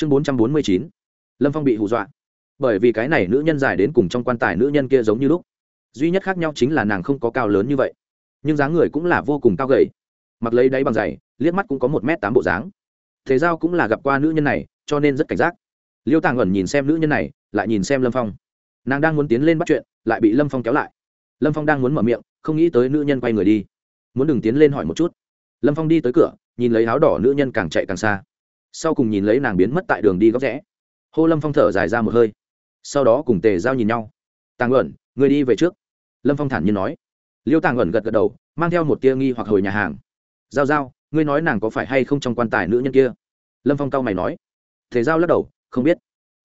chương bốn trăm bốn mươi chín. Lâm phong bị hù dọa. Bởi vì cái này nữ nhân dài đến cùng trong quan tài nữ nhân kia giống như lúc. Duy nhất khác nhau chính là nàng không có cao lớn như vậy. Nhưng dáng người cũng là vô cùng cao gầy. Mặc lấy đáy bằng giày, liếc mắt cũng có một m tám bộ dáng. Thế giao cũng là gặp qua nữ nhân này, cho nên rất cảnh giác. Liêu tàng ẩn nhìn xem nữ nhân này, lại nhìn xem lâm phong. Nàng đang muốn tiến lên bắt chuyện, lại bị lâm phong kéo lại. Lâm phong đang muốn mở miệng, không nghĩ tới nữ nhân quay người đi. Muốn đừng tiến lên hỏi một chút. Lâm phong đi tới cửa, nhìn lấy áo đỏ nữ nhân càng chạy càng xa sau cùng nhìn lấy nàng biến mất tại đường đi góc rẽ. Hô lâm phong thở dài ra một hơi. Sau đó cùng tề giao nhìn nhau. Tàng ẩn người đi về trước. Lâm phong thản nhiên nói. Liêu tàng ẩn gật gật đầu, mang theo một tia nghi hoặc hồi nhà hàng. Giao giao, ngươi nói nàng có phải hay không trong quan tài nữ nhân kia? Lâm phong cau mày nói. Thể giao lắc đầu, không biết.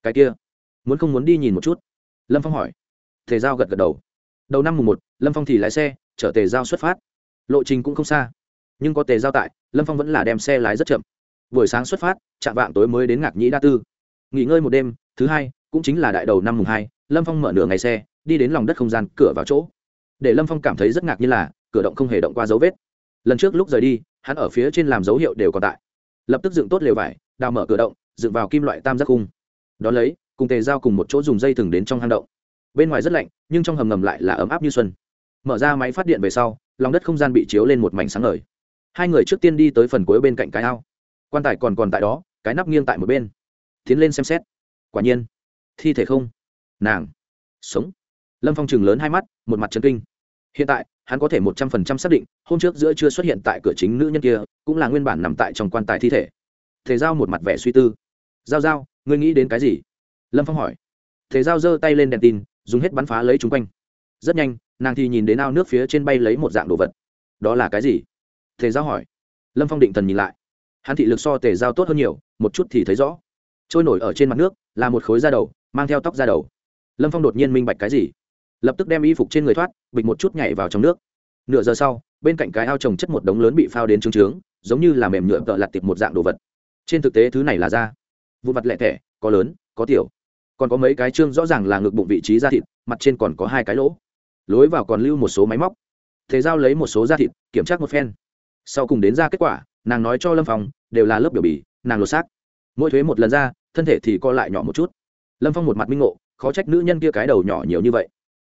Cái kia, muốn không muốn đi nhìn một chút? Lâm phong hỏi. Thể giao gật gật đầu. Đầu năm mùng một, lâm phong thì lái xe, chở tề giao xuất phát. Lộ trình cũng không xa. Nhưng có tề giao tại, lâm phong vẫn là đem xe lái rất chậm buổi sáng xuất phát, chạm vạng tối mới đến ngạc nhĩ đa tư. Nghỉ ngơi một đêm, thứ hai, cũng chính là đại đầu năm mùng hai, lâm phong mở nửa ngày xe, đi đến lòng đất không gian, cửa vào chỗ. Để lâm phong cảm thấy rất ngạc như là, cửa động không hề động qua dấu vết. Lần trước lúc rời đi, hắn ở phía trên làm dấu hiệu đều còn tại. Lập tức dựng tốt lều vải, đào mở cửa động, dựng vào kim loại tam giác khung. Đón lấy, cùng tề dao cùng một chỗ dùng dây thừng đến trong hang động. Bên ngoài rất lạnh, nhưng trong hầm ngầm lại là ấm áp như xuân. Mở ra máy phát điện về sau, lòng đất không gian bị chiếu lên một mảnh sáng ngời. Hai người trước tiên đi tới phần cuối bên cạnh cái ao quan tài còn còn tại đó, cái nắp nghiêng tại một bên. Tiến lên xem xét. Quả nhiên, thi thể không. Nàng. Sống. Lâm phong chừng lớn hai mắt, một mặt trấn kinh. Hiện tại, hắn có thể một trăm phần trăm xác định, hôm trước giữa chưa xuất hiện tại cửa chính nữ nhân kia, cũng là nguyên bản nằm tại trong quan tài thi thể. Thế giao một mặt vẻ suy tư. Giao giao, ngươi nghĩ đến cái gì? Lâm phong hỏi. Thế giao giơ tay lên đèn tin, dùng hết bắn phá lấy chung quanh. Rất nhanh, nàng thì nhìn đến ao nước phía trên bay lấy một dạng đồ vật. Đó là cái gì? Thế giao hỏi. Lâm phong định thần nhìn lại hắn thị lực so tề giao tốt hơn nhiều, một chút thì thấy rõ. Trôi nổi ở trên mặt nước, là một khối da đầu, mang theo tóc da đầu. Lâm phong đột nhiên minh bạch cái gì? Lập tức đem y phục trên người thoát, bịch một chút nhảy vào trong nước. Nửa giờ sau, bên cạnh cái ao trồng chất một đống lớn bị phao đến trướng trướng, giống như là mềm nhựa tợ lặt tiệp một dạng đồ vật. Trên thực tế thứ này là da. Vụ mặt lẹ thẻ, có lớn, có tiểu. Còn có mấy cái trương rõ ràng là ngực bụng vị trí da thịt, mặt trên còn có hai cái lỗ. Lối vào còn lưu một số máy móc. Thế giao lấy một số da thịt, kiểm tra một phen. Sau cùng đến ra kết quả nàng nói cho lâm phong, đều là lớp biểu bì, nàng lột xác. Mỗi thuế một lần ra, thân thể thì co lại nhỏ một chút. Lâm phong một mặt minh ngộ, khó trách nữ nhân kia cái đầu nhỏ nhiều như vậy.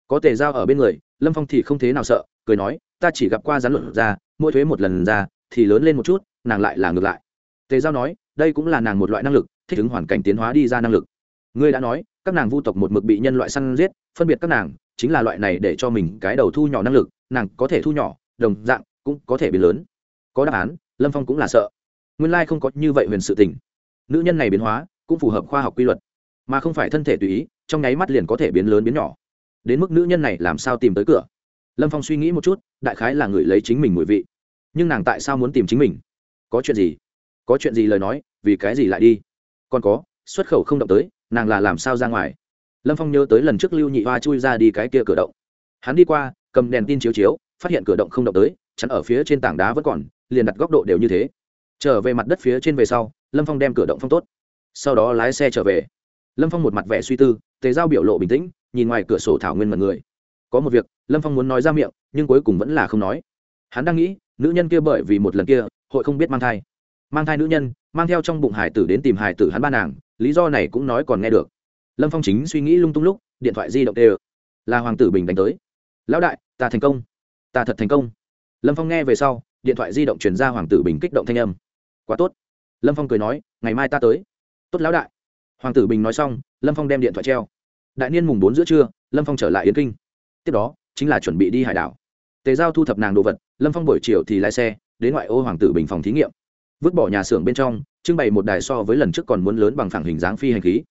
Có tề giao ở bên người, lâm phong thì không thế nào sợ, cười nói, ta chỉ gặp qua rắn luật ra, mỗi thuế một lần ra, thì lớn lên một chút, nàng lại là ngược lại. Tề giao nói, đây cũng là nàng một loại năng lực, thích ứng hoàn cảnh tiến hóa đi ra năng lực. Ngươi đã nói, các nàng vu tộc một mực bị nhân loại săn giết, phân biệt các nàng, chính là loại này để cho mình cái đầu thu nhỏ năng lực, nàng có thể thu nhỏ, đồng dạng cũng có thể biến lớn. Có đáp án lâm phong cũng là sợ nguyên lai không có như vậy huyền sự tình nữ nhân này biến hóa cũng phù hợp khoa học quy luật mà không phải thân thể tùy ý trong nháy mắt liền có thể biến lớn biến nhỏ đến mức nữ nhân này làm sao tìm tới cửa lâm phong suy nghĩ một chút đại khái là người lấy chính mình mùi vị nhưng nàng tại sao muốn tìm chính mình có chuyện gì có chuyện gì lời nói vì cái gì lại đi còn có xuất khẩu không động tới nàng là làm sao ra ngoài lâm phong nhớ tới lần trước lưu nhị hoa chui ra đi cái kia cửa động hắn đi qua cầm đèn tin chiếu chiếu phát hiện cửa động không động tới chắn ở phía trên tảng đá vẫn còn liền đặt góc độ đều như thế. Trở về mặt đất phía trên về sau, lâm phong đem cửa động phong tốt. Sau đó lái xe trở về. Lâm phong một mặt vẻ suy tư, tề giao biểu lộ bình tĩnh, nhìn ngoài cửa sổ thảo nguyên mật người. Có một việc, lâm phong muốn nói ra miệng, nhưng cuối cùng vẫn là không nói. Hắn đang nghĩ, nữ nhân kia bởi vì một lần kia, hội không biết mang thai. Mang thai nữ nhân, mang theo trong bụng hải tử đến tìm hải tử hắn ba nàng, lý do này cũng nói còn nghe được. Lâm phong chính suy nghĩ lung tung lúc, điện thoại di động tê là hoàng tử bình đánh tới. Lão đại, ta thành công. Ta thật thành công. Lâm phong nghe về sau điện thoại di động chuyển ra hoàng tử bình kích động thanh âm. Quá tốt. Lâm phong cười nói, ngày mai ta tới. Tốt lão đại. Hoàng tử bình nói xong, lâm phong đem điện thoại treo. Đại niên mùng bốn giữa trưa, lâm phong trở lại yến kinh. Tiếp đó, chính là chuẩn bị đi hải đảo. Tề giao thu thập nàng đồ vật, lâm phong buổi chiều thì lái xe, đến ngoại ô hoàng tử bình phòng thí nghiệm. Vứt bỏ nhà xưởng bên trong, trưng bày một đài so với lần trước còn muốn lớn bằng phẳng hình dáng phi hành khí.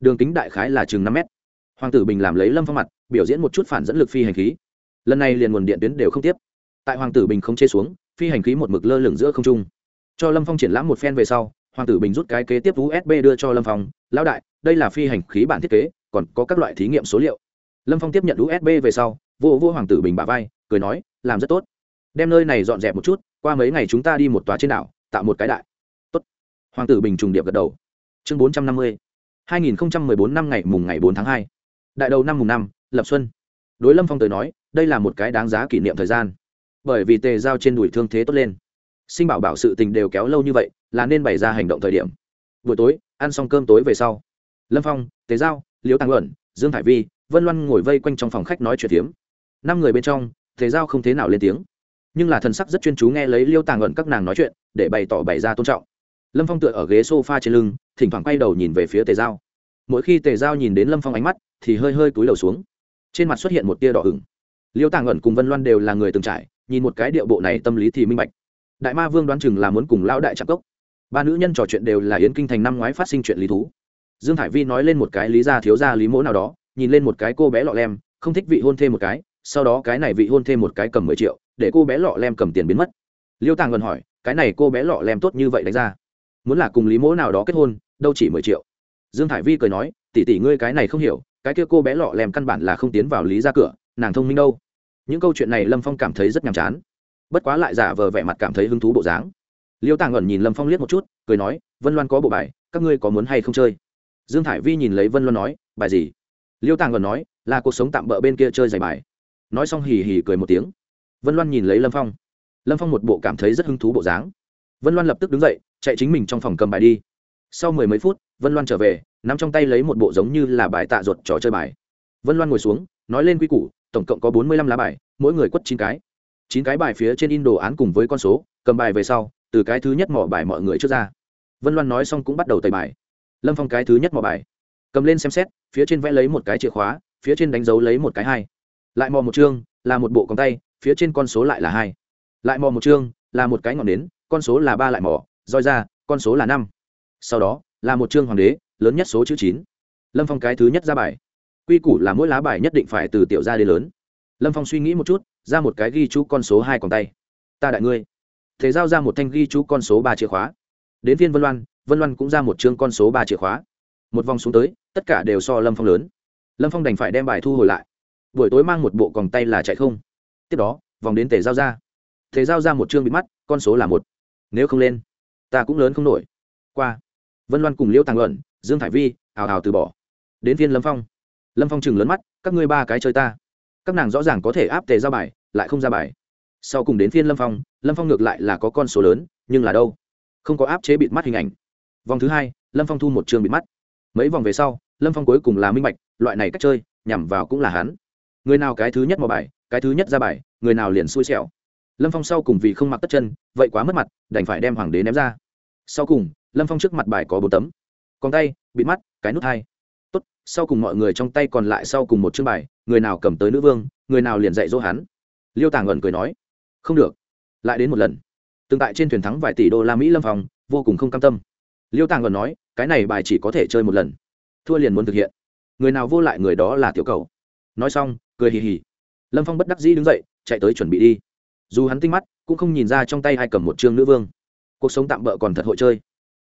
Đường kính đại khái là chừng năm mét. Hoàng tử bình làm lấy lâm phong mặt, biểu diễn một chút phản dẫn lực phi hành khí. Lần này liền nguồn điện tuyến đều không tiếp. Tại hoàng tử bình không chê xuống phi hành khí một mực lơ lửng giữa không trung. Cho lâm phong triển lãm một phen về sau, hoàng tử bình rút cái kế tiếp usb đưa cho lâm phong, lão đại, đây là phi hành khí bản thiết kế, còn có các loại thí nghiệm số liệu. Lâm phong tiếp nhận usb về sau, vô vô hoàng tử bình bả vai, cười nói, làm rất tốt. Đem nơi này dọn dẹp một chút, qua mấy ngày chúng ta đi một tòa trên đảo, tạo một cái đại. Tốt. Hoàng tử bình trùng điệp gật đầu. Chương bốn trăm năm mươi. hai nghìn bốn năm ngày mùng ngày bốn tháng hai. Đại đầu năm mùng năm, lập xuân. Đối lâm phong tới nói, đây là một cái đáng giá kỷ niệm thời gian bởi vì tề giao trên đùi thương thế tốt lên. Sinh bảo bảo sự tình đều kéo lâu như vậy, là nên bày ra hành động thời điểm. Buổi tối, ăn xong cơm tối về sau. Lâm phong, Tề giao, liễu tăng luận, dương thải vi, vân loan ngồi vây quanh trong phòng khách nói chuyện tiếm năm người bên trong, Tề giao không thế nào lên tiếng. Nhưng là thần sắc rất chuyên chú nghe lấy liêu tàng luận các nàng nói chuyện, để bày tỏ bày ra tôn trọng. Lâm phong tựa ở ghế s o f a trên lưng, thỉnh thoảng quay đầu nhìn về phía tề giao. Mỗi khi tề giao nhìn đến lâm phong ánh mắt, thì hơi hơi cúi đầu xuống. Trên mặt xuất hiện một tia đỏ ửng. Liêu tàng luận cùng vân loan đều là người từng trải nhìn một cái điệu bộ này tâm lý thì minh bạch. Đại ma vương đoán chừng là muốn cùng lão đại trạm cốc. Ba nữ nhân trò chuyện đều là yến kinh thành năm ngoái phát sinh chuyện lý thú. Dương thải vi nói lên một cái lý gia thiếu gia lý mỗ nào đó, nhìn lên một cái cô bé lọ lem, không thích vị hôn thêm một cái, sau đó cái này vị hôn thêm một cái cầm mười triệu, để cô bé lọ lem cầm tiền biến mất. Liêu tàng gần hỏi, cái này cô bé lọ lem tốt như vậy đánh ra? Muốn là cùng lý mỗ nào đó kết hôn, đâu chỉ mười triệu. Dương thải vi cười nói, tỷ tỷ ngươi cái này không hiểu, cái kia cô bé lọ lem căn bản là không tiến vào lý ra cửa, nàng thông minh đâu những câu chuyện này lâm phong cảm thấy rất nhàm chán. Bất quá lại giả vờ vẻ mặt cảm thấy hứng thú bộ dáng. Liêu tàng ẩn nhìn lâm phong liếc một chút, cười nói, vân loan có bộ bài, các ngươi có muốn hay không chơi? Dương thải vi nhìn lấy vân loan nói, bài gì? Liêu tàng ẩn nói, là cuộc sống tạm bỡ bên kia chơi giải bài. Nói xong hì hì cười một tiếng. Vân loan nhìn lấy lâm phong. Lâm phong một bộ cảm thấy rất hứng thú bộ dáng. Vân loan lập tức đứng dậy, chạy chính mình trong phòng cầm bài đi. Sau mười mấy phút, vân loan trở về n ắ m trong tay lấy một bộ giống như là bài tạ ruột trò chơi bài. Vân loan ngồi xuống, nói lên quy củ tổng cộng có bốn mươi lăm lá bài, mỗi người quất chín cái. Chín cái bài phía trên in đồ án cùng với con số, cầm bài về sau, từ cái thứ nhất mỏ bài mọi người trước ra. Vân loan nói xong cũng bắt đầu tẩy bài. Lâm phong cái thứ nhất mỏ bài. Cầm lên xem xét, phía trên vẽ lấy một cái chìa khóa, phía trên đánh dấu lấy một cái hai. Lại mò một chương, là một bộ còng tay, phía trên con số lại là hai. Lại mò một chương, là một cái ngọn nến, con số là ba lại mò, roi ra, con số là năm. Sau đó, là một chương hoàng đế, lớn nhất số chữ chín. Lâm phong cái thứ nhất ra bài quy củ là mỗi lá bài nhất định phải từ tiểu ra đến lớn. Lâm phong suy nghĩ một chút, ra một cái ghi chú con số hai còn tay. Ta đại ngươi. Thế giao ra một thanh ghi chú con số ba chìa khóa. Đến viên vân loan vân loan cũng ra một chương con số ba chìa khóa. Một vòng xuống tới, tất cả đều so lâm phong lớn. Lâm phong đành phải đem bài thu hồi lại. Buổi tối mang một bộ còng tay là chạy không. Tiếp đó, vòng đến tề giao ra. Thế giao ra một chương bị mắt, con số là một. Nếu không lên, ta cũng lớn không nổi. Qua. Vân loan cùng liễu tàng luận, dương thải vi hào hào từ bỏ. Đến viên lâm phong lâm phong chừng lớn mắt, các ngươi ba cái chơi ta. Các nàng rõ ràng có thể áp tề ra bài, lại không ra bài. Sau cùng đến phiên lâm phong lâm phong ngược lại là có con số lớn, nhưng là đâu? Không có áp chế bịt mắt hình ảnh. Vòng thứ hai, lâm phong thu một trường bịt mắt. Mấy vòng về sau, lâm phong cuối cùng là minh bạch, loại này cách chơi, nhằm vào cũng là hắn. Người nào cái thứ nhất mò bài, cái thứ nhất ra bài, người nào liền xui xẻo. Lâm phong sau cùng vì không mặc tất chân, vậy quá mất mặt, đành phải đem hoàng đế ném ra. Sau cùng, lâm phong trước mặt bài có bốn tấm. Còn tay, bịt mắt, cái nút hai tốt, sau cùng mọi người trong tay còn lại sau cùng một chương bài, người nào cầm tới nữ vương, người nào liền dạy dỗ hắn. Liêu tàng ẩn cười nói, không được, lại đến một lần. Tương tại trên thuyền thắng vài tỷ đô la mỹ lâm phòng, vô cùng không cam tâm. Liêu tàng ẩn nói, cái này bài chỉ có thể chơi một lần. Thua liền muốn thực hiện. Người nào vô lại người đó là tiểu cầu. Nói xong, cười hì hì. Lâm phong bất đắc dĩ đứng dậy, chạy tới chuẩn bị đi. Dù hắn tinh mắt, cũng không nhìn ra trong tay ai cầm một chương nữ vương. Cuộc sống tạm bỡ còn thật hội chơi.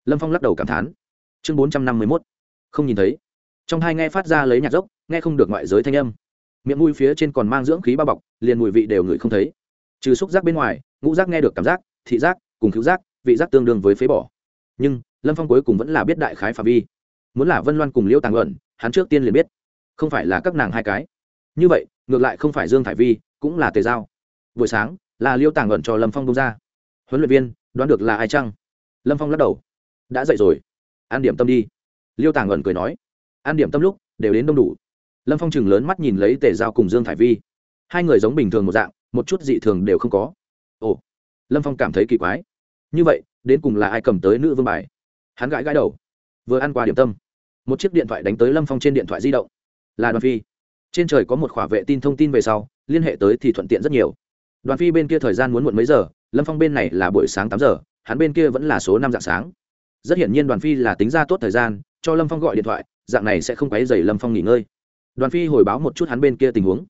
Lâm phong lắc đầu cảm thán. Chương bốn trăm năm mươi mốt. Không nhìn thấy trong hai nghe phát ra lấy nhạc dốc, nghe không được ngoại giới thanh âm. Miệng mũi phía trên còn mang dưỡng khí bao bọc, liền mùi vị đều ngửi không thấy. Trừ xúc giác bên ngoài, ngũ giác nghe được cảm giác, thị giác, cùng cứu giác, vị giác tương đương với phế bỏ. Nhưng, lâm phong cuối cùng vẫn là biết đại khái phạm vi. Muốn là vân loan cùng liễu tàng luận hắn trước tiên liền biết. Không phải là các nàng hai cái. Như vậy, ngược lại không phải dương thải vi, cũng là tề giao. Buổi sáng, là liêu tàng luận cho lâm phong bông ra. Huấn luyện viên, đoán được là ai chăng? Lâm phong lắc đầu. Đã dậy rồi. An điểm tâm đi. Liêu tàng luận cười nói an điểm tâm lúc, đều đến đông đủ. Lâm phong chừng lớn mắt nhìn lấy tề giao cùng dương thải vi. Hai người giống bình thường một dạng, một chút dị thường đều không có. Ồ, lâm phong cảm thấy kỳ quái. Như vậy, đến cùng là ai cầm tới nữ vương bài? Hắn gãi gãi đầu. Vừa ăn qua điểm tâm. Một chiếc điện thoại đánh tới lâm phong trên điện thoại di động. Là đoàn phi. Trên trời có một khỏa vệ tin thông tin về sau, liên hệ tới thì thuận tiện rất nhiều. Đoàn phi bên kia thời gian muốn muộn mấy giờ, lâm phong bên này là buổi sáng tám giờ, hắn bên kia vẫn là số năm dạng sáng. Rất hiển nhiên đoàn phi là tính ra tốt thời gian, cho lâm phong gọi điện thoại dạng này sẽ không quấy dày lâm phong nghỉ ngơi. Đoàn phi hồi báo một chút hắn bên kia tình huống.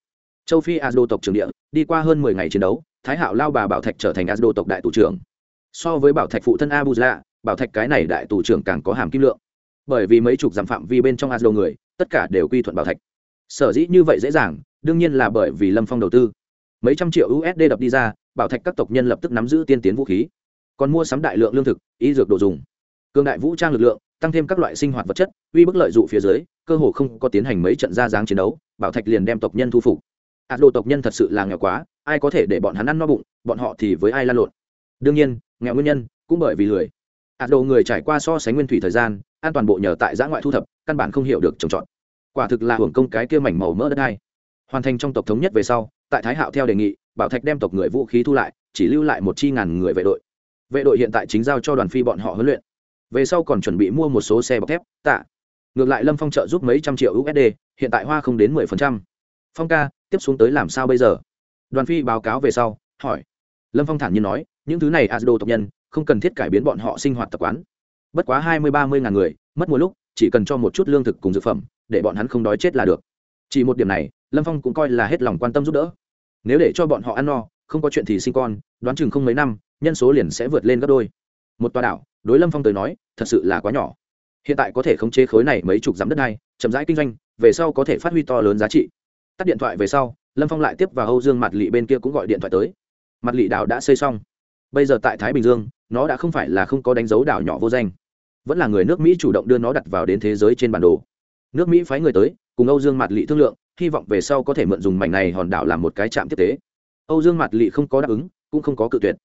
Châu phi asdo tộc trưởng địa, đi qua hơn mười ngày chiến đấu, thái hạo lao bà bảo thạch trở thành asdo tộc đại tù trưởng. So với bảo thạch phụ thân abu zla bảo thạch cái này đại tù trưởng càng có hàm kim lượng. Bởi vì mấy chục dặm phạm vi bên trong asdo người, tất cả đều quy thuận bảo thạch. Sở dĩ như vậy dễ dàng, đương nhiên là bởi vì lâm phong đầu tư. Mấy trăm triệu usd đập đi ra, bảo thạch các tộc nhân lập tức nắm giữ tiên tiến vũ khí. Còn mua sắm đại lượng lương thực, y dược đồ dùng. Cường đại vũ trang lực lượng tăng thêm các loại sinh hoạt vật chất, uy bức lợi dụ phía dưới, cơ hồ không có tiến hành mấy trận ra dáng chiến đấu, bảo thạch liền đem tộc nhân thu phục. Ạt đồ tộc nhân thật sự là nghèo quá, ai có thể để bọn hắn ăn no bụng, bọn họ thì với ai lan lộn. Đương nhiên, nghèo nguyên nhân cũng bởi vì lười. Ạt đồ người trải qua so sánh nguyên thủy thời gian, an toàn bộ nhờ tại giã ngoại thu thập, căn bản không hiểu được trồng trọt. Quả thực là hưởng công cái kia mảnh màu mỡ đất hai hoàn thành trong tộc thống nhất về sau, tại thái hạo theo đề nghị, bảo thạch đem tộc người vũ khí thu lại, chỉ lưu lại một chi ngàn người vệ đội. Vệ đội hiện tại chính giao cho đoàn phi bọn họ huấn luyện về sau còn chuẩn bị mua một số xe bọc thép, tạ. Ngược lại lâm phong trợ giúp mấy trăm triệu usd hiện tại hoa không đến mười phần trăm. Phong ca, tiếp xuống tới làm sao bây giờ? Đoàn phi báo cáo về sau, hỏi. Lâm phong thản nhiên nói, những thứ này asdo tộc nhân, không cần thiết cải biến bọn họ sinh hoạt tập quán. Bất quá hai mươi, ba mươi ngàn người, mất một lúc, chỉ cần cho một chút lương thực cùng dược phẩm, để bọn hắn không đói chết là được. Chỉ một điểm này, lâm phong cũng coi là hết lòng quan tâm giúp đỡ. Nếu để cho bọn họ ăn no, không có chuyện thì sinh con, đoán chừng không mấy năm, nhân số liền sẽ vượt lên gấp đôi. Một tòa đảo đối lâm phong tới nói, thật sự là quá nhỏ. Hiện tại có thể khống chế khối này mấy chục dặm đất này chậm rãi kinh doanh, về sau có thể phát huy to lớn giá trị. Tắt điện thoại về sau, lâm phong lại tiếp và âu dương mặt lỵ bên kia cũng gọi điện thoại tới. Mặt lỵ đảo đã xây xong. Bây giờ tại thái bình dương, nó đã không phải là không có đánh dấu đảo nhỏ vô danh. Vẫn là người nước mỹ chủ động đưa nó đặt vào đến thế giới trên bản đồ. Nước mỹ phái người tới, cùng âu dương mặt lỵ thương lượng, hy vọng về sau có thể mượn dùng mảnh này hòn đảo làm một cái trạm tiếp tế. Âu dương mặt lỵ không có đáp ứng, cũng không có cự tuyệt.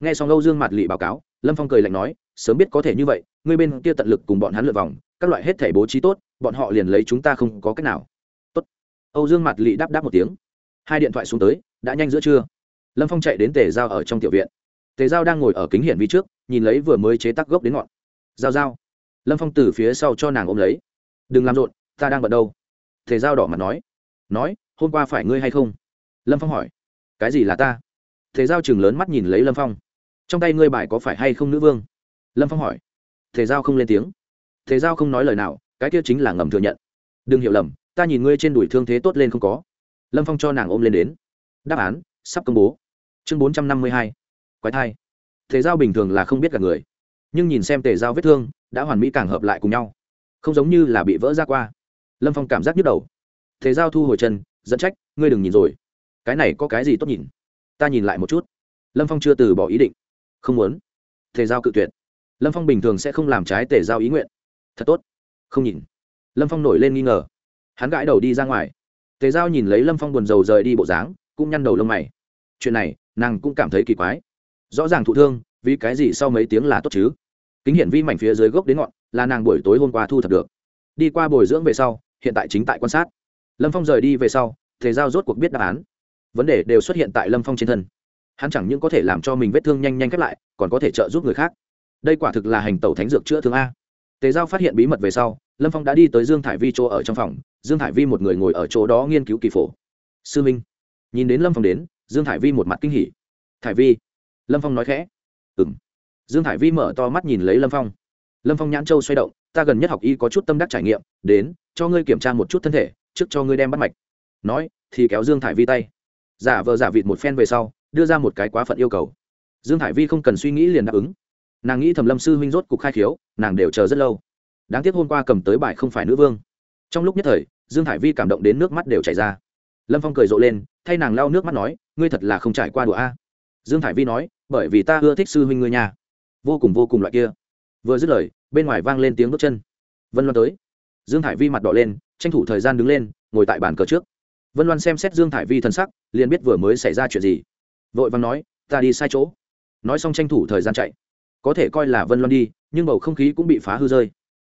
Nghe xong âu dương mặt lỵ báo cáo, lâm phong cười lạnh nói sớm biết có thể như vậy, ngươi bên kia tận lực cùng bọn hắn lượt vòng, các loại hết thể bố trí tốt, bọn họ liền lấy chúng ta không có cách nào. Tốt. Âu dương mặt lỵ đáp đáp một tiếng. Hai điện thoại xuống tới, đã nhanh giữa trưa. Lâm phong chạy đến tề giao ở trong tiểu viện. Tề giao đang ngồi ở kính hiển vi trước, nhìn lấy vừa mới chế tắc gốc đến ngọn. Giao giao. Lâm phong từ phía sau cho nàng ôm lấy. Đừng làm rộn, ta đang bận đâu. Tề giao đỏ mặt nói. Nói, hôm qua phải ngươi hay không? Lâm phong hỏi. Cái gì là ta? Tề giao chừng lớn mắt nhìn lấy lâm phong. Trong tay ngươi bài có phải hay không nữ vương? Lâm phong hỏi. Thể giao không lên tiếng. Thể giao không nói lời nào, cái kia chính là ngầm thừa nhận. Đừng hiểu lầm, ta nhìn ngươi trên đùi thương thế tốt lên không có. Lâm phong cho nàng ôm lên đến. Đáp án, sắp công bố. Chương bốn trăm năm mươi hai, quái thai. Thể giao bình thường là không biết cả người. Nhưng nhìn xem tề giao vết thương, đã hoàn mỹ càng hợp lại cùng nhau. Không giống như là bị vỡ ra qua. Lâm phong cảm giác nhức đầu. Thế giao thu hồi chân dẫn trách, ngươi đừng nhìn rồi. Cái này có cái gì tốt nhìn? Ta nhìn lại một chút. Lâm phong chưa từ bỏ ý định. Không muốn. Tề giao cự tuyệt lâm phong bình thường sẽ không làm trái tề giao ý nguyện. Thật tốt. Không nhìn. Lâm phong nổi lên nghi ngờ. Hắn gãi đầu đi ra ngoài. Tề giao nhìn lấy lâm phong buồn rầu rời đi bộ dáng, cũng nhăn đầu lông mày. Chuyện này, nàng cũng cảm thấy kỳ quái. Rõ ràng thụ thương, vì cái gì sau mấy tiếng là tốt chứ? Kính hiển vi mảnh phía dưới gốc đến ngọn, là nàng buổi tối hôm qua thu thập được. Đi qua bồi dưỡng về sau, hiện tại chính tại quan sát. Lâm phong rời đi về sau, tề giao rốt cuộc biết đáp án. Vấn đề đều xuất hiện tại lâm phong trên thân. Hắn chẳng những có thể làm cho mình vết thương nhanh nhanh khép lại, còn có thể trợ giúp người khác đây quả thực là hành tẩu thánh dược chữa thương a. Tề giao phát hiện bí mật về sau, lâm phong đã đi tới dương thải vi chỗ ở trong phòng, dương thải vi một người ngồi ở chỗ đó nghiên cứu kỳ phổ. Sư minh. Nhìn đến lâm phong đến, dương thải vi một mặt kinh hỉ. Thải vi. Lâm phong nói khẽ. Ừ m dương thải vi mở to mắt nhìn lấy lâm phong. Lâm phong nhãn châu xoay động, ta gần nhất học y có chút tâm đắc trải nghiệm, đến, cho ngươi kiểm tra một chút thân thể, trước cho ngươi đem bắt mạch. Nói, thì kéo dương thải vi tay. Giả vờ giả vịt một phen về sau, đưa ra một cái quá phận yêu cầu. Dương thải vi không cần suy nghĩ liền đáp ứng nàng nghĩ thầm lâm sư huynh rốt cục khai khiếu, nàng đều chờ rất lâu. Đáng tiếc hôm qua cầm tới bài không phải nữ vương. Trong lúc nhất thời, dương thải vi cảm động đến nước mắt đều chảy ra. Lâm phong cười rộ lên, thay nàng lau nước mắt nói, ngươi thật là không trải qua đùa a. Dương thải vi nói, bởi vì ta ưa thích sư huynh ngươi nhà vô cùng vô cùng loại kia. Vừa dứt lời, bên ngoài vang lên tiếng bước chân. Vân loan tới. Dương thải vi mặt đỏ lên, tranh thủ thời gian đứng lên, ngồi tại bàn cờ trước. Vân loan xem xét dương thải vi thân sắc, liền biết vừa mới xảy ra chuyện gì. Vội vàng nói, ta đi sai chỗ. Nói xong tranh thủ thời gian chạy có thể coi là vân loan đi, nhưng bầu không khí cũng bị phá hư rơi.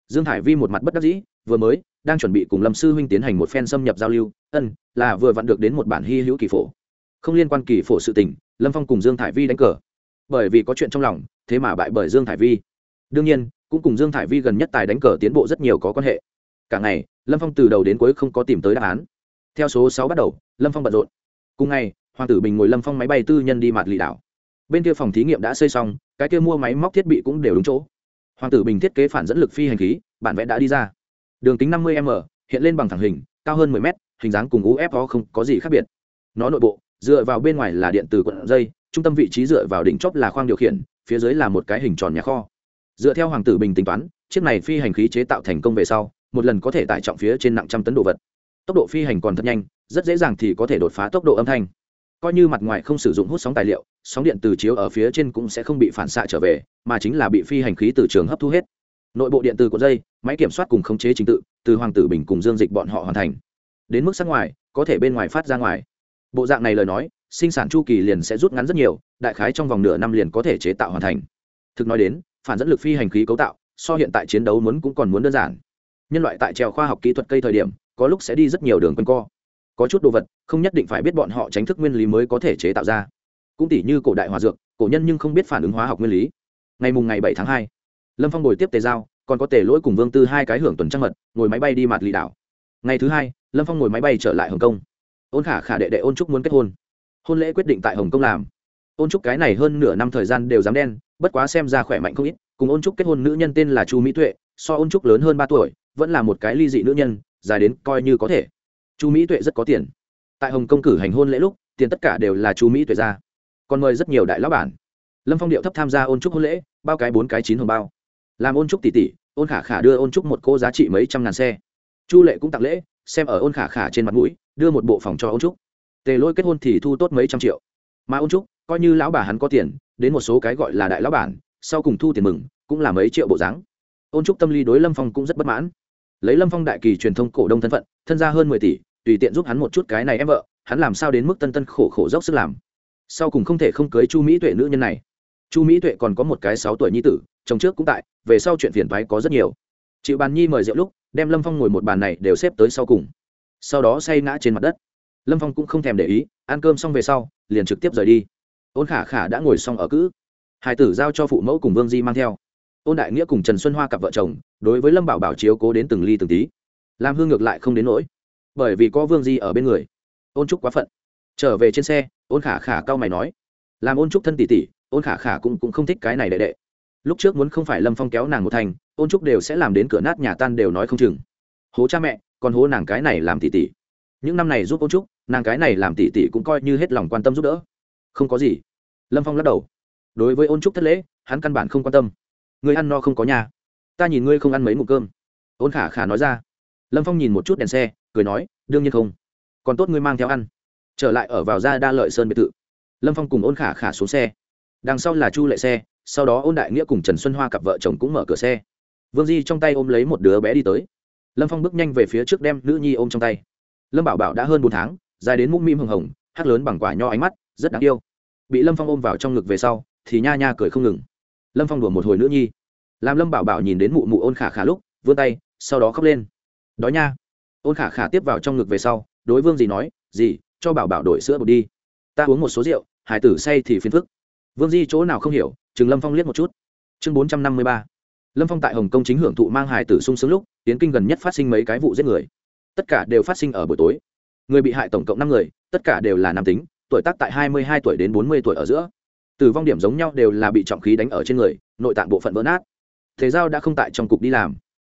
Dương thải vi một mặt bất đắc dĩ, vừa mới, đang chuẩn bị cùng lâm sư huynh tiến hành một phen xâm nhập giao lưu, ân, là vừa vặn được đến một bản hy hữu kỳ phổ. Không liên quan kỳ phổ sự tình, lâm phong cùng dương thải vi đánh cờ. Bởi vì có chuyện trong lòng, thế mà bại bởi dương thải vi. Đương nhiên, cũng cùng dương thải vi gần nhất tài đánh cờ tiến bộ rất nhiều có quan hệ. Cả ngày, lâm phong từ đầu đến cuối không có tìm tới đáp án. Theo số sáu bắt đầu, lâm phong bận rộn. Cùng ngày, hoàng tử bình ngồi lâm phong máy bay tư nhân đi mặt lì đảo bên kia phòng thí nghiệm đã xây xong, cái kia mua máy móc thiết bị cũng đều đúng chỗ. Hoàng tử bình thiết kế phản dẫn lực phi hành khí, bản vẽ đã đi ra. Đường kính 50 m, hiện lên bằng thẳng hình, cao hơn 10 m hình dáng cùng ufo không có gì khác biệt. Nó nội bộ, dựa vào bên ngoài là điện từ cuộn dây, trung tâm vị trí dựa vào đỉnh chóp là khoang điều khiển, phía dưới là một cái hình tròn nhà kho. Dựa theo hoàng tử bình tính toán, chiếc này phi hành khí chế tạo thành công về sau, một lần có thể tải trọng phía trên nặng trăm tấn đồ vật. Tốc độ phi hành còn thật nhanh, rất dễ dàng thì có thể đột phá tốc độ âm thanh coi như mặt ngoài không sử dụng hút sóng tài liệu, sóng điện từ chiếu ở phía trên cũng sẽ không bị phản xạ trở về, mà chính là bị phi hành khí từ trường hấp thu hết. Nội bộ điện từ của dây, máy kiểm soát cùng khống chế trình tự, từ hoàng tử bình cùng dương dịch bọn họ hoàn thành. Đến mức sắc ngoài, có thể bên ngoài phát ra ngoài. Bộ dạng này lời nói, sinh sản chu kỳ liền sẽ rút ngắn rất nhiều, đại khái trong vòng nửa năm liền có thể chế tạo hoàn thành. Thực nói đến, phản dẫn lực phi hành khí cấu tạo, so hiện tại chiến đấu muốn cũng còn muốn đơn giản. Nhân loại tại trèo khoa học kỹ thuật cây thời điểm, có lúc sẽ đi rất nhiều đường quanh co có chút đồ vật, không nhất định phải biết bọn họ tránh thức nguyên lý mới có thể chế tạo ra. Cũng tỷ như cổ đại hòa dược, cổ nhân nhưng không biết phản ứng hóa học nguyên lý. Ngày mùng ngày bảy tháng hai, lâm phong ngồi tiếp tề giao, còn có tề lỗi cùng vương tư hai cái hưởng tuần trăng mật, ngồi máy bay đi mặt lì đảo. Ngày thứ hai, lâm phong ngồi máy bay trở lại hồng kông. Ôn khả khả đệ đệ ôn trúc muốn kết hôn. Hôn lễ quyết định tại hồng kông làm. Ôn trúc cái này hơn nửa năm thời gian đều dám đen, bất quá xem ra khỏe mạnh không ít, cùng ôn trúc kết hôn nữ nhân tên là chu mỹ tuệ, so ôn trúc lớn hơn ba tuổi, vẫn là một cái ly dị nữ nhân, dài đến coi như có thể chu mỹ tuệ rất có tiền. Tại hồng kông cử hành hôn lễ lúc, tiền tất cả đều là chu mỹ tuệ ra. Còn mời rất nhiều đại lão bản. Lâm phong điệu thấp tham gia ôn trúc hôn lễ, bao cái bốn cái chín hồng bao. Làm ôn trúc tỷ tỷ ôn khả khả đưa ôn trúc một cô giá trị mấy trăm ngàn xe. Chu lệ cũng tặng lễ, xem ở ôn khả khả trên mặt mũi, đưa một bộ phòng cho ôn trúc. Tề lôi kết hôn thì thu tốt mấy trăm triệu. Mà ôn trúc, coi như lão bà hắn có tiền, đến một số cái gọi là đại lão bản, sau cùng thu tiền mừng, cũng là mấy triệu bộ dáng. Ôn trúc tâm lý đối lâm phong cũng rất bất mãn lấy lâm phong đại kỳ truyền thông cổ đông thân phận, thân ra hơn mười tỷ, tùy tiện giúp hắn một chút cái này em vợ, hắn làm sao đến mức tân tân khổ khổ dốc sức làm? Sau cùng không thể không cưới chu mỹ tuệ nữ nhân này. Chu mỹ tuệ còn có một cái sáu tuổi nhi tử, chồng trước cũng tại, về sau chuyện phiền thoái có rất nhiều. Chịu bàn nhi mời rượu lúc, đem lâm phong ngồi một bàn này đều xếp tới sau cùng. Sau đó say ngã trên mặt đất. Lâm phong cũng không thèm để ý, ăn cơm xong về sau, liền trực tiếp rời đi. Ôn khả khả đã ngồi xong ở cữ. Hải tử giao cho phụ mẫu cùng vương di mang theo ôn đại nghĩa cùng trần xuân hoa cặp vợ chồng đối với lâm bảo bảo chiếu cố đến từng ly từng tí. Làm hương ngược lại không đến nỗi bởi vì có vương di ở bên người. Ôn trúc quá phận. Trở về trên xe ôn khả khả cao mày nói làm ôn trúc thân tỷ tỷ ôn khả khả cũng, cũng không thích cái này đệ đệ. Lúc trước muốn không phải lâm phong kéo nàng một thành ôn trúc đều sẽ làm đến cửa nát nhà tan đều nói không chừng. Hố cha mẹ còn hố nàng cái này làm tỷ tỷ. Những năm này giúp ôn trúc nàng cái này làm tỷ tỷ cũng coi như hết lòng quan tâm giúp đỡ. Không có gì. Lâm phong lắc đầu. Đối với ôn trúc thất lễ hắn căn bản không quan tâm. Ngươi ăn no không có nhà ta nhìn ngươi không ăn mấy ngụm cơm. Ôn khả khả nói ra. Lâm phong nhìn một chút đèn xe, cười nói, đương nhiên không. Còn tốt ngươi mang theo ăn. Trở lại ở vào ra đa lợi sơn biệt thự. Lâm phong cùng ôn khả khả xuống xe. Đằng sau là chu lệ xe, sau đó ôn đại nghĩa cùng trần xuân hoa cặp vợ chồng cũng mở cửa xe. Vương di trong tay ôm lấy một đứa bé đi tới. Lâm phong bước nhanh về phía trước đem nữ nhi ôm trong tay. Lâm bảo bảo đã hơn bốn tháng, dài đến mũm mĩm hồng hồng, hát lớn bằng quả nho ánh mắt, rất đáng yêu. Bị lâm phong ôm vào trong ngực về sau, thì nha nha cười không ngừng. Lâm phong đùa một hồi nữ nhi làm lâm bảo bảo nhìn đến mụ mụ ôn khả khả lúc, vươn tay, sau đó khóc lên. Đói nha. Ôn khả khả tiếp vào trong ngực về sau, đối vương gì nói gì cho bảo bảo đổi sữa bột đi. Ta uống một số rượu, hải tử say thì phiền phức. Vương di chỗ nào không hiểu chừng lâm phong liếc một chút. Chương bốn trăm năm mươi ba. Lâm phong tại hồng kông chính hưởng thụ mang hải tử sung sướng lúc, tiến kinh gần nhất phát sinh mấy cái vụ giết người. Tất cả đều phát sinh ở buổi tối. Người bị hại tổng cộng năm người, tất cả đều là nam tính, tuổi tác tại hai mươi hai tuổi đến bốn mươi tuổi ở giữa. Tử vong điểm giống nhau đều là bị trọng khí đánh ở trên người, nội tạng bộ phận vỡ nát thế giao đã không tại trong cục đi làm.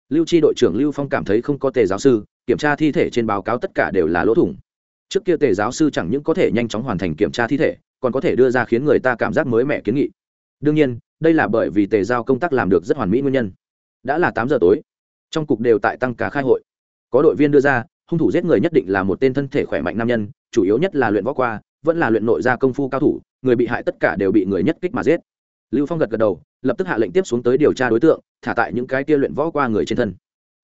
Lưu tri đội trưởng lưu phong cảm thấy không có tề giáo sư, kiểm tra thi thể trên báo cáo tất cả đều là lỗ thủng. Trước kia tề giáo sư chẳng những có thể nhanh chóng hoàn thành kiểm tra thi thể, còn có thể đưa ra khiến người ta cảm giác mới mẻ kiến nghị. Đương nhiên, đây là bởi vì tề giao công tác làm được rất hoàn mỹ nguyên nhân. Đã là tám giờ tối, trong cục đều tại tăng cả khai hội. Có đội viên đưa ra, hung thủ giết người nhất định là một tên thân thể khỏe mạnh nam nhân, chủ yếu nhất là luyện võ qua, vẫn là luyện nội gia công phu cao thủ, người bị hại tất cả đều bị người nhất kích mà giết lưu phong gật gật đầu, lập tức hạ lệnh tiếp xuống tới điều tra đối tượng, thả tại những cái kia luyện võ qua người trên thân.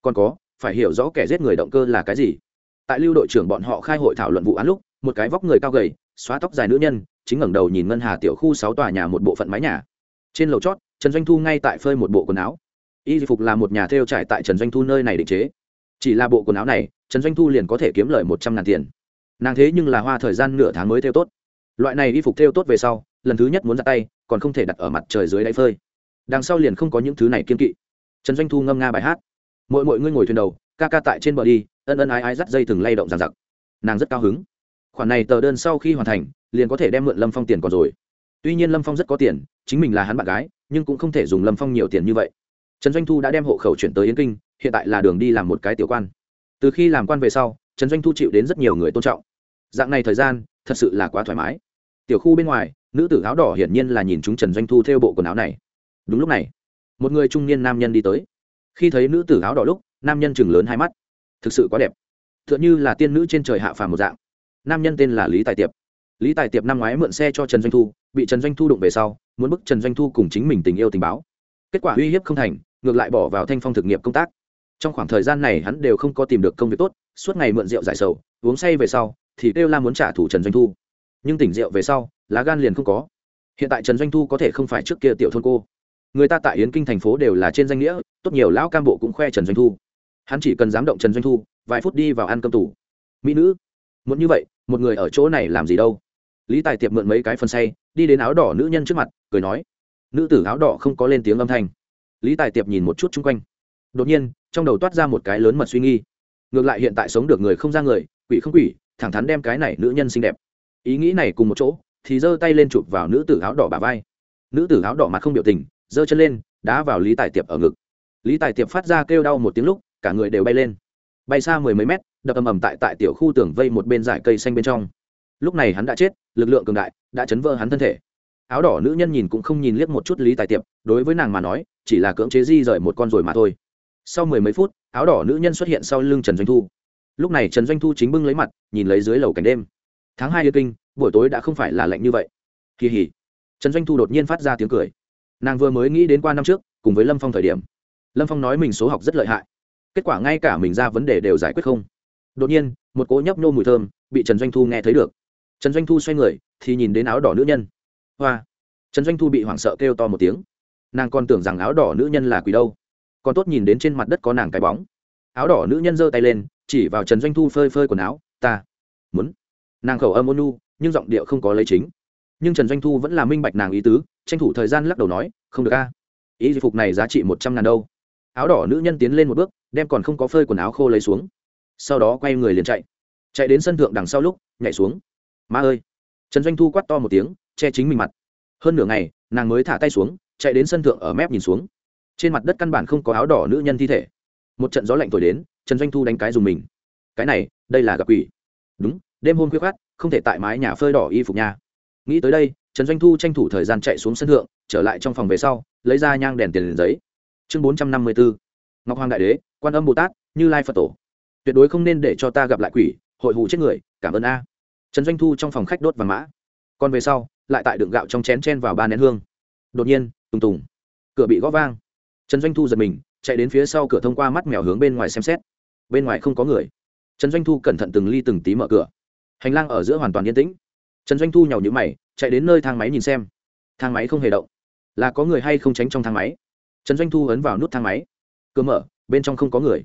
Còn có, phải hiểu rõ kẻ giết người động cơ là cái gì. Tại lưu đội trưởng bọn họ khai hội thảo luận vụ án lúc, một cái vóc người cao gầy, xóa tóc dài nữ nhân, chính ngẩng đầu nhìn ngân hà tiểu khu sáu tòa nhà một bộ phận mái nhà. Trên lầu chót, trần doanh thu ngay tại phơi một bộ quần áo. Y phục là một nhà thêu trải tại trần doanh thu nơi này định chế. Chỉ là bộ quần áo này, trần doanh thu liền có thể kiếm lời một trăm ngàn tiền. Nàng thế nhưng là hoa thời gian nửa tháng mới thêu tốt. Loại này y phục thêu tốt về sau, lần thứ nhất muốn ra tay còn không thể đặt ở mặt trời dưới đáy phơi. Đằng sau liền không có những thứ này kiên kỵ. Trần doanh thu ngâm nga bài hát. Mỗi mỗi ngươi ngồi thuyền đầu, ca ca tại trên bờ đi, ân ân ái ái dắt dây thừng lay động ràng giặc nàng rất cao hứng. Khoản này tờ đơn sau khi hoàn thành, liền có thể đem mượn lâm phong tiền còn rồi. Tuy nhiên lâm phong rất có tiền, chính mình là hắn bạn gái, nhưng cũng không thể dùng lâm phong nhiều tiền như vậy. Trần doanh thu đã đem hộ khẩu chuyển tới yến kinh, hiện tại là đường đi làm một cái tiểu quan. Từ khi làm quan về sau, trần doanh thu chịu đến rất nhiều người tôn trọng. Dạng này thời gian, thật sự là quá thoải mái. Tiểu khu bên ngoài nữ tử áo đỏ hiển nhiên là nhìn chúng trần doanh thu theo bộ quần áo này. Đúng lúc này, một người trung niên nam nhân đi tới. Khi thấy nữ tử áo đỏ lúc, nam nhân chừng lớn hai mắt. Thực sự quá đẹp. T h ư ợ n h ư là tiên nữ trên trời hạ phàm một dạng. Nam nhân tên là lý tài tiệp. Lý tài tiệp năm ngoái mượn xe cho trần doanh thu, bị trần doanh thu đụng về sau, muốn bức trần doanh thu cùng chính mình tình yêu tình báo. Kết quả uy hiếp không thành, ngược lại bỏ vào thanh phong thực nghiệp công tác. Trong khoảng thời gian này hắn đều không có tìm được công việc tốt, suốt ngày mượn rượu giải sầu, uống say về sau, thì kêu la muốn trả thù trần doanh thu. Nhưng tỉnh rượu về sau lá gan liền không có. Hiện tại trần doanh thu có thể không phải trước kia tiểu thôn cô. Người ta tại yến kinh thành phố đều là trên danh nghĩa, tốt nhiều lão cam bộ cũng khoe trần doanh thu. Hắn chỉ cần dám động trần doanh thu, vài phút đi vào ăn cơm tủ. Mỹ nữ, muốn như vậy, một người ở chỗ này làm gì đâu? Lý tài tiệp mượn mấy cái phần say, đi đến áo đỏ nữ nhân trước mặt, cười nói. Nữ tử áo đỏ không có lên tiếng âm thanh. Lý tài tiệp nhìn một chút chung quanh. Đột nhiên, trong đầu toát ra một cái lớn mật suy nghi ngược lại hiện tại sống được người không ra người, quỷ không quỷ, thẳng thắn đem cái này nữ nhân xinh đẹp. Ý nghĩ này cùng một chỗ thì giơ tay lên chụp vào nữ tử áo đỏ bà vai. Nữ tử áo đỏ mặt không biểu tình, giơ chân lên, đá vào lý tài tiệp ở ngực. Lý tài tiệp phát ra kêu đau một tiếng lúc, cả người đều bay lên. Bay xa mười mấy mét, đập ầm ầm tại tại tiểu khu tường vây một bên dải cây xanh bên trong. Lúc này hắn đã chết, lực lượng cường đại đã chấn vỡ hắn thân thể. Áo đỏ nữ nhân nhìn cũng không nhìn liếc một chút lý tài tiệp, đối với nàng mà nói, chỉ là cưỡng chế di rời một con rồi mà thôi. Sau mười mấy phút, áo đỏ nữ nhân xuất hiện sau lưng trần doanh thu. Lúc này trần doanh thu chính bưng lấy mặt, nhìn lấy dưới lầu cảnh đêm tháng hai yên kinh, buổi tối đã không phải là lạnh như vậy. Kỳ hỉ. Trần doanh thu đột nhiên phát ra tiếng cười. Nàng vừa mới nghĩ đến qua năm trước, cùng với lâm phong thời điểm. Lâm phong nói mình số học rất lợi hại. Kết quả ngay cả mình ra vấn đề đều giải quyết không. Đột nhiên, một cỗ nhấp nô mùi thơm bị trần doanh thu nghe thấy được. Trần doanh thu xoay người, thì nhìn đến áo đỏ nữ nhân. Hoa. Trần doanh thu bị hoảng sợ kêu to một tiếng. Nàng còn tưởng rằng áo đỏ nữ nhân là quỷ đâu. Còn tốt nhìn đến trên mặt đất có nàng cái bóng. Áo đỏ nữ nhân giơ tay lên, chỉ vào trần doanh thu phơi phơi quần áo. Ta muốn nàng khẩu âm ôn nu nhưng giọng điệu không có lấy chính. Nhưng trần doanh thu vẫn là minh bạch nàng ý tứ, tranh thủ thời gian lắc đầu nói, không được a. Ý phục này giá trị một trăm ngàn đâu. Áo đỏ nữ nhân tiến lên một bước, đem còn không có phơi quần áo khô lấy xuống. Sau đó quay người liền chạy. Chạy đến sân thượng đằng sau lúc, nhảy xuống. Ma ơi! Trần doanh thu quát to một tiếng, che chính mình mặt. Hơn nửa ngày, nàng mới thả tay xuống, chạy đến sân thượng ở mép nhìn xuống. Trên mặt đất căn bản không có áo đỏ nữ nhân thi thể. Một trận gió lạnh thổi đến, trần doanh thu đánh cái dùng mình. Cái này, đây là gặp quỷ. Đúng đêm hôm khuya khoát không thể tại mái nhà phơi đỏ y phục nhà. Nghĩ tới đây, trần doanh thu tranh thủ thời gian chạy xuống sân thượng, trở lại trong phòng về sau, lấy ra nhang đèn tiền giấy. Chương bốn trăm năm mươi bốn ngọc hoàng đại đế, quan âm bồ tát, như lai phật tổ. Tuyệt đối không nên để cho ta gặp lại quỷ, hội hụ chết người, cảm ơn a. Trần doanh thu trong phòng khách đốt vàng mã. Còn về sau, lại tại đựng gạo trong chén chen vào ba nén hương. Đột nhiên, tùng tùng, cửa bị gõ vang. Trần doanh thu giật mình, chạy đến phía sau cửa thông qua mắt mèo hướng bên ngoài xem xét. Bên ngoài không có người. Trần doanh thu cẩn thận từng ly từng tí mở cửa hành lang ở giữa hoàn toàn yên tĩnh. Trần doanh thu nhàu nhữ mày, chạy đến nơi thang máy nhìn xem. Thang máy không hề động. Là có người hay không tránh trong thang máy? Trần doanh thu ấn vào nút thang máy. Cửa mở, bên trong không có người.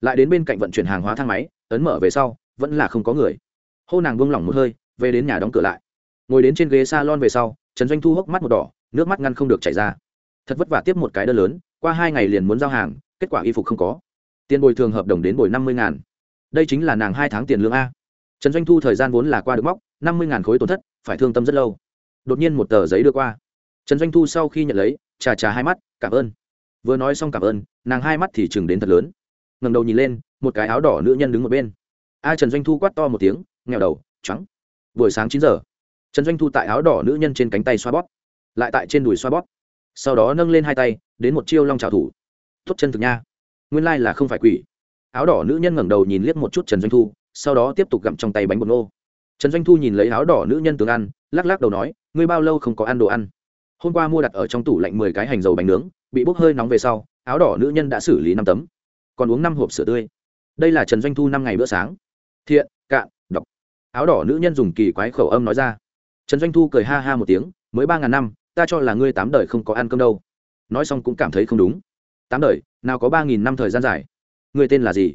Lại đến bên cạnh vận chuyển hàng hóa thang máy, ấn mở về sau, vẫn là không có người. Hô nàng buông lỏng một hơi, về đến nhà đóng cửa lại. Ngồi đến trên ghế s a lon về sau, trần doanh thu hốc mắt một đỏ, nước mắt ngăn không được chảy ra. Thật vất vả tiếp một cái đơn lớn, qua hai ngày liền muốn giao hàng, kết quả y phục không có. Tiền bồi thường hợp đồng đến bồi năm mươi ngàn. Đây chính là nàng hai tháng tiền lương a trần doanh thu thời gian vốn là qua được móc, năm mươi ngàn khối tổn thất, phải thương tâm rất lâu. Đột nhiên một tờ giấy đưa qua. Trần doanh thu sau khi nhận lấy, trà trà hai mắt, cảm ơn. Vừa nói xong cảm ơn nàng hai mắt thì chừng đến thật lớn. Ngầm đầu nhìn lên, một cái áo đỏ nữ nhân đứng một bên. A trần doanh thu quát to một tiếng nghèo đầu trắng buổi sáng chín giờ, trần doanh thu tại áo đỏ nữ nhân trên cánh tay xoa bóp, lại tại trên đùi xoa bóp. Sau đó nâng lên hai tay, đến một chiêu long trào thủ. Tốt chân thực nha, nguyên lai là không phải quỷ. Áo đỏ nữ nhân ngẩng đầu nhìn liếc một chút trần doanh thu sau đó tiếp tục gặm trong tay bánh bột ngô. Trần doanh thu nhìn lấy áo đỏ nữ nhân tướng ăn, lắc lắc đầu nói, ngươi bao lâu không có ăn đồ ăn? Hôm qua mua đặt ở trong tủ lạnh mười cái hành dầu bánh nướng, bị bốc hơi nóng về sau, áo đỏ nữ nhân đã xử lý năm tấm. Còn uống năm hộp sữa tươi. Đây là trần doanh thu năm ngày bữa sáng. Thiện, cạn, đọc. Áo đỏ nữ nhân dùng kỳ quái khẩu âm nói ra. Trần doanh thu cười ha ha một tiếng, mới ba ngàn năm, ta cho là ngươi tám đời không có ăn cơm đâu. Nói xong cũng cảm thấy không đúng. Tám đời, nào có ba nghìn năm thời gian dài? Người tên là gì?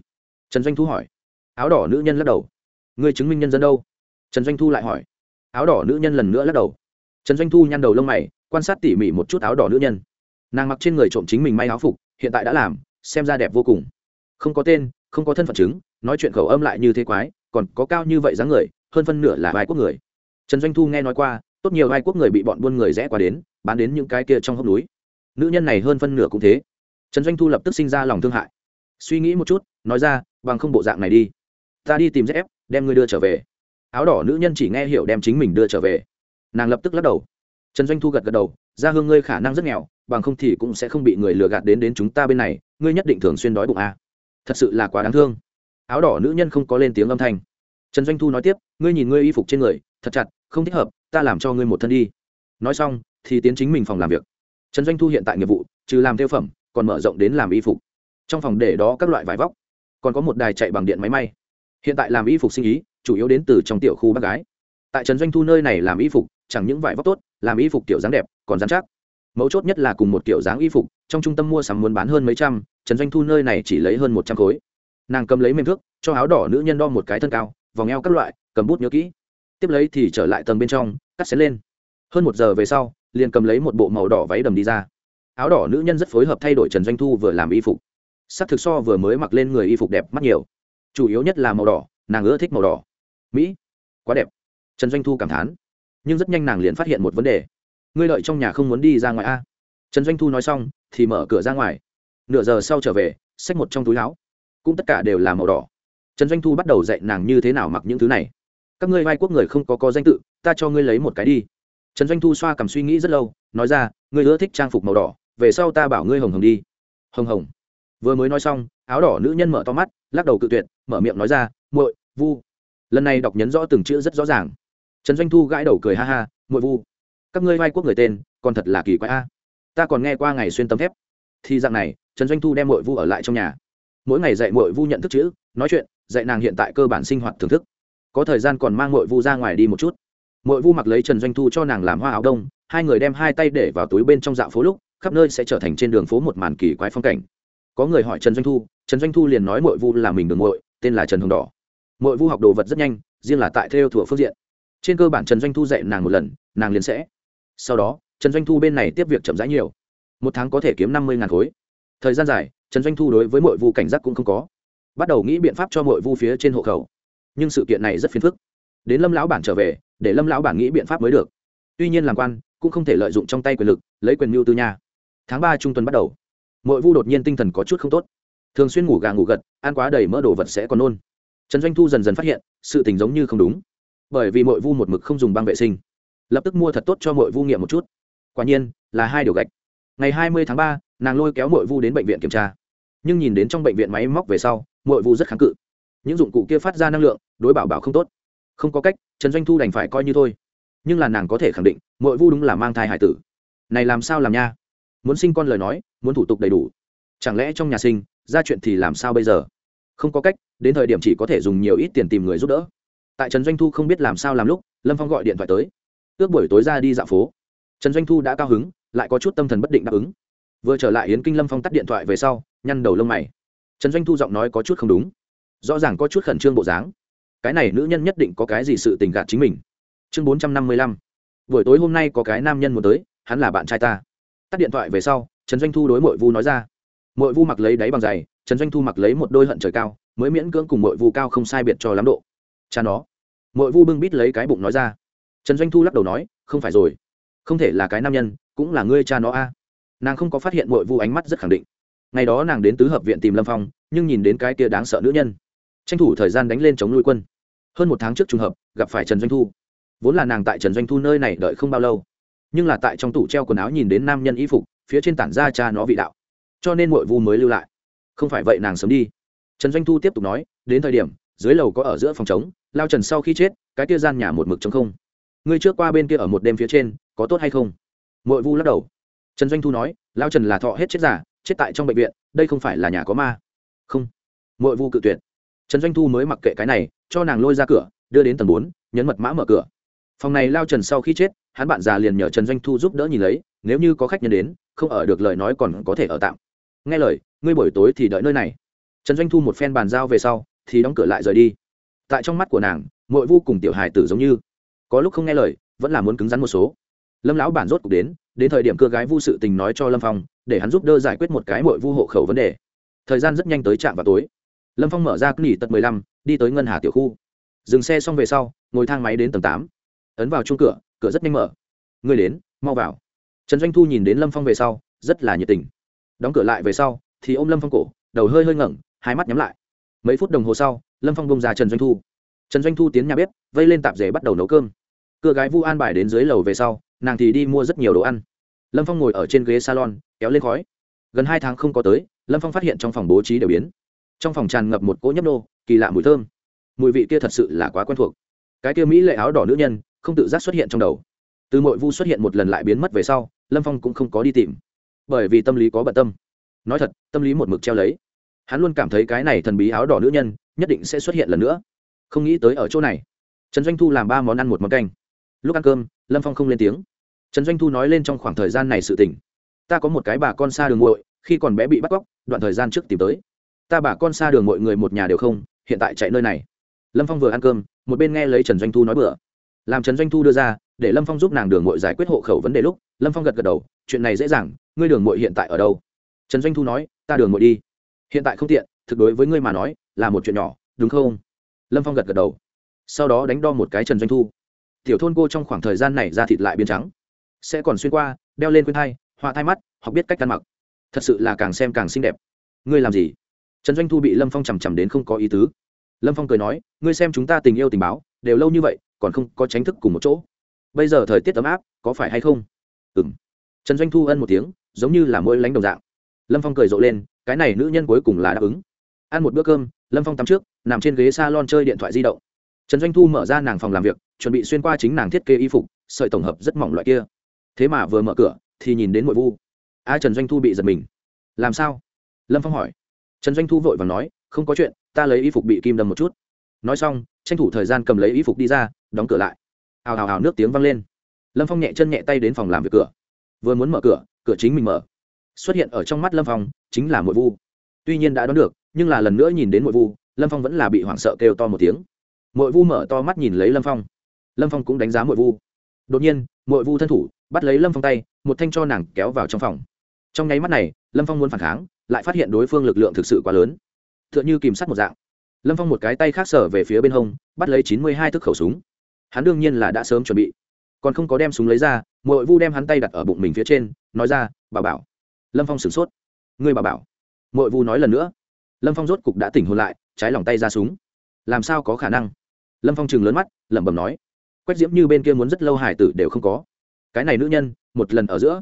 Trần doanh thu hỏi áo đỏ nữ nhân lắc đầu. Ngươi chứng minh nhân dân đâu? Trần doanh thu lại hỏi. Áo đỏ nữ nhân lần nữa lắc đầu. Trần doanh thu nhăn đầu lông mày, quan sát tỉ mỉ một chút áo đỏ nữ nhân. Nàng mặc trên người trộm chính mình may áo phục, hiện tại đã làm, xem ra đẹp vô cùng. Không có tên, không có thân phận chứng, nói chuyện khẩu âm lại như thế quái, còn có cao như vậy dáng người, hơn phân nửa là vai quốc người. Trần doanh thu nghe nói qua, tốt nhiều vai quốc người bị bọn buôn người rẽ qua đến, bán đến những cái kia trong hốc núi. Nữ nhân này hơn phân nửa cũng thế. Trần doanh thu lập tức sinh ra lòng thương hại. Suy nghĩ một chút, nói ra, bằng không bộ dạng này đi ta đi tìm ZF, đem ngươi đưa trở về. Áo đỏ nữ nhân chỉ nghe hiểu đem chính mình đưa trở về. Nàng lập tức lắc đầu. Trần doanh thu gật gật đầu gia hương ngươi khả năng rất nghèo bằng không thì cũng sẽ không bị người lừa gạt đến đến chúng ta bên này ngươi nhất định thường xuyên đói bụng à. thật sự là quá đáng thương. Áo đỏ nữ nhân không có lên tiếng âm thanh. Trần doanh thu nói tiếp ngươi nhìn ngươi y phục trên người thật chặt không thích hợp ta làm cho ngươi một thân đi. Nói xong thì tiến chính mình phòng làm việc. Trần doanh thu hiện tại nghiệp vụ trừ làm theo phẩm còn mở rộng đến làm y phục. Trong phòng để đó các loại vải vóc. Còn có một đài chạy bằng điện máy may hiện tại làm y phục sinh ý, chủ yếu đến từ trong tiểu khu bác gái. Tại trần doanh thu nơi này làm y phục, chẳng những vải vóc tốt, làm y phục tiểu dáng đẹp, còn dán chắc. Mấu chốt nhất là cùng một kiểu dáng y phục, trong trung tâm mua sắm muốn bán hơn mấy trăm, trần doanh thu nơi này chỉ lấy hơn một trăm khối. Nàng cầm lấy mềm thước, cho áo đỏ nữ nhân đo một cái thân cao, vòng eo các loại, cầm bút nhớ kỹ. Tiếp lấy thì trở lại tầng bên trong, cắt xén lên. Hơn một giờ về sau, liền cầm lấy một bộ màu đỏ váy đầm đi ra. Áo đỏ nữ nhân rất phối hợp thay đổi trần doanh thu vừa làm y phục. Sắc thực so vừa mới mặc lên người y phục đẹp mắt nhiều chủ yếu nhất là màu đỏ, nàng ưa thích màu đỏ. Mỹ, quá đẹp. Trần doanh thu cảm thán. Nhưng rất nhanh nàng liền phát hiện một vấn đề. Ngươi lợi trong nhà không muốn đi ra ngoài a trần doanh thu nói xong, thì mở cửa ra ngoài. Nửa giờ sau trở về, xách một trong túi áo. Cũng tất cả đều là màu đỏ. Trần doanh thu bắt đầu dạy nàng như thế nào mặc những thứ này. Các ngươi vai quốc người không có có danh tự, ta cho ngươi lấy một cái đi. Trần doanh thu xoa cầm suy nghĩ rất lâu, nói ra, ngươi ưa thích trang phục màu đỏ, về sau ta bảo ngươi hồng hồng đi. Hồng hồng. Vừa mới nói xong áo đỏ nữ nhân mở to mắt, lắc đầu cự tuyệt, mở miệng nói ra, muội, vu. Lần này đọc nhấn rõ từng chữ rất rõ ràng. Trần doanh thu gãi đầu cười ha ha, muội vu, các ngươi vai quốc người tên, còn thật là kỳ quái a. Ta còn nghe qua ngày xuyên tấm thép. Thì dạng này, trần doanh thu đem muội vu ở lại trong nhà. Mỗi ngày dạy muội vu nhận thức chữ, nói chuyện, dạy nàng hiện tại cơ bản sinh hoạt thưởng thức. Có thời gian còn mang muội vu ra ngoài đi một chút. Muội vu mặc lấy trần doanh thu cho nàng làm hoa áo đông, hai người đem hai tay để vào túi bên trong dạo phố lúc, khắp nơi sẽ trở thành trên đường phố một màn kỳ quái phong cảnh có người hỏi trần doanh thu, trần doanh thu liền nói muội vu là mình đường muội, tên là trần hồng đỏ. Muội vu học đồ vật rất nhanh, riêng là tại theo thủa phương diện. Trên cơ bản trần doanh thu dạy nàng một lần, nàng liền sẽ. Sau đó, trần doanh thu bên này tiếp việc chậm rãi nhiều. Một tháng có thể kiếm năm mươi ngàn khối. Thời gian dài, trần doanh thu đối với mội vu cảnh giác cũng không có. Bắt đầu nghĩ biện pháp cho mội vu phía trên hộ khẩu. Nhưng sự kiện này rất phiền phức. Đến lâm lão bản trở về, để lâm lão bản nghĩ biện pháp mới được. Tuy nhiên làm quan, cũng không thể lợi dụng trong tay quyền lực, lấy quyền mưu tư nhà tháng ba trung tuần bắt đầu mội vu đột nhiên tinh thần có chút không tốt. Thường xuyên ngủ gà ngủ gật, ăn quá đầy mỡ đồ vật sẽ còn nôn. Trần doanh thu dần dần phát hiện, sự tình giống như không đúng. Bởi vì Mội vu một mực không dùng băng vệ sinh. Lập tức mua thật tốt cho Mội vu nghiệm một chút. Quả nhiên, là hai điều gạch. Ngày hai mươi tháng ba, nàng lôi kéo Mội vu đến bệnh viện kiểm tra. Nhưng nhìn đến trong bệnh viện máy móc về sau, Mội vu rất kháng cự. Những dụng cụ kia phát ra năng lượng, đối bảo bảo không tốt. Không có cách, trần doanh thu đành phải coi như thôi. Nhưng là nàng có thể khẳng định, Mội vu đúng là mang thai hải tử. Này làm sao làm nha? Muốn sinh con lời nói, muốn thủ tục đầy đủ. Chẳng lẽ trong nhà sinh, ra chuyện thì làm sao bây giờ? Không có cách, đến thời điểm chỉ có thể dùng nhiều ít tiền tìm người giúp đỡ. Tại trần doanh thu không biết làm sao làm lúc, lâm phong gọi điện thoại tới. Ước buổi tối ra đi dạo phố. Trần doanh thu đã cao hứng, lại có chút tâm thần bất định đáp ứng. Vừa trở lại yến kinh, lâm phong tắt điện thoại về sau, nhăn đầu lông mày. Trần doanh thu giọng nói có chút không đúng. Rõ ràng có chút khẩn trương bộ dáng. Cái này nữ nhân nhất định có cái gì sự tình gạt chính mình. Chương bốn trăm năm mươi lăm. Buổi tối hôm nay có cái nam nhân muốn tới, hắn là bạn trai ta tắt điện thoại về sau, trần doanh thu đối mội vu nói ra. Mội vu mặc lấy đáy bằng giày, trần doanh thu mặc lấy một đôi hận trời cao, mới miễn cưỡng cùng mội vu cao không sai biệt cho lắm độ. Cha nó. Mội vu bưng bít lấy cái bụng nói ra. Trần doanh thu lắc đầu nói, không phải rồi. Không thể là cái nam nhân, cũng là ngươi cha nó a. Nàng không có phát hiện mội vu ánh mắt rất khẳng định. Ngày đó nàng đến tứ hợp viện tìm lâm phong, nhưng nhìn đến cái kia đáng sợ nữ nhân. Tranh thủ thời gian đánh lên chống nuôi quân. Hơn một tháng trước trùng hợp, gặp phải trần doanh thu. Vốn là nàng tại trần doanh thu nơi này đợi không bao lâu nhưng là tại trong tủ treo quần áo nhìn đến nam nhân y phục, phía trên tản ra cha nó vị đạo. Cho nên mội vu mới lưu lại. Không phải vậy nàng sớm đi. Trần doanh thu tiếp tục nói, đến thời điểm, dưới lầu có ở giữa phòng trống, lao trần sau khi chết, cái kia gian nhà một mực trống không. Ngươi trước qua bên kia ở một đêm phía trên, có tốt hay không? Mội vu lắc đầu. Trần doanh thu nói, lao trần là thọ hết chết giả chết tại trong bệnh viện, đây không phải là nhà có ma. Không. Mội vu cự tuyệt. Trần doanh thu mới mặc kệ cái này, cho nàng lôi ra cửa, đưa đến tầng bốn, nhấn mật mã mở cửa. Phòng này lao trần sau khi chết hắn bạn già liền nhờ trần doanh thu giúp đỡ nhìn lấy, nếu như có khách nhân đến, không ở được lời nói còn có thể ở tạm. Nghe lời, ngươi buổi tối thì đợi nơi này. Trần doanh thu một phen bàn giao về sau, thì đóng cửa lại rời đi. Tại trong mắt của nàng mội vu cùng tiểu hài tử giống như. Có lúc không nghe lời, vẫn là muốn cứng rắn một số. Lâm lão bản rốt cuộc đến đến thời điểm cưa gái vu sự tình nói cho lâm phong, để hắn giúp đỡ giải quyết một cái mội vu hộ khẩu vấn đề. Thời gian rất nhanh tới trạm vào tối. Lâm phong mở ra nghỉ tật mười lăm, đi tới ngân hà tiểu khu. Dừng xe xong về sau, ngồi thang máy đến tầng tám. Ấn vào chung cửa cửa rất nhanh mở. Người đến, mau vào. Trần doanh thu nhìn đến lâm phong về sau, rất là nhiệt tình. Đóng cửa lại về sau, thì ô m lâm phong cổ, đầu hơi hơi ngẩng, hai mắt nhắm lại. Mấy phút đồng hồ sau, lâm phong bông ra trần doanh thu. Trần doanh thu tiến nhà bếp, vây lên tạp rể bắt đầu nấu cơm. Cưa gái vu an bài đến dưới lầu về sau, nàng thì đi mua rất nhiều đồ ăn. Lâm phong ngồi ở trên ghế salon, kéo lên khói. Gần hai tháng không có tới, lâm phong phát hiện trong phòng bố trí đều biến. Trong phòng tràn ngập một cỗ nhấp nô, kỳ lạ mùi thơm. Mùi vị kia thật sự là quá quen thuộc. Cái kia mỹ lệ áo đỏ nữ nhân không tự giác xuất hiện trong đầu. Từ mội vu xuất hiện một lần lại biến mất về sau, lâm phong cũng không có đi tìm. Bởi vì tâm lý có bận tâm. Nói thật, tâm lý một mực treo lấy. Hắn luôn cảm thấy cái này thần bí áo đỏ nữ nhân, nhất định sẽ xuất hiện lần nữa. Không nghĩ tới ở chỗ này, trần doanh thu làm ba món ăn một món canh. Lúc ăn cơm, lâm phong không lên tiếng. Trần doanh thu nói lên trong khoảng thời gian này sự tình. Ta có một cái bà con xa đường muội, khi còn bé bị bắt cóc, đoạn thời gian trước tìm tới. Ta bà con xa đường mọi người một nhà đều không, hiện tại chạy nơi này. Lâm phong vừa ăn cơm, một bên nghe lấy trần doanh thu nói bữa làm trần doanh thu đưa ra, để lâm phong giúp nàng đường mội giải quyết hộ khẩu vấn đề lúc, lâm phong gật gật đầu, chuyện này dễ dàng, ngươi đường mội hiện tại ở đâu? Trần doanh thu nói, ta đường mội đi. Hiện tại không tiện, thực đối với ngươi mà nói, là một chuyện nhỏ, đúng không? Lâm phong gật gật đầu. Sau đó đánh đo một cái trần doanh thu. Tiểu thôn cô trong khoảng thời gian này ra thịt lại biến trắng, sẽ còn xuyên qua, đeo lên khuyên thai, họa thai mắt, học biết cách ăn mặc. Thật sự là càng xem càng xinh đẹp. Ngươi làm gì? Trần doanh thu bị lâm phong chằm chằm đến không có ý tứ. Lâm phong cười nói, ngươi xem chúng ta tình yêu tình báo, đều lâu như vậy còn không có tránh thức cùng một chỗ. Bây giờ thời tiết ấm áp, có phải hay không? Ừ m trần doanh thu ân một tiếng, giống như là mỗi lánh đồng dạng. Lâm phong cười rộ lên, cái này nữ nhân cuối cùng là đáp ứng. Ăn một bữa cơm, lâm phong tắm trước, nằm trên ghế s a lon chơi điện thoại di động. Trần doanh thu mở ra nàng phòng làm việc, chuẩn bị xuyên qua chính nàng thiết kế y phục, sợi tổng hợp rất mỏng loại kia. Thế mà vừa mở cửa, thì nhìn đến mội vu. A, trần doanh thu bị giật mình. Làm sao? Lâm phong hỏi. Trần doanh thu vội và nói, không có chuyện, ta lấy y phục bị kim đâm một chút nói xong, tranh thủ thời gian cầm lấy y phục đi ra, đóng cửa lại. Hào hào hào nước tiếng vang lên. Lâm phong nhẹ chân nhẹ tay đến phòng làm việc cửa. Vừa muốn mở cửa cửa chính mình mở. Xuất hiện ở trong mắt lâm phong, chính là mội vu. Tuy nhiên đã đoán được, nhưng là lần nữa nhìn đến mội vu, lâm phong vẫn là bị hoảng sợ kêu to một tiếng. Mội vu mở to mắt nhìn lấy lâm phong. Lâm phong cũng đánh giá mội vu. Đột nhiên, mội vu thân thủ, bắt lấy lâm phong tay, một thanh cho nàng kéo vào trong phòng. Trong nháy mắt này, lâm phong muốn phản kháng, lại phát hiện đối phương lực lượng thực sự quá lớn. T h ư ợ n h ư kìm sắt một dạng lâm phong một cái tay khác sở về phía bên hông, bắt lấy chín mươi hai thức khẩu súng. Hắn đương nhiên là đã sớm chuẩn bị, còn không có đem súng lấy ra mội vu đem hắn tay đặt ở bụng mình phía trên, nói ra bà bảo. Lâm phong sửng sốt. Ngươi bà bảo. Mội vu nói lần nữa. Lâm phong rốt cục đã tỉnh hôn lại, trái lòng tay ra súng. Làm sao có khả năng? Lâm phong chừng lớn mắt, lẩm bẩm nói. Quách diễm như bên kia muốn rất lâu hải tử đều không có. Cái này nữ nhân, một lần ở giữa,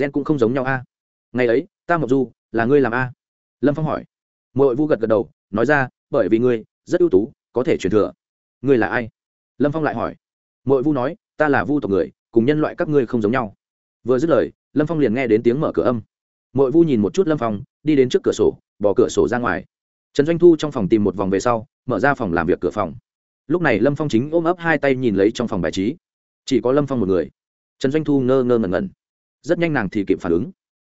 gen cũng không giống nhau a. Ngày ấy, ta mộc du, là ngươi làm a? Lâm phong hỏi. Mội vu gật gật đầu, nói ra bởi vì ngươi, rất ưu tú, có thể truyền thừa. Ngươi là ai? Lâm phong lại hỏi. Mội vu nói, ta là vu tộc người, cùng nhân loại các ngươi không giống nhau. Vừa dứt lời, lâm phong liền nghe đến tiếng mở cửa âm. Mội vu nhìn một chút lâm phong, đi đến trước cửa sổ, bỏ cửa sổ ra ngoài. Trần doanh thu trong phòng tìm một vòng về sau, mở ra phòng làm việc cửa phòng. Lúc này lâm phong chính ôm ấp hai tay nhìn lấy trong phòng bài trí. Chỉ có lâm phong một người. Trần doanh thu ngơ ngơ ngẩn ngẩn. Rất nhanh nàng thì kịp phản ứng.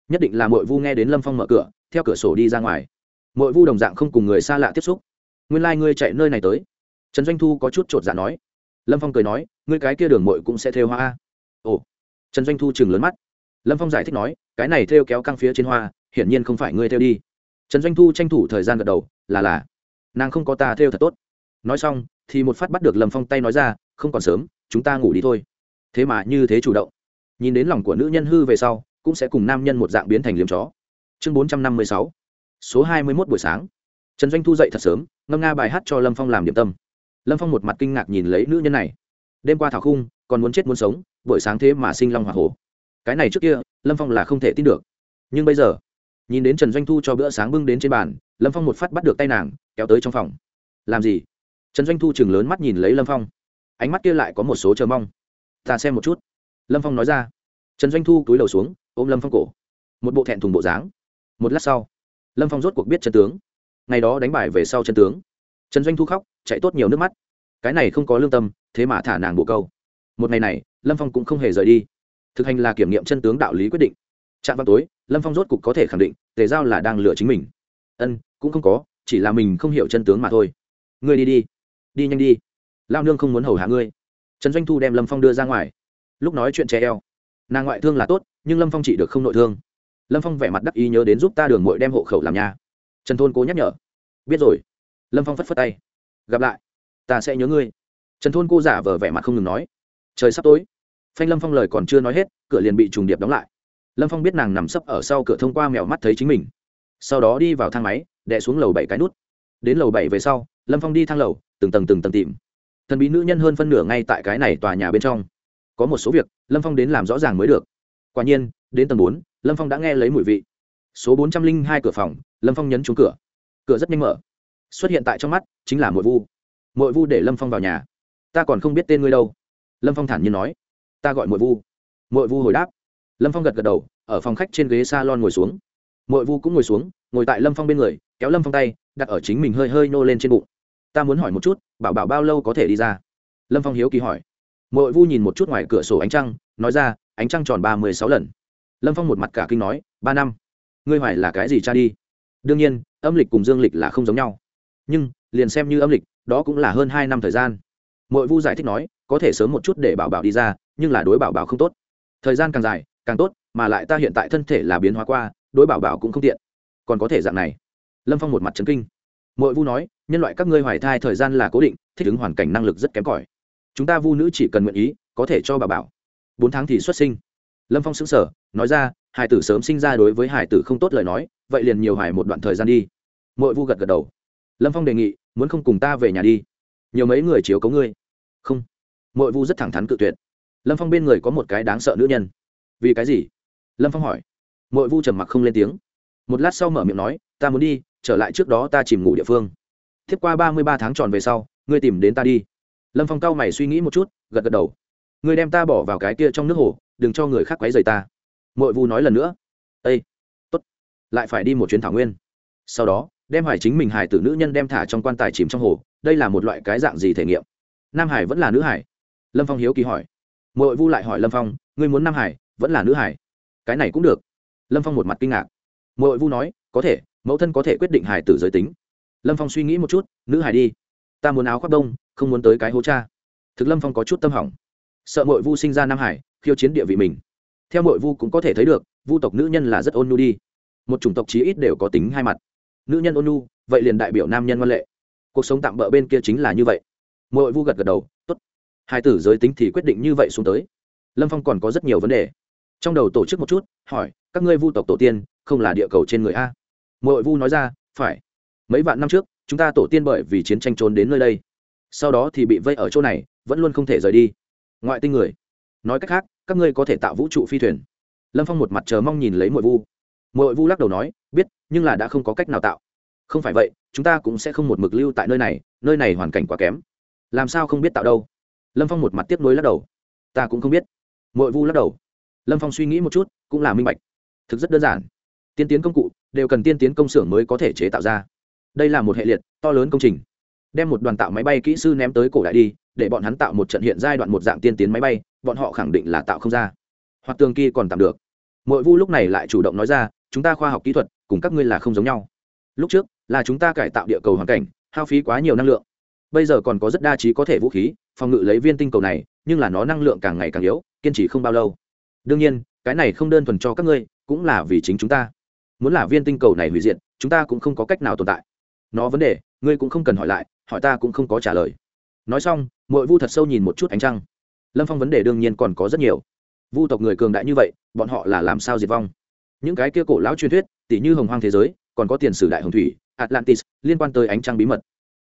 Nhất định là mội vu nghe đến lâm phong mở cửa, theo cửa sổ đi ra ngoài. Mội vu đồng dạng không cùng người xa lạ tiếp xúc nguyên lai、like、ngươi chạy nơi này tới. Trần doanh thu có chút t r ộ t dạ nói. Lâm phong cười nói, ngươi cái kia đường mội cũng sẽ theo hoa ồ. Trần doanh thu chừng lớn mắt. Lâm phong giải thích nói, cái này theo kéo căng phía trên hoa, hiển nhiên không phải ngươi theo đi. Trần doanh thu tranh thủ thời gian gật đầu, là là. Nàng không có ta theo thật tốt. Nói xong, thì một phát bắt được lâm phong tay nói ra, không còn sớm, chúng ta ngủ đi thôi. Thế mà như thế chủ động. Nhìn đến lòng của nữ nhân hư về sau, cũng sẽ cùng nam nhân một dạng biến thành liếm chó. Chương bốn trăm năm mươi sáu. Số hai mươi mốt buổi sáng trần doanh thu dậy thật sớm, ngâm nga bài hát cho lâm phong làm điểm tâm. Lâm phong một mặt kinh ngạc nhìn lấy nữ nhân này. Đêm qua thảo khung, còn muốn chết muốn sống, buổi sáng thế mà sinh long h o hồ cái này trước kia, lâm phong là không thể tin được. Nhưng bây giờ, nhìn đến trần doanh thu cho bữa sáng bưng đến trên bàn, lâm phong một phát bắt được tay nàng, kéo tới trong phòng. Làm gì? Trần doanh thu chừng lớn mắt nhìn lấy lâm phong. Ánh mắt kia lại có một số chờ mong. Ta xem một chút. Lâm phong nói ra. Trần doanh thu túi đầu xuống, ôm lâm phong cổ. Một bộ thẹn thùng bộ dáng. Một lát sau, lâm phong rốt cuộc biết Trần tướng ngày đó đánh bài về sau chân tướng. Trần doanh thu khóc, chạy tốt nhiều nước mắt. Cái này không có lương tâm, thế mà thả nàng bộ câu. Một ngày này, lâm phong cũng không hề rời đi. Thực hành là kiểm nghiệm chân tướng đạo lý quyết định. Trạm vào tối, lâm phong rốt cục có thể khẳng định, tề giao là đang lừa chính mình. Ân, cũng không có, chỉ là mình không hiểu chân tướng mà thôi. Ngươi đi đi. Đi nhanh đi. Lao nương không muốn hầu hạ ngươi. Trần doanh thu đem lâm phong đưa ra ngoài. Lúc nói chuyện trẻ eo. Nàng ngoại thương là tốt, nhưng lâm phong chỉ được không nội thương. Lâm phong vẻ mặt đắc ý nhớ đến giúp ta đường mội đem hộ khẩu làm nhà trần thôn cố nhắc nhở biết rồi. Lâm phong phất phất tay. Gặp lại. Ta sẽ nhớ ngươi. Trần thôn cô giả vờ vẻ mặt không ngừng nói. Trời sắp tối. Phanh lâm phong lời còn chưa nói hết, cửa liền bị trùng điệp đóng lại. Lâm phong biết nàng nằm sấp ở sau cửa thông qua mèo mắt thấy chính mình. Sau đó đi vào thang máy, đè xuống lầu bảy cái nút. Đến lầu bảy về sau, lâm phong đi thang lầu, từng tầng từng tầng tìm. Thần bí nữ nhân hơn phân nửa ngay tại cái này tòa nhà bên trong. Có một số việc, lâm phong đến làm rõ ràng mới được. Quả nhiên, đến tầng bốn, lâm phong đã nghe lấy mùi vị. Số bốn trăm linh hai cửa phòng, lâm phong nhấn trúng cửa cửa rất nhanh mở. Xuất hiện tại trong mắt chính là mội vu. Mội vu để lâm phong vào nhà. Ta còn không biết tên ngươi đâu. Lâm phong thản nhiên nói. Ta gọi mội vu. Mội vu hồi đáp. Lâm phong gật gật đầu, ở phòng khách trên ghế s a lon ngồi xuống. Mội vu cũng ngồi xuống, ngồi tại lâm phong bên người, kéo lâm phong tay, đặt ở chính mình hơi hơi nô lên trên bụng. Ta muốn hỏi một chút, bảo bảo bao lâu có thể đi ra? Lâm phong hiếu kỳ hỏi. Mội vu nhìn một chút ngoài cửa sổ ánh trăng, nói ra, ánh trăng tròn ba mươi sáu lần. Lâm phong một mặt cả kinh nói, ba năm. Ngươi hoài là cái gì cha đi? Đương nhiên, âm lịch cùng dương lịch là không giống nhau. Nhưng, liền xem như âm lịch, đó cũng là hơn hai năm thời gian. Mỗi vu giải thích nói, có thể sớm một chút để bảo bảo đi ra, nhưng là đối bảo bảo không tốt. Thời gian càng dài, càng tốt, mà lại ta hiện tại thân thể là biến hóa qua, đối bảo bảo cũng không tiện. Còn có thể dạng này. Lâm phong một mặt trấn kinh. Mỗi vu nói, nhân loại các ngươi hoài thai thời gian là cố định, thích ứng hoàn cảnh năng lực rất kém cỏi. Chúng ta vu nữ chỉ cần nguyện ý, có thể cho bà bảo. Bốn tháng thì xuất sinh. Lâm phong xứng sở nói ra, hải tử sớm sinh ra đối với hải tử không tốt lời nói vậy liền nhiều hải một đoạn thời gian đi. Mội vu gật gật đầu. Lâm phong đề nghị, muốn không cùng ta về nhà đi. Nhiều mấy người chiếu cấu ngươi. Không. Mội vu rất thẳng thắn cự tuyệt. Lâm phong bên người có một cái đáng sợ nữ nhân. Vì cái gì? Lâm phong hỏi. Mội vu trầm mặc không lên tiếng. Một lát sau mở miệng nói, ta muốn đi, trở lại trước đó ta chìm ngủ địa phương. Tiếp qua ba mươi ba tháng tròn về sau, ngươi tìm đến ta đi. Lâm phong cao mày suy nghĩ một chút, gật gật đầu. Ngươi đem ta bỏ vào cái kia trong nước hồ, đừng cho người khác quấy rầy ta. Mội vu nói lần nữa. Ây lại phải đi một chuyến thảo nguyên. Sau đó, đem hải chính mình hải tử nữ nhân đem thả trong quan tài chìm trong hồ, đây là một loại cái dạng gì thể nghiệm? Nam hải vẫn là nữ hải? Lâm phong hiếu kỳ hỏi. Mỗi vu lại hỏi lâm phong, ngươi muốn nam hải, vẫn là nữ hải? Cái này cũng được. Lâm phong một mặt kinh ngạc. Mỗi vu nói, có thể, mẫu thân có thể quyết định hải tử giới tính. Lâm phong suy nghĩ một chút, nữ hải đi. Ta muốn áo khoác đông, không muốn tới cái hố cha. Thực lâm phong có chút tâm hỏng. Sợ mội vu sinh ra nam hải, khiêu chiến địa vị mình. Theo mội vu cũng có thể thấy được, vu tộc nữ nhân là rất ôn nhu đi một chủng tộc chí ít đều có tính hai mặt. Nữ nhân ôn nhu, vậy liền đại biểu nam nhân văn lệ. Cuộc sống tạm bỡ bên kia chính là như vậy. Mỗi vu gật gật đầu t ố t hai tử giới tính thì quyết định như vậy xuống tới. Lâm phong còn có rất nhiều vấn đề. Trong đầu tổ chức một chút, hỏi, các ngươi vu tộc tổ tiên, không là địa cầu trên người a? Mỗi vu nói ra, phải. Mấy vạn năm trước, chúng ta tổ tiên bởi vì chiến tranh trốn đến nơi đây. Sau đó thì bị vây ở chỗ này, vẫn luôn không thể rời đi. Ngoại tinh người. Nói cách khác, các ngươi có thể tạo vũ trụ phi thuyền. Lâm phong một mặt chờ mong nhìn lấy mỗi vu mội vu lắc đầu nói, biết, nhưng là đã không có cách nào tạo. Không phải vậy, chúng ta cũng sẽ không một mực lưu tại nơi này nơi này hoàn cảnh quá kém. Làm sao không biết tạo đâu? Lâm phong một mặt tiếp nối lắc đầu. Ta cũng không biết. Mội vu lắc đầu. Lâm phong suy nghĩ một chút, cũng là minh bạch. Thực rất đơn giản. Tiên tiến công cụ, đều cần tiên tiến công xưởng mới có thể chế tạo ra. Đây là một hệ liệt, to lớn công trình. Đem một đoàn tạo máy bay kỹ sư ném tới cổ đại đi, để bọn hắn tạo một trận hiện giai đoạn một dạng tiên tiến máy bay, bọn họ khẳng định là tạo không ra. Hoặc tường kia còn tạm được. Mỗi vu lúc này lại chủ động nói ra chúng ta khoa học kỹ thuật cùng các ngươi là không giống nhau. Lúc trước, là chúng ta cải tạo địa cầu hoàn cảnh, hao phí quá nhiều năng lượng. Bây giờ còn có rất đa trí có thể vũ khí, phòng ngự lấy viên tinh cầu này, nhưng là nó năng lượng càng ngày càng yếu, kiên trì không bao lâu. Đương nhiên, cái này không đơn thuần cho các ngươi, cũng là vì chính chúng ta. Muốn là viên tinh cầu này hủy diệt, chúng ta cũng không có cách nào tồn tại. Nó vấn đề, ngươi cũng không cần hỏi lại, hỏi ta cũng không có trả lời. Nói xong, muội vu thật sâu nhìn một chút ánh trăng. Lâm phong vấn đề đương nhiên còn có rất nhiều. Vu tộc người cường đại như vậy, bọn họ là làm sao diệt vong? Những cái kia cổ lão truyền thuyết tỷ như hồng hoang thế giới, còn có tiền sử đại hồng thủy, atlantis, liên quan tới ánh trăng bí mật.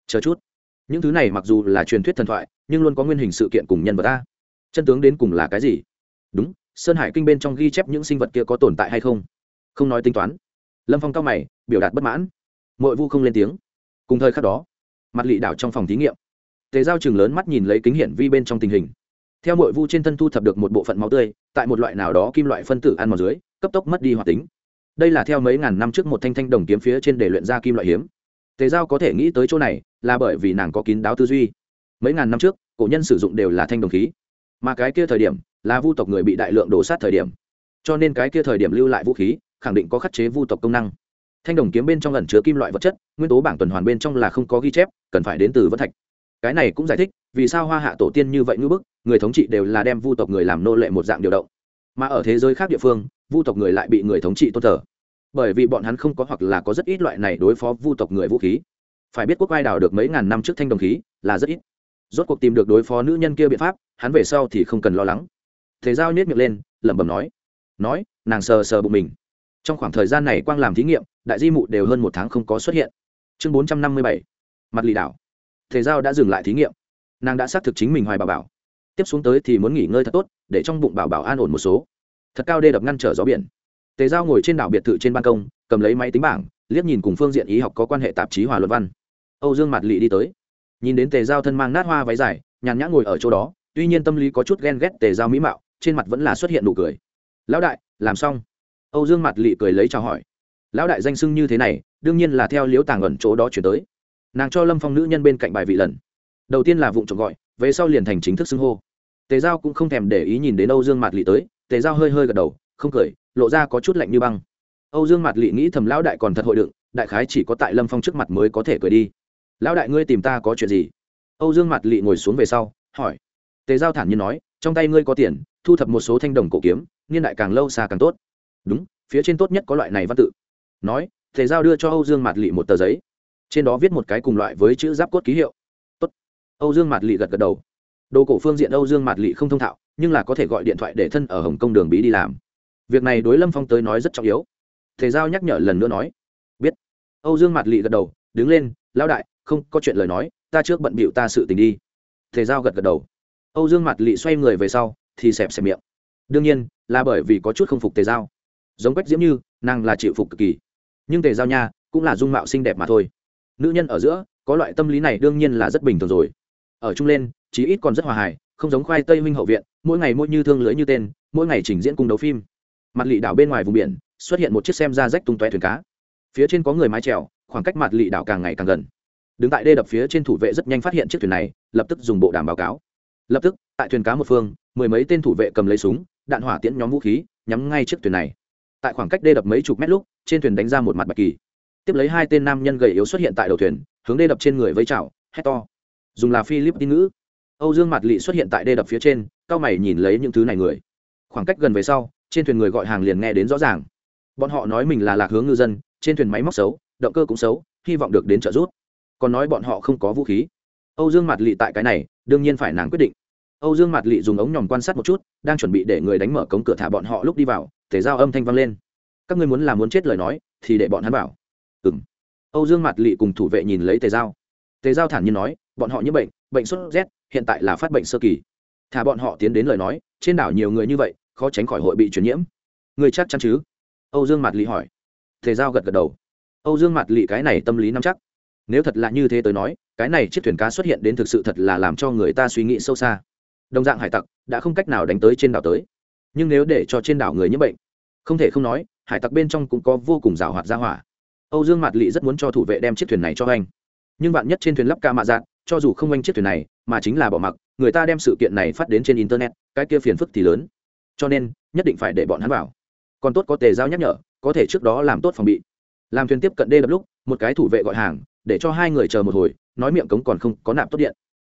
Chờ chút. Những thứ này mặc dù là truyền thuyết thần thoại, nhưng luôn có nguyên hình sự kiện cùng nhân vật ta. Chân tướng đến cùng là cái gì? Đúng, sơn hải kinh bên trong ghi chép những sinh vật kia có tồn tại hay không? Không nói tính toán. Lâm phong cao mày, biểu đạt bất mãn. Mội vu không lên tiếng. Cùng thời khắc đó, mặt lị đảo trong phòng thí nghiệm. Tề giao chừng lớn mắt nhìn lấy kính hiển vi bên trong tình hình. Theo mội vu trên thân thu thập được một bộ phận máu tươi, tại một loại nào đó kim loại phân tử ăn màu dưới cấp tốc mất đi hoạt tính. Đây là theo mấy ngàn năm trước một thanh thanh đồng kiếm phía trên để luyện ra kim loại hiếm. Tề giao có thể nghĩ tới chỗ này là bởi vì nàng có kín đáo tư duy. Mấy ngàn năm trước, cổ nhân sử dụng đều là thanh đồng khí. Mà cái kia thời điểm là vu tộc người bị đại lượng đổ sát thời điểm. Cho nên cái kia thời điểm lưu lại vũ khí, khẳng định có khắc chế vu tộc công năng. Thanh đồng kiếm bên trong ẩn chứa kim loại vật chất, nguyên tố bảng tuần hoàn bên trong là không có ghi chép, cần phải đến từ vân thạch. Cái này cũng giải thích vì sao hoa hạ tổ tiên như vậy ngưỡng bức, người thống trị đều là đem vu tộc người làm nô lệ một dạng điều động. Mà ở thế giới khác địa phương vu tộc người lại bị người thống trị tôn thờ. Bởi vì bọn hắn không có hoặc là có rất ít loại này đối phó vu tộc người vũ khí. Phải biết quốc ai đào được mấy ngàn năm trước thanh đồng khí, là rất ít. Rốt cuộc tìm được đối phó nữ nhân kia biện pháp, hắn về sau thì không cần lo lắng. Thế giao nhét miệng lên, lẩm bẩm nói. Nói, nàng sờ sờ bụng mình. Trong khoảng thời gian này quang làm thí nghiệm, đại di mụ đều hơn một tháng không có xuất hiện. Chương bốn trăm năm mươi bảy, mặt lì đảo. Thế giao đã dừng lại thí nghiệm. Nàng đã xác thực chính mình hoài bảo bảo. Tiếp xuống tới thì muốn nghỉ ngơi thật tốt, để trong bụng bảo bảo an ổn một số thật cao đê đập ngăn trở gió biển. Tề giao ngồi trên đảo biệt thự trên ban công, cầm lấy máy tính bảng, liếc nhìn cùng phương diện y học có quan hệ tạp chí hòa luận văn. Âu dương mặt lị đi tới. Nhìn đến tề giao thân mang nát hoa váy dài, nhàn nhã ngồi ở chỗ đó, tuy nhiên tâm lý có chút ghen ghét tề giao mỹ mạo, trên mặt vẫn là xuất hiện nụ cười. Lão đại, làm xong. Âu dương mặt lị cười lấy chào hỏi. Lão đại danh sưng như thế này, đương nhiên là theo liễu tàng ẩn chỗ đó chuyển tới. Nàng cho lâm phong nữ nhân bên cạnh bài vị lần. Đầu tiên là vụ trộm gọi, về sau liền thành chính thức xưng hô. Tề giao cũng không thèm để ý nhìn đến âu dương mạt lị tới tề giao hơi hơi gật đầu, không cười, lộ ra có chút lạnh như băng. Âu dương mạt lị nghĩ thầm lão đại còn thật hội đựng, đại khái chỉ có tại lâm phong trước mặt mới có thể cười đi. Lão đại ngươi tìm ta có chuyện gì? Âu dương mạt lị ngồi xuống về sau, hỏi. Tề giao thản nhiên nói, trong tay ngươi có tiền, thu thập một số thanh đồng cổ kiếm, niên đại càng lâu xa càng tốt. Đúng, phía trên tốt nhất có loại này văn tự. Nói, tề giao đưa cho âu dương mạt lị một tờ giấy. Trên đó viết một cái cùng loại với chữ giáp cốt ký hiệu. Tốt. âu dương mạt lị gật gật đầu. Đồ cổ phương diện âu dương mạt lị không thông thạo nhưng là có thể gọi điện thoại để thân ở hồng kông đường bí đi làm. Việc này đối lâm phong tới nói rất trọng yếu. Thể giao nhắc nhở lần nữa nói. Biết. Âu dương mặt lị gật đầu, đứng lên, lão đại, không có chuyện lời nói, ta trước bận bịu ta sự tình đi. Thể giao gật gật đầu. Âu dương mặt lị xoay người về sau, thì xẹp xẹp miệng. Đương nhiên, là bởi vì có chút không phục tề giao. Giống quách diễm như, nàng là chịu phục cực kỳ. Nhưng tề giao nha, cũng là dung mạo xinh đẹp mà thôi. Nữ nhân ở giữa, có loại tâm lý này đương nhiên là rất bình thường rồi. Ở chung lên, chí ít còn rất hòa hài không giống khoai tây minh hậu viện, mỗi ngày mỗi như thương lưới như tên, mỗi ngày trình diễn cung đấu phim. Mặt lị đảo bên ngoài vùng biển, xuất hiện một chiếc xem ra rách tung toe thuyền cá. Phía trên có người mái trèo khoảng cách mặt lị đảo càng ngày càng gần. Đứng tại đê đập phía trên thủ vệ rất nhanh phát hiện chiếc thuyền này, lập tức dùng bộ đàm báo cáo. Lập tức, tại thuyền cá một phương, mười mấy tên thủ vệ cầm lấy súng, đạn hỏa tiễn nhóm vũ khí, nhắm ngay chiếc thuyền này. Tại khoảng cách đê đập mấy chục mét lúc, trên thuyền đánh ra một mặt bạch kỳ. Tiếp lấy hai tên nam nhân gầy yếu xuất hiện tại đầu thuyền, hướng đê đập trên người với chảo hét to. Dùng là philippines ngữ âu dương mặt lị xuất hiện tại đê đập phía trên, cao mày nhìn lấy những thứ này người. Khoảng cách gần về sau, trên thuyền người gọi hàng liền nghe đến rõ ràng. Bọn họ nói mình là lạc hướng ngư dân, trên thuyền máy móc xấu, động cơ cũng xấu, hy vọng được đến trợ giúp. Còn nói bọn họ không có vũ khí. Âu dương mặt lị tại cái này, đương nhiên phải nàng quyết định. Âu dương mặt lị dùng ống nhòm quan sát một chút, đang chuẩn bị để người đánh mở cống cửa thả bọn họ lúc đi vào, thể giao âm thanh vang lên. Các ngươi muốn làm muốn chết lời nói, thì để bọn hắn bảo. ừ m âu dương mặt lị cùng thủ vệ nhìn lấy tề giao. Tề giao thản nhiên nói, bọn họ nhiễm bệnh bệnh sốt rét hiện tại là phát bệnh sơ kỳ. Thả bọn họ tiến đến lời nói, trên đảo nhiều người như vậy, khó tránh khỏi hội bị truyền nhiễm. Người chắc chắn chứ? Âu dương mặt lị hỏi. Thể giao gật gật đầu. Âu dương mặt lị cái này tâm lý nắm chắc. Nếu thật là như thế tới nói, cái này chiếc thuyền cá xuất hiện đến thực sự thật là làm cho người ta suy nghĩ sâu xa. Đồng dạng hải tặc, đã không cách nào đánh tới trên đảo tới. Nhưng nếu để cho trên đảo người nhiễm bệnh, không thể không nói, hải tặc bên trong cũng có vô cùng rào hoạt ra hỏa. Âu dương mạt lị rất muốn cho thủ vệ đem chiếc thuyền này cho anh. Nhưng bạn nhất trên thuyền lắp ca mạ dạng cho dù không anh chiếc thuyền này mà chính là bỏ mặc, người ta đem sự kiện này phát đến trên internet, cái kia phiền phức thì lớn. Cho nên, nhất định phải để bọn hắn vào. Còn tốt có tề giao nhắc nhở, có thể trước đó làm tốt phòng bị. Làm thuyền tiếp cận đê đập lúc một cái thủ vệ gọi hàng, để cho hai người chờ một hồi, nói miệng cống còn không có nạp tốt điện.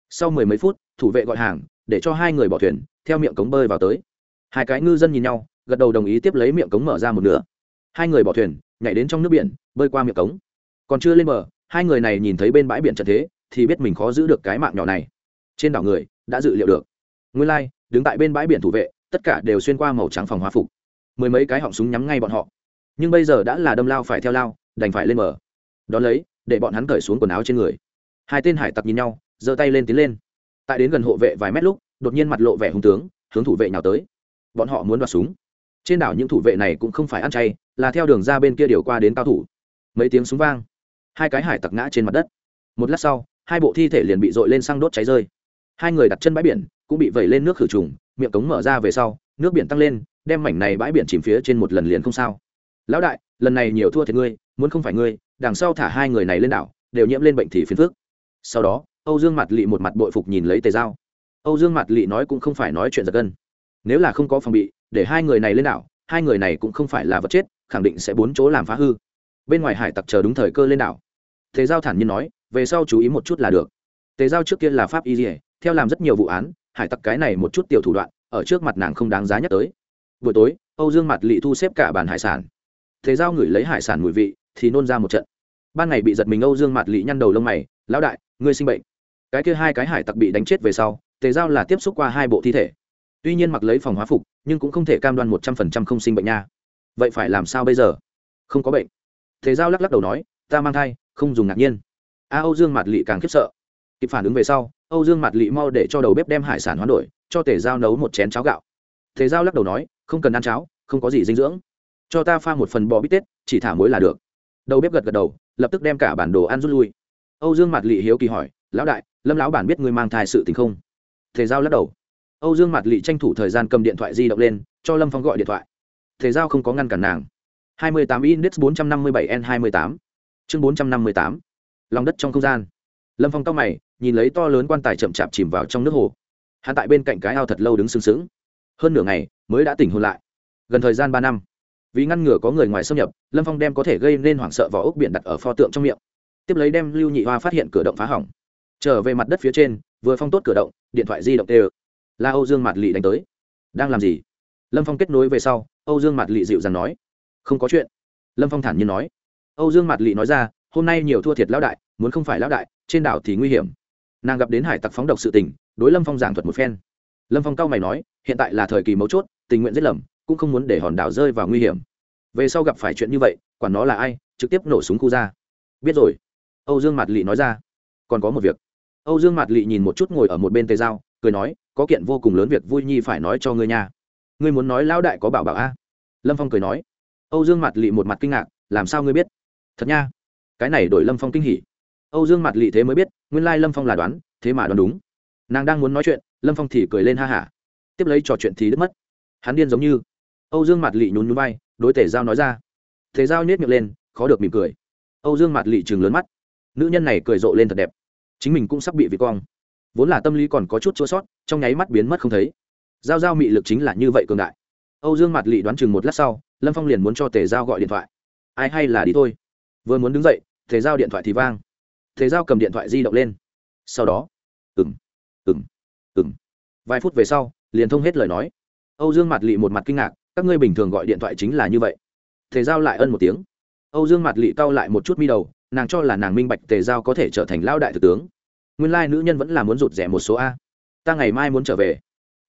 Sau mười mấy phút, thủ vệ gọi hàng, để cho hai người bỏ thuyền, theo miệng cống bơi vào tới. Hai cái ngư dân nhìn nhau, gật đầu đồng ý tiếp lấy miệng cống mở ra một nửa. Hai người bỏ thuyền, nhảy đến trong nước biển, bơi qua miệng cống. Còn chưa lên bờ, hai người này nhìn thấy bên bãi biển trận thế, thì biết mình khó giữ được cái mạng nhỏ này trên đảo người đã dự liệu được. Nguyên lai、like, đứng tại bên bãi biển thủ vệ tất cả đều xuyên qua màu trắng phòng hóa phục. Mười mấy cái họng súng nhắm ngay bọn họ. Nhưng bây giờ đã là đâm lao phải theo lao đành phải lên mở. đón lấy để bọn hắn cởi xuống quần áo trên người. Hai tên hải tặc nhìn nhau giơ tay lên tiến lên. Tại đến gần hộ vệ vài mét lúc đột nhiên mặt lộ vẻ hung tướng hướng thủ vệ nào tới. Bọn họ muốn đoạt súng. Trên đảo những thủ vệ này cũng không phải ăn chay là theo đường ra bên kia điều qua đến cao thủ. Mấy tiếng súng vang. Hai cái hải tặc ngã trên mặt đất. Một lát sau hai bộ thi thể liền bị dội lên xăng đốt cháy rơi hai người đặt chân bãi biển, cũng bị vẩy lên nước khử trùng, miệng cống mở ra về sau, nước biển tăng lên, đem mảnh này bãi biển chìm phía trên một lần liền không sao. Lão đại, lần này nhiều thua thiệt ngươi, muốn không phải ngươi, đằng sau thả hai người này lên đảo, đều nhiễm lên bệnh thì phiền phước sau đó, âu dương mặt lị một mặt bội phục nhìn lấy tề dao âu dương mặt lị nói cũng không phải nói chuyện giật gân. Nếu là không có phòng bị, để hai người này lên đảo, hai người này cũng không phải là vật chết, khẳng định sẽ bốn chỗ làm phá hư. Bên ngoài hải tặc chờ đúng thời cơ lên đảo. Tề giao thản nhiên nói, về sau chú ý một chút là được. Tề giao trước kia là pháp y dỉa theo làm rất nhiều vụ án, hải tặc cái này một chút tiểu thủ đoạn, ở trước mặt nàng không đáng giá nhắc tới. Buổi tối, âu dương mặt lị thu xếp cả bàn hải sản. Thế giao ngửi lấy hải sản mùi vị, thì nôn ra một trận. Ban ngày bị giật mình âu dương mặt lị nhăn đầu lông mày, lão đại, ngươi sinh bệnh. Cái kia hai cái hải tặc bị đánh chết về sau tề giao là tiếp xúc qua hai bộ thi thể. Tuy nhiên mặc lấy phòng hóa phục, nhưng cũng không thể cam đoan một trăm phần trăm không sinh bệnh nha. Vậy phải làm sao bây giờ? Không có bệnh. Tề giao lắc lắc đầu nói, ta mang thai, không dùng ngạc nhiên. A âu dương mặt lị càng khiếp sợ. Kịp phản ứng về sau âu dương mặt lị mau để cho đầu bếp đem hải sản hoán đổi, cho tề giao nấu một chén cháo gạo. Tề giao lắc đầu nói, không cần ăn cháo, không có gì dinh dưỡng. Cho ta pha một phần bò bít tết, chỉ thả muối là được. Đầu bếp gật gật đầu, lập tức đem cả bản đồ ăn rút lui. Âu dương mặt lị hiếu kỳ hỏi, lão đại, lâm lão bản biết ngươi mang thai sự tình không? Thể giao lắc đầu. Âu dương mặt lị tranh thủ thời gian cầm điện thoại di động lên, cho lâm phong gọi điện thoại. Thể giao không có ngăn cản nàng. 28 index 457 n 28 chương 458 lòng đất trong không gian. Lâm phong cao mày nhìn lấy to lớn quan tài chậm chạp chìm vào trong nước hồ. Hắn tại bên cạnh cái ao thật lâu đứng sừng sững. Hơn nửa ngày mới đã tỉnh hôn lại. Gần thời gian ba năm, vì ngăn ngừa có người ngoài xâm nhập, lâm phong đem có thể gây nên hoảng sợ vỏ ốc biển đặt ở pho tượng trong miệng. Tiếp lấy đem lưu nhị hoa phát hiện cửa động phá hỏng. Trở về mặt đất phía trên, vừa phong tốt cửa động, điện thoại di động tê ơ la âu dương mạt lị đánh tới. Đang làm gì? Lâm phong kết nối về sau, âu dương mạt lị dịu dàng nói. Không có chuyện. Lâm phong thản nhiên nói. Âu dương mạt lị nói ra, hôm nay nhiều thua thiệt lão đại, muốn không phải lão đại, trên đảo thì nguy hiểm nàng gặp đến hải tặc phóng độc sự tình, đối lâm phong giảng thuật một phen. Lâm phong cao mày nói, hiện tại là thời kỳ mấu chốt, tình nguyện giết lầm, cũng không muốn để hòn đảo rơi vào nguy hiểm. Về sau gặp phải chuyện như vậy, quản nó là ai, trực tiếp nổ súng khu ra. Biết rồi, âu dương mạt lị nói ra. Còn có một việc. Âu dương mạt lị nhìn một chút ngồi ở một bên tề dao cười nói, có kiện vô cùng lớn việc vui nhi phải nói cho ngươi nha. Ngươi muốn nói lão đại có bảo bảo a? Lâm phong cười nói. Âu dương mạt lị một mặt kinh ngạc, làm sao ngươi biết? Thật nha. Cái này đổi lâm phong kinh hỉ âu dương mạt lị thế mới biết, nguyên lai lâm phong là đoán, thế mà đoán đúng. Nàng đang muốn nói chuyện, lâm phong thì cười lên ha hả. Tiếp lấy trò chuyện thì đứt mất. Hắn điên giống như. Âu dương mạt lị nhún nhún vai, đối tề giao nói ra. Tề giao nhét miệng lên, khó được mỉm cười. Âu dương mạt lị chừng lớn mắt. Nữ nhân này cười rộ lên thật đẹp. Chính mình cũng sắp bị vị cong. Vốn là tâm lý còn có chút chua sót, trong nháy mắt biến mất không thấy. Giao giao mị lực chính là như vậy cường đại. Âu dương mạt lị đoán chừng một lát sau, lâm phong liền muốn cho tề giao gọi điện thoại. Ai hay là đi thôi. Vừa muốn đứng dậy, tề giao điện thoại thì vang thế giao cầm điện thoại di động lên. Sau đó ừng ừng ừng vài phút về sau, liền thông hết lời nói. Âu dương mạt lị một mặt kinh ngạc, các ngươi bình thường gọi điện thoại chính là như vậy. Thế giao lại ân một tiếng. Âu dương mạt lị cau lại một chút mi đầu, nàng cho là nàng minh bạch tề giao có thể trở thành lao đại thực tướng. Nguyên lai nữ nhân vẫn là muốn rụt rẻ một số a. Ta ngày mai muốn trở về.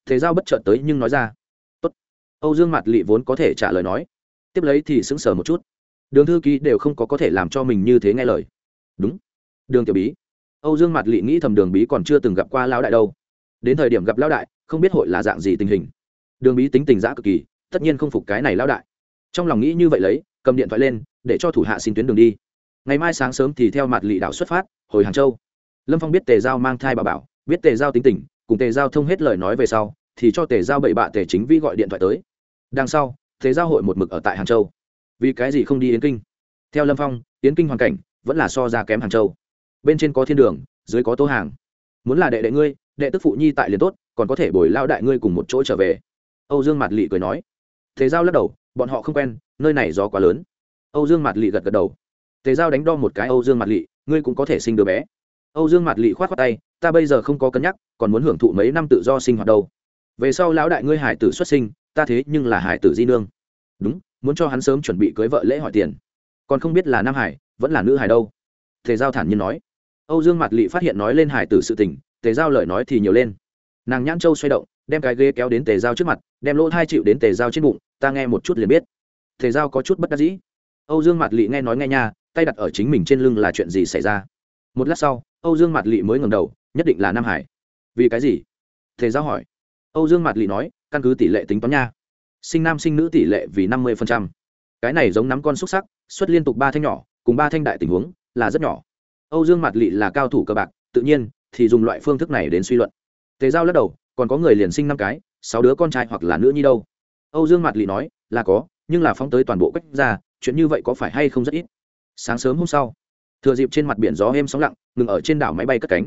Tề giao bất chợt tới nhưng nói ra. Tốt. Âu dương mạt lị vốn có thể trả lời nói. Tiếp lấy thì sững sờ một chút. Đường thư ký đều không có có thể làm cho mình như thế nghe lời. Đúng đường tiểu bí. Âu dương mặt lị nghĩ thầm đường bí còn chưa từng gặp qua lão đại đâu. Đến thời điểm gặp lão đại, không biết hội là dạng gì tình hình. Đường bí tính tình giã cực kỳ, tất nhiên không phục cái này lão đại. Trong lòng nghĩ như vậy lấy, cầm điện thoại lên, để cho thủ hạ xin tuyến đường đi. Ngày mai sáng sớm thì theo mặt lị đảo xuất phát, hồi hàng châu. Lâm phong biết tề giao mang thai bà bảo, biết tề giao tính tình, cùng tề giao thông hết lời nói về sau, thì cho tề giao bậy bạ tề chính vi gọi điện thoại tới. Đằng sau, tề giao hội một mực ở tại hàng châu. Vì cái gì không đi yến kinh? Theo lâm phong, yến kinh hoàn cảnh vẫn là so ra kém hàng châu bên trên có thiên đường, dưới có tô hàng. Muốn là đệ đệ ngươi, đệ tức phụ nhi tại liền tốt, còn có thể bồi lao đại ngươi cùng một chỗ trở về. Âu dương mạt lị cười nói. Thế giao lắc đầu, bọn họ không quen, nơi này gió quá lớn. Âu dương mạt lị gật gật đầu. Thế giao đánh đo một cái âu dương mạt lị, ngươi cũng có thể sinh đứa bé. Âu dương mạt lị k h o á t khoác tay, ta bây giờ không có cân nhắc, còn muốn hưởng thụ mấy năm tự do sinh hoạt đâu. Về sau lão đại ngươi hải tử xuất sinh, ta thế nhưng là hải tử di nương. Đúng, muốn cho hắn sớm chuẩn bị cưới vợ lễ hỏi tiền. Còn không biết là nam hải, vẫn là nữ hải đâu. Thế giao thản nhiên nói âu dương mạt lị phát hiện nói lên hải tử sự tình, tề giao lời nói thì nhiều lên. Nàng nhãn châu xoay động, đem cái ghế kéo đến tề giao trước mặt, đem lỗ hai chịu đến tề giao trên bụng, ta nghe một chút liền biết. Tề giao có chút bất đắc dĩ. Âu dương mạt lị nghe nói nghe nha, tay đặt ở chính mình trên lưng là chuyện gì xảy ra? Một lát sau, âu dương mạt lị mới ngầm đầu, nhất định là nam hải. Vì cái gì? Tề giao hỏi. Âu dương mạt lị nói, căn cứ tỷ lệ tính toán nha. Sinh nam sinh nữ tỷ lệ vì năm mươi cái này giống nắm con xúc sắc, xuất liên tục ba thanh nhỏ, cùng ba thanh đại tình huống, là rất nhỏ âu dương mạt Lệ là cao thủ cơ bạc, tự nhiên thì dùng loại phương thức này đến suy luận. Tề giao lắc đầu, còn có người liền sinh năm cái, sáu đứa con trai hoặc là nữ nhi đâu? Âu dương mạt Lệ nói, là có, nhưng là phóng tới toàn bộ quách ra chuyện như vậy có phải hay không rất ít? Sáng sớm hôm sau, thừa dịp trên mặt biển gió êm sóng lặng, ngừng ở trên đảo máy bay cất cánh.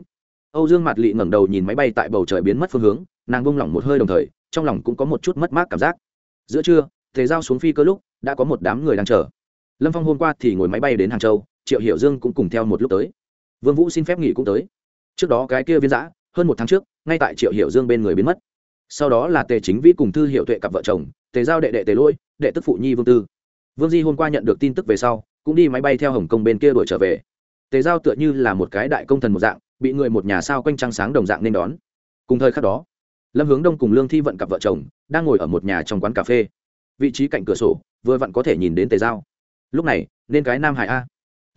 Âu dương mạt Lệ ngẩng đầu nhìn máy bay tại bầu trời biến mất phương hướng, nàng bông lỏng một hơi đồng thời, trong lòng cũng có một chút mất mát cảm giác. Giữa trưa, tề giao xuống phi cơ lúc, đã có một đám người đang chờ. Lâm phong hôm qua thì ngồi máy bay đến hàng châu triệu hiểu dương cũng cùng theo một lúc tới. Vương vũ xin phép nghỉ cũng tới. Trước đó cái kia viên giã hơn một tháng trước, ngay tại triệu hiểu dương bên người biến mất. Sau đó là tề chính vĩ cùng thư hiệu tuệ cặp vợ chồng, tề giao đệ đệ tề lỗi, đệ tức phụ nhi vương tư. Vương di hôm qua nhận được tin tức về sau, cũng đi máy bay theo hồng kông bên kia đuổi trở về. Tề giao tựa như là một cái đại công thần một dạng, bị người một nhà sao quanh trăng sáng đồng dạng nên đón. Cùng thời khắc đó, lâm hướng đông cùng lương thi vận cặp vợ chồng đang ngồi ở một nhà trong quán cà phê. Vị trí cạnh cửa sổ, vừa vặn có thể nhìn đến tề giao. Lúc này, nên cái nam hải a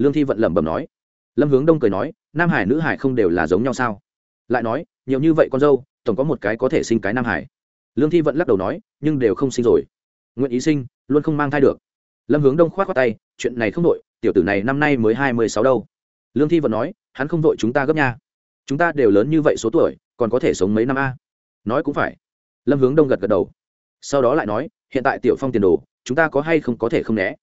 lương thi vận lẩm bẩm nói. Lâm hướng đông cười nói, nam hải, nữ hải không đều là giống nhau sao? Lại nói, nhiều như vậy con dâu, tổng có một cái có thể sinh cái nam hải. Lương thi vẫn lắc đầu nói, nhưng đều không sinh rồi. Nguyện ý sinh, luôn không mang thai được. Lâm hướng đông k h o á t khoác tay, chuyện này không đội, tiểu tử này năm nay mới hai mươi sáu đâu. Lương thi vẫn nói, hắn không vội chúng ta gấp nha. Chúng ta đều lớn như vậy số tuổi, còn có thể sống mấy năm a? Nói cũng phải. Lâm hướng đông gật gật đầu. Sau đó lại nói, hiện tại tiểu phong tiền đồ, chúng ta có hay không có thể không né?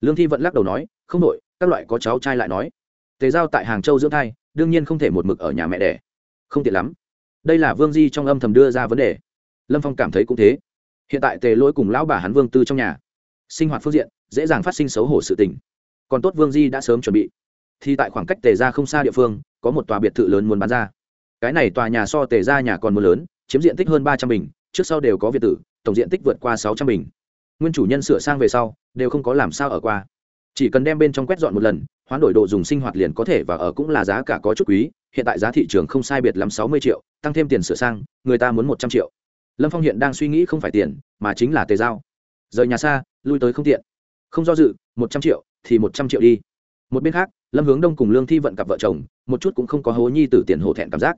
Lương thi vẫn lắc đầu nói, không đội các loại có cháu trai lại nói, tề giao tại hàng châu dưỡng thai, đương nhiên không thể một mực ở nhà mẹ đẻ. Không tiện lắm. Đây là vương di trong âm thầm đưa ra vấn đề. Lâm phong cảm thấy cũng thế. Hiện tại tề lỗi cùng lão bà hắn vương tư trong nhà, sinh hoạt phương diện, dễ dàng phát sinh xấu hổ sự tình. Còn tốt vương di đã sớm chuẩn bị. Thì tại khoảng cách tề ra không xa địa phương, có một tòa biệt thự lớn muốn bán ra. Cái này tòa nhà so tề ra nhà còn mưa lớn, chiếm diện tích hơn ba trăm bình, trước sau đều có việt tử tổng diện tích vượt qua sáu trăm bình. Nguyên chủ nhân sửa sang về sau, đều không có làm sao ở qua chỉ cần đem bên trong quét dọn một lần, hoán đổi đồ dùng sinh hoạt liền có thể và ở cũng là giá cả có chút quý. Hiện tại giá thị trường không sai biệt lắm sáu mươi triệu, tăng thêm tiền sửa sang, người ta muốn một trăm triệu. Lâm phong hiện đang suy nghĩ không phải tiền, mà chính là tề giao. Rời nhà xa, lui tới không tiện. Không do dự, một trăm triệu thì một trăm triệu đi. Một bên khác, lâm hướng đông cùng lương thi vận cặp vợ chồng, một chút cũng không có hố nhi tử tiền hổ thẹn cảm giác.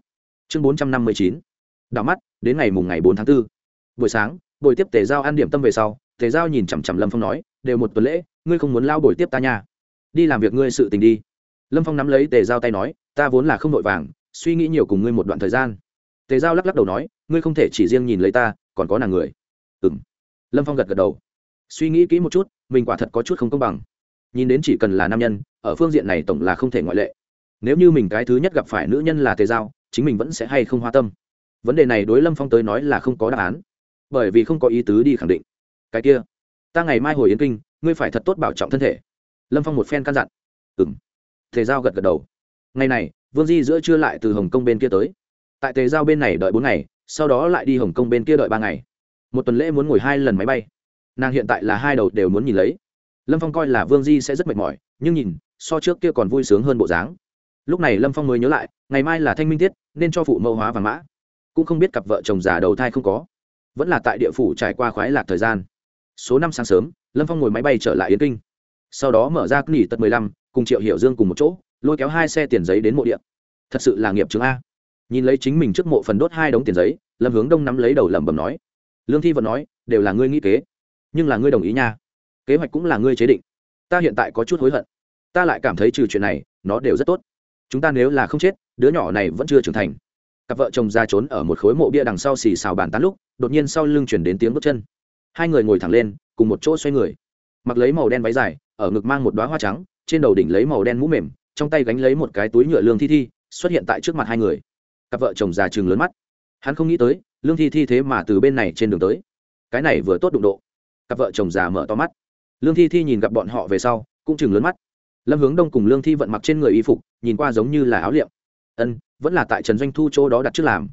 Chương bốn trăm năm mươi chín. Đảo mắt, đến ngày mùng ngày bốn tháng 4. buổi sáng, buổi tiếp tề giao ăn điểm tâm về sau, tề giao nhìn chằm chằm lâm phong nói, đều một tuần lễ ngươi không muốn lao bồi tiếp ta nha. Đi làm việc ngươi sự tình đi. Lâm phong nắm lấy tề giao tay nói, ta vốn là không vội vàng, suy nghĩ nhiều cùng ngươi một đoạn thời gian. Tề giao lắc lắc đầu nói, ngươi không thể chỉ riêng nhìn lấy ta, còn có nàng người. Ừ m lâm phong gật gật đầu. Suy nghĩ kỹ một chút, mình quả thật có chút không công bằng. Nhìn đến chỉ cần là nam nhân, ở phương diện này tổng là không thể ngoại lệ. Nếu như mình cái thứ nhất gặp phải nữ nhân là tề giao, chính mình vẫn sẽ hay không hoa tâm. Vấn đề này đối lâm phong tới nói là không có đáp án. Bởi vì không có ý tứ đi khẳng định. Cái kia ta ngày mai hồi yến kinh, ngươi phải thật tốt bảo trọng thân thể. Lâm phong một phen căn dặn. Ừ m tề giao gật gật đầu. Ngày này, vương di giữa trưa lại từ hồng kông bên kia tới. Tại tề giao bên này đợi bốn ngày, sau đó lại đi hồng kông bên kia đợi ba ngày. Một tuần lễ muốn ngồi hai lần máy bay. Nàng hiện tại là hai đầu đều muốn nhìn lấy. Lâm phong coi là vương di sẽ rất mệt mỏi, nhưng nhìn, so trước kia còn vui sướng hơn bộ dáng. Lúc này lâm phong mới nhớ lại, ngày mai là thanh minh tiết, nên cho phụ mẫu hóa và mã. Cũng không biết cặp vợ chồng già đầu thai không có. Vẫn là tại địa phủ trải qua khoái lạc thời gian số năm sáng sớm, lâm phong ngồi máy bay trở lại yến kinh. Sau đó mở ra nghỉ tật mười lăm, cùng triệu hiểu dương cùng một chỗ, lôi kéo hai xe tiền giấy đến mộ điện thật sự là nghiệp chứng a. Nhìn lấy chính mình trước mộ phần đốt hai đống tiền giấy, lâm hướng đông nắm lấy đầu lẩm bẩm nói. Lương thi vẫn nói, đều là ngươi nghĩ kế, nhưng là ngươi đồng ý nha. Kế hoạch cũng là ngươi chế định. Ta hiện tại có chút hối hận. Ta lại cảm thấy trừ chuyện này, nó đều rất tốt. Chúng ta nếu là không chết, đứa nhỏ này vẫn chưa trưởng thành. Cặp vợ chồng ra trốn ở một khối mộ bia đằng sau xì xào bàn tán lúc, đột nhiên sau lưng chuyển đến tiếng bước chân hai người ngồi thẳng lên, cùng một chỗ xoay người. Mặc lấy màu đen váy dài, ở ngực mang một đoá hoa trắng, trên đầu đỉnh lấy màu đen mũ mềm, trong tay gánh lấy một cái túi nhựa lương thi thi, xuất hiện tại trước mặt hai người. Cặp vợ chồng già chừng lớn mắt. Hắn không nghĩ tới, lương thi thi thế mà từ bên này trên đường tới. Cái này vừa tốt đụng độ. Cặp vợ chồng già mở to mắt. Lương thi thi nhìn gặp bọn họ về sau, cũng chừng lớn mắt. Lâm hướng đông cùng lương thi vận mặc trên người y phục, nhìn qua giống như là áo liệm. Ân, vẫn là tại trần doanh thu chỗ đó đặt trước làm.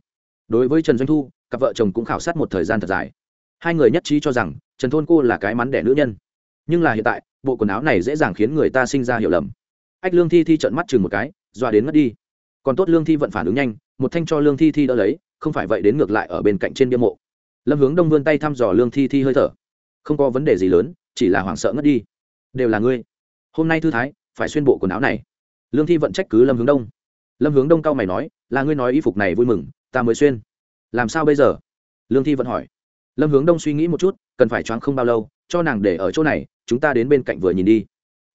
Đối với trần doanh thu, cặp vợ chồng cũng khảo sát một thời gian thật dài hai người nhất trí cho rằng trần thôn cô là cái mắn đẻ nữ nhân. Nhưng là hiện tại, bộ quần áo này dễ dàng khiến người ta sinh ra hiểu lầm. Ách lương thi thi trận mắt chừng một cái, dọa đến mất đi. Còn tốt lương thi vẫn phản ứng nhanh, một thanh cho lương thi thi đỡ lấy, không phải vậy đến ngược lại ở bên cạnh trên bia mộ. Lâm hướng đông vươn tay thăm dò lương thi thi hơi thở. Không có vấn đề gì lớn, chỉ là hoảng sợ ngất đi. Đều là ngươi. Hôm nay thư thái, phải xuyên bộ quần áo này. Lương thi vẫn trách cứ lâm hướng đông. Lâm hướng đông cao mày nói, là ngươi nói y phục này vui mừng, ta mới xuyên. Làm sao bây giờ? Lương thi vẫn hỏi lâm hướng đông suy nghĩ một chút, cần phải choáng không bao lâu, cho nàng để ở chỗ này, chúng ta đến bên cạnh vừa nhìn đi.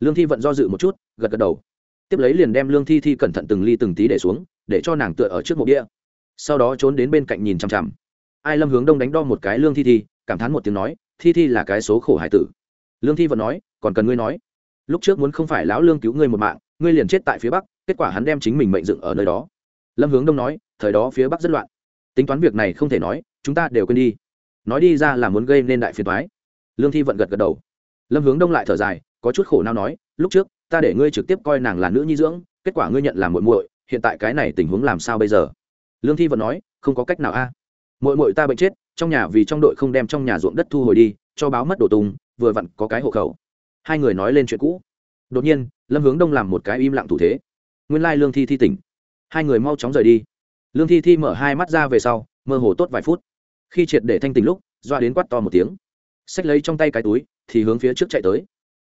Lương thi vận do dự một chút, gật gật đầu. Tiếp lấy liền đem lương thi thi cẩn thận từng ly từng tí để xuống, để cho nàng tựa ở trước mộ đĩa sau đó trốn đến bên cạnh nhìn chằm chằm. Ai lâm hướng đông đánh đo một cái lương thi thi, cảm thán một tiếng nói, thi thi là cái số khổ hải tử. Lương thi vẫn nói, còn cần ngươi nói. Lúc trước muốn không phải lão lương cứu ngươi một mạng, ngươi liền chết tại phía bắc, kết quả hắn đem chính mình mệnh dựng ở nơi đó. Lâm hướng đông nói, thời đó phía bắc rất loạn. Tính toán việc này không thể nói, chúng ta đều quên đi nói đi ra là muốn gây nên đại phiền toái, lương thi vận gật gật đầu. Lâm hướng đông lại thở dài có chút khổ nào nói lúc trước ta để ngươi trực tiếp coi nàng là nữ nhi dưỡng kết quả ngươi nhận là muội muội hiện tại cái này tình huống làm sao bây giờ? Lương thi vận nói không có cách nào a. À. muội muội ta bệnh chết trong nhà vì trong đội không đem trong nhà ruộng đất thu hồi đi cho báo mất đồ tùng vừa vặn có cái hộ khẩu. Hai người nói lên chuyện cũ. Đột nhiên lâm hướng đông làm một cái im lặng thủ thế. Nguyên lai lương thi thi tỉnh. Hai người mau chóng rời đi. Lương thi thi mở hai mắt ra về sau mơ hồ tốt vài phút khi triệt để thanh tình lúc, doa đến quát to một tiếng. Xách lấy trong tay cái túi, thì hướng phía trước chạy tới.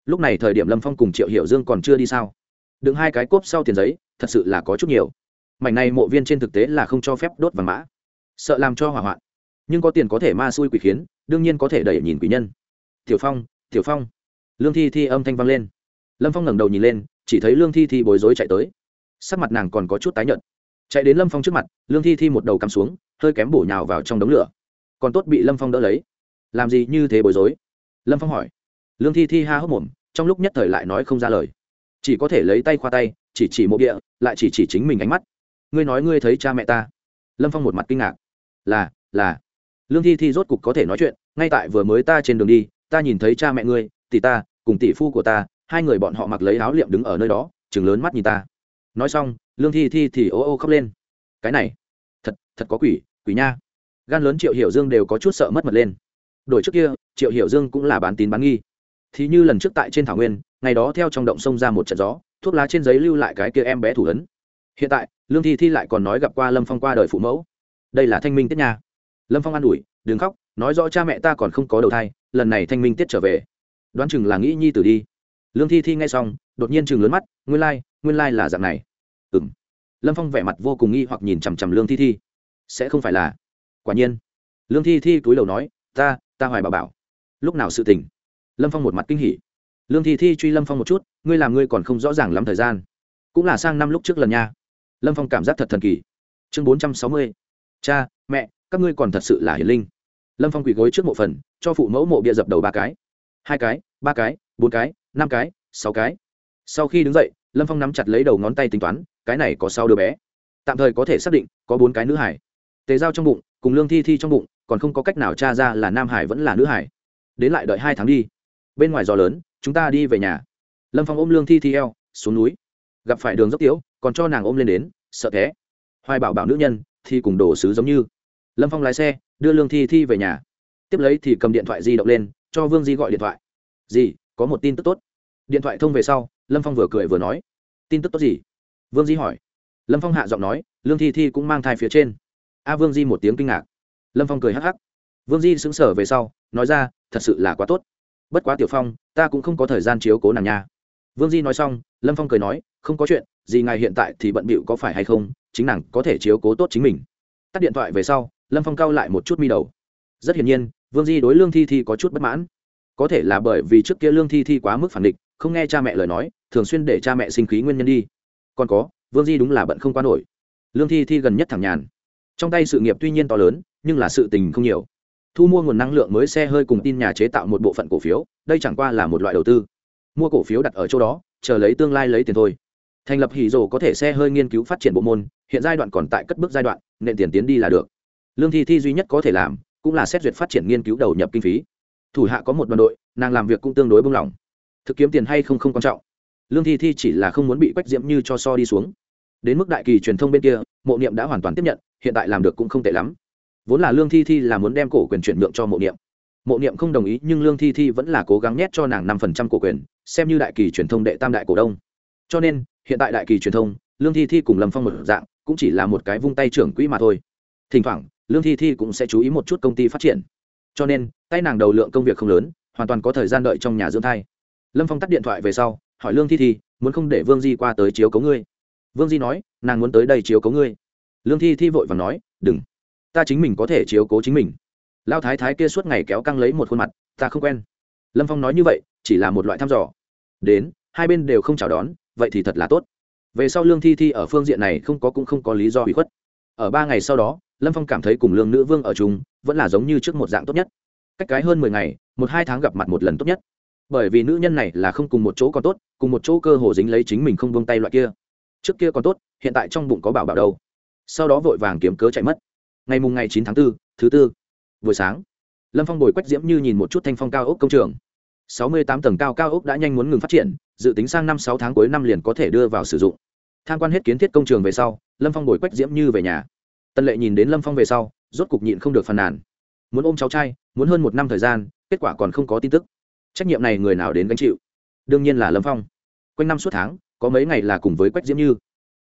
Lúc này thời điểm lâm phong cùng triệu hiểu dương còn chưa đi sao? Đựng hai cái cốp sau tiền giấy, thật sự là có chút nhiều. Mảnh này mộ viên trên thực tế là không cho phép đốt vàng mã. Sợ làm cho hỏa hoạn. Nhưng có tiền có thể ma xui quỷ khiến, đương nhiên có thể đẩy nhìn quỷ nhân. Tiểu phong tiểu phong. Lương thi thi âm thanh vang lên. Lâm phong ngẩng đầu nhìn lên, chỉ thấy lương thi thi bối rối chạy tới. Sắc mặt nàng còn có chút tái nhợt. Chạy đến lâm phong trước mặt, lương thi thi một đầu cắm xuống, hơi kém bổ nhào vào trong đống lửa còn tốt bị lâm phong đỡ lấy. Làm gì như thế bối rối? Lâm phong hỏi. Lương thi thi ha hốc mồm, trong lúc nhất thời lại nói không ra lời. Chỉ có thể lấy tay khoa tay, chỉ chỉ mộ địa, lại chỉ chỉ chính mình ánh mắt. Ngươi nói ngươi thấy cha mẹ ta. Lâm phong một mặt kinh ngạc. Là là. Lương thi thi rốt cục có thể nói chuyện, ngay tại vừa mới ta trên đường đi, ta nhìn thấy cha mẹ ngươi, tỷ ta, cùng tỷ phu của ta, hai người bọn họ mặc lấy áo liệm đứng ở nơi đó chừng lớn mắt nhìn ta. Nói xong, lương thi thi thì ô ô khóc lên. Cái này, thật thật có quỷ quỷ nha gan lớn triệu hiểu dương đều có chút sợ mất mật lên. Đổi trước kia triệu hiểu dương cũng là bán tín bán nghi. Thì như lần trước tại trên thảo nguyên ngày đó theo trong động sông ra một trận gió thuốc lá trên giấy lưu lại cái kia em bé thủ ấn. Hiện tại lương thi thi lại còn nói gặp qua lâm phong qua đời phụ mẫu. Đây là thanh minh tiết nhà. lâm phong an ủi đừng khóc nói rõ cha mẹ ta còn không có đầu thai lần này thanh minh tiết trở về. Đoán chừng là nghĩ nhi tử đi. Lương thi thi nghe xong đột nhiên chừng lớn mắt nguyên lai、like, nguyên lai、like、là dạng này. Ừ m lâm phong vẻ mặt vô cùng nghi hoặc nhìn chằm chằm lương thi thi. Sẽ không phải là quả nhiên. Lương thi thi túi đầu nói, ta ta hoài bảo bảo. Lúc nào sự tình? Lâm phong một mặt kinh hỉ. Lương thi thi truy lâm phong một chút, ngươi làm ngươi còn không rõ ràng lắm thời gian. Cũng là sang năm lúc trước lần nha. Lâm phong cảm giác thật thần kỳ. Chương bốn trăm sáu mươi. Cha, mẹ, các ngươi còn thật sự là hiền linh. Lâm phong quỳ gối trước mộ phần, cho phụ mẫu mộ bia dập đầu ba cái. Hai cái, ba cái, bốn cái, năm cái, sáu cái. Sau khi đứng dậy, lâm phong nắm chặt lấy đầu ngón tay tính toán, cái này có sáu đứa bé. Tạm thời có thể xác định có bốn cái nữ hải tề dao trong bụng cùng lương thi thi trong bụng, còn không có cách nào tra ra là nam hải vẫn là nữ hải. Đến lại đợi hai tháng đi. Bên ngoài gió lớn, chúng ta đi về nhà. Lâm phong ôm lương thi thi eo, xuống núi. Gặp phải đường dốc tiếu, còn cho nàng ôm lên đến, sợ thế. Hoài bảo bảo nữ nhân thì cùng đồ sứ giống như. Lâm phong lái xe, đưa lương thi thi về nhà. Tiếp lấy thì cầm điện thoại di động lên, cho vương di gọi điện thoại. Gì có một tin tức tốt. Điện thoại thông về sau, lâm phong vừa cười vừa nói. Tin tức tốt gì? Vương di hỏi. Lâm phong hạ giọng nói, lương thi thi cũng mang thai phía trên a vương di một tiếng kinh ngạc. Lâm phong cười hắc hắc. Vương di xứng sở về sau, nói ra, thật sự là quá tốt. Bất quá tiểu phong, ta cũng không có thời gian chiếu cố nàng nha. Vương di nói xong, lâm phong cười nói, không có chuyện, gì ngài hiện tại thì bận bịu có phải hay không, chính nàng có thể chiếu cố tốt chính mình. Tắt điện thoại về sau, lâm phong cau lại một chút mi đầu. Rất hiển nhiên, vương di đối lương thi thi có chút bất mãn. Có thể là bởi vì trước kia lương thi thi quá mức phản địch, không nghe cha mẹ lời nói, thường xuyên để cha mẹ sinh khí nguyên nhân đi. Còn có, vương di đúng là bận không qua nổi. Lương thi thi gần nhất thẳng nhàn trong tay sự nghiệp tuy nhiên to lớn, nhưng là sự tình không nhiều. Thu mua nguồn năng lượng mới xe hơi cùng tin nhà chế tạo một bộ phận cổ phiếu, đây chẳng qua là một loại đầu tư. Mua cổ phiếu đặt ở chỗ đó, chờ lấy tương lai lấy tiền thôi. Thành lập hỷ rồ có thể xe hơi nghiên cứu phát triển bộ môn, hiện giai đoạn còn tại cất bước giai đoạn, nện tiền tiến đi là được. Lương thi thi duy nhất có thể làm, cũng là xét duyệt phát triển nghiên cứu đầu nhập kinh phí. Thủ hạ có một đoàn đội, nàng làm việc cũng tương đối bung lỏng thực kiếm tiền hay không không quan trọng. Lương thi thi chỉ là không muốn bị quách diễm như cho so đi xuống. Đến mức đại kỳ truyền thông bên kia mộ niệm đã hoàn toàn tiếp nhận, hiện tại làm được cũng không tệ lắm. Vốn là lương thi thi là muốn đem cổ quyền chuyển nhượng cho mộ niệm. Mộ niệm không đồng ý, nhưng lương thi thi vẫn là cố gắng nhét cho nàng năm phần trăm cổ quyền, xem như đại kỳ truyền thông đệ tam đại cổ đông. Cho nên, hiện tại đại kỳ truyền thông, lương thi thi cùng lâm phong một dạng, cũng chỉ là một cái vung tay trưởng quỹ mà thôi. Thỉnh thoảng, lương thi thi cũng sẽ chú ý một chút công ty phát triển. Cho nên, tay nàng đầu lượng công việc không lớn, hoàn toàn có thời gian đợi trong nhà dưỡng thai. Lâm phong tắt điện thoại về sau, hỏi lương thi thi, muốn không để vương di qua tới chiếu cấu ngươi? Vương di nói, nàng muốn tới đây chiếu cố ngươi. Lương thi thi vội và nói, đừng. Ta chính mình có thể chiếu cố chính mình. Lao thái thái kia suốt ngày kéo căng lấy một khuôn mặt, ta không quen. Lâm phong nói như vậy, chỉ là một loại thăm dò. Đến, hai bên đều không chào đón, vậy thì thật là tốt. Về sau lương thi thi ở phương diện này không có cũng không có lý do bị khuất. Ở ba ngày sau đó, lâm phong cảm thấy cùng lương nữ vương ở chung vẫn là giống như trước một dạng tốt nhất. Cách cái hơn mười ngày, một hai tháng gặp mặt một lần tốt nhất. Bởi vì nữ nhân này là không cùng một chỗ còn tốt, cùng một chỗ cơ hồ dính lấy chính mình không buông tay loại kia trước kia còn tốt hiện tại trong bụng có bảo bảo đâu. Sau đó vội vàng kiếm cớ chạy mất. Ngày mùng ngày chín tháng 4, thứ tư buổi sáng lâm phong bồi quách diễm như nhìn một chút thanh phong cao ốc công trường. Sáu mươi tám tầng cao cao ốc đã nhanh muốn ngừng phát triển dự tính sang năm sáu tháng cuối năm liền có thể đưa vào sử dụng. Tham quan hết kiến thiết công trường về sau lâm phong bồi quách diễm như về nhà. Tân lệ nhìn đến lâm phong về sau rốt cục nhịn không được phàn nàn. Muốn ôm cháu trai muốn hơn một năm thời gian kết quả còn không có tin tức. Trách nhiệm này người nào đến gánh chịu? Đương nhiên là lâm phong. Quanh năm suốt tháng có mấy ngày là cùng với quách diễm như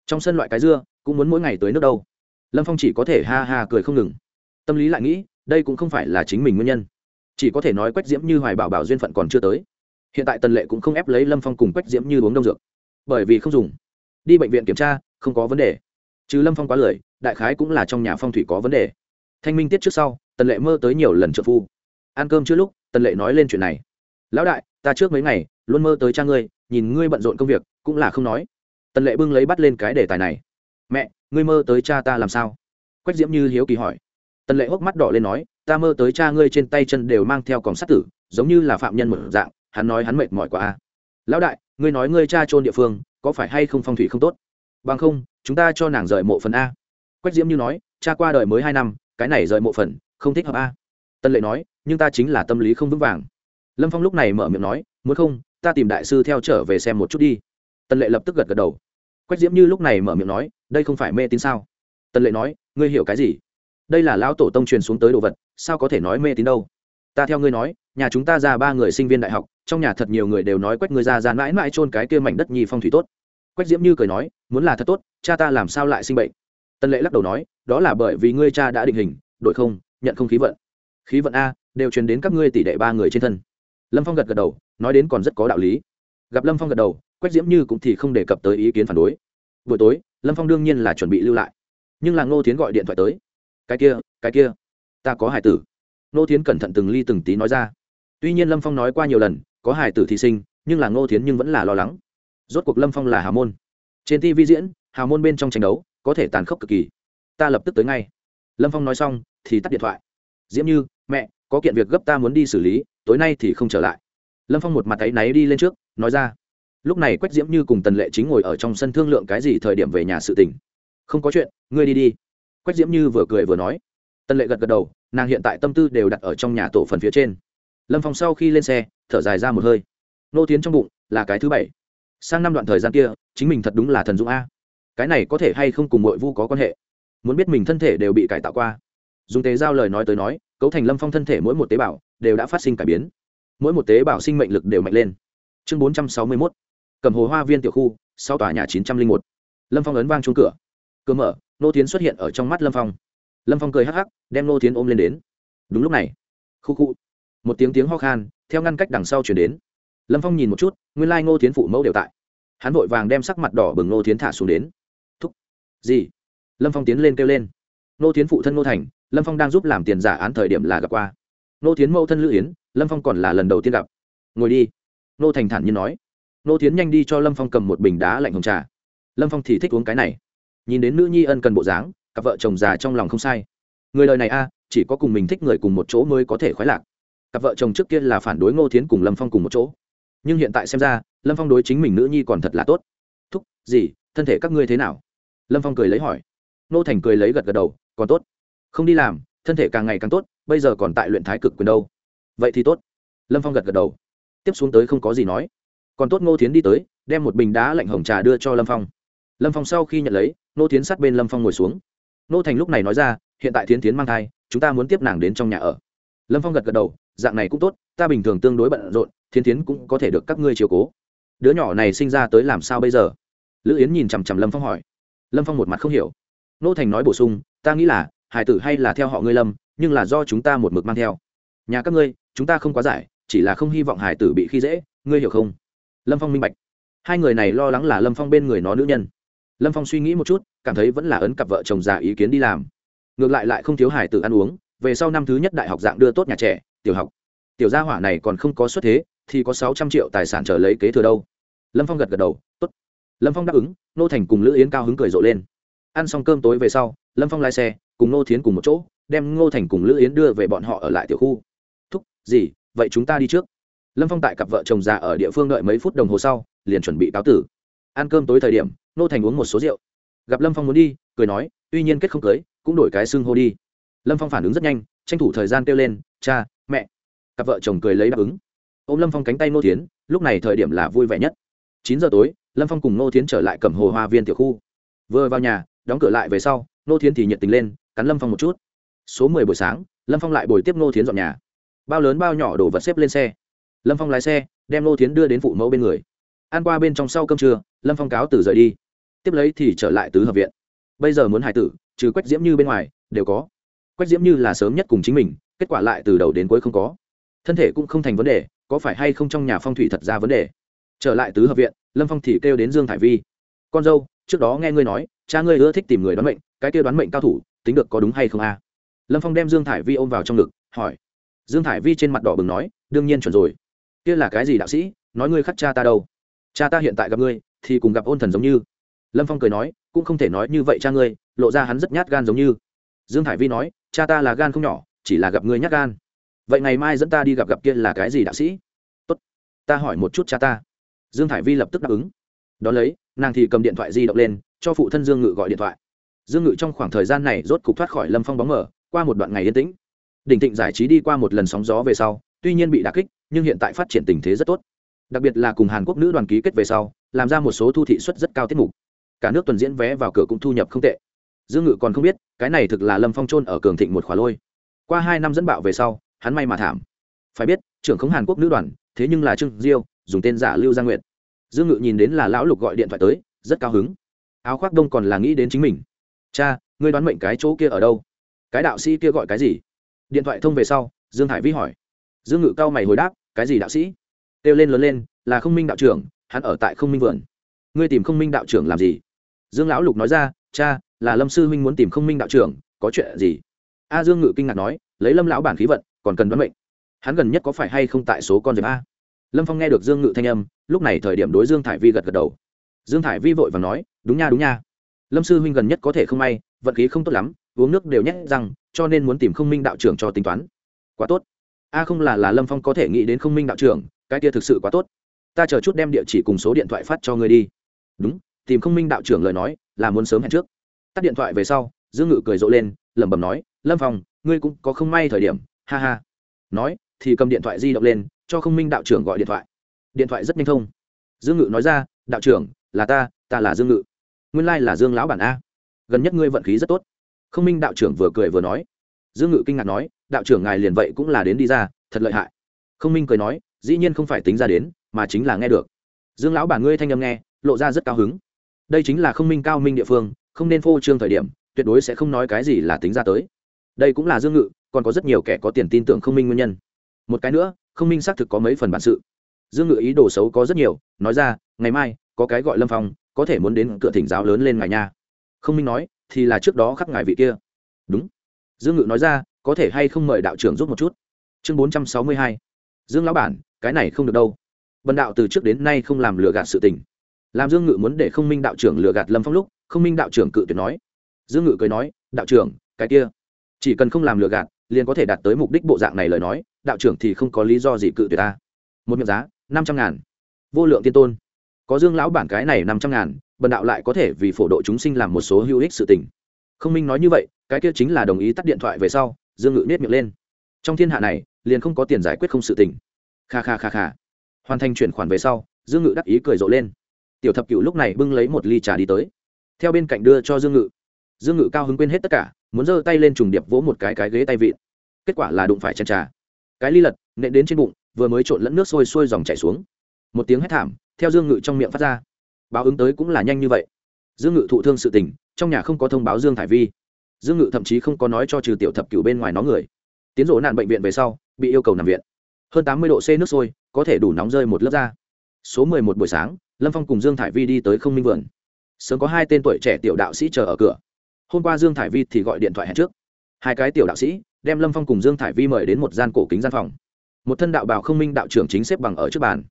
trong sân loại cái dưa cũng muốn mỗi ngày tới nước đâu lâm phong chỉ có thể ha ha cười không ngừng tâm lý lại nghĩ đây cũng không phải là chính mình nguyên nhân chỉ có thể nói quách diễm như hoài bảo bảo duyên phận còn chưa tới hiện tại tần lệ cũng không ép lấy lâm phong cùng quách diễm như uống đông dược bởi vì không dùng đi bệnh viện kiểm tra không có vấn đề chứ lâm phong quá lười đại khái cũng là trong nhà phong thủy có vấn đề thanh minh tiết trước sau tần lệ mơ tới nhiều lần trợ phu ăn cơm chưa lúc tần lệ nói lên chuyện này lão đại ta trước mấy ngày luôn mơ tới cha ngươi nhìn ngươi bận rộn công việc cũng là không nói. Tần lệ bưng lấy bắt lên cái đề tài này. Mẹ, ngươi mơ tới cha ta làm sao? Quách diễm như hiếu kỳ hỏi. Tần lệ hốc mắt đỏ lên nói, ta mơ tới cha ngươi trên tay chân đều mang theo còng sắt tử, giống như là phạm nhân một dạng, hắn nói hắn mệt mỏi quá a. Lão đại, ngươi nói ngươi cha trôn địa phương, có phải hay không phong thủy không tốt? Bằng không, chúng ta cho nàng rời mộ phần a. Quách diễm như nói, cha qua đời mới hai năm, cái này rời mộ phần, không thích hợp a. Tân lệ nói, nhưng ta chính là tâm lý không vững vàng. Lâm phong lúc này mở miệng nói, muốn không, ta tìm đại sư theo trở về xem một chút đi tân lệ lập tức gật gật đầu. Quách diễm như lúc này mở miệng nói, đây không phải mê tín sao? Tân lệ nói, ngươi hiểu cái gì? Đây là lão tổ tông truyền xuống tới đồ vật, sao có thể nói mê tín đâu? Ta theo ngươi nói, nhà chúng ta ra ba người sinh viên đại học, trong nhà thật nhiều người đều nói quách ngươi ra ra mãi mãi trôn cái kia mảnh đất nhi phong thủy tốt. Quách diễm như cười nói, muốn là thật tốt, cha ta làm sao lại sinh bệnh? Tân lệ lắc đầu nói, đó là bởi vì ngươi cha đã định hình đội không, nhận không khí vận. Khí vận a, đều truyền đến các ngươi tỷ đệ ba người trên thân. Lâm phong gật gật đầu, nói đến còn rất có đạo lý. Gặp lâm phong gật đầu quách diễm như cũng thì không đề cập tới ý kiến phản đối. Buổi tối, lâm phong đương nhiên là chuẩn bị lưu lại. Nhưng là ngô tiến gọi điện thoại tới. Cái kia cái kia, ta có hải tử. Ngô tiến cẩn thận từng ly từng tí nói ra. Tuy nhiên lâm phong nói qua nhiều lần, có hải tử thi sinh, nhưng là ngô tiến nhưng vẫn là lo lắng. Rốt cuộc lâm phong là hào môn. Trên tv diễn hào môn bên trong tranh đấu, có thể tàn khốc cực kỳ. Ta lập tức tới ngay. Lâm phong nói xong, thì tắt điện thoại. Diễm như, mẹ, có kiện việc gấp ta muốn đi xử lý, tối nay thì không trở lại. Lâm phong một mặt tay náy đi lên trước, nói ra lúc này quách diễm như cùng tần lệ chính ngồi ở trong sân thương lượng cái gì thời điểm về nhà sự tình. Không có chuyện, ngươi đi đi. Quách diễm như vừa cười vừa nói. Tần lệ gật gật đầu, nàng hiện tại tâm tư đều đặt ở trong nhà tổ phần phía trên. Lâm phong sau khi lên xe, thở dài ra một hơi. Nô tiến trong bụng là cái thứ bảy. Sang năm đoạn thời gian kia, chính mình thật đúng là thần dũng a. Cái này có thể hay không cùng mội vu có quan hệ? Muốn biết mình thân thể đều bị cải tạo qua. Dùng tế giao lời nói tới nói, cấu thành lâm phong thân thể mỗi một tế bào đều đã phát sinh cải biến. Mỗi một tế bào sinh mệnh lực đều mạnh lên. Chương bốn trăm sáu mươi mốt cầm hồ hoa viên tiểu khu, sau tòa nhà chín trăm linh một. Lâm phong ấn vang chung cửa. Cửa mở nô tiến xuất hiện ở trong mắt lâm phong. Lâm phong cười hắc hắc, đem nô tiến ôm lên đến. Đúng lúc này, khu khu, một tiếng tiếng ho khan, theo ngăn cách đằng sau chuyển đến. Lâm phong nhìn một chút, nguyên lai ngô tiến phụ mẫu đều tại. Hắn vội vàng đem sắc mặt đỏ bừng ngô tiến thả xuống đến. Thúc, gì? Lâm phong tiến lên kêu lên. Ngô tiến phụ thân ngô thành, lâm phong đang giúp làm tiền giả án thời điểm là gặp qua. Ngô tiến mẫu thân lữ yến, lâm phong còn là lần đầu tiên gặp. Ngồi đi. Ngô thành thản nhiên nói ngô tiến nhanh đi cho lâm phong cầm một bình đá lạnh hồng trà. Lâm phong thì thích uống cái này. Nhìn đến nữ nhi ân cần bộ dáng, cặp vợ chồng già trong lòng không sai. Người lời này a, chỉ có cùng mình thích người cùng một chỗ mới có thể khoái lạc. Cặp vợ chồng trước kia là phản đối ngô tiến cùng lâm phong cùng một chỗ. Nhưng hiện tại xem ra, lâm phong đối chính mình nữ nhi còn thật là tốt. Thúc, gì? Thân thể các ngươi thế nào? Lâm phong cười lấy hỏi. Nô thành cười lấy gật gật đầu, còn tốt. Không đi làm, thân thể càng ngày càng tốt, bây giờ còn tại luyện thái cực quyền đâu. Vậy thì tốt. Lâm phong gật gật đầu. Tiếp xuống tới không có gì nói còn tốt ngô tiến đi tới, đem một bình đá lạnh hồng trà đưa cho lâm phong. Lâm phong sau khi nhận lấy, Ngô tiến sát bên lâm phong ngồi xuống. Ngô thành lúc này nói ra, hiện tại tiến tiến mang thai, chúng ta muốn tiếp nàng đến trong nhà ở. Lâm phong gật gật đầu, dạng này cũng tốt, ta bình thường tương đối bận rộn, Thiến tiến cũng có thể được các ngươi chiều cố. Đứa nhỏ này sinh ra tới làm sao bây giờ? Lữ yến nhìn chằm chằm lâm phong hỏi. Lâm phong một mặt không hiểu. Nô thành nói bổ sung, ta nghĩ là, hải tử hay là theo họ ngươi lâm, nhưng là do chúng ta một mực mang theo. Nhà các ngươi, chúng ta không quá giải, chỉ là không hy vọng hải tử bị khi dễ, ngươi hiểu không? Lâm phong minh bạch. Hai người này lo lắng là lâm phong bên người nó nữ nhân. Lâm phong suy nghĩ một chút, cảm thấy vẫn là ấn cặp vợ chồng già ý kiến đi làm. Ngược lại lại không thiếu hải tử ăn uống, về sau năm thứ nhất đại học dạng đưa tốt nhà trẻ, tiểu học. Tiểu gia hỏa này còn không có xuất thế, thì có sáu trăm triệu tài sản trở lấy kế thừa đâu. Lâm phong gật gật đầu, tốt. Lâm phong đáp ứng, nô thành cùng lữ yến cao hứng cười rộ lên. Ăn xong cơm tối về sau, lâm phong lái xe, cùng nô thiến cùng một chỗ, đem ngô thành cùng lữ yến đưa về bọn họ ở lại tiểu khu. Thúc, gì? Vậy chúng ta đi trước lâm phong tại cặp vợ chồng già ở địa phương đợi mấy phút đồng hồ sau, liền chuẩn bị cáo tử. Ăn cơm tối thời điểm, nô thành uống một số rượu. Gặp lâm phong muốn đi, cười nói, tuy nhiên kết không cưới, cũng đổi cái xưng hô đi. Lâm phong phản ứng rất nhanh, tranh thủ thời gian kêu lên, cha, mẹ. Cặp vợ chồng cười lấy đáp ứng. Ô m lâm phong cánh tay nô tiến lúc này thời điểm là vui vẻ nhất. Chín giờ tối, lâm phong cùng nô tiến trở lại cầm hồ hoa viên tiểu khu. Vừa vào nhà, đóng cửa lại về sau, nô tiến thì nhiệt tình lên, cắn lâm phong một chút. Số mười buổi sáng, lâm phong lại bồi tiếp nô tiến dọn nhà. Bao lớn bao nhỏ đổ vật xếp lên xe lâm phong lái xe, đem nô tiến đưa đến phụ mẫu bên người. Ăn qua bên trong sau cơm trưa, lâm phong cáo từ rời đi. Tiếp lấy thì trở lại tứ hợp viện. Bây giờ muốn hải tử, trừ quách diễm như bên ngoài, đều có. Quách diễm như là sớm nhất cùng chính mình, kết quả lại từ đầu đến cuối không có. Thân thể cũng không thành vấn đề, có phải hay không trong nhà phong thủy thật ra vấn đề? Trở lại tứ hợp viện, lâm phong thì kêu đến dương thải vi. Con dâu, trước đó nghe ngươi nói, cha ngươi ưa thích tìm người đoán mệnh, cái kêu đoán mệnh cao thủ, tính được có đúng hay không a? Lâm phong đem dương thải vi ôm vào trong ngực, hỏi. Dương thải vi trên mặt đỏ bừng nói, đương nhiên chuẩn rồi kia là cái gì đạo sĩ? Nói ngươi khắc cha ta đâu? Cha ta hiện tại gặp ngươi, thì cùng gặp ôn thần giống như. Lâm phong cười nói, cũng không thể nói như vậy cha ngươi, lộ ra hắn rất nhát gan giống như. Dương thải vi nói, cha ta là gan không nhỏ, chỉ là gặp ngươi nhát gan. Vậy ngày mai dẫn ta đi gặp gặp kia là cái gì đạo sĩ? Tốt, ta hỏi một chút cha ta. Dương thải vi lập tức đáp ứng. Đón lấy, nàng thì cầm điện thoại di động lên, cho phụ thân dương ngự gọi điện thoại. Dương ngự trong khoảng thời gian này rốt cục thoát khỏi lâm phong bóng mở qua một đoạn ngày yên tĩnh. Đỉnh thịnh giải trí đi qua một lần sóng gió về sau, tuy nhiên bị đà kích nhưng hiện tại phát triển tình thế rất tốt. Đặc biệt là cùng hàn quốc nữ đoàn ký kết về sau, làm ra một số thu thị suất rất cao tiết mục. Cả nước tuần diễn vé vào cửa cũng thu nhập không tệ. Dương ngự còn không biết, cái này thực là lâm phong trôn ở cường thịnh một khóa lôi. Qua hai năm dẫn bạo về sau, hắn may mà thảm. Phải biết, trưởng khống hàn quốc nữ đoàn, thế nhưng là trương diêu, dùng tên giả lưu gia nguyệt. Dương ngự nhìn đến là lão lục gọi điện thoại tới, rất cao hứng. Áo khoác đông còn là nghĩ đến chính mình. Cha, ngươi đoán mệnh cái chỗ kia ở đâu? Cái đạo sĩ kia gọi cái gì? Điện thoại thông về sau, dương hải vi hỏi. Dương ngự cao mày hồi đáp cái gì đạo sĩ? Kêu lên lớn lên, là không minh đạo trưởng, hắn ở tại không minh vườn. Ngươi tìm không minh đạo trưởng làm gì? Dương lão lục nói ra, cha, là lâm sư huynh muốn tìm không minh đạo trưởng, có chuyện gì? A dương ngự kinh ngạc nói, lấy lâm lão bản khí vận, còn cần đoán mệnh. Hắn gần nhất có phải hay không tại số con dẹp a? Lâm phong nghe được dương ngự thanh âm, lúc này thời điểm đối dương thải vi gật gật đầu. Dương thải vi vội và nói, đúng nha đúng nha. Lâm sư huynh gần nhất có thể không may, vận khí không tốt lắm, uống nước đều nhét rằng cho nên muốn tìm không minh đạo trưởng cho tính toán. Quá tốt a không là là lâm phong có thể nghĩ đến không minh đạo trưởng, cái kia thực sự quá tốt. Ta chờ chút đem địa chỉ cùng số điện thoại phát cho ngươi đi. Đúng, tìm không minh đạo trưởng lời nói, là muốn sớm hẹn trước. Tắt điện thoại về sau, dương ngự cười rộ lên, lẩm bẩm nói, lâm phong, ngươi cũng có không may thời điểm. Ha ha. Nói, thì cầm điện thoại di động lên, cho không minh đạo trưởng gọi điện thoại. Điện thoại rất nhanh thông. Dương ngự nói ra, đạo trưởng, là ta ta là dương ngự. Nguyên lai、like、là dương lão bản a. Gần nhất ngươi vận khí rất tốt. Không minh đạo trưởng vừa cười vừa nói. Dương ngự kinh ngạc nói đạo trưởng ngài liền vậy cũng là đến đi ra, thật lợi hại. Không minh cười nói, dĩ nhiên không phải tính ra đến, mà chính là nghe được. Dương lão bản ngươi thanh âm nghe, lộ ra rất cao hứng. Đây chính là không minh cao minh địa phương, không nên phô trương thời điểm, tuyệt đối sẽ không nói cái gì là tính ra tới. Đây cũng là dương ngự, còn có rất nhiều kẻ có tiền tin tưởng không minh nguyên nhân. Một cái nữa không minh xác thực có mấy phần bản sự. Dương ngự ý đồ xấu có rất nhiều, nói ra, ngày mai, có cái gọi lâm phong, có thể muốn đến cửa thỉnh giáo lớn lên ngài nha. Không minh nói, thì là trước đó khắc ngài vị kia. Đúng. Dương ngự nói ra có thể hay không mời đạo trưởng giúp một chút? Chương bốn trăm sáu mươi hai. Dương lão bản, cái này không được đâu. Bần đạo từ trước đến nay không làm lừa gạt sự tình. Làm dương ngự muốn để không minh đạo trưởng lừa gạt lâm phong lúc, không minh đạo trưởng cự tuyệt nói. Dương ngự cười nói, đạo trưởng, cái kia, chỉ cần không làm lừa gạt, liền có thể đạt tới mục đích bộ dạng này lời nói, đạo trưởng thì không có lý do gì cự tuyệt ta. Một miệng giá, năm trăm ngàn. Vô lượng tiên tôn. Có dương lão bản cái này năm trăm ngàn, bần đạo lại có thể vì phổ độ chúng sinh làm một số hữu ích sự tình. Không minh nói như vậy, cái kia chính là đồng ý tắt điện thoại về sau dương ngự nết miệng lên. Trong thiên hạ này, liền không có tiền giải quyết không sự tình. Kha kha kha kha. Hoàn thành chuyển khoản về sau, dương ngự đắc ý cười rộ lên. Tiểu thập cựu lúc này bưng lấy một ly trà đi tới. Theo bên cạnh đưa cho dương ngự. Dương ngự cao hứng quên hết tất cả, muốn giơ tay lên trùng điệp vỗ một cái cái ghế tay vịn. Kết quả là đụng phải chân trà. Cái ly lật, nện đến trên bụng, vừa mới trộn lẫn nước sôi sôi dòng chảy xuống. Một tiếng hét thảm, theo dương ngự trong miệng phát ra. Báo ứng tới cũng là nhanh như vậy. Dương ngự thụ thương sự tình, trong nhà không có thông báo dương thải vi dương ngự thậm chí không có nói cho trừ tiểu thập cửu bên ngoài nó người. Tiến rỗ nạn bệnh viện về sau, bị yêu cầu nằm viện. Hơn tám mươi độ c nước sôi, có thể đủ nóng rơi một lớp da. Số mười một buổi sáng, lâm phong cùng dương thải vi đi tới không minh vườn. Sớm có hai tên tuổi trẻ tiểu đạo sĩ chờ ở cửa. Hôm qua dương thải vi thì gọi điện thoại hẹn trước. Hai cái tiểu đạo sĩ đem lâm phong cùng dương thải vi mời đến một gian cổ kính gian phòng. Một thân đạo bào không minh đạo trưởng chính xếp bằng ở trước bàn.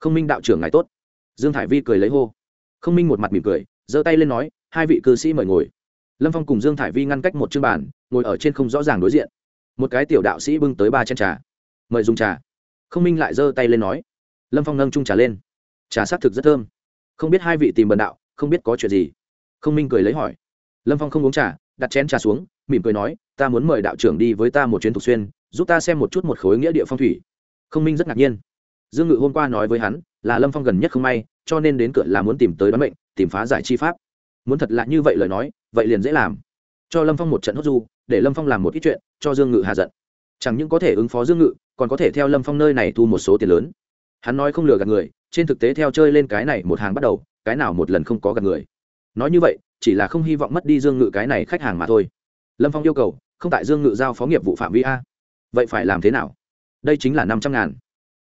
Không minh đạo trưởng ngài tốt. Dương thải vi cười lấy hô. Không minh một mặt mỉm cười, giơ tay lên nói, hai vị cư sĩ mời ngồi lâm phong cùng dương thải vi ngăn cách một chương bàn, ngồi ở trên không rõ ràng đối diện. Một cái tiểu đạo sĩ bưng tới ba chén trà. Mời dùng trà. Không minh lại giơ tay lên nói. Lâm phong nâng chung trà lên. Trà s á c thực rất thơm. Không biết hai vị tìm bần đạo, không biết có chuyện gì. Không minh cười lấy hỏi. Lâm phong không uống trà, đặt chén trà xuống, mỉm cười nói, ta muốn mời đạo trưởng đi với ta một chuyến thục xuyên, giúp ta xem một chút một khối nghĩa địa phong thủy. Không minh rất ngạc nhiên. Dương ngự hôm qua nói với hắn, là lâm phong gần nhất không may, cho nên đến cửa là muốn tìm tới đoán mệnh, tìm phá giải chi pháp. Muốn thật lạ như vậy lời nói vậy liền dễ làm. Cho lâm phong một trận hốt du, để lâm phong làm một ít chuyện, cho dương ngự hạ giận. Chẳng những có thể ứng phó dương ngự, còn có thể theo lâm phong nơi này thu một số tiền lớn. Hắn nói không lừa gạt người, trên thực tế theo chơi lên cái này một hàng bắt đầu, cái nào một lần không có gạt người. Nói như vậy, chỉ là không hy vọng mất đi dương ngự cái này khách hàng mà thôi. Lâm phong yêu cầu, không tại dương ngự giao phó nghiệp vụ phạm vi a. Vậy phải làm thế nào? Đây chính là năm trăm ngàn.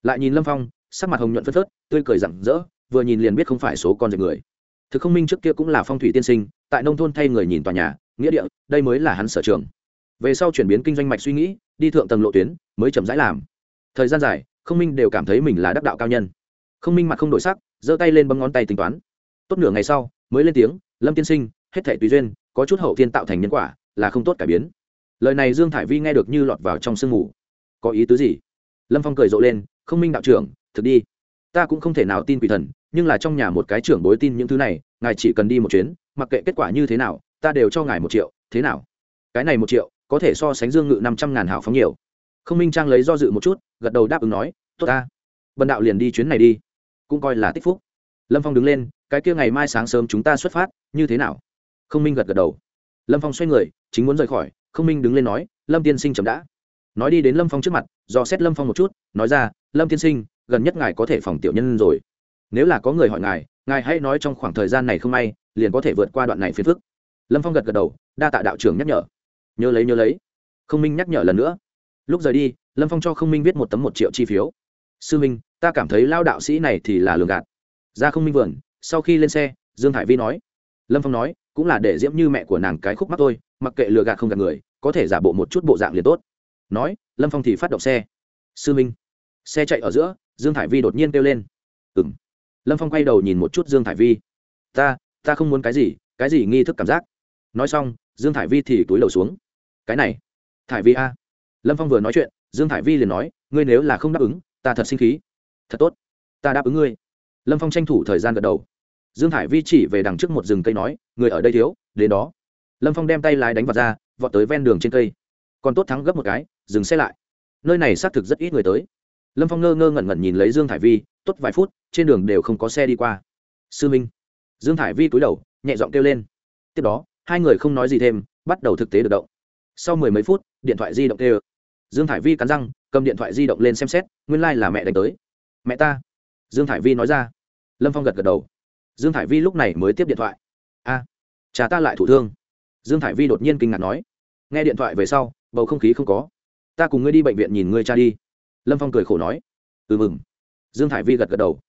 Lại nhìn lâm phong, sắc mặt hồng nhuận phất phớt, tươi cười rặng rỡ, vừa nhìn liền biết không phải số con dẹp người thực không minh trước kia cũng là phong thủy tiên sinh, tại nông thôn thay người nhìn tòa nhà, nghĩa địa, đây mới là hắn sở trường. Về sau chuyển biến kinh doanh mạch suy nghĩ, đi thượng tầng lộ tuyến, mới chậm rãi làm. Thời gian dài, không minh đều cảm thấy mình là đắc đạo cao nhân. Không minh mặt không đổi sắc, giơ tay lên bấm ngón tay tính toán. Tốt nửa ngày sau, mới lên tiếng, lâm tiên sinh, hết thể tùy duyên, có chút hậu thiên tạo thành nhân quả, là không tốt cải biến. Lời này dương thải vi nghe được như lọt vào trong sương mù. Có ý tứ gì? Lâm phong cười rộ lên, không minh đạo trưởng, thực đi ta cũng không thể nào tin quỷ thần, nhưng là trong nhà một cái trưởng bối tin những thứ này, ngài chỉ cần đi một chuyến, mặc kệ kết quả như thế nào, ta đều cho ngài một triệu, thế nào? Cái này một triệu, có thể so sánh dương ngự năm trăm ngàn hảo phóng nhiều. Không minh trang lấy do dự một chút, gật đầu đáp ứng nói, tốt ta. Bần đạo liền đi chuyến này đi. Cũng coi là tích phúc. Lâm phong đứng lên, cái kia ngày mai sáng sớm chúng ta xuất phát, như thế nào? Không minh gật gật đầu. Lâm phong xoay người, chính muốn rời khỏi, không minh đứng lên nói, lâm tiên sinh chậm đã nói đi đến lâm phong trước mặt do xét lâm phong một chút nói ra lâm tiên sinh gần nhất ngài có thể phòng tiểu nhân rồi nếu là có người hỏi ngài ngài hãy nói trong khoảng thời gian này không may liền có thể vượt qua đoạn này phiền phức lâm phong gật gật đầu đa tạ đạo trưởng nhắc nhở nhớ lấy nhớ lấy không minh nhắc nhở lần nữa lúc rời đi lâm phong cho không minh viết một tấm một triệu chi phiếu sư minh ta cảm thấy lao đạo sĩ này thì là lường gạt ra không minh vườn sau khi lên xe dương hải vi nói lâm phong nói cũng là để diễm như mẹ của nàng cái khúc mắt tôi mặc kệ lừa gạt không gạt người có thể giả bộ một chút bộ dạng liền tốt nói, lâm phong thì phát động xe. Sư minh. Xe chạy ở giữa, dương Thải vi đột nhiên kêu lên. Ừ m lâm phong quay đầu nhìn một chút dương Thải vi. Ta ta không muốn cái gì cái gì nghi thức cảm giác. Nói xong, dương Thải vi thì túi đầu xuống. Cái này, thải vi a. Lâm phong vừa nói chuyện, dương thải vi liền nói, ngươi nếu là không đáp ứng, ta thật sinh khí. Thật tốt, ta đáp ứng ngươi. Lâm phong tranh thủ thời gian gật đầu. Dương thải vi chỉ về đằng trước một rừng cây nói, người ở đây thiếu, đến đó. Lâm phong đem tay lái đánh vào ra, vọt tới ven đường trên cây. Còn tốt thắng gấp một cái dừng xe lại. Nơi này xác thực rất ít người tới. Lâm phong ngơ ngơ ngẩn ngẩn nhìn lấy dương thải vi, tốt vài phút, trên đường đều không có xe đi qua. Sư minh. Dương thải vi cúi đầu, nhẹ giọng kêu lên. Tiếp đó, hai người không nói gì thêm, bắt đầu thực tế được động. Sau mười mấy phút, điện thoại di động kêu. Dương thải vi cắn răng, cầm điện thoại di động lên xem xét, nguyên lai、like、là mẹ đánh tới. Mẹ ta. Dương thải vi nói ra. Lâm phong gật gật đầu. Dương thải vi lúc này mới tiếp điện thoại. A, cha ta lại thủ thương. Dương thải vi đột nhiên kinh ngạc nói. Nghe điện thoại về sau, bầu không khí không có ta cùng ngươi đi bệnh viện nhìn ngươi cha đi. Lâm phong cười khổ nói. Ừ mừng. Dương thải vi gật gật đầu.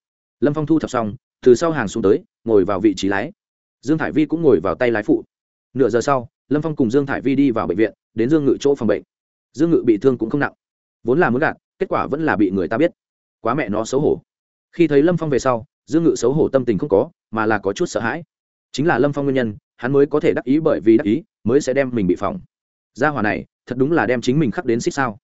Lâm phong thu thập xong, từ sau hàng xuống tới, ngồi vào vị trí lái. Dương thải vi cũng ngồi vào tay lái phụ. Nửa giờ sau, lâm phong cùng dương thải vi đi vào bệnh viện, đến dương ngự chỗ phòng bệnh. Dương ngự bị thương cũng không nặng. Vốn là muốn gạt, kết quả vẫn là bị người ta biết. Quá mẹ nó xấu hổ. Khi thấy lâm phong về sau, dương ngự xấu hổ tâm tình không có, mà là có chút sợ hãi. Chính là lâm phong nguyên nhân, hắn mới có thể đắc ý bởi vì đắc ý, mới sẽ đem mình bị phỏng gia hỏa này, thật đúng là đem chính mình khắc đến xích sao.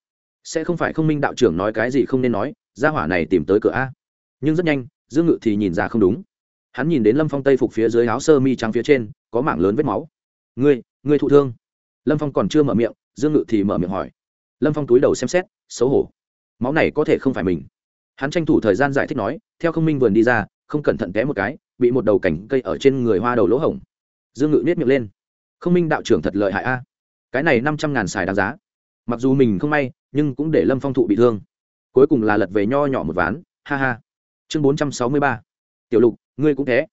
Sẽ không phải không minh đạo trưởng nói cái gì không nên nói, gia hỏa này tìm tới cửa a. Nhưng rất nhanh, dương ngự thì nhìn ra không đúng. Hắn nhìn đến lâm phong tây phục phía dưới áo sơ mi trắng phía trên, có mảng lớn vết máu. Ngươi ngươi thụ thương? Lâm phong còn chưa mở miệng, dương ngự thì mở miệng hỏi. Lâm phong túi đầu xem xét, xấu hổ. Máu này có thể không phải mình. Hắn tranh thủ thời gian giải thích nói, theo không minh vườn đi ra, không cẩn thận té một cái, bị một đầu cảnh cây ở trên người hoa đầu lỗ hổng. Dương ngự nết miệng lên. Không minh đạo trưởng thật lợi hại a cái này năm trăm ngàn xài đáng giá. Mặc dù mình không may, nhưng cũng để lâm phong thụ bị thương. Cuối cùng là lật về nho nhỏ một ván. Ha ha. Chương bốn trăm sáu mươi ba. Tiểu lục, ngươi cũng thế.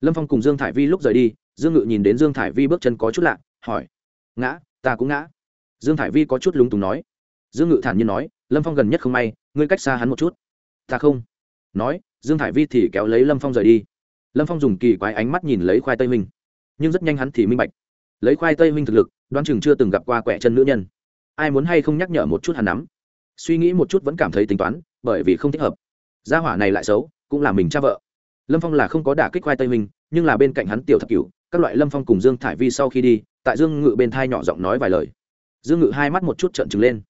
Lâm phong cùng dương thải vi lúc rời đi, dương ngự nhìn đến dương thải vi bước chân có chút lạ, hỏi. Ngã, ta cũng ngã. Dương thải vi có chút lúng túng nói. Dương ngự thản nhiên nói, lâm phong gần nhất không may, ngươi cách xa hắn một chút. Ta không. Nói, dương thải vi thì kéo lấy lâm phong rời đi. Lâm phong dùng kỳ quái ánh mắt nhìn lấy khoai tây minh nhưng rất nhanh hắn thì minh bạch lấy khoai tây minh thực lực đoan chừng chưa từng gặp qua quẻ chân nữ nhân. Ai muốn hay không nhắc nhở một chút hắn nắm. Suy nghĩ một chút vẫn cảm thấy tính toán, bởi vì không thích hợp. Gia hỏa này lại xấu, cũng là mình cha vợ. Lâm phong là không có đả kích khoai tây minh nhưng là bên cạnh hắn tiểu thập cửu, các loại lâm phong cùng dương thải vi sau khi đi, tại dương ngự bên thai nhỏ giọng nói vài lời. Dương ngự hai mắt một chút trợn trừng lên.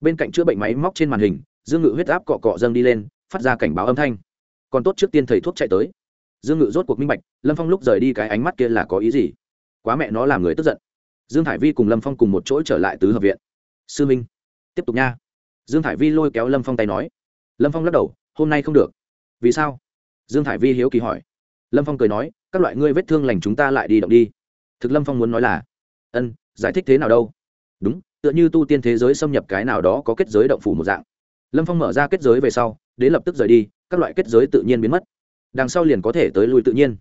Bên cạnh chữa bệnh máy móc trên màn hình, dương ngự huyết áp cọ cọ dâng đi lên, phát ra cảnh báo âm thanh. Còn tốt trước tiên thầy thuốc chạy tới. Dương ngự rốt cuộc minh bạch, lâm phong lúc rời đi cái ánh mắt kia là có ý gì? Quá mẹ nó làm người tức giận. Dương thải vi cùng lâm phong cùng một chỗ trở lại tứ hợp viện. Sư minh, tiếp tục nha. Dương thải vi lôi kéo lâm phong tay nói. Lâm phong lắc đầu, hôm nay không được. Vì sao? Dương thải vi hiếu kỳ hỏi. Lâm phong cười nói, các loại ngươi vết thương lành chúng ta lại đi động đi. Thực lâm phong muốn nói là, ân, giải thích thế nào đâu? Đúng, tựa như tu tiên thế giới xâm nhập cái nào đó có kết giới động phủ một dạng. Lâm phong mở ra kết giới về sau, đến lập tức rời đi, các loại kết giới tự nhiên biến mất. Đằng sau liền có thể tới lui tự nhiên.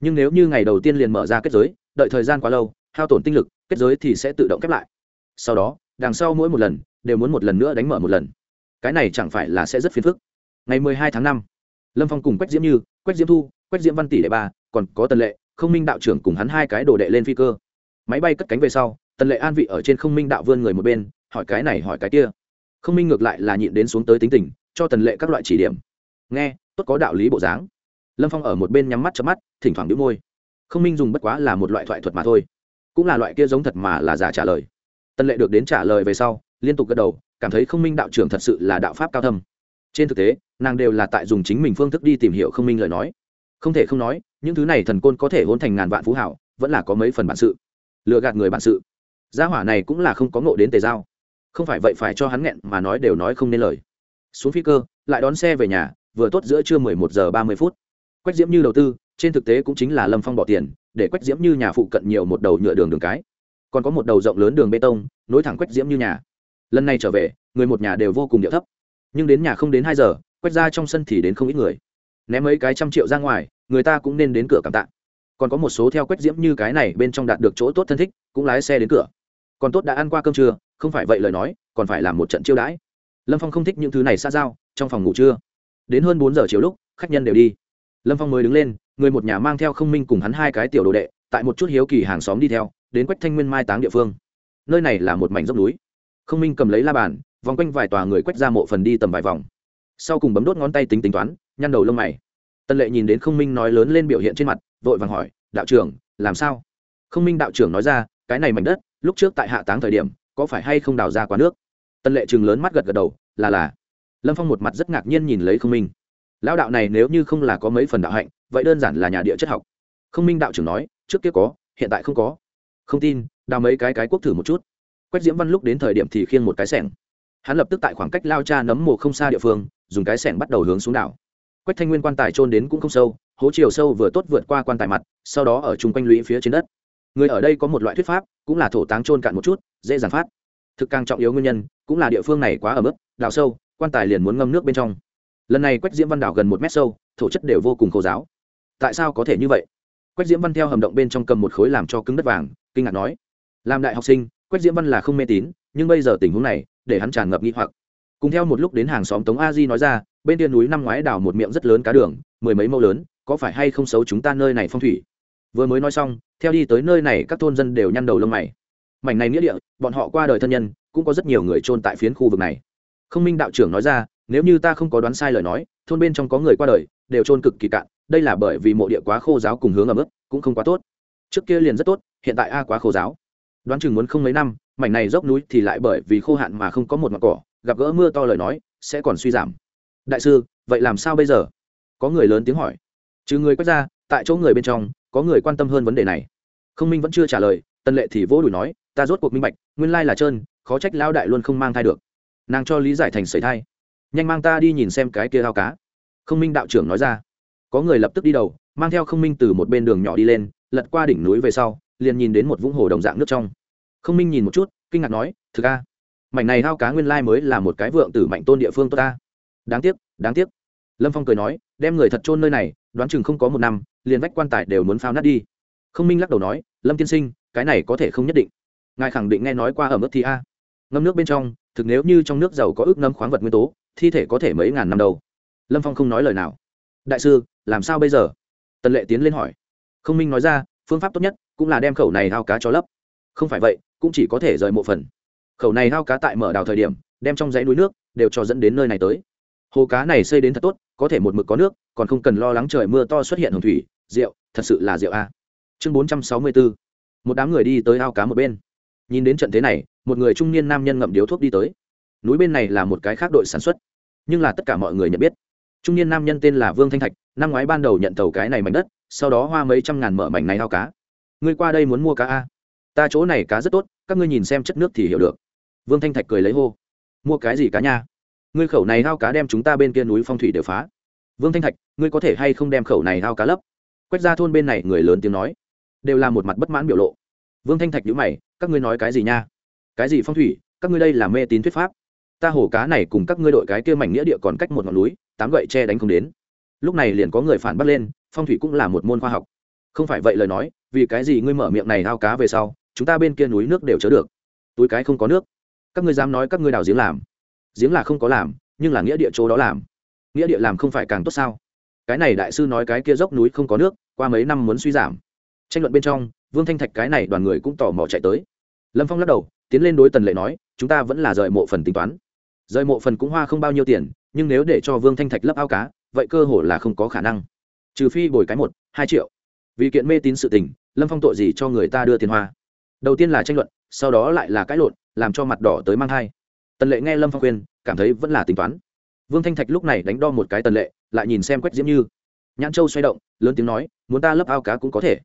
Nhưng nếu như ngày đầu tiên liền mở ra kết giới đợi thời gian quá lâu, hao tổn tinh lực, kết giới thì sẽ tự động khép lại. Sau đó, đằng sau mỗi một lần, đều muốn một lần nữa đánh mở một lần. Cái này chẳng phải là sẽ rất phiền phức. Ngày mười hai tháng năm, lâm phong cùng quách diễm như, quách diễm thu, quách diễm văn tỷ đệ ba, còn có tần lệ, không minh đạo trưởng cùng hắn hai cái đồ đệ lên phi cơ. Máy bay cất cánh về sau, tần lệ an vị ở trên không minh đạo vươn người một bên, hỏi cái này hỏi cái kia. Không minh ngược lại là nhịn đến xuống tới tính tình, cho tần lệ các loại chỉ điểm. Nghe, tốt có đạo lý bộ dáng. Lâm phong ở một bên nhắm mắt chớp mắt, thỉnh thoảng đĩu môi không minh dùng bất quá là một loại thoại thuật mà thôi. Cũng là loại kia giống thật mà là giả trả lời. Tân lệ được đến trả lời về sau, liên tục gật đầu, cảm thấy không minh đạo trưởng thật sự là đạo pháp cao thâm. Trên thực tế, nàng đều là tại dùng chính mình phương thức đi tìm hiểu không minh lời nói. Không thể không nói, những thứ này thần côn có thể hôn thành ngàn vạn phú hảo, vẫn là có mấy phần bản sự. Lựa gạt người bản sự. Gia hỏa này cũng là không có ngộ đến tề giao. Không phải vậy phải cho hắn nghẹn mà nói đều nói không nên lời. Xuống phi cơ, lại đón xe về nhà, vừa tốt giữa trưa mười một giờ ba mươi phút. Quách diễm như đầu tư trên thực tế cũng chính là lâm phong bỏ tiền, để quách diễm như nhà phụ cận nhiều một đầu nhựa đường đường cái. Còn có một đầu rộng lớn đường bê tông, nối thẳng quách diễm như nhà. Lần này trở về, người một nhà đều vô cùng địa thấp. Nhưng đến nhà không đến hai giờ, quách ra trong sân thì đến không ít người. Ném mấy cái trăm triệu ra ngoài, người ta cũng nên đến cửa cảm tạ. Còn có một số theo quách diễm như cái này bên trong đạt được chỗ tốt thân thích, cũng lái xe đến cửa. Còn tốt đã ăn qua cơm trưa, không phải vậy lời nói, còn phải làm một trận chiêu đãi. Lâm phong không thích những thứ này xa giao, trong phòng ngủ trưa. Đến hơn bốn giờ chiều lúc, khách nhân đều đi lâm phong mới đứng lên, người một nhà mang theo không minh cùng hắn hai cái tiểu đồ đệ, tại một chút hiếu kỳ hàng xóm đi theo, đến quách thanh nguyên mai táng địa phương. Nơi này là một mảnh dốc núi. Không minh cầm lấy la bàn, vòng quanh vài tòa người quách ra mộ phần đi tầm vài vòng. Sau cùng bấm đốt ngón tay tính tính toán, nhăn đầu lông mày. Tân lệ nhìn đến không minh nói lớn lên biểu hiện trên mặt, vội vàng hỏi, đạo trưởng, làm sao? Không minh đạo trưởng nói ra, cái này mảnh đất, lúc trước tại hạ táng thời điểm, có phải hay không đào ra quá nước? Tân lệ chừng lớn mắt gật gật đầu, là là. Lâm phong một mặt rất ngạc nhiên nhìn lấy không minh lão đạo này nếu như không là có mấy phần đạo hạnh, vậy đơn giản là nhà địa chất học. Không minh đạo trưởng nói, trước kia có, hiện tại không có. Không tin, đào mấy cái cái quốc thử một chút. Quách diễm văn lúc đến thời điểm thì khiêng một cái sẻng. Hắn lập tức tại khoảng cách lao cha nấm mồ không xa địa phương, dùng cái sẻng bắt đầu hướng xuống đảo. Quách thanh nguyên quan tài trôn đến cũng không sâu, hố chiều sâu vừa tốt vượt qua quan tài mặt, sau đó ở chung quanh lũy phía trên đất. Người ở đây có một loại thuyết pháp, cũng là thổ táng trôn cạn một chút, dễ dàng phát. Thực càng trọng yếu nguyên nhân, cũng là địa phương này quá ở mức đào sâu, quan tài liền muốn ngâm nước bên trong lần này quách diễm văn đảo gần một mét sâu, thổ chất đều vô cùng khô giáo tại sao có thể như vậy? Quách diễm văn theo hầm động bên trong cầm một khối làm cho cứng đất vàng, kinh ngạc nói. Làm đại học sinh, quách diễm văn là không mê tín, nhưng bây giờ tình huống này, để hắn tràn ngập nghi hoặc. Cùng theo một lúc đến hàng xóm tống a di nói ra, bên tiên núi năm ngoái đào một miệng rất lớn cá đường, mười mấy mẫu lớn, có phải hay không xấu chúng ta nơi này phong thủy? Vừa mới nói xong, theo đi tới nơi này, các thôn dân đều nhăn đầu lông mày. Mảnh này nghĩa địa, bọn họ qua đời thân nhân, cũng có rất nhiều người trôn tại phiến khu vực này. Không minh đạo trưởng nói ra nếu như ta không có đoán sai lời nói, thôn bên trong có người qua đời, đều trôn cực kỳ cạn, đây là bởi vì mộ địa quá khô giáo cùng hướng ở mức cũng không quá tốt. Trước kia liền rất tốt, hiện tại a quá khô giáo. Đoán chừng muốn không mấy năm, mảnh này dốc núi thì lại bởi vì khô hạn mà không có một mặt cỏ, gặp gỡ mưa to lời nói, sẽ còn suy giảm. Đại sư, vậy làm sao bây giờ? Có người lớn tiếng hỏi. Trừ người quét ra, tại chỗ người bên trong, có người quan tâm hơn vấn đề này. Không minh vẫn chưa trả lời tân lệ thì vô đùi nói, ta rốt cuộc minh bạch, nguyên lai là trơn, khó trách lao đại luôn không mang thai được. Nàng cho lý giải thành sởi thai nhanh mang ta đi nhìn xem cái kia ao cá. Không minh đạo trưởng nói ra. Có người lập tức đi đầu, mang theo không minh từ một bên đường nhỏ đi lên, lật qua đỉnh núi về sau, liền nhìn đến một vũng hồ đồng dạng nước trong. Không minh nhìn một chút, kinh ngạc nói, thực a mảnh này ao cá nguyên lai mới là một cái vượng tử mạnh tôn địa phương tốt ta. Đáng tiếc đáng tiếc. Lâm phong cười nói, đem người thật trôn nơi này, đoán chừng không có một năm, liền vách quan tài đều muốn phao nát đi. Không minh lắc đầu nói, lâm tiên sinh, cái này có thể không nhất định. Ngài khẳng định nghe nói qua ở mức thi a. Ngâm nước bên trong, thực nếu như trong nước giàu có ước ngâm khoáng vật nguyên tố thi thể có thể mấy ngàn năm đâu. Lâm phong không nói lời nào. Đại sư, làm sao bây giờ? Tần lệ tiến lên hỏi. Không minh nói ra, phương pháp tốt nhất cũng là đem khẩu này hao cá cho lấp. Không phải vậy, cũng chỉ có thể rời mộ phần. Khẩu này hao cá tại mở đào thời điểm, đem trong dãy núi nước đều cho dẫn đến nơi này tới. Hồ cá này xây đến thật tốt, có thể một mực có nước, còn không cần lo lắng trời mưa to xuất hiện hồng thủy, rượu, thật sự là rượu a. Chương bốn trăm sáu mươi bốn một đám người đi tới ao cá một bên. Nhìn đến trận thế này, một người trung niên nam nhân ngậm điếu thuốc đi tới núi bên này là một cái khác đội sản xuất. Nhưng là tất cả mọi người nhận biết. Trung niên nam nhân tên là vương thanh thạch, năm ngoái ban đầu nhận tàu cái này mảnh đất, sau đó hoa mấy trăm ngàn mở mảnh này ao cá. Ngươi qua đây muốn mua cá a? Ta chỗ này cá rất tốt, các ngươi nhìn xem chất nước thì hiểu được. Vương thanh thạch cười lấy hô. Mua cái gì cá nha? Ngươi khẩu này ao cá đem chúng ta bên kia núi phong thủy đều phá. Vương thanh thạch, ngươi có thể hay không đem khẩu này ao cá lấp? Quét ra thôn bên này người lớn tiếng nói. Đều là một mặt bất mãn biểu lộ. Vương thanh thạch nhữ mày, các ngươi nói cái gì nha? Cái gì phong thủy? Các ngươi đây là mê tín thuyết pháp ta hổ cá này cùng các ngươi đội cái kia mảnh nghĩa địa còn cách một ngọn núi, tám gậy che đánh không đến. Lúc này liền có người phản bắt lên, phong thủy cũng là một môn khoa học. Không phải vậy lời nói, vì cái gì ngươi mở miệng này ao cá về sau, chúng ta bên kia núi nước đều chớ được. Túi cái không có nước. Các ngươi dám nói các ngươi đào giếng làm. Giếng là không có làm, nhưng là nghĩa địa chỗ đó làm. Nghĩa địa làm không phải càng tốt sao? Cái này đại sư nói cái kia dốc núi không có nước, qua mấy năm muốn suy giảm. Tranh luận bên trong, vương thanh thạch cái này đoàn người cũng tò mò chạy tới. Lâm phong lắc đầu, tiến lên đối tần lệ nói, chúng ta vẫn là rời mộ phần tính toán rời mộ phần cũng hoa không bao nhiêu tiền, nhưng nếu để cho vương thanh thạch lấp ao cá, vậy cơ hồ là không có khả năng. Trừ phi bồi cái một, hai triệu. Vì kiện mê tín sự tình, lâm phong tội gì cho người ta đưa tiền hoa? Đầu tiên là tranh luận, sau đó lại là cãi lộn, làm cho mặt đỏ tới mang thai. Tần lệ nghe lâm phong khuyên, cảm thấy vẫn là tính toán. Vương thanh thạch lúc này đánh đo một cái tần lệ, lại nhìn xem quách diễm như. Nhãn châu xoay động, lớn tiếng nói, muốn ta lấp ao cá cũng có thể.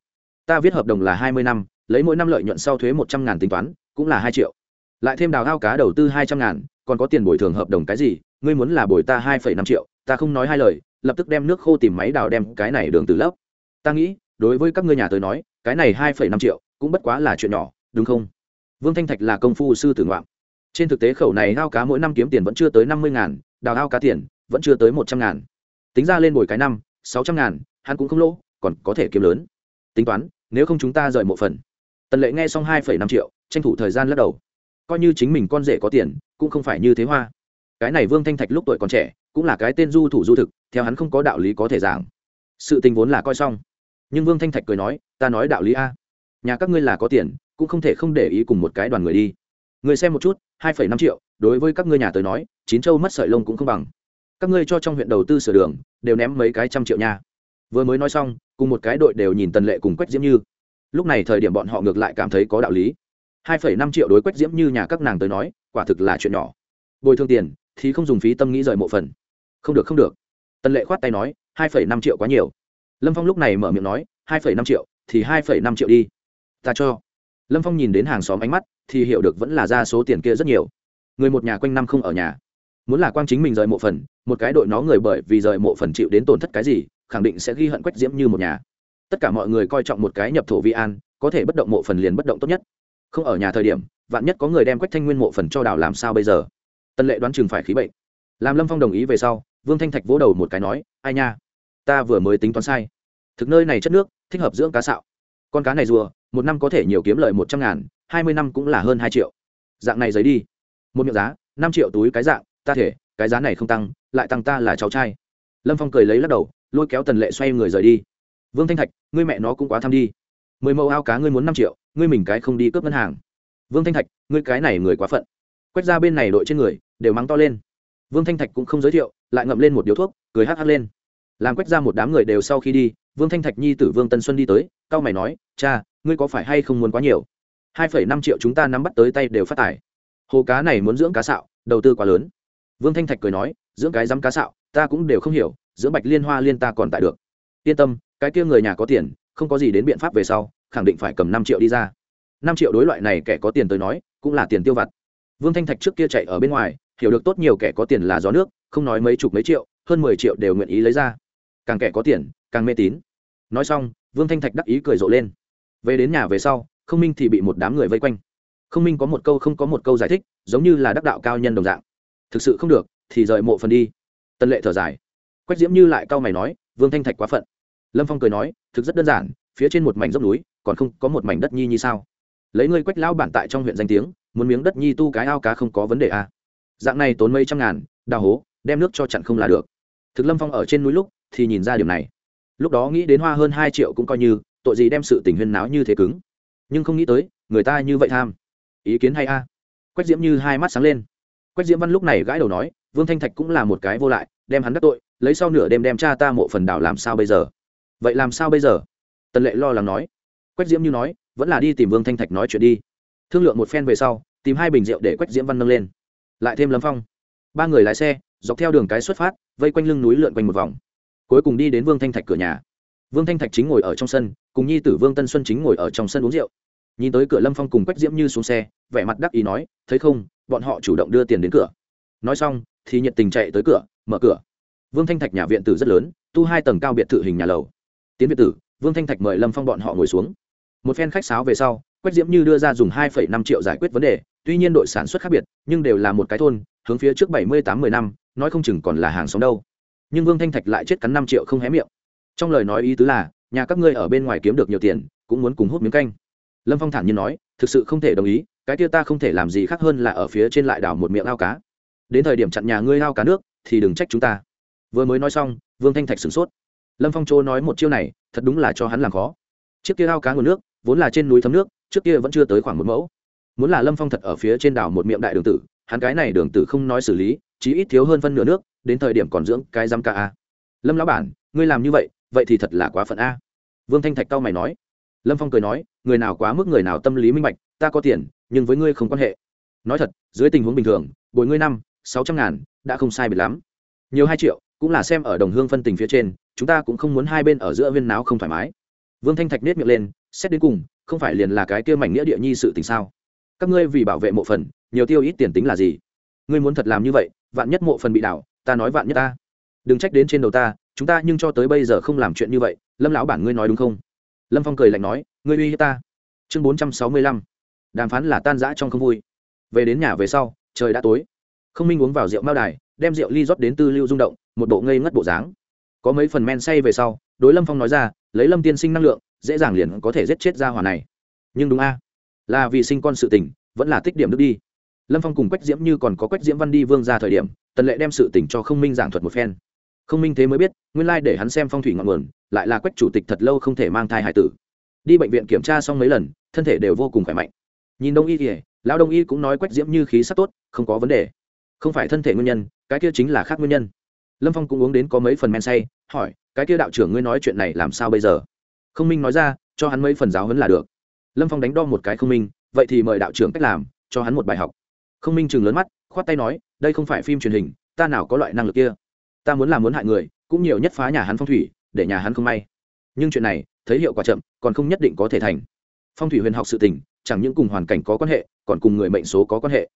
Ta viết hợp đồng là hai mươi năm, lấy mỗi năm lợi nhuận sau thuế một trăm ngàn tính toán, cũng là hai triệu lại thêm đào ao cá đầu tư hai trăm ngàn, còn có tiền bồi thường hợp đồng cái gì? Ngươi muốn là bồi ta hai phẩy năm triệu, ta không nói hai lời, lập tức đem nước khô tìm máy đào đem cái này đường từ lớp. Ta nghĩ, đối với các ngươi nhà tới nói, cái này hai phẩy năm triệu cũng bất quá là chuyện nhỏ, đúng không? Vương thanh thạch là công phu sư tử ngoạm trên thực tế khẩu này ao cá mỗi năm kiếm tiền vẫn chưa tới năm mươi ngàn, đào ao cá tiền vẫn chưa tới một trăm ngàn. Tính ra lên bồi cái năm, sáu trăm ngàn, hắn cũng không lỗ, còn có thể kiếm lớn. Tính toán, nếu không chúng ta rời một phần. Tần lệ nghe xong hai phẩy năm triệu, tranh thủ thời gian lắc đầu coi như chính mình con rể có tiền, cũng không phải như thế hoa. Cái này vương thanh thạch lúc tuổi còn trẻ, cũng là cái tên du thủ du thực, theo hắn không có đạo lý có thể giảng. Sự tình vốn là coi xong. Nhưng vương thanh thạch cười nói, ta nói đạo lý a. Nhà các ngươi là có tiền, cũng không thể không để ý cùng một cái đoàn người đi. Người xem một chút, hai phẩy năm triệu, đối với các ngươi nhà tới nói, chín châu mất sợi lông cũng không bằng. Các ngươi cho trong huyện đầu tư sửa đường, đều ném mấy cái trăm triệu nha. Vừa mới nói xong, cùng một cái đội đều nhìn tần lệ cùng quách diễm như. Lúc này thời điểm bọn họ ngược lại cảm thấy có đạo lý hai phẩy năm triệu đối quách diễm như nhà các nàng tới nói, quả thực là chuyện nhỏ. Bồi thường tiền thì không dùng phí tâm nghĩ rời mộ phần. Không được không được. Tần lệ khoát tay nói, hai phẩy năm triệu quá nhiều. Lâm phong lúc này mở miệng nói, hai phẩy năm triệu thì hai phẩy năm triệu đi. Ta cho. Lâm phong nhìn đến hàng xóm ánh mắt thì hiểu được vẫn là ra số tiền kia rất nhiều. Người một nhà quanh năm không ở nhà. Muốn là quang chính mình rời mộ phần, một cái đội nó người bởi vì rời mộ phần chịu đến tổn thất cái gì, khẳng định sẽ ghi hận quách diễm như một nhà. Tất cả mọi người coi trọng một cái nhập thổ vi an, có thể bất động mộ phần liền bất động tốt nhất không ở nhà thời điểm, vạn nhất có người đem quách thanh nguyên mộ phần cho đào làm sao bây giờ? Tân lệ đoán chừng phải khí bệnh. Làm lâm phong đồng ý về sau, vương thanh thạch vỗ đầu một cái nói, ai nha, ta vừa mới tính toán sai. Thực nơi này chất nước, thích hợp dưỡng cá sạo. Con cá này rùa, một năm có thể nhiều kiếm lợi một trăm ngàn, hai mươi năm cũng là hơn hai triệu. Dạng này giấy đi. Một miệng giá, năm triệu túi cái dạng, ta thể, cái giá này không tăng, lại tăng ta là cháu trai. Lâm phong cười lấy lắc đầu, lôi kéo tần lệ xoay người rời đi. Vương thanh thạch, ngươi mẹ nó cũng quá tham đi. Mười mẫu ao cá ngươi muốn năm triệu ngươi mình cái không đi cướp ngân hàng. Vương thanh thạch, ngươi cái này người quá phận. Quét ra bên này đội trên người, đều mắng to lên. Vương thanh thạch cũng không giới thiệu, lại ngậm lên một điếu thuốc, cười hắc hắc lên. Làm quét ra một đám người đều sau khi đi, vương thanh thạch nhi tử vương tân xuân đi tới cao mày nói, cha, ngươi có phải hay không muốn quá nhiều? Hai phẩy năm triệu chúng ta nắm bắt tới tay đều phát tài. Hồ cá này muốn dưỡng cá sạo, đầu tư quá lớn. Vương thanh thạch cười nói, dưỡng cái dám cá sạo, ta cũng đều không hiểu, dưỡng bạch liên hoa liên ta còn tại được. Yên tâm, cái kia người nhà có tiền, không có gì đến biện pháp về sau khẳng định phải cầm năm triệu đi ra. Năm triệu đối loại này kẻ có tiền tới nói, cũng là tiền tiêu vặt. Vương thanh thạch trước kia chạy ở bên ngoài, hiểu được tốt nhiều kẻ có tiền là gió nước, không nói mấy chục mấy triệu, hơn mười triệu đều nguyện ý lấy ra. Càng kẻ có tiền, càng mê tín. Nói xong, vương thanh thạch đắc ý cười rộ lên. Về đến nhà về sau, không minh thì bị một đám người vây quanh. Không minh có một câu không có một câu giải thích, giống như là đắc đạo cao nhân đồng dạng. Thực sự không được, thì rời mộ phần đi. Tân lệ thở dài. Quách diễm như lại cau mày nói, vương thanh thạch quá phận. Lâm phong cười nói, thực rất đơn giản, phía trên một mảnh dốc núi còn không có một mảnh đất nhi như sao? Lấy ngươi quách lão bản tại trong huyện danh tiếng, muốn miếng đất nhi tu cái ao cá không có vấn đề à. dạng này tốn mấy trăm ngàn, đào hố, đem nước cho chặn không là được. Thực lâm phong ở trên núi lúc thì nhìn ra điều này. Lúc đó nghĩ đến hoa hơn hai triệu cũng coi như, tội gì đem sự tình huyên náo như thế cứng. Nhưng không nghĩ tới, người ta như vậy tham. Ý kiến hay a? À? quách diễm như hai mắt sáng lên. Quách diễm văn lúc này gãi đầu nói, vương thanh thạch cũng là một cái vô lại, đem hắn đắc tội, lấy sau nửa đêm đem cha ta mộ phần đảo làm sao bây giờ? Vậy làm sao bây giờ? Tần lệ lo lắng nói quách diễm như nói, vẫn là đi tìm vương thanh thạch nói chuyện đi. Thương lượng một phen về sau, tìm hai bình rượu để quách diễm văn nâng lên. Lại thêm lâm phong. Ba người lái xe, dọc theo đường cái xuất phát, vây quanh lưng núi lượn quanh một vòng. Cuối cùng đi đến vương thanh thạch cửa nhà. Vương thanh thạch chính ngồi ở trong sân, cùng nhi tử vương tân xuân chính ngồi ở trong sân uống rượu. Nhìn tới cửa lâm phong cùng quách diễm như xuống xe, vẻ mặt đắc ý nói, thấy không, bọn họ chủ động đưa tiền đến cửa. Nói xong, thì nhiệt tình chạy tới cửa, mở cửa. Vương thanh thạch nhà viện tử rất lớn, tu hai tầng cao biệt thự hình nhà lầu. Tiến viện tử, vương thanh thạch mời lâm phong bọn họ ngồi xuống một phen khách sáo về sau, quách diễm như đưa ra dùng hai năm triệu giải quyết vấn đề, tuy nhiên đội sản xuất khác biệt, nhưng đều là một cái thôn, hướng phía trước bảy mươi tám mươi năm, nói không chừng còn là hàng xóm đâu. Nhưng vương thanh thạch lại chết cắn năm triệu không hé miệng. Trong lời nói ý tứ là, nhà các ngươi ở bên ngoài kiếm được nhiều tiền, cũng muốn cùng hút miếng canh. Lâm phong thản nhiên nói, thực sự không thể đồng ý, cái kia ta không thể làm gì khác hơn là ở phía trên lại đảo một miệng ao cá. Đến thời điểm chặn nhà ngươi ao cá nước, thì đừng trách chúng ta. Vừa mới nói xong, vương thanh thạch sửng sốt. Lâm phong châu nói một chiêu này, thật đúng là cho hắn làm khó. Chiếc kia ao cá nguồn nước vốn là trên núi thấm nước, trước kia vẫn chưa tới khoảng một mẫu. Muốn là lâm phong thật ở phía trên đảo một miệng đại đường tử, hắn cái này đường tử không nói xử lý, chí ít thiếu hơn phân nửa nước, đến thời điểm còn dưỡng cái giam ca a. Lâm lão bản, ngươi làm như vậy vậy thì thật là quá phận a. Vương thanh thạch cao mày nói. Lâm phong cười nói, người nào quá mức người nào tâm lý minh bạch, ta có tiền, nhưng với ngươi không quan hệ. Nói thật, dưới tình huống bình thường, bồi ngươi năm, sáu trăm ngàn, đã không sai biệt lắm. Nhiều hai triệu, cũng là xem ở đồng hương phân tình phía trên, chúng ta cũng không muốn hai bên ở giữa viên náo không thoải mái. Vương thanh thạch nết miệng lên xét đến cùng, không phải liền là cái kia mảnh nghĩa địa nhi sự tình sao? Các ngươi vì bảo vệ mộ phần, nhiều tiêu ít tiền tính là gì? Ngươi muốn thật làm như vậy, vạn nhất mộ phần bị đảo, ta nói vạn nhất ta. Đừng trách đến trên đầu ta, chúng ta nhưng cho tới bây giờ không làm chuyện như vậy, lâm lão bản ngươi nói đúng không? Lâm phong cười lạnh nói, ngươi uy hiếp ta. Chương bốn trăm sáu mươi lăm. Đàm phán là tan rã trong không vui. Về đến nhà về sau, trời đã tối. Không minh uống vào rượu mao đài, đem rượu ly rót đến tư lưu rung động, một bộ ngây ngất bộ dáng. Có mấy phần men say về sau, đối lâm phong nói ra, lấy lâm tiên sinh năng lượng dễ dàng liền có thể giết chết ra hỏa này. Nhưng đúng a, là vì sinh con sự tình, vẫn là tích điểm đức đi. Lâm phong cùng quách diễm như còn có quách diễm văn đi vương ra thời điểm, tần lệ đem sự tình cho không minh giảng thuật một phen. Không minh thế mới biết, nguyên lai để hắn xem phong thủy ngọn nguồn, lại là quách chủ tịch thật lâu không thể mang thai hải tử. Đi bệnh viện kiểm tra xong mấy lần, thân thể đều vô cùng khỏe mạnh. Nhìn đông y thì lão đông y cũng nói quách diễm như khí sắc tốt, không có vấn đề. Không phải thân thể nguyên nhân, cái kia chính là khác nguyên nhân. Lâm phong cũng uống đến có mấy phần men say, hỏi, cái kia đạo trưởng ngươi nói chuyện này làm sao bây giờ? Không minh nói ra, cho hắn mấy phần giáo huấn là được. Lâm phong đánh đo một cái không minh, vậy thì mời đạo trưởng cách làm, cho hắn một bài học. Không minh chừng lớn mắt, khoát tay nói, đây không phải phim truyền hình, ta nào có loại năng lực kia. Ta muốn làm muốn hại người, cũng nhiều nhất phá nhà hắn phong thủy, để nhà hắn không may. Nhưng chuyện này, thấy hiệu quả chậm, còn không nhất định có thể thành. Phong thủy huyền học sự tình, chẳng những cùng hoàn cảnh có quan hệ, còn cùng người mệnh số có quan hệ.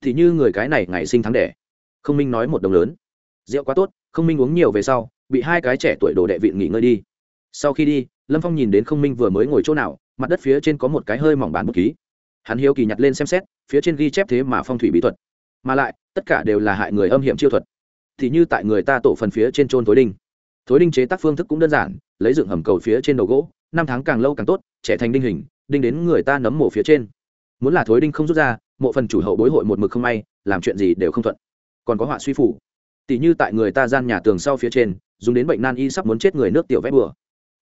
Thì như người cái này ngày sinh tháng đẻ. Không minh nói một đồng lớn. Rượu quá tốt, không minh uống nhiều về sau, bị hai cái trẻ tuổi đồ đệ vịn nghỉ ngơi đi. Sau khi đi lâm phong nhìn đến không minh vừa mới ngồi chỗ nào, mặt đất phía trên có một cái hơi mỏng bán bút ký. Hắn hiếu kỳ nhặt lên xem xét, phía trên ghi chép thế mà phong thủy bí thuật. Mà lại, tất cả đều là hại người âm hiểm chiêu thuật. Thì như tại người ta tổ phần phía trên trôn thối đinh. Thối đinh chế tác phương thức cũng đơn giản, lấy dựng hầm cầu phía trên đầu gỗ, năm tháng càng lâu càng tốt, trẻ thành đinh hình, đinh đến người ta nấm mổ phía trên. Muốn là thối đinh không rút ra, mộ phần chủ hậu bối hội một mực không may, làm chuyện gì đều không thuận. Còn có họa suy phủ. Tỷ như tại người ta gian nhà tường sau phía trên, dùng đến bệnh nan y sắp muốn chết người nước tiểu vét bừa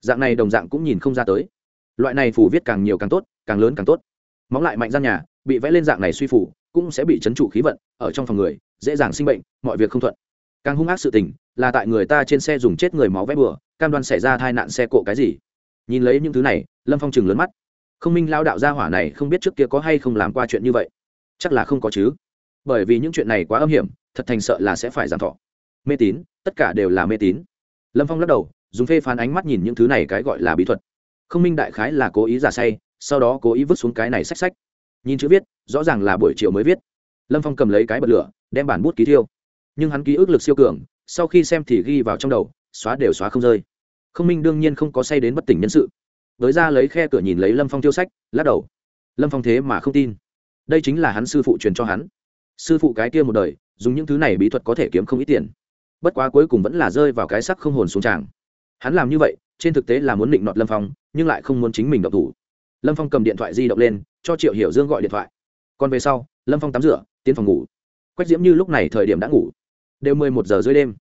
dạng này đồng dạng cũng nhìn không ra tới. Loại này phủ viết càng nhiều càng tốt, càng lớn càng tốt. Móng lại mạnh gian nhà, bị vẽ lên dạng này suy phủ cũng sẽ bị chấn trụ khí vận, ở trong phòng người, dễ dàng sinh bệnh, mọi việc không thuận. Càng hung ác sự tình, là tại người ta trên xe dùng chết người máu vẽ bừa, cam đoan xảy ra tai nạn xe cộ cái gì. Nhìn lấy những thứ này, lâm phong chừng lớn mắt. Không minh lao đạo gia hỏa này không biết trước kia có hay không làm qua chuyện như vậy. Chắc là không có chứ. Bởi vì những chuyện này quá âm hiểm, thật thành sợ là sẽ phải giảm thọ. Mê tín, tất cả đều là mê tín. Lâm phong lắc đầu dùng phê phán ánh mắt nhìn những thứ này cái gọi là bí thuật. Không minh đại khái là cố ý giả say, sau đó cố ý vứt xuống cái này sách sách. Nhìn chữ viết, rõ ràng là buổi chiều mới viết. Lâm phong cầm lấy cái bật lửa, đem bản bút ký thiêu. Nhưng hắn ký ức lực siêu cường, sau khi xem thì ghi vào trong đầu, xóa đều xóa không rơi. Không minh đương nhiên không có say đến bất tỉnh nhân sự. Tới ra lấy khe cửa nhìn lấy lâm phong tiêu sách, lắc đầu. Lâm phong thế mà không tin. Đây chính là hắn sư phụ truyền cho hắn. Sư phụ cái kia một đời, dùng những thứ này bí thuật có thể kiếm không ít tiền. Bất quá cuối cùng vẫn là rơi vào cái sắc không hồn xuống tràng hắn làm như vậy, trên thực tế là muốn định nọt lâm phong, nhưng lại không muốn chính mình độc thủ. Lâm phong cầm điện thoại di động lên, cho triệu hiểu dương gọi điện thoại. Còn về sau, lâm phong tắm rửa, tiến phòng ngủ. Quách diễm như lúc này thời điểm đã ngủ. Đều mười một giờ rưỡi đêm.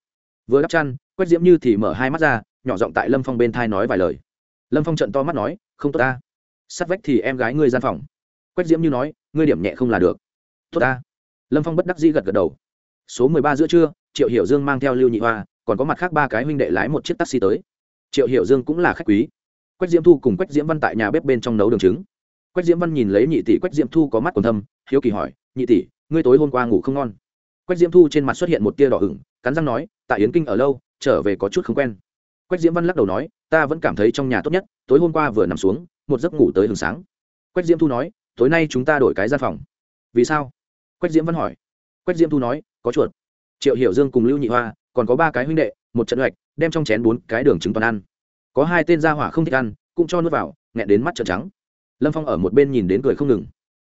Vừa đắp chăn, quách diễm như thì mở hai mắt ra, nhỏ giọng tại lâm phong bên thai nói vài lời. Lâm phong trận to mắt nói, không tốt ta. Sắt vách thì em gái ngươi gian phòng. Quách diễm như nói, ngươi điểm nhẹ không là được. Tốt ta. Lâm phong bất đắc dĩ gật gật đầu. Số mười ba giữa trưa, triệu hiểu dương mang theo lưu nhị hoa, còn có mặt khác ba cái huynh đệ lái một chiếc taxi tới triệu hiểu dương cũng là khách quý. Quách diễm thu cùng quách diễm văn tại nhà bếp bên trong nấu đường trứng. Quách diễm văn nhìn lấy nhị tỷ quách diễm thu có mắt còn thâm, hiếu kỳ hỏi, nhị tỷ, ngươi tối hôm qua ngủ không ngon? Quách diễm thu trên mặt xuất hiện một tia đỏ ửng, cắn răng nói, tại yến kinh ở lâu, trở về có chút không quen. Quách diễm văn lắc đầu nói, ta vẫn cảm thấy trong nhà tốt nhất, tối hôm qua vừa nằm xuống, một giấc ngủ tới hừng sáng. Quách diễm thu nói, tối nay chúng ta đổi cái gian phòng. Vì sao? Quách diễm văn hỏi. Quách diễm thu nói, có chuột. Triệu hiểu dương cùng lưu nhị hoa, còn có ba cái huynh đệ một trận hoạch, đem trong chén bốn cái đường trứng toàn ăn. Có hai tên gia hỏa không thích ăn, cũng cho nước vào, nghẹn đến mắt trợn trắng. Lâm phong ở một bên nhìn đến cười không ngừng.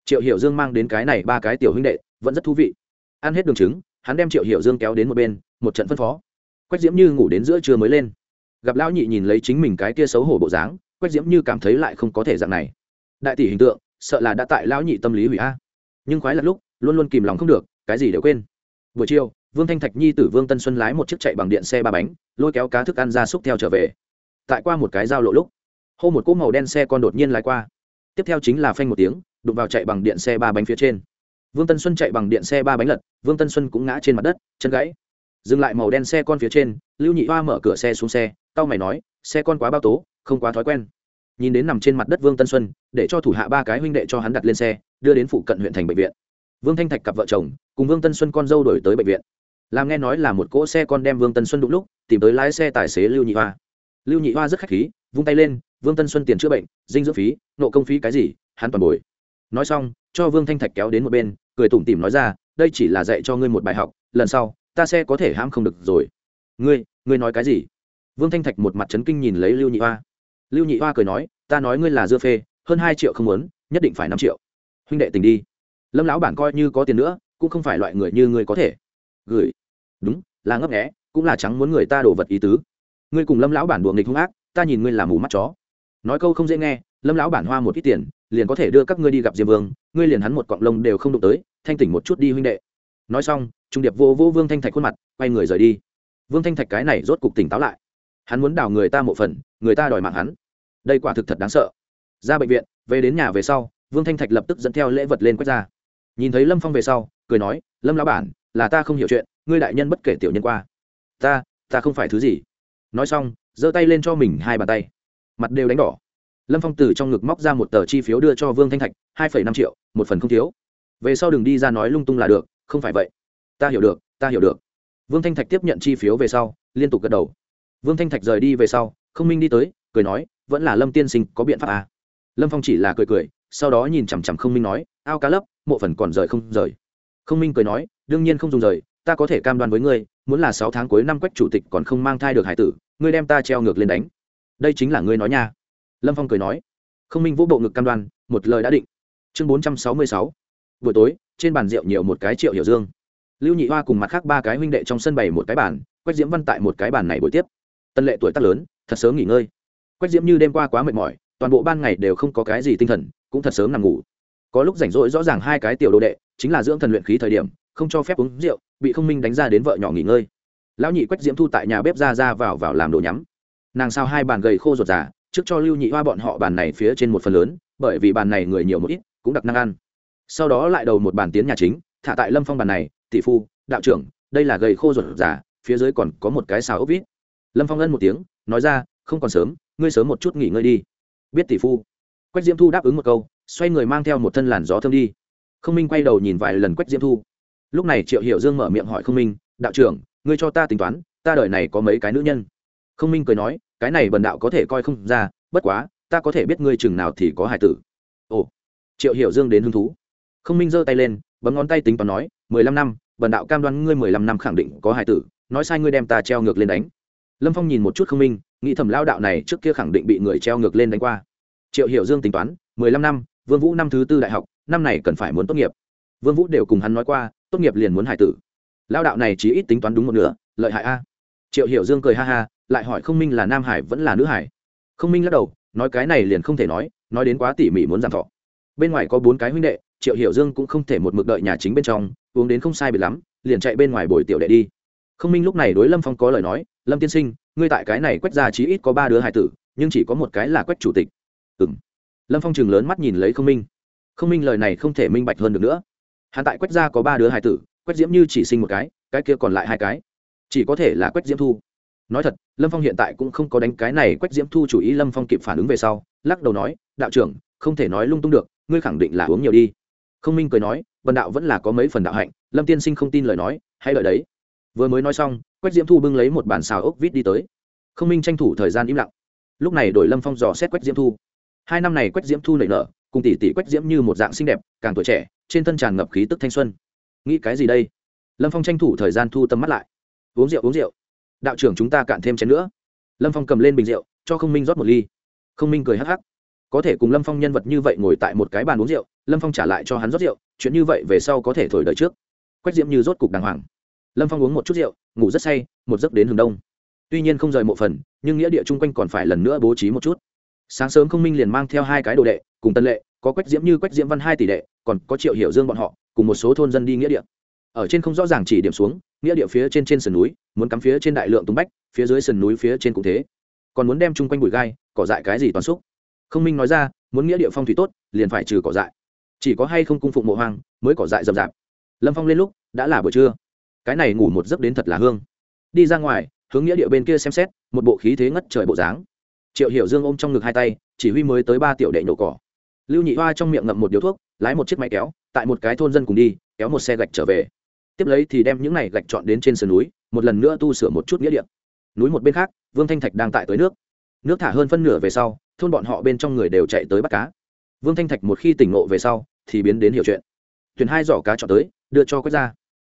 Triệu hiểu dương mang đến cái này ba cái tiểu huynh đệ, vẫn rất thú vị. Ăn hết đường trứng, hắn đem triệu hiểu dương kéo đến một bên, một trận phân phó. Quách diễm như ngủ đến giữa trưa mới lên. Gặp lão nhị nhìn lấy chính mình cái kia xấu hổ bộ dáng, quách diễm như cảm thấy lại không có thể dạng này. Đại tỷ hình tượng, sợ là đã tại lão nhị tâm lý hủy a. Nhưng khoái là lúc, luôn luôn kìm lòng không được, cái gì đều quên. Buổi chiều vương thanh thạch nhi tử vương tân xuân lái một chiếc chạy bằng điện xe ba bánh, lôi kéo cá thức ăn ra xúc theo trở về. Tại qua một cái giao lộ lúc, hô một cỗ màu đen xe con đột nhiên lái qua. Tiếp theo chính là phanh một tiếng, đụng vào chạy bằng điện xe ba bánh phía trên. Vương tân xuân chạy bằng điện xe ba bánh lật, vương tân xuân cũng ngã trên mặt đất, chân gãy. Dừng lại màu đen xe con phía trên, lưu nhị hoa mở cửa xe xuống xe tao mày nói, xe con quá bao tố, không quá thói quen. Nhìn đến nằm trên mặt đất vương tân xuân, để cho thủ hạ ba cái huynh đệ cho hắn đặt lên xe, đưa đến phụ cận huyện thành bệnh viện. Vương thanh thạch cặp vợ chồng, cùng vương tân xuân con dâu đổi tới bệnh viện làm nghe nói là một cỗ xe con đem vương tân xuân đụng lúc, tìm tới lái xe tài xế lưu nhị hoa. Lưu nhị hoa rất khách khí, vung tay lên, vương tân xuân tiền chữa bệnh, dinh dưỡng phí, nộ công phí cái gì, hắn toàn bồi. Nói xong, cho vương thanh thạch kéo đến một bên, cười tủm tỉm nói ra, đây chỉ là dạy cho ngươi một bài học, lần sau, ta sẽ có thể hãm không được rồi. Ngươi ngươi nói cái gì? Vương thanh thạch một mặt trấn kinh nhìn lấy lưu nhị hoa. Lưu nhị hoa cười nói, ta nói ngươi là dưa phê, hơn hai triệu không muốn, nhất định phải năm triệu. Huynh đệ tình đi. Lâm lão bản coi như có tiền nữa, cũng không phải loại người như ngươi có thể. Gửi đúng, là ngấp nghẽ cũng là trắng muốn người ta đổ vật ý tứ. Ngươi cùng lâm lão bản đùa nghịch hung ác, ta nhìn ngươi là mù mắt chó. Nói câu không dễ nghe, lâm lão bản hoa một ít tiền, liền có thể đưa các ngươi đi gặp diêm vương, ngươi liền hắn một cọng lông đều không đụng tới, thanh tỉnh một chút đi huynh đệ. Nói xong, trung điệp vô vô vương thanh thạch khuôn mặt, quay người rời đi. Vương thanh thạch cái này rốt cục tỉnh táo lại. Hắn muốn đào người ta một phần, người ta đòi mạng hắn. Đây quả thực thật đáng sợ. Ra bệnh viện, về đến nhà về sau, vương thanh thạch lập tức dẫn theo lễ vật lên quét ra. Nhìn thấy lâm phong về sau, cười nói, lâm lão bản, là ta không hiểu chuyện ngươi đại nhân bất kể tiểu nhân qua. Ta ta không phải thứ gì. Nói xong, giơ tay lên cho mình hai bàn tay. Mặt đều đánh đỏ. Lâm phong từ trong ngực móc ra một tờ chi phiếu đưa cho vương thanh thạch, hai phẩy năm triệu, một phần không thiếu. Về sau đừng đi ra nói lung tung là được, không phải vậy. Ta hiểu được, ta hiểu được. Vương thanh thạch tiếp nhận chi phiếu về sau, liên tục gật đầu. Vương thanh thạch rời đi về sau, không minh đi tới, cười nói, vẫn là lâm tiên sinh, có biện pháp à. lâm phong chỉ là cười cười, sau đó nhìn chằm chằm không minh nói, ao cá lấp, mộ phần còn rời không rời? Không minh cười nói, đương nhiên không dùng rời ta có thể cam đoan với ngươi, muốn là sáu tháng cuối năm quách chủ tịch còn không mang thai được hải tử, ngươi đem ta treo ngược lên đánh. Đây chính là ngươi nói nha. Lâm phong cười nói. Không minh vũ bộ ngực cam đoan, một lời đã định. Chương bốn trăm sáu mươi sáu. Buổi tối, trên bàn rượu nhiều một cái triệu hiểu dương. Lưu nhị hoa cùng mặt khác ba cái huynh đệ trong sân bày một cái bàn, quách diễm văn tại một cái bàn này buổi tiếp. Tân lệ tuổi tác lớn, thật sớm nghỉ ngơi. Quách diễm như đêm qua quá mệt mỏi, toàn bộ ban ngày đều không có cái gì tinh thần, cũng thật sớm nằm ngủ. Có lúc rảnh rỗi rõ ràng hai cái tiểu đồ đệ, chính là dưỡng thần luyện khí thời điểm không cho phép uống rượu, bị không minh đánh ra đến vợ nhỏ nghỉ ngơi. Lão nhị quách diễm thu tại nhà bếp ra ra vào vào làm đồ nhắm. Nàng sao hai bàn gầy khô ruột già, trước cho lưu nhị hoa bọn họ bàn này phía trên một phần lớn, bởi vì bàn này người nhiều một ít, cũng đặc năng ăn. Sau đó lại đầu một bàn tiến nhà chính, thả tại lâm phong bàn này, tỷ phu, đạo trưởng, đây là gầy khô ruột già, phía dưới còn có một cái xào ốc vít. Lâm phong ân một tiếng, nói ra, không còn sớm, ngươi sớm một chút nghỉ ngơi đi. Biết tỷ phu. Quách diễm thu đáp ứng một câu, xoay người mang theo một thân làn gió thơm đi. Không minh quay đầu nhìn vài lần quách diễm thu lúc này triệu hiểu dương mở miệng hỏi không minh, đạo trưởng, ngươi cho ta tính toán, ta đợi này có mấy cái nữ nhân? Không minh cười nói, cái này bần đạo có thể coi không ra, bất quá, ta có thể biết ngươi chừng nào thì có hải tử. Ồ, triệu hiểu dương đến hứng thú. Không minh giơ tay lên, bấm ngón tay tính toán nói, mười lăm năm, bần đạo cam đoan ngươi mười lăm năm khẳng định có hải tử, nói sai ngươi đem ta treo ngược lên đánh. Lâm phong nhìn một chút không minh, nghĩ thầm lao đạo này trước kia khẳng định bị người treo ngược lên đánh qua. Triệu hiểu dương tính toán, mười lăm năm, vương vũ năm thứ tư đại học, năm này cần phải muốn tốt nghiệp. Vương vũ đều cùng hắn nói qua tốt nghiệp liền muốn hải tử. Lao đạo này chỉ ít tính toán đúng một nửa, lợi hại a. Triệu hiểu dương cười ha ha, lại hỏi không minh là nam hải vẫn là nữ hải. Không minh lắc đầu, nói cái này liền không thể nói nói đến quá tỉ mỉ muốn giảm thọ. Bên ngoài có bốn cái huynh đệ, triệu hiểu dương cũng không thể một mực đợi nhà chính bên trong, uống đến không sai biệt lắm, liền chạy bên ngoài bồi tiểu đệ đi. Không minh lúc này đối lâm phong có lời nói, lâm tiên sinh, ngươi tại cái này quách ra chí ít có ba đứa hải tử, nhưng chỉ có một cái là quách chủ tịch. Ừ m lâm phong chừng lớn mắt nhìn lấy không minh. Không minh lời này không thể minh bạch hơn được nữa hắn tại quách gia có ba đứa hải tử, quách diễm như chỉ sinh một cái cái kia còn lại hai cái. Chỉ có thể là quách diễm thu. Nói thật, lâm phong hiện tại cũng không có đánh cái này, quách diễm thu chủ ý lâm phong kịp phản ứng về sau, lắc đầu nói, đạo trưởng, không thể nói lung tung được, ngươi khẳng định là uống nhiều đi. Không minh cười nói vần đạo vẫn là có mấy phần đạo hạnh, lâm tiên sinh không tin lời nói, hãy lời đấy. Vừa mới nói xong, quách diễm thu bưng lấy một bản xào ốc vít đi tới. Không minh tranh thủ thời gian im lặng. Lúc này đổi lâm phong dò xét quách diễm thu. Hai năm này quách diễm thu nảy nở, cùng tỷ tỷ quách diễm như một dạng xinh đẹp, càng tuổi trẻ trên thân tràn ngập khí tức thanh xuân. Nghĩ cái gì đây? Lâm phong tranh thủ thời gian thu tâm mắt lại. Uống rượu uống rượu. Đạo trưởng chúng ta cạn thêm chén nữa. Lâm phong cầm lên bình rượu, cho không minh rót một ly. Không minh cười hắc hắc. Có thể cùng lâm phong nhân vật như vậy ngồi tại một cái bàn uống rượu, lâm phong trả lại cho hắn rót rượu, chuyện như vậy về sau có thể thổi đời trước. Quách diễm như rốt cục đàng hoàng. Lâm phong uống một chút rượu, ngủ rất say, một giấc đến hướng đông. Tuy nhiên không rời một phần, nhưng nghĩa địa chung quanh còn phải lần nữa bố trí một chút. Sáng sớm không minh liền mang theo hai cái đồ đệ, cùng tân lệ có quách diễm như quách diễm văn hai tỷ đệ, còn có triệu hiểu dương bọn họ, cùng một số thôn dân đi nghĩa địa. Ở trên không rõ ràng chỉ điểm xuống, nghĩa địa phía trên trên sườn núi, muốn cắm phía trên đại lượng tung bách, phía dưới sườn núi phía trên cũng thế. Còn muốn đem chung quanh bụi gai, cỏ dại cái gì toàn xúc. Không minh nói ra, muốn nghĩa địa phong thủy tốt, liền phải trừ cỏ dại. Chỉ có hay không cung phụng mộ hoang, mới cỏ dại rậm rạp. Lâm phong lên lúc, đã là buổi trưa. Cái này ngủ một giấc đến thật là hương. Đi ra ngoài, hướng nghĩa địa bên kia xem xét, một bộ khí thế ngất trời bộ dáng. Triệu hiểu dương ôm trong ngực hai tay, chỉ huy mới tới ba tiểu đệ nhổ cỏ lưu nhị hoa trong miệng ngậm một điếu thuốc, lái một chiếc máy kéo, tại một cái thôn dân cùng đi, kéo một xe gạch trở về. Tiếp lấy thì đem những này gạch chọn đến trên sườn núi, một lần nữa tu sửa một chút nghĩa địa. Núi một bên khác, vương thanh thạch đang tại tới nước. Nước thả hơn phân nửa về sau, thôn bọn họ bên trong người đều chạy tới bắt cá. Vương thanh thạch một khi tỉnh ngộ về sau, thì biến đến hiểu chuyện. Thuyền hai giỏ cá chọn tới, đưa cho quét ra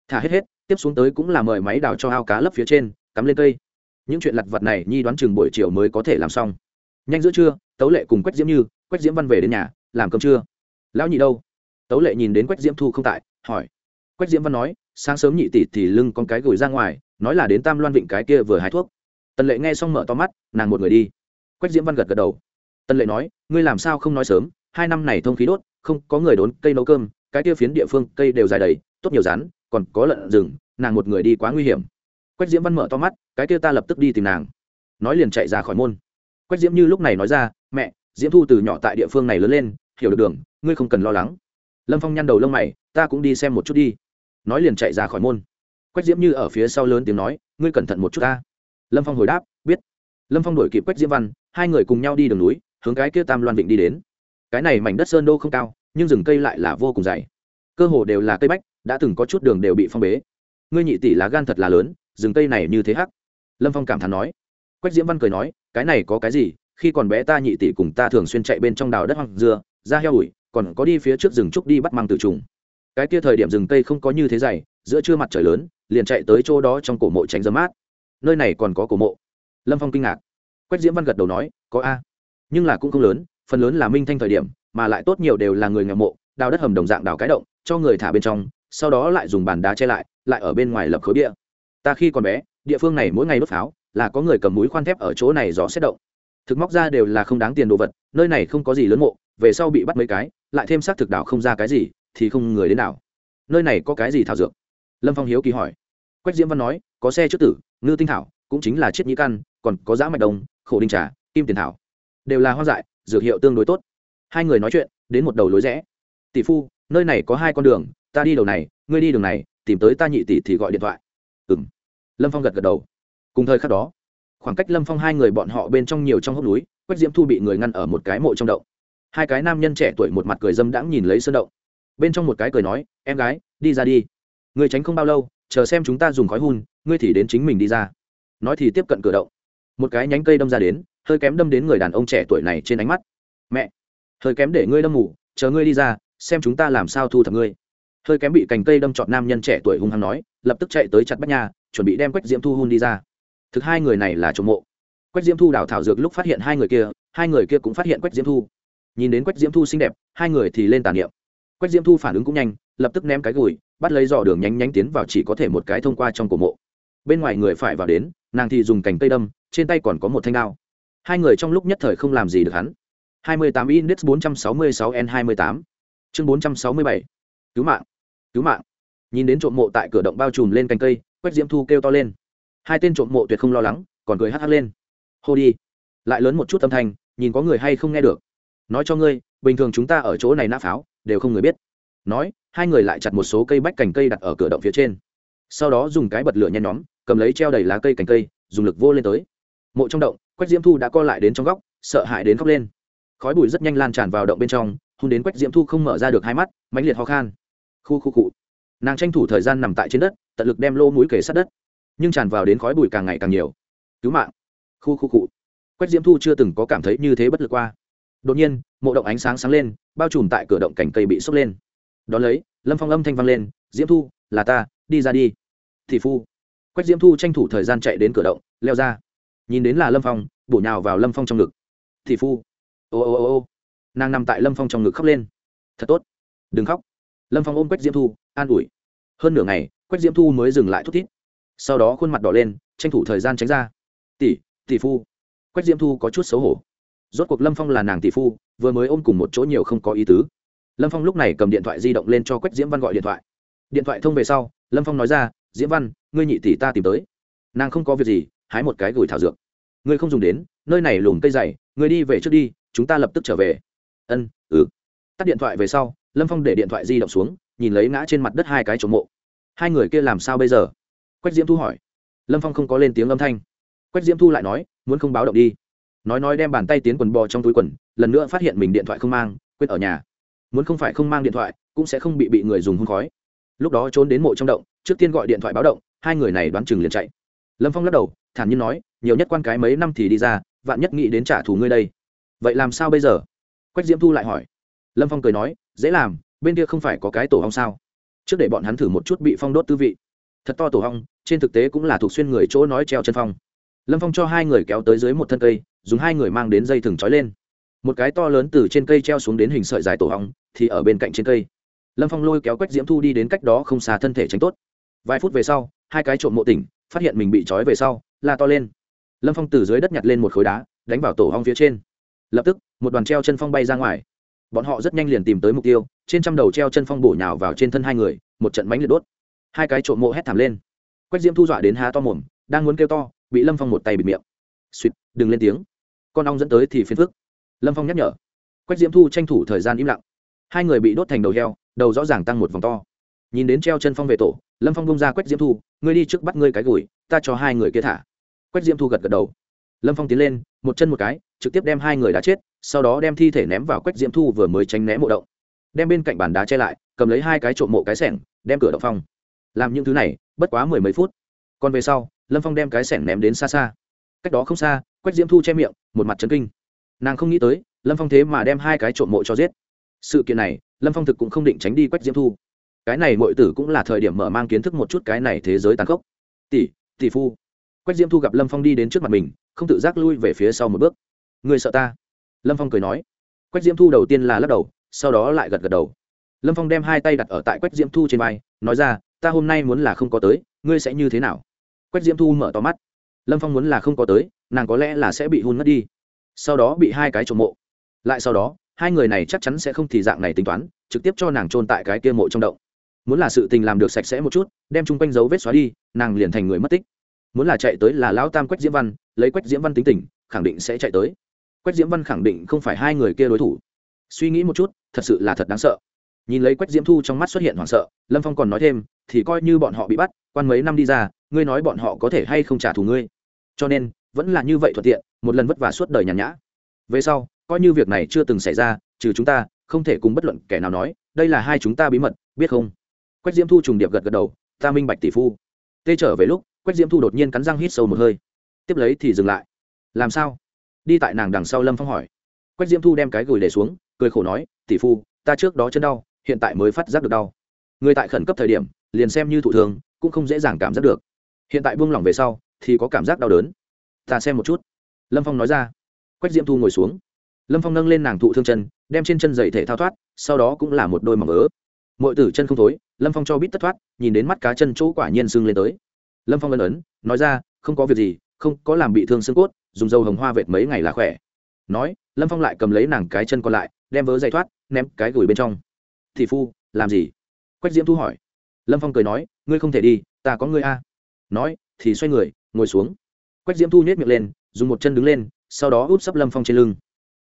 thả hết hết, tiếp xuống tới cũng là mời máy đào cho ao cá lấp phía trên, cắm lên cây. Những chuyện lặt vặt này nhi đoán chừng buổi chiều mới có thể làm xong. Nhanh giữa trưa, tấu lệ cùng quách diễm như, quách diễm văn về đến nhà làm cơm trưa. Lão nhị đâu? Tấu lệ nhìn đến quách diễm thu không tại, hỏi. Quách diễm văn nói, sáng sớm nhị tỷ thì lưng con cái gửi ra ngoài, nói là đến tam loan vịnh cái kia vừa hái thuốc. Tần lệ nghe xong mở to mắt, nàng một người đi. Quách diễm văn gật gật đầu. Tần lệ nói, ngươi làm sao không nói sớm, hai năm này thông khí đốt, không có người đốn cây nấu cơm, cái kia phiến địa phương cây đều dài đầy, tốt nhiều rán còn có lợn rừng, nàng một người đi quá nguy hiểm. Quách diễm văn mở to mắt, cái kia ta lập tức đi tìm nàng. Nói liền chạy ra khỏi môn. Quách diễm như lúc này nói ra, mẹ, diễm thu từ nhỏ tại địa phương này lớn lên hiểu được đường, ngươi không cần lo lắng. Lâm phong nhăn đầu lông mày, ta cũng đi xem một chút đi. Nói liền chạy ra khỏi môn. Quách diễm như ở phía sau lớn tiếng nói, ngươi cẩn thận một chút ta. Lâm phong hồi đáp, biết. Lâm phong đổi kịp quách diễm văn, hai người cùng nhau đi đường núi, hướng cái kia tam loan vịnh đi đến. Cái này mảnh đất sơn đô không cao, nhưng rừng cây lại là vô cùng dày. Cơ hồ đều là cây bách, đã từng có chút đường đều bị phong bế. Ngươi nhị tỷ lá gan thật là lớn, rừng cây này như thế hắc. Lâm phong cảm thán nói. Quách diễm văn cười nói, cái này có cái gì, khi còn bé ta nhị tỷ cùng ta thường xuyên chạy bên trong đào đất hoang dưa ra heo ủi, còn có đi phía trước rừng trúc đi bắt măng tự trùng. Cái kia thời điểm rừng cây không có như thế dày, giữa trưa mặt trời lớn, liền chạy tới chỗ đó trong cổ mộ tránh giấm mát. Nơi này còn có cổ mộ. Lâm phong kinh ngạc. Quách diễm văn gật đầu nói, có a. Nhưng là cũng không lớn, phần lớn là minh thanh thời điểm, mà lại tốt nhiều đều là người nghèo mộ, đào đất hầm đồng dạng đào cái động, cho người thả bên trong, sau đó lại dùng bàn đá che lại lại ở bên ngoài lập khối bia. Ta khi còn bé, địa phương này mỗi ngày đốt pháo, là có người cầm mũi khoan thép ở chỗ này dò xét động. Thực móc ra đều là không đáng tiền đồ vật, nơi này không có gì lớn mộ về sau bị bắt mấy cái, lại thêm xác thực đảo không ra cái gì, thì không người đến nào nơi này có cái gì thảo dược? Lâm phong hiếu kỳ hỏi. Quách diễm văn nói, có xe trước tử, ngư tinh thảo, cũng chính là chiết nhĩ căn, còn có giã mạch đồng khổ đinh trà, kim tiền thảo. Đều là hoa dại, dược hiệu tương đối tốt. Hai người nói chuyện, đến một đầu lối rẽ. Tỷ phu, nơi này có hai con đường, ta đi đầu này, ngươi đi đường này, tìm tới ta nhị tỷ thì gọi điện thoại. Ừ m lâm phong gật gật đầu. Cùng thời khắc đó, khoảng cách lâm phong hai người bọn họ bên trong nhiều trong hốc núi, quách diễm thu bị người ngăn ở một cái mộ trong động hai cái nam nhân trẻ tuổi một mặt cười dâm đãng nhìn lấy sơn động. Bên trong một cái cười nói, em gái, đi ra đi. Người tránh không bao lâu, chờ xem chúng ta dùng khói hun, ngươi thì đến chính mình đi ra. Nói thì tiếp cận cửa động. Một cái nhánh cây đâm ra đến, hơi kém đâm đến người đàn ông trẻ tuổi này trên ánh mắt. Mẹ, hơi kém để ngươi đâm ngủ, chờ ngươi đi ra, xem chúng ta làm sao thu thập ngươi. Hơi kém bị cành cây đâm trọn nam nhân trẻ tuổi hung hăng nói, lập tức chạy tới chặt bắt nhà, chuẩn bị đem quách diễm thu hun đi ra. Thực hai người này là trộm mộ. Quách diễm thu đào thảo dược lúc phát hiện hai người kia, hai người kia cũng phát hiện quách diễm thu nhìn đến quách diễm thu xinh đẹp hai người thì lên tàn niệm quách diễm thu phản ứng cũng nhanh lập tức ném cái gùi bắt lấy dò đường nhánh nhánh tiến vào chỉ có thể một cái thông qua trong cổ mộ bên ngoài người phải vào đến nàng thì dùng cành cây đâm trên tay còn có một thanh đao hai người trong lúc nhất thời không làm gì được hắn 28 index 466 n 28 chương 467 cứu mạng cứu mạng nhìn đến trộm mộ tại cửa động bao trùm lên cành cây quách diễm thu kêu to lên hai tên trộm mộ tuyệt không lo lắng còn cười hắt hắt lên hô đi lại lớn một chút âm thanh nhìn có người hay không nghe được nói cho ngươi, bình thường chúng ta ở chỗ này nã pháo, đều không người biết. Nói, hai người lại chặt một số cây bách cành cây đặt ở cửa động phía trên. Sau đó dùng cái bật lửa nhen nhóm, cầm lấy treo đầy lá cây cành cây, dùng lực vô lên tới. Mộ trong động, quách diễm thu đã co lại đến trong góc, sợ hãi đến khóc lên. Khói bụi rất nhanh lan tràn vào động bên trong, hôn đến quách diễm thu không mở ra được hai mắt, mãnh liệt ho khan. Khu khu cụ nàng tranh thủ thời gian nằm tại trên đất, tận lực đem lô mũi kể sát đất, nhưng tràn vào đến khói bụi càng ngày càng nhiều. Cứu mạng. Khu khu cụ quách diễm thu chưa từng có cảm thấy như thế bất lực qua đột nhiên, mộ động ánh sáng sáng lên, bao trùm tại cửa động cành cây bị sốc lên. Đón lấy, lâm phong âm thanh vang lên, diễm thu, là ta, đi ra đi. Thị phu, quách diễm thu tranh thủ thời gian chạy đến cửa động, leo ra. Nhìn đến là lâm phong, bổ nhào vào lâm phong trong ngực. Thị phu, ô ô ô ô. Nàng nằm tại lâm phong trong ngực khóc lên. Thật tốt, đừng khóc. Lâm phong ôm quách diễm thu, an ủi. Hơn nửa ngày, quách diễm thu mới dừng lại thút thít. Sau đó khuôn mặt đỏ lên, tranh thủ thời gian tránh ra. Tỷ tỷ phu. Quách diễm thu có chút xấu hổ rốt cuộc lâm phong là nàng tỷ phu, vừa mới ôm cùng một chỗ nhiều không có ý tứ. Lâm phong lúc này cầm điện thoại di động lên cho quách diễm văn gọi điện thoại. Điện thoại thông về sau, lâm phong nói ra, diễm văn, ngươi nhị tỷ ta tìm tới. Nàng không có việc gì, hái một cái gửi thảo dược. Ngươi không dùng đến, nơi này lùm cây dày, ngươi đi về trước đi, chúng ta lập tức trở về. Ân ừ. Tắt điện thoại về sau, lâm phong để điện thoại di động xuống, nhìn lấy ngã trên mặt đất hai cái trộm mộ. Hai người kia làm sao bây giờ? Quách diễm thu hỏi. Lâm phong không có lên tiếng âm thanh. Quách diễm thu lại nói, muốn không báo động đi nói nói đem bàn tay tiến quần bò trong túi quần, lần nữa phát hiện mình điện thoại không mang, quên ở nhà. Muốn không phải không mang điện thoại, cũng sẽ không bị bị người dùng hung khói. Lúc đó trốn đến mộ trong động, trước tiên gọi điện thoại báo động, hai người này đoán chừng liền chạy. Lâm phong lắc đầu, thản nhiên nói, nhiều nhất quan cái mấy năm thì đi ra, vạn nhất nghĩ đến trả thù ngươi đây. Vậy làm sao bây giờ? Quách diễm thu lại hỏi. Lâm phong cười nói, dễ làm, bên kia không phải có cái tổ hong sao? Trước để bọn hắn thử một chút bị phong đốt tư vị. Thật to tổ hong trên thực tế cũng là thuộc xuyên người chỗ nói treo chân phong. Lâm phong cho hai người kéo tới dưới một thân cây dùng hai người mang đến dây thừng trói lên. Một cái to lớn từ trên cây treo xuống đến hình sợi dài tổ hóng thì ở bên cạnh trên cây. Lâm phong lôi kéo quách diễm thu đi đến cách đó không xa thân thể tránh tốt. Vài phút về sau, hai cái trộm mộ tỉnh, phát hiện mình bị trói về sau, la to lên. Lâm phong từ dưới đất nhặt lên một khối đá, đánh vào tổ hong phía trên. Lập tức, một đoàn treo chân phong bay ra ngoài. Bọn họ rất nhanh liền tìm tới mục tiêu, trên trăm đầu treo chân phong bổ nhào vào trên thân hai người, một trận bánh liệt đốt. Hai cái trộm mộ hét thảm lên. Quách diễm thu dọa đến há to mồm, đang muốn kêu to, bị lâm phong một tay bịt miệng. Suýt, đừng lên tiếng con ong dẫn tới thì phiền phức. Lâm phong nhắc nhở. Quách diễm thu tranh thủ thời gian im lặng. Hai người bị đốt thành đầu heo, đầu rõ ràng tăng một vòng to. Nhìn đến treo chân phong về tổ, lâm phong bông ra quách diễm thu, ngươi đi trước bắt ngươi cái gùi, ta cho hai người kia thả. Quách diễm thu gật gật đầu. Lâm phong tiến lên, một chân một cái, trực tiếp đem hai người đã chết, sau đó đem thi thể ném vào quách diễm thu vừa mới tránh né mộ động. Đem bên cạnh bàn đá che lại, cầm lấy hai cái trộm mộ cái sẻng, đem cửa động phong. Làm những thứ này, bất quá mười mấy phút. Còn về sau, lâm phong đem cái sẻng ném đến xa xa. Cách đó không xa, quách diễm thu che miệng một mặt chấn kinh. Nàng không nghĩ tới, lâm phong thế mà đem hai cái trộm mộ cho giết. Sự kiện này, lâm phong thực cũng không định tránh đi quách diễm thu. Cái này mọi tử cũng là thời điểm mở mang kiến thức một chút cái này thế giới tàn khốc. Tỷ tỷ phu. Quách diễm thu gặp lâm phong đi đến trước mặt mình, không tự giác lui về phía sau một bước. Người sợ ta? Lâm phong cười nói. Quách diễm thu đầu tiên là lắc đầu, sau đó lại gật gật đầu. Lâm phong đem hai tay đặt ở tại quách diễm thu trên vai, nói ra, ta hôm nay muốn là không có tới, ngươi sẽ như thế nào? Quách diễm thu mở to mắt lâm phong muốn là không có tới, nàng có lẽ là sẽ bị hôn mất đi. Sau đó bị hai cái trộm mộ. Lại sau đó, hai người này chắc chắn sẽ không thì dạng này tính toán, trực tiếp cho nàng trôn tại cái kia mộ trong động. Muốn là sự tình làm được sạch sẽ một chút, đem chung quanh dấu vết xóa đi, nàng liền thành người mất tích. Muốn là chạy tới là lão tam quách diễm văn, lấy quách diễm văn tính tình, khẳng định sẽ chạy tới. Quách diễm văn khẳng định không phải hai người kia đối thủ. Suy nghĩ một chút, thật sự là thật đáng sợ. Nhìn lấy quách diễm thu trong mắt xuất hiện hoảng sợ, lâm phong còn nói thêm, thì coi như bọn họ bị bắt, quan mấy năm đi ra, ngươi nói bọn họ có thể hay không trả thù ngươi? Cho nên, vẫn là như vậy thuận tiện, một lần vất vả suốt đời nhàn nhã. Về sau, coi như việc này chưa từng xảy ra, trừ chúng ta, không thể cùng bất luận kẻ nào nói, đây là hai chúng ta bí mật, biết không? Quách diễm thu trùng điệp gật gật đầu, ta minh bạch tỷ phu. Tê trở về lúc, quách diễm thu đột nhiên cắn răng hít sâu một hơi. Tiếp lấy thì dừng lại. Làm sao? Đi tại nàng đằng sau lâm phong hỏi. Quách diễm thu đem cái gửi để xuống, cười khổ nói, tỷ phu, ta trước đó chân đau, hiện tại mới phát giác được đau. Người tại khẩn cấp thời điểm, liền xem như thụ thường cũng không dễ dàng cảm giác được. Hiện tại buông lỏng về sau thì có cảm giác đau đớn. Ta xem một chút. Lâm phong nói ra. Quách diễm thu ngồi xuống. Lâm phong nâng lên nàng thụ thương chân, đem trên chân giày thể thao thoát, sau đó cũng là một đôi mỏng ớ. Mọi tử chân không thối, lâm phong cho bít tất thoát, nhìn đến mắt cá chân chỗ quả nhiên sưng lên tới. Lâm phong ân ấn, nói ra, không có việc gì, không có làm bị thương xương cốt, dùng dầu hồng hoa vệt mấy ngày là khỏe. Nói, lâm phong lại cầm lấy nàng cái chân còn lại, đem vớ dây thoát, ném cái gửi bên trong. Thị phu, làm gì? Quách diễm thu hỏi. Lâm phong cười nói, ngươi không thể đi, ta có ngươi a. Nói, thì xoay người ngồi xuống. Quách diễm thu nhét miệng lên, dùng một chân đứng lên, sau đó út sấp lâm phong trên lưng.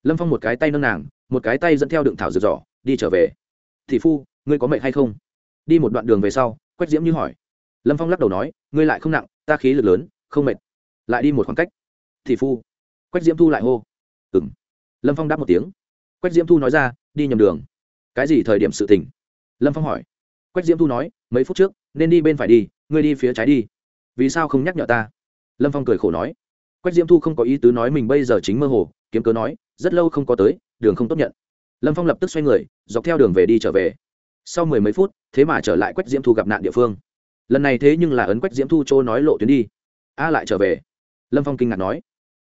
Lâm phong một cái tay nâng nàng, một cái tay dẫn theo đựng thảo dược giỏ, đi trở về. Thị phu, ngươi có mệnh hay không? Đi một đoạn đường về sau, quách diễm như hỏi. Lâm phong lắc đầu nói, ngươi lại không nặng, ta khí lực lớn, không mệt. Lại đi một khoảng cách. Thị phu. Quách diễm thu lại hô. Ừng lâm phong đáp một tiếng. Quách diễm thu nói ra, đi nhầm đường. Cái gì thời điểm sự tình? Lâm phong hỏi. Quách diễm thu nói, mấy phút trước, nên đi bên phải đi, ngươi đi phía trái đi. Vì sao không nhắc nhở ta? Lâm phong cười khổ nói, quách diễm thu không có ý tứ nói mình bây giờ chính mơ hồ, kiếm cớ nói, rất lâu không có tới, đường không tốt nhận. Lâm phong lập tức xoay người, dọc theo đường về đi trở về. Sau mười mấy phút, thế mà trở lại quách diễm thu gặp nạn địa phương. Lần này thế nhưng là ấn quách diễm thu chỗ nói lộ tuyến đi. A lại trở về. Lâm phong kinh ngạc nói,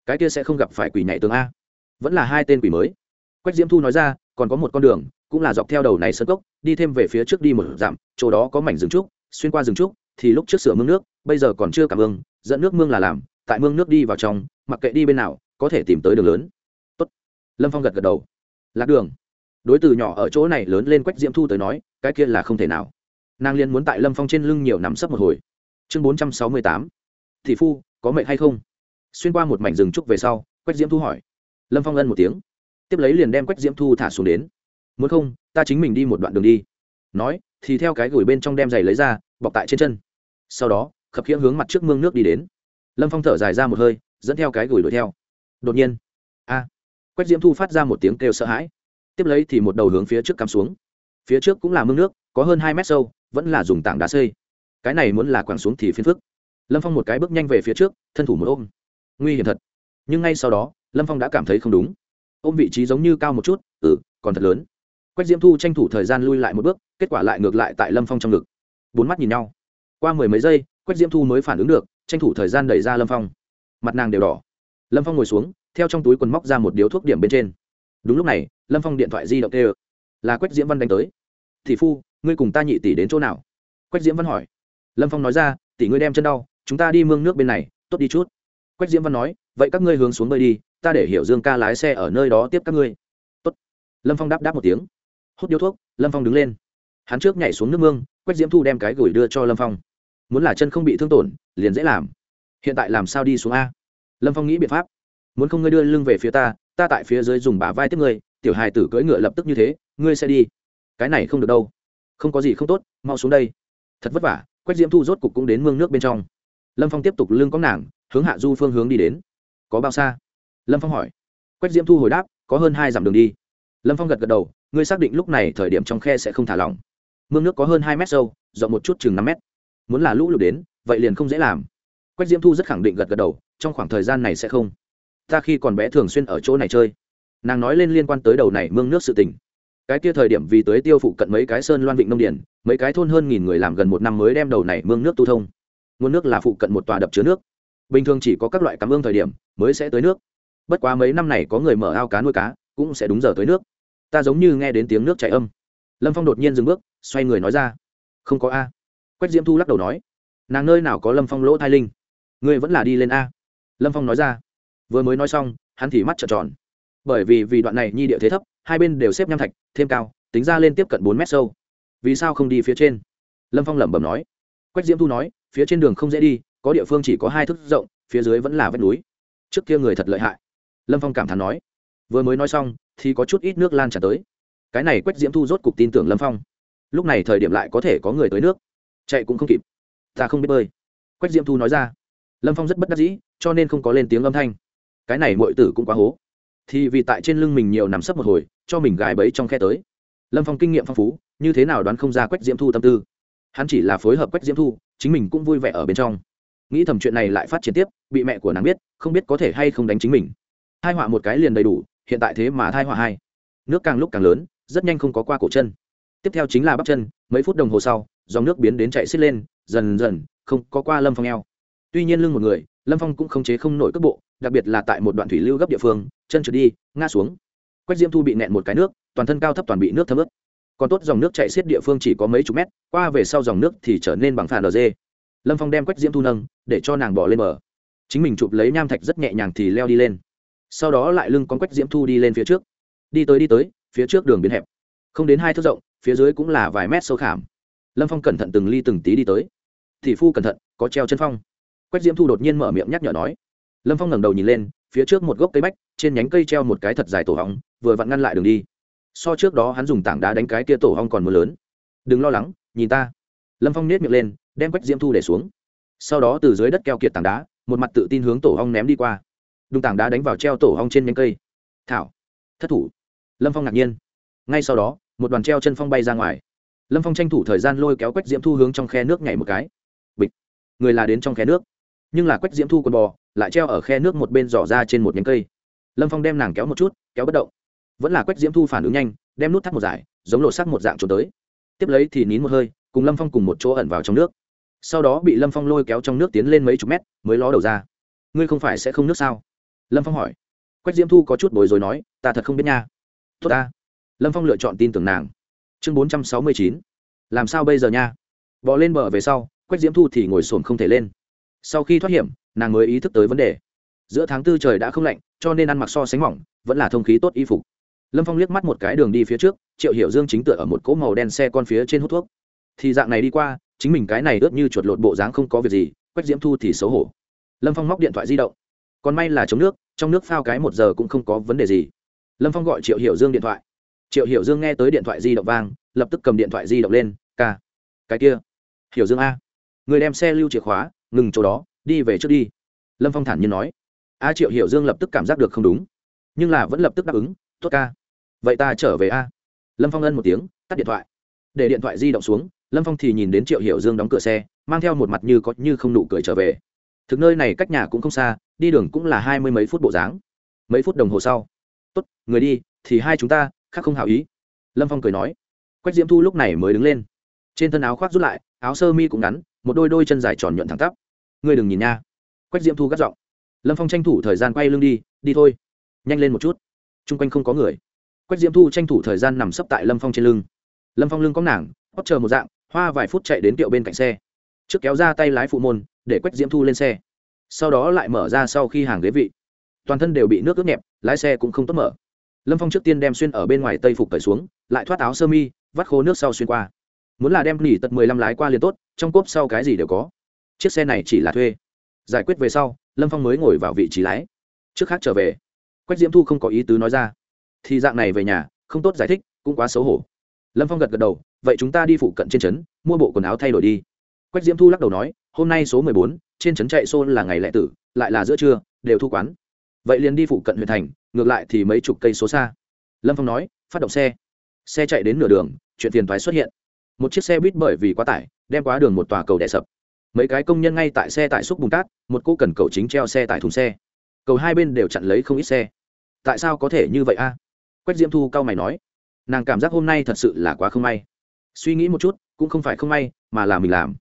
cái kia sẽ không gặp phải quỷ nhảy tường a. Vẫn là hai tên quỷ mới. Quách diễm thu nói ra, còn có một con đường, cũng là dọc theo đầu này sân cốc, đi thêm về phía trước đi một dặm, chỗ đó có mảnh rừng trúc, xuyên qua rừng trúc, thì lúc trước sửa mương nước, bây giờ còn chưa cảm ương dẫn nước mương là làm, tại mương nước đi vào trong, mặc kệ đi bên nào, có thể tìm tới đường lớn. Tốt. lâm phong gật gật đầu. Lạc đường. Đối từ nhỏ ở chỗ này lớn lên quách diễm thu tới nói, cái kia là không thể nào. Nàng liên muốn tại lâm phong trên lưng nhiều nắm sấp một hồi. Chương bốn trăm sáu mươi tám. Thị phu, có mệnh hay không? Xuyên qua một mảnh rừng trúc về sau, quách diễm thu hỏi. Lâm phong ân một tiếng. Tiếp lấy liền đem quách diễm thu thả xuống đến. Muốn không, ta chính mình đi một đoạn đường đi. Nói, thì theo cái gửi bên trong đem giày lấy ra, bọc tại trên chân. Sau đó khập khiễng hướng mặt trước mương nước đi đến. Lâm phong thở dài ra một hơi, dẫn theo cái gửi đuổi theo. Đột nhiên, a, quách diễm thu phát ra một tiếng kêu sợ hãi. Tiếp lấy thì một đầu hướng phía trước cắm xuống. Phía trước cũng là mương nước, có hơn hai mét sâu, vẫn là dùng tảng đá xây. Cái này muốn là quẳng xuống thì phiền phức. Lâm phong một cái bước nhanh về phía trước, thân thủ một ôm. Nguy hiểm thật. Nhưng ngay sau đó, lâm phong đã cảm thấy không đúng. Ôm vị trí giống như cao một chút ừ còn thật lớn. Quách diễm thu tranh thủ thời gian lui lại một bước, kết quả lại ngược lại tại lâm phong trong ngực. Bốn mắt nhìn nhau. Qua mười mấy giây quách diễm thu mới phản ứng được, tranh thủ thời gian đẩy ra lâm phong. Mặt nàng đều đỏ. Lâm phong ngồi xuống, theo trong túi quần móc ra một điếu thuốc điểm bên trên. Đúng lúc này, lâm phong điện thoại di động tê là quách diễm văn đánh tới. Thị phu, ngươi cùng ta nhị tỷ đến chỗ nào? Quách diễm văn hỏi. Lâm phong nói ra, tỷ ngươi đem chân đau, chúng ta đi mương nước bên này, tốt đi chút. Quách diễm văn nói, vậy các ngươi hướng xuống bơi đi, ta để hiểu dương ca lái xe ở nơi đó tiếp các ngươi. Tốt. Lâm phong đáp đáp một tiếng. Hút điếu thuốc, lâm phong đứng lên. Hắn trước nhảy xuống nước mương, quách diễm thu đem cái gửi đưa cho lâm phong muốn là chân không bị thương tổn, liền dễ làm. Hiện tại làm sao đi xuống a? Lâm phong nghĩ biện pháp. Muốn không ngươi đưa lưng về phía ta ta tại phía dưới dùng bả vai tiếp ngươi, tiểu hài tử cưỡi ngựa lập tức như thế, ngươi sẽ đi. Cái này không được đâu. Không có gì không tốt, mau xuống đây. Thật vất vả, quách diễm thu rốt cục cũng đến mương nước bên trong. Lâm phong tiếp tục lưng có nàng, hướng hạ du phương hướng đi đến. Có bao xa? Lâm phong hỏi. Quách diễm thu hồi đáp, có hơn hai dặm đường đi. Lâm phong gật gật đầu, ngươi xác định lúc này thời điểm trong khe sẽ không thả lỏng. Mương nước có hơn hai mét sâu, rộng một chút chừng năm mét muốn là lũ lụt đến, vậy liền không dễ làm. Quách diễm thu rất khẳng định gật gật đầu, trong khoảng thời gian này sẽ không. Ta khi còn bé thường xuyên ở chỗ này chơi. Nàng nói lên liên quan tới đầu này mương nước sự tình. Cái kia thời điểm vì tới tiêu phụ cận mấy cái sơn loan vịnh nông điển mấy cái thôn hơn nghìn người làm gần một năm mới đem đầu này mương nước tu thông. Nguồn nước là phụ cận một tòa đập chứa nước. Bình thường chỉ có các loại cắm ương thời điểm mới sẽ tới nước. Bất quá mấy năm này có người mở ao cá nuôi cá, cũng sẽ đúng giờ tới nước. Ta giống như nghe đến tiếng nước chảy âm. Lâm phong đột nhiên dừng bước, xoay người nói ra, không có a quách diễm thu lắc đầu nói, nàng nơi nào có lâm phong lỗ thai linh? Ngươi vẫn là đi lên a. Lâm phong nói ra, vừa mới nói xong, hắn thì mắt trợn tròn. Bởi vì vì đoạn này nhi địa thế thấp, hai bên đều xếp nham thạch, thêm cao, tính ra lên tiếp cận bốn mét sâu. Vì sao không đi phía trên? Lâm phong lẩm bẩm nói. Quách diễm thu nói, phía trên đường không dễ đi, có địa phương chỉ có hai thước rộng, phía dưới vẫn là vách núi. Trước kia người thật lợi hại. Lâm phong cảm thán nói, vừa mới nói xong, thì có chút ít nước lan tràn tới. Cái này quách diễm thu rốt cục tin tưởng lâm phong. Lúc này thời điểm lại có thể có người tới nước chạy cũng không kịp. Ta không biết bơi. Quách diễm thu nói ra. Lâm phong rất bất đắc dĩ, cho nên không có lên tiếng âm thanh. Cái này mọi tử cũng quá hố. Thì vì tại trên lưng mình nhiều nằm sấp một hồi, cho mình gài bẫy trong khe tới. Lâm phong kinh nghiệm phong phú, như thế nào đoán không ra quách diễm thu tâm tư. Hắn chỉ là phối hợp quách diễm thu, chính mình cũng vui vẻ ở bên trong. Nghĩ thầm chuyện này lại phát triển tiếp, bị mẹ của nàng biết, không biết có thể hay không đánh chính mình. Thai họa một cái liền đầy đủ, hiện tại thế mà thai họa hai. Nước càng lúc càng lớn, rất nhanh không có qua cổ chân. Tiếp theo chính là bắp chân, mấy phút đồng hồ sau dòng nước biến đến chạy xiết lên, dần dần, không có qua lâm phong eo. Tuy nhiên lưng một người, lâm phong cũng không chế không nổi cước bộ, đặc biệt là tại một đoạn thủy lưu gấp địa phương, chân trượt đi, ngã xuống. Quách diễm thu bị nẹn một cái nước, toàn thân cao thấp toàn bị nước thấm ướt. Còn tốt dòng nước chạy xiết địa phương chỉ có mấy chục mét, qua về sau dòng nước thì trở nên bằng phản đờ dê. Lâm phong đem quách diễm thu nâng, để cho nàng bỏ lên bờ. Chính mình chụp lấy nham thạch rất nhẹ nhàng thì leo đi lên. Sau đó lại lưng con quách diễm thu đi lên phía trước. Đi tới đi tới, phía trước đường biến hẹp. Không đến hai thước rộng, phía dưới cũng là vài mét sâu khảm lâm phong cẩn thận từng ly từng tí đi tới. Thì phu cẩn thận, có treo chân phong. Quách diễm thu đột nhiên mở miệng nhắc nhở nói. Lâm phong ngẩng đầu nhìn lên, phía trước một gốc cây bách, trên nhánh cây treo một cái thật dài tổ hóng, vừa vặn ngăn lại đường đi. So trước đó hắn dùng tảng đá đánh cái kia tổ hong còn mưa lớn. Đừng lo lắng, nhìn ta. Lâm phong nết miệng lên, đem quách diễm thu để xuống. Sau đó từ dưới đất keo kiệt tảng đá, một mặt tự tin hướng tổ hong ném đi qua. Đùng tảng đá đánh vào treo tổ hong trên nhánh cây. Thảo, thất thủ. Lâm phong ngạc nhiên. Ngay sau đó, một đoàn treo chân phong bay ra ngoài lâm phong tranh thủ thời gian lôi kéo quách diễm thu hướng trong khe nước nhảy một cái. Bịch. Người là đến trong khe nước. Nhưng là quách diễm thu quần bò, lại treo ở khe nước một bên giỏ ra trên một nhánh cây. Lâm phong đem nàng kéo một chút, kéo bất động. Vẫn là quách diễm thu phản ứng nhanh, đem nút thắt một giải, giống lộ sắc một dạng trốn tới. Tiếp lấy thì nín một hơi, cùng lâm phong cùng một chỗ ẩn vào trong nước. Sau đó bị lâm phong lôi kéo trong nước tiến lên mấy chục mét, mới ló đầu ra. Ngươi không phải sẽ không nước sao? Lâm phong hỏi. Quách diễm thu có chút bối rối nói, ta thật không biết nha. Tốt ta. Lâm phong lựa chọn tin tưởng nàng chương bốn trăm sáu mươi chín. Làm sao bây giờ nha? Bỏ lên bờ về sau, quách diễm thu thì ngồi sồn không thể lên. Sau khi thoát hiểm, nàng mới ý thức tới vấn đề. Giữa tháng tư trời đã không lạnh, cho nên ăn mặc so sánh mỏng, vẫn là thông khí tốt y phục. Lâm phong liếc mắt một cái đường đi phía trước, triệu hiểu dương chính tựa ở một cỗ màu đen xe con phía trên hút thuốc. Thì dạng này đi qua, chính mình cái này ướt như chuột lột bộ dáng không có việc gì, quách diễm thu thì xấu hổ. Lâm phong móc điện thoại di động. Còn may là chống nước, trong nước phao cái một giờ cũng không có vấn đề gì. Lâm phong gọi triệu hiểu dương điện thoại triệu hiểu dương nghe tới điện thoại di động vang, lập tức cầm điện thoại di động lên, ca, cái kia, hiểu dương a, người đem xe lưu chìa khóa, ngừng chỗ đó, đi về trước đi. Lâm phong thản nhiên nói. A triệu hiểu dương lập tức cảm giác được không đúng, nhưng là vẫn lập tức đáp ứng, tốt ca, vậy ta trở về a. Lâm phong ân một tiếng, tắt điện thoại. Để điện thoại di động xuống, lâm phong thì nhìn đến triệu hiểu dương đóng cửa xe, mang theo một mặt như có như không nụ cười trở về. Thực nơi này cách nhà cũng không xa, đi đường cũng là hai mươi mấy phút bộ dáng. Mấy phút đồng hồ sau, tốt, người đi, thì hai chúng ta khác không hảo ý. Lâm phong cười nói. Quách diễm thu lúc này mới đứng lên. Trên thân áo khoác rút lại, áo sơ mi cũng ngắn, một đôi đôi chân dài tròn nhuận thẳng tắp. Ngươi đừng nhìn nha. Quách diễm thu gắt giọng. Lâm phong tranh thủ thời gian quay lưng đi đi thôi. Nhanh lên một chút. T r u n g quanh không có người. Quách diễm thu tranh thủ thời gian nằm sấp tại lâm phong trên lưng. Lâm phong lưng có nàng, hót chờ một dạng, hoa vài phút chạy đến tiệu bên cạnh xe. Trước kéo ra tay lái phụ môn, để quách diễm thu lên xe. Sau đó lại mở ra sau khi hàng ghế vị. Toàn thân đều bị nước ướt nhẹp, lái xe cũng không tốt mở lâm phong trước tiên đem xuyên ở bên ngoài tây phục cởi xuống, lại thoát áo sơ mi, vắt khô nước sau xuyên qua. Muốn là đem nỉ tật mười lăm lái qua liền tốt, trong cốp sau cái gì đều có. Chiếc xe này chỉ là thuê. Giải quyết về sau, lâm phong mới ngồi vào vị trí lái. Trước khác trở về. Quách diễm thu không có ý tứ nói ra. Thì dạng này về nhà, không tốt giải thích, cũng quá xấu hổ. Lâm phong gật gật đầu, vậy chúng ta đi phụ cận trên trấn, mua bộ quần áo thay đổi đi. Quách diễm thu lắc đầu nói, hôm nay số mười bốn, trên trấn chạy xôn là ngày lệ tử, lại là giữa trưa, đều thu quán. Vậy liền đi phụ cận huyện thành ngược lại thì mấy chục cây số xa. Lâm phong nói, phát động xe. Xe chạy đến nửa đường, chuyện phiền thoái xuất hiện. Một chiếc xe buýt bởi vì quá tải, đem quá đường một tòa cầu đè sập. Mấy cái công nhân ngay tại xe tại xúc bùn cát, một cô cần cầu chính treo xe tại thùng xe. Cầu hai bên đều chặn lấy không ít xe. Tại sao có thể như vậy a? Quách diễm thu cao mày nói, nàng cảm giác hôm nay thật sự là quá không may. Suy nghĩ một chút, cũng không phải không may, mà là mình làm.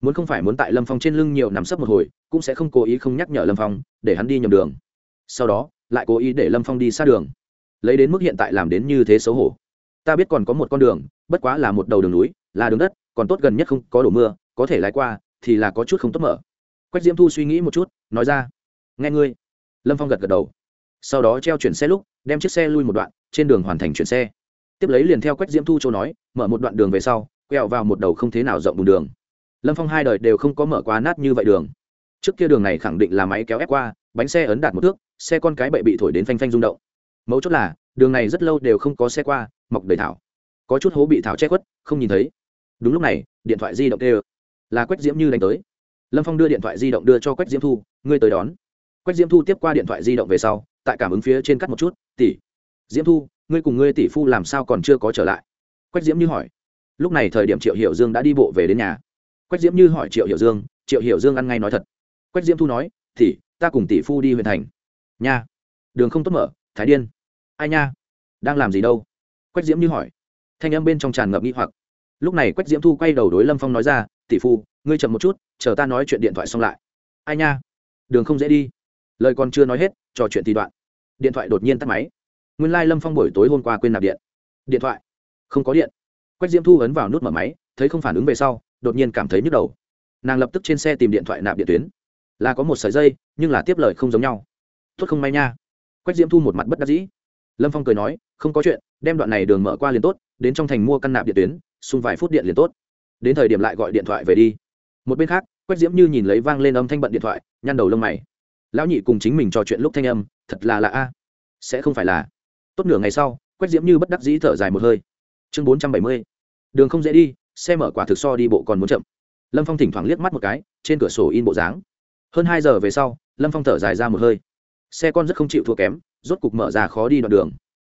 Muốn không phải muốn tại lâm phong trên lưng nhiều nằm sấp một hồi, cũng sẽ không cố ý không nhắc nhở lâm phong, để hắn đi nhầm đường. Sau đó lại cố ý để lâm phong đi xa đường. Lấy đến mức hiện tại làm đến như thế xấu hổ. Ta biết còn có một con đường, bất quá là một đầu đường núi, là đường đất, còn tốt gần nhất không có đổ mưa, có thể lái qua, thì là có chút không tốt mở. Quách diễm thu suy nghĩ một chút, nói ra. Nghe ngươi. Lâm phong gật gật đầu. Sau đó treo chuyển xe lúc, đem chiếc xe lui một đoạn, trên đường hoàn thành chuyển xe. Tiếp lấy liền theo quách diễm thu châu nói, mở một đoạn đường về sau, quẹo vào một đầu không thế nào rộng bùn đường. Lâm phong hai đời đều không có mở quá nát như vậy đường. Trước kia đường này khẳng định là máy kéo ép qua, bánh xe ấn đạt một thước xe con cái bậy bị thổi đến phanh phanh rung động. Mấu chốt là, đường này rất lâu đều không có xe qua, mọc đầy thảo. Có chút hố bị thảo che khuất, không nhìn thấy. Đúng lúc này, điện thoại di động kêu. Là quách diễm như đánh tới. Lâm phong đưa điện thoại di động đưa cho quách diễm thu, ngươi tới đón. Quách diễm thu tiếp qua điện thoại di động về sau, tại cảm ứng phía trên cắt một chút, tỷ. Diễm thu, ngươi cùng ngươi tỷ phu làm sao còn chưa có trở lại? Quách diễm như hỏi. Lúc này thời điểm triệu hiểu dương đã đi bộ về đến nhà. Quách diễm như hỏi triệu hiểu dương, triệu hiểu dương ăn ngay nói thật. Quách diễm thu nói thì ta cùng tỷ phu đi huyện thành nha. Đường không tốt mở, thái điên. Ai nha? Đang làm gì đâu? Quách diễm như hỏi. Thanh âm bên trong tràn ngập nghi hoặc. Lúc này quách diễm thu quay đầu đối lâm phong nói ra, tỷ phu, ngươi chậm một chút, chờ ta nói chuyện điện thoại xong lại. Ai nha? Đường không dễ đi. Lời còn chưa nói hết, trò chuyện thì đoạn. Điện thoại đột nhiên tắt máy. Nguyên lai、like、lâm phong buổi tối hôm qua quên nạp điện. Điện thoại? Không có điện. Quách diễm thu ấn vào nút mở máy, thấy không phản ứng về sau, đột nhiên cảm thấy nhức đầu. Nàng lập tức trên xe tìm điện thoại nạp điện tuyến. Là có một sợi dây, nhưng là tiếp lời không giống nhau tốt không may nha. Quách diễm thu một mặt bất đắc dĩ. Lâm phong cười nói, không có chuyện, đem đoạn này đường mở qua liền tốt, đến trong thành mua căn nạp điện tuyến, xung vài phút điện liền tốt. Đến thời điểm lại gọi điện thoại về đi. Một bên khác, quách diễm như nhìn lấy vang lên âm thanh bận điện thoại, nhăn đầu lông mày. Lão nhị cùng chính mình trò chuyện lúc thanh âm, thật là lạ a. Sẽ không phải là. Tốt nửa ngày sau, quách diễm như bất đắc dĩ thở dài một hơi. Chương bốn trăm bảy mươi. Đường không dễ đi, xe mở quả thực so đi bộ còn muốn chậm. Lâm phong thỉnh thoảng liếc mắt một cái, trên cửa sổ in bộ dáng. Hơn hai giờ về sau, lâm phong thở dài ra một hơi xe con rất không chịu thua kém, rốt cục mở ra khó đi đoạn đường.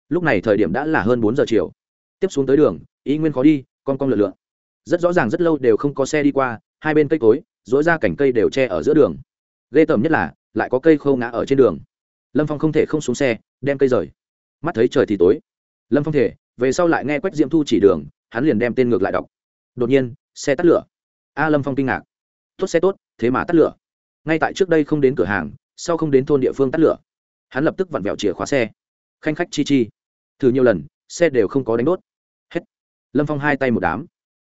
Lúc này thời điểm đã là hơn bốn giờ chiều. Tiếp xuống tới đường ý nguyên khó đi, con con lượn lượn. Rất rõ ràng rất lâu đều không có xe đi qua, hai bên cây cối dối ra cảnh cây đều che ở giữa đường. Ghê tởm nhất là, lại có cây khâu ngã ở trên đường. Lâm phong không thể không xuống xe, đem cây rời. Mắt thấy trời thì tối. Lâm phong thể, về sau lại nghe quách diễm thu chỉ đường, hắn liền đem tên ngược lại đọc. Đột nhiên, xe tắt lửa. A lâm phong kinh ngạc. Tốt xe tốt, thế mà tắt lửa. Ngay tại trước đây không đến cửa hàng sau không đến thôn địa phương tắt lửa. Hắn lập tức vặn vẹo chìa khóa xe. Khanh khách chi chi. Thử nhiều lần, xe đều không có đánh đốt. Hết. Lâm phong hai tay một đám.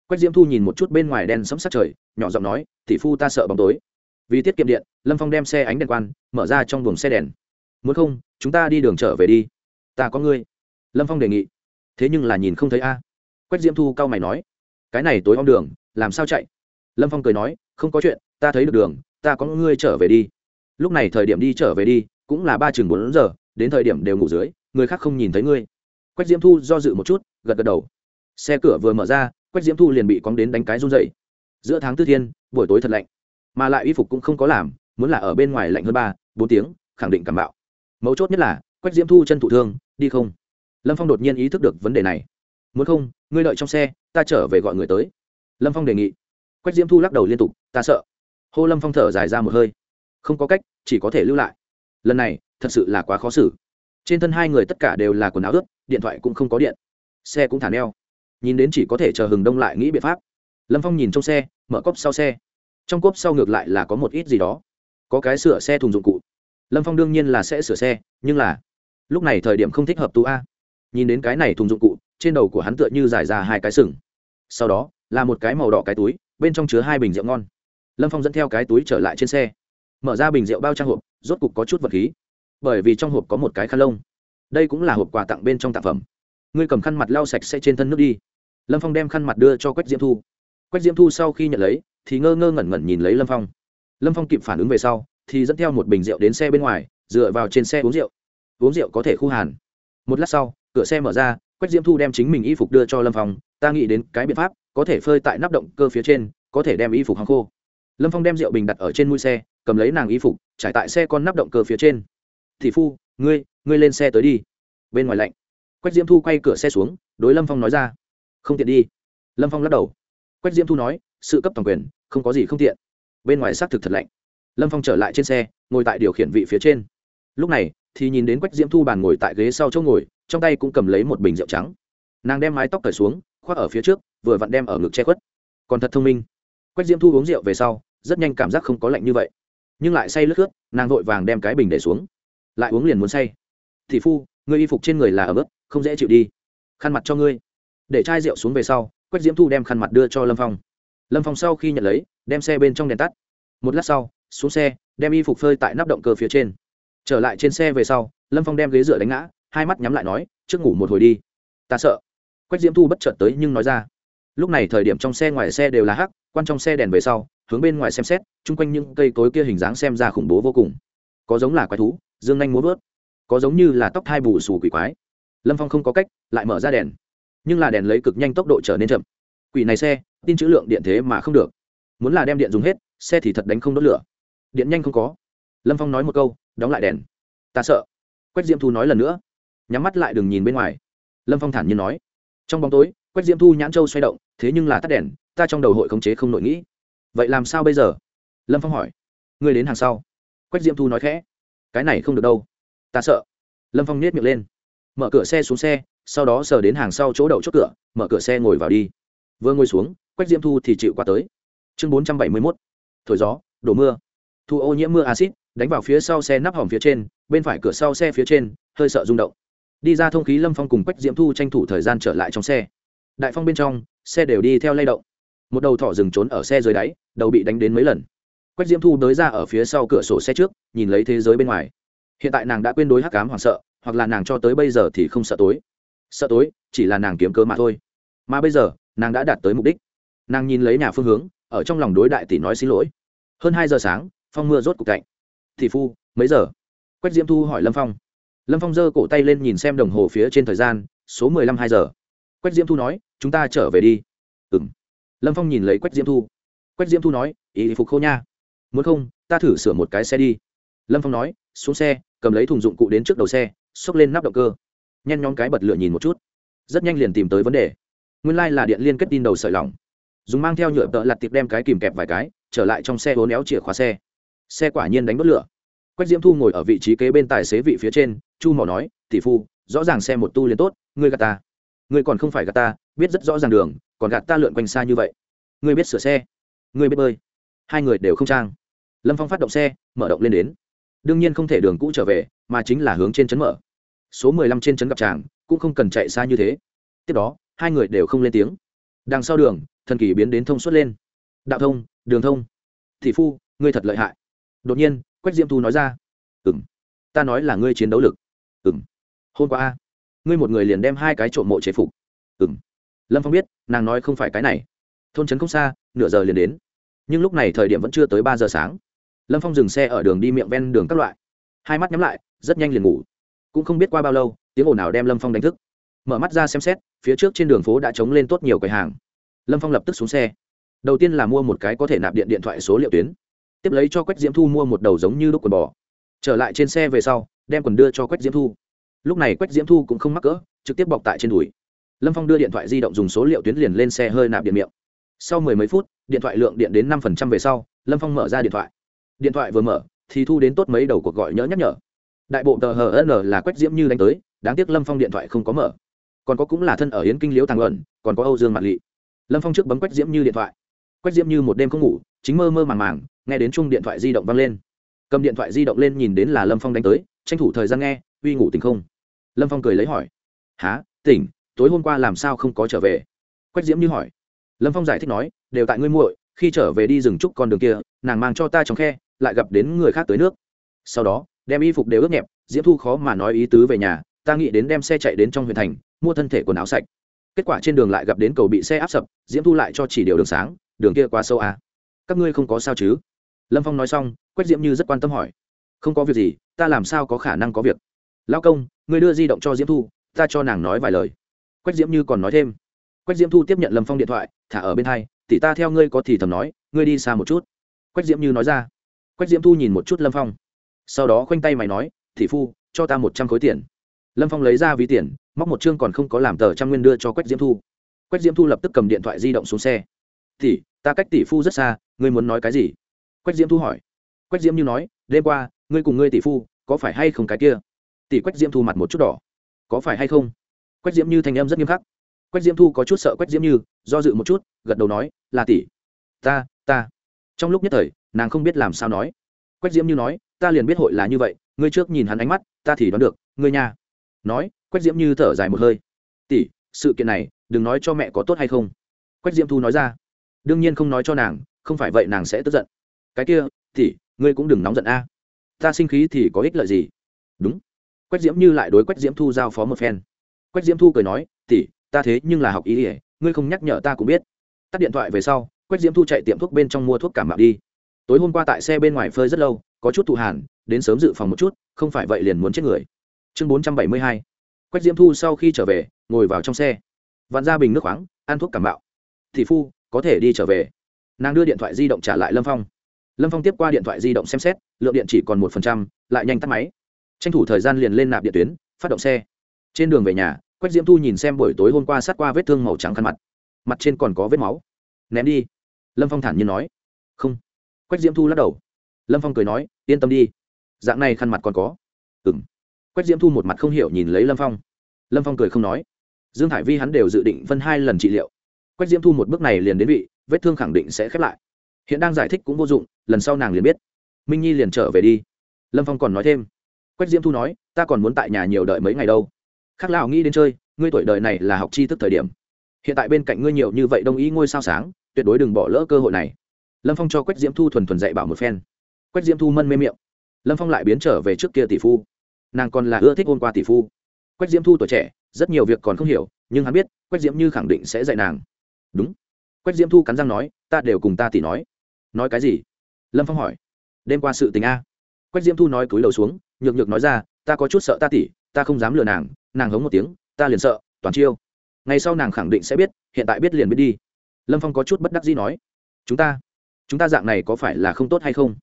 Quách diễm thu nhìn một chút bên ngoài đen sấm sát trời, nhỏ giọng nói, tỷ phu ta sợ bóng tối. Vì tiết kiệm điện, lâm phong đem xe ánh đèn quan, mở ra trong buồng xe đèn. Muốn không, chúng ta đi đường trở về đi. Ta có ngươi. Lâm phong đề nghị. Thế nhưng là nhìn không thấy a. Quách diễm thu cau mày nói, cái này tối om đường, làm sao chạy? Lâm phong cười nói, không có chuyện, ta thấy được đường, ta có ngươi trở về đi lúc này thời điểm đi trở về đi, cũng là ba chừng bốn giờ, đến thời điểm đều ngủ dưới, người khác không nhìn thấy ngươi. Quách diễm thu do dự một chút, gật gật đầu. Xe cửa vừa mở ra, quách diễm thu liền bị cóng đến đánh cái run dậy giữa tháng tư thiên, buổi tối thật lạnh, mà lại y phục cũng không có làm, muốn là ở bên ngoài lạnh hơn ba, bốn tiếng, khẳng định cảm bạo. Mấu chốt nhất là, quách diễm thu chân thụ thương, đi không? Lâm phong đột nhiên ý thức được vấn đề này. Muốn không, ngươi đợi trong xe, ta trở về gọi người tới. Lâm phong đề nghị. Quách diễm thu lắc đầu liên tục, ta sợ. Hô lâm phong thở dài ra một hơi không có cách, chỉ có thể lưu lại. Lần này, thật sự là quá khó xử. Trên thân hai người tất cả đều là quần áo ướt, điện thoại cũng không có điện. Xe cũng thả neo. Nhìn đến chỉ có thể chờ hừng đông lại nghĩ biện pháp. Lâm phong nhìn trong xe, mở cốp sau xe. Trong cốp sau ngược lại là có một ít gì đó. Có cái sửa xe thùng dụng cụ. Lâm phong đương nhiên là sẽ sửa xe, nhưng là lúc này thời điểm không thích hợp tú a. Nhìn đến cái này thùng dụng cụ, trên đầu của hắn tựa như dài ra hai cái sừng. Sau đó, là một cái màu đỏ cái túi, bên trong chứa hai bình rượu ngon. Lâm phong dẫn theo cái túi trở lại trên xe mở ra bình rượu bao trang hộp, rốt cục có chút vật khí. Bởi vì trong hộp có một cái khăn lông. Đây cũng là hộp quà tặng bên trong tạp phẩm. Ngươi cầm khăn mặt lau sạch sẽ trên thân nước đi. Lâm phong đem khăn mặt đưa cho quách diễm thu. Quách diễm thu sau khi nhận lấy, thì ngơ ngơ ngẩn ngẩn nhìn lấy lâm phong. Lâm phong kịp phản ứng về sau, thì dẫn theo một bình rượu đến xe bên ngoài, dựa vào trên xe uống rượu. Uống rượu có thể khu hàn. Một lát sau, cửa xe mở ra, quách diễm thu đem chính mình y phục đưa cho lâm phong. Ta nghĩ đến cái biện pháp, có thể phơi tại nắp động cơ phía trên, có thể đem y phục hàng khô. Lâm phong đem rượu bình đặt ở trên mũi xe cầm lấy nàng y phục, trải tại xe con nắp động cơ phía trên. Thị phu, ngươi ngươi lên xe tới đi. Bên ngoài lạnh. Quách diễm thu quay cửa xe xuống, đối lâm phong nói ra. Không tiện đi. Lâm phong lắc đầu. Quách diễm thu nói, sự cấp toàn quyền, không có gì không tiện. Bên ngoài xác thực thật lạnh. Lâm phong trở lại trên xe, ngồi tại điều khiển vị phía trên. Lúc này, thì nhìn đến quách diễm thu bàn ngồi tại ghế sau chỗ ngồi, trong tay cũng cầm lấy một bình rượu trắng. Nàng đem mái tóc cởi xuống, khoác ở phía trước, vừa vặn đem ở ngực che khuất. Còn thật thông minh. Quách diễm thu uống rượu về sau, rất nhanh cảm giác không có lạnh như vậy nhưng lại say lướt khướt nàng vội vàng đem cái bình để xuống. Lại uống liền muốn say. Thì phu ngươi y phục trên người là ở ướt, không dễ chịu đi. Khăn mặt cho ngươi. Để chai rượu xuống về sau quách diễm thu đem khăn mặt đưa cho lâm phong. Lâm phong sau khi nhận lấy đem xe bên trong đèn tắt. Một lát sau xuống xe đem y phục phơi tại nắp động cơ phía trên. Trở lại trên xe về sau lâm phong đem ghế dựa đánh ngã hai mắt nhắm lại nói trước ngủ một hồi đi. Ta sợ. Quách diễm thu bất chợt tới nhưng nói ra lúc này thời điểm trong xe ngoài xe đều là hắc quan trong xe đèn về sau hướng bên ngoài xem xét, chung quanh những cây cối kia hình dáng xem ra khủng bố vô cùng. Có giống là quái thú, dương nhanh múa vớt. Có giống như là tóc thai bù xù quỷ quái. Lâm phong không có cách, lại mở ra đèn. Nhưng là đèn lấy cực nhanh tốc độ trở nên chậm. Quỷ này xe, tin chữ lượng điện thế mà không được. Muốn là đem điện dùng hết, xe thì thật đánh không đốt lửa. Điện nhanh không có. Lâm phong nói một câu, đóng lại đèn. Ta sợ. Quách diễm thu nói lần nữa. Nhắm mắt lại đừng nhìn bên ngoài. Lâm phong thản nhiên nói. Trong bóng tối, quách diễm thu nhãn châu xoay động, thế nhưng là tắt đèn, ta trong đầu hội khống chế không nội nghĩ vậy làm sao bây giờ? Lâm phong hỏi. Ngươi đến hàng sau. Quách diễm thu nói khẽ. Cái này không được đâu. Ta sợ. Lâm phong nhét miệng lên. Mở cửa xe xuống xe, sau đó sờ đến hàng sau chỗ đậu chốt cửa, mở cửa xe ngồi vào đi. Vừa ngồi xuống, quách diễm thu thì chịu qua tới. Chương bốn trăm bảy mươi mốt. Thổi gió, đổ mưa. Thu ô nhiễm mưa acid đánh vào phía sau xe nắp hỏng phía trên, bên phải cửa sau xe phía trên, hơi sợ rung động. Đi ra thông khí lâm phong cùng quách diễm thu tranh thủ thời gian trở lại trong xe. Đại phong bên trong, xe đều đi theo lay động một đầu thỏ rừng trốn ở xe dưới đáy, đầu bị đánh đến mấy lần. Quách diễm thu đới ra ở phía sau cửa sổ xe trước, nhìn lấy thế giới bên ngoài. Hiện tại nàng đã quên đối hắc cám hoảng sợ, hoặc là nàng cho tới bây giờ thì không sợ tối. Sợ tối, chỉ là nàng kiếm cơ mà thôi. Mà bây giờ, nàng đã đạt tới mục đích. Nàng nhìn lấy nhà phương hướng, ở trong lòng đối đại tỷ nói xin lỗi. Hơn hai giờ sáng, phong mưa rốt cục cạnh Thì phu, mấy giờ? Quách diễm thu hỏi lâm phong. Lâm phong giơ cổ tay lên nhìn xem đồng hồ phía trên thời gian, số mười lăm hai giờ. Quách diễm thu nói, chúng ta trở về đi. Ừng lâm phong nhìn lấy quách diễm thu quách diễm thu nói ý phục khô nha muốn không ta thử sửa một cái xe đi lâm phong nói xuống xe cầm lấy thùng dụng cụ đến trước đầu xe xốc lên nắp động cơ nhen nhóm cái bật lửa nhìn một chút rất nhanh liền tìm tới vấn đề nguyên lai、like、là điện liên kết tin đầu sợi lỏng dùng mang theo nhựa tợ lặt tiệp đem cái kìm kẹp vài cái trở lại trong xe hố néo chìa khóa xe xe quả nhiên đánh bất lửa quách diễm thu ngồi ở vị trí kế bên tài xế vị phía trên chu mỏ nói tỷ phu rõ ràng xe một tu liền tốt ngươi gạt ta ngươi còn không phải gạt ta biết rất rõ ràng đường, còn gạt ta lượn quanh xa như vậy. Ngươi biết sửa xe, ngươi biết bơi. Hai người đều không trang. Lâm phong phát động xe, mở động lên đến. Đương nhiên không thể đường cũ trở về, mà chính là hướng trên chấn mở. Số mười lăm trên chấn gặp tràng cũng không cần chạy xa như thế. Tiếp đó, hai người đều không lên tiếng. Đằng sau đường, thần kỳ biến đến thông suốt lên. Đạo thông, đường thông. Thị phu, ngươi thật lợi hại. Đột nhiên, quách diễm thu nói ra. Ừ m ta nói là ngươi chiến đấu lực. Ừ m hôm qua a. Ngươi một người liền đem hai cái trộm mộ chế phục. Ừ m lâm phong biết nàng nói không phải cái này thôn trấn không xa nửa giờ liền đến nhưng lúc này thời điểm vẫn chưa tới ba giờ sáng lâm phong dừng xe ở đường đi miệng ven đường các loại hai mắt nhắm lại rất nhanh liền ngủ cũng không biết qua bao lâu tiếng ồn nào đem lâm phong đánh thức mở mắt ra xem xét phía trước trên đường phố đã trống lên tốt nhiều quầy hàng lâm phong lập tức xuống xe đầu tiên là mua một cái có thể nạp điện điện thoại số liệu tuyến tiếp lấy cho quách diễm thu mua một đầu giống như đúc quần bò trở lại trên xe về sau đem quần đưa cho quách diễm thu lúc này quách diễm thu cũng không mắc cỡ trực tiếp bọc tại trên đùi lâm phong đưa điện thoại di động dùng số liệu tuyến liền lên xe hơi nạp điện miệng. Sau mười mấy phút, điện thoại lượng điện đến năm phần trăm về sau, lâm phong mở ra điện thoại. Điện thoại vừa mở, thì thu đến tốt mấy đầu cuộc gọi nhỡ nhắc nhở. Đại bộ tờ hn là quách diễm như đánh tới, đáng tiếc lâm phong điện thoại không có mở. Còn có cũng là thân ở yến kinh liễu tàng ẩn còn có âu dương Mạn lị. Lâm phong trước bấm quách diễm như điện thoại. Quách diễm như một đêm không ngủ, chính mơ mơ màng màng, nghe đến chung điện thoại di động văng lên. Cầm điện thoại di động lên nhìn đến là lâm phong đánh tới, tranh thủ thời gian nghe, uy ngủ tỉnh không. Lâm phong cười lấy hỏi há tỉnh tối hôm qua làm sao không có trở về? Quách diễm như hỏi. Lâm phong giải thích nói, đều tại ngươi muội, khi trở về đi rừng trúc con đường kia, nàng mang cho ta trong khe, lại gặp đến người khác tới nước. Sau đó, đem y phục đều ướt nhẹp, diễm thu khó mà nói ý tứ về nhà, ta nghĩ đến đem xe chạy đến trong huyện thành, mua thân thể quần áo sạch. Kết quả trên đường lại gặp đến cầu bị xe áp sập, diễm thu lại cho chỉ điều đường sáng, đường kia quá sâu à. các ngươi không có sao chứ? Lâm phong nói xong, quách diễm như rất quan tâm hỏi. Không có việc gì, ta làm sao có khả năng có việc? Lao công, ngươi đưa di động cho diễm thu, ta cho nàng nói vài lời quách diễm như còn nói thêm. Quách diễm thu tiếp nhận lâm phong điện thoại, thả ở bên hai, tỷ ta theo ngươi có thì thầm nói, ngươi đi xa một chút. Quách diễm như nói ra. Quách diễm thu nhìn một chút lâm phong. Sau đó khoanh tay mày nói thị phu, cho ta một trăm khối tiền. Lâm phong lấy ra ví tiền, móc một chương còn không có làm tờ trăm nguyên đưa cho quách diễm thu. Quách diễm thu lập tức cầm điện thoại di động xuống xe. Tỷ, ta cách tỷ phu rất xa, ngươi muốn nói cái gì? Quách diễm thu hỏi. Quách diễm như nói, đêm qua, ngươi cùng ngươi tỷ phu, có phải hay không cái kia? Tỷ quách diễm thu mặt một chút đỏ. Có phải hay không? Quách diễm như thanh em rất nghiêm khắc. Quách diễm thu có chút sợ quách diễm như, do dự một chút, gật đầu nói, là tỷ. Ta ta. Trong lúc nhất thời, nàng không biết làm sao nói. Quách diễm như nói, ta liền biết hội là như vậy, ngươi trước nhìn hắn ánh mắt, ta thì đoán được, ngươi nhà. nói, quách diễm như thở dài một hơi. Tỷ, sự kiện này, đừng nói cho mẹ có tốt hay không. Quách diễm thu nói ra, đương nhiên không nói cho nàng, không phải vậy nàng sẽ tức giận. Cái kia, tỷ, ngươi cũng đừng nóng giận a. Ta sinh khí thì có ích lợi gì? Đúng. Quách diễm như lại đối quách diễm thu giao phó một phen quách diễm thu cười nói, tỷ, ta thế nhưng là học ý ỉa ngươi không nhắc nhở ta cũng biết. Tắt điện thoại về sau, quách diễm thu chạy tiệm thuốc bên trong mua thuốc cảm mạo đi. Tối hôm qua tại xe bên ngoài phơi rất lâu, có chút thụ hàn, đến sớm dự phòng một chút, không phải vậy liền muốn chết người. Chương bốn trăm bảy mươi hai. Quách diễm thu sau khi trở về, ngồi vào trong xe. Vặn ra bình nước khoáng, ăn thuốc cảm mạo. Thị phu, có thể đi trở về. Nàng đưa điện thoại di động trả lại lâm phong. Lâm phong tiếp qua điện thoại di động xem xét, lượng điện chỉ còn một phần trăm, lại nhanh tắt máy. Tranh thủ thời gian liền lên nạp điện tuyến, phát động xe trên đường về nhà, quách diễm thu nhìn xem buổi tối hôm qua sát qua vết thương màu trắng khăn mặt. Mặt trên còn có vết máu. Ném đi. Lâm phong thản nhiên nói. Không. Quách diễm thu lắc đầu. Lâm phong cười nói, yên tâm đi. Dạng này khăn mặt còn có. Ừng quách diễm thu một mặt không hiểu nhìn lấy lâm phong. Lâm phong cười không nói. Dương hải vi hắn đều dự định phân hai lần trị liệu. Quách diễm thu một bước này liền đến vị, vết thương khẳng định sẽ khép lại. Hiện đang giải thích cũng vô dụng, lần sau nàng liền biết. Minh nhi liền trở về đi. Lâm phong còn nói thêm. Quách diễm thu nói, ta còn muốn tại nhà nhiều đợi mấy ngày đâu khác lão nghĩ đến chơi, ngươi tuổi đời này là học tri thức thời điểm. Hiện tại bên cạnh ngươi nhiều như vậy đông ý ngôi sao sáng, tuyệt đối đừng bỏ lỡ cơ hội này. Lâm phong cho quách diễm thu thuần thuần dạy bảo một phen. Quách diễm thu mân mê miệng. Lâm phong lại biến trở về trước kia tỷ phu. Nàng còn là ưa thích ôn qua tỷ phu. Quách diễm thu tuổi trẻ, rất nhiều việc còn không hiểu, nhưng hắn biết, quách diễm như khẳng định sẽ dạy nàng. Đúng. Quách diễm thu cắn răng nói, ta đều cùng ta tỷ nói. Nói cái gì? Lâm phong hỏi. Đêm qua sự tình a. Quách diễm thu nói cúi đầu xuống, nhược nhược nói ra, ta có chút sợ ta tỷ, ta không dám lừa nàng nàng hống một tiếng ta liền sợ toàn chiêu. Ngày sau nàng khẳng định sẽ biết hiện tại biết liền biết đi. Lâm phong có chút bất đắc dĩ nói chúng ta chúng ta dạng này có phải là không tốt hay không?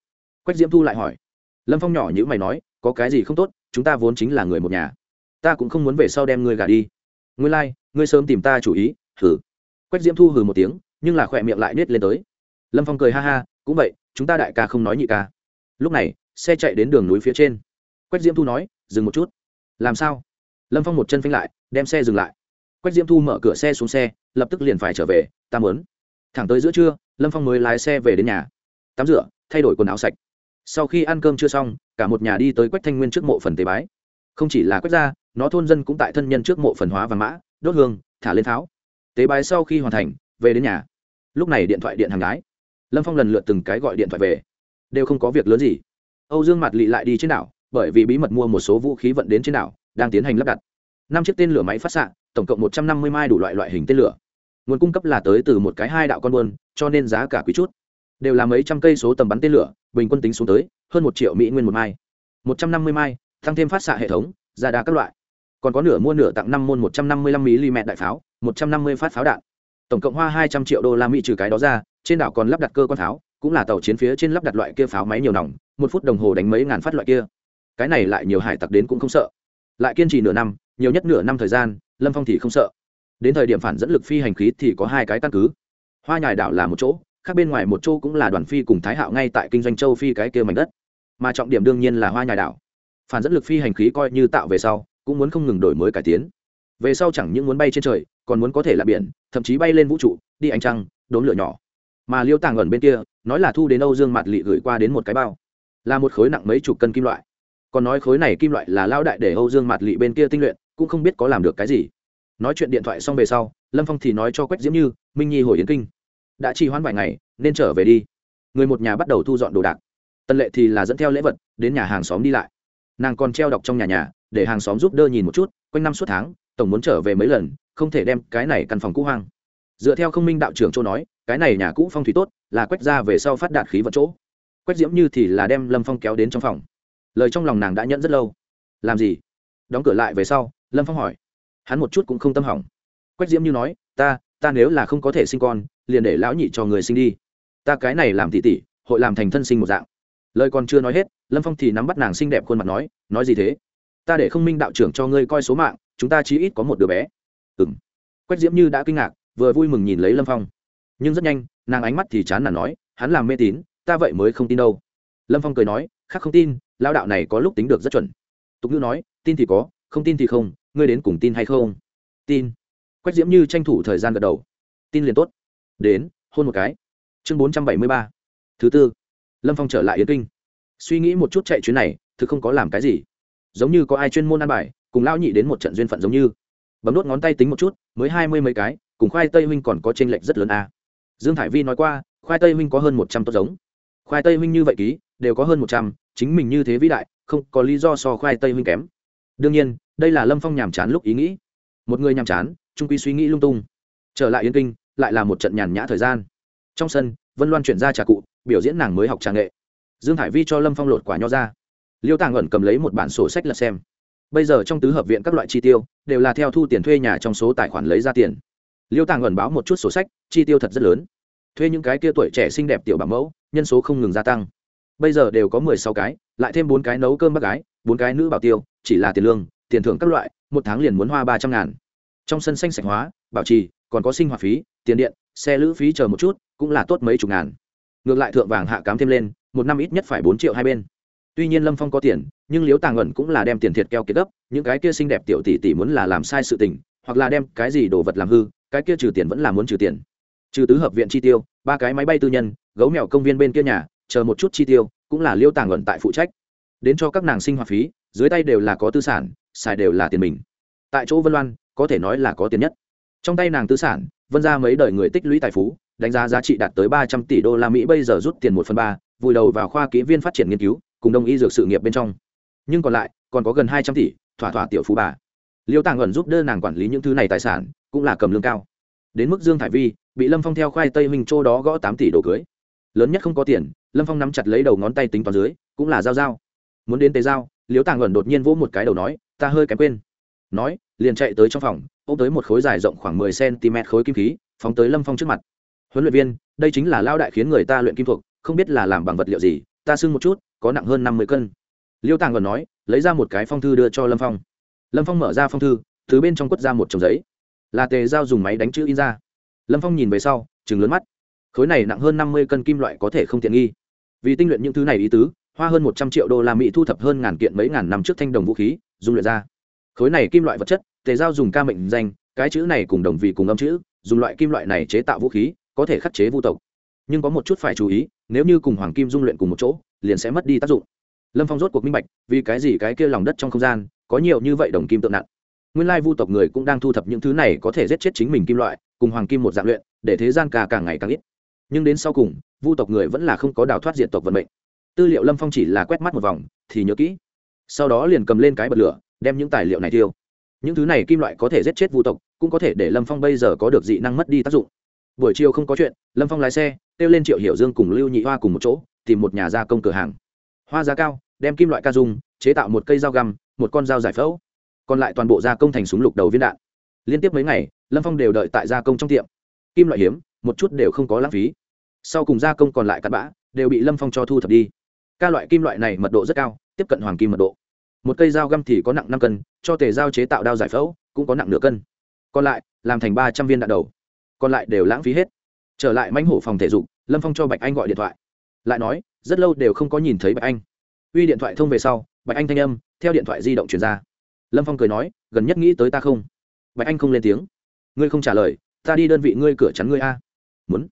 Quách diễm thu lại hỏi. Lâm phong nhỏ như mày nói có cái gì không tốt chúng ta vốn chính là người một nhà. Ta cũng không muốn về sau đem ngươi gả đi. Ngươi lai、like, ngươi sớm tìm ta chủ ý hử? Quách diễm thu hừ một tiếng nhưng là khỏe miệng lại nết lên tới. Lâm phong cười ha ha cũng vậy chúng ta đại ca không nói nhị ca. Lúc này xe chạy đến đường núi phía trên. Quách diễm thu nói dừng một chút. Làm sao? Lâm phong một chân phanh lại, đem xe dừng lại. Quách diễm thu mở cửa xe xuống xe, lập tức liền phải trở về, ta mớn thẳng tới giữa trưa, lâm phong mới lái xe về đến nhà. Tắm rửa, thay đổi quần áo sạch. Sau khi ăn cơm chưa xong, cả một nhà đi tới quách thanh nguyên trước mộ phần tế bái. Không chỉ là quách gia, nó thôn dân cũng tại thân nhân trước mộ phần hóa và mã, đốt hương, thả lên tháo. Tế bái sau khi hoàn thành, về đến nhà. Lúc này điện thoại điện hàng gái. Lâm phong lần lượt từng cái gọi điện thoại về. Đều không có việc lớn gì. Âu dương mặt lị lại đi trên đảo, bởi vì bí mật mua một số vũ khí vận đến trên đảo đang tiến hành lắp đặt. Năm chiếc tên lửa máy phát xạ, tổng cộng một trăm năm mươi mai đủ loại loại hình tên lửa. Nguồn cung cấp là tới từ một cái hai đạo con buôn, cho nên giá cả quý chút. Đều là mấy trăm cây số tầm bắn tên lửa, bình quân tính xuống tới, hơn một triệu mỹ nguyên một mai. Một trăm năm mươi mai, tăng thêm phát xạ hệ thống, ra đa các loại. Còn có nửa mua nửa tặng năm môn một trăm năm mươi lăm mm đại pháo, một trăm năm mươi phát pháo đạn. Tổng cộng hoa hai trăm triệu đô la mỹ trừ cái đó ra, trên đảo còn lắp đặt cơ quan pháo, cũng là tàu chiến phía trên lắp đặt loại kia pháo máy nhiều nòng, một phút đồng hồ đánh mấy ngàn phát loại kia. Cái này lại nhiều hải tặc đến cũng không sợ lại kiên trì nửa năm, nhiều nhất nửa năm thời gian, lâm phong thì không sợ. Đến thời điểm phản dẫn lực phi hành khí thì có hai cái căn cứ. Hoa nhài đảo là một chỗ, khác bên ngoài một chỗ cũng là đoàn phi cùng thái hạo ngay tại kinh doanh châu phi cái kia mảnh đất. Mà trọng điểm đương nhiên là hoa nhài đảo. Phản dẫn lực phi hành khí coi như tạo về sau, cũng muốn không ngừng đổi mới cải tiến. Về sau chẳng những muốn bay trên trời, còn muốn có thể là biển, thậm chí bay lên vũ trụ, đi ánh trăng, đốn lửa nhỏ. Mà liêu tàng ẩn bên kia, nói là thu đến âu dương mặt lị gửi qua đến một cái bao. Là một khối nặng mấy chục cân kim loại còn nói khối này kim loại là lao đại để âu dương Mạt lị bên kia tinh luyện, cũng không biết có làm được cái gì. Nói chuyện điện thoại xong về sau, lâm phong thì nói cho quách diễm như, minh nhi hồi yến kinh. Đã trì hoãn vài ngày, nên trở về đi. Người một nhà bắt đầu thu dọn đồ đạc. Tân lệ thì là dẫn theo lễ vật, đến nhà hàng xóm đi lại. Nàng còn treo đọc trong nhà nhà, để hàng xóm giúp đỡ nhìn một chút, quanh năm suốt tháng, tổng muốn trở về mấy lần, không thể đem cái này căn phòng cũ hoang. Dựa theo không minh đạo trưởng châu nói, cái này nhà cũ phong thủy tốt, là quách ra về sau phát đạt khí vận chỗ. Quách diễm như thì là đem lâm phong kéo đến trong phòng lời trong lòng nàng đã nhẫn rất lâu. Làm gì? Đóng cửa lại về sau, lâm phong hỏi. Hắn một chút cũng không tâm hỏng. Quách diễm như nói, ta ta nếu là không có thể sinh con, liền để lão nhị cho người sinh đi. Ta cái này làm tỷ tỷ hội làm thành thân sinh một dạng. Lời còn chưa nói hết, lâm phong thì nắm bắt nàng xinh đẹp khuôn mặt nói nói gì thế? Ta để không minh đạo trưởng cho ngươi coi số mạng, chúng ta chí ít có một đứa bé. Ừ m quách diễm như đã kinh ngạc, vừa vui mừng nhìn lấy lâm phong. Nhưng rất nhanh, nàng ánh mắt thì chán là nói, hắn làm mê tín, ta vậy mới không tin đâu. Lâm phong cười nói, khác không tin lao đạo này có lúc tính được rất chuẩn. Tục ngữ nói, tin thì có, không tin thì không, ngươi đến cùng tin hay không? Tin. Quách diễm như tranh thủ thời gian gật đầu. Tin liền tốt. Đến, hôn một cái. Chương bốn trăm bảy mươi ba. Thứ tư. Lâm phong trở lại yến kinh. Suy nghĩ một chút chạy chuyến này, thực không có làm cái gì. Giống như có ai chuyên môn ăn bài, cùng lão nhị đến một trận duyên phận giống như. Bấm đốt ngón tay tính một chút, mới hai mươi mấy cái, cùng khoai tây huynh còn có t r ê n lệch rất lớn a à. dương thải vi nói qua, khoai tây huynh có hơn một trăm tốt giống. Khoai tây huynh như vậy ký, đều có hơn một trăm chính mình như thế vĩ đại, không có lý do so khoai tây huynh kém. Đương nhiên, đây là lâm phong nhàm chán lúc ý nghĩ. Một người nhàm chán, trung quy suy nghĩ lung tung. Trở lại yên kinh, lại là một trận nhàn nhã thời gian. Trong sân, vân loan chuyển ra trà cụ, biểu diễn nàng mới học trà nghệ. Dương hải vi cho lâm phong lột quả nho ra. Liêu tàng ẩn cầm lấy một bản sổ sách lật xem. Bây giờ trong tứ hợp viện các loại chi tiêu, đều là theo thu tiền thuê nhà trong số tài khoản lấy ra tiền. Liêu tàng ẩn báo một chút sổ sách, chi tiêu thật rất lớn. Thuê những cái kia tuổi trẻ xinh đẹp tiểu bảo mẫu, nhân số không ngừng gia tăng bây giờ đều có mười sáu cái, lại thêm bốn cái nấu cơm bác gái, bốn cái nữ bảo tiêu, chỉ là tiền lương, tiền thưởng các loại, một tháng liền muốn hoa ba trăm ngàn. Trong sân xanh sạch hóa, bảo trì, còn có sinh hoạt phí, tiền điện, xe lữ phí chờ một chút, cũng là tốt mấy chục ngàn. Ngược lại thượng vàng hạ cám thêm lên, một năm ít nhất phải bốn triệu hai bên. Tuy nhiên lâm phong có tiền, nhưng liếu tàng ẩn cũng là đem tiền thiệt keo kiệt gấp, những cái kia xinh đẹp tiểu tỷ tỷ muốn là làm sai sự tình, hoặc là đem cái gì đồ vật làm hư, cái kia trừ tiền vẫn là muốn trừ tiền. Trừ tứ hợp viện chi tiêu, ba cái máy bay tư nhân, gấu mèo công viên bên kia nhà chờ một chút chi tiêu, cũng là liêu tàng luận tại phụ trách. Đến cho các nàng sinh hoạt phí, dưới tay đều là có tư sản, xài đều là tiền mình. Tại chỗ vân loan, có thể nói là có tiền nhất. Trong tay nàng tư sản, vân ra mấy đời người tích lũy tài phú, đánh giá giá trị đạt tới ba trăm tỷ đô la mỹ, bây giờ rút tiền một phần ba, vùi đầu vào khoa kỹ viên phát triển nghiên cứu, cùng đông y dược sự nghiệp bên trong. Nhưng còn lại, còn có gần hai trăm tỷ, thỏa thỏa tiểu phú bà. Liêu tàng ẩn giúp đỡ nàng quản lý những thứ này tài sản, cũng là cầm lương cao. Đến mức dương thải vi, bị lâm phong theo khoai tây minh châu đó gõ tám tỷ đồ cưới lớn nhất không có tiền, lâm phong nắm chặt lấy đầu ngón tay tính toán dưới, cũng là dao dao muốn đến tế giao liêu tàng ẩn đột nhiên vỗ một cái đầu nói, ta hơi kém quên. Nói, liền chạy tới trong phòng, ôm tới một khối dài rộng khoảng mười cm khối kim khí, phóng tới lâm phong trước mặt. Huấn luyện viên, đây chính là lao đại khiến người ta luyện kim thuộc, không biết là làm bằng vật liệu gì, ta sưng một chút, có nặng hơn năm mươi cân. Liêu tàng ẩn nói, lấy ra một cái phong thư đưa cho lâm phong. Lâm phong mở ra phong thư, từ bên trong quất ra một chồng giấy. Là tề giao dùng máy đánh chữ in ra. Lâm phong nhìn về sau chừng lớn mắt khối này nặng hơn năm mươi cân kim loại có thể không tiện nghi. Vì tinh luyện những thứ này ý tứ, hoa hơn một trăm triệu đô la mỹ thu thập hơn ngàn kiện mấy ngàn năm trước thanh đồng vũ khí, dùng luyện ra. Khối này kim loại vật chất, tề giao dùng ca mệnh danh, cái chữ này cùng đồng vị cùng âm chữ, dùng loại kim loại này chế tạo vũ khí, có thể khắc chế vu tộc. Nhưng có một chút phải chú ý, nếu như cùng hoàng kim dung luyện cùng một chỗ, liền sẽ mất đi tác dụng. Lâm phong rốt cuộc minh bạch, vì cái gì cái kia lòng đất trong không gian, có nhiều như vậy đồng kim tượng nặng. Nguyên lai vu tộc người cũng đang thu thập những thứ này có thể giết chết chính mình kim loại, cùng hoàng kim một dạng luyện, để thế gian cả càng ngày càng ít nhưng đến sau cùng, vu tộc người vẫn là không có đào thoát diện tộc vận mệnh. Tư liệu lâm phong chỉ là quét mắt một vòng, thì nhớ kỹ. Sau đó liền cầm lên cái bật lửa, đem những tài liệu này tiêu. Những thứ này kim loại có thể giết chết vu tộc, cũng có thể để lâm phong bây giờ có được dị năng mất đi tác dụng. Buổi chiều không có chuyện, lâm phong lái xe, kêu lên triệu hiểu dương cùng lưu nhị hoa cùng một chỗ, tìm một nhà gia công cửa hàng. Hoa giá cao, đem kim loại ca dung chế tạo một cây dao găm, một con dao giải phẫu. Còn lại toàn bộ gia công thành súng lục đầu viên đạn. Liên tiếp mấy ngày, lâm phong đều đợi tại gia công trong tiệm. Kim loại hiếm, một chút đều không có lãng phí sau cùng gia công còn lại cắt bã, đều bị lâm phong cho thu thập đi. Ca loại kim loại này mật độ rất cao, tiếp cận hoàng kim mật độ. Một cây dao găm thì có nặng năm cân, cho tề dao chế tạo đao giải phẫu cũng có nặng nửa cân. Còn lại, làm thành ba trăm viên đạn đầu. Còn lại đều lãng phí hết. Trở lại mãnh hổ phòng thể dục, lâm phong cho bạch anh gọi điện thoại. Lại nói, rất lâu đều không có nhìn thấy bạch anh. Uy điện thoại thông về sau, bạch anh thanh âm theo điện thoại di động chuyển ra. Lâm phong cười nói, gần nhất nghĩ tới ta không? Bạch anh không lên tiếng. Ngươi không trả lời, ta đi đơn vị ngươi cửa chắn ngươi a. Muốn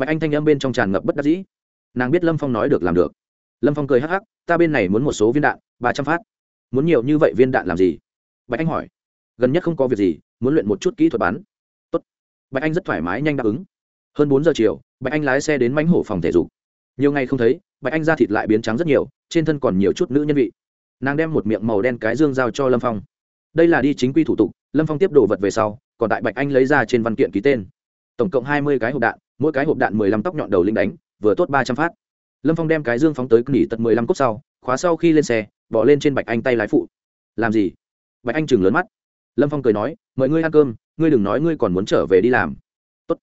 bạch anh thanh âm bên trong tràn ngập bất đắc dĩ. Nàng biết lâm phong nói được làm được. Lâm phong cười hắc hắc, ta bên này muốn một số viên đạn ba trăm phát. Muốn nhiều như vậy viên đạn làm gì? Bạch anh hỏi. Gần nhất không có việc gì, muốn luyện một chút kỹ thuật bắn. Tốt. bạch anh rất thoải mái nhanh đáp ứng. Hơn bốn giờ chiều, bạch anh lái xe đến mánh hổ phòng thể dục. Nhiều ngày không thấy, bạch anh da thịt lại biến trắng rất nhiều, trên thân còn nhiều chút nữ nhân vị. Nàng đem một miệng màu đen cái dương giao cho lâm phong. Đây là đi chính quy thủ tục, lâm phong tiếp đồ vật về sau, còn tại bạch anh lấy ra trên văn kiện ký tên. Tổng cộng hai mươi cái hộp đạn mỗi cái hộp đạn mười lăm tóc nhọn đầu linh đánh, vừa tốt ba trăm phát. Lâm phong đem cái dương phóng tới nghỉ tận mười lăm cốc sau, khóa sau khi lên xe, bỏ lên trên bạch anh tay lái phụ. Làm gì? Bạch anh chừng lớn mắt. Lâm phong cười nói, mời ngươi ăn cơm, ngươi đừng nói ngươi còn muốn trở về đi làm. Tốt,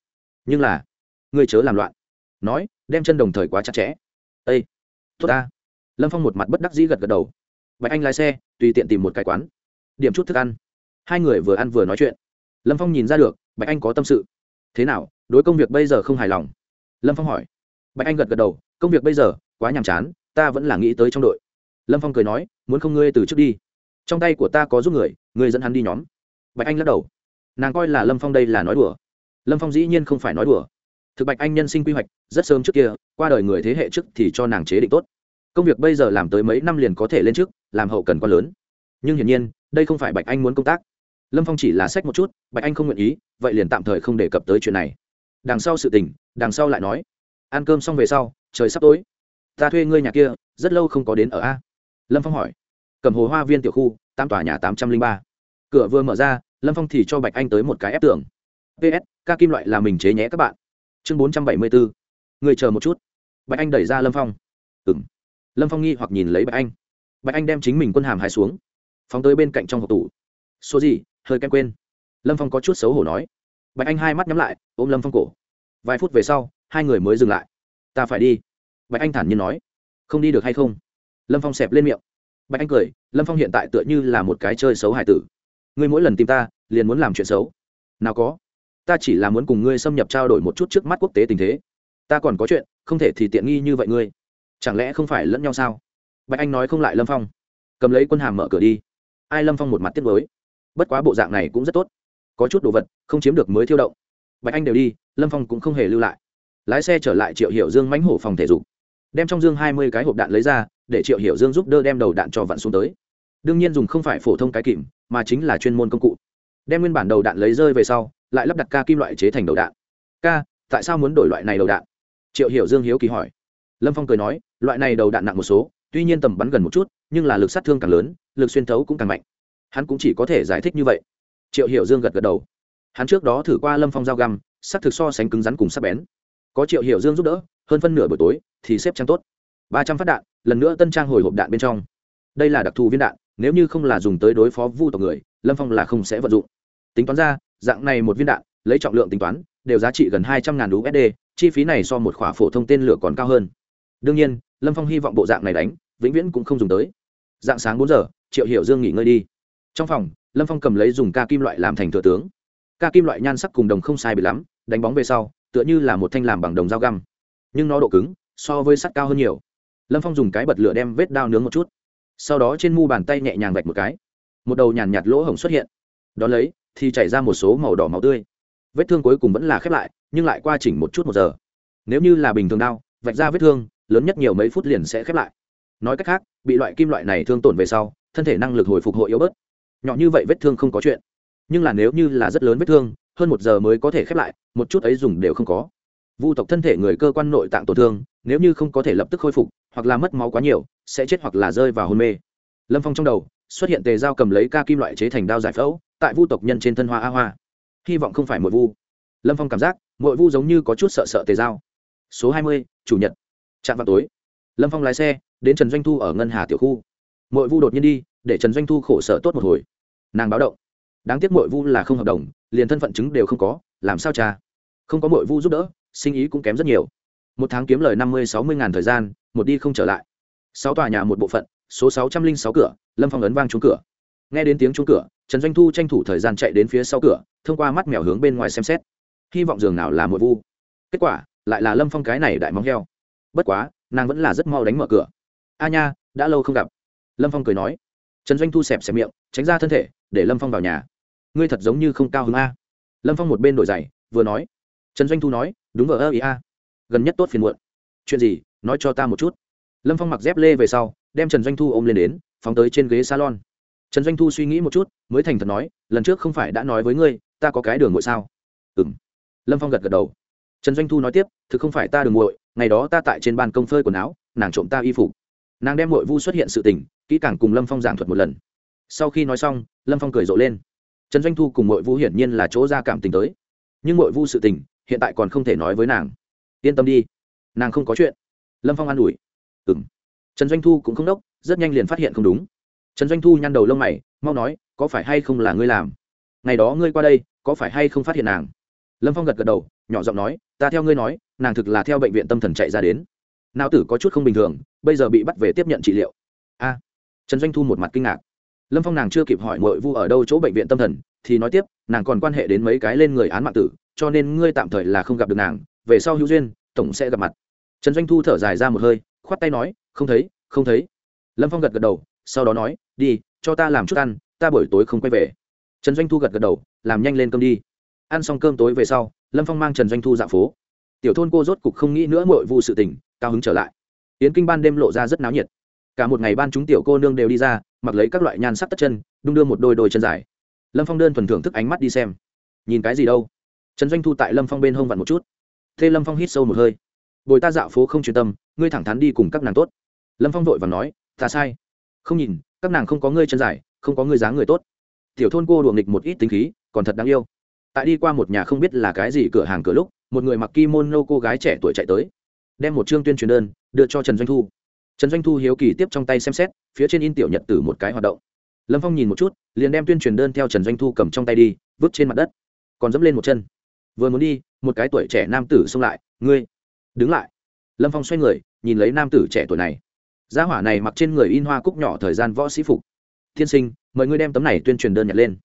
nhưng là, ngươi chớ làm loạn. Nói, đem chân đồng thời quá chặt chẽ. Ây tốt ta. Lâm phong một mặt bất đắc dĩ gật gật đầu. Bạch anh lái xe, tùy tiện tìm một cái quán. Điểm chút thức ăn. Hai người vừa ăn vừa nói chuyện. Lâm phong nhìn ra được, bạch anh có tâm sự. Thế nào? Đối công việc bây giờ không hài lòng. Lâm phong hỏi. Bạch anh gật gật đầu, công việc bây giờ, quá nhàm chán, ta vẫn là nghĩ tới trong đội. Lâm phong cười nói, muốn không ngươi từ trước đi. Trong tay của ta có giúp người ngươi dẫn hắn đi nhóm. Bạch anh lắc đầu. Nàng coi là lâm phong đây là nói đùa. Lâm phong dĩ nhiên không phải nói đùa. Thực bạch anh nhân sinh quy hoạch, rất sớm trước kia, qua đời người thế hệ trước thì cho nàng chế định tốt. Công việc bây giờ làm tới mấy năm liền có thể lên trước, làm hậu cần quá lớn. Nhưng hiển nhiên, đây không phải bạch anh muốn công tác. Lâm phong chỉ là sách một chút, bạch anh không nguyện ý, vậy liền tạm thời không đề cập tới chuyện này đằng sau sự tình, đằng sau lại nói, ăn cơm xong về sau, trời sắp tối. Ta thuê ngươi nhà kia, rất lâu không có đến ở a. Lâm phong hỏi. Cầm hồ hoa viên tiểu khu tam tòa nhà tám trăm linh ba. Cửa vừa mở ra, lâm phong thì cho bạch anh tới một cái ép tưởng ps ca kim loại là mình chế nhé các bạn. Chương bốn trăm bảy mươi bốn. Người chờ một chút. Bạch anh đẩy ra lâm phong. Ừng lâm phong nghi hoặc nhìn lấy bạch anh. Bạch anh đem chính mình quân hàm hai xuống, phóng tới bên cạnh trong hộp tủ. Số gì? Hơi kem quên. Lâm phong có chút xấu hổ nói bạch anh hai mắt nhắm lại, ôm lâm phong cổ. Vài phút về sau, hai người mới dừng lại. Ta phải đi. Bạch anh thản nhiên nói. Không đi được hay không? Lâm phong xẹp lên miệng. Bạch anh cười, lâm phong hiện tại tựa như là một cái chơi xấu hải tử. Ngươi mỗi lần tìm ta, liền muốn làm chuyện xấu. Nào có. Ta chỉ là muốn cùng ngươi xâm nhập trao đổi một chút trước mắt quốc tế tình thế. Ta còn có chuyện, không thể thì tiện nghi như vậy ngươi. Chẳng lẽ không phải lẫn nhau sao? Bạch anh nói không lại lâm phong. Cầm lấy quân hàm mở cửa đi. Ai lâm phong một mặt tiếc với bất quá bộ dạng này cũng rất tốt có chút đồ vật, không chiếm được mới thiêu động. Bạch anh đều đi, lâm phong cũng không hề lưu lại. Lái xe trở lại triệu hiểu dương mánh hổ phòng thể dục. Đem trong dương hai mươi cái hộp đạn lấy ra, để triệu hiểu dương giúp đỡ đem đầu đạn cho vặn xuống tới. Đương nhiên dùng không phải phổ thông cái kìm, mà chính là chuyên môn công cụ. Đem nguyên bản đầu đạn lấy rơi về sau, lại lắp đặt ca kim loại chế thành đầu đạn. Ca, tại sao muốn đổi loại này đầu đạn? Triệu hiểu dương hiếu kỳ hỏi. Lâm phong cười nói, loại này đầu đạn nặng một số, tuy nhiên tầm bắn gần một chút, nhưng là lực sát thương càng lớn, lực xuyên thấu cũng càng mạnh. Hắn cũng chỉ có thể giải thích như vậy triệu hiểu dương gật gật đầu. Hắn trước đó thử qua lâm phong dao găm, sắc thực so sánh cứng rắn cùng sắc bén. Có triệu hiểu dương giúp đỡ, hơn phân nửa buổi tối thì xếp trang tốt. Ba trăm phát đạn, lần nữa tân trang hồi hộp đạn bên trong. Đây là đặc thù viên đạn, nếu như không là dùng tới đối phó vu tộc người, lâm phong là không sẽ vận dụng. Tính toán ra, dạng này một viên đạn, lấy trọng lượng tính toán, đều giá trị gần hai trăm ngàn usd chi phí này so một khỏa phổ thông tên lửa còn cao hơn. Đương nhiên, lâm phong hy vọng bộ dạng này đánh, vĩnh viễn cũng không dùng tới. Dạng sáng bốn giờ, triệu hiểu dương nghỉ ngơi đi. Trong phòng lâm phong cầm lấy dùng ca kim loại làm thành thừa tướng. Ca kim loại nhan sắc cùng đồng không sai bị lắm, đánh bóng về sau, tựa như là một thanh làm bằng đồng dao găm. Nhưng nó độ cứng, so với sắt cao hơn nhiều. Lâm phong dùng cái bật lửa đem vết đao nướng một chút. Sau đó trên mu bàn tay nhẹ nhàng vạch một cái. Một đầu nhàn nhạt lỗ hổng xuất hiện. Đ ó lấy, thì chảy ra một số màu đỏ màu tươi. Vết thương cuối cùng vẫn là khép lại, nhưng lại qua chỉnh một chút một giờ. Nếu như là bình thường đao, vạch ra vết thương, lớn nhất nhiều mấy phút liền sẽ khép lại. Nói cách khác, bị loại kim loại này thương tổn về sau, thân thể năng lực hồi phục hội yếu bớt nhỏ như vậy vết thương không có chuyện. Nhưng là nếu như là rất lớn vết thương, hơn một giờ mới có thể khép lại, một chút ấy dùng đều không có. Vu tộc thân thể người cơ quan nội tạng tổn thương, nếu như không có thể lập tức khôi phục, hoặc là mất máu quá nhiều, sẽ chết hoặc là rơi vào hôn mê. Lâm phong trong đầu, xuất hiện tề dao cầm lấy ca kim loại chế thành đao giải phẫu, tại vu tộc nhân trên thân hoa a hoa. Hy vọng không phải mội vu. Lâm phong cảm giác mỗi vu giống như có chút sợ sợ tề dao số hai mươi, chủ nhật. Chạm vào tối. Lâm phong lái xe, đến trần doanh thu ở ngân hà tiểu khu mội vu đột nhiên đi, để trần doanh thu khổ sở tốt một hồi. Nàng báo động. Đáng tiếc mội vu là không hợp đồng, liền thân phận chứng đều không có, làm sao cha? Không có mội vu giúp đỡ, sinh ý cũng kém rất nhiều. Một tháng kiếm lời năm mươi, sáu mươi ngàn thời gian, một đi không trở lại. Sáu tòa nhà một bộ phận, số sáu trăm linh sáu cửa, lâm phong ấn vang trúng cửa. Nghe đến tiếng trúng cửa, trần doanh thu tranh thủ thời gian chạy đến phía sau cửa, thông qua mắt mèo hướng bên ngoài xem xét. Hy vọng giường nào là mội vu. Kết quả, lại là lâm phong cái này đại móng heo. Bất quá, nàng vẫn là rất mau đánh mở cửa. A nha, đã lâu không gặp lâm phong cười nói. Trần doanh thu xẹp xẹp miệng, tránh ra thân thể, để lâm phong vào nhà. Ngươi thật giống như không cao hứng a. Lâm phong một bên đổi giày, vừa nói. Trần doanh thu nói, đúng vờ ơ ý a. Gần nhất tốt phiền muộn. Chuyện gì, nói cho ta một chút. Lâm phong mặc dép lê về sau, đem trần doanh thu ôm lên đến, phóng tới trên ghế salon. Trần doanh thu suy nghĩ một chút, mới thành thật nói, lần trước không phải đã nói với ngươi, ta có cái đường ngội sao? Ừ m lâm phong gật gật đầu. Trần doanh thu nói tiếp, thực không phải ta đường ngội ngày đó ta tại trên ban công phơi quần áo, nàng trộm ta y phục nàng đem mội vu xuất hiện sự tình, kỹ càng cùng lâm phong giảng thuật một lần. Sau khi nói xong, lâm phong cười rộ lên. Trần doanh thu cùng mội vu hiển nhiên là chỗ ra cảm tình tới. Nhưng mội vu sự tình, hiện tại còn không thể nói với nàng. Yên tâm đi, nàng không có chuyện. Lâm phong an ủi. Ừ m trần doanh thu cũng không đốc, rất nhanh liền phát hiện không đúng. Trần doanh thu nhăn đầu lông mày, mau nói, có phải hay không là ngươi làm? Ngày đó ngươi qua đây, có phải hay không phát hiện nàng? Lâm phong gật gật đầu, nhỏ giọng nói, ta theo ngươi nói, nàng thực là theo bệnh viện tâm thần chạy ra đến não tử có chút không bình thường, bây giờ bị bắt về tiếp nhận trị liệu. A. Trần doanh thu một mặt kinh ngạc. Lâm phong nàng chưa kịp hỏi mội vu ở đâu chỗ bệnh viện tâm thần, thì nói tiếp, nàng còn quan hệ đến mấy cái lên người án mạng tử, cho nên ngươi tạm thời là không gặp được nàng, về sau hữu duyên, tổng sẽ gặp mặt. Trần doanh thu thở dài ra một hơi, khoát tay nói, không thấy không thấy. Lâm phong gật gật đầu, sau đó nói, đi, cho ta làm chút ăn, ta buổi tối không quay về. Trần doanh thu gật gật đầu, làm nhanh lên cơm đi. Ăn xong cơm tối về sau, lâm phong mang trần doanh thu dạo phố. Tiểu thôn cô rốt cục không nghĩ nữa mội vụ sự tình cao hứng trở lại. Yến kinh ban đêm lộ ra rất náo nhiệt. Cả một ngày ban chúng tiểu cô nương đều đi ra, mặc lấy các loại nhan sắc tất chân, đung đưa một đôi đôi chân dài. Lâm phong đơn thuần thưởng thức ánh mắt đi xem. Nhìn cái gì đâu? Trần doanh thu tại lâm phong bên hông vặn một chút. Thế lâm phong hít sâu một hơi. Bồi ta dạo phố không chuyên tâm, ngươi thẳng thắn đi cùng các nàng tốt. Lâm phong vội và nói, ta sai. Không nhìn, các nàng không có ngươi chân dài, không có ngươi dáng người tốt. Tiểu thôn cô đùa nghịch một ít tính khí, còn thật đáng yêu. Tại đi qua một nhà không biết là cái gì cửa hàng cửa lúc, một người mặc kimono cô gái trẻ tuổi chạy tới đem một chương tuyên truyền đơn đưa cho trần doanh thu. Trần doanh thu hiếu kỳ tiếp trong tay xem xét, phía trên in tiểu nhật tử một cái hoạt động. Lâm phong nhìn một chút, liền đem tuyên truyền đơn theo trần doanh thu cầm trong tay đi, vứt trên mặt đất. Còn dẫm lên một chân. Vừa muốn đi, một cái tuổi trẻ nam tử xông lại, ngươi, đứng lại. Lâm phong xoay người, nhìn lấy nam tử trẻ tuổi này. Gia hỏa này mặc trên người in hoa cúc nhỏ thời gian võ sĩ phục. Tiên sinh, mời ngươi đem tấm này tuyên truyền đơn nhặt lên.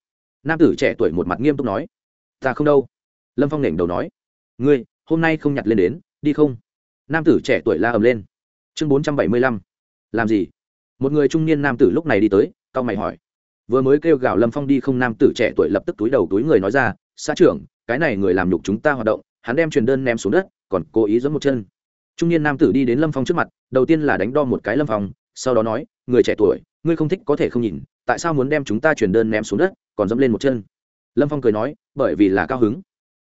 Nam tử trẻ tuổi một mặt nghiêm túc nói. Ta không đâu. Lâm phong nểnh đầu nói. Ngươi, hôm nay không nhặt lên đến, đi không? Nam tử trẻ tuổi la ầm lên. Chương bốn trăm bảy mươi lăm. Làm gì? Một người trung niên nam tử lúc này đi tới tao mày hỏi. Vừa mới kêu gào lâm phong đi không, nam tử trẻ tuổi lập tức túi đầu túi người nói ra, xã trưởng, cái này người làm nhục chúng ta hoạt động, hắn đem truyền đơn ném xuống đất, còn cố ý dẫn một chân. Trung niên nam tử đi đến lâm phong trước mặt, đầu tiên là đánh đo một cái lâm phong, sau đó nói, người trẻ tuổi, ngươi không thích có thể không nhìn, tại sao muốn đem chúng ta truyền đơn ném xuống đất, còn dẫm lên một chân? Lâm phong cười nói, bởi vì là cao hứng.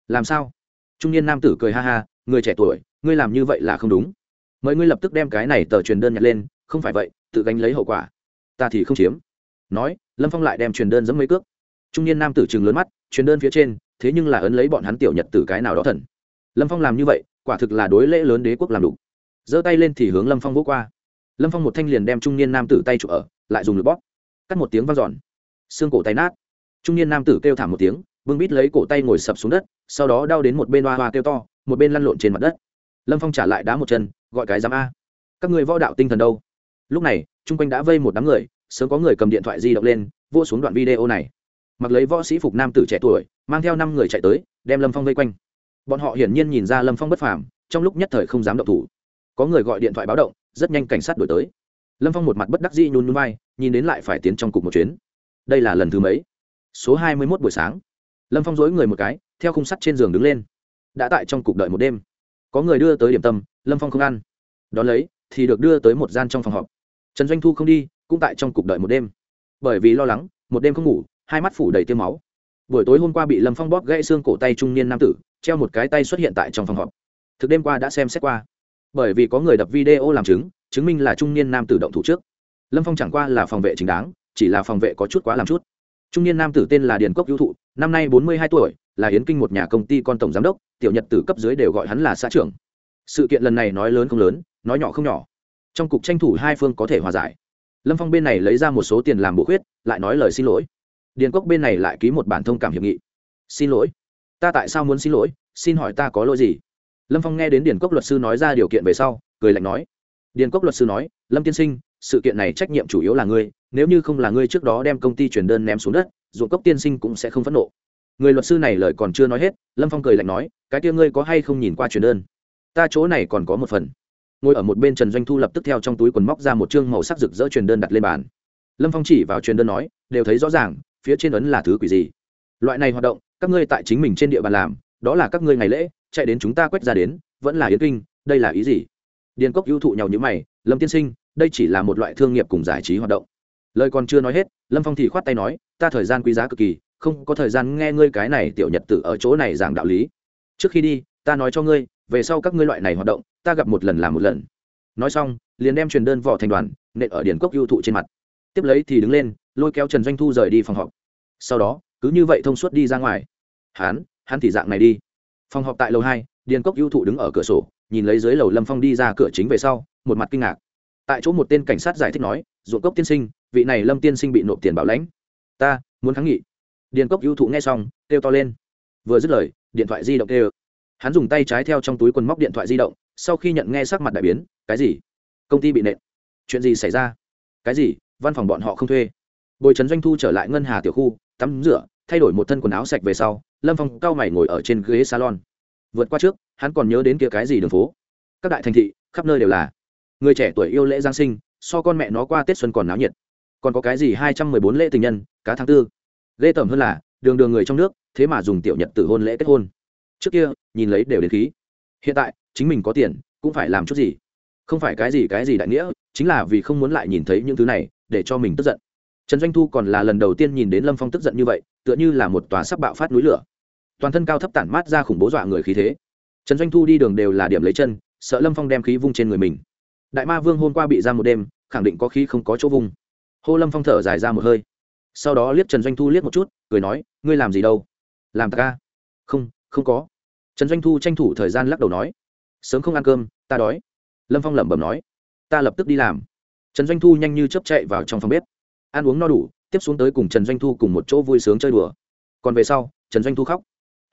Làm sao? Trung niên nam tử cười ha ha, người trẻ tuổi ngươi làm như vậy là không đúng. Mời ngươi lập tức đem cái này tờ truyền đơn nhặt lên, không phải vậy, tự gánh lấy hậu quả. Ta thì không chiếm. Nói, lâm phong lại đem truyền đơn dẫm mấy cước. Trung niên nam tử chừng lớn mắt, truyền đơn phía trên, thế nhưng là ấn lấy bọn hắn tiểu nhật từ cái nào đó thần. Lâm phong làm như vậy, quả thực là đối lễ lớn đế quốc làm đủ. Giơ tay lên thì hướng lâm phong vỗ qua. Lâm phong một thanh liền đem trung niên nam tử tay chụp ở, lại dùng lực bóp. Cắt một tiếng vang giòn xương cổ tay nát. Trung niên nam tử kêu thảm một tiếng, bưng bít lấy cổ tay ngồi sập xuống đất, sau đó đau đến một bên hoa hoa kêu to, một bên lăn lộn trên mặt đất lâm phong trả lại đá một chân gọi cái giám a các người võ đạo tinh thần đâu lúc này chung quanh đã vây một đám người sớm có người cầm điện thoại di động lên vô xuống đoạn video này mặc lấy võ sĩ phục nam tử trẻ tuổi mang theo năm người chạy tới đem lâm phong vây quanh bọn họ hiển nhiên nhìn ra lâm phong bất phàm trong lúc nhất thời không dám động thủ có người gọi điện thoại báo động rất nhanh cảnh sát đổi tới lâm phong một mặt bất đắc dĩ nhún nhún vai, nhìn đến lại phải tiến trong cục một chuyến đây là lần thứ mấy số hai mươi mốt buổi sáng lâm phong dối người một cái theo khung sắt trên giường đứng lên đã tại trong cục đợi một đêm có người đưa tới điểm tâm, lâm phong không ăn. Đón lấy, thì được đưa tới một gian trong phòng họp. Trần doanh thu không đi, cũng tại trong cục đợi một đêm. Bởi vì lo lắng, một đêm không ngủ, hai mắt phủ đầy tiêu máu. Buổi tối hôm qua bị lâm phong bóp gãy xương cổ tay trung niên nam tử, treo một cái tay xuất hiện tại trong phòng họp. Thực đêm qua đã xem xét qua. Bởi vì có người đập video làm chứng chứng minh là trung niên nam tử động thủ trước. Lâm phong chẳng qua là phòng vệ chính đáng, chỉ là phòng vệ có chút quá làm chút. Trung niên nam tử tên là điền cốc hữu thụ, năm nay bốn mươi hai tuổi là yến kinh một nhà công ty con tổng giám đốc, tiểu nhật tử cấp dưới đều gọi hắn là xã trưởng. Sự kiện lần này nói lớn không lớn, nói nhỏ không nhỏ. Trong cục tranh thủ hai phương có thể hòa giải. Lâm phong bên này lấy ra một số tiền làm bổ khuyết, lại nói lời xin lỗi. Điền cốc bên này lại ký một bản thông cảm hiệp nghị. Xin lỗi. Ta tại sao muốn xin lỗi? Xin hỏi ta có lỗi gì? Lâm phong nghe đến điền cốc luật sư nói ra điều kiện về sau, cười lạnh nói. Điền cốc luật sư nói, lâm tiên sinh, sự kiện này trách nhiệm chủ yếu là ngươi, nếu như không là ngươi trước đó đem công ty chuyển đơn ném xuống đất, ruộng cốc tiên sinh cũng sẽ không phẫn nộ người luật sư này lời còn chưa nói hết, lâm phong cười lạnh nói, cái kia ngươi có hay không nhìn qua truyền đơn? Ta chỗ này còn có một phần. Ngồi ở một bên trần doanh thu lập tức theo trong túi quần móc ra một chương màu sắc rực rỡ truyền đơn đặt lên bàn. Lâm phong chỉ vào truyền đơn nói, đều thấy rõ ràng, phía trên ấn là thứ quỷ gì? Loại này hoạt động, các ngươi tại chính mình trên địa bàn làm, đó là các ngươi ngày lễ, chạy đến chúng ta quét ra đến, vẫn là yến kinh, đây là ý gì? Điền cốc ưu thụ nhau như mày, lâm tiên sinh, đây chỉ là một loại thương nghiệp cùng giải trí hoạt động. Lời còn chưa nói hết, lâm phong thì khoát tay nói, ta thời gian quý giá cực kỳ không có thời gian nghe ngươi cái này tiểu nhật tử ở chỗ này giảng đạo lý. Trước khi đi, ta nói cho ngươi, về sau các ngươi loại này hoạt động, ta gặp một lần là một lần. Nói xong, liền đem truyền đơn vỏ thành đoàn, nện ở điển cốc ưu thụ trên mặt. Tiếp lấy thì đứng lên, lôi kéo trần doanh thu rời đi phòng họp. Sau đó, cứ như vậy thông suốt đi ra ngoài. Hán hắn thì dạng này đi. Phòng họp tại lầu hai, điền cốc ưu thụ đứng ở cửa sổ, nhìn lấy dưới lầu lâm phong đi ra cửa chính về sau, một mặt kinh ngạc. Tại chỗ một tên cảnh sát giải thích nói, ruộng cốc tiên sinh, vị này lâm tiên sinh bị nộp tiền bảo lãnh. Ta, muốn kháng nghị điền cốc ưu thụ nghe xong, kêu to lên. Vừa dứt lời, điện thoại di động kêu. Hắn dùng tay trái theo trong túi quần móc điện thoại di động, sau khi nhận nghe sắc mặt đại biến, cái gì? Công ty bị nện? Chuyện gì xảy ra? Cái gì? Văn phòng bọn họ không thuê. Bồi trấn doanh thu trở lại ngân hà tiểu khu, tắm rửa, thay đổi một thân quần áo sạch về sau, lâm phong cao mày ngồi ở trên ghế salon. Vượt qua trước, hắn còn nhớ đến kia cái gì đường phố? Các đại thành thị, khắp nơi đều là. Người trẻ tuổi yêu lễ giáng sinh, so con mẹ nó qua tết xuân còn náo nhiệt. Còn có cái gì hai trăm mười bốn lễ tình nhân, cá tháng tư? Ghê tởm hơn là, đường đường người trong nước, thế mà dùng tiểu nhật tử hôn lễ kết hôn. Trước kia, nhìn lấy đều đến khí. Hiện tại, chính mình có tiền, cũng phải làm chút gì. Không phải cái gì cái gì đại nghĩa, chính là vì không muốn lại nhìn thấy những thứ này, để cho mình tức giận. Trần doanh thu còn là lần đầu tiên nhìn đến lâm phong tức giận như vậy, tựa như là một tòa sắp bạo phát núi lửa. Toàn thân cao thấp tản mát ra khủng bố dọa người khí thế. Trần doanh thu đi đường đều là điểm lấy chân, sợ lâm phong đem khí vung trên người mình. Đại ma vương hôm qua bị ra một đêm, khẳng định có khí không có chỗ vung. Hô lâm phong thở dài ra một hơi sau đó liếc trần doanh thu liếc một chút, cười nói, ngươi làm gì đâu? Làm ta ca. Không không có. Trần doanh thu tranh thủ thời gian lắc đầu nói, sớm không ăn cơm, ta đói. Lâm phong lẩm bẩm nói, ta lập tức đi làm. Trần doanh thu nhanh như chấp chạy vào trong phòng bếp. Ăn uống no đủ, tiếp xuống tới cùng trần doanh thu cùng một chỗ vui sướng chơi đùa. Còn về sau, trần doanh thu khóc.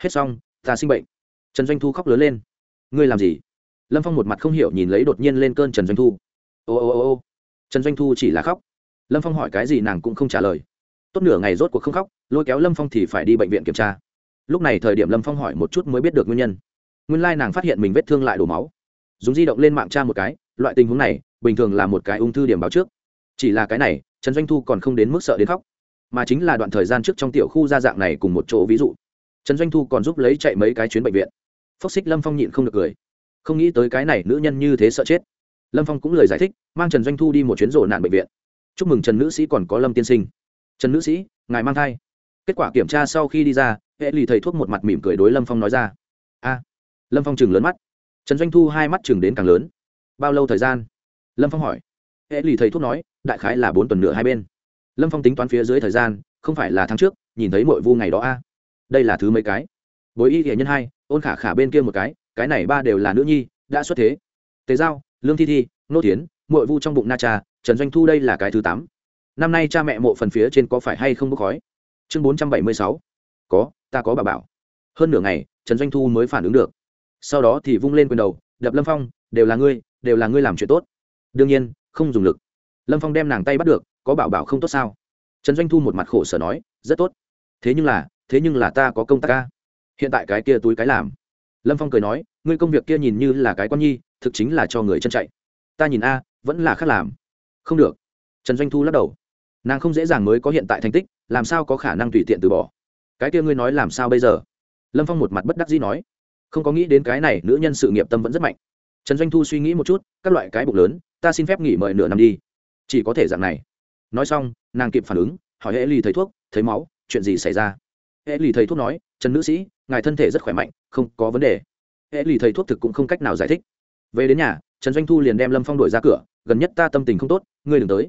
Hết xong, ta sinh bệnh. Trần doanh thu khóc lớn lên. Ngươi làm gì? Lâm phong một mặt không hiểu nhìn lấy đột nhiên lên cơn trần doanh thu. Ô ô ô ô. Trần doanh thu chỉ là khóc. Lâm phong hỏi cái gì nàng cũng không trả lời tốt nửa ngày rốt cuộc không khóc, lôi kéo lâm phong thì phải đi bệnh viện kiểm tra. Lúc này thời điểm lâm phong hỏi một chút mới biết được nguyên nhân. Nguyên lai nàng phát hiện mình vết thương lại đổ máu. Dùng di động lên mạng tra một cái, loại tình huống này, bình thường là một cái ung thư điểm báo trước. Chỉ là cái này, trần doanh thu còn không đến mức sợ đến khóc, mà chính là đoạn thời gian trước trong tiểu khu gia dạng này cùng một chỗ ví dụ. Trần doanh thu còn giúp lấy chạy mấy cái chuyến bệnh viện. Phốc xích lâm phong nhịn không được cười. Không nghĩ tới cái này nữ nhân như thế sợ chết. Lâm phong cũng lời giải thích, mang trần doanh thu đi một chuyến rổ nạn bệnh viện. Chúc mừng trần nữ sĩ còn có lâm tiên sinh trần nữ sĩ, ngài mang thai. Kết quả kiểm tra sau khi đi ra, hệ lì thầy thuốc một mặt mỉm cười đối lâm phong nói ra. A, lâm phong chừng lớn mắt. Trần doanh thu hai mắt chừng đến càng lớn. Bao lâu thời gian? Lâm phong hỏi. Hệ lì thầy thuốc nói, đại khái là bốn tuần nửa hai bên. Lâm phong tính toán phía dưới thời gian, không phải là tháng trước, nhìn thấy mội vu ngày đó a. Đây là thứ mấy cái? Bối y hệ nhân hai, ôn khả khả bên kia một cái cái này ba đều là nữ nhi, đã xuất thế. Tế giao, lương thi thi, nô tiến mội vu trong bụng na cha, trần doanh thu đây là cái thứ tám năm nay cha mẹ mộ phần phía trên có phải hay không bốc khói? Chương bốn trăm bảy mươi sáu. Có, ta có bà bảo. Hơn nửa ngày, trần doanh thu mới phản ứng được. Sau đó thì vung lên quyền đầu, đập lâm phong, đều là ngươi, đều là ngươi làm chuyện tốt. Đương nhiên, không dùng lực. Lâm phong đem nàng tay bắt được, có bảo bảo không tốt sao? Trần doanh thu một mặt khổ sở nói, rất tốt. Thế nhưng là, thế nhưng là ta có công tác ca hiện tại cái kia túi cái làm. Lâm phong cười nói, ngươi công việc kia nhìn như là cái con nhi, thực chính là cho người chân chạy. Ta nhìn a, vẫn là khác làm. Không được. Trần doanh thu lắc đầu nàng không dễ dàng mới có hiện tại thành tích, làm sao có khả năng tùy tiện từ bỏ? Cái kia ngươi nói làm sao bây giờ? Lâm phong một mặt bất đắc dĩ nói. Không có nghĩ đến cái này, nữ nhân sự nghiệp tâm vẫn rất mạnh. Trần doanh thu suy nghĩ một chút, các loại cái bụng lớn, ta xin phép nghỉ mời nửa năm đi. Chỉ có thể dạng này. Nói xong, nàng kịp phản ứng, hỏi hệ lì thầy thuốc, thấy máu, chuyện gì xảy ra? Hệ lì thầy thuốc nói, trần nữ sĩ, ngài thân thể rất khỏe mạnh, không có vấn đề. Hệ lì thầy thuốc thực cũng không cách nào giải thích. Về đến nhà, trần doanh thu liền đem lâm phong đổi ra cửa, gần nhất ta tâm tình không tốt, ngươi đừng tới.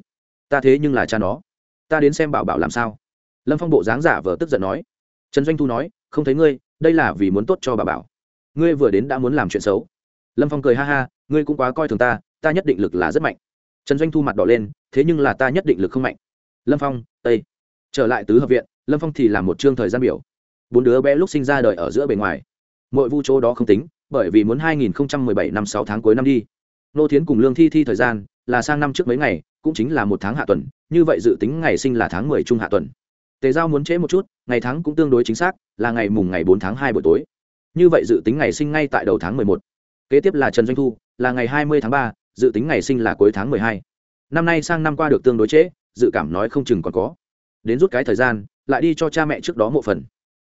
Ta thế nhưng là cha nó ta đến xem bảo bảo làm sao. Lâm phong bộ dáng giả vờ tức giận nói. Trần doanh thu nói, không thấy ngươi, đây là vì muốn tốt cho bà bảo. Ngươi vừa đến đã muốn làm chuyện xấu. Lâm phong cười ha ha, ngươi cũng quá coi thường ta ta nhất định lực là rất mạnh. Trần doanh thu mặt đỏ lên, thế nhưng là ta nhất định lực không mạnh. Lâm phong, tây. Trở lại tứ hợp viện, lâm phong thì làm một chương thời gian biểu. Bốn đứa bé lúc sinh ra đời ở giữa bề ngoài. Mỗi vu chỗ đó không tính, bởi vì muốn 2017 năm sáu tháng cuối năm đi. Nô thiến cùng lương thi thi thời gian là sang năm trước mấy ngày cũng chính là một tháng hạ tuần, như vậy dự tính ngày sinh là tháng 10 trung hạ tuần. Tề giao muốn trễ một chút, ngày tháng cũng tương đối chính xác, là ngày mùng ngày bốn tháng hai buổi tối. Như vậy dự tính ngày sinh ngay tại đầu tháng 11. kế tiếp là trần doanh thu, là ngày 20 tháng ba, dự tính ngày sinh là cuối tháng 12. năm nay sang năm qua được tương đối trễ, dự cảm nói không chừng còn có. Đến rút cái thời gian, lại đi cho cha mẹ trước đó một phần.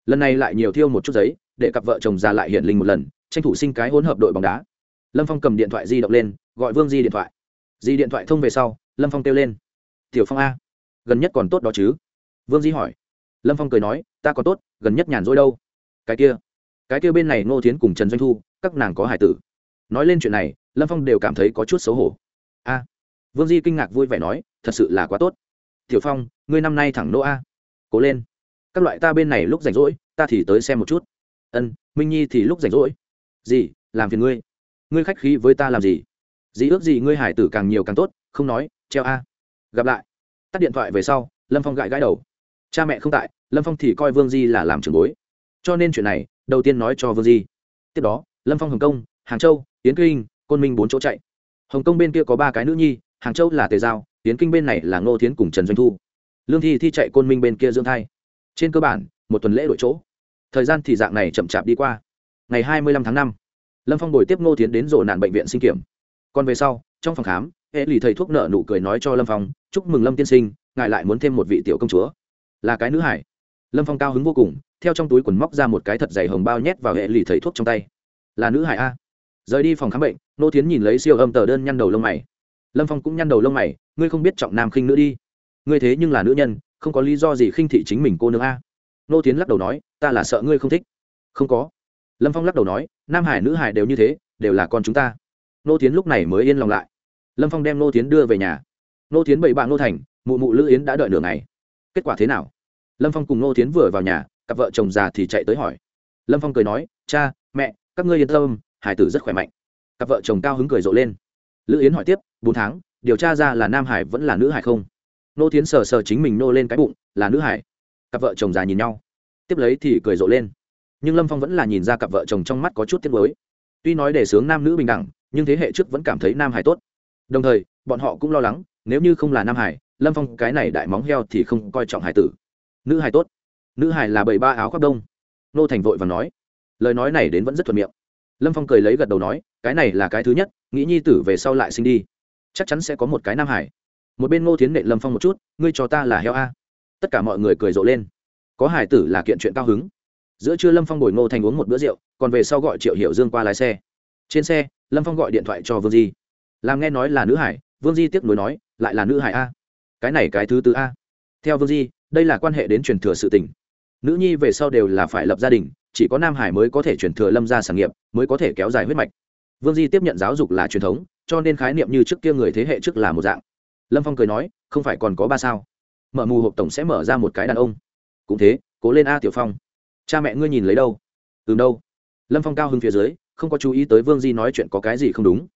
Lần này lại nhiều thiêu một chút giấy, để cặp vợ chồng già lại hiện linh một lần, tranh thủ sinh cái hỗn hợp đội bóng đá. Lâm phong cầm điện thoại di động lên, gọi vương di điện thoại. Di điện thoại thông về sau lâm phong kêu lên. Tiểu phong a, gần nhất còn tốt đó chứ? Vương di hỏi. Lâm phong cười nói, ta còn tốt, gần nhất nhàn rỗi đâu? Cái kia cái kia bên này ngô thiến cùng trần doanh thu, các nàng có hải tử. Nói lên chuyện này, lâm phong đều cảm thấy có chút xấu hổ. A. Vương di kinh ngạc vui vẻ nói, thật sự là quá tốt. Tiểu phong, ngươi năm nay thẳng nô a. Cố lên. Các loại ta bên này lúc rảnh rỗi, ta thì tới xem một chút. Ân, minh nhi thì lúc rảnh rỗi. Gì, làm phiền ngươi? Ngươi khách khí với ta làm gì? Dĩ ước gì ngươi hải tử càng nhiều càng tốt, không nói treo a. Gặp lại. Tắt điện thoại về sau, lâm phong gãi gãi đầu. Cha mẹ không tại, lâm phong thì coi vương di là làm trường bối. Cho nên chuyện này, đầu tiên nói cho vương di. Tiếp đó, lâm phong hồng kông, hàng châu tiến kinh, côn minh bốn chỗ chạy. Hồng kông bên kia có ba cái nữ nhi, hàng châu là tề giao tiến kinh bên này là ngô thiến cùng trần doanh thu. Lương thi thi chạy côn minh bên kia dưỡng thai. Trên cơ bản, một tuần lễ đổi chỗ. Thời gian thì dạng này chậm chạp đi qua. Ngày hai mươi lăm tháng năm, lâm phong bồi tiếp ngô thiến đến rộ nạn bệnh viện sinh kiểm. Còn về sau, trong phòng khám hệ lì thầy thuốc nợ nụ cười nói cho lâm phong, chúc mừng lâm tiên sinh, ngài lại muốn thêm một vị tiểu công chúa. Là cái nữ hải. Lâm phong cao hứng vô cùng, theo trong túi quần móc ra một cái thật dày hồng bao nhét vào hệ lì thầy thuốc trong tay. Là nữ hải a? Rời đi phòng khám bệnh, nô tiến nhìn lấy siêu âm tờ đơn nhăn đầu lông mày. Lâm phong cũng nhăn đầu lông mày, ngươi không biết trọng nam khinh nữ đi. Ngươi thế nhưng là nữ nhân, không có lý do gì khinh thị chính mình cô nữ a. Nô tiến lắc đầu nói, ta là sợ ngươi không thích. Không có. Lâm phong lắc đầu nói, nam hải, nữ hải đều như thế, đều là con chúng ta. Nô tiến lúc này mới yên lòng lại lâm phong đem nô tiến đưa về nhà. Nô tiến bảy bạn nô thành, mụ mụ lữ yến đã đợi nửa ngày. Kết quả thế nào? Lâm phong cùng nô tiến vừa vào nhà, cặp vợ chồng già thì chạy tới hỏi. Lâm phong cười nói, cha, mẹ, các ngươi yên tâm, hải tử rất khỏe mạnh. Cặp vợ chồng cao hứng cười rộ lên. Lữ yến hỏi tiếp, bốn tháng, điều tra ra là nam hải vẫn là nữ hải không? Nô tiến sờ sờ chính mình nô lên cái bụng, là nữ hải. Cặp vợ chồng già nhìn nhau. Tiếp lấy thì cười rộ lên. Nhưng lâm phong vẫn là nhìn ra cặp vợ chồng trong mắt có chút tiếc mới tuy nói để sướng nam nữ bình đẳng, nhưng thế hệ trước vẫn cảm thấy nam hải tốt đồng thời, bọn họ cũng lo lắng, nếu như không là nam hải, lâm phong cái này đại móng heo thì không coi trọng hải tử. Nữ hải tốt. Nữ hải là bảy ba áo khoác đông. Nô thành vội và nói. Lời nói này đến vẫn rất thuận miệng. Lâm phong cười lấy gật đầu nói, cái này là cái thứ nhất, nghĩ nhi tử về sau lại sinh đi. Chắc chắn sẽ có một cái nam hải. Một bên ngô tiến nệ lâm phong một chút, ngươi cho ta là heo a. Tất cả mọi người cười rộ lên. Có hải tử là kiện chuyện cao hứng. Giữa trưa lâm phong bồi ngô thành uống một bữa rượu, còn về sau gọi triệu hiểu dương qua lái xe. Trên xe, lâm phong gọi điện thoại cho vương di làm nghe nói là nữ hải, vương di tiếc nuối nói, lại là nữ hải a. Cái này cái thứ tư a. Theo vương di, đây là quan hệ đến truyền thừa sự tình. Nữ nhi về sau đều là phải lập gia đình, chỉ có nam hải mới có thể truyền thừa lâm ra sản nghiệp, mới có thể kéo dài huyết mạch. Vương di tiếp nhận giáo dục là truyền thống, cho nên khái niệm như trước kia người thế hệ trước là một dạng. Lâm phong cười nói, không phải còn có ba sao? Mở mù hộp tổng sẽ mở ra một cái đàn ông. Cũng thế, cố lên a tiểu phong. Cha mẹ ngươi nhìn lấy đâu? Từ đâu. Lâm phong cao hơn phía dưới, không có chú ý tới vương di nói chuyện có cái gì không đúng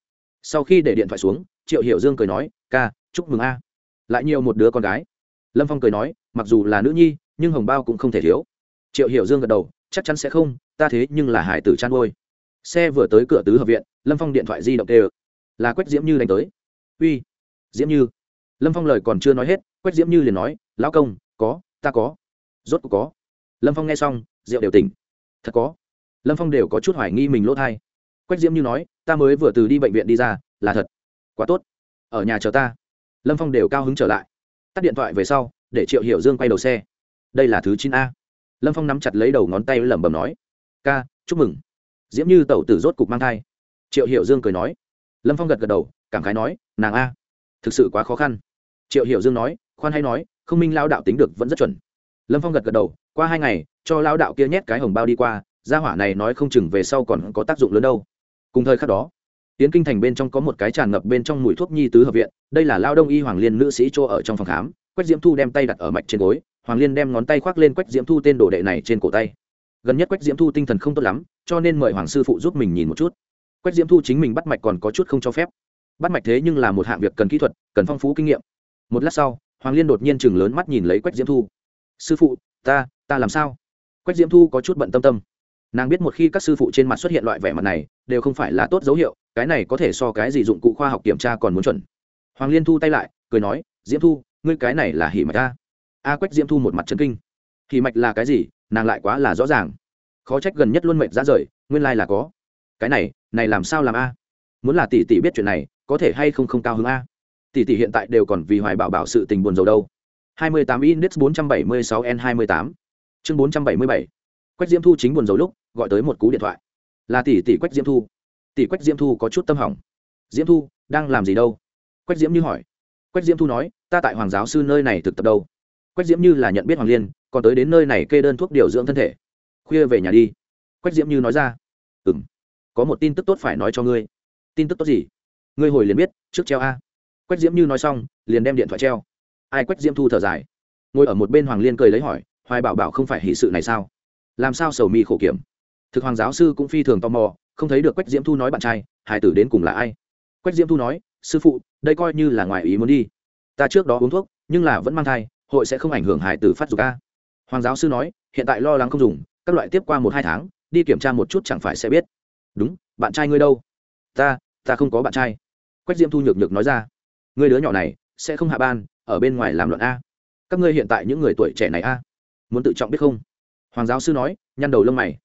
sau khi để điện thoại xuống, triệu hiểu dương cười nói, ca, chúc mừng a. Lại nhiều một đứa con gái. Lâm phong cười nói, mặc dù là nữ nhi, nhưng hồng bao cũng không thể thiếu. Triệu hiểu dương gật đầu, chắc chắn sẽ không, ta thế nhưng là hải tử chăn ngôi xe vừa tới cửa tứ hợp viện, lâm phong điện thoại di động tê là quách diễm như đánh tới. Uy, diễm như. Lâm phong lời còn chưa nói hết, quách diễm như liền nói, lão công, có, ta có. Rốt cuộc có. Lâm phong nghe xong, rượu đều tỉnh. Thật có. Lâm phong đều có chút hoài nghi mình lỗ thai quách diễm như nói, ta mới vừa từ đi bệnh viện đi ra, là thật. Quá tốt. Ở nhà chờ ta. Lâm phong đều cao hứng trở lại. Tắt điện thoại về sau, để triệu hiểu dương quay đầu xe. Đây là thứ chín a. Lâm phong nắm chặt lấy đầu ngón tay lẩm bẩm nói, ca, chúc mừng. Diễm như tẩu tử rốt cục mang thai. Triệu hiểu dương cười nói. Lâm phong gật gật đầu, cảm khái nói, nàng a, thực sự quá khó khăn. Triệu hiểu dương nói, khoan hay nói, không minh lao đạo tính được vẫn rất chuẩn. Lâm phong gật gật đầu, qua hai ngày, cho lao đạo kia nhét cái hồng bao đi qua, gia hỏa này nói không chừng về sau còn có tác dụng lớn đâu cùng thời khắc đó tiến kinh thành bên trong có một cái tràn ngập bên trong mùi thuốc nhi tứ hợp viện, đây là lao đông y hoàng liên nữ sĩ chỗ ở trong phòng khám, quách diễm thu đem tay đặt ở mạch trên gối, hoàng liên đem ngón tay khoác lên quách diễm thu tên đồ đệ này trên cổ tay. Gần nhất quách diễm thu tinh thần không tốt lắm, cho nên mời hoàng sư phụ giúp mình nhìn một chút. Quách diễm thu chính mình bắt mạch còn có chút không cho phép. Bắt mạch thế nhưng là một hạng việc cần kỹ thuật, cần phong phú kinh nghiệm. Một lát sau, hoàng liên đột nhiên chừng lớn mắt nhìn lấy quách diễm thu. Sư phụ, ta ta làm sao? Quách diễm thu có chút bận tâm tâm nàng biết một khi các sư phụ trên mặt xuất hiện loại vẻ mặt này, đều không phải là tốt dấu hiệu, cái này có thể so cái gì dụng cụ khoa học kiểm tra còn muốn chuẩn. Hoàng liên thu tay lại, cười nói, diễm thu, ngươi cái này là hỉ mạch ta a quách diễm thu một mặt trấn kinh. Hỉ mạch là cái gì? Nàng lại quá là rõ ràng. Khó trách gần nhất luôn mệnh ra rời, nguyên lai là có. Cái này này làm sao làm a? Muốn là tỷ tỷ biết chuyện này, có thể hay không không cao hứng a? Tỷ tỷ hiện tại đều còn vì hoài bảo bảo sự tình buồn rầu đâu. 28 index 476 n 28 chương 477 quách diễm thu chính buồn rầu lúc gọi tới một cú điện thoại. Là tỷ tỷ quách diễm thu. Tỷ quách diễm thu có chút tâm hỏng. Diễm thu, đang làm gì đâu? Quách diễm như hỏi. Quách diễm thu nói, ta tại hoàng giáo sư nơi này thực tập đâu. Quách diễm như là nhận biết hoàng liên, còn tới đến nơi này kê đơn thuốc điều dưỡng thân thể. Khuya về nhà đi. Quách diễm như nói ra. Ừ m có một tin tức tốt phải nói cho ngươi. Tin tức tốt gì? Ngươi hồi liền biết, trước treo a. Quách diễm như nói xong, liền đem điện thoại treo. Ai quách diễm thu thở dài. Ngồi ở một bên hoàng liên cười lấy hỏi, hoài bảo bảo không phải hỷ sự này sao? Làm sao sầu mi khổ kiểm? Thực hoàng giáo sư cũng phi thường tò mò, không thấy được quách diễm thu nói bạn trai, hải tử đến cùng là ai? Quách diễm thu nói, sư phụ, đây coi như là ngoài ý muốn đi. Ta trước đó uống thuốc, nhưng là vẫn mang thai, hội sẽ không ảnh hưởng hải tử phát dục ca hoàng giáo sư nói, hiện tại lo lắng không dùng, các loại tiếp qua một hai tháng, đi kiểm tra một chút chẳng phải sẽ biết. Đúng, bạn trai ngươi đâu? Ta ta không có bạn trai. Quách diễm thu nhược nhược nói ra, ngươi đứa nhỏ này, sẽ không hạ ban, ở bên ngoài làm luận a. Các ngươi hiện tại những người tuổi trẻ này a, muốn tự trọng biết không? Hoàng giáo sư nói, nhăn đầu lông mày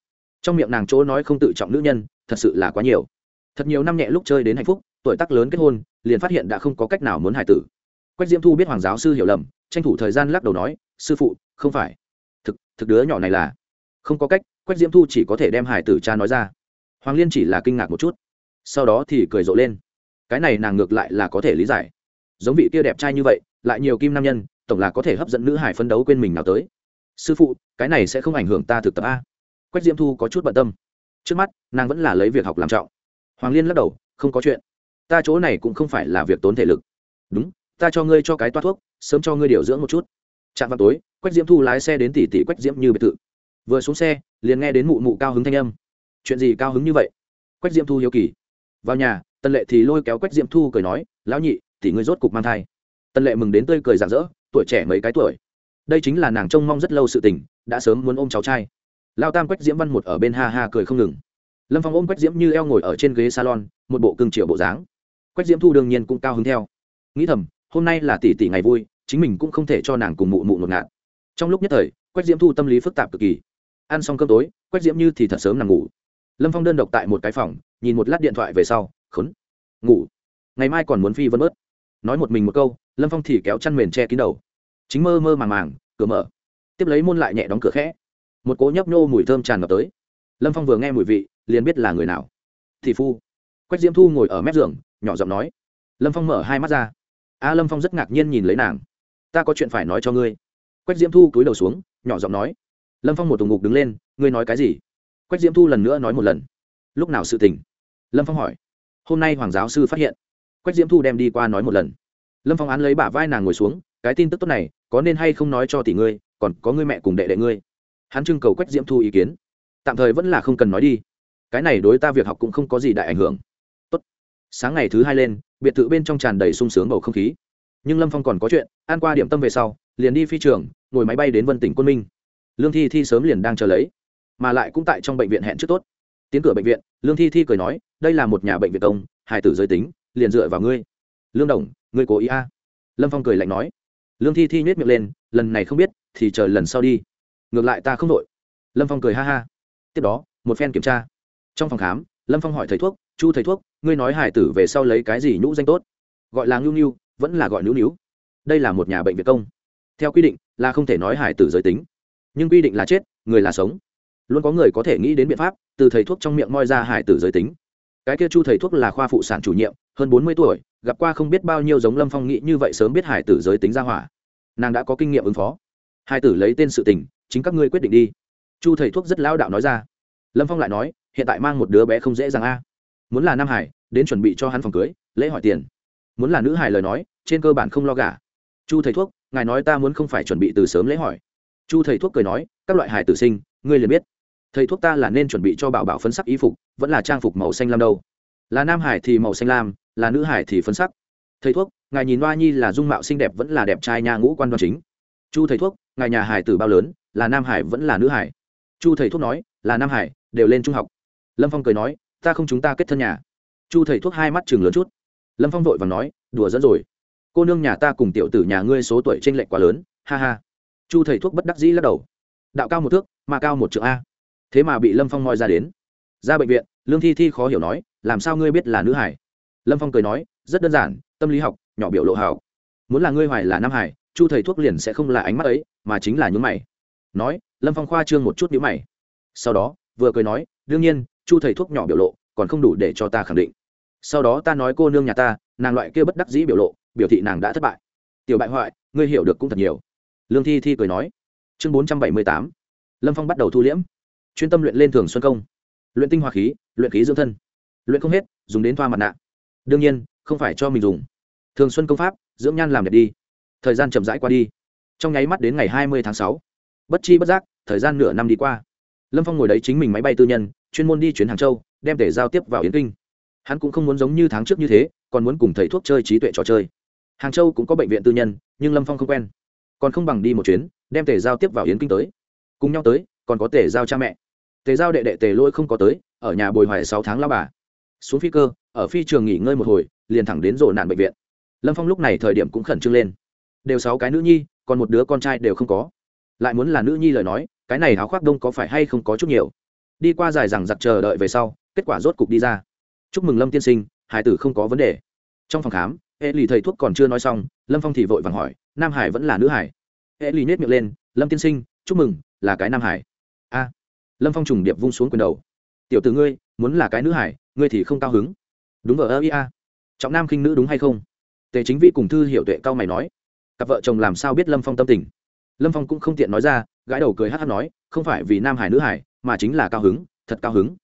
trong miệng nàng chỗ nói không tự trọng nữ nhân, thật sự là quá nhiều. Thật nhiều năm nhẹ lúc chơi đến hạnh phúc, tuổi tác lớn kết hôn, liền phát hiện đã không có cách nào muốn hài tử. Quách diễm thu biết hoàng giáo sư hiểu lầm, tranh thủ thời gian lắc đầu nói, sư phụ, không phải. Thực thực đứa nhỏ này là. Không có cách, quách diễm thu chỉ có thể đem hài tử cha nói ra. Hoàng liên chỉ là kinh ngạc một chút. Sau đó thì cười rộ lên. Cái này nàng ngược lại là có thể lý giải. Giống vị kia đẹp trai như vậy, lại nhiều kim nam nhân, tổng là có thể hấp dẫn nữ hải phấn đấu quên mình nào tới. Sư phụ, cái này sẽ không ảnh hưởng ta thực tập a quách diễm thu có chút bận tâm. Trước mắt, nàng vẫn là lấy việc học làm trọng. Hoàng liên lắc đầu, không có chuyện. Ta chỗ này cũng không phải là việc tốn thể lực. Đúng, ta cho ngươi cho cái toa thuốc, sớm cho ngươi điều dưỡng một chút. Chạm vào tối, quách diễm thu lái xe đến tỷ tỷ quách diễm như biệt thự. Vừa xuống xe, liền nghe đến mụ mụ cao hứng thanh âm. Chuyện gì cao hứng như vậy? Quách diễm thu hiếu kỳ. Vào nhà tân lệ thì lôi kéo quách diễm thu cười nói, lão nhị, tỷ ngươi rốt cục mang thai. Tân lệ mừng đến tươi cười rạng rỡ, tuổi trẻ mấy cái tuổi. Đây chính là nàng trông mong rất lâu sự tình, đã sớm muốn ôm cháu trai lao tam quách diễm văn một ở bên ha ha cười không ngừng. Lâm phong ôm quách diễm như eo ngồi ở trên ghế salon, một bộ cưng triệu bộ dáng. Quách diễm thu đương nhiên cũng cao hứng theo. Nghĩ thầm, hôm nay là tỷ tỷ ngày vui, chính mình cũng không thể cho nàng cùng mụ mụ ngột ngạt. Trong lúc nhất thời, quách diễm thu tâm lý phức tạp cực kỳ. Ăn xong cơm tối, quách diễm như thì thật sớm nằm ngủ. Lâm phong đơn độc tại một cái phòng, nhìn một lát điện thoại về sau, khốn. Ngủ. Ngày mai còn muốn phi vân bớt. Nói một mình một câu, lâm phong thì kéo chăn mền che kín đầu. Chính mơ mơ màng màng, cửa mở. Tiếp lấy môn lại nhẹ đóng cửa khẽ một cỗ nhấp nhô mùi thơm tràn ngập tới. Lâm phong vừa nghe mùi vị, liền biết là người nào. Thị phu. Quách diễm thu ngồi ở mép giường, nhỏ giọng nói. Lâm phong mở hai mắt ra. A lâm phong rất ngạc nhiên nhìn lấy nàng. Ta có chuyện phải nói cho ngươi. Quách diễm thu cúi đầu xuống, nhỏ giọng nói. Lâm phong một tùng ngục đứng lên, ngươi nói cái gì? Quách diễm thu lần nữa nói một lần. Lúc nào sự tình? Lâm phong hỏi. Hôm nay hoàng giáo sư phát hiện. Quách diễm thu đem đi qua nói một lần. Lâm phong án lấy bả vai nàng ngồi xuống, cái tin tức tốt này, có nên hay không nói cho tỷ ngươi, còn có ngươi mẹ cùng đệ đệ ngươi hắn trưng cầu quách diễm thu ý kiến. Tạm thời vẫn là không cần nói đi. Cái này đối ta việc học cũng không có gì đại ảnh hưởng. Tốt. sáng ngày thứ hai lên, biệt thự bên trong tràn đầy sung sướng bầu không khí. Nhưng lâm phong còn có chuyện an qua điểm tâm về sau, liền đi phi trường, ngồi máy bay đến vân tỉnh quân minh. Lương thi thi sớm liền đang chờ lấy, mà lại cũng tại trong bệnh viện hẹn trước tốt. Tiến cửa bệnh viện, lương thi thi cười nói, đây là một nhà bệnh viện công, hải tử giới tính, liền dựa vào ngươi. Lương đồng, ngươi cố ý a? Lâm phong cười lạnh nói. Lương thi thi nhét miệng lên, lần này không biết, thì chờ lần sau đi ngược lại ta không đội. Lâm phong cười ha ha. Tiếp đó, một phen kiểm tra. Trong phòng khám, lâm phong hỏi thầy thuốc, chu thầy thuốc, ngươi nói hải tử về sau lấy cái gì nhũ danh tốt? Gọi là ngưu ngưu vẫn là gọi nữu nữu. đây là một nhà bệnh viện công. Theo quy định, là không thể nói hải tử giới tính. Nhưng quy định là chết, người là sống. Luôn có người có thể nghĩ đến biện pháp, từ thầy thuốc trong miệng moi ra hải tử giới tính. Cái kia chu thầy thuốc là khoa phụ sản chủ nhiệm, hơn bốn mươi tuổi, gặp qua không biết bao nhiêu giống lâm phong nghĩ như vậy sớm biết hải tử giới tính ra hỏa. Nàng đã có kinh nghiệm ứng phó. Hải tử lấy tên sự tình chính các ngươi quyết định đi. Chu thầy thuốc rất lao đạo nói ra. Lâm phong lại nói, hiện tại mang một đứa bé không dễ dàng a. Muốn là nam hải, đến chuẩn bị cho hắn phòng cưới, lễ hỏi tiền. Muốn là nữ hải lời nói, trên cơ bản không lo gả. Chu thầy thuốc, ngài nói ta muốn không phải chuẩn bị từ sớm lễ hỏi. Chu thầy thuốc cười nói, các loại hải tử sinh, ngươi liền biết. Thầy thuốc ta là nên chuẩn bị cho bảo bảo phấn sắc y phục, vẫn là trang phục màu xanh lam đâu. Là nam hải thì màu xanh lam, là nữ hải thì phấn sắc. Thầy thuốc, ngài nhìn hoa nhi là dung mạo xinh đẹp vẫn là đẹp trai nha ngũ quan đoan chính. Chu thầy thuốc, ngài nhà hải tử bao lớn là nam hải vẫn là nữ hải? Chu thầy thuốc nói, là nam hải, đều lên trung học. Lâm phong cười nói, ta không chúng ta kết thân nhà. Chu thầy thuốc hai mắt chừng lớn chút. Lâm phong vội và nói, đùa dẫn rồi. Cô nương nhà ta cùng tiểu tử nhà ngươi số tuổi t r ê n lệch quá lớn, ha ha. Chu thầy thuốc bất đắc dĩ lắc đầu. Đạo cao một thước, mà cao một trượng a. Thế mà bị lâm phong moi ra đến. Ra bệnh viện, lương thi thi khó hiểu nói, làm sao ngươi biết là nữ hải? Lâm phong cười nói, rất đơn giản, tâm lý học, nhỏ biểu lộ hảo muốn là ngươi hoài là nam hải, chu thầy thuốc liền sẽ không là ánh mắt ấy, mà chính là nhún mày nói, lâm phong khoa trương một chút nhữ mày. Sau đó, vừa cười nói, đương nhiên, chu thầy thuốc nhỏ biểu lộ, còn không đủ để cho ta khẳng định. Sau đó ta nói cô nương nhà ta, nàng loại kia bất đắc dĩ biểu lộ, biểu thị nàng đã thất bại. Tiểu bại hoại, ngươi hiểu được cũng thật nhiều. Lương thi thi cười nói. Chương bốn trăm bảy mươi tám. Lâm phong bắt đầu thu liễm. Chuyên tâm luyện lên thường xuân công. Luyện tinh hoa khí, luyện khí dưỡng thân. Luyện không hết, dùng đến thoa mặt nạ. Đương nhiên, không phải cho mình dùng. Thường xuân công pháp, dưỡng nhan làm đẹp đi. Thời gian chậm rãi qua đi. Trong nháy mắt đến ngày hai mươi tháng sáu bất chi bất giác, thời gian nửa năm đi qua. Lâm phong ngồi đấy chính mình máy bay tư nhân, chuyên môn đi chuyến hàng châu, đem tể giao tiếp vào yến kinh. Hắn cũng không muốn giống như tháng trước như thế, còn muốn cùng thầy thuốc chơi trí tuệ trò chơi. Hàng châu cũng có bệnh viện tư nhân, nhưng lâm phong không quen. Còn không bằng đi một chuyến, đem tể giao tiếp vào yến kinh tới. Cùng nhau tới, còn có tể giao cha mẹ. Tề giao đệ đệ tề lôi không có tới, ở nhà bồi hoài sáu tháng lao bà. Xuống phi cơ, ở phi trường nghỉ ngơi một hồi, liền thẳng đến rộ nạn bệnh viện. Lâm phong lúc này thời điểm cũng khẩn trương lên. Đều sáu cái nữ nhi, còn một đứa con trai đều không có lại muốn là nữ nhi lời nói, cái này háo khoác đông có phải hay không có chút nhiều? Đi qua dài rằng giặc chờ đợi về sau, kết quả rốt cục đi ra. Chúc mừng lâm tiên sinh, hải tử không có vấn đề. Trong phòng khám hệ lì thầy thuốc còn chưa nói xong, lâm phong thì vội vàng hỏi, nam hải vẫn là nữ hải? Hệ lì nhét miệng lên, lâm tiên sinh, chúc mừng, là cái nam hải. A. Lâm phong trùng điệp vung xuống quyền đầu. Tiểu t ử ngươi, muốn là cái nữ hải, ngươi thì không cao hứng. Đúng vợ ơ ia trọng nam khinh nữ đúng hay không? Tề chính vi cùng thư hiểu tuệ cao mày nói. Cặp vợ chồng làm sao biết lâm phong tâm tình? Lâm phong cũng không tiện nói ra, gãi đầu cười hát hát nói, không phải vì nam hải nữ hải, mà chính là cao hứng, thật cao hứng.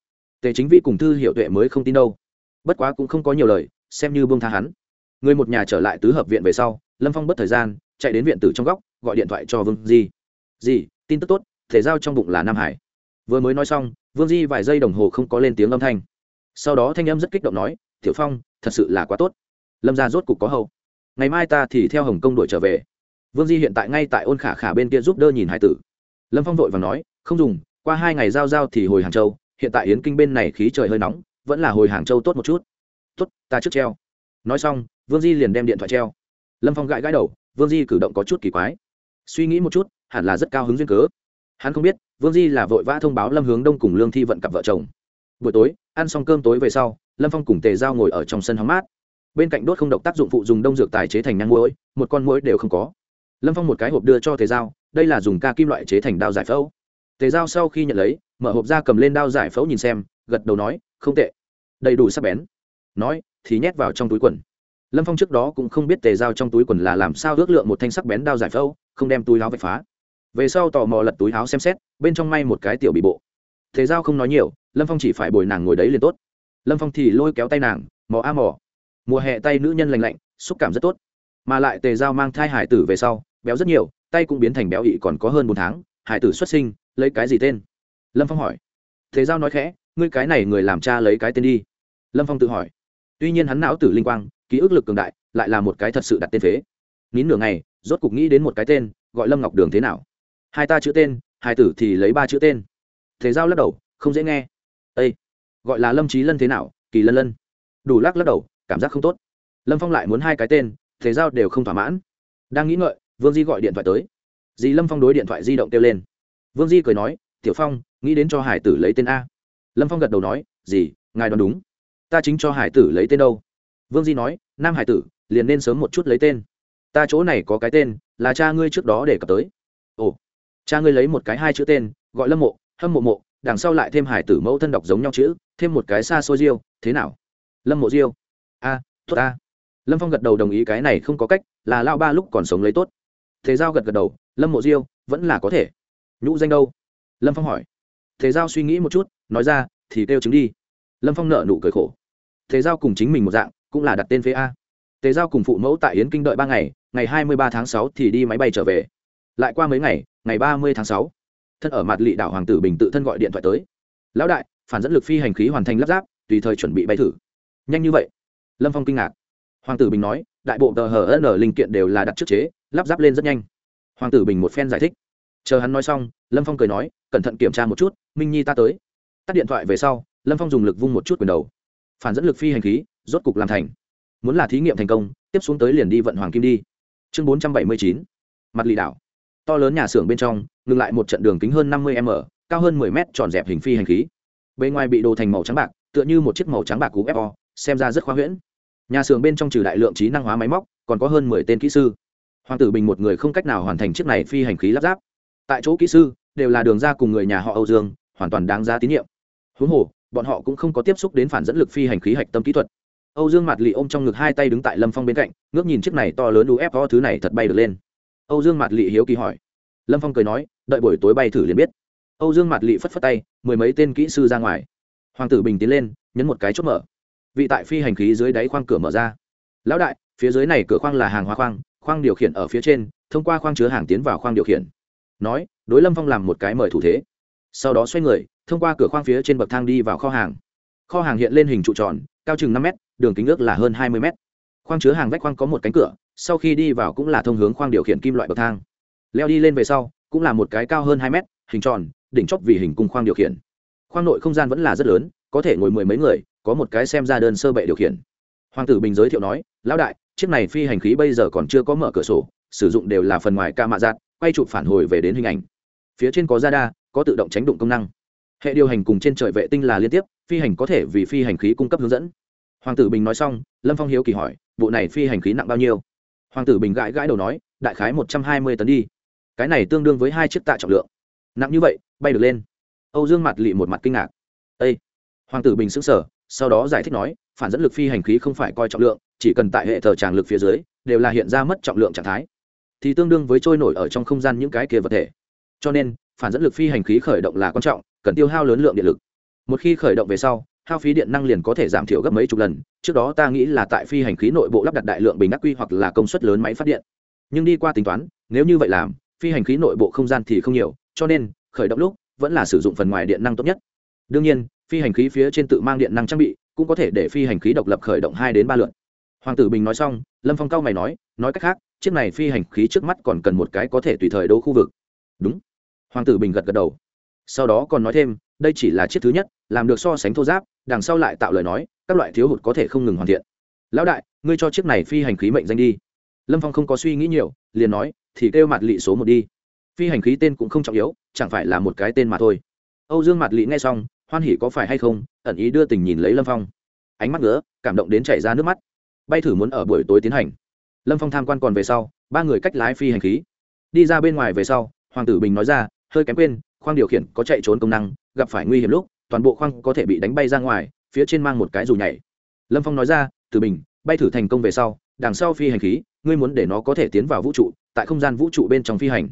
Tề chính vi cùng thư hiệu tuệ mới không tin đâu. Bất quá cũng không có nhiều lời, xem như bông tha hắn. Người một nhà trở lại tứ hợp viện về sau, lâm phong bất thời gian, chạy đến viện tử trong góc, gọi điện thoại cho vương di. Di, tin tức tốt, thể giao trong bụng là nam hải. Vừa mới nói xong, vương di vài giây đồng hồ không có lên tiếng âm thanh. Sau đó thanh âm rất kích động nói, tiểu phong, thật sự là quá tốt. Lâm ra rốt cục có hậu. Ngày mai ta thì theo hồng kông đuổi trở về vương di hiện tại ngay tại ôn khả khả bên kia giúp đỡ nhìn hải tử. Lâm phong vội và nói, không dùng, qua hai ngày giao giao thì hồi hàng châu, hiện tại yến kinh bên này khí trời hơi nóng, vẫn là hồi hàng châu tốt một chút. Tốt, ta trước treo. Nói xong, vương di liền đem điện thoại treo. Lâm phong gãi gãi đầu, vương di cử động có chút kỳ quái. Suy nghĩ một chút, hẳn là rất cao hứng duyên cớ. Hắn không biết, vương di là vội vã thông báo lâm hướng đông cùng lương thi vận cặp vợ chồng. Buổi tối, ăn xong cơm tối về sau, lâm phong cùng tề giao ngồi ở trong sân hóng mát. Bên cạnh đốt không độc tác dụng phụ dùng đông dược tài chế thành nhang mũi một con mũi đều không có lâm phong một cái hộp đưa cho tề giao, đây là dùng ca kim loại chế thành đao giải phẫu. Tề giao sau khi nhận lấy, mở hộp ra cầm lên đao giải phẫu nhìn xem, gật đầu nói, không tệ. Đầy đủ sắc bén. Nói, thì nhét vào trong túi quần. Lâm phong trước đó cũng không biết tề giao trong túi quần là làm sao ước lượng một thanh sắc bén đao giải phẫu, không đem túi áo vạch phá. Về sau tò mò lật túi áo xem xét, bên trong may một cái tiểu bị bộ. Tề giao không nói nhiều, lâm phong chỉ phải bồi nàng ngồi đấy liền tốt. Lâm phong thì lôi kéo tay nàng, mò a mò. Mùa hè tay nữ nhân lành lạnh, xúc cảm rất tốt. Mà lại tề giao mang thai hải tử về sau béo rất nhiều, tay cũng biến thành béo ị còn có hơn bốn tháng, hải tử xuất sinh, lấy cái gì tên? Lâm phong hỏi. Thế giao nói khẽ, ngươi cái này người làm cha lấy cái tên đi. Lâm phong tự hỏi. Tuy nhiên hắn não tử linh quang, ký ức lực cường đại, lại là một cái thật sự đặt tên phế. Nín nửa ngày, rốt cục nghĩ đến một cái tên, gọi lâm ngọc đường thế nào? Hai ta chữ tên, hai tử thì lấy ba chữ tên. Thế giao lắc đầu, không dễ nghe. Ây gọi là lâm trí lân thế nào, kỳ lân lân. Đủ lắc lắc đầu, cảm giác không tốt. Lâm phong lại muốn hai cái tên, thế giao đều không thỏa mãn. Đang nghĩ ngợi vương di gọi điện thoại tới. Dì lâm phong đối điện thoại di động kêu lên. Vương di cười nói, tiểu phong, nghĩ đến cho hải tử lấy tên a. Lâm phong gật đầu nói, dì, ngài đoán đúng. Ta chính cho hải tử lấy tên đâu? Vương di nói, nam hải tử, liền nên sớm một chút lấy tên. Ta chỗ này có cái tên, là cha ngươi trước đó để cập tới. Ồ, cha ngươi lấy một cái hai chữ tên, gọi lâm mộ, hâm mộ mộ, đằng sau lại thêm hải tử mẫu thân đọc giống nhau chữ, thêm một cái xa xôi diêu, thế nào? Lâm mộ diêu. A, tốt a lâm phong gật đầu đồng ý cái này không có cách, là lao ba lúc còn sống lấy tốt thế giao gật gật đầu, lâm mộ diêu, vẫn là có thể. Nhũ danh đâu? Lâm phong hỏi. Thế giao suy nghĩ một chút, nói ra, thì kêu chứng đi. Lâm phong nợ nụ cười khổ. Thế giao cùng chính mình một dạng, cũng là đặt tên phế a. Thế giao cùng phụ mẫu tại yến kinh đợi ba ngày ngày hai mươi ba tháng sáu thì đi máy bay trở về. Lại qua mấy ngày ngày ba mươi tháng sáu, thân ở mặt lị đảo hoàng tử bình tự thân gọi điện thoại tới. Lão đại, phản dẫn lực phi hành khí hoàn thành lắp ráp, tùy thời chuẩn bị bay thử. Nhanh như vậy. Lâm phong kinh ngạc. Hoàng tử bình nói, đại bộ tờ hờ n linh kiện đều là đặt trước chế lắp ráp lên rất nhanh. Hoàng tử bình một phen giải thích. Chờ hắn nói xong, lâm phong cười nói, cẩn thận kiểm tra một chút, minh nhi ta tới. Tắt điện thoại về sau, lâm phong dùng lực vung một chút quyền đầu. Phản dẫn lực phi hành khí, rốt cục làm thành. Muốn là thí nghiệm thành công, tiếp xuống tới liền đi vận hoàng kim đi. Chương bốn trăm bảy mươi chín, mặt lì đảo. To lớn nhà xưởng bên trong, ngừng lại một trận đường kính hơn năm mươi m, cao hơn mười m tròn dẹp hình phi hành khí. Bề ngoài bị đồ thành màu trắng bạc, tựa như một chiếc màu trắng bạc cú fo xem ra rất khoa huyễn. Nhà xưởng bên trong trừ đại lượng trí năng hóa máy móc, còn có hơn mười tên kỹ sư hoàng tử bình một người không cách nào hoàn thành chiếc này phi hành khí lắp ráp. Tại chỗ kỹ sư đều là đường ra cùng người nhà họ âu dương, hoàn toàn đáng giá tín nhiệm. Huống hồ, bọn họ cũng không có tiếp xúc đến phản dẫn lực phi hành khí hạch tâm kỹ thuật. Âu dương mặt lì ôm trong ngực hai tay đứng tại lâm phong bên cạnh, ngước nhìn chiếc này to lớn ufo thứ này thật bay được lên. Âu dương mặt lì hiếu kỳ hỏi. Lâm phong cười nói, đợi buổi tối bay thử liền biết. Âu dương mặt lì phất phất tay, mười mấy tên kỹ sư ra ngoài. Hoàng tử bình tiến lên, nhấn một cái chốt mở. Vị tại phi hành khí dưới đáy khoang cửa mở ra. Lão đại, phía dưới này cửa khoang là hàng hóa khoang khoang điều khiển ở phía trên, thông qua khoang chứa hàng tiến vào khoang điều khiển. Nói, đối lâm phong làm một cái mời thủ thế. Sau đó xoay người, thông qua cửa khoang phía trên bậc thang đi vào kho hàng. Kho hàng hiện lên hình trụ tròn, cao chừng năm m đường kính ước là hơn hai mươi m khoang chứa hàng vách khoang có một cánh cửa, sau khi đi vào cũng là thông hướng khoang điều khiển kim loại bậc thang. Leo đi lên về sau, cũng là một cái cao hơn hai mét, hình tròn, đỉnh chóp vì hình cung khoang điều khiển. Khoang nội không gian vẫn là rất lớn, có thể ngồi mười mấy người, có một cái xem ra đơn sơ bệ điều khiển. Hoàng tử bình giới thiệu nói, lão đại chiếc này phi hành khí bây giờ còn chưa có mở cửa sổ, sử dụng đều là phần ngoài ca mạ giạt quay chụp phản hồi về đến hình ảnh. Phía trên có radar, có tự động tránh đụng công năng. Hệ điều hành cùng trên trời vệ tinh là liên tiếp, phi hành có thể vì phi hành khí cung cấp hướng dẫn. Hoàng tử bình nói xong, lâm phong hiếu kỳ hỏi, bộ này phi hành khí nặng bao nhiêu? Hoàng tử bình gãi gãi đầu nói, đại khái một trăm hai mươi tấn đi. Cái này tương đương với hai chiếc tạ trọng lượng. Nặng như vậy, bay được lên. Âu dương mặt lị một mặt kinh ngạc. Â hoàng tử bình xứng sở sau đó giải thích nói, phản dẫn lực phi hành khí không phải coi trọng lượng chỉ cần tại hệ thờ tràng lực phía dưới, đều là hiện ra mất trọng lượng trạng thái. Thì tương đương với trôi nổi ở trong không gian những cái kia vật thể. Cho nên, phản dẫn lực phi hành khí khởi động là quan trọng, cần tiêu hao lớn lượng điện lực. Một khi khởi động về sau, hao phí điện năng liền có thể giảm thiểu gấp mấy chục lần. Trước đó ta nghĩ là tại phi hành khí nội bộ lắp đặt đại lượng bình ác quy hoặc là công suất lớn máy phát điện. Nhưng đi qua tính toán, nếu như vậy làm, phi hành khí nội bộ không gian thì không nhiều, cho nên, khởi động lúc vẫn là sử dụng phần ngoài điện năng tốt nhất. Đương nhiên, phi hành khí phía trên tự mang điện năng trang bị cũng có thể để phi hành khí độc lập khởi động hai đến ba lượt hoàng tử bình nói xong, lâm phong cao mày nói nói cách khác, chiếc này phi hành khí trước mắt còn cần một cái có thể tùy thời đỗ khu vực. Đúng. Hoàng tử bình gật gật đầu. Sau đó còn nói thêm, đây chỉ là chiếc thứ nhất, làm được so sánh thô giáp, đằng sau lại tạo lời nói, các loại thiếu hụt có thể không ngừng hoàn thiện. Lão đại, ngươi cho chiếc này phi hành khí mệnh danh đi. Lâm phong không có suy nghĩ nhiều, liền nói, thì kêu mặt lị số một đi. Phi hành khí tên cũng không trọng yếu, chẳng phải là một cái tên mà thôi. Âu dương mặt lị nghe xong, hoan hỉ có phải hay không, ẩn ý đưa tình nhìn lấy lâm phong. Ánh mắt ngứa, cảm động đến chảy ra nước mắt bay thử muốn ở buổi tối tiến hành. Lâm phong tham quan còn về sau, ba người cách lái phi hành khí. Đi ra bên ngoài về sau, hoàng tử bình nói ra, hơi kém quên, khoang điều khiển có chạy trốn công năng, gặp phải nguy hiểm lúc, toàn bộ khoang có thể bị đánh bay ra ngoài, phía trên mang một cái dù nhảy. Lâm phong nói ra từ bình, bay thử thành công về sau, đằng sau phi hành khí, ngươi muốn để nó có thể tiến vào vũ trụ, tại không gian vũ trụ bên trong phi hành.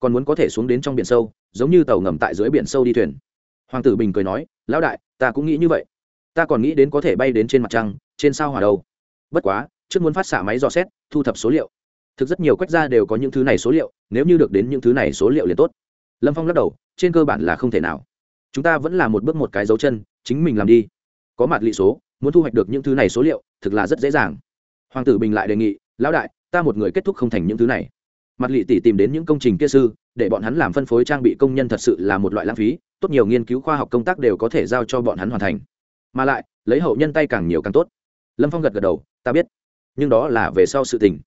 Còn muốn có thể xuống đến trong biển sâu, giống như tàu ngầm tại dưới biển sâu đi thuyền. Hoàng tử bình cười nói, lão đại, ta cũng nghĩ như vậy. Ta còn nghĩ đến có thể bay đến trên mặt trăng, trên sao hỏa đâu bất quá, trước muốn phát xạ máy dò xét, thu thập số liệu. Thực rất nhiều quách gia đều có những thứ này số liệu, nếu như được đến những thứ này số liệu liền tốt. Lâm phong lắc đầu, trên cơ bản là không thể nào. Chúng ta vẫn là một bước một cái dấu chân, chính mình làm đi. Có mặt lị số, muốn thu hoạch được những thứ này số liệu, thực là rất dễ dàng. Hoàng tử bình lại đề nghị, lão đại, ta một người kết thúc không thành những thứ này. Mặt lị tỷ tìm đến những công trình kia sư, để bọn hắn làm phân phối trang bị công nhân thật sự là một loại lãng phí, tốt nhiều nghiên cứu khoa học công tác đều có thể giao cho bọn hắn hoàn thành. Mà lại, lấy hậu nhân tay càng nhiều càng tốt lâm phong gật gật đầu, ta biết, nhưng đó là về sau sự tình.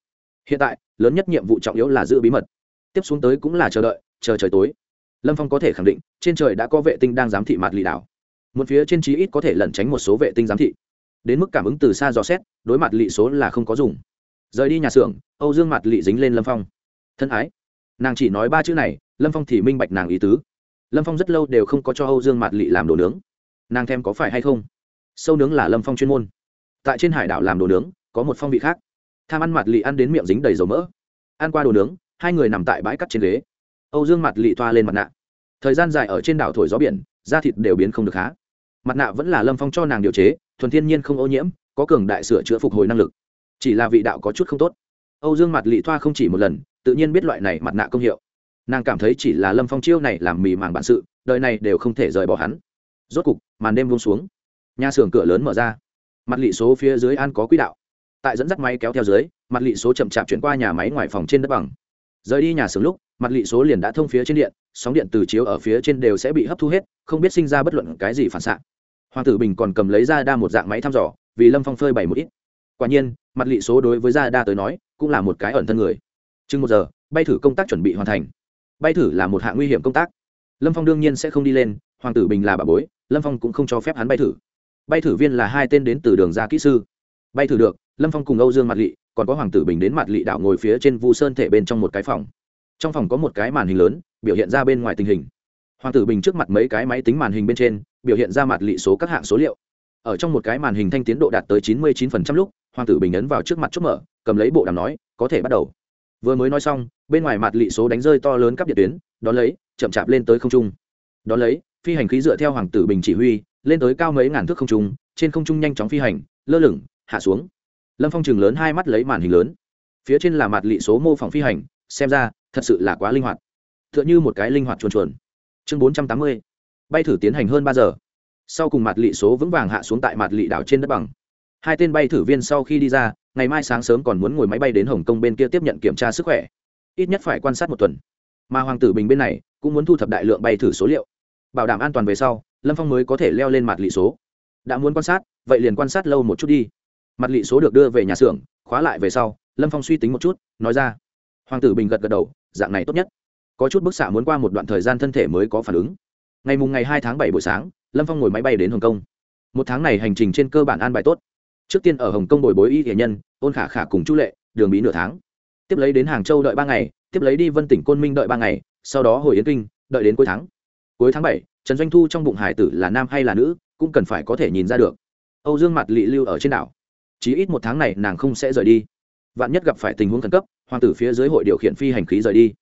Hiện tại, lớn nhất nhiệm vụ trọng yếu là giữ bí mật. Tiếp xuống tới cũng là chờ đợi, chờ trời tối. Lâm phong có thể khẳng định, trên trời đã có vệ tinh đang giám thị mặt lì đảo. Một phía trên trí ít có thể lẩn tránh một số vệ tinh giám thị. Đến mức cảm ứng từ xa dò xét, đối mặt lị số là không có dùng. Rời đi nhà xưởng, âu dương mặt lị dính lên lâm phong. Thân ái, nàng chỉ nói ba chữ này, lâm phong thì minh bạch nàng ý tứ. Lâm phong rất lâu đều không có cho âu dương mặt lị làm đồ nướng. Nàng thêm có phải hay không? Sâu nướng là lâm phong chuyên môn tại trên hải đảo làm đồ nướng, có một phong vị khác. Tham ăn mặt lì ăn đến miệng dính đầy dầu mỡ. Ăn qua đồ nướng, hai người nằm tại bãi cắt trên ghế. Âu dương mặt lì toa lên mặt nạ. Thời gian dài ở trên đảo thổi gió biển, da thịt đều biến không được khá. Mặt nạ vẫn là lâm phong cho nàng điều chế, thuần thiên nhiên không ô nhiễm, có cường đại sửa chữa phục hồi năng lực. Chỉ là vị đạo có chút không tốt. Âu dương mặt lì thoa không chỉ một lần, tự nhiên biết loại này mặt nạ công hiệu. Nàng cảm thấy chỉ là lâm phong chiêu này làm mì màng bản sự, đời này đều không thể rời bỏ hắn. Rốt cục, màn đêm buông xuống. Nhà xưởng cửa lớn mở ra mặt lị số phía dưới an có quỹ đạo. Tại dẫn dắt máy kéo theo dưới, mặt lị số chậm chạp chuyển qua nhà máy ngoài phòng trên đất bằng. Rời đi nhà xưởng lúc, mặt lị số liền đã thông phía trên điện, sóng điện từ chiếu ở phía trên đều sẽ bị hấp thu hết, không biết sinh ra bất luận cái gì phản xạ. Hoàng tử bình còn cầm lấy ra đa một dạng máy thăm dò, vì lâm phong phơi bày một ít. Quả nhiên, mặt lị số đối với ra đa tới nói, cũng là một cái ẩn thân người. Chừng một giờ, bay thử công tác chuẩn bị hoàn thành. Bay thử là một hạng nguy hiểm công tác. Lâm phong đương nhiên sẽ không đi lên, hoàng tử bình là bà bối, lâm phong cũng không cho phép hắn bay thử bay thử viên là hai tên đến từ đường ra kỹ sư. Bay thử được, lâm phong cùng âu dương mặt lỵ còn có hoàng tử bình đến mặt lỵ đảo ngồi phía trên vu sơn thể bên trong một cái phòng. Trong phòng có một cái màn hình lớn, biểu hiện ra bên ngoài tình hình. Hoàng tử bình trước mặt mấy cái máy tính màn hình bên trên, biểu hiện ra mặt lỵ số các hạng số liệu. Ở trong một cái màn hình thanh tiến độ đạt tới chín mươi 99% lúc, hoàng tử bình ấn vào trước mặt chốt mở, cầm lấy bộ đàm nói, có thể bắt đầu. Vừa mới nói xong, bên ngoài mặt lỵ số đánh rơi to lớn các điện tuyến, đón lấy, chậm chạp lên tới không trung. Đón lấy, phi hành khí dựa theo hoàng tử bình chỉ huy lên tới cao mấy ngàn thước không trung, trên không trung nhanh chóng phi hành, lơ lửng, hạ xuống. Lâm phong chừng lớn hai mắt lấy màn hình lớn. Phía trên là mặt lị số mô phỏng phi hành, xem ra, thật sự là quá linh hoạt. T h ư ợ n h ư một cái linh hoạt chuồn chuồn. Chương bốn trăm tám mươi. Bay thử tiến hành hơn ba giờ. Sau cùng mặt lị số vững vàng hạ xuống tại mặt lị đảo trên đất bằng. Hai tên bay thử viên sau khi đi ra, ngày mai sáng sớm còn muốn ngồi máy bay đến hồng kông bên kia tiếp nhận kiểm tra sức khỏe. Ít nhất phải quan sát một tuần. Mà hoàng tử bình bên này cũng muốn thu thập đại lượng bay thử số liệu. Bảo đảm an toàn về sau lâm phong mới có thể leo lên mặt lị số. Đã muốn quan sát, vậy liền quan sát lâu một chút đi. Mặt lị số được đưa về nhà xưởng, khóa lại về sau, lâm phong suy tính một chút, nói ra. Hoàng tử bình gật gật đầu, dạng này tốt nhất. Có chút bức xạ muốn qua một đoạn thời gian thân thể mới có phản ứng. Ngày mùng ngày hai tháng bảy buổi sáng, lâm phong ngồi máy bay đến hồng kông. Một tháng này hành trình trên cơ bản an bài tốt. Trước tiên ở hồng kông bồi bối y nghệ nhân, ôn khả khả cùng chu lệ, đường bí nửa tháng. Tiếp lấy đến hàng châu đợi ba ngày, tiếp lấy đi vân tỉnh côn minh đợi ba ngày, sau đó hồi yến kinh, đợi đến cuối tháng. Cuối tháng bảy trần doanh thu trong bụng hải tử là nam hay là nữ, cũng cần phải có thể nhìn ra được. Âu dương mặt lị lưu ở trên đảo. Chí ít một tháng này nàng không sẽ rời đi. Vạn nhất gặp phải tình huống khẩn cấp, hoàng tử phía dưới hội điều khiển phi hành khí rời đi.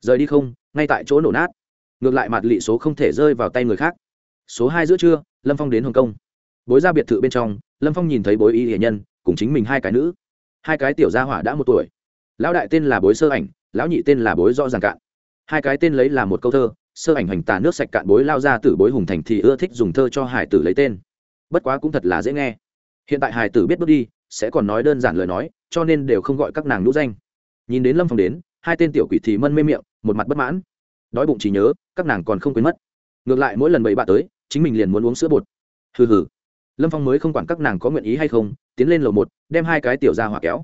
Rời đi không, ngay tại chỗ nổ nát. Ngược lại mặt lị số không thể rơi vào tay người khác. Số hai giữa trưa, lâm phong đến hồng kông. Bối ra biệt thự bên trong, lâm phong nhìn thấy bối y hiền nhân, cùng chính mình hai cái nữ. Hai cái tiểu gia hỏa đã một tuổi. Lão đại tên là bối sơ ảnh, lão nhị tên là bối rõ ràng cạn. Hai cái tên lấy là một câu thơ sơ ảnh hoành tà nước sạch cạn bối lao ra từ bối hùng thành thì ưa thích dùng thơ cho hải tử lấy tên. Bất quá cũng thật là dễ nghe. Hiện tại hải tử biết bước đi, sẽ còn nói đơn giản lời nói, cho nên đều không gọi các nàng lũ danh. Nhìn đến lâm phong đến, hai tên tiểu quỷ thì mân mê miệng, một mặt bất mãn. Đói bụng chỉ nhớ, các nàng còn không quên mất. Ngược lại mỗi lần bậy bạ tới, chính mình liền muốn uống sữa bột. Hừ hừ. Lâm phong mới không quản các nàng có nguyện ý hay không, tiến lên lầu một, đem hai cái tiểu ra hỏa kéo.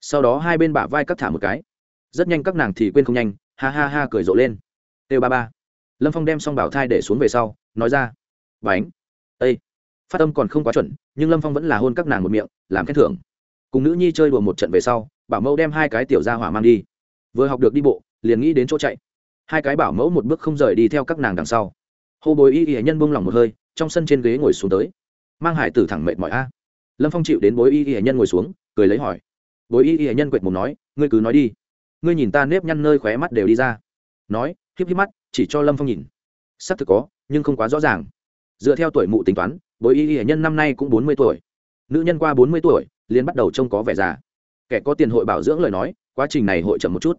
Sau đó hai bên bả vai cắt thả một cái. Rất nhanh các nàng thì quên không nhanh, ha ha ha cười rộ lên. Têu ba ba lâm phong đem xong bảo thai để xuống về sau nói ra bánh ây phát âm còn không quá chuẩn nhưng lâm phong vẫn là hôn các nàng một miệng làm khen thưởng cùng nữ nhi chơi đùa một trận về sau bảo mẫu đem hai cái tiểu ra hỏa mang đi vừa học được đi bộ liền nghĩ đến chỗ chạy hai cái bảo mẫu một bước không rời đi theo các nàng đằng sau hô bồi y y nhân bông lòng một hơi trong sân trên ghế ngồi xuống tới mang hải tử thẳng mệt mỏi a lâm phong chịu đến bối y y nhân ngồi xuống cười lấy hỏi bối y y nhân quệt mồm nói ngươi cứ nói đi ngươi nhìn ta nếp nhăn nơi khóe mắt đều đi ra nói híp híp mắt chỉ cho lâm phong nhìn. Sắp thực có, nhưng không quá rõ ràng. Dựa theo tuổi mụ tính toán bối y y nhân năm nay cũng bốn mươi tuổi. Nữ nhân qua bốn mươi tuổi, liền bắt đầu trông có vẻ già. Kẻ có tiền hội bảo dưỡng lời nói, quá trình này hội chậm một chút.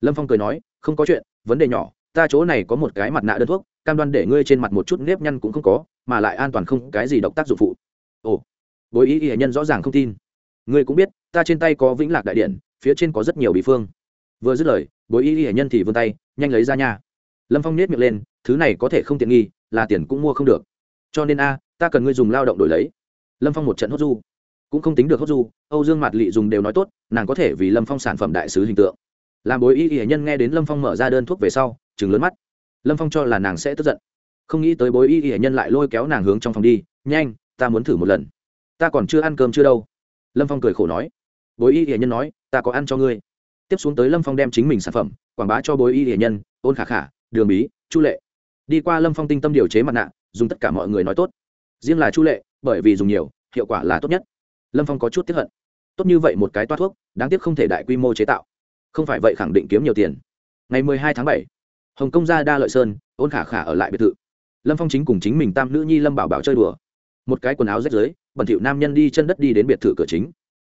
Lâm phong cười nói, không có chuyện, vấn đề nhỏ, ta chỗ này có một cái mặt nạ đơn thuốc, cam đoan để ngươi trên mặt một chút nếp nhăn cũng không có, mà lại an toàn không cái gì độc tác dụng phụ. Ồ bối ý y nhân rõ ràng không tin. Ngươi cũng biết, ta trên tay có vĩnh lạc đại điện, phía trên có rất nhiều bí phương. Vừa dứt lời bối y y nhân thì vươn tay, nhanh lấy ra nha lâm phong nết miệng lên, thứ này có thể không tiện nghi, là tiền cũng mua không được. Cho nên a, ta cần ngươi dùng lao động đổi lấy. Lâm phong một trận hốt du. Cũng không tính được hốt du, âu dương mạt lị dùng đều nói tốt, nàng có thể vì lâm phong sản phẩm đại sứ hình tượng. Làm bối y y nhân nghe đến lâm phong mở ra đơn thuốc về sau chừng lớn mắt. Lâm phong cho là nàng sẽ tức giận. Không nghĩ tới bối y y nhân lại lôi kéo nàng hướng trong phòng đi, nhanh, ta muốn thử một lần. Ta còn chưa ăn cơm chưa đâu. Lâm phong cười khổ nói. Bối y y nhân nói, ta có ăn cho ngươi. Tiếp xuống tới lâm phong đem chính mình sản phẩm, quảng bá cho bối y y nhân, ôn khả khả đường bí, chu lệ. Đi qua lâm phong tinh tâm điều chế mặt nạ, dùng tất cả mọi người nói tốt. Riêng là chu lệ, bởi vì dùng nhiều, hiệu quả là tốt nhất. Lâm phong có chút tiếp hận. Tốt như vậy một cái toa thuốc, đáng tiếc không thể đại quy mô chế tạo. Không phải vậy khẳng định kiếm nhiều tiền. Ngày mười hai tháng bảy, hồng công ra đa lợi sơn, ôn khả khả ở lại biệt thự. Lâm phong chính cùng chính mình tam nữ nhi lâm bảo bảo chơi đùa. Một cái quần áo rách rưới, bẩn thỉu nam nhân đi chân đất đi đến biệt thự cửa chính.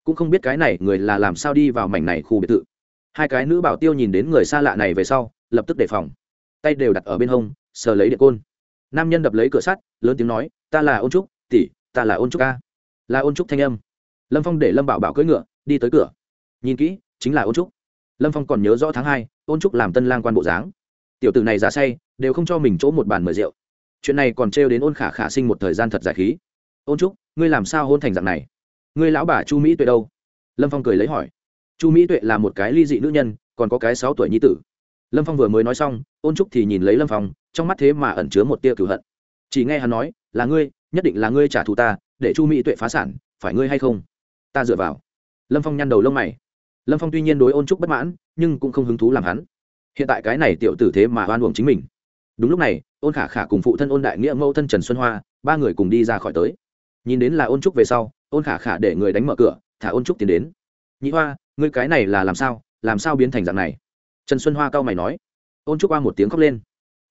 Cũng không biết cái này người là làm sao đi vào mảnh này khu biệt thự. Hai cái nữ bảo tiêu nhìn đến người xa lạ này về sau, lập tức đề phòng tay đều đặt ở bên hông, sờ lấy điện côn. Nam nhân đập lấy cửa sắt, lớn tiếng nói, ta là ôn trúc, tỷ, ta là ôn trúc ca. Là ôn trúc thanh âm. Lâm phong để lâm bảo bảo cưỡi ngựa, đi tới cửa. Nhìn kỹ, chính là ôn trúc. Lâm phong còn nhớ rõ tháng hai, ôn trúc làm tân lang quan bộ dáng. Tiểu tử này giả say, đều không cho mình chỗ một bàn mời rượu. Chuyện này còn trêu đến ôn khả khả sinh một thời gian thật dài khí. Ôn trúc, ngươi làm sao hôn thành dạng này? Ngươi lão bà chu mỹ tuệ đâu? Lâm phong cười lấy hỏi. Chu mỹ tuệ là một cái ly dị nữ nhân, còn có cái sáu tuổi nhi tử lâm phong vừa mới nói xong, ôn trúc thì nhìn lấy lâm phong, trong mắt thế mà ẩn chứa một tia cửu hận. Chỉ nghe hắn nói, là ngươi, nhất định là ngươi trả thù ta, để chu mỹ tuệ phá sản, phải ngươi hay không? Ta dựa vào. Lâm phong nhăn đầu lông mày. Lâm phong tuy nhiên đối ôn trúc bất mãn, nhưng cũng không hứng thú làm hắn. Hiện tại cái này tiểu tử thế mà oan uổng chính mình. Đúng lúc này, ôn khả khả cùng phụ thân ôn đại nghĩa mẫu thân trần xuân hoa, ba người cùng đi ra khỏi tới. Nhìn đến là ôn trúc về sau, ôn khả khả để người đánh mở cửa, thả ôn trúc tiến đến. Nhị hoa, ngươi cái này là làm sao? Làm sao biến thành dạng này? Trần xuân hoa cau mày nói, ôn trúc qua một tiếng khóc lên.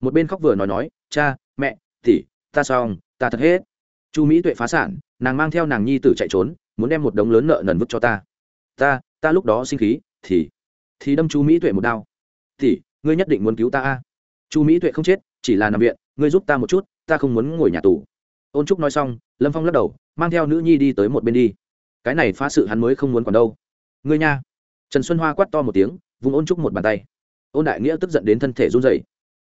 Một bên khóc vừa nói nói, cha, mẹ, tỷ, ta xong, ta thật hết. Chu mỹ tuệ phá sản, nàng mang theo nàng nhi tử chạy trốn, muốn đem một đống lớn nợ nần vứt cho ta. Ta ta lúc đó sinh khí, thì thì đâm chu mỹ tuệ một đao. Tỷ, ngươi nhất định muốn cứu ta a. Chu mỹ tuệ không chết, chỉ là nằm viện, ngươi giúp ta một chút, ta không muốn ngồi nhà tù. Ôn trúc nói xong, lâm phong lắc đầu, mang theo nữ nhi đi tới một bên đi. Cái này phá sự hắn mới không muốn còn đâu. Ngươi nha. Trần xuân hoa quát to một tiếng vung ôn trúc một bàn tay. Ôn đại nghĩa tức giận đến thân thể run dày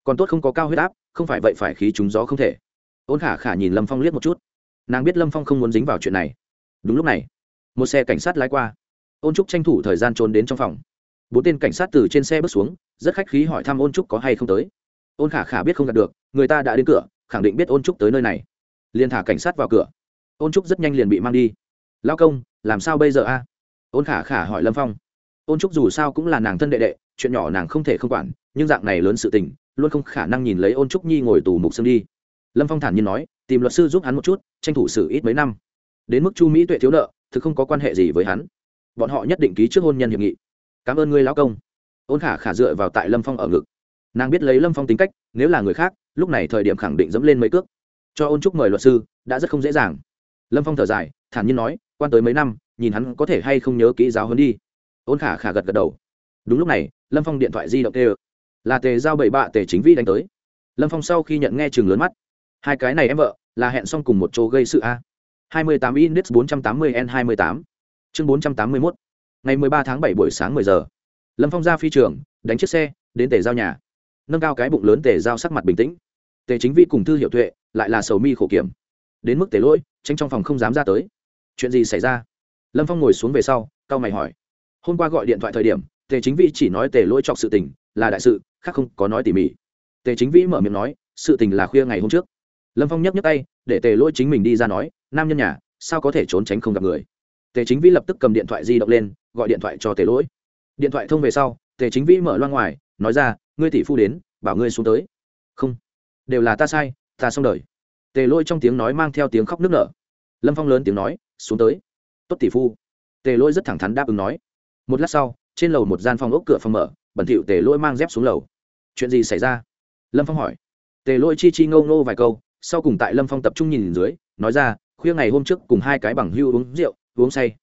còn tốt không có cao huyết áp, không phải vậy phải khí trúng gió không thể. Ôn khả khả nhìn lâm phong liếc một chút. Nàng biết lâm phong không muốn dính vào chuyện này. Đúng lúc này, một xe cảnh sát lái qua. Ôn trúc tranh thủ thời gian trốn đến trong phòng. Bốn tên cảnh sát từ trên xe bước xuống, rất khách khí hỏi thăm ôn trúc có hay không tới. Ôn khả khả biết không gặp được, người ta đã đến cửa, khẳng định biết ôn trúc tới nơi này. Liền thả cảnh sát vào cửa. Ôn trúc rất nhanh liền bị mang đi. Lao công, làm sao bây giờ a? Ôn khả khả hỏi lâm phong ôn trúc dù sao cũng là nàng thân đệ đệ, chuyện nhỏ nàng không thể không quản, nhưng dạng này lớn sự tình, luôn không khả năng nhìn lấy ôn trúc nhi ngồi tù mục xương đi. Lâm phong thản nhiên nói, tìm luật sư giúp hắn một chút, tranh thủ xử ít mấy năm. Đến mức chu mỹ tuệ thiếu nợ, thực không có quan hệ gì với hắn. Bọn họ nhất định ký trước hôn nhân hiệp nghị. Cảm ơn ngươi lão công. Ôn khả khả dựa vào tại lâm phong ở ngực. Nàng biết lấy lâm phong tính cách, nếu là người khác, lúc này thời điểm khẳng định dẫm lên mấy cước. Cho ôn trúc mời luật sư, đã rất không dễ dàng. Lâm phong thở dài, thản nhiên nói, quan tới mấy năm, nhìn hắn có thể hay không nhớ kỹ giáo hơn đi ôn khả khả gật gật đầu. Đúng lúc này, lâm phong điện thoại di động tê là tề giao bảy bạ tề chính vi đánh tới. Lâm phong sau khi nhận nghe chừng lớn mắt. Hai cái này em vợ, là hẹn xong cùng một chỗ gây sự a. hai mươi tám index bốn trăm tám mươi n hai mươi tám. Chương bốn trăm tám mươi mốt. Ngày mười ba tháng bảy buổi sáng mười giờ. Lâm phong ra phi trường, đánh chiếc xe, đến tề giao nhà. Nâng cao cái bụng lớn tề giao sắc mặt bình tĩnh. Tề chính vi cùng thư hiệu tuệ, lại là sầu mi khổ kiểm. Đến mức tề lỗi, tranh trong phòng không dám ra tới. Chuyện gì xảy ra? Lâm phong ngồi xuống về sau cao mày hỏi hôm qua gọi điện thoại thời điểm, tề chính Vĩ chỉ nói tề lỗi chọc sự tình, là đại sự, khác không có nói tỉ mỉ. Tề chính vĩ mở miệng nói, sự tình là khuya ngày hôm trước. Lâm phong nhấc nhấc tay, để tề lỗi chính mình đi ra nói, nam nhân nhà, sao có thể trốn tránh không gặp người? Tề chính vĩ lập tức cầm điện thoại di động lên, gọi điện thoại cho tề lỗi. Điện thoại thông về sau, tề chính vĩ mở loang ngoài, nói ra, ngươi tỷ phu đến, bảo ngươi xuống tới. Không, đều là ta sai, ta xong đời. Tề lỗi trong tiếng nói mang theo tiếng khóc nức nở. Lâm phong lớn tiếng nói, xuống tới. Tốt tỷ phu. Tề lỗi rất thẳng thắn đáp ứng nói một lát sau, trên lầu một gian phòng ốc cửa phòng mở, bẩn thỉu tề lỗi mang dép xuống lầu. Chuyện gì xảy ra? Lâm phong hỏi. Tề lỗi chi chi ngâu ngô vài câu, sau cùng tại lâm phong tập trung nhìn dưới, nói ra, khuya ngày hôm trước cùng hai cái bằng hưu uống rượu, uống say.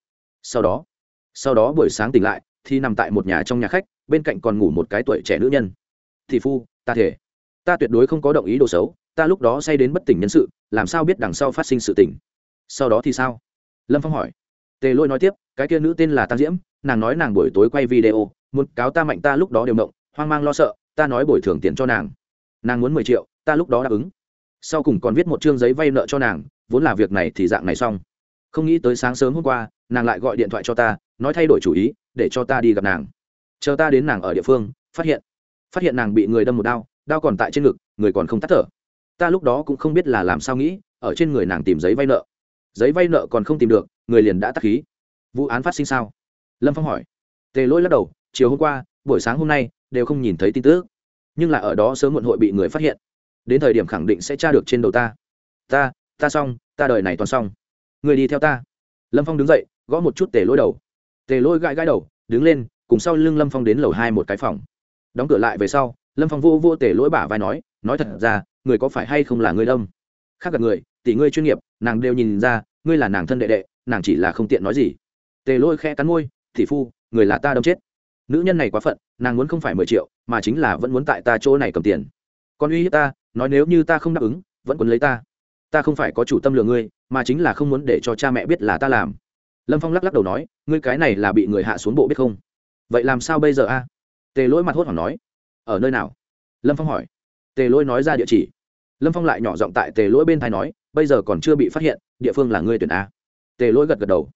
Sau đó sau đó buổi sáng tỉnh lại, thì nằm tại một nhà trong nhà khách, bên cạnh còn ngủ một cái tuổi trẻ nữ nhân. Thị phu, ta thể ta tuyệt đối không có động ý đồ xấu, ta lúc đó say đến bất tỉnh nhân sự, làm sao biết đằng sau phát sinh sự tỉnh sau đó thì sao? Lâm phong hỏi. Tề lôi nói tiếp, cái kia nữ tên là tăng diễm nàng nói nàng buổi tối quay video, muốn cáo ta mạnh ta lúc đó đều động, hoang mang lo sợ, ta nói bồi thường tiền cho nàng. Nàng muốn mười triệu, ta lúc đó đáp ứng. Sau cùng còn viết một chương giấy vay nợ cho nàng, vốn là việc này thì dạng này xong. Không nghĩ tới sáng sớm hôm qua, nàng lại gọi điện thoại cho ta, nói thay đổi chủ ý, để cho ta đi gặp nàng. Chờ ta đến nàng ở địa phương, phát hiện phát hiện nàng bị người đâm một đao đao còn tại trên ngực, người còn không tắt thở. Ta lúc đó cũng không biết là làm sao nghĩ, ở trên người nàng tìm giấy vay nợ. Giấy vay nợ còn không tìm được, người liền đã tắt khí. Vụ án phát sinh sao? Lâm phong hỏi. Tề lỗi lắc đầu, chiều hôm qua, buổi sáng hôm nay, đều không nhìn thấy tin tức. Nhưng là ở đó sớm muộn hội bị người phát hiện. Đến thời điểm khẳng định sẽ tra được trên đầu ta. Ta ta xong, ta đời này toàn xong. Người đi theo ta. Lâm phong đứng dậy, gõ một chút tề lỗi đầu. Tề lỗi gãi gãi đầu, đứng lên, cùng sau lưng lâm phong đến lầu hai một cái phòng. Đóng cửa lại về sau, lâm phong vô vô tề lỗi bả vai nói nói thật ra, người có phải hay không là người đông khác gặp người, tỷ ngươi chuyên nghiệp, nàng đều nhìn ra, ngươi là nàng thân đệ đệ, nàng chỉ là không tiện nói gì. Tề lỗi khe cắn môi thị phu, người là ta đâm chết. Nữ nhân này quá phận, nàng muốn không phải mười triệu, mà chính là vẫn muốn tại ta chỗ này cầm tiền. Còn uy hiếp ta, nói nếu như ta không đáp ứng, vẫn quấn lấy ta. Ta không phải có chủ tâm lừa ngươi, mà chính là không muốn để cho cha mẹ biết là ta làm. Lâm phong lắc lắc đầu nói, ngươi cái này là bị người hạ xuống bộ biết không? Vậy làm sao bây giờ a? Tề lỗi mặt hốt hoảng nói, ở nơi nào? Lâm phong hỏi. Tề lỗi nói ra địa chỉ. Lâm phong lại nhỏ giọng tại tề lỗi bên thai nói, bây giờ còn chưa bị phát hiện, địa phương là ngươi tuyển a. Tề lỗi gật gật đầu.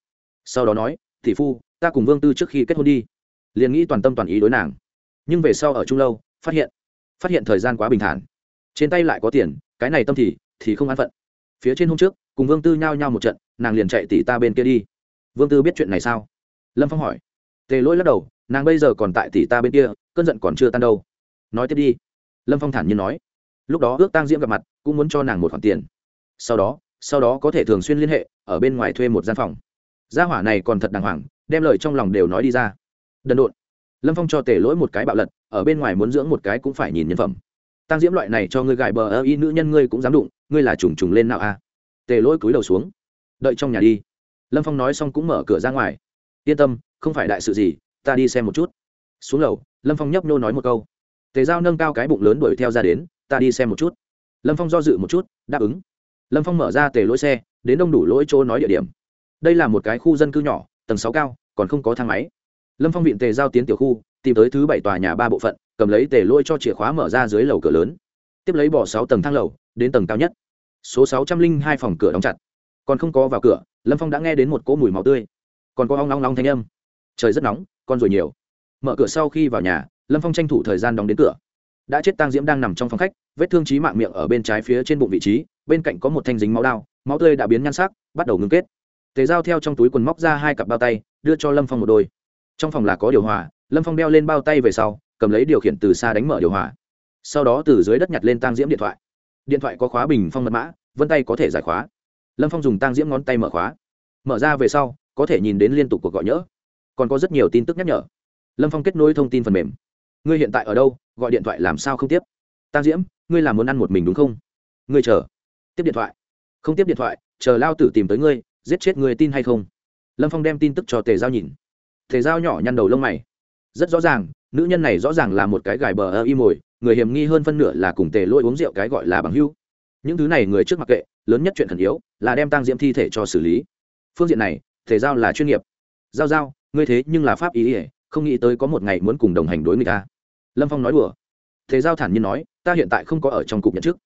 Sau đó nói tỷ phu ta cùng vương tư trước khi kết hôn đi liền nghĩ toàn tâm toàn ý đối nàng nhưng về sau ở chung lâu phát hiện phát hiện thời gian quá bình thản trên tay lại có tiền cái này tâm thì thì không an phận phía trên hôm trước cùng vương tư nhao nhao một trận nàng liền chạy tỉ ta bên kia đi vương tư biết chuyện này sao lâm phong hỏi tề lỗi lắc đầu nàng bây giờ còn tại tỉ ta bên kia cơn giận còn chưa tan đâu nói tiếp đi lâm phong thản nhiên nói lúc đó ước tang diễm gặp mặt cũng muốn cho nàng một khoản tiền sau đó sau đó có thể thường xuyên liên hệ ở bên ngoài thuê một gian phòng gia hỏa này còn thật đàng hoàng đem lời trong lòng đều nói đi ra. Đần độn. Lâm phong cho tề lỗi một cái bạo lật, ở bên ngoài muốn dưỡng một cái cũng phải nhìn nhân phẩm. Tăng diễm loại này cho ngươi gài bờ ơ y nữ nhân ngươi cũng dám đụng, ngươi là trùng trùng lên nào a? Tề lỗi cúi đầu xuống. Đợi trong nhà đi. Lâm phong nói xong cũng mở cửa ra ngoài. Yên tâm, không phải đại sự gì, ta đi xem một chút. Xuống lầu, lâm phong nhấp nhô nói một câu. Tề giao nâng cao cái bụng lớn đuổi theo ra đến, ta đi xem một chút. Lâm phong do dự một chút, đáp ứng. Lâm phong mở ra tề lỗi xe, đến đông đủ lỗi chỗ nói địa điểm. Đây là một cái khu dân cư nhỏ tầng sáu cao, còn không có thang máy. Lâm phong viện tề giao tiến tiểu khu, tìm tới thứ bảy tòa nhà ba bộ phận, cầm lấy tề lôi cho chìa khóa mở ra dưới lầu cửa lớn. Tiếp lấy bỏ sáu tầng thang lầu, đến tầng cao nhất. Số sáu trăm linh hai phòng cửa đóng chặt. Còn không có vào cửa, lâm phong đã nghe đến một cỗ mùi máu tươi. Còn có ong long long thanh âm. Trời rất nóng, con rồi nhiều. Mở cửa sau khi vào nhà, lâm phong tranh thủ thời gian đóng đến cửa. Đã chết tang diễm đang nằm trong phòng khách, vết thương trí mạng miệng ở bên trái phía trên bụng vị trí, bên cạnh có một thanh dính máu đao, máu tươi đã biến nhan sắc, bắt đầu ngưng kết tề dao theo trong túi quần móc ra hai cặp bao tay, đưa cho lâm phong một đôi. Trong phòng là có điều hòa, lâm phong đeo lên bao tay về sau, cầm lấy điều khiển từ xa đánh mở điều hòa. Sau đó từ dưới đất nhặt lên tang diễm điện thoại. Điện thoại có khóa bình phong mật mã, vân tay có thể giải khóa. Lâm phong dùng tang diễm ngón tay mở khóa. Mở ra về sau, có thể nhìn đến liên tục cuộc gọi nhỡ. Còn có rất nhiều tin tức nhắc nhở. Lâm phong kết nối thông tin phần mềm. Ngươi hiện tại ở đâu, gọi điện thoại làm sao không tiếp? Tang diễm, ngươi làm muốn ăn một mình đúng không? Ngươi chờ. Tiếp điện thoại. Không tiếp điện thoại, chờ lao tử tìm tới ngươi giết chết người tin hay không? Lâm phong đem tin tức cho tề giao nhìn. Tề giao nhỏ nhăn đầu lông mày. Rất rõ ràng, nữ nhân này rõ ràng là một cái gài bờ ơ y mồi, người hiểm nghi hơn phân nửa là cùng tề lỗi uống rượu cái gọi là bằng hưu những thứ này người trước mặc kệ, lớn nhất chuyện khẩn yếu là đem tăng diễm thi thể cho xử lý. Phương diện này thể giao là chuyên nghiệp. Giao giao, ngươi thế nhưng là pháp ý ỉa không nghĩ tới có một ngày muốn cùng đồng hành đối người ta. Lâm phong nói đùa. Thế giao thản nhiên nói, ta hiện tại không có ở trong cục nhận chức.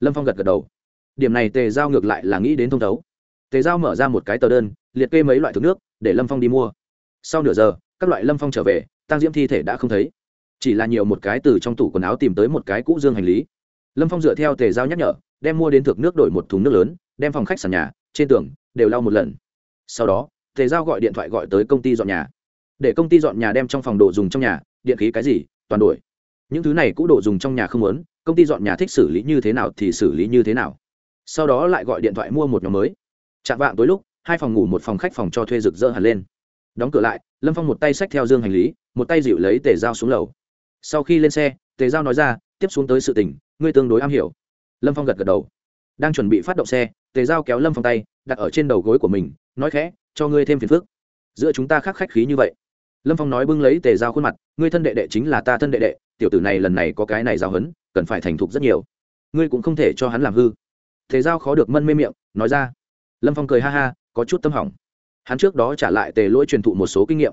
Lâm phong gật gật đầu. Điểm này tề giao ngược lại là nghĩ đến thông thấu tề giao mở ra một cái tờ đơn, liệt kê mấy loại thức nước để lâm phong đi mua. Sau nửa giờ, các loại lâm phong trở về tăng diễm thi thể đã không thấy. Chỉ là nhiều một cái từ trong tủ quần áo tìm tới một cái cũ dương hành lý. Lâm phong dựa theo tề giao nhắc nhở, đem mua đến thực nước đổi một thùng nước lớn, đem phòng khách sàn nhà, trên tường đều lau một lần. Sau đó, tề giao gọi điện thoại gọi tới công ty dọn nhà. Để công ty dọn nhà đem trong phòng đồ dùng trong nhà, điện khí cái gì, toàn đổi. Những thứ này cũ đồ dùng trong nhà không muốn, công ty dọn nhà thích xử lý như thế nào thì xử lý như thế nào. Sau đó lại gọi điện thoại mua một nhóm mới chạm vạng tối lúc, hai phòng ngủ một phòng khách phòng cho thuê rực rỡ hẳn lên. Đóng cửa lại, lâm phong một tay xách theo dương hành lý, một tay dịu lấy tề dao xuống lầu. Sau khi lên xe, tề giao nói ra, tiếp xuống tới sự tình, ngươi tương đối am hiểu. Lâm phong gật gật đầu. Đang chuẩn bị phát động xe, tề giao kéo lâm phong tay, đặt ở trên đầu gối của mình, nói khẽ, cho ngươi thêm phiền phức. Giữa chúng ta khác khách khí như vậy. Lâm phong nói bưng lấy tề giao khuôn mặt, ngươi thân đệ đệ chính là ta thân đệ đệ, tiểu tử này lần này có cái này giao hấn cần phải thành thục rất nhiều. Ngươi cũng không thể cho hắn làm hư. Tề giao khó được mân mê miệng, nói ra lâm phong cười ha ha, có chút tâm hỏng. Hắn trước đó trả lại tề lỗi truyền thụ một số kinh nghiệm.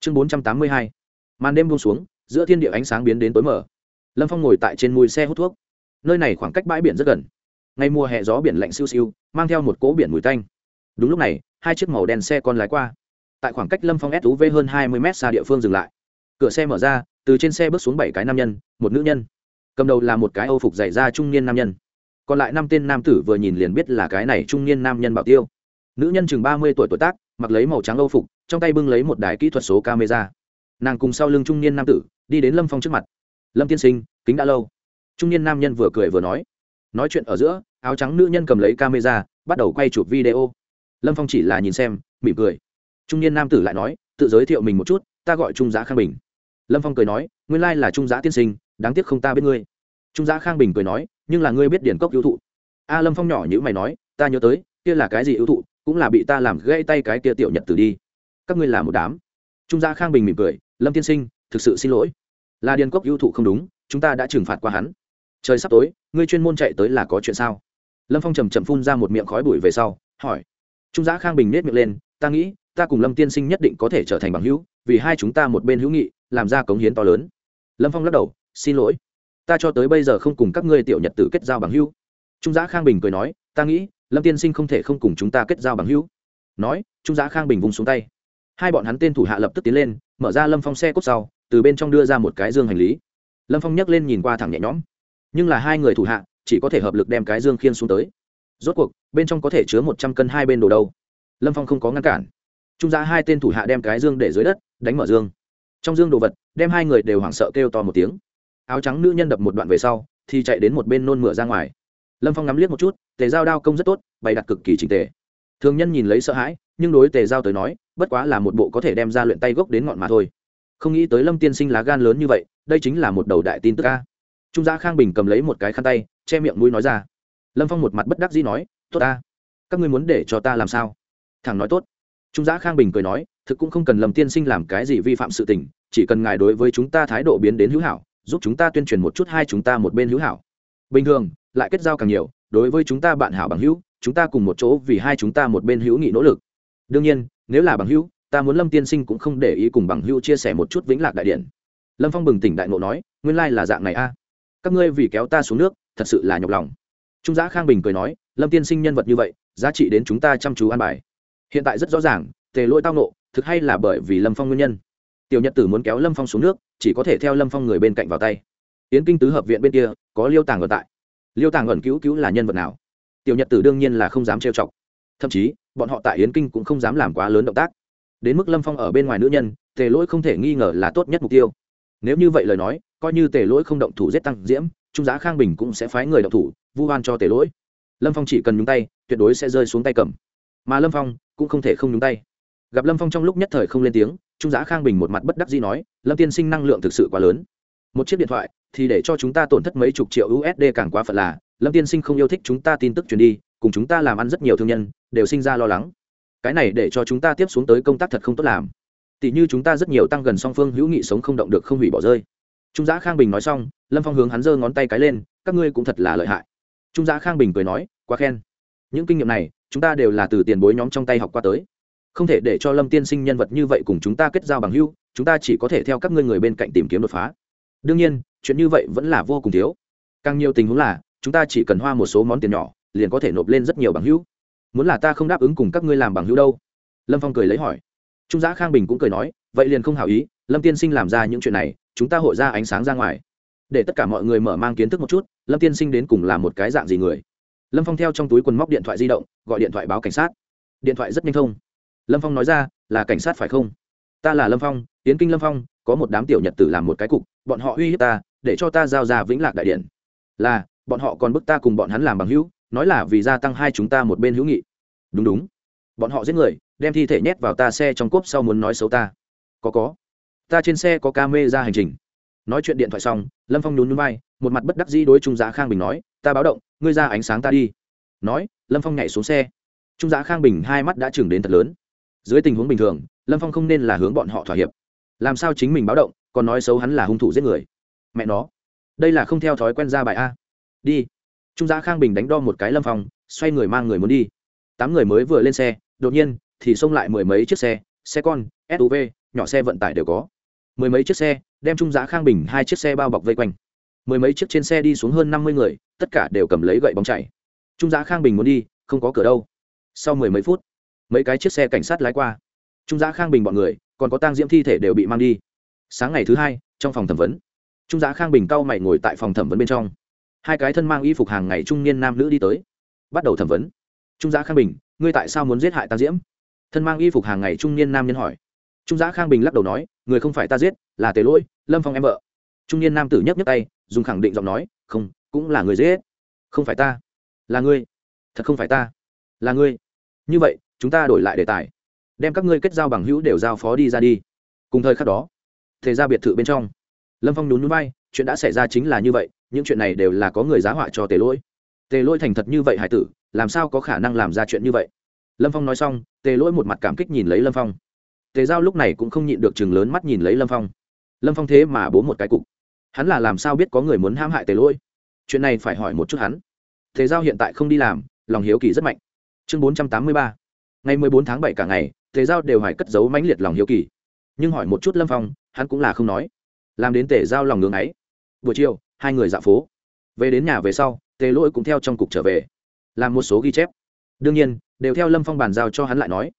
Chương bốn trăm tám mươi hai. Màn đêm buông xuống, giữa thiên địa ánh sáng biến đến tối mở lâm phong ngồi tại trên mùi xe hút thuốc. Nơi này khoảng cách bãi biển rất gần. Ngay mùa hè gió biển lạnh siêu siêu, mang theo một cỗ biển mùi tanh. Đúng lúc này, hai chiếc màu đen xe con lái qua. Tại khoảng cách lâm phong ép v hơn hai mươi mét xa địa phương dừng lại. Cửa xe mở ra, từ trên xe bước xuống bảy cái nam nhân, một nữ nhân. Cầm đầu là một cái âu phục dày ra trung niên nam nhân còn lại năm tên nam tử vừa nhìn liền biết là cái này trung niên nam nhân bảo tiêu. Nữ nhân chừng ba mươi tuổi tuổi tác, mặc lấy màu trắng âu phục, trong tay bưng lấy một đài kỹ thuật số camera. Nàng cùng sau lưng trung niên nam tử, đi đến lâm phong trước mặt. Lâm tiên sinh, kính đã lâu. Trung niên nam nhân vừa cười vừa nói. Nói chuyện ở giữa, áo trắng nữ nhân cầm lấy camera, bắt đầu quay chụp video. Lâm phong chỉ là nhìn xem, mỉm cười. Trung niên nam tử lại nói, tự giới thiệu mình một chút, ta gọi trung giá khang bình. Lâm phong cười nói, nguyên lai là trung giá tiên sinh, đáng tiếc không ta biết ngươi trung giã khang bình cười nói, nhưng là ngươi biết điển cốc ưu thụ. A lâm phong nhỏ như mày nói, ta nhớ tới, kia là cái gì ưu thụ, cũng là bị ta làm gãy tay cái kia tiểu nhật từ đi. Các ngươi là một đám. Trung giã khang bình mỉm cười, lâm tiên sinh, thực sự xin lỗi. Là điền cốc ưu thụ không đúng, chúng ta đã trừng phạt qua hắn. Trời sắp tối, ngươi chuyên môn chạy tới là có chuyện sao? Lâm phong trầm trầm phun ra một miệng khói bụi về sau, hỏi. Trung giã khang bình nết miệng lên, ta nghĩ, ta cùng lâm tiên sinh nhất định có thể trở thành bằng hữu, vì hai chúng ta một bên hữu nghị, làm ra cống hiến to lớn. Lâm phong lắc đầu, xin lỗi ta cho tới bây giờ không cùng các ngươi tiểu nhật tử kết giao bằng hữu. Trung giã khang bình cười nói, ta nghĩ, lâm tiên sinh không thể không cùng chúng ta kết giao bằng hữu. Nói, trung giã khang bình vùng xuống tay. Hai bọn hắn tên thủ hạ lập tức tiến lên, mở ra lâm phong xe cốt sau, từ bên trong đưa ra một cái dương hành lý. Lâm phong nhấc lên nhìn qua thẳng nhẹ nhõm. Nhưng là hai người thủ hạ, chỉ có thể hợp lực đem cái dương khiên xuống tới. Rốt cuộc, bên trong có thể chứa một trăm cân hai bên đồ đâu? Lâm phong không có ngăn cản. Trung giá hai tên thủ hạ đem cái dương để dưới đất, đánh mở dương. Trong dương đồ vật, đem hai người đều hoảng sợ kêu to một tiếng áo trắng nữ nhân đập một đoạn về sau, thì chạy đến một bên nôn mửa ra ngoài. Lâm phong ngắm liếc một chút, tề dao đao công rất tốt, bày đặt cực kỳ trình tề. Thường nhân nhìn lấy sợ hãi, nhưng đối tề giao tới nói, bất quá là một bộ có thể đem ra luyện tay gốc đến ngọn mà thôi. Không nghĩ tới lâm tiên sinh lá gan lớn như vậy, đây chính là một đầu đại tin tức ca trung gia khang bình cầm lấy một cái khăn tay, che miệng mũi nói ra. Lâm phong một mặt bất đắc dĩ nói, tốt ta. Các ngươi muốn để cho ta làm sao? Thằng nói tốt. Trung gia khang bình cười nói, thực cũng không cần lâm tiên sinh làm cái gì vi phạm sự tình, chỉ cần ngài đối với chúng ta thái độ biến đến hữu hảo giúp chúng ta tuyên truyền một chút hai chúng ta một bên hữu hảo. Bình thường, lại kết giao càng nhiều, đối với chúng ta bạn hảo bằng hữu, chúng ta cùng một chỗ vì hai chúng ta một bên hữu nghị nỗ lực. Đương nhiên, nếu là bằng hữu, ta muốn lâm tiên sinh cũng không để ý cùng bằng hữu chia sẻ một chút vĩnh lạc đại điện. Lâm phong bừng tỉnh đại ngộ nói, nguyên lai là dạng này a. Các ngươi vì kéo ta xuống nước, thật sự là nhọc lòng. Trung giã khang bình cười nói, lâm tiên sinh nhân vật như vậy, giá trị đến chúng ta chăm chú an bài. Hiện tại rất rõ ràng, tề lỗi tao nộ thực hay là bởi vì lâm phong nguyên nhân tiểu nhật tử muốn kéo lâm phong xuống nước, chỉ có thể theo lâm phong người bên cạnh vào tay. Yến kinh tứ hợp viện bên kia, có liêu tàng ở tại. Liêu tàng ẩn cứu cứu là nhân vật nào? Tiểu nhật tử đương nhiên là không dám trêu chọc. Thậm chí, bọn họ tại yến kinh cũng không dám làm quá lớn động tác. Đến mức lâm phong ở bên ngoài nữ nhân, tề lỗi không thể nghi ngờ là tốt nhất mục tiêu. Nếu như vậy lời nói, coi như tề lỗi không động thủ giết tăng diễm, trung giá khang bình cũng sẽ phái người động thủ, vu oan cho tề lỗi. Lâm phong chỉ cần nhúng tay, tuyệt đối sẽ rơi xuống tay cầm. Mà lâm phong cũng không thể không nhúng tay. Gặp lâm phong trong lúc nhất thời không lên tiếng trung giá khang bình một mặt bất đắc dĩ nói, lâm tiên sinh năng lượng thực sự quá lớn. Một chiếc điện thoại thì để cho chúng ta tổn thất mấy chục triệu usd càng quá phận là, lâm tiên sinh không yêu thích chúng ta tin tức truyền đi, cùng chúng ta làm ăn rất nhiều thương nhân, đều sinh ra lo lắng. Cái này để cho chúng ta tiếp xuống tới công tác thật không tốt làm. Tỷ như chúng ta rất nhiều tăng gần song phương hữu nghị sống không động được không hủy bỏ rơi. Trung giã khang bình nói xong, lâm phong hướng hắn giơ ngón tay cái lên, các ngươi cũng thật là lợi hại. Trung giã khang bình cười nói, quá khen. Những kinh nghiệm này, chúng ta đều là từ tiền bối nhóm trong tay học qua tới không thể để cho lâm tiên sinh nhân vật như vậy cùng chúng ta kết giao bằng hưu chúng ta chỉ có thể theo các ngươi người bên cạnh tìm kiếm đột phá. Đương nhiên, chuyện như vậy vẫn là vô cùng thiếu. Càng nhiều tình huống là, chúng ta chỉ cần hoa một số món tiền nhỏ, liền có thể nộp lên rất nhiều bằng hữu. Muốn là ta không đáp ứng cùng các ngươi làm bằng hữu đâu? Lâm phong cười lấy hỏi. Trung giã khang bình cũng cười nói, vậy liền không hảo ý, lâm tiên sinh làm ra những chuyện này, chúng ta hội ra ánh sáng ra ngoài. Để tất cả mọi người mở mang kiến thức một chút, lâm tiên sinh đến cùng là một cái dạng gì người? Lâm phong theo trong túi quần móc điện thoại di động, gọi điện thoại báo cảnh sát. Điện thoại rất nhanh thông lâm phong nói ra, là cảnh sát phải không? Ta là lâm phong tiến kinh lâm phong, có một đám tiểu nhật tử làm một cái cục, bọn họ uy hiếp ta, để cho ta giao ra vĩnh lạc đại điện. Là, bọn họ còn bức ta cùng bọn hắn làm bằng hữu, nói là vì gia tăng hai chúng ta một bên hữu nghị. Đúng đúng. Bọn họ giết người, đem thi thể nhét vào ta xe trong cốp sau muốn nói xấu ta. Có có. Ta trên xe có ca mê ra hành trình. Nói chuyện điện thoại xong, lâm phong nhún nhún bay một mặt bất đắc dĩ đối trung giá khang bình nói, ta báo động, ngươi ra ánh sáng ta đi. Nói, lâm phong nhảy xuống xe. Trung giá khang bình hai mắt đã chừng đến thật lớn dưới tình huống bình thường, lâm phong không nên là hướng bọn họ thỏa hiệp. Làm sao chính mình báo động, còn nói xấu hắn là hung thủ giết người? Mẹ nó, đây là không theo thói quen ra bài a. Đi. Trung giá khang bình đánh đo một cái lâm phong, xoay người mang người muốn đi. Tám người mới vừa lên xe, đột nhiên, thì xông lại mười mấy chiếc xe xe con suv nhỏ xe vận tải đều có. Mười mấy chiếc xe, đem trung giá khang bình hai chiếc xe bao bọc vây quanh. Mười mấy chiếc trên xe đi xuống hơn năm mươi người, tất cả đều cầm lấy gậy bóng chảy. Trung giá khang bình muốn đi, không có cửa đâu. Sau mười mấy phút mấy cái chiếc xe cảnh sát lái qua. Trung giã khang bình bọn người, còn có tang diễm thi thể đều bị mang đi. Sáng ngày thứ hai, trong phòng thẩm vấn, trung giã khang bình cau mày ngồi tại phòng thẩm vấn bên trong. Hai cái thân mang y phục hàng ngày trung niên nam nữ đi tới, bắt đầu thẩm vấn. Trung giã khang bình, ngươi tại sao muốn giết hại tang diễm? Thân mang y phục hàng ngày trung niên nam nhân hỏi. Trung giã khang bình lắc đầu nói, người không phải ta giết, là tề lỗi, lâm phong em vợ. Trung niên nam tử nhấc nhấc tay, dùng khẳng định giọng nói, không, cũng là người giết. Không phải ta. Là ngươi. Thật không phải ta. Là ngươi. Như vậy chúng ta đổi lại đề tài, đem các ngươi kết giao bằng hữu đều giao phó đi ra đi. Cùng thời khắc đó, thế ra biệt thự bên trong, lâm phong nhún núi bay chuyện đã xảy ra chính là như vậy, những chuyện này đều là có người giá họa cho tề lỗi. Tề lỗi thành thật như vậy hải tử, làm sao có khả năng làm ra chuyện như vậy? Lâm phong nói xong, tề lỗi một mặt cảm kích nhìn lấy lâm phong. Tề giao lúc này cũng không nhịn được chừng lớn mắt nhìn lấy lâm phong. Lâm phong thế mà bố một cái cục. Hắn là làm sao biết có người muốn hãm hại tề lỗi? Chuyện này phải hỏi một chút hắn. Tề giao hiện tại không đi làm, lòng hiếu kỳ rất mạnh. Chương bốn trăm tám mươi ba ngày mười bốn tháng bảy cả ngày, tề giao đều hỏi cất giấu mãnh liệt lòng hiếu kỳ. Nhưng hỏi một chút lâm phong, hắn cũng là không nói. Làm đến tề giao lòng ngưng ấy. Buổi chiều, hai người dạo phố. Về đến nhà về sau, tề lỗi cũng theo trong cục trở về, làm một số ghi chép. Đương nhiên, đều theo lâm phong bàn giao cho hắn lại nói.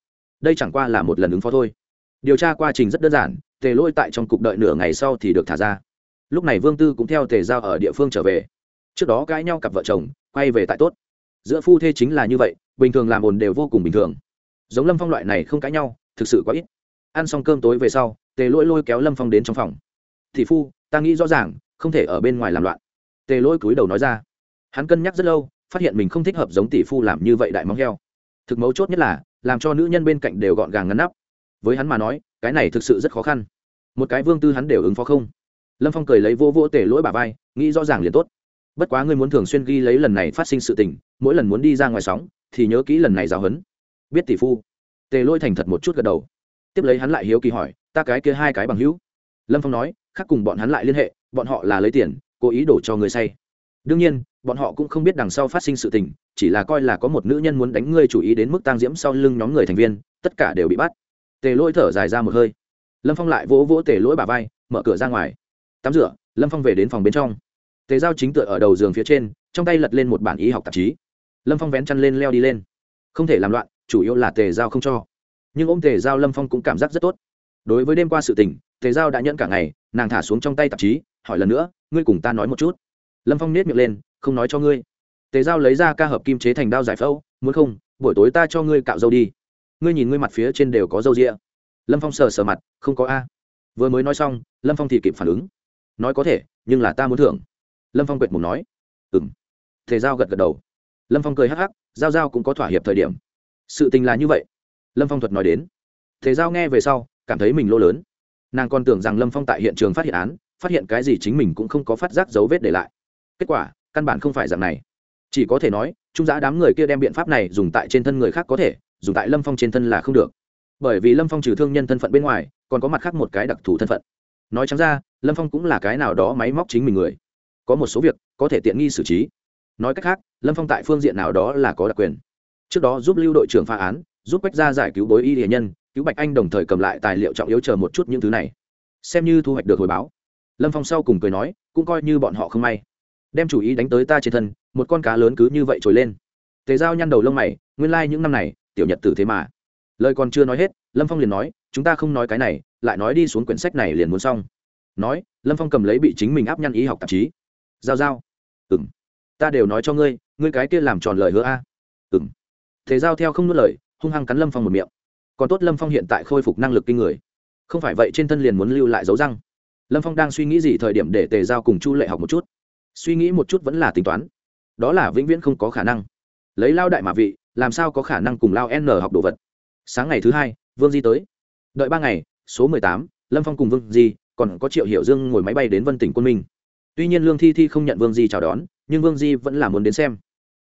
Đây chẳng qua là một lần ứng phó thôi. Điều tra quá trình rất đơn giản, tề lỗi tại trong cục đợi nửa ngày sau thì được thả ra. Lúc này vương tư cũng theo tề giao ở địa phương trở về. Trước đó cãi nhau cặp vợ chồng, quay về tại tốt. Giữa phu thê chính là như vậy, bình thường làm ồn đều vô cùng bình thường giống lâm phong loại này không cãi nhau, thực sự quá ít. Ăn xong cơm tối về sau, tề lỗi lôi kéo lâm phong đến trong phòng. Thị phu, ta nghĩ rõ ràng, không thể ở bên ngoài làm loạn. Tề lỗi cúi đầu nói ra. Hắn cân nhắc rất lâu, phát hiện mình không thích hợp giống tỷ phu làm như vậy đại móng heo. Thực mấu chốt nhất là, làm cho nữ nhân bên cạnh đều gọn gàng ngăn nắp. Với hắn mà nói, cái này thực sự rất khó khăn. Một cái vương tư hắn đều ứng phó không. Lâm phong cười lấy vô vô tề lỗi bà vai, nghĩ rõ ràng liền tốt. Bất quá ngươi muốn thường xuyên ghi lấy lần này phát sinh sự tình, mỗi lần muốn đi ra ngoài sóng, thì nhớ kỹ lần này giáo hấn biết tỷ phu. Tề lôi thành thật một chút gật đầu. Tiếp lấy hắn lại hiếu kỳ hỏi, ta cái kia hai cái bằng hữu? Lâm phong nói, khác cùng bọn hắn lại liên hệ, bọn họ là lấy tiền, cố ý đổ cho người say. Đương nhiên, bọn họ cũng không biết đằng sau phát sinh sự tình, chỉ là coi là có một nữ nhân muốn đánh ngươi chủ ý đến mức tang diễm sau lưng nhóm người thành viên, tất cả đều bị bắt. Tề lỗi thở dài ra một hơi. Lâm phong lại vỗ vỗ tề lỗi bà vai, mở cửa ra ngoài. Tắm rửa, lâm phong về đến phòng bên trong. Tề giao chính tựa ở đầu giường phía trên, trong tay lật lên một bản y học tạp chí. Lâm phong vén chăn lên leo đi lên. Không thể làm loạn chủ yếu là tề giao không cho. Nhưng ôm tề giao lâm phong cũng cảm giác rất tốt. Đối với đêm qua sự tình, tề giao đã nhẫn cả ngày, nàng thả xuống trong tay tạp chí, hỏi lần nữa, ngươi cùng ta nói một chút. Lâm phong nết miệng lên, không nói cho ngươi. Tề giao lấy ra ca hợp kim chế thành đao giải phẫu, muốn không, buổi tối ta cho ngươi cạo dâu đi. Ngươi nhìn ngươi mặt phía trên đều có dâu rịa. Lâm phong sờ sờ mặt, không có a. Vừa mới nói xong, lâm phong thì kịp phản ứng. Nói có thể, nhưng là ta muốn thưởng. Lâm phong quệt mùng nói. Ừ m thể giao gật gật đầu. Lâm phong cười hắc hắc, giao giao cũng có thỏa hiệp thời điểm sự tình là như vậy. Lâm phong thuật nói đến. Thế giao nghe về sau, cảm thấy mình lỗ lớn. Nàng còn tưởng rằng lâm phong tại hiện trường phát hiện án, phát hiện cái gì chính mình cũng không có phát giác dấu vết để lại. Kết quả, căn bản không phải dạng này. Chỉ có thể nói, trung giã đám người kia đem biện pháp này dùng tại trên thân người khác có thể, dùng tại lâm phong trên thân là không được. Bởi vì lâm phong trừ thương nhân thân phận bên ngoài, còn có mặt khác một cái đặc thù thân phận. Nói chẳng ra, lâm phong cũng là cái nào đó máy móc chính mình người. Có một số việc, có thể tiện nghi xử trí. Nói cách khác, lâm phong tại phương diện nào đó là có đặc quyền trước đó giúp lưu đội trưởng phá án, giúp quách gia giải cứu bối y hiền nhân, cứu bạch anh đồng thời cầm lại tài liệu trọng yếu chờ một chút những thứ này. Xem như thu hoạch được hồi báo. Lâm phong sau cùng cười nói, cũng coi như bọn họ không may. Đem chủ ý đánh tới ta trên thân, một con cá lớn cứ như vậy trồi lên. Tề giao nhăn đầu lông mày, nguyên lai、like、những năm này, tiểu nhật tử thế mà. Lời còn chưa nói hết, lâm phong liền nói, chúng ta không nói cái này, lại nói đi xuống quyển sách này liền muốn xong. Nói, lâm phong cầm lấy bị chính mình áp nhăn ý học tạp chí. Giao giao. Ừng ta đều nói cho ngươi ngươi cái kia làm tròn lời hứa a. à? Thế giao theo không nuốt lời, hung hăng cắn lâm phong một miệng. Còn tốt lâm phong hiện tại khôi phục năng lực kinh người. Không phải vậy trên thân liền muốn lưu lại dấu răng. Lâm phong đang suy nghĩ gì thời điểm để tề giao cùng chu lệ học một chút. Suy nghĩ một chút vẫn là tính toán. Đó là vĩnh viễn không có khả năng. Lấy lao đại mạ vị, làm sao có khả năng cùng lao n học đồ vật? Sáng ngày thứ hai, vương di tới. Đợi ba ngày, số mười tám, lâm phong cùng vương di, còn có triệu hiệu dương ngồi máy bay đến vân tỉnh quân minh. Tuy nhiên lương thi thi không nhận vương di chào đón, nhưng vương di vẫn là muốn đến xem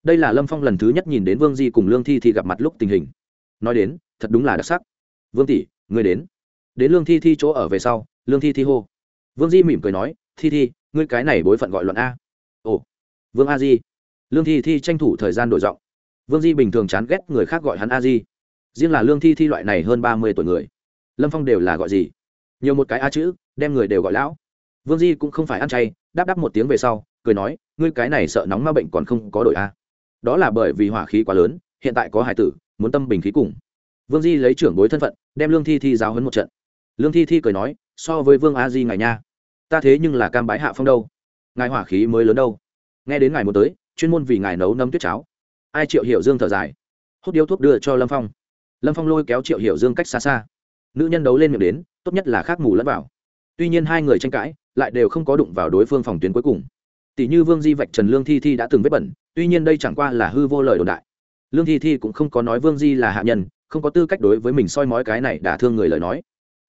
đây là lâm phong lần thứ nhất nhìn đến vương di cùng lương thi thi gặp mặt lúc tình hình. Nói đến, thật đúng là đặc sắc. Vương tỷ người đến. Đến lương thi thi chỗ ở về sau, lương thi thi hô. Vương di mỉm cười nói, thi thi, ngươi cái này bối phận gọi luận a. Ồ, vương a di. Lương thi thi tranh thủ thời gian đổi giọng. Vương di bình thường chán ghét người khác gọi hắn a di. Riêng là lương thi thi loại này hơn ba mươi tuổi người. Lâm phong đều là gọi gì? Nhiều một cái a chữ, đem người đều gọi lão. Vương di cũng không phải ăn chay, đáp đáp một tiếng về sau, cười nói, ngươi cái này sợ nóng ma bệnh còn không có đổi a đó là bởi vì hỏa khí quá lớn, hiện tại có hải tử, muốn tâm bình khí cùng. Vương di lấy trưởng bối thân phận, đem lương thi thi giáo hấn một trận. Lương thi thi cười nói, so với vương a di ngài nha, ta thế nhưng là cam bái hạ phong đâu. Ngài hỏa khí mới lớn đâu. Nghe đến ngài muốn tới, chuyên môn vì ngài nấu nấm tuyết cháo. Ai triệu hiểu dương thở dài. Hút điếu thuốc đưa cho lâm phong. Lâm phong lôi kéo triệu hiểu dương cách xa xa. Nữ nhân đấu lên miệng đến, tốt nhất là khác mù lẫn vào. Tuy nhiên hai người tranh cãi, lại đều không có đụng vào đối phương phòng tuyến cuối cùng tỷ như vương di vạch trần lương thi thi đã từng vết bẩn, tuy nhiên đây chẳng qua là hư vô lời đồn đại. Lương thi thi cũng không có nói vương di là hạ nhân, không có tư cách đối với mình soi mói cái này đả thương người lời nói.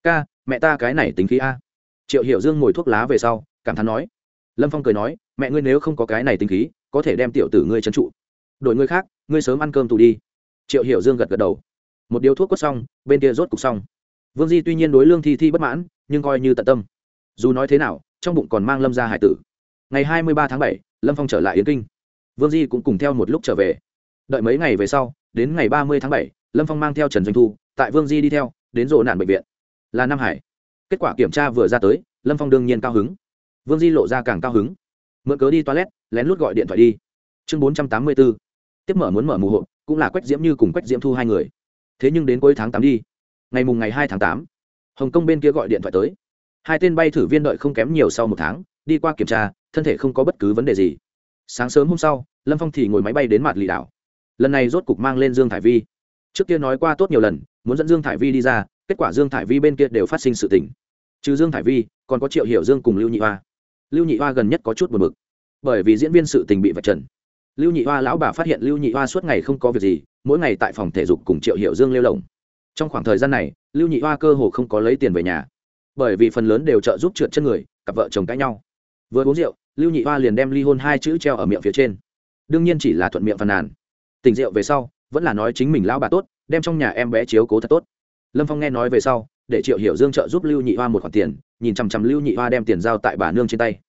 Ca, mẹ ta cái này tính khí a. Triệu hiểu dương ngồi thuốc lá về sau, cảm thán nói. Lâm phong cười nói, mẹ ngươi nếu không có cái này tính khí, có thể đem tiểu tử ngươi trấn trụ. Đội ngươi khác, ngươi sớm ăn cơm tù đi. Triệu hiểu dương gật gật đầu. Một điếu thuốc quất xong, bên kia rốt cục xong. Vương di tuy nhiên đối lương thi thi bất mãn, nhưng coi như tận tâm. Dù nói thế nào, trong bụng còn mang lâm ra hải tử ngày hai mươi ba tháng bảy, lâm phong trở lại yến kinh. Vương di cũng cùng theo một lúc trở về. Đợi mấy ngày về sau, đến ngày ba mươi tháng bảy, lâm phong mang theo trần doanh thu, tại vương di đi theo, đến rộ nạn bệnh viện. Là nam hải. Kết quả kiểm tra vừa ra tới, lâm phong đương nhiên cao hứng. Vương di lộ ra càng cao hứng. Mượn cớ đi toilet, lén lút gọi điện thoại đi. Chương bốn trăm tám mươi b ố tiếp mở muốn mở mù hộ cũng là quách diễm như cùng quách diễm thu hai người. Thế nhưng đến cuối tháng tám đi. Ngày mùng ngày hai tháng tám, hồng kông bên kia gọi điện thoại tới. Hai tên bay thử viên đợi không kém nhiều sau một tháng đi qua kiểm tra, thân thể không có bất cứ vấn đề gì. Sáng sớm hôm sau, lâm phong thì ngồi máy bay đến mặt lì đảo. Lần này rốt cục mang lên dương thải vi. Trước kia nói qua tốt nhiều lần, muốn dẫn dương thải vi đi ra, kết quả dương thải vi bên kia đều phát sinh sự tình. Trừ dương thải vi, còn có triệu hiểu dương cùng lưu nhị hoa. Lưu nhị hoa gần nhất có chút buồn bực, bởi vì diễn viên sự tình bị vạch trần. Lưu nhị hoa lão bà phát hiện lưu nhị hoa suốt ngày không có việc gì, mỗi ngày tại phòng thể dục cùng triệu hiểu dương lêu lồng. Trong khoảng thời gian này, lưu nhị hoa cơ hồ không có lấy tiền về nhà, bởi vì phần lớn đều trợ giúp trượt chân người, cặp vợ chồng cãi nhau vừa uống rượu, lưu nhị hoa liền đem ly hôn hai chữ treo ở miệng phía trên. Đương nhiên chỉ là thuận miệng phàn nàn. Tình rượu về sau, vẫn là nói chính mình lão bà tốt, đem trong nhà em bé chiếu cố thật tốt. Lâm phong nghe nói về sau, để triệu hiểu dương trợ giúp lưu nhị hoa một khoản tiền, nhìn chằm chằm lưu nhị hoa đem tiền giao tại bà nương trên tay.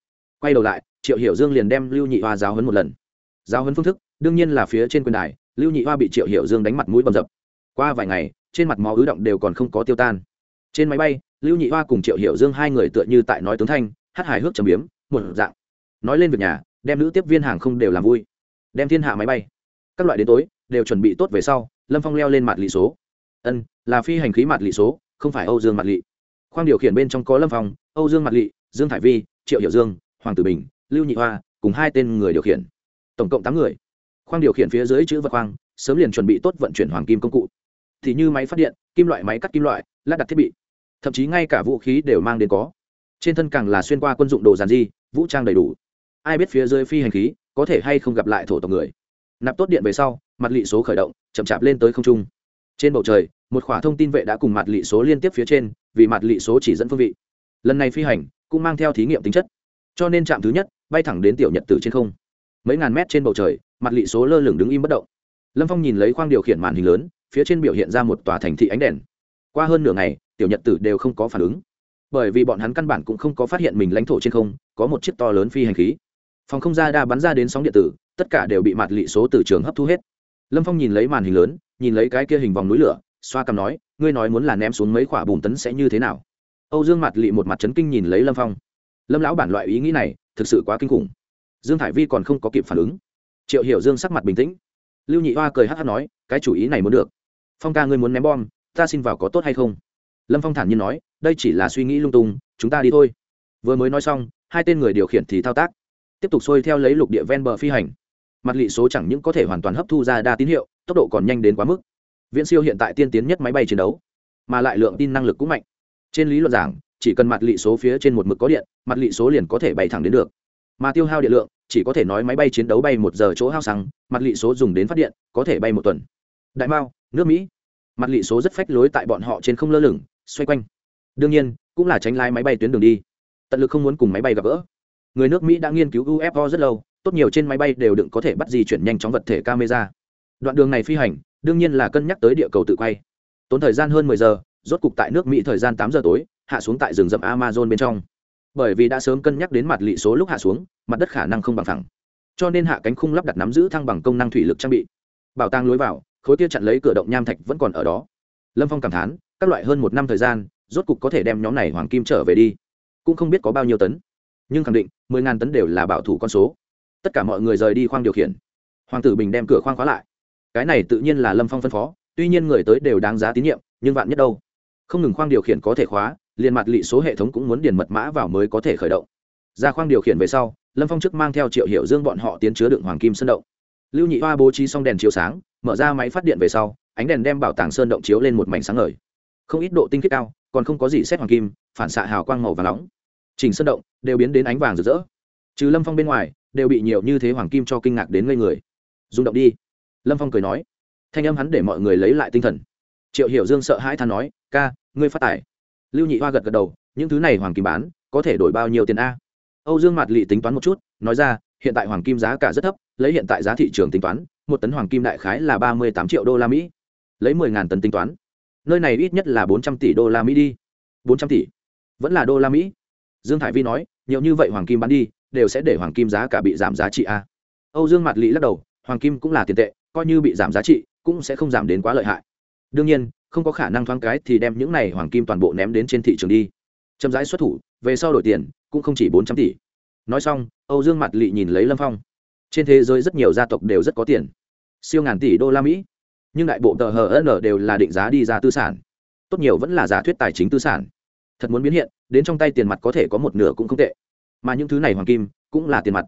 Quay đầu lại, triệu hiểu dương liền đem lưu nhị hoa giáo hấn một lần. Giáo hấn phương thức, đương nhiên là phía trên quyền đài, lưu nhị hoa bị triệu hiểu dương đánh mặt mũi bầm dập. Qua vài ngày, trên mặt máu ứ động đều còn không có tiêu tan. Trên máy bay, lưu nhị hoa cùng triệu hiểu dương hai người tựa như tại nói tướng thanh hát hài hước trầm biếm một dạng. Nói lên việc nhà, đem nữ tiếp viên hàng không đều làm vui. Đem thiên hạ máy bay. Các loại đến tối, đều chuẩn bị tốt về sau, lâm phong leo lên mặt lị số. Ân, là phi hành khí mặt lị số, không phải âu dương mặt lị. Khoang điều khiển bên trong có lâm phong, âu dương mặt lị, dương thải vi, triệu hiểu dương, hoàng tử bình, lưu nhị hoa, cùng hai tên người điều khiển. Tổng cộng tám người. Khoang điều khiển phía dưới chữ vật khoang, sớm liền chuẩn bị tốt vận chuyển hoàng kim công cụ. Thì như máy phát điện, kim loại máy cắt kim loại, lắp đặt thiết bị. Thậm chí ngay cả vũ khí đều mang đến có trên thân càng là xuyên qua quân dụng đồ giàn di vũ trang đầy đủ. Ai biết phía dưới phi hành khí có thể hay không gặp lại thổ tộc người. Nạp tốt điện về sau, mặt lị số khởi động, chậm chạp lên tới không trung. Trên bầu trời, một khỏa thông tin vệ đã cùng mặt lị số liên tiếp phía trên, vì mặt lị số chỉ dẫn phương vị. Lần này phi hành cũng mang theo thí nghiệm tính chất. Cho nên trạm thứ nhất, bay thẳng đến tiểu nhật tử trên không. Mấy ngàn mét trên bầu trời, mặt lị số lơ lửng đứng im bất động. Lâm phong nhìn lấy khoang điều khiển màn hình lớn, phía trên biểu hiện ra một tòa thành thị ánh đèn. Qua hơn nửa ngày, tiểu nhật tử đều không có phản ứng bởi vì bọn hắn căn bản cũng không có phát hiện mình lãnh thổ trên không, có một chiếc to lớn phi hành khí. Phòng không ra đa bắn ra đến sóng điện tử, tất cả đều bị mặt lị số từ trường hấp thu hết. Lâm phong nhìn lấy màn hình lớn, nhìn lấy cái kia hình vòng núi lửa, xoa cằm nói, ngươi nói muốn là ném xuống mấy quả bùn tấn sẽ như thế nào? Âu dương mặt lị một mặt trấn kinh nhìn lấy lâm phong. Lâm lão bản loại ý nghĩ này, thực sự quá kinh khủng. Dương thải vi còn không có kịp phản ứng. Triệu hiểu dương sắc mặt bình tĩnh. Lưu nhị hoa cười hát hát nói, cái chủ ý này muốn được. Phong ca ngươi muốn ném bom, ta xin vào có tốt hay không? Lâm phong thản nhiên nói, đây chỉ là suy nghĩ lung tung, chúng ta đi thôi. Vừa mới nói xong, hai tên người điều khiển thì thao tác, tiếp tục xuôi theo lấy lục địa ven bờ phi hành. Mặt lị số chẳng những có thể hoàn toàn hấp thu ra đa tín hiệu, tốc độ còn nhanh đến quá mức. Viễn siêu hiện tại tiên tiến nhất máy bay chiến đấu, mà lại lượng tin năng lực cũng mạnh. Trên lý luận giảng, chỉ cần mặt lị số phía trên một mực có điện, mặt lị số liền có thể bay thẳng đến được. Mà tiêu hao điện lượng, chỉ có thể nói máy bay chiến đấu bay một giờ chỗ hao xăng, mặt lị số dùng đến phát điện, có thể bay một tuần. Đại mao, nước mỹ. Mặt lị số rất phách lối tại bọn họ trên không lơ lửng xoay quanh. Đương nhiên, cũng là tránh lái máy bay tuyến đường đi. Tận lực không muốn cùng máy bay gặp gỡ. Người nước mỹ đã nghiên cứu ufo rất lâu, tốt nhiều trên máy bay đều đựng có thể bắt di chuyển nhanh chóng vật thể camera. Đoạn đường này phi hành, đương nhiên là cân nhắc tới địa cầu tự quay. Tốn thời gian hơn mười giờ, rốt cục tại nước mỹ thời gian tám giờ tối, hạ xuống tại rừng rậm amazon bên trong. Bởi vì đã sớm cân nhắc đến mặt lị số lúc hạ xuống, mặt đất khả năng không bằng thẳng cho nên hạ cánh khung lắp đặt nắm giữ thăng bằng công năng thủy lực trang bị. Bảo tàng lối vào, khối kia chặn lấy cửa động nham thạch vẫn còn ở đó. Lâm phong cảm thán các loại hơn một năm thời gian, rốt cục có thể đem nhóm này hoàng kim trở về đi. Cũng không biết có bao nhiêu tấn. Nhưng khẳng định, mười ngàn tấn đều là bảo thủ con số. Tất cả mọi người rời đi khoang điều khiển. Hoàng tử bình đem cửa khoang khóa lại. Cái này tự nhiên là lâm phong phân phó, tuy nhiên người tới đều đáng giá tín nhiệm, nhưng vạn nhất đâu? Không ngừng khoang điều khiển có thể khóa, liền mặt lị số hệ thống cũng muốn điền mật mã vào mới có thể khởi động. Ra khoang điều khiển về sau, lâm phong chức mang theo triệu hiệu dương bọn họ tiến chứa đựng hoàng kim sơn động. Lưu nhị hoa bố trí xong đèn chiếu sáng, mở ra máy phát điện về sau, ánh đèn đem bảo tàng sơn động chiếu lên một mảnh sáng ngời không ít độ tinh khiết cao, còn không có gì xét hoàng kim, phản xạ hào quang màu và nóng. Chỉnh sơn động đều biến đến ánh vàng rực rỡ. Trừ lâm phong bên ngoài, đều bị nhiều như thế hoàng kim cho kinh ngạc đến ngây người. Rung động đi. Lâm phong cười nói. Thanh âm hắn để mọi người lấy lại tinh thần. Triệu hiểu dương sợ hãi than nói, ca, ngươi phát tài. Lưu nhị hoa gật gật đầu, những thứ này hoàng kim bán, có thể đổi bao nhiêu tiền a? Âu dương mạt lị tính toán một chút, nói ra, hiện tại hoàng kim giá cả rất thấp, lấy hiện tại giá thị trường tính toán, một tấn hoàng kim đại khái là ba mươi tám triệu đô la mỹ. Lấy mười ngàn tấn tính toán nơi này ít nhất là bốn trăm tỷ đô la mỹ đi. Bốn trăm tỷ? Vẫn là đô la mỹ? Dương thải vi nói, nhiều như vậy hoàng kim bán đi, đều sẽ để hoàng kim giá cả bị giảm giá trị a. Âu dương mạt lị lắc đầu, hoàng kim cũng là tiền tệ, coi như bị giảm giá trị, cũng sẽ không giảm đến quá lợi hại. Đương nhiên, không có khả năng thoáng cái thì đem những này hoàng kim toàn bộ ném đến trên thị trường đi. Chậm rãi xuất thủ, về sau đổi tiền, cũng không chỉ bốn trăm tỷ. Nói xong, âu dương mặt lị nhìn lấy lâm phong. Trên thế giới rất nhiều gia tộc đều rất có tiền. Siêu ngàn tỷ đô la mỹ nhưng đại bộ tờ hn đều là định giá đi ra tư sản. Tốt nhiều vẫn là giả thuyết tài chính tư sản. Thật muốn biến hiện, đến trong tay tiền mặt có thể có một nửa cũng không tệ. Mà những thứ này hoàng kim cũng là tiền mặt.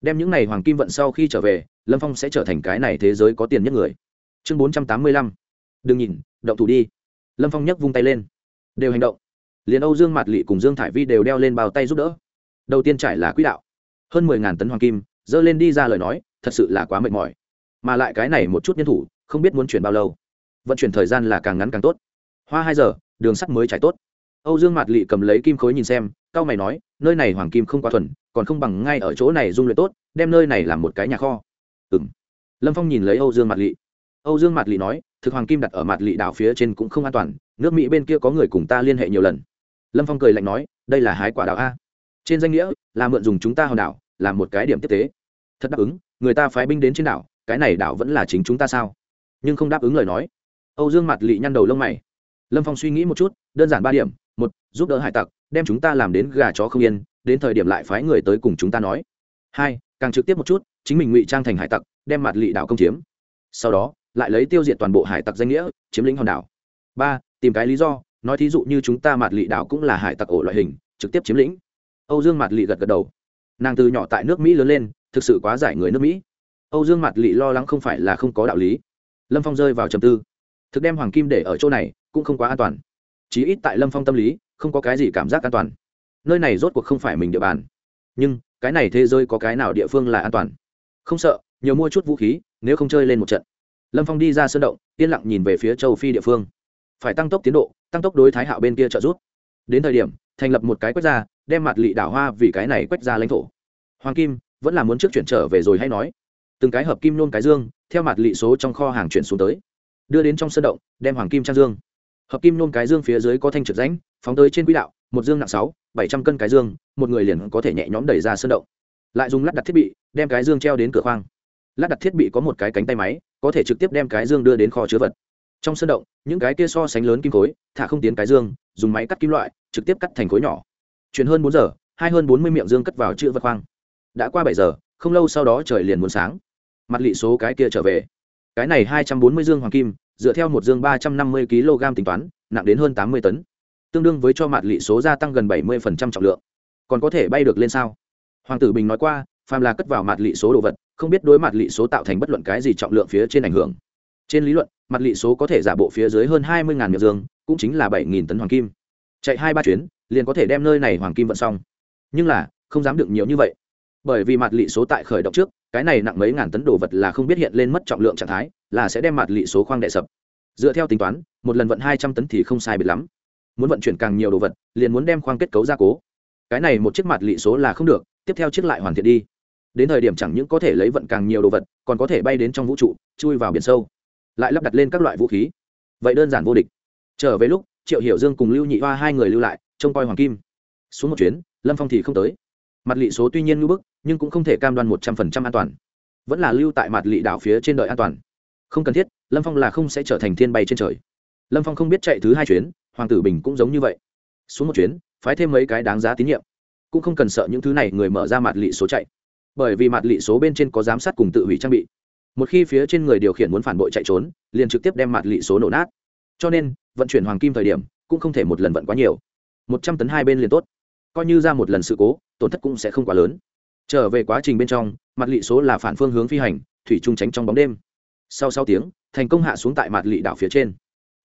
Đem những này hoàng kim vận sau khi trở về, lâm phong sẽ trở thành cái này thế giới có tiền nhất người. Chương bốn trăm tám mươi lăm. Đừng nhìn, động thủ đi. Lâm phong nhấc vung tay lên. Đều hành động. Liền âu dương mạt lị cùng dương thải vi đều đeo lên bao tay giúp đỡ. Đầu tiên trải là quỹ đạo. Hơn mười ngàn tấn hoàng kim, dơ lên đi ra lời nói, thật sự là quá mệt mỏi. Mà lại cái này một chút nhân thủ không biết muốn chuyển bao lâu. Vận chuyển thời gian là càng ngắn càng tốt. Hoa hai giờ, đường sắt mới trải tốt. Âu dương mạt lị cầm lấy kim khối nhìn xem cao mày nói, nơi này hoàng kim không quá thuần, còn không bằng ngay ở chỗ này dung luyện tốt, đem nơi này làm một cái nhà kho. Ừ m lâm phong nhìn lấy âu dương mạt lị. Âu dương mạt lị nói, thực hoàng kim đặt ở mạt lị đảo phía trên cũng không an toàn, nước mỹ bên kia có người cùng ta liên hệ nhiều lần. Lâm phong cười lạnh nói, đây là hái quả đảo a. Trên danh nghĩa, là mượn dùng chúng ta hòn đảo làm một cái điểm tiếp tế. Thật đáp ứng, người ta phái binh đến trên đảo, cái này đảo vẫn là chính chúng ta sao? Nhưng không đáp ứng lời nói. Âu dương mặt lị nhăn đầu lông mày. Lâm phong suy nghĩ một chút, đơn giản ba điểm, một, giúp đỡ hải tặc, đem chúng ta làm đến gà chó không yên, đến thời điểm lại phái người tới cùng chúng ta nói. Hai, càng trực tiếp một chút, chính mình ngụy trang thành hải tặc, đem mặt lị đảo công chiếm. Sau đó, lại lấy tiêu diệt toàn bộ hải tặc danh nghĩa, chiếm lĩnh hòn đảo. Ba, tìm cái lý do, nói thí dụ như chúng ta mặt lị đảo cũng là hải tặc ổ loại hình, trực tiếp chiếm lĩnh. Âu dương mặt lị gật gật đầu. Nàng từ nhỏ tại nước mỹ lớn lên, thực sự quá giải người nước mỹ. Âu dương mặt lị lo lắng không phải là không có đạo lý lâm phong rơi vào trầm tư. Thực đem hoàng kim để ở chỗ này cũng không quá an toàn. Chí ít tại lâm phong tâm lý, không có cái gì cảm giác an toàn. Nơi này rốt cuộc không phải mình địa bàn. Nhưng, cái này thế giới có cái nào địa phương là an toàn? Không sợ, nhiều mua chút vũ khí, nếu không chơi lên một trận. Lâm phong đi ra sơn động, yên lặng nhìn về phía châu phi địa phương. Phải tăng tốc tiến độ, tăng tốc đối thái hạo bên kia trợ giúp. Đến thời điểm, thành lập một cái quét ra đem mặt lị đảo hoa vì cái này quét ra lãnh thổ. Hoàng kim, vẫn là muốn trước chuyển trở về rồi hay nói từng cái hợp kim nôn cái dương, theo mặt lị số trong kho hàng chuyển xuống tới. Đưa đến trong sân động, đem hoàng kim trang dương. Hợp kim nôn cái dương phía dưới có thanh trượt rãnh, phóng tới trên quỹ đạo, một dương nặng sáu, bảy trăm cân cái dương, một người liền có thể nhẹ nhõm đẩy ra sân động. Lại dùng lắp đặt thiết bị, đem cái dương treo đến cửa khoang. Lắp đặt thiết bị có một cái cánh tay máy, có thể trực tiếp đem cái dương đưa đến kho chứa vật. Trong sân động, những cái kia so sánh lớn kim khối, thả không tiến cái dương, dùng máy cắt kim loại, trực tiếp cắt thành khối nhỏ. Chuyển hơn bốn giờ, hai hơn bốn mươi miệng dương cất vào chữ vật khoang. Đã qua bảy giờ, không lâu sau đó trời liền muốn sáng mặt lị số cái kia trở về. Cái này hai trăm bốn mươi dương hoàng kim, dựa theo một dương ba trăm năm mươi kg tính toán, nặng đến hơn tám mươi tấn. Tương đương với cho mặt lị số gia tăng gần bảy mươi trọng lượng. Còn có thể bay được lên sao? Hoàng tử bình nói qua, phàm là cất vào mặt lị số đồ vật, không biết đối mặt lị số tạo thành bất luận cái gì trọng lượng phía trên ảnh hưởng. Trên lý luận, mặt lị số có thể giả bộ phía dưới hơn hai mươi miệng dương, cũng chính là bảy tấn hoàng kim. Chạy hai ba chuyến, liền có thể đem nơi này hoàng kim vận xong. Nhưng là, không dám đựng nhiều như vậy bởi vì mặt lị số tại khởi động trước, cái này nặng mấy ngàn tấn đồ vật là không biết hiện lên mất trọng lượng trạng thái, là sẽ đem mặt lị số khoang đệ sập. Dựa theo tính toán, một lần vận hai trăm tấn thì không sai biệt lắm. Muốn vận chuyển càng nhiều đồ vật, liền muốn đem khoang kết cấu gia cố. Cái này một chiếc mặt lị số là không được, tiếp theo chiếc lại hoàn thiện đi. Đến thời điểm chẳng những có thể lấy vận càng nhiều đồ vật, còn có thể bay đến trong vũ trụ, chui vào biển sâu. Lại lắp đặt lên các loại vũ khí. Vậy đơn giản vô địch. Trở về lúc, triệu hiểu dương cùng lưu nhị hoa hai người lưu lại, trông coi hoàng kim. Xuống một chuyến, lâm phong thì không tới. Mặt lị số tuy nhiên ngưỡng bức nhưng cũng không thể cam đoan một trăm phần trăm an toàn. Vẫn là lưu tại mặt lị đảo phía trên đợi an toàn. Không cần thiết, lâm phong là không sẽ trở thành thiên bay trên trời. Lâm phong không biết chạy thứ hai chuyến, hoàng tử bình cũng giống như vậy. Xuống một chuyến, phái thêm mấy cái đáng giá tín nhiệm. Cũng không cần sợ những thứ này người mở ra mặt lị số chạy. Bởi vì mặt lị số bên trên có giám sát cùng tự hủy trang bị. Một khi phía trên người điều khiển muốn phản bội chạy trốn, liền trực tiếp đem mặt lị số nổ nát. Cho nên, vận chuyển hoàng kim thời điểm, cũng không thể một lần vận quá nhiều. Một trăm tấn hai bên liền tốt. Coi như ra một lần sự cố, tổn thất cũng sẽ không quá lớn trở về quá trình bên trong, mặt lị số là phản phương hướng phi hành, thủy trung tránh trong bóng đêm. Sau sáu tiếng, thành công hạ xuống tại mặt lị đảo phía trên.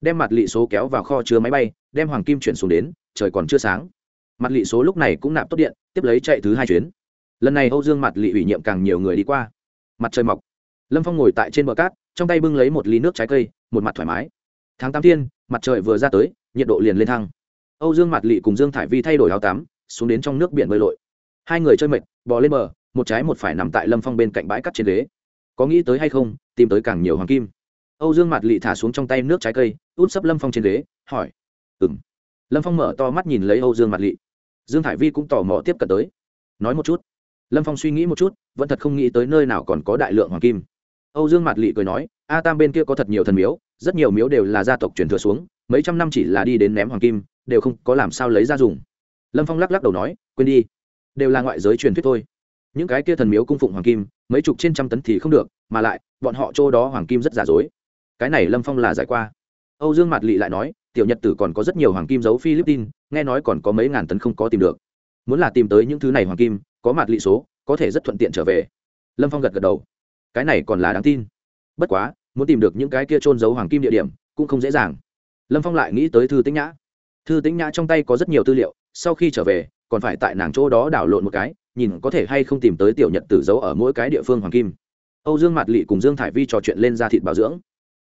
Đem mặt lị số kéo vào kho chứa máy bay, đem hoàng kim chuyển xuống đến, trời còn chưa sáng. Mặt lị số lúc này cũng nạp tốt điện, tiếp lấy chạy thứ hai chuyến. Lần này âu dương mặt lị ủy nhiệm càng nhiều người đi qua. Mặt trời mọc. Lâm phong ngồi tại trên bờ cát, trong tay bưng lấy một ly nước trái cây, một mặt thoải mái. Tháng tám thiên mặt trời vừa ra tới, nhiệt độ liền lên thăng. Âu dương mặt lị cùng dương thải vi thay đổi áo tắm, xuống đến trong nước biển bơi lội. Hai người chơi mệt bò lên bờ, một trái một phải nằm tại lâm phong bên cạnh bãi cắt trên ghế. Có nghĩ tới hay không, tìm tới càng nhiều hoàng kim. Âu dương mặt lị thả xuống trong tay nước trái cây út sấp lâm phong trên ghế, hỏi. Ừ m lâm phong mở to mắt nhìn lấy âu dương mặt lị. Dương Hải vi cũng tò mò tiếp cận tới. Nói một chút. Lâm phong suy nghĩ một chút, vẫn thật không nghĩ tới nơi nào còn có đại lượng hoàng kim. Âu dương mặt lị cười nói, a tam bên kia có thật nhiều thần miếu, rất nhiều miếu đều là gia tộc truyền thừa xuống, mấy trăm năm chỉ là đi đến ném hoàng kim, đều không có làm sao lấy ra dùng. Lâm phong lắc lắc đầu nói, quên đi đều là ngoại giới truyền thuyết thôi. Những cái kia thần miếu cung phụng hoàng kim, mấy chục trên trăm tấn thì không được, mà lại, bọn họ chỗ đó hoàng kim rất giả dối. Cái này lâm phong là giải qua. Âu dương mạt lị lại nói, tiểu nhật tử còn có rất nhiều hoàng kim giấu philippines, nghe nói còn có mấy ngàn tấn không có tìm được. Muốn là tìm tới những thứ này hoàng kim, có mạt lị số, có thể rất thuận tiện trở về. Lâm phong gật gật đầu. Cái này còn là đáng tin. Bất quá, muốn tìm được những cái kia trôn giấu hoàng kim địa điểm, cũng không dễ dàng. Lâm phong lại nghĩ tới thư tĩnh nhã. Thư tĩnh nhã trong tay có rất nhiều tư liệu, sau khi trở về còn phải tại nàng chỗ đó đảo lộn một cái, nhìn có thể hay không tìm tới tiểu nhật tử giấu ở mỗi cái địa phương hoàng kim. Âu dương mạt lị cùng dương thải vi trò chuyện lên ra thịt bảo dưỡng.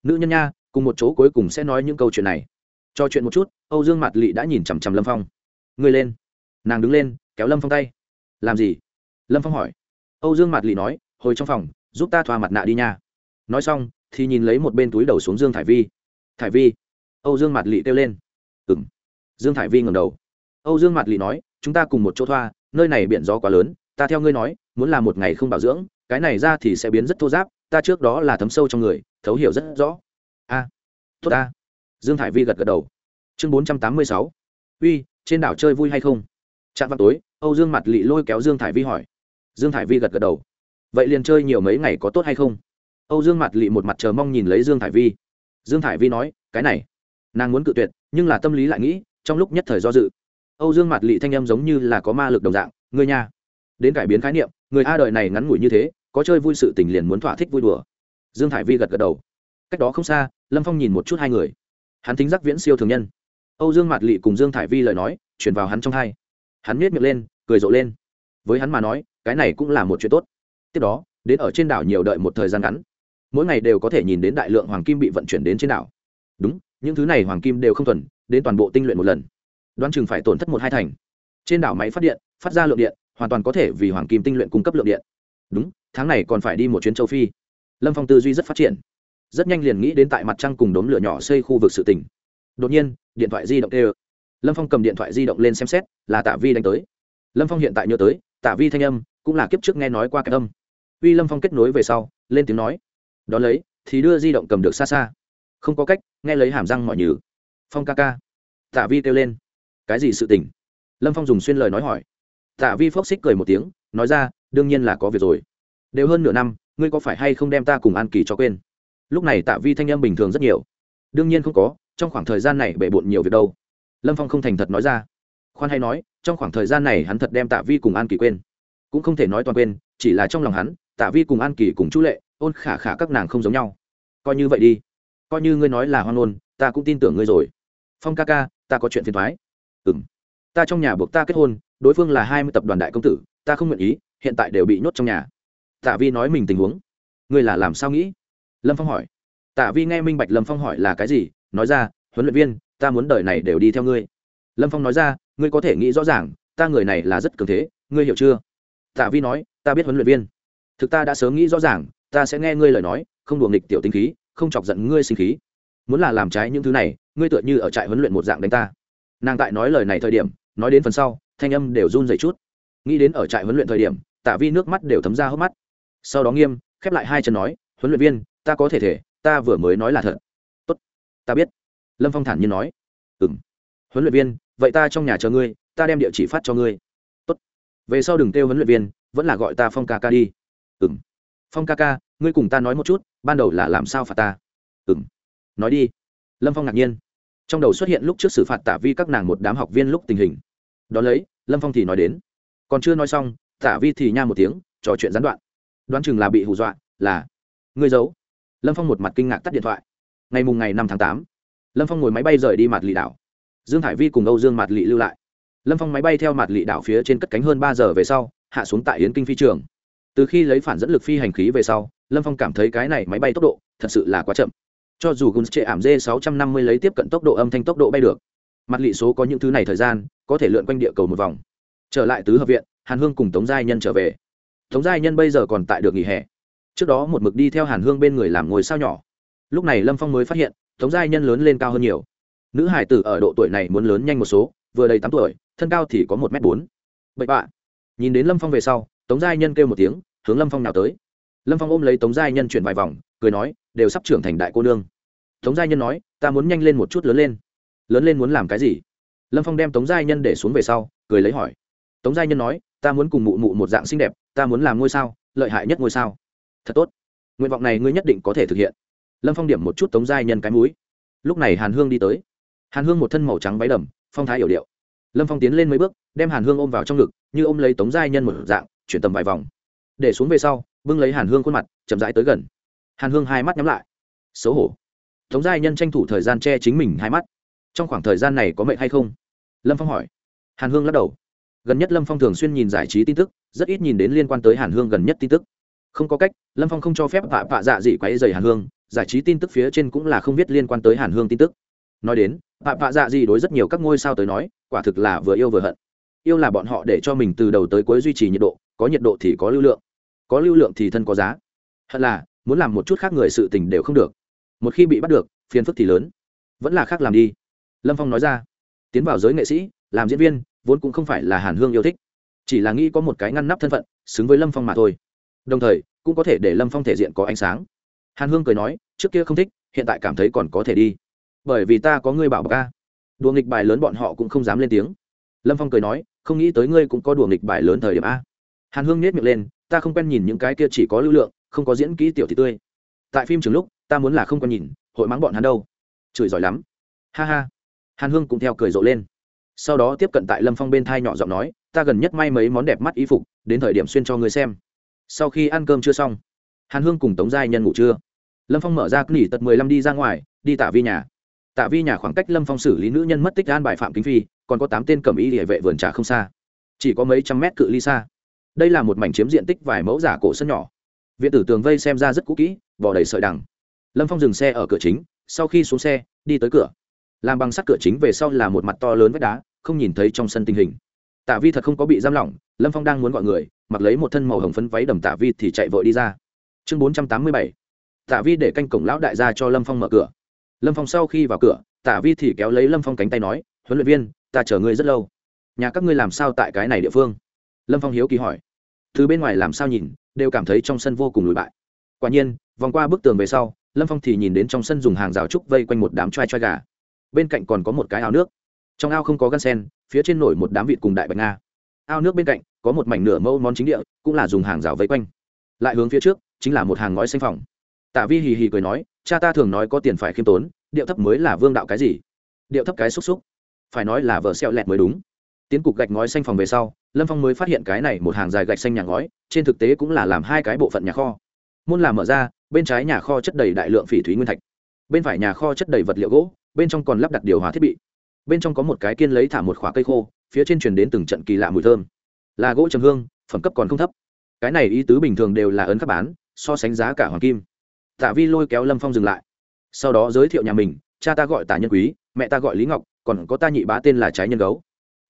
Nữ nhân nha, cùng một chỗ cuối cùng sẽ nói những câu chuyện này. Trò chuyện một chút, âu dương mạt lị đã nhìn chằm chằm lâm phong. Ngươi lên. Nàng đứng lên, kéo lâm phong tay. Làm gì? Lâm phong hỏi. Âu dương mạt lị nói, hồi trong phòng, giúp ta thoa mặt nạ đi nha. Nói xong, thì nhìn lấy một bên túi đầu xuống dương thải vi. Thải vi. Âu dương mạt lị kêu lên. Ừ m dương thải vi ngầm đầu. Âu dương mạt lị nói chúng ta cùng một chỗ thoa nơi này biển gió quá lớn ta theo ngươi nói muốn làm một ngày không bảo dưỡng cái này ra thì sẽ biến rất thô giáp ta trước đó là thấm sâu trong người thấu hiểu rất rõ. A à, tốt a dương thải vi gật gật đầu. Chương bốn trăm tám mươi sáu. Uy trên đảo chơi vui hay không? Chạm vào tối âu dương mặt lị lôi kéo dương thải vi hỏi. Dương thải vi gật gật đầu. Vậy liền chơi nhiều mấy ngày có tốt hay không? Âu dương mặt lị một mặt chờ mong nhìn lấy dương thải vi. Dương thải vi nói cái này nàng muốn cự tuyệt nhưng là tâm lý lại nghĩ trong lúc nhất thời do dự âu dương mặt lị thanh âm giống như là có ma lực đồng dạng người nhà đến cải biến khái niệm, người a đời này ngắn ngủi như thế, có chơi vui sự tình liền muốn thỏa thích vui đùa. Dương thải vi gật gật đầu. Cách đó không xa, lâm phong nhìn một chút hai người. Hắn tính giác viễn siêu thường nhân. Âu dương mạt lị cùng dương thải vi lời nói, chuyển vào hắn trong hai. Hắn miết miệng lên, cười rộ lên. Với hắn mà nói, cái này cũng là một chuyện tốt. Tiếp đó, đến ở trên đảo nhiều đợi một thời gian ngắn. Mỗi ngày đều có thể nhìn đến đại lượng hoàng kim bị vận chuyển đến trên đảo. Đúng, những thứ này hoàng kim đều không thuần, đến toàn bộ tinh luyện một lần đoán chừng phải tổn thất một hai thành. Trên đảo máy phát điện, phát ra lượng điện, hoàn toàn có thể vì hoàng kim tinh luyện cung cấp lượng điện. Đúng, tháng này còn phải đi một chuyến châu phi. Lâm phong tư duy rất phát triển. Rất nhanh liền nghĩ đến tại mặt trăng cùng đốm lửa nhỏ xây khu vực sự tỉnh đột nhiên, điện thoại di động tê lâm phong cầm điện thoại di động lên xem xét, là tạ vi đánh tới. Lâm phong hiện tại nhớ tới, tạ vi thanh âm cũng là kiếp trước nghe nói qua cái âm. Uy lâm phong kết nối về sau, lên tiếng nói. Đó lấy, thì đưa di động cầm được xa xa. Không có cách, nghe lấy hàm răng mọi nhừ. Phong ca ca. Tạ vi kêu lên cái gì sự tình? Lâm phong dùng xuyên lời nói hỏi. Tạ vi phốc xích cười một tiếng nói ra đương nhiên là có việc rồi. Đều hơn nửa năm ngươi có phải hay không đem ta cùng an kỳ cho quên? Lúc này tạ vi thanh âm bình thường rất nhiều. Đương nhiên không có trong khoảng thời gian này bể bộn nhiều việc đâu. Lâm phong không thành thật nói ra. Khoan hay nói trong khoảng thời gian này hắn thật đem tạ vi cùng an kỳ quên. Cũng không thể nói toàn quên chỉ là trong lòng hắn tạ vi cùng an kỳ cùng chú lệ ôn khả khả các nàng không giống nhau. Coi như vậy đi. Coi như ngươi nói là hoan ôn, ta cũng tin tưởng ngươi rồi. Phong ca ca ta có chuyện phiền thoái ừ m ta trong nhà buộc ta kết hôn, đối phương là hai mươi tập đoàn đại công tử, ta không nguyện ý, hiện tại đều bị nhốt trong nhà. Tạ vi nói mình tình huống. Ngươi là làm sao nghĩ? Lâm phong hỏi. Tạ vi nghe minh bạch lâm phong hỏi là cái gì, nói ra, huấn luyện viên, ta muốn đời này đều đi theo ngươi. Lâm phong nói ra, ngươi có thể nghĩ rõ ràng, ta người này là rất cường thế, ngươi hiểu chưa? Tạ vi nói, ta biết huấn luyện viên. Thực ta đã sớm nghĩ rõ ràng, ta sẽ nghe ngươi lời nói, không đùa nghịch tiểu tinh khí, không chọc giận ngươi sinh khí. Muốn là làm trái những thứ này, ngươi tựa như ở trại huấn luyện một dạng đánh ta nàng tại nói lời này thời điểm, nói đến phần sau, thanh âm đều run dày chút. Nghĩ đến ở trại huấn luyện thời điểm, tạ vi nước mắt đều thấm ra hốc mắt. Sau đó nghiêm, khép lại hai chân nói, huấn luyện viên, ta có thể thể, ta vừa mới nói là thật. Tốt, ta biết. Lâm phong thản nhiên nói. Ừ m huấn luyện viên, vậy ta trong nhà chờ ngươi, ta đem địa chỉ phát cho ngươi. Tốt. Về sau đừng kêu huấn luyện viên, vẫn là gọi ta phong ca ca đi. Ừ m phong ca ca, ngươi cùng ta nói một chút, ban đầu là làm sao phạt ta? Ừ m nói đi. Lâm phong ngạc nhiên trong đầu xuất hiện lúc trước xử phạt tả vi các nàng một đám học viên lúc tình hình. Đón lấy, lâm phong thì nói đến. Còn chưa nói xong tả vi thì nha một tiếng, trò chuyện gián đoạn. Đoán chừng là bị hù dọa, là ngươi giấu. Lâm phong một mặt kinh ngạc tắt điện thoại. Ngày mùng ngày năm tháng tám, lâm phong ngồi máy bay rời đi mặt lị đảo. Dương hải vi cùng âu dương mặt lị lưu lại. Lâm phong máy bay theo mặt lị đảo phía trên cất cánh hơn ba giờ về sau, hạ xuống tại yến kinh phi trường. Từ khi lấy phản dẫn lực phi hành khí về sau, lâm phong cảm thấy cái này máy bay tốc độ thật sự là quá chậm cho dù gùn trệ ảm dê sáu trăm năm mươi lấy tiếp cận tốc độ âm thanh tốc độ bay được, mặt lị số có những thứ này thời gian, có thể lượn quanh địa cầu một vòng. Trở lại tứ hợp viện, hàn hương cùng tống giai nhân trở về. Tống giai nhân bây giờ còn tại được nghỉ hè. Trước đó một mực đi theo hàn hương bên người làm ngồi sao nhỏ. Lúc này lâm phong mới phát hiện, tống giai nhân lớn lên cao hơn nhiều. Nữ hải tử ở độ tuổi này muốn lớn nhanh một số, vừa đầy tám tuổi, thân cao thì có một m bốn. Bậy bạ. Nhìn đến lâm phong về sau, tống giai nhân kêu một tiếng, hướng lâm phong nào tới. Lâm phong ôm lấy tống giai nhân chuyển vài vòng cười nói, đều sắp trưởng thành đại cô nương. Tống giai nhân nói, ta muốn nhanh lên một chút lớn lên. Lớn lên muốn làm cái gì? Lâm phong đem tống giai nhân để xuống về sau, cười lấy hỏi. Tống giai nhân nói, ta muốn cùng mụ mụ một dạng xinh đẹp, ta muốn làm ngôi sao, lợi hại nhất ngôi sao. Thật tốt. Nguyện vọng này ngươi nhất định có thể thực hiện. Lâm phong điểm một chút tống giai nhân cái mũi. lúc này hàn hương đi tới. Hàn hương một thân màu trắng váy đầm, phong thái yểu điệu. Lâm phong tiến lên mấy bước, đem hàn hương ôm vào trong ngực, như ôm lấy tống giai nhân một dạng, chuyển tầm vài vòng. Để xuống về sau, bưng lấy hàn hương khuôn mặt, chậm rãi tới gần hàn hương hai mắt nhắm lại. Xấu hổ. Tống giai nhân tranh thủ thời gian che chính mình hai mắt. Trong khoảng thời gian này có mệnh hay không? Lâm phong hỏi. Hàn hương lắc đầu. Gần nhất lâm phong thường xuyên nhìn giải trí tin tức, rất ít nhìn đến liên quan tới hàn hương gần nhất tin tức. Không có cách, lâm phong không cho phép vạ vạ dạ dị quáy dày hàn hương, giải trí tin tức phía trên cũng là không viết liên quan tới hàn hương tin tức. Nói đến, vạ vạ dạ dị đối rất nhiều các ngôi sao tới nói, quả thực là vừa yêu vừa hận. Yêu là bọn họ để cho mình từ đầu tới cuối duy trì nhiệt độ, có nhiệt độ thì có lưu lượng. Có lưu lượng thì thân có giá. Hận là muốn làm một chút khác người sự tình đều không được. Một khi bị bắt được, phiền phức thì lớn. Vẫn là khác làm đi. Lâm phong nói ra. Tiến vào giới nghệ sĩ, làm diễn viên, vốn cũng không phải là hàn hương yêu thích. Chỉ là nghĩ có một cái ngăn nắp thân phận, xứng với lâm phong mà thôi. Đồng thời, cũng có thể để lâm phong thể diện có ánh sáng. Hàn hương cười nói, trước kia không thích, hiện tại cảm thấy còn có thể đi. Bởi vì ta có ngươi bảo bọc ca đùa nghịch bài lớn bọn họ cũng không dám lên tiếng. Lâm phong cười nói, không nghĩ tới ngươi cũng có đùa nghịch bài lớn thời điểm a. Hàn hương nhét miệng lên ta không quen nhìn những cái kia chỉ có lưu lượng, không có diễn kỹ tiểu thị tươi. Tại phim trường lúc, ta muốn là không quen nhìn, hội mắng bọn hắn đâu. Chửi giỏi lắm. Ha ha. Hàn hương cũng theo cười rộ lên. Sau đó tiếp cận tại lâm phong bên thai nhỏ giọng nói, ta gần nhất may mấy món đẹp mắt y phục, đến thời điểm xuyên cho người xem. Sau khi ăn cơm chưa xong, hàn hương cùng tống giai nhân ngủ trưa. Lâm phong mở ra nghỉ tật mười lăm đi ra ngoài, đi tạ vi nhà. Tạ vi nhà khoảng cách lâm phong xử lý nữ nhân mất tích an bài phạm kính phi, còn có tám tên cầm y địa vệ vườn trà không xa. Chỉ có mấy trăm mét cự ly xa đây là một mảnh chiếm diện tích vài mẫu giả cổ sân nhỏ. Viện tử tường vây xem ra rất cũ kỹ, vỏ đầy sợi đằng. Lâm phong dừng xe ở cửa chính, sau khi xuống xe, đi tới cửa. Làm bằng sắt cửa chính về sau là một mặt to lớn vách đá, không nhìn thấy trong sân tình hình. Tạ vi thật không có bị giam lỏng, lâm phong đang muốn gọi người, mặc lấy một thân màu hồng phấn váy đầm tạ vi thì chạy vội đi ra. Chương bốn trăm tám mươi bảy. Tạ vi để canh cổng lão đại gia cho lâm phong mở cửa. Lâm phong sau khi vào cửa tạ vi thì kéo lấy lâm phong cánh tay nói, huấn luyện viên, ta chờ ngươi rất lâu. Nhà các ngươi làm sao tại cái này địa phương? Lâm phong hiếu kỳ hỏi. Từ bên ngoài làm sao nhìn, đều cảm thấy trong sân vô cùng lùi bại. Quả nhiên, vòng qua bức tường về sau, lâm phong thì nhìn đến trong sân dùng hàng rào trúc vây quanh một đám t r a i t r a i gà. Bên cạnh còn có một cái ao nước. Trong ao không có gân sen, phía trên nổi một đám vịt cùng đại bạch nga. Ao nước bên cạnh, có một mảnh nửa mẫu món chính địa, cũng là dùng hàng rào vây quanh. Lại hướng phía trước, chính là một hàng ngói xanh phòng. Tạ vi hì hì cười nói, cha ta thường nói có tiền phải khiêm tốn, điệu thấp mới là vương đạo cái gì? Điệu thấp cái xúc xúc. Phải nói là vợ xẹo lẹt mới đúng. Tiến cục gạch ngói xanh phòng về sau lâm phong mới phát hiện cái này một hàng dài gạch xanh nhà ngói, trên thực tế cũng là làm hai cái bộ phận nhà kho. Môn làm mở ra, bên trái nhà kho chất đầy đại lượng phỉ thúy nguyên thạch. Bên phải nhà kho chất đầy vật liệu gỗ, bên trong còn lắp đặt điều hòa thiết bị. Bên trong có một cái kiên lấy thả một khóa cây khô, phía trên truyền đến từng trận kỳ lạ mùi thơm. Là gỗ trầm hương, phẩm cấp còn không thấp. Cái này ý tứ bình thường đều là ấn các bán, so sánh giá cả hoàng kim. Tạ vi lôi kéo lâm phong dừng lại. Sau đó giới thiệu nhà mình, cha ta gọi tả nhân quý, mẹ ta gọi lý ngọc, còn có ta nhị bá tên là trái nhân gấu.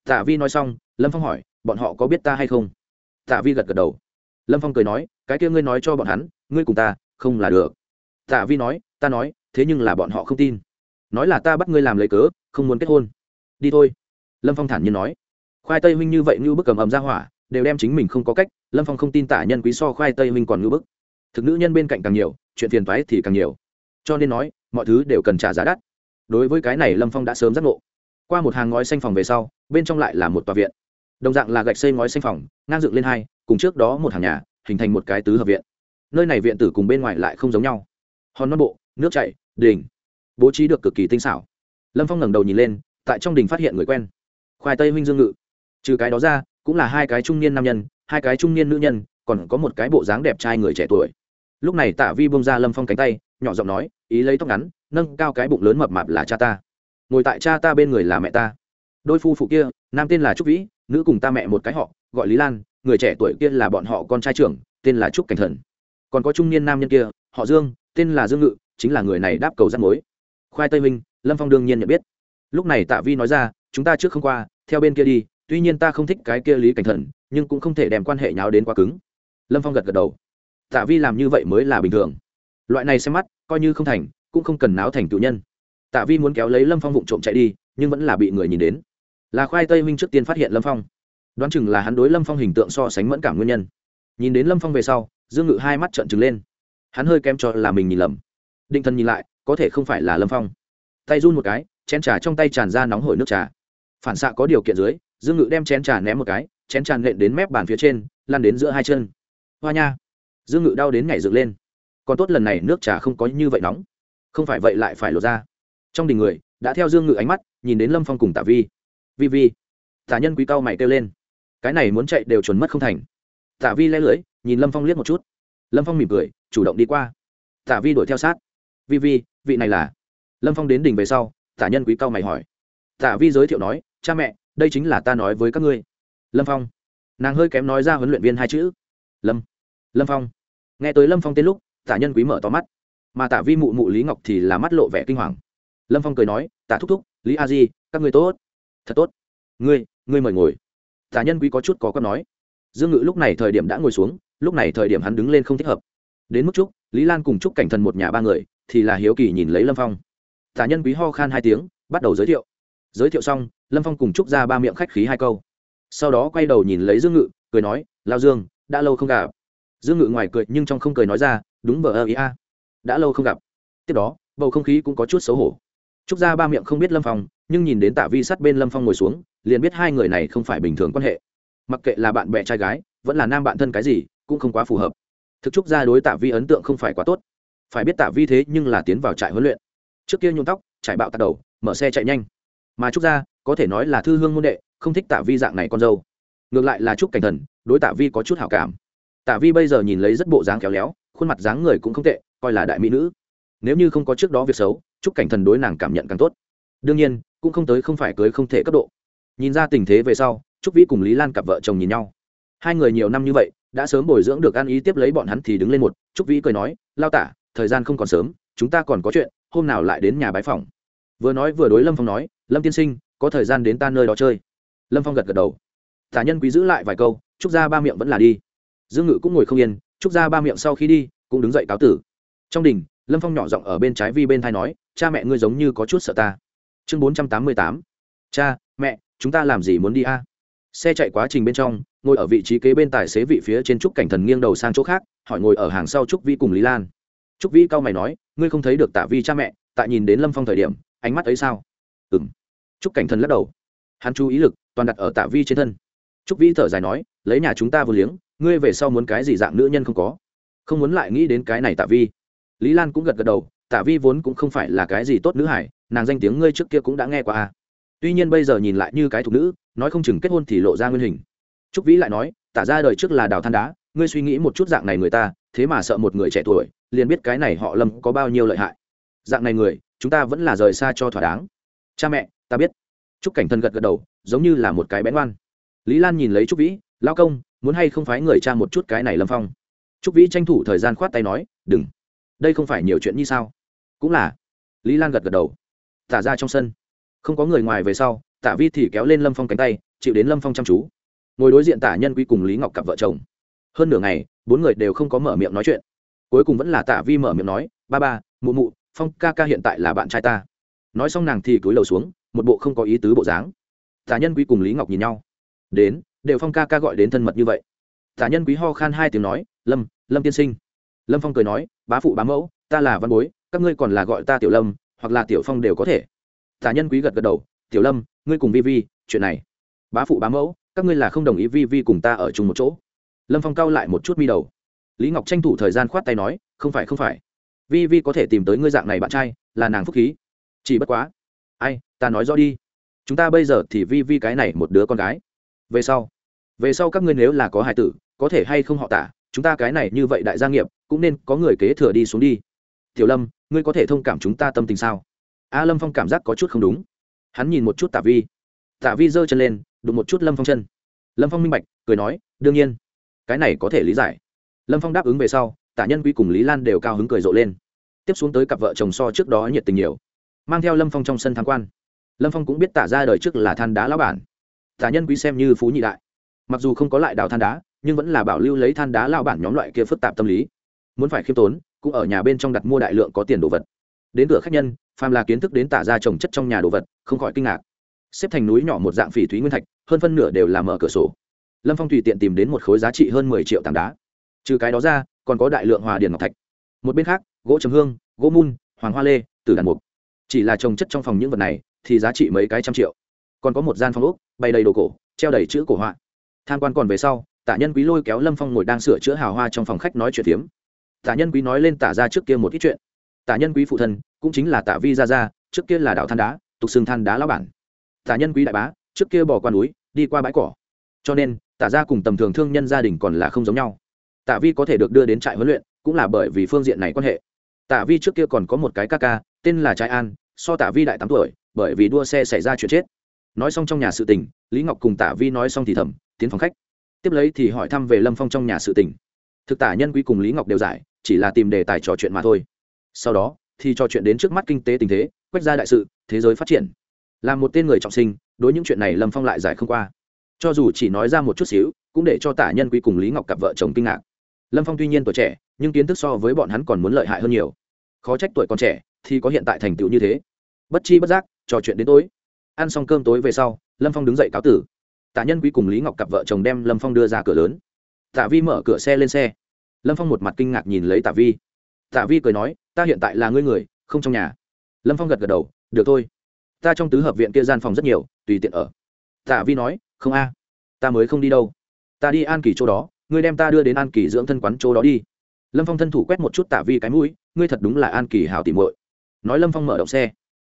Tạ vi nói xong, lâm phong hỏi bọn họ có biết ta hay không? Tạ vi gật gật đầu. Lâm phong cười nói, cái kia ngươi nói cho bọn hắn, ngươi cùng ta, không là được. Tạ vi nói, ta nói, thế nhưng là bọn họ không tin. Nói là ta bắt ngươi làm lấy cớ, không muốn kết hôn. Đi thôi. Lâm phong thản nhiên nói. Khoai tây huynh như vậy như bức cầm ầm ra hỏa, đều đem chính mình không có cách, lâm phong không tin tả nhân quý so khoai tây huynh còn như bức. Thực nữ nhân bên cạnh càng nhiều, chuyện phiền toái thì càng nhiều. Cho nên nói, mọi thứ đều cần trả giá đắt. Đối với cái này lâm phong đã sớm giác ngộ. Qua một hàng ngói xanh phòng về sau, bên trong lại là một tòa viện đồng dạng là gạch xây ngói xanh phòng, ngang dựng lên hai, cùng trước đó một hàng nhà, hình thành một cái tứ hợp viện. Nơi này viện tử cùng bên ngoài lại không giống nhau. Hòn non bộ, nước chảy đình bố trí được cực kỳ tinh xảo. Lâm phong ngẩng đầu nhìn lên, tại trong đình phát hiện người quen. Khoai tây huynh dương ngự. Trừ cái đó ra, cũng là hai cái trung niên nam nhân, hai cái trung niên nữ nhân, còn có một cái bộ dáng đẹp trai người trẻ tuổi. Lúc này tạ vi bông ra lâm phong cánh tay, nhỏ giọng nói, ý lấy tóc ngắn, nâng cao cái bụng lớn mập mạp là cha ta. Ngồi tại cha ta bên người là mẹ ta đôi phu phụ kia, nam tên là trúc vĩ, nữ cùng ta mẹ một cái họ, gọi lý lan, người trẻ tuổi kia là bọn họ con trai trưởng, tên là trúc cảnh thần. Còn có trung niên nam nhân kia, họ dương, tên là dương ngự, chính là người này đáp cầu rắt mối. Khoai tây minh, lâm phong đương nhiên nhận biết. Lúc này tạ vi nói ra, chúng ta trước không qua, theo bên kia đi, tuy nhiên ta không thích cái kia lý cảnh thần, nhưng cũng không thể đem quan hệ nháo đến quá cứng. Lâm phong gật gật đầu. Tạ vi làm như vậy mới là bình thường. Loại này xem mắt, coi như không thành, cũng không cần náo thành cựu nhân. Tạ vi muốn kéo lấy lâm phong vụng trộm chạy đi, nhưng vẫn là bị người nhìn đến là khoai tây minh trước tiên phát hiện lâm phong. Đoán chừng là hắn đối lâm phong hình tượng so sánh mẫn cảm nguyên nhân. Nhìn đến lâm phong về sau, dương ngự hai mắt trợn trừng lên. Hắn hơi kém cho là mình nhìn lầm. Định thần nhìn lại, có thể không phải là lâm phong. Tay run một cái, chén trà trong tay tràn ra nóng hổi nước trà. Phản xạ có điều kiện dưới, dương ngự đem chén trà ném một cái, chén tràn nện đến mép bàn phía trên lan đến giữa hai chân. Hoa nha. Dương ngự đau đến nhảy dựng lên. Còn tốt lần này nước trà không có như vậy nóng. Không phải vậy lại phải lột ra. Trong đình người, đã theo dương ngự ánh mắt, nhìn đến lâm phong cùng tạ vi vi vi, tả nhân quý cao mày kêu lên. Cái này muốn chạy đều chuẩn mất không thành. Tạ vi le lưỡi, nhìn lâm phong liếc một chút. Lâm phong mỉm cười, chủ động đi qua. Tạ vi đuổi theo sát. Vi vi, vị này là? Lâm phong đến đỉnh về sau, tả nhân quý cao mày hỏi. Tả vi giới thiệu nói, cha mẹ, đây chính là ta nói với các ngươi. Lâm phong. Nàng hơi kém nói ra huấn luyện viên hai chữ. Lâm. Lâm phong. Nghe tới lâm phong tên lúc, tả nhân quý mở to mắt. Mà tả vi mụ mụ lý ngọc thì là mắt lộ vẻ kinh hoàng. Lâm phong cười nói, tả thúc thúc, lý a di, các ngươi tốt thật tốt. Ngươi ngươi mời ngồi. Tả nhân quý có chút có con nói. Dương ngự lúc này thời điểm đã ngồi xuống, lúc này thời điểm hắn đứng lên không thích hợp. Đến mức trúc lý lan cùng trúc cảnh thần một nhà ba người, thì là hiếu kỳ nhìn lấy lâm phong. Tả nhân quý ho khan hai tiếng, bắt đầu giới thiệu. Giới thiệu xong, lâm phong cùng trúc ra ba miệng khách khí hai câu. Sau đó quay đầu nhìn lấy dương ngự, cười nói, lao dương, đã lâu không gặp. Dương ngự ngoài cười nhưng trong không cười nói ra, đúng vờ ơ ý a. Đã lâu không gặp. Tiếp đó, bầu không khí cũng có chút xấu hổ trúc gia ba miệng không biết lâm phong, nhưng nhìn đến tạ vi sát bên lâm phong ngồi xuống, liền biết hai người này không phải bình thường quan hệ. Mặc kệ là bạn bè trai gái, vẫn là nam bạn thân cái gì, cũng không quá phù hợp. Thực trúc gia đối tạ vi ấn tượng không phải quá tốt. Phải biết tạ vi thế nhưng là tiến vào trại huấn luyện. Trước kia nhuộm tóc, trải bạo tạt đầu, mở xe chạy nhanh. Mà trúc gia, có thể nói là thư hương môn đệ, không thích tạ vi dạng này con dâu. Ngược lại là trúc cảnh thần, đối tạ vi có chút hảo cảm. Tạ vi bây giờ nhìn lấy rất bộ dáng khéo léo, khuôn mặt dáng người cũng không tệ, coi là đại mỹ nữ. Nếu như không có trước đó việc xấu Chúc cảnh thần đối nàng cảm nhận càng tốt. Đương nhiên, cũng không tới không phải cưới không thể cấp độ. Nhìn ra tình thế về sau Chúc vĩ cùng lý lan cặp vợ chồng nhìn nhau. Hai người nhiều năm như vậy, đã sớm bồi dưỡng được ăn ý tiếp lấy bọn hắn thì đứng lên một Chúc vĩ cười nói, lao tả, thời gian không còn sớm, chúng ta còn có chuyện, hôm nào lại đến nhà bái phòng vừa nói vừa đối lâm phong nói, lâm tiên sinh, có thời gian đến ta nơi đó chơi. Lâm phong gật gật đầu. Tả nhân quý giữ lại vài câu, trúc Gia ba miệng vẫn là đi. Dương ngự cũng ngồi không yên, trúc Gia ba miệng sau khi đi, cũng đứng dậy cáo tử. Trong đình lâm phong nhỏ giọng ở bên trái vi bên thai nói, cha mẹ ngươi giống như có chút sợ ta. Chương bốn trăm tám mươi tám. Cha, mẹ, chúng ta làm gì muốn đi a? Xe chạy quá trình bên trong, ngồi ở vị trí kế bên tài xế vị phía trên trúc cảnh thần nghiêng đầu sang chỗ khác, hỏi ngồi ở hàng sau trúc vi cùng lý lan. Trúc vi cao mày nói, ngươi không thấy được tả vi cha mẹ, tại nhìn đến lâm phong thời điểm, ánh mắt ấy sao? Ừ m trúc cảnh thần lắc đầu. Hắn chú ý lực, toàn đặt ở tả vi trên thân. Trúc vi thở dài nói, lấy nhà chúng ta vừa liếng, ngươi về sau muốn cái gì dạng nữ nhân không có? Không muốn lại nghĩ đến cái này tả vi lý lan cũng gật gật đầu, tả vi vốn cũng không phải là cái gì tốt nữ hải, nàng danh tiếng ngươi trước kia cũng đã nghe qua a tuy nhiên bây giờ nhìn lại như cái thục nữ, nói không chừng kết hôn thì lộ ra nguyên hình. Trúc vĩ lại nói, tả ra đời trước là đào than đá, ngươi suy nghĩ một chút dạng này người ta, thế mà sợ một người trẻ tuổi, liền biết cái này họ lâm có bao nhiêu lợi hại. Dạng này người, chúng ta vẫn là rời xa cho thỏa đáng. Cha mẹ, ta biết. Trúc cảnh thân gật gật đầu, giống như là một cái bén oan lý lan nhìn lấy trúc vĩ, lao công, muốn hay không phái người cha một chút cái này lâm phong? Trúc vĩ tranh thủ thời gian khoát tay nói, đừng đây không phải nhiều chuyện như sao? Cũng là. Lý lan gật gật đầu. Tả ra trong sân. Không có người ngoài về sau tả vi thì kéo lên lâm phong cánh tay, chịu đến lâm phong chăm chú. Ngồi đối diện tả nhân quý cùng lý ngọc cặp vợ chồng. Hơn nửa ngày, bốn người đều không có mở miệng nói chuyện. Cuối cùng vẫn là tả vi mở miệng nói, ba ba, mụ mụ, phong ca ca hiện tại là bạn trai ta. Nói xong nàng thì cúi đầu xuống, một bộ không có ý tứ bộ dáng. Tả nhân quý cùng lý ngọc nhìn nhau. Đến, đều phong ca ca gọi đến thân mật như vậy. Tả nhân quý ho khan hai tiếng nói, lâm lâm tiên sinh lâm phong cười nói, bá phụ, bá mẫu, ta là văn bối, các ngươi còn là gọi ta tiểu lâm, hoặc là tiểu phong đều có thể. Tả nhân quý gật gật đầu, tiểu lâm, ngươi cùng vi vi, chuyện này. Bá phụ, bá mẫu, các ngươi là không đồng ý vi vi cùng ta ở chung một chỗ. Lâm phong cau lại một chút mi đầu. Lý ngọc tranh thủ thời gian khoát tay nói, không phải không phải. Vi vi có thể tìm tới ngươi dạng này bạn trai, là nàng phúc khí. Chỉ bất quá. Ai, ta nói rõ đi. Chúng ta bây giờ thì vi vi cái này một đứa con gái. Về sau về sau các ngươi nếu là có hài tử, có thể hay không họ tả chúng ta cái này như vậy đại gia nghiệp, cũng nên có người kế thừa đi xuống đi. Tiểu lâm, ngươi có thể thông cảm chúng ta tâm tình sao? A lâm phong cảm giác có chút không đúng. Hắn nhìn một chút tạ vi. Tạ vi giơ chân lên, đụng một chút lâm phong chân. Lâm phong minh bạch, cười nói, đương nhiên, cái này có thể lý giải. Lâm phong đáp ứng về sau tả nhân quý cùng lý lan đều cao hứng cười rộ lên. Tiếp xuống tới cặp vợ chồng so trước đó nhiệt tình nhiều, mang theo lâm phong trong sân tham quan. Lâm phong cũng biết tả ra đời trước là than đá lão bản. Tả nhân quý xem như phú nhị đại. Mặc dù không có lại đào than đá nhưng vẫn là bảo lưu lấy than đá lao bản nhóm loại kia phức tạp tâm lý. Muốn phải khiêm tốn, cũng ở nhà bên trong đặt mua đại lượng có tiền đồ vật. Đến cửa khách nhân, phàm là kiến thức đến tả ra trồng chất trong nhà đồ vật, không khỏi kinh ngạc. Xếp thành núi nhỏ một dạng phỉ thúy nguyên thạch, hơn phân nửa đều là mở cửa sổ. Lâm phong tùy tiện tìm đến một khối giá trị hơn mười triệu tảng đá. Trừ cái đó ra, còn có đại lượng hòa điền ngọc thạch. Một bên khác, gỗ trầm hương, gỗ mun, hoàng hoa lê, tử đàn mục. Chỉ là trồng chất trong phòng những vật này, thì giá trị mấy cái trăm triệu. Còn có một gian phòng úc bày đầy đồ cổ, treo đầy chữ cổ họa. Tham quan còn về sau tả nhân quý lôi kéo lâm phong ngồi đang sửa chữa hào hoa trong phòng khách nói chuyện phiếm. Tả nhân quý nói lên tả ra trước kia một ít chuyện. Tả nhân quý phụ thân, cũng chính là tả vi gia gia, trước kia là đảo than đá, tục xương than đá lão bản. Tả nhân quý đại bá, trước kia bỏ qua núi, đi qua bãi cỏ. Cho nên, tả ra cùng tầm thường thương nhân gia đình còn là không giống nhau. Tả vi có thể được đưa đến trại huấn luyện, cũng là bởi vì phương diện này quan hệ. Tả vi trước kia còn có một cái ca ca, tên là Trại an, so tả vi đại tám tuổi, bởi vì đua xe xảy ra chuyện chết. Nói xong trong nhà sự tình, lý ngọc cùng tả vi nói xong thì thầm, tiến phòng khách tiếp lấy thì hỏi thăm về lâm phong trong nhà sự tình. Thực tả nhân quý cùng lý ngọc đều giải, chỉ là tìm đề tài trò chuyện mà thôi. Sau đó, thì trò chuyện đến trước mắt kinh tế tình thế, quét ra đại sự, thế giới phát triển. Là một tên người trọng sinh, đối những chuyện này lâm phong lại giải không qua. Cho dù chỉ nói ra một chút xíu, cũng để cho tả nhân quý cùng lý ngọc cặp vợ chồng kinh ngạc. Lâm phong tuy nhiên tuổi trẻ, nhưng kiến thức so với bọn hắn còn muốn lợi hại hơn nhiều. Khó trách tuổi còn trẻ, thì có hiện tại thành tựu như thế. Bất chi bất giác, trò chuyện đến tối. Ăn xong cơm tối về sau, lâm phong đứng dậy cáo tử tạ nhân quý cùng lý ngọc cặp vợ chồng đem lâm phong đưa ra cửa lớn. Tạ vi mở cửa xe lên xe. Lâm phong một mặt kinh ngạc nhìn lấy tạ vi. Tạ vi cười nói, ta hiện tại là ngươi người, không trong nhà. Lâm phong gật gật đầu, được thôi. Ta trong tứ hợp viện kia gian phòng rất nhiều, tùy tiện ở. Tạ vi nói, không a, ta mới không đi đâu. Ta đi an kỳ chỗ đó, ngươi đem ta đưa đến an kỳ dưỡng thân quán chỗ đó đi. Lâm phong thân thủ quét một chút tạ vi cái mũi, ngươi thật đúng là an kỳ hào tìm muội. Nói lâm phong mở động xe.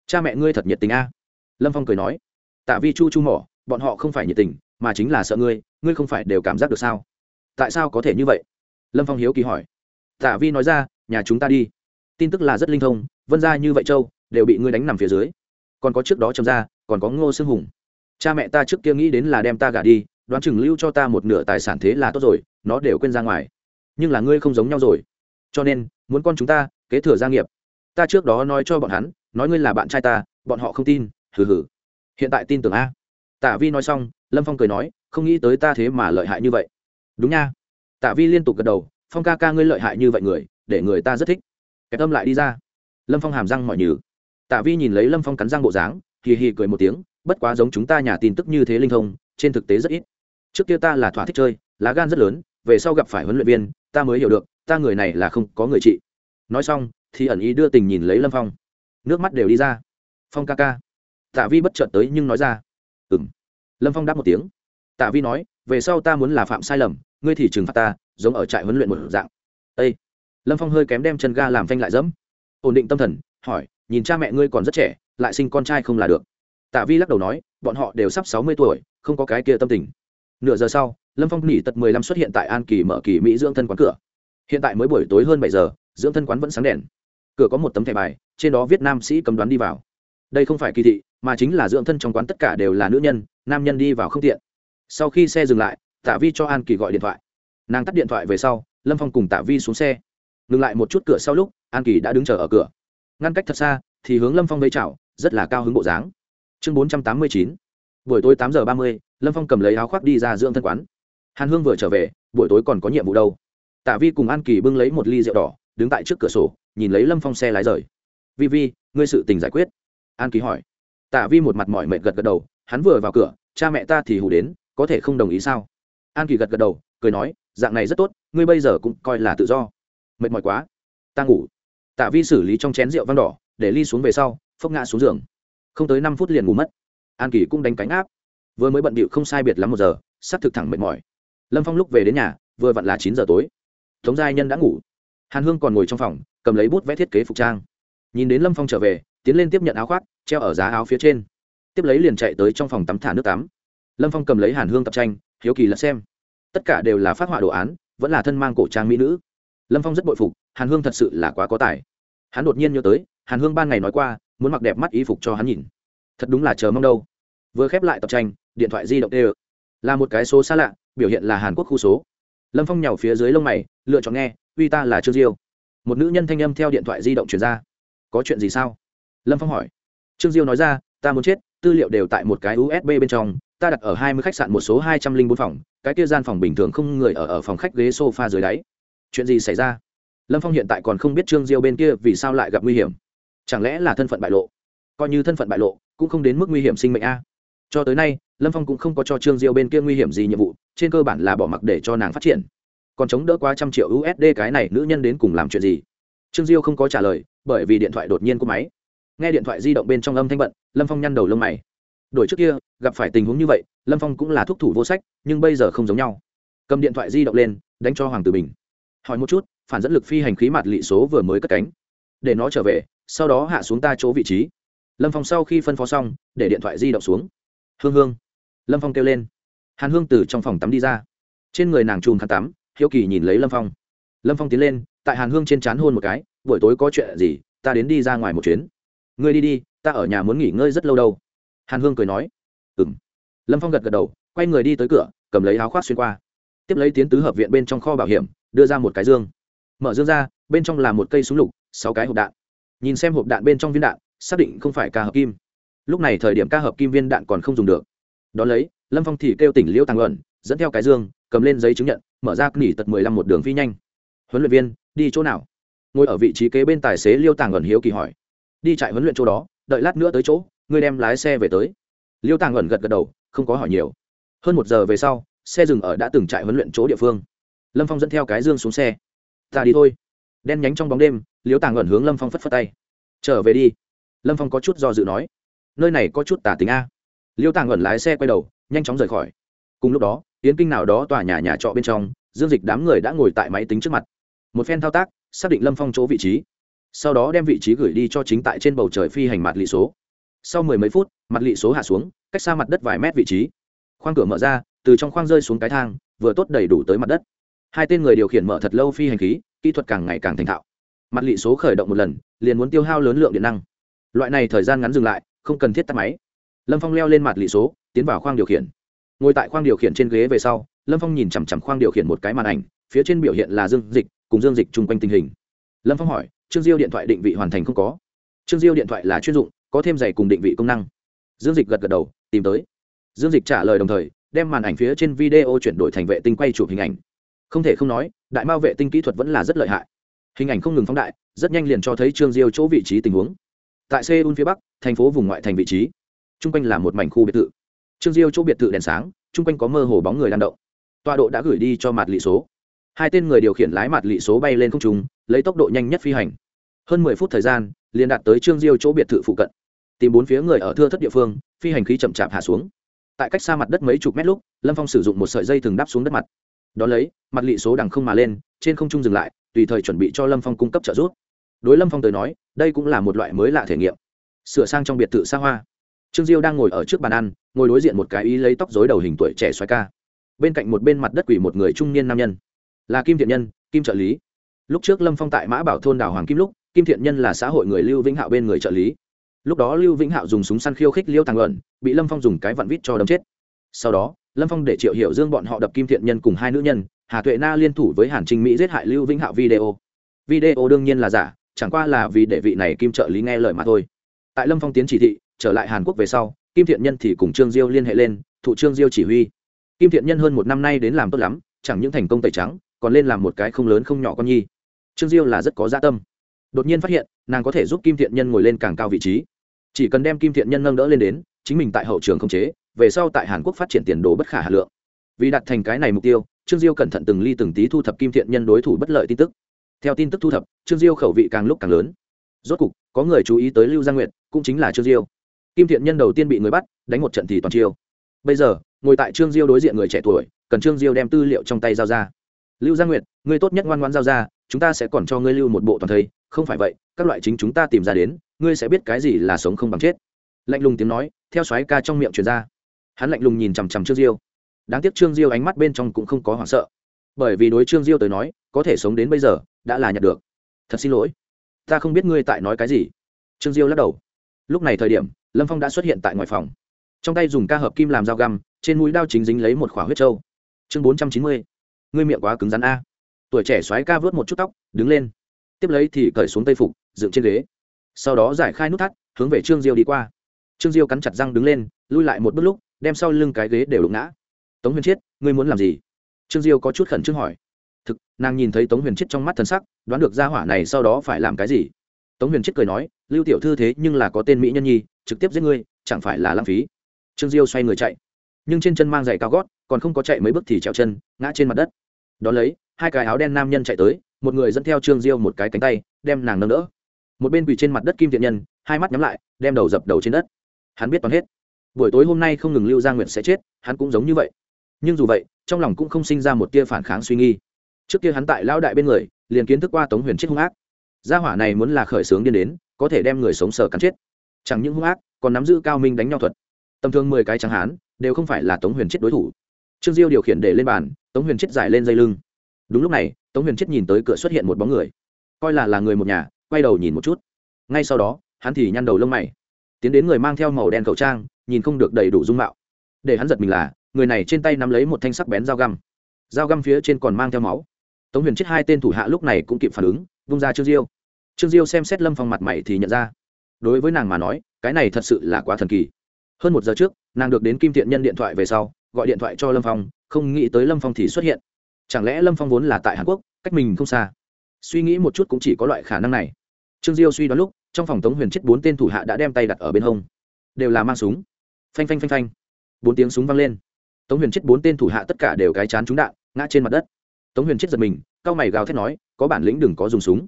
Cha mẹ ngươi thật nhiệt tình a. Lâm phong cười nói. Tạ vi chu chu mỏ bọn họ không phải nhiệt tình, mà chính là sợ ngươi ngươi không phải đều cảm giác được sao? Tại sao có thể như vậy? Lâm phong hiếu kỳ hỏi. Tả vi nói ra, nhà chúng ta đi. Tin tức là rất linh thông, vân ra như vậy châu, đều bị ngươi đánh nằm phía dưới. Còn có trước đó trầm ra còn có ngô sương hùng. Cha mẹ ta trước kia nghĩ đến là đem ta gả đi, đoán chừng lưu cho ta một nửa tài sản thế là tốt rồi, nó đều quên ra ngoài. Nhưng là ngươi không giống nhau rồi. Cho nên, muốn con chúng ta, kế thừa gia nghiệp. Ta trước đó nói cho bọn hắn, nói ngươi là bạn trai ta, bọn họ không tin, hừ hừ. Hiện tại tin tưởng a tạ vi nói xong, lâm phong cười nói, không nghĩ tới ta thế mà lợi hại như vậy. Đúng nha. Tạ vi liên tục gật đầu, phong ca ca ngươi lợi hại như vậy người, để người ta rất thích. Kẻ âm lại đi ra. Lâm phong hàm răng mọi nhừ. Tạ vi nhìn lấy lâm phong cắn răng bộ dáng, hì hì cười một tiếng, bất quá giống chúng ta nhà tin tức như thế linh thông, trên thực tế rất ít. Trước kia ta là thỏa thích chơi, lá gan rất lớn, về sau gặp phải huấn luyện viên, ta mới hiểu được, ta người này là không có người trị nói xong, thì ẩn ý đưa tình nhìn lấy lâm phong. Nước mắt đều đi ra. Phong ca ca. Tạ vi bất chợt tới nhưng nói ra ừ m lâm phong đáp một tiếng. Tạ vi nói, về sau ta muốn là phạm sai lầm, ngươi thì trừng phạt ta, giống ở trại huấn luyện một dạng. Â lâm phong hơi kém đem chân ga làm phanh lại dẫm. Ổn định tâm thần, hỏi, nhìn cha mẹ ngươi còn rất trẻ, lại sinh con trai không là được. Tạ vi lắc đầu nói, bọn họ đều sắp sáu mươi tuổi, không có cái kia tâm tình. Nửa giờ sau, lâm phong nghỉ tật mười lăm xuất hiện tại an kỳ mở kỳ mỹ dưỡng thân quán cửa. Hiện tại mới buổi tối hơn bảy giờ, dưỡng thân quán vẫn sáng đèn. Cửa có một tấm thẻ bài, trên đó viết nam sĩ cấm đoán đi vào. Đây không phải kỳ thị mà chính là dưỡng thân trong quán tất cả đều là nữ nhân, nam nhân đi vào không tiện. Sau khi xe dừng lại, tạ vi cho an kỳ gọi điện thoại. Nàng tắt điện thoại về sau, lâm phong cùng tạ vi xuống xe. Ngừng lại một chút cửa sau lúc, an kỳ đã đứng chờ ở cửa. Ngăn cách thật xa, thì hướng lâm phong vây chào, rất là cao hứng bộ dáng. Chương bốn trăm tám mươi chín. Buổi tối tám giờ ba mươi, lâm phong cầm lấy áo khoác đi ra dưỡng thân quán. Hàn hương vừa trở về, buổi tối còn có nhiệm vụ đâu. Tạ vi cùng an kỳ bưng lấy một ly rượu đỏ, đứng tại trước cửa sổ, nhìn lấy lâm phong xe lái rời. Vi vi, ngươi sự tình giải quyết. An kỳ hỏi tạ vi một mặt mỏi mệt gật gật đầu, hắn vừa vào cửa, cha mẹ ta thì hù đến, có thể không đồng ý sao? An kỳ gật gật đầu, cười nói, dạng này rất tốt, ngươi bây giờ cũng coi là tự do. Mệt mỏi quá. Ta ngủ. Tạ vi xử lý trong chén rượu vang đỏ, để ly xuống về sau, phốc ngã xuống giường. Không tới năm phút liền ngủ mất. An kỳ cũng đánh cánh áp. Vừa mới bận bịu không sai biệt lắm một giờ, sắp thực thẳng mệt mỏi. Lâm phong lúc về đến nhà, vừa vặn là chín giờ tối. Tống giai nhân đã ngủ. Hàn hương còn ngồi trong phòng, cầm lấy bút vẽ thiết kế phục trang. Nhìn đến lâm phong trở về, tiến lên tiếp nhận áo khoác treo ở giá áo phía trên. Tiếp lấy liền chạy tới trong phòng tắm thả nước tắm. Lâm phong cầm lấy hàn hương tập tranh, hiếu kỳ lật xem. Tất cả đều là phát họa đồ án, vẫn là thân mang cổ trang mỹ nữ. Lâm phong rất bội phục, hàn hương thật sự là quá có tài. Hắn đột nhiên nhớ tới, hàn hương ban ngày nói qua, muốn mặc đẹp mắt y phục cho hắn nhìn. Thật đúng là chờ mong đâu. Vừa khép lại tập tranh, điện thoại di động tê là một cái số xa lạ, biểu hiện là hàn quốc khu số. Lâm phong nhào phía dưới lông mày, lựa chọn nghe, uy ta là trương diêu. Một nữ nhân thanh âm theo điện thoại di động chuyển ra. Có chuyện gì sao? Lâm phong hỏi trương diêu nói ra, ta muốn chết, tư liệu đều tại một cái usb bên trong, ta đặt ở hai mươi khách sạn một số hai trăm linh bốn phòng, cái kia gian phòng bình thường không người ở ở phòng khách ghế sofa dưới đáy. Chuyện gì xảy ra? Lâm phong hiện tại còn không biết trương diêu bên kia vì sao lại gặp nguy hiểm. Chẳng lẽ là thân phận bại lộ? Coi như thân phận bại lộ, cũng không đến mức nguy hiểm sinh mệnh a. Cho tới nay, lâm phong cũng không có cho trương diêu bên kia nguy hiểm gì nhiệm vụ, trên cơ bản là bỏ mặc để cho nàng phát triển. Còn chống đỡ quá trăm triệu usd cái này nữ nhân đến cùng làm chuyện gì? Trương diêu không có trả lời, bởi vì điện thoại đột nhiên có máy nghe điện thoại di động bên trong âm thanh bận, lâm phong nhăn đầu lông mày. Đổi trước kia, gặp phải tình huống như vậy, lâm phong cũng là thúc thủ vô sách, nhưng bây giờ không giống nhau. Cầm điện thoại di động lên, đánh cho hoàng tử bình. Hỏi một chút, phản dẫn lực phi hành khí mặt lị số vừa mới cất cánh. Để nó trở về, sau đó hạ xuống ta chỗ vị trí. Lâm phong sau khi phân phó xong, để điện thoại di động xuống. Hương hương. Lâm phong kêu lên. Hàn hương từ trong phòng tắm đi ra. Trên người nàng chùm khăn tắm, hiếu kỳ nhìn lấy lâm phong. Lâm phong tiến lên, tại hàn hương trên c h á n hôn một cái. Buổi tối có chuyện gì? Ta đến đi ra ngoài một chuyến ngươi đi đi, ta ở nhà muốn nghỉ ngơi rất lâu đâu. Hàn hương cười nói. Ừ m lâm phong gật gật đầu, quay người đi tới cửa, cầm lấy áo khoác xuyên qua. Tiếp lấy tiến tứ hợp viện bên trong kho bảo hiểm, đưa ra một cái dương. Mở dương ra, bên trong là một cây súng lục, sáu cái hộp đạn. Nhìn xem hộp đạn bên trong viên đạn, xác định không phải ca hợp kim. Lúc này thời điểm ca hợp kim viên đạn còn không dùng được. Đón lấy, lâm phong thì kêu tỉnh Liễu tàng ẩn dẫn theo cái dương, cầm lên giấy chứng nhận, mở ra nghỉ tật mười lăm một đường phi nhanh. Huấn luyện viên, đi chỗ nào? Ngồi ở vị trí kế bên tài xế liêu tàng ẩn hiếu kỳ hỏi đi chạy huấn luyện chỗ đó, đợi lát nữa tới chỗ, ngươi đem lái xe về tới. Liêu tàng ẩn gật gật đầu, không có hỏi nhiều. Hơn một giờ về sau, xe dừng ở đã từng trại huấn luyện chỗ địa phương. Lâm phong dẫn theo cái dương xuống xe. Ta đi thôi. Đen nhánh trong bóng đêm, liêu tàng ẩn hướng lâm phong phất phất tay. Trở về đi. Lâm phong có chút do dự nói. Nơi này có chút tả tính a. Liêu tàng ẩn lái xe quay đầu, nhanh chóng rời khỏi. Cùng lúc đó, yến kinh nào đó tòa nhà nhà trọ bên trong, dương dịch đám người đã ngồi tại máy tính trước mặt. Một phen thao tác, xác định lâm phong chỗ vị trí sau đó đem vị trí gửi đi cho chính tại trên bầu trời phi hành mặt lị số. Sau mười mấy phút mặt lị số hạ xuống, cách xa mặt đất vài mét vị trí. Khoang cửa mở ra, từ trong khoang rơi xuống cái thang, vừa tốt đầy đủ tới mặt đất. Hai tên người điều khiển mở thật lâu phi hành khí, kỹ thuật càng ngày càng thành thạo. Mặt lị số khởi động một lần, liền muốn tiêu hao lớn lượng điện năng. Loại này thời gian ngắn dừng lại, không cần thiết tắt máy. Lâm phong leo lên mặt lị số, tiến vào khoang điều khiển. Ngồi tại khoang điều khiển trên ghế về sau, lâm phong nhìn chằm chằm khoang điều khiển một cái màn ảnh, phía trên biểu hiện là dương dịch, cùng dương dịch chung quanh tình hình. Lâm phong hỏi trương diêu điện thoại định vị hoàn thành không có. Trương diêu điện thoại là chuyên dụng, có thêm giày cùng định vị công năng. Dương dịch gật gật đầu, tìm tới. Dương dịch trả lời đồng thời, đem màn ảnh phía trên video chuyển đổi thành vệ tinh quay chụp hình ảnh. Không thể không nói, đại mao vệ tinh kỹ thuật vẫn là rất lợi hại. Hình ảnh không ngừng phóng đại, rất nhanh liền cho thấy trương diêu chỗ vị trí tình huống. Tại seoul phía bắc, thành phố vùng ngoại thành vị trí. T r u n g quanh là một mảnh khu biệt thự. Trương diêu chỗ biệt thự đèn sáng t r u n g quanh có mơ hồ bóng người lăn động. Tọa độ đã gửi đi cho mặt lị số. Hai tên người điều khiển lái mặt lị số bay lên không trung, lấy tốc độ nhanh nhất phi hành hơn mười phút thời gian, liền đạt tới trương diêu chỗ biệt thự phụ cận. Tìm bốn phía người ở thưa thất địa phương, phi hành khí chậm chạp hạ xuống. Tại cách xa mặt đất mấy chục mét lúc, lâm phong sử dụng một sợi dây thừng đắp xuống đất mặt. Đón lấy, mặt lị số đằng không mà lên, trên không trung dừng lại, tùy thời chuẩn bị cho lâm phong cung cấp trợ giúp. Đối lâm phong tới nói, đây cũng là một loại mới lạ thể nghiệm. Sửa sang trong biệt thự xa hoa. Trương diêu đang ngồi ở trước bàn ăn, ngồi đối diện một cái ý lấy tóc dối đầu hình tuổi trẻ xoay ca. Bên cạnh một bên mặt đất quỷ một người trung niên nam nhân. Là kim thiện nhân, kim trợ lý. Lúc trước lâm phong tại mã bảo thôn đảo hoàng kim lúc kim thiện nhân là xã hội người lưu vĩnh hạo bên người trợ lý. Lúc đó lưu vĩnh hạo dùng súng săn khiêu khích liêu thằng luận, bị lâm phong dùng cái vặn vít cho đâm chết. Sau đó, lâm phong để triệu hiểu dương bọn họ đập kim thiện nhân cùng hai nữ nhân, hà tuệ na liên thủ với hàn trinh mỹ giết hại lưu vĩnh hạo video. Video đương nhiên là giả, chẳng qua là vì để vị này kim trợ lý nghe lời mà thôi. Tại lâm phong tiến chỉ thị, trở lại hàn quốc về sau, kim thiện nhân thì cùng trương diêu liên hệ lên, thụ trương diêu chỉ huy. Kim thiện nhân hơn một năm nay đến làm tốt lắm, chẳng những thành công tẩy trắng, còn lên làm một cái không lớn không nhỏ con nhi. Trương diêu là rất có gia dạ tâm đột nhiên phát hiện, nàng có thể giúp kim thiện nhân ngồi lên càng cao vị trí. Chỉ cần đem kim thiện nhân nâng đỡ lên đến, chính mình tại hậu trường không chế, về sau tại hàn quốc phát triển tiền đồ bất khả hà lượng. Vì đặt thành cái này mục tiêu, trương diêu cẩn thận từng ly từng tí thu thập kim thiện nhân đối thủ bất lợi tin tức. Theo tin tức thu thập, trương diêu khẩu vị càng lúc càng lớn. Rốt cục, có người chú ý tới lưu giang nguyệt, cũng chính là trương diêu. Kim thiện nhân đầu tiên bị người bắt, đánh một trận thì toàn chiêu. Bây giờ, ngồi tại trương diêu đối diện người trẻ tuổi, cần trương diêu đem tư liệu trong tay giao ra. Lưu giang nguyệt người tốt nhất ngoan ngoan giao ra, chúng ta sẽ còn cho ngươi lưu một bộ toàn thây không phải vậy, các loại chính chúng ta tìm ra đến, ngươi sẽ biết cái gì là sống không bằng chết. Lạnh lùng tiếng nói, theo xoáy ca trong miệng truyền ra. Hắn lạnh lùng nhìn chằm chằm trương diêu. Đáng tiếc trương diêu ánh mắt bên trong cũng không có hoảng sợ. Bởi vì đối trương diêu tới nói, có thể sống đến bây giờ, đã là nhặt được. Thật xin lỗi. Ta không biết ngươi tại nói cái gì. Trương diêu lắc đầu. Lúc này thời điểm, lâm phong đã xuất hiện tại ngoài phòng. Trong tay dùng ca hợp kim làm dao găm, trên mũi đao chính dính lấy một khỏa huyết trâu. Chương bốn trăm chín mươi. Ngươi miệng quá cứng rắn a. Tuổi trẻ xoáy ca vớt một chút tóc, đứng lên tiếp lấy thì cởi xuống tây phục, dựng trên ghế. Sau đó giải khai nút thắt, hướng về trương diêu đi qua. Trương diêu cắn chặt răng đứng lên, lui lại một bước lúc, đem sau lưng cái ghế đều đụng ngã. Tống huyền chiết, ngươi muốn làm gì? Trương diêu có chút khẩn trương hỏi. Thực, nàng nhìn thấy tống huyền chiết trong mắt thân sắc, đoán được ra hỏa này sau đó phải làm cái gì. Tống huyền chiết cười nói, lưu tiểu thư thế nhưng là có tên mỹ nhân nhi, trực tiếp giết ngươi, chẳng phải là lãng phí. Trương diêu xoay người chạy. Nhưng trên chân mang giày cao gót, còn không có chạy mấy bước thì trèo chân, ngã trên mặt đất. Đón lấy, hai cái áo đen nam nhân chạy tới một người dẫn theo trương diêu một cái cánh tay, đem nàng nâng đỡ. Một bên quỳ trên mặt đất kim thiện nhân, hai mắt nhắm lại, đem đầu dập đầu trên đất. Hắn biết toàn hết. Buổi tối hôm nay không ngừng lưu gia nguyện sẽ chết, hắn cũng giống như vậy. Nhưng dù vậy, trong lòng cũng không sinh ra một tia phản kháng suy nghi. Trước kia hắn tại lão đại bên người, liền kiến thức qua tống huyền chết hung ác. Gia hỏa này muốn là khởi sướng điên đến, có thể đem người sống sờ cắn chết. Chẳng những hung ác, còn nắm giữ cao minh đánh nhau thuật. Tầm thường mười cái trắng hán, đều không phải là tống huyền chết đối thủ. Trương diêu điều khiển để lên bàn, tống huyền chết giải lên dây lưng đúng lúc này, tống huyền chết nhìn tới cửa xuất hiện một bóng người. Coi là là người một nhà, quay đầu nhìn một chút. Ngay sau đó, hắn thì nhăn đầu lông mày. Tiến đến người mang theo màu đen khẩu trang, nhìn không được đầy đủ dung mạo. Để hắn giật mình là, người này trên tay nắm lấy một thanh sắc bén dao găm. Dao găm phía trên còn mang theo máu. Tống huyền chết hai tên thủ hạ lúc này cũng kịp phản ứng, vung ra trương diêu. Trương diêu xem xét lâm phong mặt mày thì nhận ra. Đối với nàng mà nói, cái này thật sự là quá thần kỳ. Hơn một giờ trước, nàng được đến kim thiện nhân điện thoại về sau, gọi điện thoại cho lâm phong, không nghĩ tới lâm phong thì xuất hiện chẳng lẽ lâm phong vốn là tại hàn quốc, cách mình không xa? Suy nghĩ một chút cũng chỉ có loại khả năng này. Trương diêu suy đoán lúc, trong phòng tống huyền chết bốn tên thủ hạ đã đem tay đặt ở bên hông. Đều là mang súng. Phanh phanh phanh phanh. Bốn tiếng súng vang lên. Tống huyền chết bốn tên thủ hạ tất cả đều cái chán trúng đạn, ngã trên mặt đất. Tống huyền chết giật mình cao mày gào thét nói, có bản lĩnh đừng có dùng súng.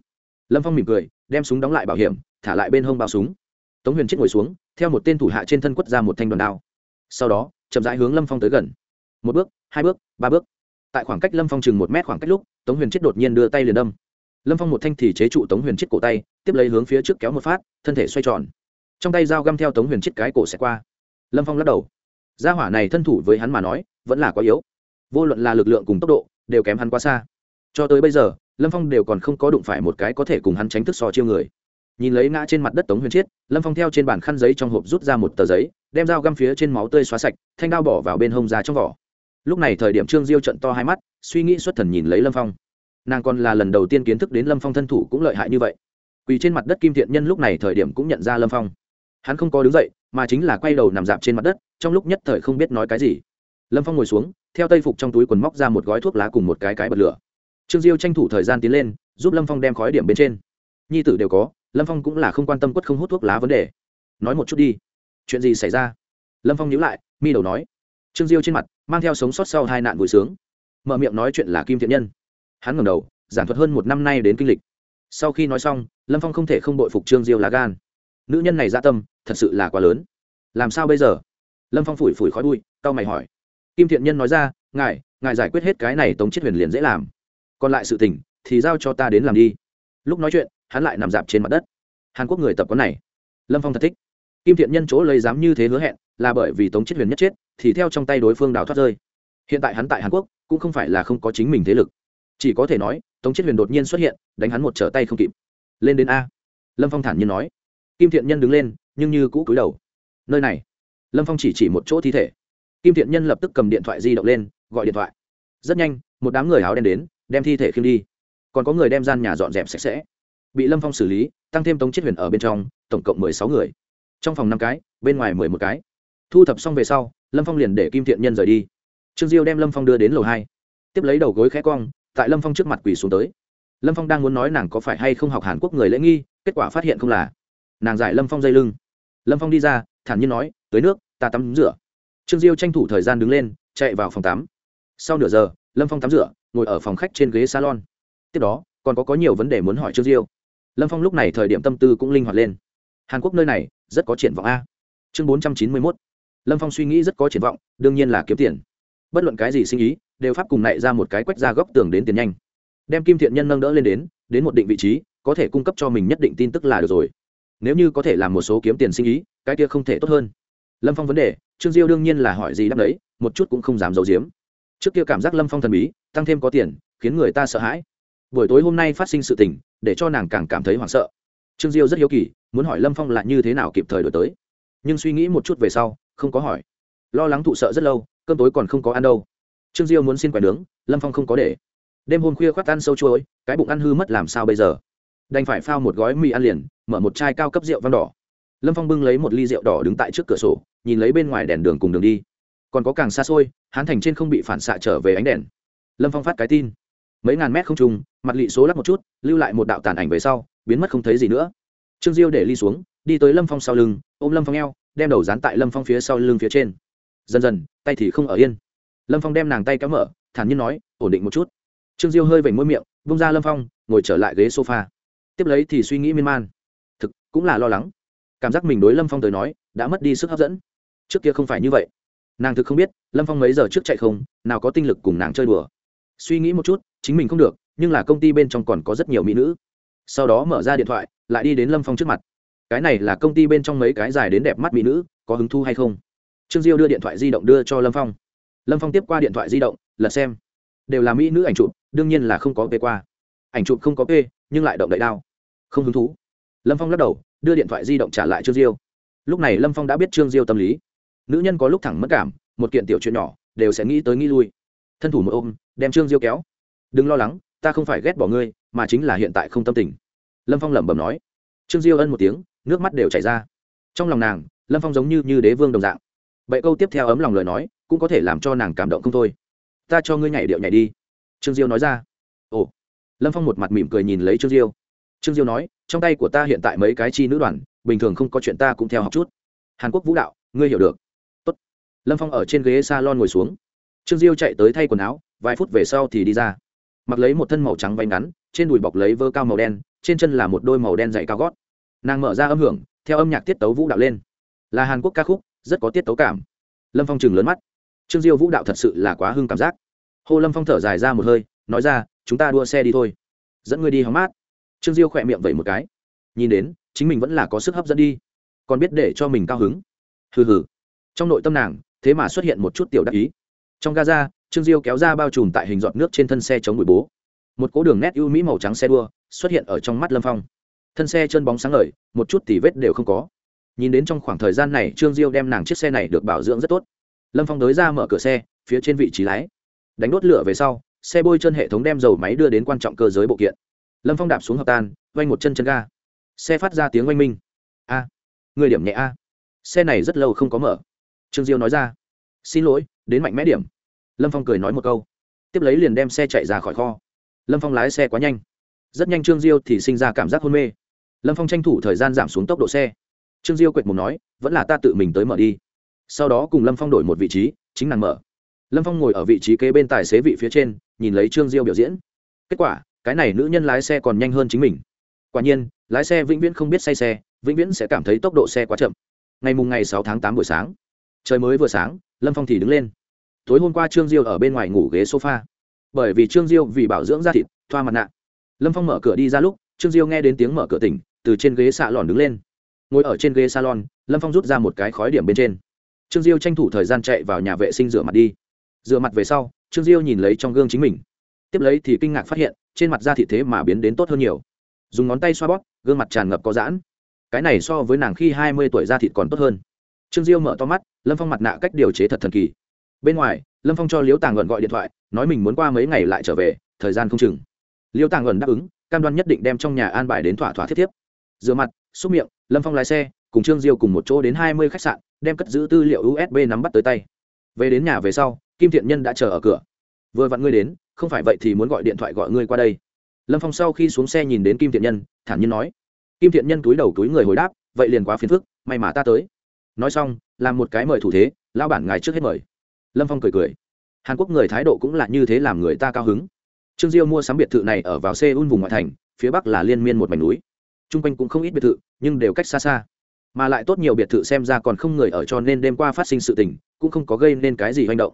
Lâm phong mỉm cười, đem súng đóng lại bảo hiểm, thả lại bên hông bao súng. Tống huyền chết ngồi xuống, theo một tên thủ hạ trên thân quất ra một thanh đòn đao. Sau đó, chậm rãi hướng lâm phong tới gần. Một bước, hai bước, ba bước tại khoảng cách lâm phong chừng một mét khoảng cách lúc, tống huyền chết đột nhiên đưa tay liền đâm. Lâm phong một thanh thì chế trụ tống huyền chết cổ tay, tiếp lấy hướng phía trước kéo một phát, thân thể xoay tròn. Trong tay dao găm theo tống huyền chết cái cổ xẹt qua. Lâm phong lắc đầu. Gia hỏa này thân thủ với hắn mà nói, vẫn là quá yếu. Vô luận là lực lượng cùng tốc độ, đều kém hắn quá xa. Cho tới bây giờ, lâm phong đều còn không có đụng phải một cái có thể cùng hắn tránh thức so chiêu người. Nhìn lấy ngã trên mặt đất tống huyền chiết lâm phong theo trên bàn khăn giấy trong hộp rút ra một tờ giấy, đem dao găm phía trên máu tươi xóa sạch, thanh đao bỏ vào bên hông ra trong vỏ lúc này thời điểm trương diêu trận to hai mắt, suy nghĩ xuất thần nhìn lấy lâm phong. Nàng còn là lần đầu tiên kiến thức đến lâm phong thân thủ cũng lợi hại như vậy. Quỳ trên mặt đất kim thiện nhân lúc này thời điểm cũng nhận ra lâm phong. Hắn không có đứng dậy, mà chính là quay đầu nằm dạp trên mặt đất, trong lúc nhất thời không biết nói cái gì. Lâm phong ngồi xuống, theo tây phục trong túi quần móc ra một gói thuốc lá cùng một cái cái bật lửa. Trương diêu tranh thủ thời gian tiến lên, giúp lâm phong đem khói điểm bên trên. Nhi tử đều có, lâm phong cũng là không quan tâm quất không hút thuốc lá vấn đề. Nói một chút đi. Chuyện gì xảy ra? Lâm phong nhíu lại, mi đầu nói trương diêu trên mặt mang theo sống sót sau hai nạn vui sướng. Mở miệng nói chuyện là kim thiện nhân. Hắn ngẩng đầu, giảng thuật hơn một năm nay đến kinh lịch. Sau khi nói xong, lâm phong không thể không bội phục trương diêu lá gan. Nữ nhân này dạ tâm, thật sự là quá lớn. Làm sao bây giờ? Lâm phong phủi phủi khói bụi, cau mày hỏi. Kim thiện nhân nói ra, ngài ngài giải quyết hết cái này tống chết huyền liền dễ làm. Còn lại sự tình thì giao cho ta đến làm đi. Lúc nói chuyện, hắn lại nằm dạp trên mặt đất. Hàn quốc người tập quán này. Lâm phong thật thích. Kim thiện nhân chỗ lấy dám như thế hứa hẹn là bởi vì tống chết huyền nhất chết, thì theo trong tay đối phương đào thoát rơi. Hiện tại hắn tại hàn quốc, cũng không phải là không có chính mình thế lực. Chỉ có thể nói, tống chết huyền đột nhiên xuất hiện, đánh hắn một trở tay không kịp. Lên đến a. Lâm phong thản nhiên nói. Kim thiện nhân đứng lên, nhưng như cũ cúi đầu. Nơi này. Lâm phong chỉ chỉ một chỗ thi thể. Kim thiện nhân lập tức cầm điện thoại di động lên, gọi điện thoại. Rất nhanh, một đám người áo đen đến, đem thi thể khiêng đi. Còn có người đem gian nhà dọn dẹp sạch sẽ. Bị lâm phong xử lý, tăng thêm tống chết huyền ở bên trong, tổng cộng mười sáu người. Trong phòng năm cái, bên ngoài mười một cái thu thập xong về sau, lâm phong liền để kim thiện nhân rời đi. Trương diêu đem lâm phong đưa đến lầu hai. Tiếp lấy đầu gối khẽ cong, tại lâm phong trước mặt quỳ xuống tới. Lâm phong đang muốn nói nàng có phải hay không học hàn quốc người lễ nghi, kết quả phát hiện không là. Nàng giải lâm phong dây lưng. Lâm phong đi ra, thản nhiên nói, tới nước, ta tắm rửa. Trương diêu tranh thủ thời gian đứng lên, chạy vào phòng tắm. Sau nửa giờ, lâm phong tắm rửa, ngồi ở phòng khách trên ghế salon. Tiếp đó, còn có có nhiều vấn đề muốn hỏi trương diêu. Lâm phong lúc này thời điểm tâm tư cũng linh hoạt lên. Hàn quốc nơi này, rất có triển vọng a. Chương bốn trăm chín mươi mốt lâm phong suy nghĩ rất có triển vọng, đương nhiên là kiếm tiền. Bất luận cái gì sinh ý, đều pháp cùng nại ra một cái quách ra góc tường đến tiền nhanh. Đem kim thiện nhân nâng đỡ lên đến đến một định vị trí, có thể cung cấp cho mình nhất định tin tức là được rồi. Nếu như có thể làm một số kiếm tiền sinh ý, cái kia không thể tốt hơn. Lâm phong vấn đề, trương diêu đương nhiên là hỏi gì đáp đấy, một chút cũng không dám giấu giếm. Trước kia cảm giác lâm phong thần bí, tăng thêm có tiền, khiến người ta sợ hãi. Buổi tối hôm nay phát sinh sự tình, để cho nàng càng cảm thấy hoảng sợ. Trương diêu rất hiếu kỳ, muốn hỏi lâm phong là như thế nào kịp thời đổi tới. Nhưng suy nghĩ một chút về sau không có hỏi. Lo lắng thụ sợ rất lâu, cơm tối còn không có ăn đâu. Trương diêu muốn xin quẻ nướng, lâm phong không có để. Đêm hôm khuya khoác ăn sâu chuối, cái bụng ăn hư mất làm sao bây giờ? Đành phải phao một gói mì ăn liền, mở một chai cao cấp rượu vang đỏ. Lâm phong bưng lấy một ly rượu đỏ đứng tại trước cửa sổ, nhìn lấy bên ngoài đèn đường cùng đường đi. Còn có càng xa xôi, hán thành trên không bị phản xạ trở về ánh đèn. Lâm phong phát cái tin. Mấy ngàn mét không trùng, mặt lị số lắc một chút, lưu lại một đạo tàn ảnh về sau, biến mất không thấy gì nữa. Trương diêu để ly xuống, đi tới lâm phong sau lưng, ôm lâm phong eo đem đầu dán tại lâm phong phía sau lưng phía trên. Dần dần, tay thì không ở yên. Lâm phong đem nàng tay kéo mở, thản nhiên nói, ổn định một chút. Trương diêu hơi vểnh môi miệng bung ra lâm phong, ngồi trở lại ghế sofa. Tiếp lấy thì suy nghĩ miên man. Thực, cũng là lo lắng. Cảm giác mình đối lâm phong tới nói, đã mất đi sức hấp dẫn. Trước kia không phải như vậy. Nàng thực không biết, lâm phong mấy giờ trước chạy không, nào có tinh lực cùng nàng chơi đùa. Suy nghĩ một chút, chính mình không được, nhưng là công ty bên trong còn có rất nhiều mỹ nữ. Sau đó mở ra điện thoại, lại đi đến lâm phong trước mặt cái này là công ty bên trong mấy cái dài đến đẹp mắt mỹ nữ, có hứng thu hay không? Trương diêu đưa điện thoại di động đưa cho lâm phong. Lâm phong tiếp qua điện thoại di động, lật xem. Đều là mỹ nữ ảnh chụp, đương nhiên là không có kê qua. Ảnh chụp không có p nhưng lại động đậy đao không hứng thú. Lâm phong lắc đầu, đưa điện thoại di động trả lại trương diêu. Lúc này lâm phong đã biết trương diêu tâm lý. Nữ nhân có lúc thẳng mất cảm, một kiện tiểu chuyện nhỏ, đều sẽ nghĩ tới nghĩ lui. Thân thủ một ôm, đem trương diêu kéo. Đừng lo lắng, ta không phải ghét bỏ ngươi, mà chính là hiện tại không tâm tình. Lâm phong lẩm bẩm nói. Trương diêu ân một tiếng nước mắt đều chảy ra. Trong lòng nàng, lâm phong giống như như đế vương đồng dạng. Vậy câu tiếp theo ấm lòng lời nói, cũng có thể làm cho nàng cảm động không thôi. Ta cho ngươi nhảy điệu nhảy đi. Trương diêu nói ra. Ồ. Lâm phong một mặt mỉm cười nhìn lấy trương diêu. Trương diêu nói, trong tay của ta hiện tại mấy cái chi nữ đoàn, bình thường không có chuyện ta cũng theo học chút. Hàn quốc vũ đạo, ngươi hiểu được. Tốt. lâm phong ở trên ghế s a lon ngồi xuống. Trương diêu chạy tới thay quần áo, vài phút về sau thì đi ra. Mặc lấy một thân màu trắng váy ngắn, trên đùi bọc lấy vơ cao màu đen, trên chân là một đôi màu đen dày cao gót nàng mở ra âm hưởng, theo âm nhạc tiết tấu vũ đạo lên. Là hàn quốc ca khúc, rất có tiết tấu cảm. Lâm phong chừng lớn mắt. Trương diêu vũ đạo thật sự là quá hưng cảm giác. Hồ lâm phong thở dài ra một hơi, nói ra, chúng ta đua xe đi thôi. Dẫn ngươi đi hóng mát. Trương diêu khỏe miệng vậy một cái. Nhìn đến, chính mình vẫn là có sức hấp dẫn đi. Còn biết để cho mình cao hứng. Hừ hừ. Trong nội tâm nàng, thế mà xuất hiện một chút tiểu đắc ý. Trong gaza, trương diêu kéo ra bao trùm tại hình giọt nước trên thân xe chống bụi bố. Một cố đường nét ưu mỹ màu trắng xe đua xuất hiện ở trong mắt lâm phong thân xe chân bóng sáng ngời, một chút tỉ vết đều không có. Nhìn đến trong khoảng thời gian này, trương diêu đem nàng chiếc xe này được bảo dưỡng rất tốt. Lâm phong tới ra mở cửa xe, phía trên vị trí lái. Đánh đốt lửa về sau, xe bôi chân hệ thống đem dầu máy đưa đến quan trọng cơ giới bộ kiện. Lâm phong đạp xuống hợp tan oanh một chân chân ga. Xe phát ra tiếng oanh minh. A, người điểm nhẹ a. Xe này rất lâu không có mở. Trương diêu nói ra. Xin lỗi, đến mạnh mẽ điểm. Lâm phong cười nói một câu. Tiếp lấy liền đem xe chạy ra khỏi kho. Lâm phong lái xe quá nhanh. Rất nhanh trương diêu thì sinh ra cảm giác hôn mê lâm phong tranh thủ thời gian giảm xuống tốc độ xe trương diêu quệt mồm nói vẫn là ta tự mình tới mở đi sau đó cùng lâm phong đổi một vị trí chính nàng mở lâm phong ngồi ở vị trí kế bên tài xế vị phía trên nhìn lấy trương diêu biểu diễn kết quả cái này nữ nhân lái xe còn nhanh hơn chính mình quả nhiên lái xe vĩnh viễn không biết say xe vĩnh viễn sẽ cảm thấy tốc độ xe quá chậm ngày mùng ngày sáu tháng tám buổi sáng trời mới vừa sáng lâm phong thì đứng lên tối hôm qua trương diêu ở bên ngoài ngủ ghế sofa bởi vì trương diêu vì bảo dưỡng da thịt thoa mặt nạ lâm phong mở cửa đi ra lúc trương diêu nghe đến tiếng mở cửa tỉnh từ trên ghế xạ lòn đứng lên. Ngồi ở trên ghế salon, lâm phong rút ra một cái khói điểm bên trên. Trương diêu tranh thủ thời gian chạy vào nhà vệ sinh rửa mặt đi. Rửa mặt về sau, trương diêu nhìn lấy trong gương chính mình. Tiếp lấy thì kinh ngạc phát hiện, trên mặt da thị thế mà biến đến tốt hơn nhiều. Dùng ngón tay xoa bóp, gương mặt tràn ngập có giãn. Cái này so với nàng khi hai mươi tuổi da thịt còn tốt hơn. Trương diêu mở to mắt, lâm phong mặt nạ cách điều chế thật thần kỳ. Bên ngoài, lâm phong cho liễu tàng luận gọi điện thoại, nói mình muốn qua mấy ngày lại trở về, thời gian không chừng. Liễu tàng luận đáp ứng, cam đoan nhất định đem trong nhà an bài đến thỏa thỏa thiết thiếp rửa mặt, xúc miệng, lâm phong lái xe, cùng trương diêu cùng một chỗ đến hai mươi khách sạn, đem cất giữ tư liệu usb nắm bắt tới tay. Về đến nhà về sau, kim thiện nhân đã chờ ở cửa. Vừa vặn ngươi đến, không phải vậy thì muốn gọi điện thoại gọi ngươi qua đây. Lâm phong sau khi xuống xe nhìn đến kim thiện nhân, thản nhiên nói. Kim thiện nhân túi đầu túi người hồi đáp, vậy liền quá phiền phức, may mà ta tới. Nói xong, làm một cái mời thủ thế lao bản ngài trước hết mời. Lâm phong cười cười. Hàn quốc người thái độ cũng là như thế làm người ta cao hứng. Trương diêu mua sắm biệt thự này ở vào seoul vùng ngoại thành, phía bắc là liên miên một mảnh núi t r u n g quanh cũng không ít biệt thự, nhưng đều cách xa xa. Mà lại tốt nhiều biệt thự xem ra còn không người ở cho nên đêm qua phát sinh sự tình, cũng không có gây nên cái gì hành động.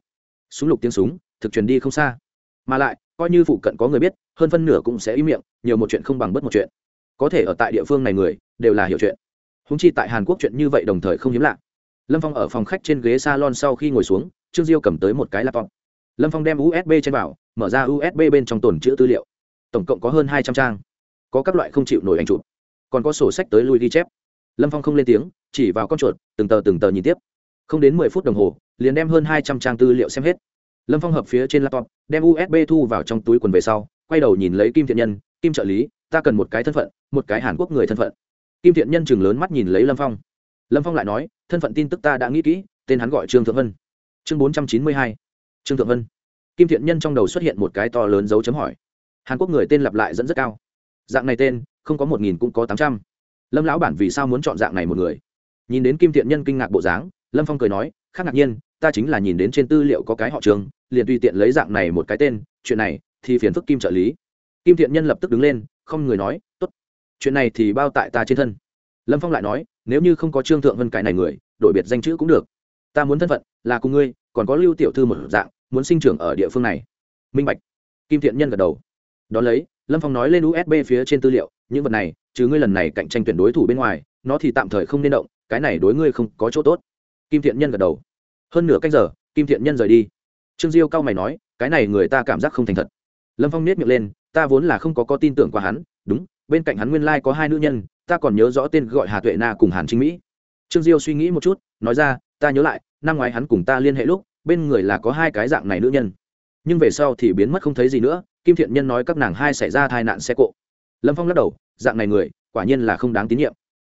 Súng lục tiếng súng, thực truyền đi không xa. Mà lại, coi như phụ cận có người biết, hơn phân nửa cũng sẽ ý miệng, nhiều một chuyện không bằng bất một chuyện. Có thể ở tại địa phương này người, đều là hiểu chuyện. Húng chi tại hàn quốc chuyện như vậy đồng thời không hiếm lạ. Lâm phong ở phòng khách trên ghế s a lon sau khi ngồi xuống, trương diêu cầm tới một cái laptop. Lâm phong đem usb trên vào, mở ra usb bên trong tồn chữ tư liệu. Tổng cộng có hơn hai trăm trang. Có các loại không chịu nổi ảnh chụp còn có sổ sách tới lui ghi chép. Lâm phong không lên tiếng, chỉ vào con chuột, từng tờ từng tờ nhìn tiếp. Không đến mười phút đồng hồ, liền đem hơn hai trăm trang tư liệu xem hết. Lâm phong hợp phía trên laptop, đem usb thu vào trong túi quần về sau, quay đầu nhìn lấy kim thiện nhân, kim trợ lý, ta cần một cái thân phận, một cái hàn quốc người thân phận. Kim thiện nhân chừng lớn mắt nhìn lấy lâm phong. Lâm phong lại nói, thân phận tin tức ta đã nghĩ kỹ, tên hắn gọi trương thượng vân. Chương bốn trăm chín mươi hai. Trương thượng vân. Kim thiện nhân trong đầu xuất hiện một cái to lớn dấu chấm hỏi. Hàn quốc người tên lặp lại dẫn rất cao. Dạng này tên không có một nghìn cũng có tám trăm. Lâm lão bản vì sao muốn chọn dạng này một người? Nhìn đến kim thiện nhân kinh ngạc bộ dáng, lâm phong cười nói, khác ngạc nhiên, ta chính là nhìn đến trên tư liệu có cái họ trường, liền tùy tiện lấy dạng này một cái tên, chuyện này thì phiền phức kim trợ lý. Kim thiện nhân lập tức đứng lên, không người nói t ố t chuyện này thì bao tại ta trên thân. Lâm phong lại nói, nếu như không có trương thượng vân cái này người, đổi biệt danh chữ cũng được. Ta muốn thân phận là cùng ngươi, còn có lưu tiểu thư một dạng, muốn sinh trưởng ở địa phương này. Minh bạch. Kim thiện nhân gật đầu. Đón lấy, lâm phong nói lên usb phía trên tư liệu những vật này chứ ngươi lần này cạnh tranh tuyển đối thủ bên ngoài, nó thì tạm thời không nên động, cái này đối ngươi không có chỗ tốt. Kim thiện nhân gật đầu. Hơn nửa cách giờ, kim thiện nhân rời đi. Trương diêu cao mày nói, cái này người ta cảm giác không thành thật. Lâm phong nết miệng lên, ta vốn là không có có tin tưởng qua hắn, đúng, bên cạnh hắn nguyên lai、like、có hai nữ nhân, ta còn nhớ rõ tên gọi hà tuệ na cùng hàn trinh mỹ. Trương diêu suy nghĩ một chút, nói ra, ta nhớ lại, năm ngoái hắn cùng ta liên hệ lúc, bên người là có hai cái dạng này nữ nhân. Nhưng về sau thì biến mất không thấy gì nữa, kim thiện nhân nói các nàng hai xảy ra tai nạn xe cộ. Lâm phong lắc đầu dạng này người, quả nhiên là không đáng tín nhiệm.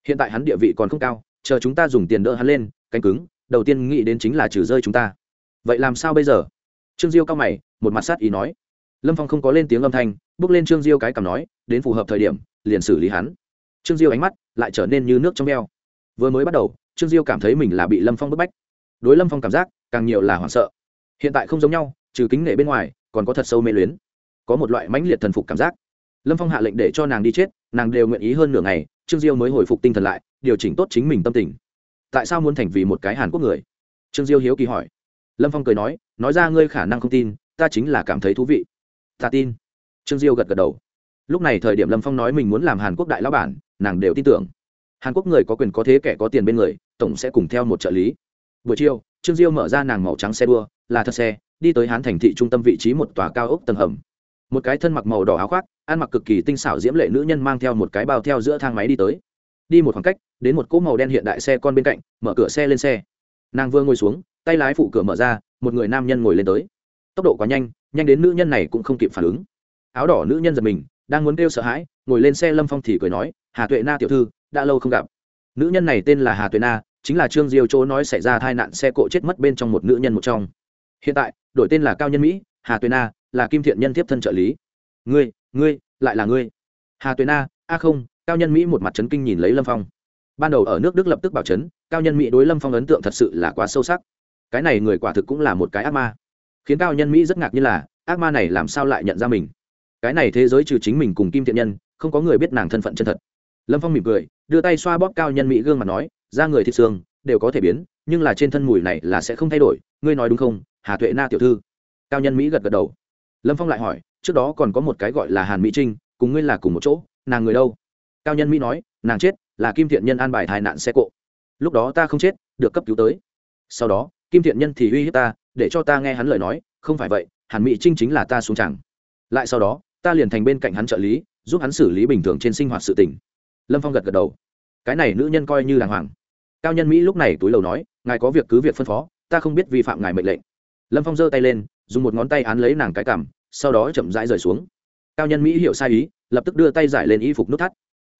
Hiện tại hắn địa vị còn không cao, chờ chúng ta dùng tiền đỡ hắn lên, cánh cứng, đầu tiên nghĩ đến chính là trừ rơi chúng ta. Vậy làm sao bây giờ? Trương diêu cao mày, một mặt sát ý nói. Lâm phong không có lên tiếng âm thanh, bước lên trương diêu cái cằm nói, đến phù hợp thời điểm, liền xử lý hắn. Trương diêu ánh mắt lại trở nên như nước trong veo. Vừa mới bắt đầu, trương diêu cảm thấy mình là bị lâm phong bức bách. Đối lâm phong cảm giác, càng nhiều là hoảng sợ. Hiện tại không giống nhau, trừ kính nể bên ngoài, còn có thật sâu mê luyến. Có một loại mãnh liệt thần phục cảm giác lâm phong hạ lệnh để cho nàng đi chết, nàng đều nguyện ý hơn nửa ngày, trương diêu mới hồi phục tinh thần lại, điều chỉnh tốt chính mình tâm tình. Tại sao muốn thành vì một cái hàn quốc người? Trương diêu hiếu kỳ hỏi. Lâm phong cười nói nói ra ngươi khả năng không tin, ta chính là cảm thấy thú vị. Ta tin. Trương diêu gật gật đầu. Lúc này thời điểm lâm phong nói mình muốn làm hàn quốc đại lão bản, nàng đều tin tưởng. Hàn quốc người có quyền có thế kẻ có tiền bên người, tổng sẽ cùng theo một trợ lý. Buổi chiều, trương diêu mở ra nàng màu trắng xe đua, là thật xe, đi tới hán thành thị trung tâm vị trí một tòa cao ốc tầng hầm một cái thân mặc màu đỏ áo khoác, ăn mặc cực kỳ tinh xảo diễm lệ nữ nhân mang theo một cái bao theo giữa thang máy đi tới. Đi một khoảng cách, đến một cỗ màu đen hiện đại xe con bên cạnh, mở cửa xe lên xe. Nàng vừa ngồi xuống, tay lái phụ cửa mở ra, một người nam nhân ngồi lên tới. Tốc độ quá nhanh nhanh đến nữ nhân này cũng không kịp phản ứng. Áo đỏ nữ nhân giật mình, đang muốn kêu sợ hãi, ngồi lên xe lâm phong thì cười nói, hà tuệ na tiểu thư, đã lâu không gặp. Nữ nhân này tên là hà tuệ na, chính là trương diêu chỗ nói xảy ra tai nạn xe cộ chết mất bên trong một nữ nhân một trong. Hiện tại, đổi tên là cao nhân mỹ, hà tuệ na là kim thiện nhân tiếp thân trợ lý. Ngươi ngươi, lại là ngươi. Hà tuệ na a không, cao nhân mỹ một mặt trấn kinh nhìn lấy lâm phong. Ban đầu ở nước đức lập tức bảo chấn, cao nhân mỹ đối lâm phong ấn tượng thật sự là quá sâu sắc. Cái này người quả thực cũng là một cái ác ma. Khiến cao nhân mỹ rất ngạc như là, ác ma này làm sao lại nhận ra mình? Cái này thế giới trừ chính mình cùng kim thiện nhân, không có người biết nàng thân phận chân thật. Lâm phong mỉm cười, đưa tay xoa bóp cao nhân mỹ gương mặt nói ra người thịt xương, đều có thể biến, nhưng là trên thân mùi này là sẽ không thay đổi, ngươi nói đúng không, hà tuệ na tiểu thư. Cao nhân mỹ gật gật đầu lâm phong lại hỏi, trước đó còn có một cái gọi là hàn mỹ trinh, cùng ngươi là cùng một chỗ, nàng người đâu? Cao nhân mỹ nói, nàng chết, là kim thiện nhân an bài thai nạn xe cộ. Lúc đó ta không chết, được cấp cứu tới. Sau đó, kim thiện nhân thì uy hiếp ta, để cho ta nghe hắn lời nói, không phải vậy, hàn mỹ trinh chính là ta xuống chẳng. Lại sau đó, ta liền thành bên cạnh hắn trợ lý, giúp hắn xử lý bình thường trên sinh hoạt sự tình. lâm phong gật gật đầu. Cái này nữ nhân coi như đàng hoàng. Cao nhân mỹ lúc này túi lầu nói, ngài có việc cứ việc phân phó, ta không biết vi phạm ngài mệnh lệnh. Lâm phong giơ tay lên dùng một ngón tay án lấy nàng cái cảm sau đó chậm rãi rời xuống. Cao nhân mỹ hiểu sai ý, lập tức đưa tay giải lên y phục nút thắt.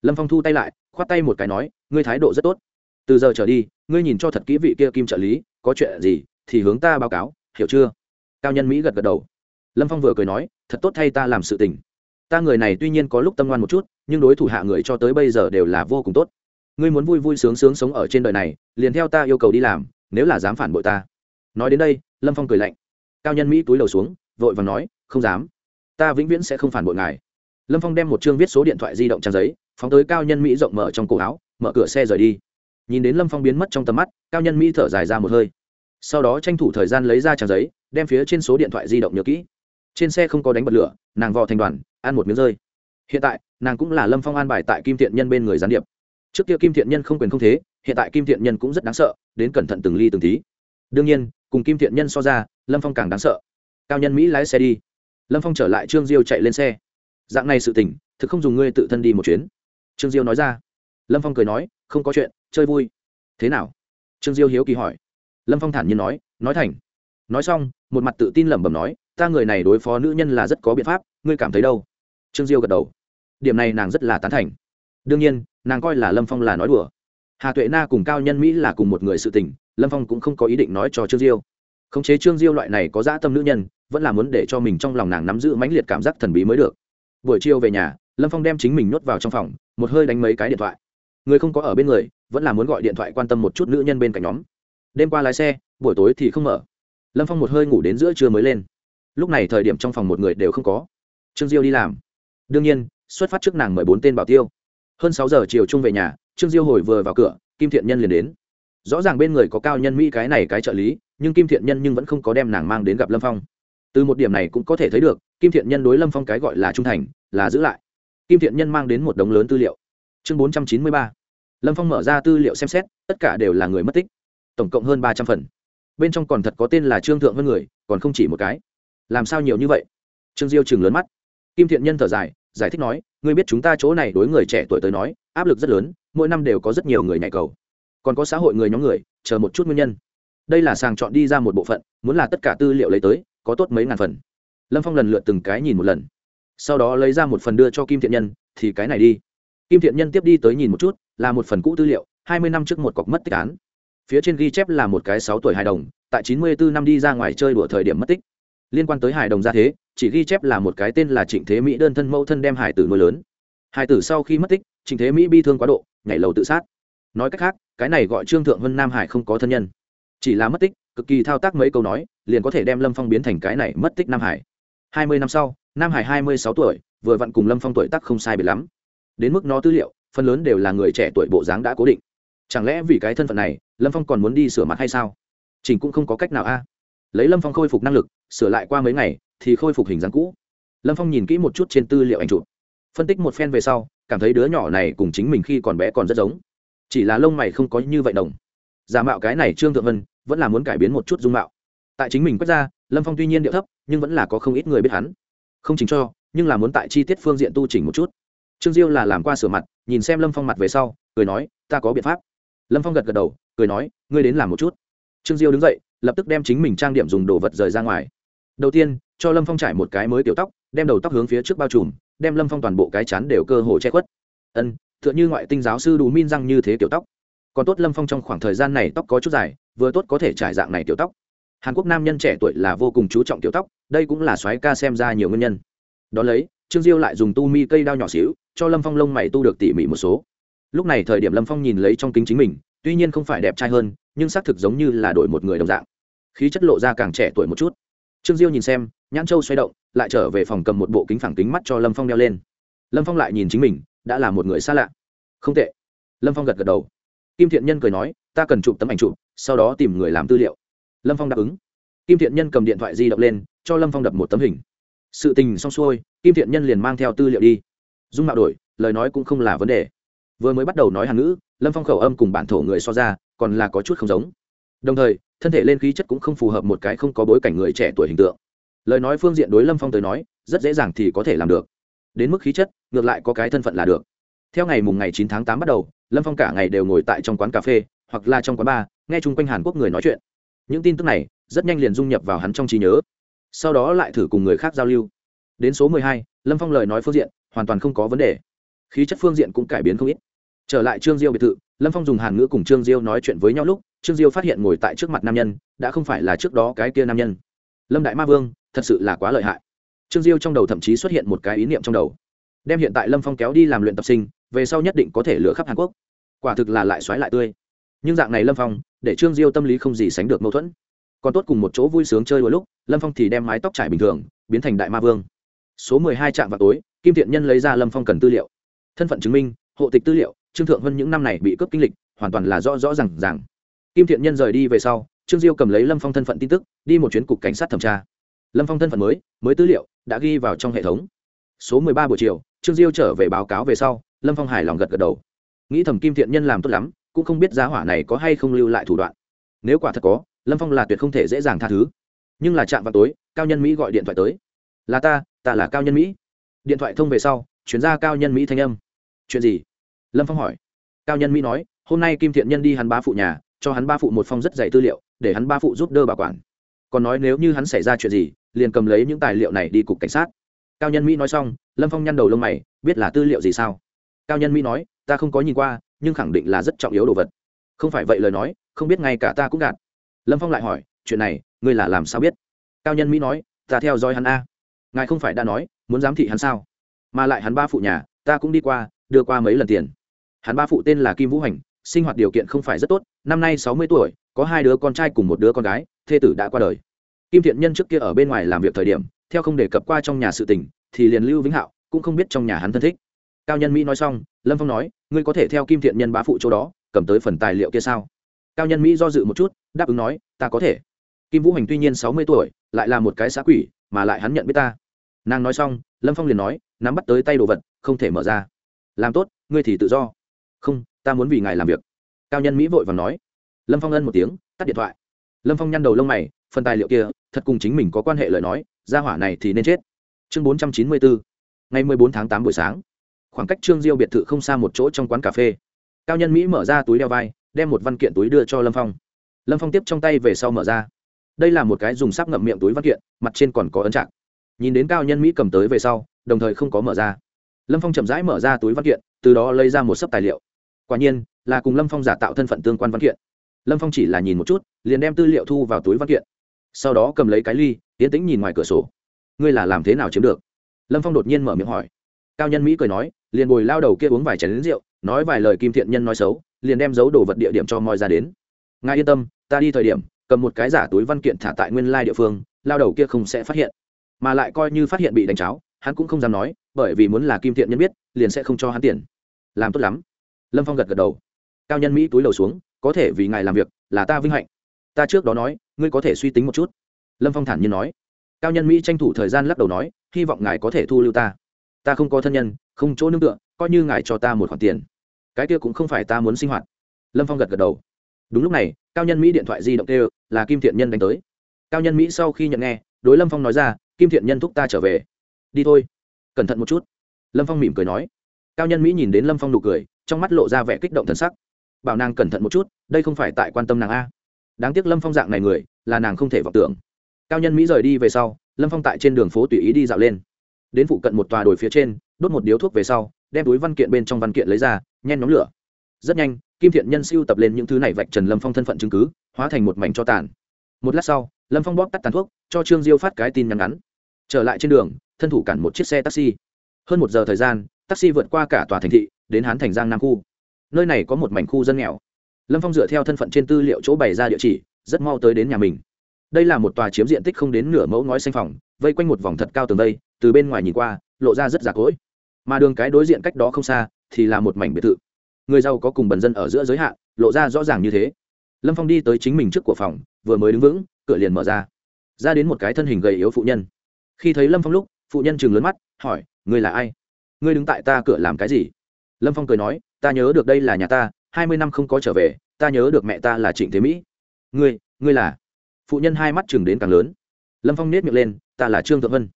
Lâm phong thu tay lại, khoát tay một cái nói, ngươi thái độ rất tốt. Từ giờ trở đi, ngươi nhìn cho thật kỹ vị kia kim trợ lý, có chuyện gì thì hướng ta báo cáo, hiểu chưa? Cao nhân mỹ gật gật đầu. Lâm phong vừa cười nói, thật tốt thay ta làm sự tình. Ta người này tuy nhiên có lúc tâm ngoan một chút, nhưng đối thủ hạ người cho tới bây giờ đều là vô cùng tốt. Ngươi muốn vui vui sướng sướng sống ở trên đời này, liền theo ta yêu cầu đi làm, nếu là dám phản bội ta. Nói đến đây, lâm phong cười lạnh cao nhân mỹ túi đầu xuống, vội và nói, không dám. Ta vĩnh viễn sẽ không phản bội ngài. Lâm phong đem một chương viết số điện thoại di động trang giấy, phóng tới cao nhân mỹ rộng mở trong cổ áo, mở cửa xe rời đi. Nhìn đến lâm phong biến mất trong tầm mắt, cao nhân mỹ thở dài ra một hơi. Sau đó tranh thủ thời gian lấy ra trang giấy, đem phía trên số điện thoại di động nhớ kỹ. Trên xe không có đánh bật lửa, nàng vò thành đoàn, ăn một miếng rơi. Hiện tại, nàng cũng là lâm phong an bài tại kim thiện nhân bên người gián điệp. Trước kia kim thiện nhân không quyền không thế, hiện tại kim thiện nhân cũng rất đáng sợ, đến cẩn thận từng ly từng tí đương nhiên, cùng kim thiện nhân so ra, lâm phong càng đáng sợ. Cao nhân mỹ lái xe đi. Lâm phong trở lại trương diêu chạy lên xe. Dạng này sự tỉnh thực không dùng ngươi tự thân đi một chuyến. Trương diêu nói ra. Lâm phong cười nói, không có chuyện, chơi vui. Thế nào? Trương diêu hiếu kỳ hỏi. Lâm phong thản nhiên nói nói thành. Nói xong, một mặt tự tin lẩm bẩm nói, ta người này đối phó nữ nhân là rất có biện pháp, ngươi cảm thấy đâu? Trương diêu gật đầu. Điểm này nàng rất là tán thành. Đương nhiên, nàng coi là lâm phong là nói đùa hà tuệ na cùng cao nhân mỹ là cùng một người sự tình, lâm phong cũng không có ý định nói cho trương diêu. Khống chế trương diêu loại này có dã tâm nữ nhân, vẫn là muốn để cho mình trong lòng nàng nắm giữ mãnh liệt cảm giác thần bí mới được. Buổi chiều về nhà, lâm phong đem chính mình nhốt vào trong phòng, một hơi đánh mấy cái điện thoại. Người không có ở bên người, vẫn là muốn gọi điện thoại quan tâm một chút nữ nhân bên cạnh nhóm. Đêm qua lái xe, buổi tối thì không mở. Lâm phong một hơi ngủ đến giữa trưa mới lên. Lúc này thời điểm trong phòng một người đều không có. Trương diêu đi làm. Đương nhiên, xuất phát trước nàng mười bốn tên bảo tiêu. Hơn sáu giờ chiều chung về nhà trương diêu hồi vừa vào cửa, kim thiện nhân liền đến. Rõ ràng bên người có cao nhân mỹ cái này cái trợ lý, nhưng kim thiện nhân nhưng vẫn không có đem nàng mang đến gặp lâm phong. Từ một điểm này cũng có thể thấy được, kim thiện nhân đối lâm phong cái gọi là trung thành, là giữ lại. Kim thiện nhân mang đến một đống lớn tư liệu. Chương bốn trăm chín mươi ba. Lâm phong mở ra tư liệu xem xét, tất cả đều là người mất tích. Tổng cộng hơn ba trăm phần. Bên trong còn thật có tên là trương thượng hơn người, còn không chỉ một cái. Làm sao nhiều như vậy? Trương diêu chừng lớn mắt. Kim thiện nhân thở dài, giải thích nói, ngươi biết chúng ta chỗ này đối người trẻ tuổi tới nói, áp lực rất lớn mỗi năm đều có rất nhiều người nhảy cầu. Còn có xã hội người nhóm người, chờ một chút nguyên nhân. Đây là sàng chọn đi ra một bộ phận, muốn là tất cả tư liệu lấy tới, có tốt mấy ngàn phần. Lâm phong lần lượt từng cái nhìn một lần. Sau đó lấy ra một phần đưa cho kim thiện nhân, thì cái này đi. Kim thiện nhân tiếp đi tới nhìn một chút, là một phần cũ tư liệu, hai mươi năm trước một cọc mất tích án. Phía trên ghi chép là một cái sáu tuổi hài đồng, tại chín mươi bốn năm đi ra ngoài chơi đùa thời điểm mất tích. Liên quan tới hài đồng ra thế, chỉ ghi chép là một cái tên là trịnh thế mỹ đơn thân mẫu thân đem hải tử nuôi lớn. Hải tử sau khi mất tích, trịnh thế mỹ bi thương quá độ nhảy lầu tự sát. Nói cách khác, cái này gọi trương thượng vân nam hải không có thân nhân. Chỉ là mất tích, cực kỳ thao tác mấy câu nói, liền có thể đem lâm phong biến thành cái này mất tích nam hải. Hai mươi năm sau, nam hải hai mươi sáu tuổi, vừa vặn cùng lâm phong tuổi tác không sai biệt lắm. Đến mức nó tư liệu, phần lớn đều là người trẻ tuổi bộ dáng đã cố định. Chẳng lẽ vì cái thân phận này, lâm phong còn muốn đi sửa mặt hay sao? Chỉnh cũng không có cách nào a. Lấy lâm phong khôi phục năng lực, sửa lại qua mấy ngày, thì khôi phục hình dáng cũ. Lâm phong nhìn kỹ một chút trên tư liệu ảnh chụp. Phân tích một phen về sau cảm thấy đứa nhỏ này cùng chính mình khi còn bé còn rất giống. Chỉ là lông mày không có như vậy đồng. Giả mạo cái này trương thượng vân vẫn là muốn cải biến một chút dung mạo. Tại chính mình quét ra, lâm phong tuy nhiên điệu thấp, nhưng vẫn là có không ít người biết hắn. Không chính cho, nhưng là muốn tại chi tiết phương diện tu chỉnh một chút. Trương diêu là làm qua sửa mặt, nhìn xem lâm phong mặt về sau, cười nói, ta có biện pháp. Lâm phong gật gật đầu, cười nói, ngươi đến làm một chút. Trương diêu đứng dậy, lập tức đem chính mình trang điểm dùng đồ vật rời ra ngoài. Đầu tiên, cho lâm phong trải một cái mới kiểu tóc, đem đầu tóc hướng phía trước bao trùm đem lâm phong toàn bộ cái chán đều cơ hồ che khuất ân t h ư ợ n h ư ngoại tinh giáo sư đủ min răng như thế kiểu tóc còn tốt lâm phong trong khoảng thời gian này tóc có chút dài vừa tốt có thể trải dạng này kiểu tóc hàn quốc nam nhân trẻ tuổi là vô cùng chú trọng kiểu tóc đây cũng là soái ca xem ra nhiều nguyên nhân đón lấy trương diêu lại dùng tu mi cây đao nhỏ xíu cho lâm phong lông mày tu được tỉ mỉ một số lúc này thời điểm lâm phong nhìn lấy trong kính chính mình tuy nhiên không phải đẹp trai hơn nhưng xác thực giống như là đổi một người đồng dạng khí chất lộ ra càng trẻ tuổi một chút trương diêu nhìn xem nhãn châu xoay động lại trở về phòng cầm một bộ kính phẳng kính mắt cho lâm phong đeo lên. Lâm phong lại nhìn chính mình, đã là một người xa lạ. Không tệ. Lâm phong gật gật đầu. Kim thiện nhân cười nói, ta cần chụp tấm ảnh chụp, sau đó tìm người làm tư liệu. Lâm phong đáp ứng. Kim thiện nhân cầm điện thoại di động lên, cho lâm phong đập một tấm hình. Sự tình xong xuôi, kim thiện nhân liền mang theo tư liệu đi. Dung mạo đổi, lời nói cũng không là vấn đề. Vừa mới bắt đầu nói hàn ngữ, lâm phong khẩu âm cùng bản thổ người so ra, còn là có chút không giống. Đồng thời, thân thể lên khí chất cũng không phù hợp một cái không có bối cảnh người trẻ tuổi hình tượng lời nói phương diện đối lâm phong tới nói, rất dễ dàng thì có thể làm được. Đến mức khí chất, ngược lại có cái thân phận là được. Theo ngày mùng ngày chín tháng tám bắt đầu, lâm phong cả ngày đều ngồi tại trong quán cà phê, hoặc là trong quán bar, nghe chung quanh hàn quốc người nói chuyện. Những tin tức này, rất nhanh liền dung nhập vào hắn trong trí nhớ. Sau đó lại thử cùng người khác giao lưu. Đến số mười hai, lâm phong lời nói phương diện, hoàn toàn không có vấn đề. Khí chất phương diện cũng cải biến không ít. Trở lại trương diêu biệt thự, lâm phong dùng hàn ngữ cùng trương diêu nói chuyện với nhau lúc, trương diêu phát hiện ngồi tại trước mặt nam nhân, đã không phải là trước đó cái kia nam nhân. Lâm đại ma vương thật sự là quá lợi hại. Trương diêu trong đầu thậm chí xuất hiện một cái ý niệm trong đầu. Đem hiện tại lâm phong kéo đi làm luyện tập sinh, về sau nhất định có thể lừa khắp hàn quốc. Quả thực là lại xoáy lại tươi. Nhưng dạng này lâm phong, để trương diêu tâm lý không gì sánh được mâu thuẫn. Còn tốt cùng một chỗ vui sướng chơi đôi lúc, lâm phong thì đem mái tóc trải bình thường, biến thành đại ma vương. Số mười hai trạm vào tối, kim thiện nhân lấy ra lâm phong cần tư liệu. Thân phận chứng minh, hộ tịch tư liệu, trương thượng hơn những năm này bị cướp kinh lịch, hoàn toàn là rõ rõ r à n g kim thiện nhân rời đi về sau, trương diêu cầm lấy lâm phong thân phận tin tức, đi một chuyến cục cảnh sát thẩm tra lâm phong thân phận mới mới tư liệu, đã ghi vào trong hệ thống. Số mười ba buổi chiều, trương diêu trở về báo cáo về sau, lâm phong hài lòng gật gật đầu. Nghĩ thẩm kim thiện nhân làm tốt lắm, cũng không biết giá hỏa này có hay không lưu lại thủ đoạn. Nếu quả thật có, lâm phong là tuyệt không thể dễ dàng tha thứ. Nhưng là chạm vào tối, cao nhân mỹ gọi điện thoại tới. Là ta ta là cao nhân mỹ. Điện thoại thông về sau, chuyển ra cao nhân mỹ thanh âm. Chuyện gì? Lâm phong hỏi. Cao nhân mỹ nói, hôm nay kim thiện nhân đi hắn ba phụ nhà, cho hắn ba phụ một phong rất dày tư liệu, để hắn ba phụ giúp đỡ bảo quản còn nói nếu như hắn xảy ra chuyện gì, liền cầm lấy những tài liệu này đi cục cảnh sát. Cao nhân mỹ nói xong, lâm phong nhăn đầu lông mày, biết là tư liệu gì sao? Cao nhân mỹ nói, ta không có nhìn qua, nhưng khẳng định là rất trọng yếu đồ vật. Không phải vậy lời nói, không biết ngay cả ta cũng gạt. Lâm phong lại hỏi, chuyện này, ngươi là làm sao biết? Cao nhân mỹ nói, ta theo dõi hắn a. Ngài không phải đã nói, muốn giám thị hắn sao? Mà lại hắn ba phụ nhà, ta cũng đi qua, đưa qua mấy lần tiền. Hắn ba phụ tên là kim vũ hành sinh hoạt điều kiện không phải rất tốt, năm nay sáu mươi tuổi, có hai đứa con trai cùng một đứa con gái, thê tử đã qua đời. Kim thiện nhân trước kia ở bên ngoài làm việc thời điểm, theo không đề cập qua trong nhà sự tình, thì liền lưu vĩnh hạo, cũng không biết trong nhà hắn thân thích. Cao nhân mỹ nói xong, lâm phong nói, ngươi có thể theo kim thiện nhân bá phụ chỗ đó, cầm tới phần tài liệu kia sao? Cao nhân mỹ do dự một chút, đáp ứng nói, ta có thể. Kim vũ hành tuy nhiên sáu mươi tuổi, lại là một cái xã quỷ, mà lại hắn nhận biết ta. Nàng nói xong, lâm phong liền nói, nắm bắt tới tay đồ vật, không thể mở ra. Làm tốt, ngươi thì tự do. Không ta muốn vì ngài làm việc. Cao nhân mỹ vội và nói. Lâm phong ân một tiếng, tắt điện thoại. Lâm phong nhăn đầu lông mày, phần tài liệu kia, thật cùng chính mình có quan hệ lời nói ra hỏa này thì nên chết. Chương bốn trăm chín mươi bốn, ngày 14 tháng tám buổi sáng. Khoảng cách trương diêu biệt thự không xa một chỗ trong quán cà phê. Cao nhân mỹ mở ra túi đeo vai, đem một văn kiện túi đưa cho lâm phong. Lâm phong tiếp trong tay về sau mở ra. Đây là một cái dùng sáp ngậm miệng túi văn kiện, mặt trên còn có ấn trạng. Nhìn đến cao nhân mỹ cầm tới về sau, đồng thời không có mở ra. Lâm phong chậm rãi mở ra túi văn kiện, từ đó lấy ra một sấp tài liệu quả nhiên, là cùng lâm phong giả tạo thân phận tương quan văn kiện. Lâm phong chỉ là nhìn một chút, liền đem tư liệu thu vào túi văn kiện. Sau đó cầm lấy cái ly yến tĩnh nhìn ngoài cửa sổ. Ngươi là làm thế nào chiếm được? Lâm phong đột nhiên mở miệng hỏi. Cao nhân mỹ cười nói, liền bồi lao đầu kia uống vài chén lính rượu, nói vài lời kim thiện nhân nói xấu, liền đem giấu đồ vật địa điểm cho moi ra đến. Ngài yên tâm, ta đi thời điểm, cầm một cái giả túi văn kiện thả tại nguyên lai địa phương, lao đầu kia không sẽ phát hiện. Mà lại coi như phát hiện bị đánh cháo, hắn cũng không dám nói, bởi vì muốn là kim thiện nhân biết, liền sẽ không cho hắn tiền. Làm tốt lắm lâm phong gật gật đầu. Cao nhân mỹ túi đầu xuống, có thể vì ngài làm việc, là ta vinh hạnh. Ta trước đó nói, ngươi có thể suy tính một chút. Lâm phong thản nhiên nói. Cao nhân mỹ tranh thủ thời gian lắc đầu nói, hy vọng ngài có thể thu lưu ta. Ta không có thân nhân, không chỗ nương tựa, coi như ngài cho ta một khoản tiền. Cái kia cũng không phải ta muốn sinh hoạt. Lâm phong gật gật đầu. Đúng lúc này, cao nhân mỹ điện thoại di động kêu, là kim thiện nhân đánh tới. Cao nhân mỹ sau khi nhận nghe, đối lâm phong nói ra, kim thiện nhân thúc ta trở về. Đi thôi. Cẩn thận một chút. Lâm phong mỉm cười nói cao nhân mỹ nhìn đến lâm phong nụ cười, trong mắt lộ ra vẻ kích động thần sắc. Bảo nàng cẩn thận một chút, đây không phải tại quan tâm nàng a. Đáng tiếc lâm phong dạng này người, là nàng không thể vọng tưởng. Cao nhân mỹ rời đi về sau, lâm phong tại trên đường phố tùy ý đi dạo lên. Đến phụ cận một tòa đồi phía trên, đốt một điếu thuốc về sau, đem túi văn kiện bên trong văn kiện lấy ra, nhen nhóm lửa. Rất nhanh, kim thiện nhân siêu tập lên những thứ này vạch trần lâm phong thân phận chứng cứ, hóa thành một mảnh cho tàn. Một lát sau, lâm phong bóp tắt tàn thuốc, cho trương diêu phát cái tin nhắn ngắn. Trở lại trên đường, thân thủ cản một chiếc xe taxi. Hơn một giờ thời gian taxi vượt qua cả tòa thành thị, đến hán thành giang nam khu. Nơi này có một mảnh khu dân nghèo. Lâm phong dựa theo thân phận trên tư liệu chỗ bày ra địa chỉ, rất mau tới đến nhà mình. Đây là một tòa chiếm diện tích không đến nửa mẫu ngói xanh phòng, vây quanh một vòng thật cao tường vây, từ bên ngoài nhìn qua, lộ ra rất giả cỗi. Mà đường cái đối diện cách đó không xa, thì là một mảnh biệt thự. Người giàu có cùng bần dân ở giữa giới hạn, lộ ra rõ ràng như thế. Lâm phong đi tới chính mình trước của phòng, vừa mới đứng vững, cửa liền mở ra. Ra đến một cái thân hình gầy yếu phụ nhân. Khi thấy lâm phong lúc, phụ nhân chừng lớn mắt, hỏi người là ai? Ngươi đứng tại ta cửa làm cái gì? Lâm phong cười nói, ta nhớ được đây là nhà ta, hai mươi năm không có trở về, ta nhớ được mẹ ta là trịnh thế mỹ. Ngươi ngươi là? Phụ nhân hai mắt chừng đến càng lớn. Lâm phong nết miệng lên, ta là trương thượng vân.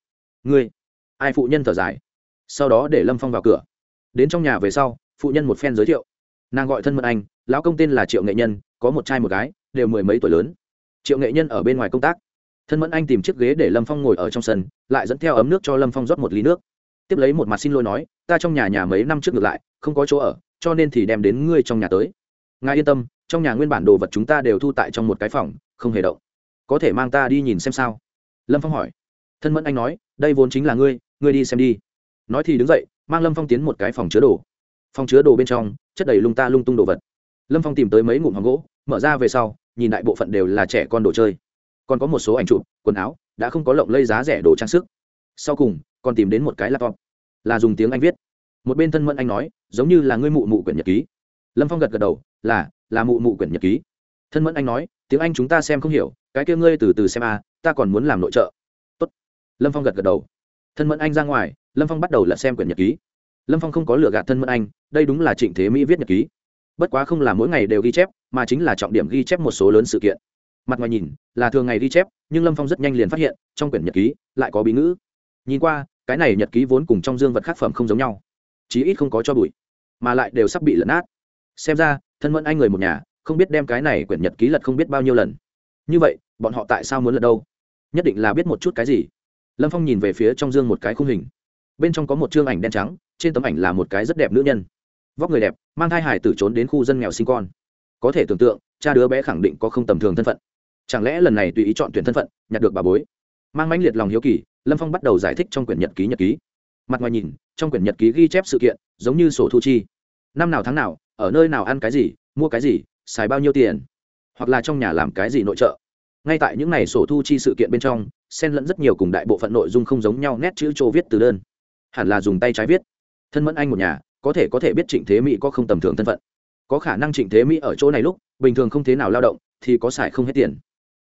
Ngươi? Ai phụ nhân thở dài? Sau đó để lâm phong vào cửa. Đến trong nhà về sau, phụ nhân một phen giới thiệu. Nàng gọi thân mật anh, lão công tên là triệu nghệ nhân, có một trai một gái, đều mười mấy tuổi lớn. Triệu nghệ nhân ở bên ngoài công tác. Thân mẫn anh tìm chiếc ghế để lâm phong ngồi ở trong sân, lại dẫn theo ấm nước cho lâm phong rót một ly nước tiếp lấy một mặt xin lỗi nói, ta trong nhà nhà mấy năm trước ngược lại, không có chỗ ở, cho nên thì đem đến ngươi trong nhà tới. Ngài yên tâm, trong nhà nguyên bản đồ vật chúng ta đều thu tại trong một cái phòng, không hề động. Có thể mang ta đi nhìn xem sao? Lâm phong hỏi. Thân mẫn anh nói, đây vốn chính là ngươi ngươi đi xem đi. Nói thì đứng dậy, mang lâm phong tiến một cái phòng chứa đồ. Phòng chứa đồ bên trong, chất đầy lung ta lung tung đồ vật. Lâm phong tìm tới mấy ngụm hoàng gỗ, mở ra về sau, nhìn đại bộ phận đều là trẻ con đồ chơi. Còn có một số ảnh chụp, quần áo, đã không có lộng lây giá rẻ đồ trang sức. Sau cùng còn tìm đến một cái laptop. Là dùng tiếng anh viết. Một bên thân mẫn anh nói, giống như là ngươi mụ mụ quyển nhật ký. Lâm phong gật gật đầu, là là mụ mụ quyển nhật ký. Thân mẫn anh nói, tiếng anh chúng ta xem không hiểu, cái kia ngươi từ từ xem a ta còn muốn làm nội trợ. Tốt. lâm phong gật gật đầu. Thân mẫn anh ra ngoài, lâm phong bắt đầu là xem quyển nhật ký. Lâm phong không có lựa gạt thân mẫn anh, đây đúng là trịnh thế mỹ viết nhật ký. Bất quá không là mỗi ngày đều ghi chép, mà chính là trọng điểm ghi chép một số lớn sự kiện. Mặt ngoài nhìn, là thường ngày ghi chép, nhưng lâm phong rất nhanh liền phát hiện, trong quyển nhật ký, lại có bí ngữ. Nhìn qua cái này nhật ký vốn cùng trong dương vật khác phẩm không giống nhau, chí ít không có cho bụi, mà lại đều sắp bị lật nát. Xem ra, thân mẫn anh người một nhà, không biết đem cái này quyển nhật ký lật không biết bao nhiêu lần. Như vậy, bọn họ tại sao muốn lật đâu? Nhất định là biết một chút cái gì. Lâm phong nhìn về phía trong dương một cái khung hình. Bên trong có một chương ảnh đen trắng, trên tấm ảnh là một cái rất đẹp nữ nhân. Vóc người đẹp, mang thai hải tử trốn đến khu dân nghèo sinh con. Có thể tưởng tượng, cha đứa bé khẳng định có không tầm thường thân phận. Chẳng lẽ lần này tùy ý chọn tuyển thân phận, nhặt được bà bối. Mang mãnh liệt lòng hiếu kỳ lâm phong bắt đầu giải thích trong quyển nhật ký nhật ký. Mặt ngoài nhìn, trong quyển nhật ký ghi chép sự kiện, giống như sổ thu chi. Năm nào tháng nào, ở nơi nào ăn cái gì, mua cái gì, xài bao nhiêu tiền, hoặc là trong nhà làm cái gì nội trợ. Ngay tại những n à y sổ thu chi sự kiện bên trong, xen lẫn rất nhiều cùng đại bộ phận nội dung không giống nhau nét chữ chỗ viết từ đơn. Hẳn là dùng tay trái viết. Thân mẫn anh một nhà, có thể có thể biết trịnh thế mỹ có không tầm thường thân phận. Có khả năng trịnh thế mỹ ở chỗ này lúc, bình thường không thế nào lao động, thì có xài không hết tiền.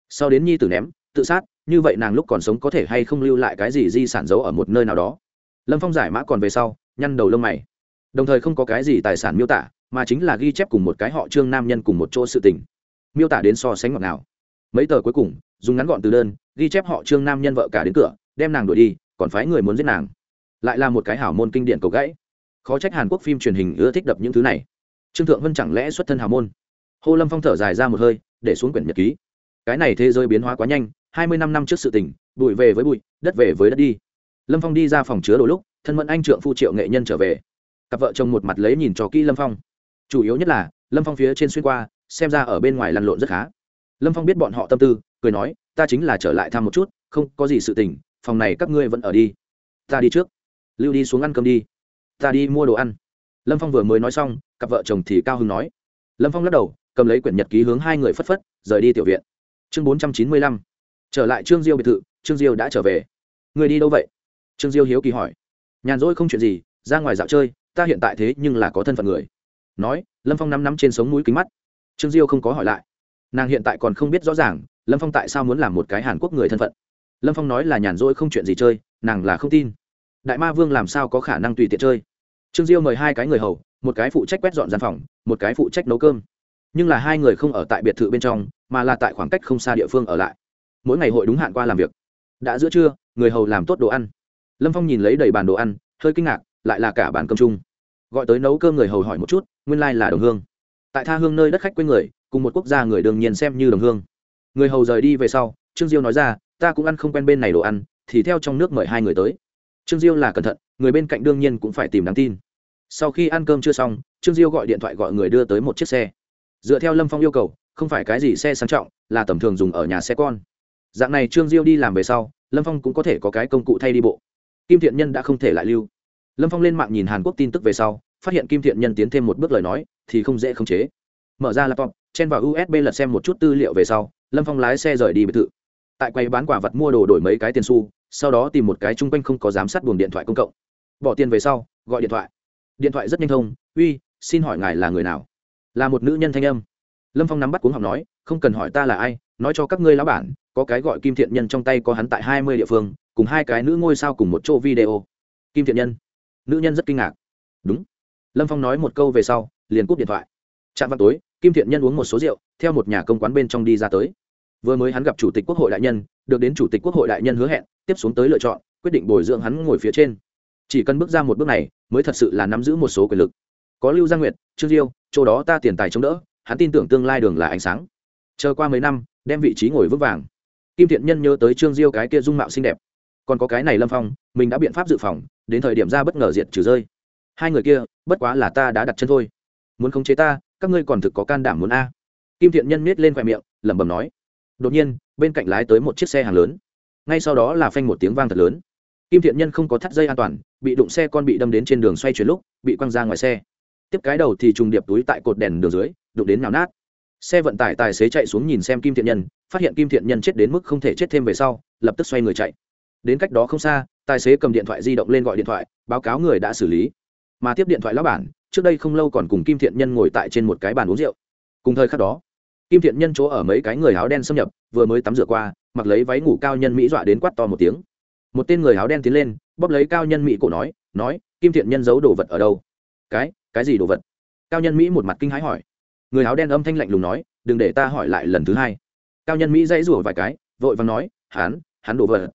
Sau đến nhi tử ném, tự sát như vậy nàng lúc còn sống có thể hay không lưu lại cái gì di sản giấu ở một nơi nào đó? Lâm phong giải mã còn về sau, nhăn đầu lông mày. Đồng thời không có cái gì tài sản miêu tả, mà chính là ghi chép cùng một cái họ trương nam nhân cùng một chỗ sự tình. Miêu tả đến so sánh ngọt nào mấy tờ cuối cùng, dùng ngắn gọn từ đơn, ghi chép họ trương nam nhân vợ cả đến cửa, đem nàng đuổi đi, còn phái người muốn giết nàng. Lại là một cái hảo môn kinh điển cầu gãy. Khó trách hàn quốc phim truyền hình ưa thích đập những thứ này. Trương thượng vân chẳng lẽ xuất thân hào môn? Hô lâm phong thở dài ra một hơi, để xuống quyển nhật ký. Cái này thế giới biến hóa quá nhanh hai mươi năm năm trước sự tình bụi về với bụi đất về với đất đi. Lâm phong đi ra phòng chứa đồ lúc, thân mẫn anh trượng phu triệu nghệ nhân trở về. Cặp vợ chồng một mặt lấy nhìn cho kỹ lâm phong. Chủ yếu nhất là, lâm phong phía trên xuyên qua, xem ra ở bên ngoài lăn lộn rất khá. Lâm phong biết bọn họ tâm tư, cười nói, ta chính là trở lại thăm một chút, không có gì sự tình, phòng này các ngươi vẫn ở đi. Ta đi trước. Lưu đi xuống ăn cơm đi. Ta đi mua đồ ăn. Lâm phong vừa mới nói xong, cặp vợ chồng thì cao hưng nói. Lâm phong lắc đầu, cầm lấy quyển nhật ký hướng hai người phất phất, rời đi tiểu viện. Chương bốn trăm chín mươi lăm trở lại trương diêu biệt thự, trương diêu đã trở về. Người đi đâu vậy? Trương diêu hiếu kỳ hỏi. Nhàn rỗi không chuyện gì, ra ngoài dạo chơi, ta hiện tại thế nhưng là có thân phận người. Nói, lâm phong nắm nắm trên sống mũi kính mắt. Trương diêu không có hỏi lại. Nàng hiện tại còn không biết rõ ràng, lâm phong tại sao muốn làm một cái hàn quốc người thân phận. Lâm phong nói là nhàn rỗi không chuyện gì chơi, nàng là không tin. Đại ma vương làm sao có khả năng tùy tiện chơi? Trương diêu mời hai cái người hầu, một cái phụ trách quét dọn gian phòng, một cái phụ trách nấu cơm. Nhưng là hai người không ở tại biệt thự bên trong, mà là tại khoảng cách không xa địa phương ở lại mỗi ngày hội đúng hạn qua làm việc. Đã giữa trưa, người hầu làm tốt đồ ăn. Lâm phong nhìn lấy đầy bàn đồ ăn, hơi kinh ngạc, lại là cả bàn cơm chung. Gọi tới nấu cơm người hầu hỏi một chút, nguyên lai、like、là đồng hương. Tại tha hương nơi đất khách quê người, cùng một quốc gia người đương nhiên xem như đồng hương. Người hầu rời đi về sau, trương diêu nói ra, ta cũng ăn không quen bên này đồ ăn, thì theo trong nước mời hai người tới. Trương diêu là cẩn thận, người bên cạnh đương nhiên cũng phải tìm đáng tin. Sau khi ăn cơm chưa xong, trương diêu gọi điện thoại gọi người đưa tới một chiếc xe. Dựa theo lâm phong yêu cầu, không phải cái gì xe sang trọng, là tầm thường dùng ở nhà xe con dạng này trương diêu đi làm về sau, lâm phong cũng có thể có cái công cụ thay đi bộ. Kim thiện nhân đã không thể lại lưu. Lâm phong lên mạng nhìn hàn quốc tin tức về sau, phát hiện kim thiện nhân tiến thêm một bước lời nói, thì không dễ khống chế. Mở ra laptop, chen vào usb lật xem một chút tư liệu về sau, lâm phong lái xe rời đi biệt thự. Tại quầy bán quả vật mua đồ đổi mấy cái tiền xu, sau đó tìm một cái chung quanh không có giám sát buồng điện thoại công cộng. Bỏ tiền về sau, gọi điện thoại. Điện thoại rất nhanh thông, uy, xin hỏi ngài là người nào? Là một nữ nhân thanh âm. Lâm phong nắm bắt cuống học nói, không cần hỏi ta là ai, nói cho các ngươi lão bản có cái gọi kim thiện nhân trong tay có hắn tại hai mươi địa phương, cùng hai cái nữ ngôi sao cùng một chỗ video. Kim thiện nhân. Nữ nhân rất kinh ngạc. Đúng. Lâm phong nói một câu về sau, liền cúp điện thoại. Trạm vào tối, kim thiện nhân uống một số rượu, theo một nhà công quán bên trong đi ra tới. Vừa mới hắn gặp chủ tịch quốc hội đại nhân, được đến chủ tịch quốc hội đại nhân hứa hẹn, tiếp xuống tới lựa chọn, quyết định bồi dưỡng hắn ngồi phía trên. Chỉ cần bước ra một bước này, mới thật sự là nắm giữ một số quyền lực. Có lưu gia nguyệt, trương diêu, chỗ đó ta tiền tài chống đỡ, hắn tin tưởng tương lai đường là ánh sáng. Chờ qua mấy năm, đem vị trí ngồi vững vàng kim thiện nhân nhớ tới trương diêu cái kia dung mạo xinh đẹp. Còn có cái này lâm phong, mình đã biện pháp dự phòng, đến thời điểm ra bất ngờ diệt trừ rơi. Hai người kia, bất quá là ta đã đặt chân thôi. Muốn khống chế ta, các ngươi còn thực có can đảm muốn a? Kim thiện nhân miết lên khoe miệng, lẩm bẩm nói. Đột nhiên, bên cạnh lái tới một chiếc xe hàng lớn. Ngay sau đó là phanh một tiếng vang thật lớn. Kim thiện nhân không có thắt dây an toàn, bị đụng xe con bị đâm đến trên đường xoay chuyển lúc, bị quăng ra ngoài xe. Tiếp cái đầu thì trùng điệp túi tại cột đèn đường dưới, đụng đến nào nát. Xe vận tải tài xế chạy xuống nhìn xem kim thiện nhân phát hiện kim thiện nhân chết đến mức không thể chết thêm về sau, lập tức xoay người chạy. Đến cách đó không xa, tài xế cầm điện thoại di động lên gọi điện thoại, báo cáo người đã xử lý. Mà tiếp điện thoại lão bản, trước đây không lâu còn cùng kim thiện nhân ngồi tại trên một cái bàn uống rượu. Cùng thời khắc đó, kim thiện nhân chỗ ở mấy cái người áo đen xâm nhập, vừa mới tắm rửa qua, mặc lấy váy ngủ cao nhân mỹ dọa đến quát to một tiếng. Một tên người áo đen tiến lên, bóp lấy cao nhân mỹ cổ nói nói, kim thiện nhân giấu đồ vật ở đâu? Cái cái gì đồ vật? Cao nhân mỹ một mặt kinh hãi hỏi. Người áo đen âm thanh lạnh lùng nói, đừng để ta hỏi lại lần thứ hai cao nhân mỹ dãy rủa vài cái, vội vàng nói hắn hắn đồ vật.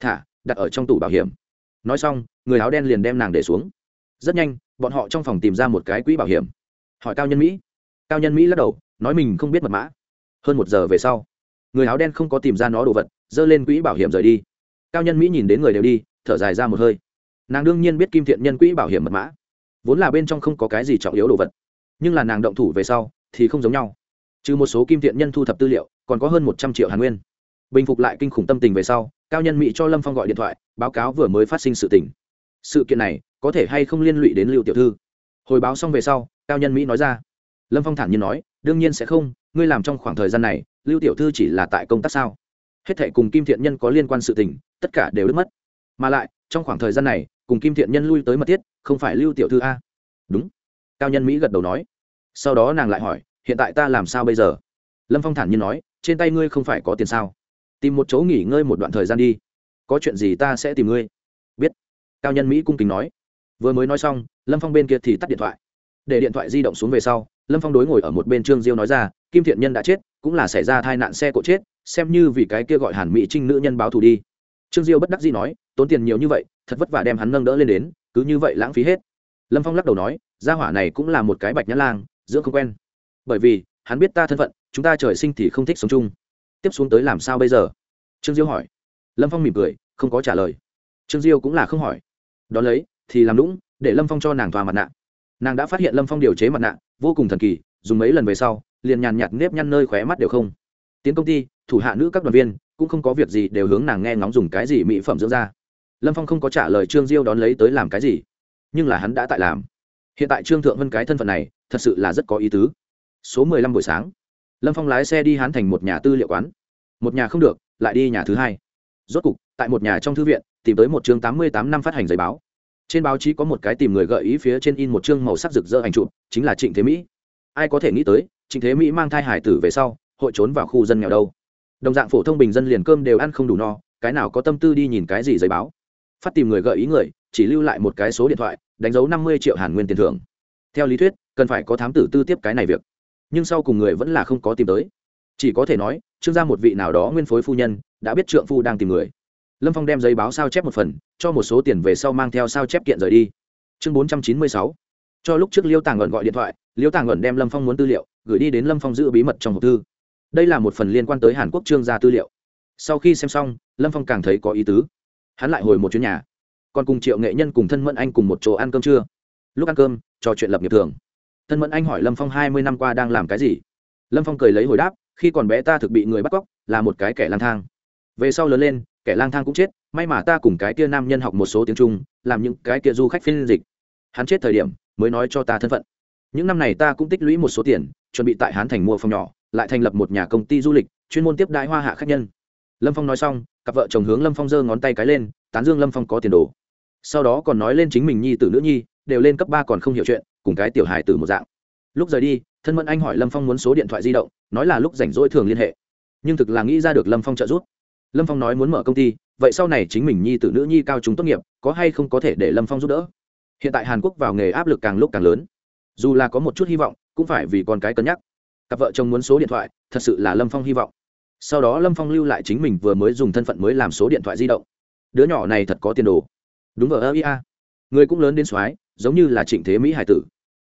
Thả, đặt ở trong tủ bảo hiểm. Nói xong, người áo đen liền đem nàng để xuống. Rất nhanh, bọn họ trong phòng tìm ra một cái quỹ bảo hiểm. Hỏi cao nhân mỹ. Cao nhân mỹ lắc đầu, nói mình không biết mật mã. Hơn một giờ về sau, người áo đen không có tìm ra nó đồ vật, dơ lên quỹ bảo hiểm rời đi. Cao nhân mỹ nhìn đến người đều đi, thở dài ra một hơi. Nàng đương nhiên biết kim thiện nhân quỹ bảo hiểm mật mã. Vốn là bên trong không có cái gì trọng yếu đồ vật. Nhưng là nàng động thủ về sau, thì không giống nhau trừ một số kim thiện nhân thu thập tư liệu, còn có hơn một trăm triệu hàn nguyên. Bình phục lại kinh khủng tâm tình về sau, cao nhân mỹ cho lâm phong gọi điện thoại, báo cáo vừa mới phát sinh sự tình. Sự kiện này có thể hay không liên lụy đến lưu tiểu thư? Hồi báo xong về sau, cao nhân mỹ nói ra. Lâm phong thản nhiên nói, đương nhiên sẽ không, ngươi làm trong khoảng thời gian này, lưu tiểu thư chỉ là tại công tác sao? Hết thệ cùng kim thiện nhân có liên quan sự tình, tất cả đều đứt mất. Mà lại, trong khoảng thời gian này, cùng kim thiện nhân lui tới mật thiết, không phải lưu tiểu thư a? Đúng. Cao nhân mỹ gật đầu nói. Sau đó nàng lại hỏi hiện tại ta làm sao bây giờ? Lâm phong thản nhiên nói, trên tay ngươi không phải có tiền sao? Tìm một chỗ nghỉ ngơi một đoạn thời gian đi. Có chuyện gì ta sẽ tìm ngươi. Biết. Cao nhân mỹ cung kính nói. Vừa mới nói xong, lâm phong bên kia thì tắt điện thoại. Để điện thoại di động xuống về sau, lâm phong đối ngồi ở một bên trương diêu nói ra, kim thiện nhân đã chết, cũng là xảy ra tai nạn xe cộ chết, xem như vì cái kia gọi hàn mỹ trinh nữ nhân báo thù đi. Trương diêu bất đắc dĩ nói, tốn tiền nhiều như vậy, thật vất vả đem hắn nâng đỡ lên đến, cứ như vậy lãng phí hết. Lâm phong lắc đầu nói, gia hỏa này cũng là một cái bạch nhã lang, dưỡng không quen bởi vì, hắn biết ta thân phận, chúng ta trời sinh thì không thích sống chung. Tiếp xuống tới làm sao bây giờ? Trương diêu hỏi. Lâm phong mỉm cười, không có trả lời. Trương diêu cũng là không hỏi. Đ ó lấy, thì làm lũng để lâm phong cho nàng thoa mặt nạ. Nàng đã phát hiện lâm phong điều chế mặt nạ, vô cùng thần kỳ, dùng mấy lần về sau, liền nhàn nhạt nếp nhăn nơi khóe mắt đều không. Tiến công ty, thủ hạ nữ các đoàn viên, cũng không có việc gì đều hướng nàng nghe ngóng dùng cái gì mỹ phẩm dưỡng da. Lâm phong không có trả lời trương diêu đón lấy tới làm cái gì. Nhưng là hắn đã tại làm. Hiện tại trương thượng vân cái thân phận này, thật sự là rất có ý tứ số mười lăm buổi sáng. Lâm phong lái xe đi hán thành một nhà tư liệu quán. Một nhà không được, lại đi nhà thứ hai. Rốt cục, tại một nhà trong thư viện, tìm tới một chương tám mươi tám năm phát hành giấy báo. Trên báo chí có một cái tìm người gợi ý phía trên in một chương màu sắc rực rỡ ảnh chụp, chính là trịnh thế mỹ. Ai có thể nghĩ tới, trịnh thế mỹ mang thai hải tử về sau, hội trốn vào khu dân nghèo đâu. Đồng dạng phổ thông bình dân liền cơm đều ăn không đủ no, cái nào có tâm tư đi nhìn cái gì giấy báo. Phát tìm người gợi ý người, chỉ lưu lại một cái số điện thoại, đánh dấu năm mươi triệu hàn nguyên tiền thưởng. Theo lý thuyết, cần phải có thám tử tư tiếp cái này việc nhưng sau cùng người vẫn là không có tìm tới. Chỉ có thể nói, trương gia một vị nào đó nguyên phối phu nhân đã biết trượng phu đang tìm người. Lâm phong đem giấy báo sao chép một phần, cho một số tiền về sau mang theo sao chép kiện rời đi. Chương bốn trăm chín mươi sáu. Cho lúc trước liêu tàng ẩn gọi điện thoại, liêu tàng ẩn đem lâm phong muốn tư liệu gửi đi đến lâm phong giữ bí mật trong hộp thư. Đây là một phần liên quan tới hàn quốc trương gia tư liệu. Sau khi xem xong, lâm phong càng thấy có ý tứ. Hắn lại hồi một chuyến nhà. Còn cùng triệu nghệ nhân cùng thân mẫn anh cùng một chỗ ăn cơm trưa lúc ăn cơm, trò chuyện lập nghiệp thường thân mẫn anh hỏi lâm phong hai mươi năm qua đang làm cái gì lâm phong cười lấy hồi đáp khi còn bé ta thực bị người bắt cóc là một cái kẻ lang thang về sau lớn lên kẻ lang thang cũng chết may mà ta cùng cái kia nam nhân học một số tiếng trung làm những cái kia du khách phiên dịch hắn chết thời điểm mới nói cho ta thân phận những năm này ta cũng tích lũy một số tiền chuẩn bị tại hán thành mua phòng nhỏ lại thành lập một nhà công ty du lịch chuyên môn tiếp đại hoa hạ khách nhân lâm phong nói xong cặp vợ chồng hướng lâm phong giơ ngón tay cái lên tán dương lâm phong có tiền đồ sau đó còn nói lên chính mình nhi tử nữ nhi đều lên cấp ba còn không hiểu chuyện cùng cái tiểu hài tử một dạng. Lúc rời đi, thân mẫn anh hỏi lâm phong muốn số điện thoại di động, nói là lúc rảnh rỗi thường liên hệ. Nhưng thực là nghĩ ra được lâm phong trợ giúp. Lâm phong nói muốn mở công ty, vậy sau này chính mình nhi tử nữ nhi cao chúng tốt nghiệp, có hay không có thể để lâm phong giúp đỡ? Hiện tại hàn quốc vào nghề áp lực càng lúc càng lớn. Dù là có một chút hy vọng, cũng phải vì con cái cân nhắc. Cặp vợ chồng muốn số điện thoại, thật sự là lâm phong hy vọng. Sau đó lâm phong lưu lại chính mình vừa mới dùng thân phận mới làm số điện thoại di động. Đứa nhỏ này thật có tiền đồ. Đúng vờ ơ ia người cũng lớn đến soái, giống như là trịnh thế mỹ hải tử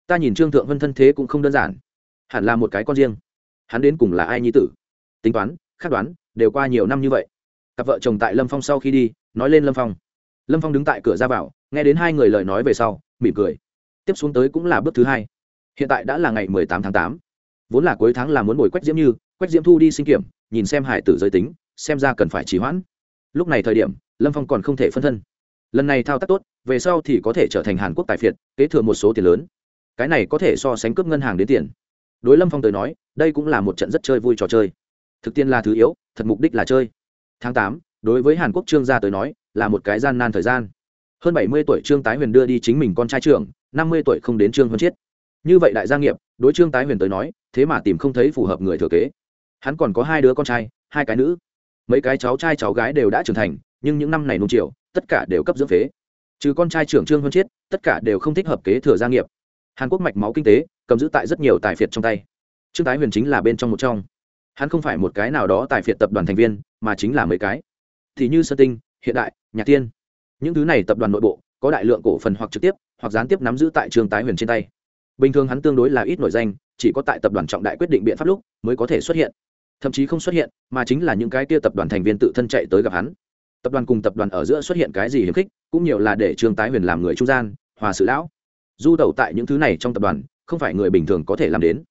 ta nhìn trương thượng vân thân thế cũng không đơn giản. Hẳn là một cái con riêng. Hắn đến cùng là ai nhi tử? Tính toán, khắc đoán, đều qua nhiều năm như vậy. Cặp vợ chồng tại lâm phong sau khi đi, nói lên lâm phong. Lâm phong đứng tại cửa ra vào, nghe đến hai người lời nói về sau, mỉm cười. Tiếp xuống tới cũng là bước thứ hai. Hiện tại đã là ngày mười tám tháng tám. Vốn là cuối tháng là muốn bồi quách diễm như, quách diễm thu đi sinh kiểm, nhìn xem hải tử giới tính, xem ra cần phải trì hoãn. Lúc này thời điểm, lâm phong còn không thể phân thân. Lần này thao tác tốt, về sau thì có thể trở thành hàn quốc tài phiệt, kế thừa một số tiền lớn cái này có thể so sánh cướp ngân hàng đến tiền. Đối lâm phong tới nói, đây cũng là một trận rất chơi vui trò chơi. Thực tiên là thứ yếu, thật mục đích là chơi. Tháng tám, đối với hàn quốc trương gia tới nói, là một cái gian nan thời gian. Hơn bảy mươi tuổi trương tái huyền đưa đi chính mình con trai trưởng, năm mươi tuổi không đến trương huân chiết. Như vậy đại gia nghiệp, đối trương tái huyền tới nói, thế mà tìm không thấy phù hợp người thừa kế. Hắn còn có hai đứa con trai, hai cái nữ. Mấy cái cháu trai cháu gái đều đã trưởng thành, nhưng những năm này nung chiều, tất cả đều cấp dưỡng phế. Trừ con trai trưởng trương huân chiết, tất cả đều không thích hợp kế thừa gia nghiệp hàn quốc mạch máu kinh tế, cầm giữ tại rất nhiều tài phiệt trong tay. Trương tái huyền chính là bên trong một trong. Hắn không phải một cái nào đó tài phiệt tập đoàn thành viên, mà chính là mấy cái. Thì như sơ tinh, hiện đại, nhạc tiên. Những thứ này tập đoàn nội bộ, có đại lượng cổ phần hoặc trực tiếp, hoặc gián tiếp nắm giữ tại trương tái huyền trên tay. Bình thường hắn tương đối là ít nổi danh, chỉ có tại tập đoàn trọng đại quyết định biện pháp lúc mới có thể xuất hiện. Thậm chí không xuất hiện, mà chính là những cái kia tập đoàn thành viên tự thân chạy tới gặp hắn. Tập đoàn cùng tập đoàn ở giữa xuất hiện cái gì hiếm khích, cũng nhiều là để trương tái huyền làm người trung gian, hòa sự lão du tẩu tại những thứ này trong tập đoàn, không phải người bình thường có thể làm đến.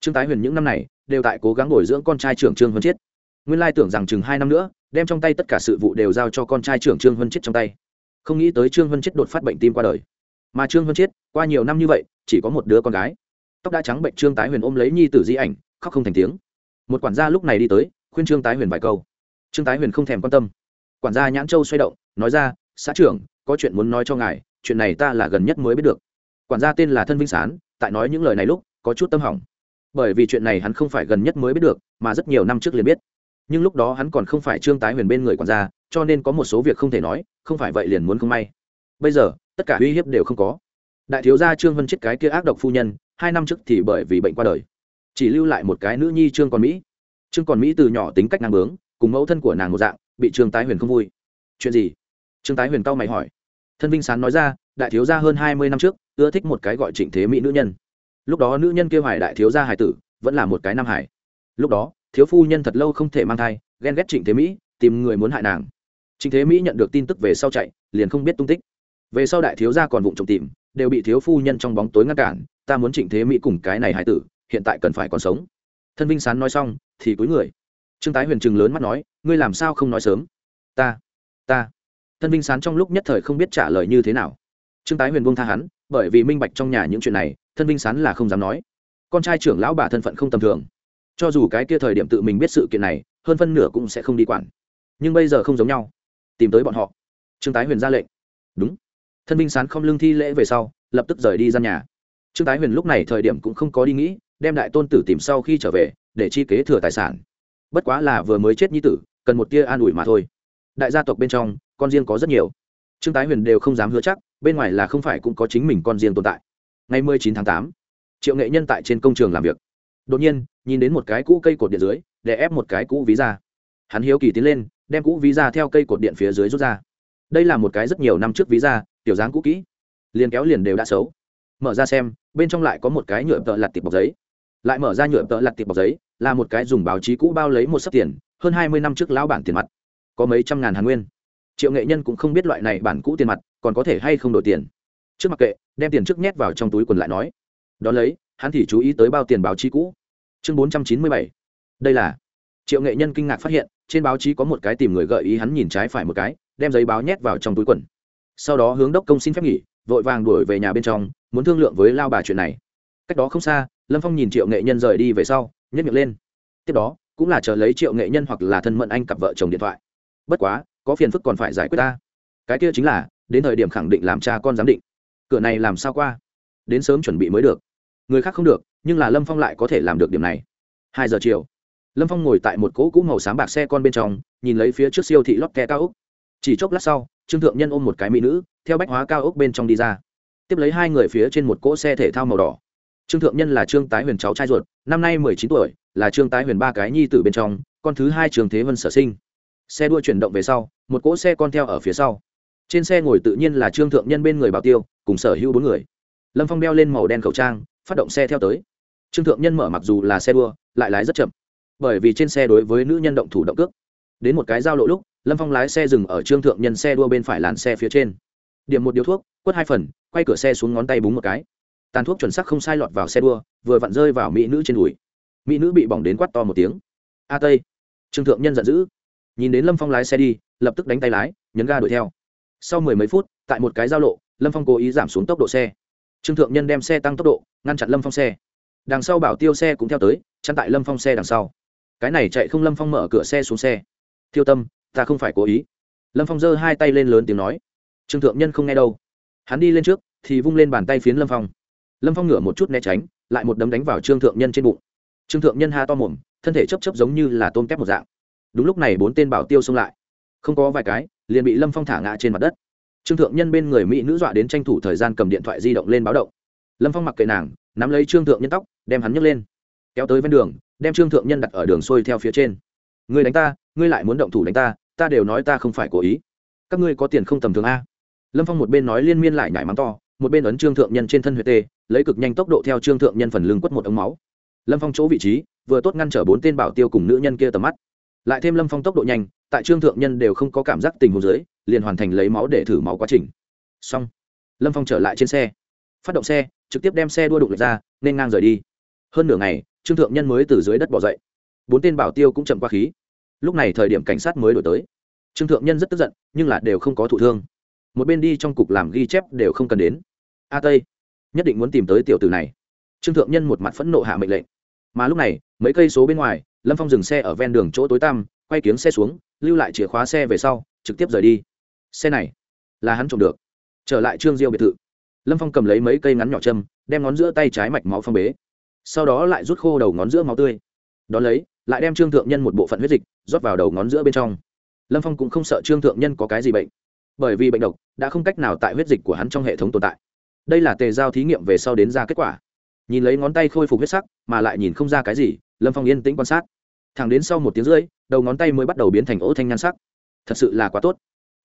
Trương tái huyền những năm này đều tại cố gắng bồi dưỡng con trai trưởng trương huân chiết. Nguyên lai tưởng rằng chừng hai năm nữa, đem trong tay tất cả sự vụ đều giao cho con trai trưởng trương huân chiết trong tay. Không nghĩ tới trương huân chiết đột phát bệnh tim qua đời. Mà trương huân chiết, qua nhiều năm như vậy, chỉ có một đứa con gái. Tóc đã trắng bệnh trương tái huyền ôm lấy nhi tử di ảnh, khóc không thành tiếng. Một quản gia lúc này đi tới, khuyên trương tái huyền vài câu. Trương tái huyền không thèm quan tâm. Quản gia nhãn châu xoay động, nói ra, xã trưởng, có chuyện muốn nói cho ngài, chuyện này ta là gần nhất mới biết được quản gia tên là thân vinh sán, tại nói những lời này lúc, có chút tâm hỏng. Bởi vì chuyện này hắn không phải gần nhất mới biết được, mà rất nhiều năm trước liền biết. Nhưng lúc đó hắn còn không phải trương tái huyền bên người quản gia, cho nên có một số việc không thể nói, không phải vậy liền muốn không may. Bây giờ, tất cả uy hiếp đều không có. Đại thiếu gia trương vân chết cái kia ác độc phu nhân, hai năm trước thì bởi vì bệnh qua đời. Chỉ lưu lại một cái nữ nhi trương còn mỹ. Trương còn mỹ từ nhỏ tính cách năng bướng, cùng mẫu thân của nàng một dạng, bị trương tái huyền không vui. Chuyện gì? Trương tái huyền cao mày hỏi thân vinh sán nói ra, đại thiếu gia hơn hai mươi năm trước, ưa thích một cái gọi trịnh thế mỹ nữ nhân. Lúc đó nữ nhân kêu hoài đại thiếu gia hải tử, vẫn là một cái nam hải. Lúc đó, thiếu phu nhân thật lâu không thể mang thai, ghen ghét trịnh thế mỹ, tìm người muốn hại nàng. Trịnh thế mỹ nhận được tin tức về sau chạy, liền không biết tung tích. Về sau đại thiếu gia còn vụng trộm tìm, đều bị thiếu phu nhân trong bóng tối ngăn cản, ta muốn trịnh thế mỹ cùng cái này hải tử, hiện tại cần phải còn sống. Thân vinh sán nói xong, thì cúi người. Trương tái huyền trừng lớn mắt nói, ngươi làm sao không nói sớm? Ta ta thân vinh sán trong lúc nhất thời không biết trả lời như thế nào. Trương tái huyền buông tha hắn, bởi vì minh bạch trong nhà những chuyện này thân vinh sán là không dám nói. Con trai trưởng lão bà thân phận không tầm thường. Cho dù cái kia thời điểm tự mình biết sự kiện này, hơn phân nửa cũng sẽ không đi quản. Nhưng bây giờ không giống nhau. Tìm tới bọn họ. Trương tái huyền ra lệnh. Đúng. Thân vinh sán không lương thi lễ về sau, lập tức rời đi ra nhà. Trương tái huyền lúc này thời điểm cũng không có đi nghĩ, đem đại tôn tử tìm sau khi trở về, để chi kế thừa tài sản. Bất quá là vừa mới chết nhi tử, cần một tia an ủi mà thôi đại gia tộc bên trong, con riêng có rất nhiều. Trương tái huyền đều không dám hứa chắc, bên ngoài là không phải cũng có chính mình con riêng tồn tại. Ngày mười chín tháng tám, triệu nghệ nhân tại trên công trường làm việc. Đột nhiên, nhìn đến một cái cũ cây cột điện dưới, để ép một cái cũ ví ra. Hắn hiếu kỳ tiến lên, đem cũ ví ra theo cây cột điện phía dưới rút ra. Đây là một cái rất nhiều năm trước ví ra, tiểu dáng cũ kỹ. Liền kéo liền đều đã xấu. Mở ra xem, bên trong lại có một cái nhựa tợ lặt tiệp bọc giấy. Lại mở ra nhựa tợ lặt tiệp bọc giấy, là một cái dùng báo chí cũ bao lấy một sấp tiền, hơn hai mươi năm trước lão bản tiền mặt có mấy trăm ngàn hàn nguyên. Triệu nghệ nhân cũng không biết loại này bản cũ tiền mặt, còn có thể hay không đổi tiền. Trước mặc kệ, đem tiền trước nhét vào trong túi quần lại nói. Đ ó lấy, hắn thì chú ý tới bao tiền báo chí cũ. Chương bốn trăm chín mươi bảy. Đây là. Triệu nghệ nhân kinh ngạc phát hiện, trên báo chí có một cái tìm người gợi ý hắn nhìn trái phải một cái, đem giấy báo nhét vào trong túi quần. Sau đó hướng đốc công xin phép nghỉ, vội vàng đuổi về nhà bên trong, muốn thương lượng với lao bà chuyện này. Cách đó không xa, lâm phong nhìn triệu nghệ nhân rời đi về sau nhét miệng lên. Tiếp đó, cũng là chờ lấy triệu nghệ nhân hoặc là thân mận anh cặp vợ chồng điện thoại bất quá, có phiền phức còn phải giải quyết ta. Cái kia chính là, đến thời điểm khẳng định làm cha con giám định. Cửa này làm sao qua? Đến sớm chuẩn bị mới được. Người khác không được, nhưng là lâm phong lại có thể làm được điểm này. Hai giờ chiều, lâm phong ngồi tại một cỗ cũ màu sáng bạc xe con bên trong, nhìn lấy phía trước siêu thị lót ke cao úc chỉ chốc lát sau, trương thượng nhân ôm một cái mỹ nữ, theo bách hóa cao úc bên trong đi ra. Tiếp lấy hai người phía trên một cỗ xe thể thao màu đỏ. Trương thượng nhân là trương tái huyền cháu trai ruột, năm nay mười chín tuổi, là trương tái huyền ba cái nhi tử bên trong, con thứ hai trường thế vân sở sinh xe đua chuyển động về sau, một cỗ xe con theo ở phía sau. Trên xe ngồi tự nhiên là trương thượng nhân bên người bảo tiêu, cùng sở hữu bốn người. Lâm phong đeo lên màu đen khẩu trang, phát động xe theo tới. Trương thượng nhân mở mặc dù là xe đua, lại lái rất chậm. Bởi vì trên xe đối với nữ nhân động thủ động cước. Đến một cái giao lộ lúc, lâm phong lái xe dừng ở trương thượng nhân xe đua bên phải làn xe phía trên. Điểm một điếu thuốc, quất hai phần, quay cửa xe xuống ngón tay búng một cái. Tàn thuốc chuẩn sắc không sai lọt vào xe đua, vừa vặn rơi vào mỹ nữ trên đùi. Mỹ nữ bị bỏng đến quắt to một tiếng. A tây! Trương thượng nhân giận dữ nhìn đến lâm phong lái xe đi, lập tức đánh tay lái, nhấn ga đuổi theo. Sau mười mấy phút, tại một cái giao lộ, lâm phong cố ý giảm xuống tốc độ xe. Trương thượng nhân đem xe tăng tốc độ, ngăn chặn lâm phong xe. Đằng sau bảo tiêu xe cũng theo tới, chặn tại lâm phong xe đằng sau. Cái này chạy không lâm phong mở cửa xe xuống xe. Thiêu tâm, ta không phải cố ý. Lâm phong giơ hai tay lên lớn tiếng nói. Trương thượng nhân không nghe đâu. Hắn đi lên trước, thì vung lên bàn tay phiến lâm phong. Lâm phong ngửa một chút né tránh, lại một đấm đánh vào trương thượng nhân trên bụng. Trương thượng nhân ha to mồm, thân thể chấp chấp giống như là tôm tép một dạng đúng lúc này bốn tên bảo tiêu xông lại. Không có vài cái, liền bị lâm phong thả ngã trên mặt đất. Trương thượng nhân bên người mỹ nữ dọa đến tranh thủ thời gian cầm điện thoại di động lên báo động. Lâm phong mặc kệ nàng, nắm lấy trương thượng nhân tóc, đem hắn nhấc lên. Kéo tới ven đường, đem trương thượng nhân đặt ở đường xuôi theo phía trên. Ngươi đánh ta, ngươi lại muốn động thủ đánh ta ta đều nói ta không phải cố ý. Các ngươi có tiền không tầm thường a? Lâm phong một bên nói liên miên lại nhảy mắng to, một bên ấn trương thượng nhân trên thân huyệt tê, lấy cực nhanh tốc độ theo trương thượng nhân phần lưng quất một ống máu. Lâm phong chỗ vị trí, vừa tốt ngăn trở bốn tên bảo tiêu cùng nữ nhân kia tầm mắt lại thêm lâm phong tốc độ nhanh, tại trương thượng nhân đều không có cảm giác tình huống dưới, liền hoàn thành lấy máu để thử máu quá trình. Xong, lâm phong trở lại trên xe. Phát động xe, trực tiếp đem xe đua đụng ra, nên ngang rời đi. Hơn nửa ngày, trương thượng nhân mới từ dưới đất bỏ dậy. Bốn tên bảo tiêu cũng chậm qua khí. Lúc này thời điểm cảnh sát mới đổi tới. Trương thượng nhân rất tức giận, nhưng là đều không có thụ thương. Một bên đi trong cục làm ghi chép đều không cần đến. A tây, nhất định muốn tìm tới tiểu tử này. Trương thượng nhân một mặt phẫn nộ hạ mệnh lệnh. Mà lúc này, mấy cây số bên ngoài lâm phong dừng xe ở ven đường chỗ tối tăm, quay kiếng xe xuống, lưu lại chìa khóa xe về sau, trực tiếp rời đi. Xe này là hắn trộm được. Trở lại trương diêu biệt thự. Lâm phong cầm lấy mấy cây ngắn nhỏ châm, đem ngón giữa tay trái mạch máu phong bế. Sau đó lại rút khô đầu ngón giữa máu tươi. Đón lấy, lại đem trương thượng nhân một bộ phận huyết dịch rót vào đầu ngón giữa bên trong. Lâm phong cũng không sợ trương thượng nhân có cái gì bệnh. Bởi vì bệnh độc đã không cách nào tại huyết dịch của hắn trong hệ thống tồn tại. Đây là tề giao thí nghiệm về sau đến ra kết quả. Nhìn lấy ngón tay khôi phục huyết sắc, mà lại nhìn không ra cái gì lâm phong yên tĩnh quan sát thẳng đến sau một tiếng rưỡi đầu ngón tay mới bắt đầu biến thành ố thanh nhan sắc thật sự là quá tốt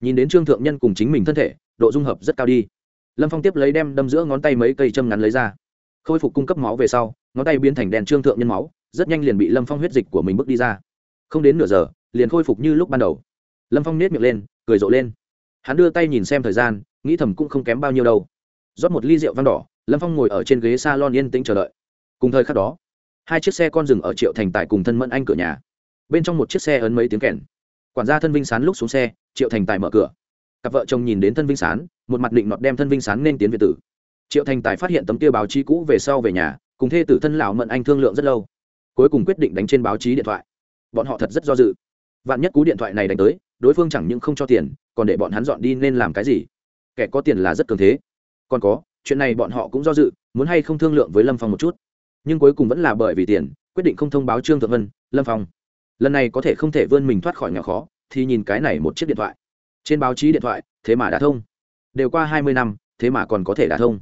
nhìn đến trương thượng nhân cùng chính mình thân thể độ dung hợp rất cao đi lâm phong tiếp lấy đem đâm giữa ngón tay mấy cây châm ngắn lấy ra khôi phục cung cấp máu về sau ngón tay biến thành đèn trương thượng nhân máu rất nhanh liền bị lâm phong huyết dịch của mình bước đi ra không đến nửa giờ liền khôi phục như lúc ban đầu lâm phong nết miệng lên cười rộ lên hắn đưa tay nhìn xem thời gian nghĩ thầm cũng không kém bao nhiêu đâu rót một ly rượu vang đỏ lâm phong ngồi ở trên ghế s a lon yên tĩnh chờ đợi cùng thời khắc đó hai chiếc xe con dừng ở triệu thành tài cùng thân mẫn anh cửa nhà. Bên trong một chiếc xe ấn mấy tiếng kèn. Quản gia thân vinh sán lúc xuống xe, triệu thành tài mở cửa. Cặp vợ chồng nhìn đến thân vinh sán, một mặt định nọt đem thân vinh sán nên tiến việt tử. Triệu thành tài phát hiện tấm tiêu báo chí cũ về sau về nhà, cùng thê tử thân lão mận anh thương lượng rất lâu. Cuối cùng quyết định đánh trên báo chí điện thoại. Bọn họ thật rất do dự. Vạn nhất cú điện thoại này đánh tới, đối phương chẳng những không cho tiền, còn để bọn hắn dọn đi nên làm cái gì? Kẻ có tiền là rất cường thế. Còn có, chuyện này bọn họ cũng do dự, muốn hay không thương lượng với lâm phong một chút nhưng cuối cùng vẫn là bởi vì tiền, quyết định không thông báo trương thượng vân, lâm phong. Lần này có thể không thể vươn mình thoát khỏi nghèo khó, thì nhìn cái này một chiếc điện thoại. Trên báo chí điện thoại, thế mà đã thông. Đều qua hai mươi năm, thế mà còn có thể đã thông.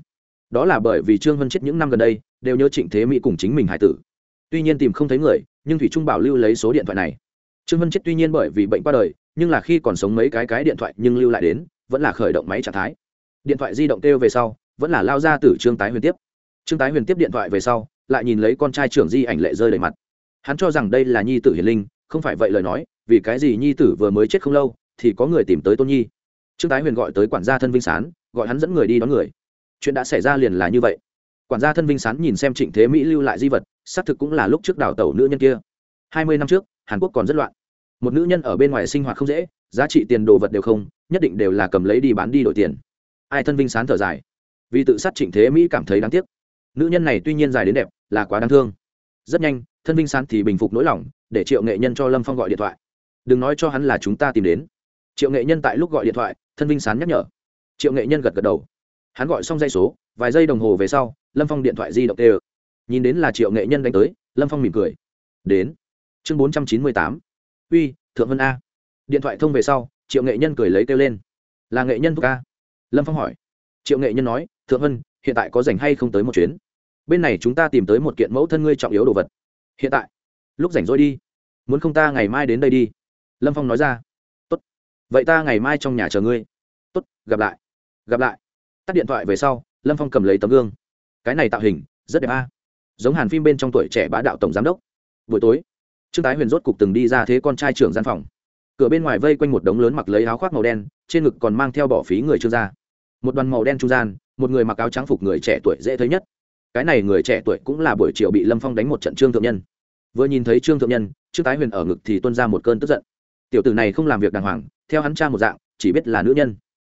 Đó là bởi vì trương vân chết những năm gần đây, đều nhớ trịnh thế mỹ cùng chính mình hải tử. Tuy nhiên tìm không thấy người, nhưng thủy trung bảo lưu lấy số điện thoại này. Trương vân chết tuy nhiên bởi vì bệnh qua đời, nhưng là khi còn sống mấy cái cái điện thoại nhưng lưu lại đến, vẫn là khởi động máy trạng thái. Điện thoại di động kêu về sau, vẫn là lao ra từ trương tái huyền tiếp. Trương tái huyền tiếp điện thoại về sau lại nhìn lấy con trai trưởng di ảnh lệ rơi đầy mặt. Hắn cho rằng đây là nhi tử hiền linh, không phải vậy lời nói, vì cái gì nhi tử vừa mới chết không lâu, thì có người tìm tới tôn nhi. Trương tái huyền gọi tới quản gia thân vinh sán, gọi hắn dẫn người đi đón người. Chuyện đã xảy ra liền là như vậy. Quản gia thân vinh sán nhìn xem trịnh thế mỹ lưu lại di vật, xác thực cũng là lúc trước đào tẩu nữ nhân kia. Hai mươi năm trước, hàn quốc còn rất loạn. Một nữ nhân ở bên ngoài sinh hoạt không dễ, giá trị tiền đồ vật đều không, nhất định đều là cầm lấy đi bán đi đổi tiền. Ai thân vinh sán thở dài. Vì tự sát trịnh thế mỹ cảm thấy đáng tiếc nữ nhân này tuy nhiên dài đến đẹp, là quá đáng thương. Rất nhanh, thân vinh sán thì bình phục nỗi lòng, để triệu nghệ nhân cho lâm phong gọi điện thoại. Đừng nói cho hắn là chúng ta tìm đến. Triệu nghệ nhân tại lúc gọi điện thoại, thân vinh sán nhắc nhở. Triệu nghệ nhân gật gật đầu. Hắn gọi xong dây số, vài giây đồng hồ về sau, lâm phong điện thoại di động tê ơ. Nhìn đến là triệu nghệ nhân đánh tới, lâm phong mỉm cười. Đến. Chương bốn trăm chín mươi tám. Uy, thượng vân a. Điện thoại thông về sau, triệu nghệ nhân cười lấy kêu lên. Là nghệ nhân thuộc a. Lâm phong hỏi. Triệu nghệ nhân nói, thượng vân, hiện tại có rảnh hay không tới một chuyến? Bên này chúng ta tìm tới một kiện mẫu thân ngươi trọng yếu đồ vật. Hiện tại, lúc rảnh rỗi đi. Muốn không ta ngày mai đến đây đi? Lâm phong nói ra. Tốt. Vậy ta ngày mai trong nhà chờ ngươi. Tốt, gặp lại. Gặp lại. Tắt điện thoại về sau, lâm phong cầm lấy tấm gương. Cái này tạo hình, rất đẹp a. Giống hàn phim bên trong tuổi trẻ bá đạo tổng giám đốc. Buổi tối, trương tái huyền rốt cục từng đi ra thế con trai trưởng gian phòng. Cửa bên ngoài vây quanh một đống lớn mặc lấy áo khoác màu đen, trên ngực còn mang theo bỏ phí người trương gia một đoàn màu đen trung gian, một người mặc áo trắng phục người trẻ tuổi dễ thấy nhất cái này người trẻ tuổi cũng là buổi chiều bị lâm phong đánh một trận trương thượng nhân. Vừa nhìn thấy trương thượng nhân, trương tái huyền ở ngực thì tuân ra một cơn tức giận. Tiểu tử này không làm việc đàng hoàng, theo hắn cha một dạng, chỉ biết là nữ nhân.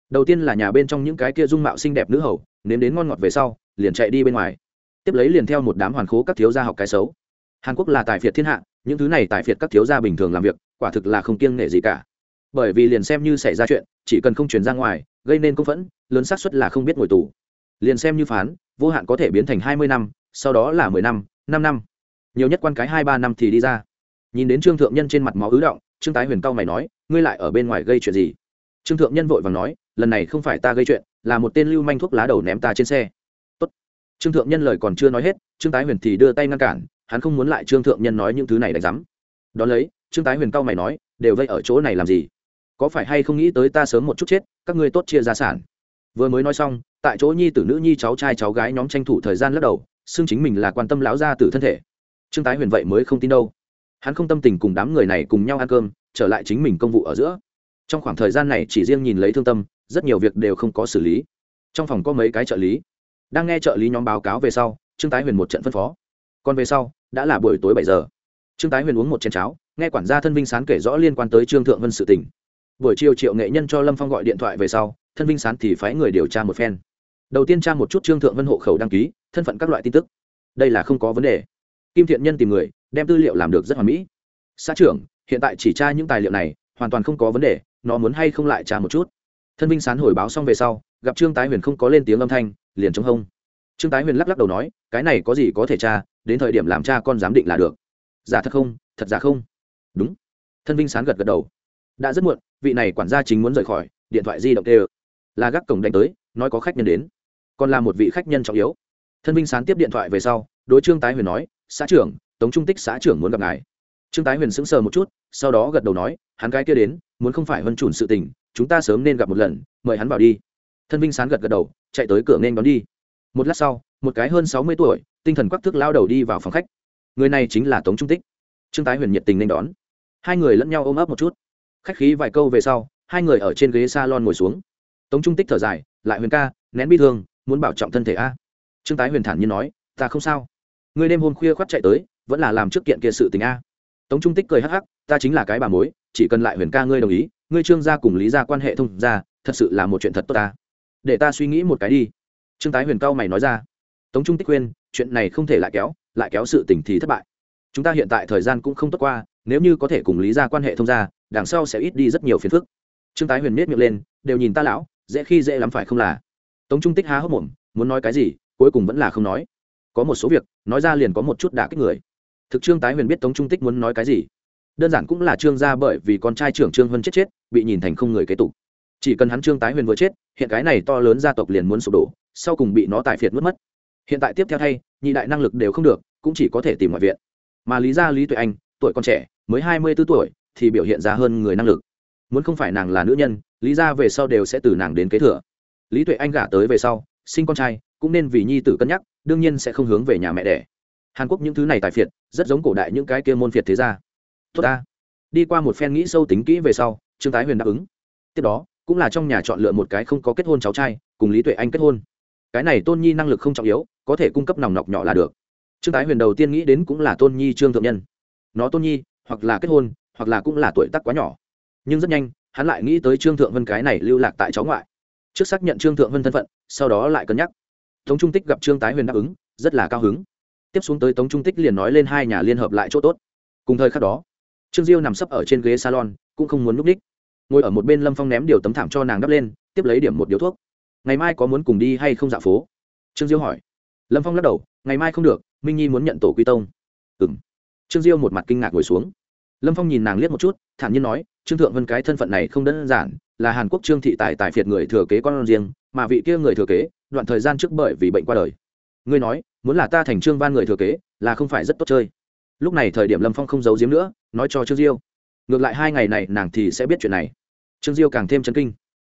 Đầu tiên là nhà bên trong những cái kia dung mạo xinh đẹp nữ hầu, nếm đến ngon ngọt về sau, liền chạy đi bên ngoài. Tiếp lấy liền theo một đám hoàn khố các thiếu gia học cái xấu. Hàn quốc là tài phiệt thiên hạ, những thứ này tài phiệt các thiếu gia bình thường làm việc, quả thực là không kiêng nể gì cả. Bởi vì liền xem như xảy ra chuyện, chỉ cần không chuyển ra ngoài, gây nên công phẫn, lớn xác suất là không biết ngồi tù. Liền xem như phán vô hạn có thể biến thành hai mươi năm, sau đó là mười năm năm năm. Nhiều nhất quan cái hai ba năm thì đi ra. Nhìn đến trương thượng nhân trên mặt máu ứ động, trương tái huyền cao mày nói, ngươi lại ở bên ngoài gây chuyện gì? Trương thượng nhân vội vàng nói, lần này không phải ta gây chuyện, là một tên lưu manh thuốc lá đầu ném ta trên xe. Tốt. trương thượng nhân lời còn chưa nói hết, trương tái huyền thì đưa tay ngăn cản, hắn không muốn lại trương thượng nhân nói những thứ này đánh rắm đón lấy, trương tái huyền cao mày nói, đều vây ở chỗ này làm gì? Có phải hay không nghĩ tới ta sớm một chút chết, các ngươi tốt chia gia sản? Vừa mới nói xong, tại chỗ nhi tử nữ nhi cháu trai cháu gái nhóm tranh thủ thời gian lắc đầu, xưng chính mình là quan tâm lão gia tử thân thể. Trương tái huyền vậy mới không tin đâu. Hắn không tâm tình cùng đám người này cùng nhau ăn cơm, trở lại chính mình công vụ ở giữa. Trong khoảng thời gian này chỉ riêng nhìn lấy thương tâm, rất nhiều việc đều không có xử lý. Trong phòng có mấy cái trợ lý. Đang nghe trợ lý nhóm báo cáo về sau, trương tái huyền một trận phân phó. Còn về sau, đã là buổi tối bảy giờ. Trương tái huyền uống một chén cháo, nghe quản gia thân vinh sán kể rõ liên quan tới trương thượng vân sự tình buổi chiều triệu nghệ nhân cho lâm phong gọi điện thoại về sau, thân vinh sán thì phái người điều tra một phen. Đầu tiên tra một chút trương thượng vân hộ khẩu đăng ký, thân phận các loại tin tức. Đây là không có vấn đề. Kim thiện nhân tìm người, đem tư liệu làm được rất hoàn mỹ. Xã trưởng, hiện tại chỉ tra những tài liệu này, hoàn toàn không có vấn đề, nó muốn hay không lại tra một chút. Thân vinh sán hồi báo xong về sau, gặp trương tái huyền không có lên tiếng âm thanh, liền chống hông. Trương tái huyền lắc lắc đầu nói, cái này có gì có thể tra, đến thời điểm làm cha con giám định là được. Giả thật không? Thật giả không? Đúng. Thân vinh sán gật gật đầu đã rất muộn, vị này quản gia chính muốn rời khỏi, điện thoại di động tê là gác cổng đánh tới, nói có khách nhân đến. Còn là một vị khách nhân trọng yếu. Thân vinh sán tiếp điện thoại về sau, đối trương tái huyền nói, xã trưởng, tống trung tích xã trưởng muốn gặp ngài. Trương tái huyền sững sờ một chút, sau đó gật đầu nói, hắn cái kia đến, muốn không phải hân chủn sự tình, chúng ta sớm nên gặp một lần, mời hắn vào đi. Thân vinh sán gật gật đầu, chạy tới cửa nên đón đi. Một lát sau, một cái hơn sáu mươi tuổi, tinh thần quắc thước lao đầu đi vào phòng khách. Người này chính là tống trung tích. Trương tái huyền nhiệt tình nên đón. Hai người lẫn nhau ôm ấp một chút khách khí vài câu về sau, hai người ở trên ghế s a lon ngồi xuống. Tống trung tích thở dài, lại huyền ca, nén bi thương, muốn bảo trọng thân thể a. Trương tái huyền thản nhiên nói, ta không sao. Người đêm hôm khuya khoắt chạy tới, vẫn là làm trước kiện kia sự tình a. Tống trung tích cười hắc hắc, ta chính là cái bà mối, chỉ cần lại huyền ca ngươi đồng ý, ngươi trương gia cùng lý gia quan hệ thông ra thật sự là một chuyện thật tốt ta. Để ta suy nghĩ một cái đi. Trương tái huyền cao mày nói ra. Tống trung tích khuyên, chuyện này không thể lại kéo lại kéo sự tình thì thất bại. Chúng ta hiện tại thời gian cũng không tốt qua, nếu như có thể cùng lý gia quan hệ thông gia đằng sau sẽ ít đi rất nhiều phiền phức. Trương tái huyền miết miệng lên, đều nhìn ta lão, dễ khi dễ lắm phải không là? Tống trung tích há hốc mồm, muốn nói cái gì? Cuối cùng vẫn là không nói. Có một số việc, nói ra liền có một chút đả kích người. Thực trương tái huyền biết tống trung tích muốn nói cái gì. Đơn giản cũng là trương gia bởi vì con trai trưởng trương huân chết chết, bị nhìn thành không người kế tục. Chỉ cần hắn trương tái huyền vừa chết, hiện cái này to lớn gia tộc liền muốn sụp đổ, sau cùng bị nó tài phiệt mất mất. Hiện tại tiếp theo thay, nhị đại năng lực đều không được, cũng chỉ có thể tìm ngoại viện. Mà lý gia lý tuệ anh, tuổi còn trẻ, mới hai mươi b ố tuổi thì biểu hiện ra hơn người năng lực. Muốn không phải nàng là nữ nhân, lý gia về sau đều sẽ từ nàng đến kế thừa. Lý tuệ anh gả tới về sau, sinh con trai, cũng nên vì nhi tử cân nhắc, đương nhiên sẽ không hướng về nhà mẹ đẻ. Hàn quốc những thứ này tài phiệt, rất giống cổ đại những cái kia môn phiệt thế gia. Tốt ta. Đi qua một phen nghĩ sâu tính kỹ về sau, trương tái huyền đáp ứng. Tiếp đó, cũng là trong nhà chọn lựa một cái không có kết hôn cháu trai, cùng lý tuệ anh kết hôn. Cái này tôn nhi năng lực không trọng yếu, có thể cung cấp nòng nọc nhỏ là được. Trương tái huyền đầu tiên nghĩ đến cũng là tôn nhi trương thượng nhân. Nó tôn nhi, hoặc là kết hôn hoặc là cũng là tuổi tác quá nhỏ. Nhưng rất nhanh, hắn lại nghĩ tới trương thượng vân cái này lưu lạc tại cháu ngoại. Trước xác nhận trương thượng vân thân phận, sau đó lại cân nhắc. Tống trung tích gặp trương tái huyền đáp ứng, rất là cao hứng. Tiếp xuống tới tống trung tích liền nói lên hai nhà liên hợp lại chỗ tốt. Cùng thời khắc đó, trương diêu nằm sấp ở trên ghế salon, cũng không muốn núp ních ngồi ở một bên lâm phong ném điều tấm thảm cho nàng đắp lên, tiếp lấy điểm một điếu thuốc. Ngày mai có muốn cùng đi hay không dạo phố? Trương diêu hỏi. Lâm phong lắc đầu, ngày mai không được, minh nhi muốn nhận tổ quy tông. Ừ m trương diêu một mặt kinh ngạc ngồi xuống lâm phong nhìn nàng liếc một chút, thản nhiên nói, trương thượng vân cái thân phận này không đơn giản, là hàn quốc trương thị tài tài phiệt người thừa kế con riêng, mà vị kia người thừa kế, đoạn thời gian trước bởi vì bệnh qua đời. Ngươi nói, muốn là ta thành trương van người thừa kế, là không phải rất tốt chơi. Lúc này thời điểm lâm phong không giấu giếm nữa, nói cho trương diêu. Ngược lại hai ngày này nàng thì sẽ biết chuyện này. Trương diêu càng thêm chấn kinh.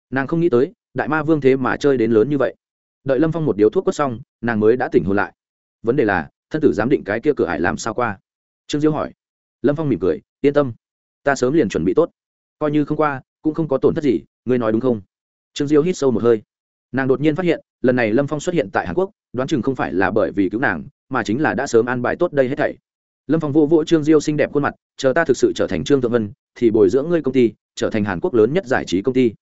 Nàng không nghĩ tới, đại ma vương thế mà chơi đến lớn như vậy. Đợi lâm phong một điếu thuốc quất xong, nàng mới đã tỉnh hồn lại. Vấn đề là, thân tử giám định cái kia cửa hải làm sao qua? Trương diêu hỏi. Lâm phong mỉm cười yên tâm, ta sớm liền chuẩn bị tốt. Coi như không qua, cũng không có tổn thất gì, ngươi nói đúng không? Trương diêu hít sâu một hơi. Nàng đột nhiên phát hiện, lần này lâm phong xuất hiện tại hàn quốc, đoán chừng không phải là bởi vì cứu nàng, mà chính là đã sớm an bài tốt đây hết thảy. Lâm phong vô vỗ trương diêu xinh đẹp khuôn mặt, chờ ta thực sự trở thành trương thượng vân, thì bồi dưỡng ngươi công ty, trở thành hàn quốc lớn nhất giải trí công ty.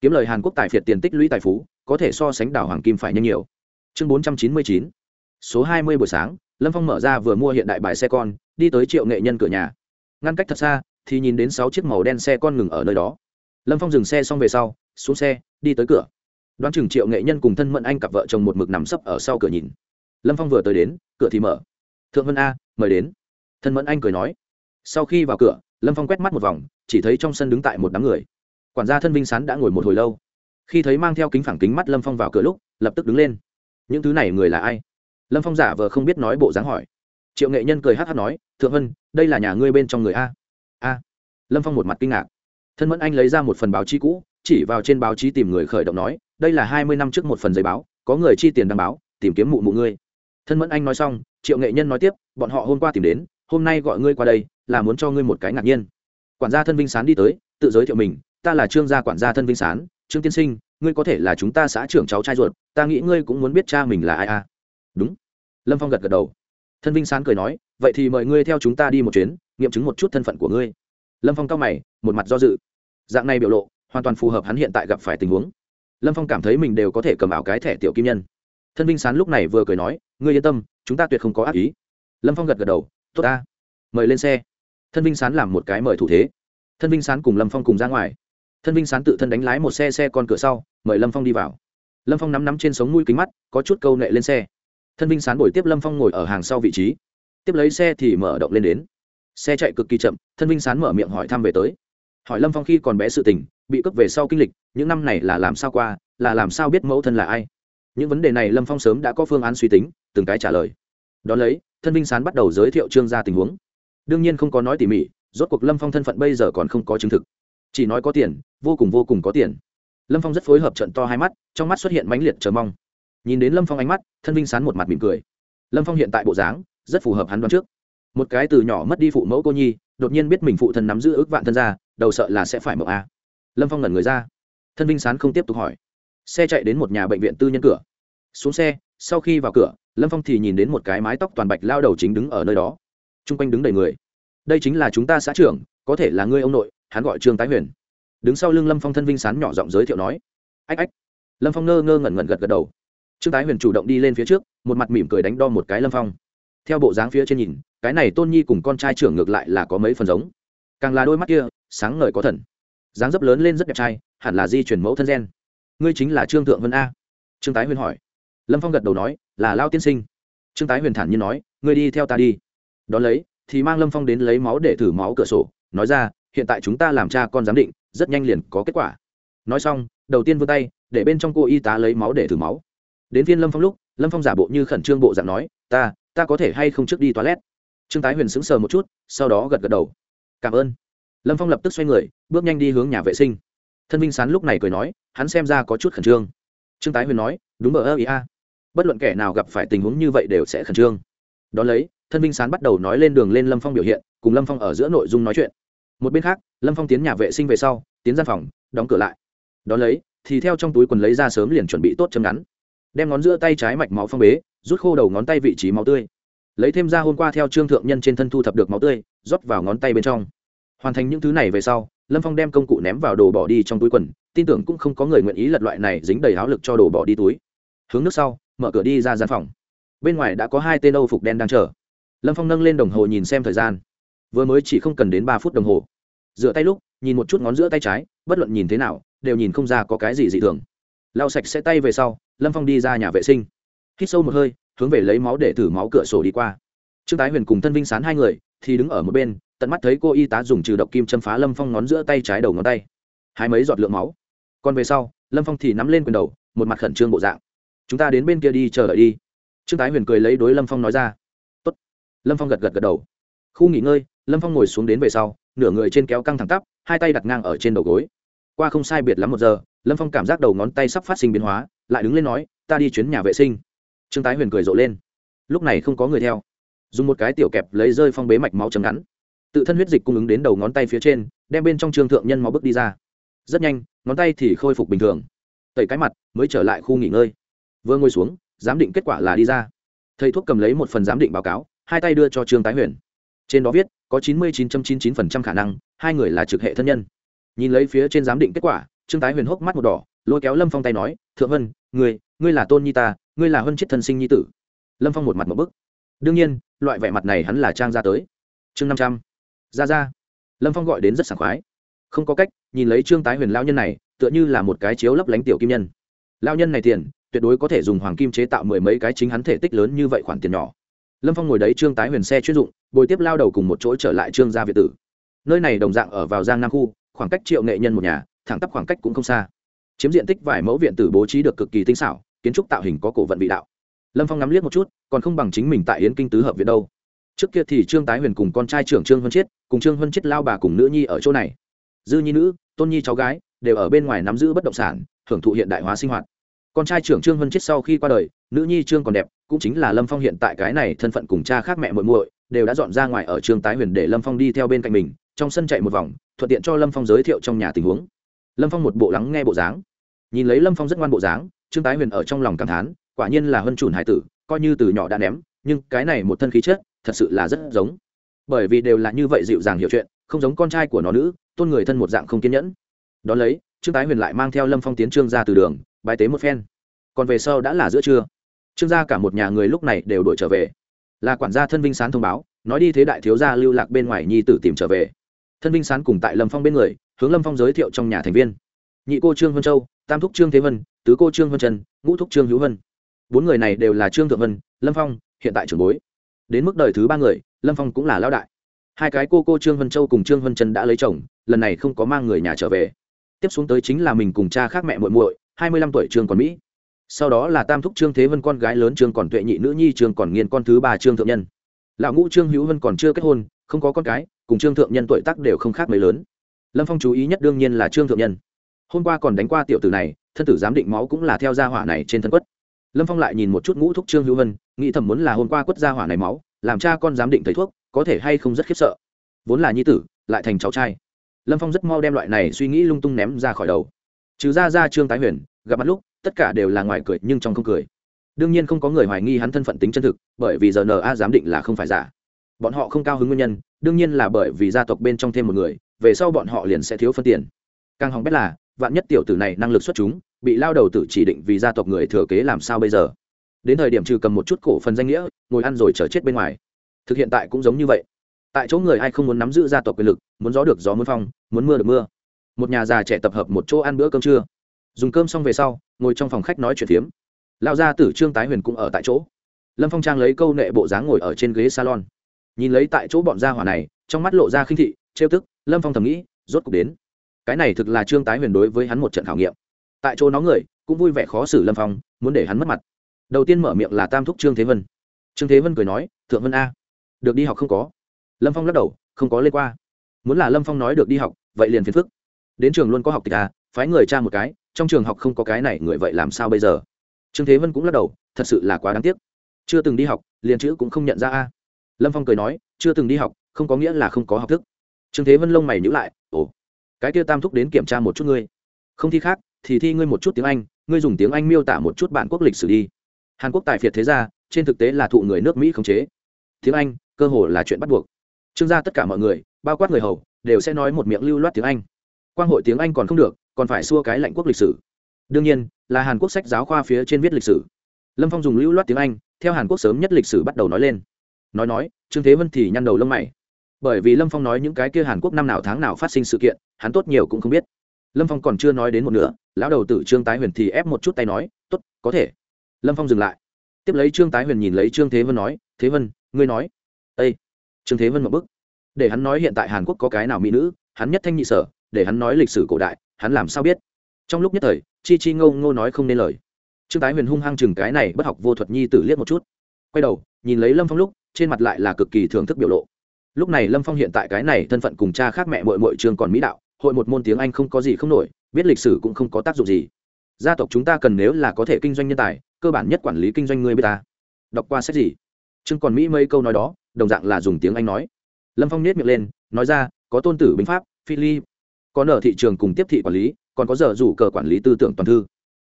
Kiếm lời hàn quốc tài phiệt tiền tích lũy tài phú, có thể so sánh đảo hoàng kim phải nhanh nhiều. Chương bốn trăm chín mươi chín, số hai mươi buổi sáng, lâm phong mở ra vừa mua hiện đại bài xe con đi tới triệu nghệ nhân cửa nhà ngăn cách thật xa, thì nhìn đến sáu chiếc màu đen xe con ngừng ở nơi đó. Lâm phong dừng xe xong về sau, xuống xe, đi tới cửa. Đoán chừng triệu nghệ nhân cùng thân mận anh cặp vợ chồng một mực nằm sấp ở sau cửa nhìn. Lâm phong vừa tới đến, cửa thì mở. Thượng vân a, mời đến. Thân mẫn anh cười nói. Sau khi vào cửa, lâm phong quét mắt một vòng, chỉ thấy trong sân đứng tại một đám người. Quản gia thân vinh sán đã ngồi một hồi lâu. Khi thấy mang theo kính phẳng kính mắt lâm phong vào cửa lúc, lập tức đứng lên. Những thứ này người là ai? Lâm phong giả vờ không biết nói bộ dáng hỏi triệu nghệ nhân cười hát hát nói, thượng vân, đây là nhà ngươi bên trong người a. A? Lâm phong một mặt kinh ngạc. Thân mẫn anh lấy ra một phần báo chí cũ, chỉ vào trên báo chí tìm người khởi động nói, đây là hai mươi năm trước một phần giấy báo, có người chi tiền đăng báo, tìm kiếm mụ mụ ngươi. Thân mẫn anh nói xong, triệu nghệ nhân nói tiếp, bọn họ hôm qua tìm đến, hôm nay gọi ngươi qua đây, là muốn cho ngươi một cái ngạc nhiên. Quản gia thân vinh sán đi tới, tự giới thiệu mình, ta là trương gia quản gia thân vinh sán, trương tiên sinh, ngươi có thể là chúng ta xã trưởng cháu trai ruột, ta nghĩ ngươi cũng muốn biết cha mình là ai à đúng. Lâm phong gật gật đầu thân vinh sán cười nói, vậy thì mời ngươi theo chúng ta đi một chuyến, nghiệm chứng một chút thân phận của ngươi. Lâm phong cao mày, một mặt do dự. Dạng này biểu lộ, hoàn toàn phù hợp hắn hiện tại gặp phải tình huống. Lâm phong cảm thấy mình đều có thể cầm ảo cái thẻ tiểu kim nhân. Thân vinh sán lúc này vừa cười nói, ngươi yên tâm, chúng ta tuyệt không có ác ý. Lâm phong gật gật đầu, tốt ta, mời lên xe. Thân vinh sán làm một cái mời thủ thế. Thân vinh sán cùng lâm phong cùng ra ngoài. Thân vinh sán tự thân đánh lái một xe xe con cửa sau, mời lâm phong đi vào. Lâm phong nắm nắm trên sống mũi kính mắt, có chút câu nệ lên xe thân vinh sán buổi tiếp lâm phong ngồi ở hàng sau vị trí. Tiếp lấy xe thì mở động lên đến. Xe chạy cực kỳ chậm, thân vinh sán mở miệng hỏi thăm về tới. Hỏi lâm phong khi còn bé sự tình, bị cướp về sau kinh lịch, những năm này là làm sao qua, là làm sao biết mẫu thân là ai. Những vấn đề này lâm phong sớm đã có phương án suy tính, từng cái trả lời. Đón lấy, thân vinh sán bắt đầu giới thiệu trương gia tình huống. Đương nhiên không có nói tỉ mỉ, rốt cuộc lâm phong thân phận bây giờ còn không có chứng thực. Chỉ nói có tiền, vô cùng vô cùng có tiền. Lâm phong rất phối hợp trận to hai mắt, trong mắt xuất hiện mãnh liệt chờ mong nhìn đến lâm phong ánh mắt, thân vinh sán một mặt mỉm cười. Lâm phong hiện tại bộ dáng, rất phù hợp hắn đoán trước. Một cái từ nhỏ mất đi phụ mẫu cô nhi, đột nhiên biết mình phụ thân nắm giữ ước vạn thân ra đầu sợ là sẽ phải mậu a. Lâm phong ngẩn người ra. Thân vinh sán không tiếp tục hỏi. Xe chạy đến một nhà bệnh viện tư nhân cửa. Xuống xe, sau khi vào cửa, lâm phong thì nhìn đến một cái mái tóc toàn bạch lao đầu chính đứng ở nơi đó. T r u n g quanh đứng đầy người. Đây chính là chúng ta xã trưởng, có thể là ngươi ông nội, hắn gọi trương tái huyền. Đứng sau lưng lâm phong thân vinh sán nhỏ giọng giới thiệu nói. Ách ách. Lâm phong ngơ ngơ ngẩn ngẩn gật gật đầu trương tái huyền chủ động đi lên phía trước, một mặt mỉm cười đánh đo một cái lâm phong. Theo bộ dáng phía trên nhìn, cái này tôn nhi cùng con trai trưởng ngược lại là có mấy phần giống. Càng là đôi mắt kia, sáng ngời có thần. Dáng dấp lớn lên rất đẹp trai, hẳn là di chuyển mẫu thân gen. Ngươi chính là trương thượng vân a? Trương tái huyền hỏi. Lâm phong gật đầu nói, là lao tiên sinh. Trương tái huyền thản nhiên nói, ngươi đi theo ta đi. Đón lấy, thì mang lâm phong đến lấy máu để thử máu cửa sổ, nói ra, hiện tại chúng ta làm cha con giám định, rất nhanh liền có kết quả. Nói xong, đầu tiên vươn tay, để bên trong cô y tá lấy máu để thử máu đến phiên lâm phong lúc lâm phong giả bộ như khẩn trương bộ dạng nói ta ta có thể hay không trước đi toilet trương tái huyền sững sờ một chút sau đó gật gật đầu cảm ơn lâm phong lập tức xoay người bước nhanh đi hướng nhà vệ sinh thân vinh sán lúc này cười nói hắn xem ra có chút khẩn trương trương tái huyền nói đúng bờ ơ ý a bất luận kẻ nào gặp phải tình huống như vậy đều sẽ khẩn trương đón lấy thân vinh sán bắt đầu nói lên đường lên lâm phong biểu hiện cùng lâm phong ở giữa nội dung nói chuyện một bên khác lâm phong tiến nhà vệ sinh về sau tiến ra phòng đóng cửa lại đón lấy thì theo trong túi quần lấy ra sớm liền chuẩn bị tốt chấm ngắn đem ngón giữa tay trái mạch máu phong bế, rút khô đầu ngón tay vị trí máu tươi. Lấy thêm ra hôm qua theo trương thượng nhân trên thân thu thập được máu tươi, rót vào ngón tay bên trong. Hoàn thành những thứ này về sau, lâm phong đem công cụ ném vào đồ bỏ đi trong túi quần, tin tưởng cũng không có người nguyện ý lật loại này dính đầy áo lực cho đồ bỏ đi túi. Hướng nước sau, mở cửa đi ra gian phòng. Bên ngoài đã có hai tên âu phục đen đang chờ. Lâm phong nâng lên đồng hồ nhìn xem thời gian. Vừa mới chỉ không cần đến ba phút đồng hồ. Dựa tay lúc, nhìn một chút ngón giữa tay trái, bất luận nhìn thế nào, đều nhìn không ra có cái gì dị thường lau sạch sẽ tay về sau, lâm phong đi ra nhà vệ sinh. Hít sâu một hơi, hướng về lấy máu để thử máu cửa sổ đi qua. Trương tái huyền cùng thân vinh sán hai người thì đứng ở một bên, tận mắt thấy cô y tá dùng trừ độc kim châm phá lâm phong ngón giữa tay trái đầu ngón tay. Hai mấy giọt lượng máu. Còn về sau, lâm phong thì nắm lên quyền đầu, một mặt khẩn trương bộ dạng. Chúng ta đến bên kia đi, chờ đợi đi. Trương tái huyền cười lấy đối lâm phong nói ra. Tốt. lâm phong gật gật gật đầu. Khu nghỉ ngơi, lâm phong ngồi xuống đến về sau, nửa người trên kéo căng thẳng tắp, hai tay đặt ngang ở trên đầu gối. Qua không sai biệt lắm một giờ lâm phong cảm giác đầu ngón tay sắp phát sinh biến hóa, lại đứng lên nói, ta đi chuyến nhà vệ sinh. Trương tái huyền cười rộ lên. Lúc này không có người theo. Dùng một cái tiểu kẹp lấy rơi phong bế mạch máu chấm ngắn. Tự thân huyết dịch cung ứng đến đầu ngón tay phía trên, đem bên trong trương thượng nhân máu bước đi ra. Rất nhanh, ngón tay thì khôi phục bình thường. Tẩy cái mặt, mới trở lại khu nghỉ ngơi. Vừa ngồi xuống, giám định kết quả là đi ra. Thầy thuốc cầm lấy một phần giám định báo cáo, hai tay đưa cho trương tái huyền. Trên đó viết, có chín mươi chín chín mươi chín khả năng, hai người là trực hệ thân nhân. Nhìn lấy phía trên giám định kết quả trương tái huyền hốc mắt một đỏ, lôi kéo lâm phong tay nói, thượng vân, ngươi ngươi là tôn nhi ta, ngươi là huân chết thân sinh nhi tử. Lâm phong một mặt một bức. Đương nhiên, loại vẻ mặt này hắn là trang ra tới. Chương năm trăm. Ra ra. Lâm phong gọi đến rất sảng khoái. Không có cách, nhìn lấy trương tái huyền lao nhân này, tựa như là một cái chiếu lấp lánh tiểu kim nhân. Lao nhân này tiền, tuyệt đối có thể dùng hoàng kim chế tạo mười mấy cái chính hắn thể tích lớn như vậy khoản tiền nhỏ. Lâm phong ngồi đấy trương tái huyền xe chuyên dụng, bồi tiếp lao đầu cùng một chỗ trở lại trương gia việt tử. Nơi này đồng dạng ở vào giang nam khu, khoảng cách triệu nghệ nhân một nhà thẳng tắp khoảng cách cũng không xa. Chiếm diện tích vài mẫu viện tử bố trí được cực kỳ tinh xảo, kiến trúc tạo hình có cổ vận vị đạo. Lâm phong ngắm liếc một chút, còn không bằng chính mình tại yến kinh tứ hợp viện đâu. Trước kia thì trương tái huyền cùng con trai trưởng trương huân chiết, cùng trương huân chiết lao bà cùng nữ nhi ở chỗ này. Dư nhi nữ, tôn nhi cháu gái, đều ở bên ngoài nắm giữ bất động sản, hưởng thụ hiện đại hóa sinh hoạt. Con trai trưởng trương huân chiết sau khi qua đời, nữ nhi trương còn đẹp, cũng chính là lâm phong hiện tại cái này thân phận cùng cha khác mẹ muội muội, đều đã dọn ra ngoài ở trương tái huyền để lâm phong đi theo bên cạnh mình, trong sân chạy một vòng, thuận tiện cho lâm phong giới thiệu trong nhà tình huống lâm phong một bộ lắng nghe bộ dáng. Nhìn lấy lâm phong rất ngoan bộ dáng, trương tái huyền ở trong lòng cảm thán, quả nhiên là Hân chủn hải tử, coi như từ nhỏ đã ném, nhưng cái này một thân khí chất, thật sự là rất giống. Bởi vì đều là như vậy dịu dàng hiểu chuyện, không giống con trai của nó nữ, tôn người thân một dạng không kiên nhẫn. Đón lấy, trương tái huyền lại mang theo lâm phong tiến trương ra từ đường bài tế một phen. Còn về sau đã là giữa trưa. Trương gia cả một nhà người lúc này đều đổi trở về. Là quản gia thân vinh sán thông báo, nói đi thế đại thiếu gia lưu lạc bên ngoài nhi tử tìm trở về. Thân vinh sán cùng tại lâm phong bên người hướng lâm phong giới thiệu trong nhà thành viên nhị cô trương vân châu tam thúc trương thế vân tứ cô trương vân trần ngũ thúc trương hữu vân bốn người này đều là trương thượng vân lâm phong hiện tại trưởng bối đến mức đời thứ ba người lâm phong cũng là lão đại hai cái cô cô trương vân châu cùng trương vân trần đã lấy chồng lần này không có mang người nhà trở về tiếp xuống tới chính là mình cùng cha khác mẹ muội muội hai mươi lăm tuổi trương còn mỹ sau đó là tam thúc trương thế vân con gái lớn trương còn tuệ nhị nữ nhi trương còn nghiên con thứ ba trương thượng nhân lão ngũ trương hữu vân còn chưa kết hôn không có con cái cùng trương thượng nhân tuổi tác đều không khác mấy lớn lâm phong chú ý nhất đương nhiên là trương thượng nhân. Hôm qua còn đánh qua tiểu tử này, thân tử giám định máu cũng là theo gia hỏa này trên thân quất. Lâm phong lại nhìn một chút ngũ thúc trương hữu vân nghĩ thầm muốn là hôm qua quất gia hỏa này máu, làm cha con giám định thầy thuốc, có thể hay không rất khiếp sợ. Vốn là nhi tử, lại thành cháu trai. Lâm phong rất mau đem loại này suy nghĩ lung tung ném ra khỏi đầu. Trừ ra ra trương tái huyền, gặp mặt lúc, tất cả đều là ngoài cười nhưng trong không cười. Đương nhiên không có người hoài nghi hắn thân phận tính chân thực, bởi vì giờ na giám định là không phải giả. Bọn họ không cao hứng nguyên nhân, đương nhiên là bởi vì gia tộc bên trong thêm một người về sau bọn họ liền sẽ thiếu phân tiền. Càng hỏng bét là, vạn nhất tiểu tử này năng lực xuất chúng, bị lao đầu tử chỉ định vì gia tộc người thừa kế làm sao bây giờ? Đến thời điểm trừ cầm một chút cổ phần danh nghĩa, ngồi ăn rồi chờ chết bên ngoài. Thực hiện tại cũng giống như vậy. Tại chỗ người ai không muốn nắm giữ gia tộc quyền lực, muốn gió được gió muốn phong, muốn mưa được mưa. Một nhà già trẻ tập hợp một chỗ ăn bữa cơm trưa. Dùng cơm xong về sau, ngồi trong phòng khách nói chuyện phiếm. Lao gia tử trương tái huyền cũng ở tại chỗ. Lâm phong trang lấy câu nệ bộ dáng ngồi ở trên ghế salon. Nhìn lấy tại chỗ bọn gia hỏa này, trong mắt lộ ra khinh thị, trêu tức lâm phong thầm nghĩ, rốt cuộc đến. Cái này thực là trương tái huyền đối với hắn một trận khảo nghiệm. Tại chỗ nó người, cũng vui vẻ khó xử lâm phong, muốn để hắn mất mặt. Đầu tiên mở miệng là tam thúc trương thế vân. Trương thế vân cười nói, thượng vân a, được đi học không có? Lâm phong lắc đầu, không có lên qua. Muốn là lâm phong nói được đi học, vậy liền phiền phức. Đến trường luôn có học tịch à phái người cha một cái, trong trường học không có cái này, người vậy làm sao bây giờ? Trương thế vân cũng lắc đầu, thật sự là quá đáng tiếc. Chưa từng đi học, liền chữ cũng không nhận ra a. Lâm phong cười nói, chưa từng đi học, không có nghĩa là không có học thức trương thế vân lông mày nhữ lại, ồ, cái kia tam thúc đến kiểm tra một chút ngươi. Không thi khác, thì thi ngươi một chút tiếng anh, ngươi dùng tiếng anh miêu tả một chút bản quốc lịch sử đi. Hàn quốc tài phiệt thế ra trên thực tế là thụ người nước mỹ khống chế. Tiếng anh, cơ hồ là chuyện bắt buộc. Trương gia tất cả mọi người, bao quát người hầu, đều sẽ nói một miệng lưu loát tiếng anh. Quang hội tiếng anh còn không được, còn phải xua cái lạnh quốc lịch sử. Đương nhiên, là hàn quốc sách giáo khoa phía trên viết lịch sử. Lâm phong dùng lưu loát tiếng anh, theo hàn quốc sớm nhất lịch sử bắt đầu nói lên. Nói nói, trương thế vân thì nhăn đầu lông mày bởi vì lâm phong nói những cái kia hàn quốc năm nào tháng nào phát sinh sự kiện, hắn tốt nhiều cũng không biết. Lâm phong còn chưa nói đến một nửa, lão đầu tử trương tái huyền thì ép một chút tay nói t ố t có thể. Lâm phong dừng lại. Tiếp lấy trương tái huyền nhìn lấy trương thế vân nói, thế vân, ngươi nói. Â trương thế vân một bức để hắn nói hiện tại hàn quốc có cái nào mỹ nữ, hắn nhất thanh nhị sở, để hắn nói lịch sử cổ đại, hắn làm sao biết? Trong lúc nhất thời, chi chi ngô ngô nói không nên lời. Trương tái huyền hung hăng chừng cái này bất học vô thuật nhi tử liếc một chút. Quay đầu, nhìn lấy lâm phong lúc, trên mặt lại là cực kỳ thưởng thức biểu lộ lúc này lâm phong hiện tại cái này thân phận cùng cha khác mẹ mội mội trường còn mỹ đạo, hội một môn tiếng anh không có gì không nổi, biết lịch sử cũng không có tác dụng gì. Gia tộc chúng ta cần nếu là có thể kinh doanh nhân tài, cơ bản nhất quản lý kinh doanh người b ta. Đọc qua sách gì? Chưng còn mỹ mấy câu nói đó, đồng dạng là dùng tiếng anh nói. Lâm phong nết miệng lên, nói ra, có tôn tử binh pháp philip có nở thị trường cùng tiếp thị quản lý, còn có giờ rủ cờ quản lý tư tưởng toàn thư.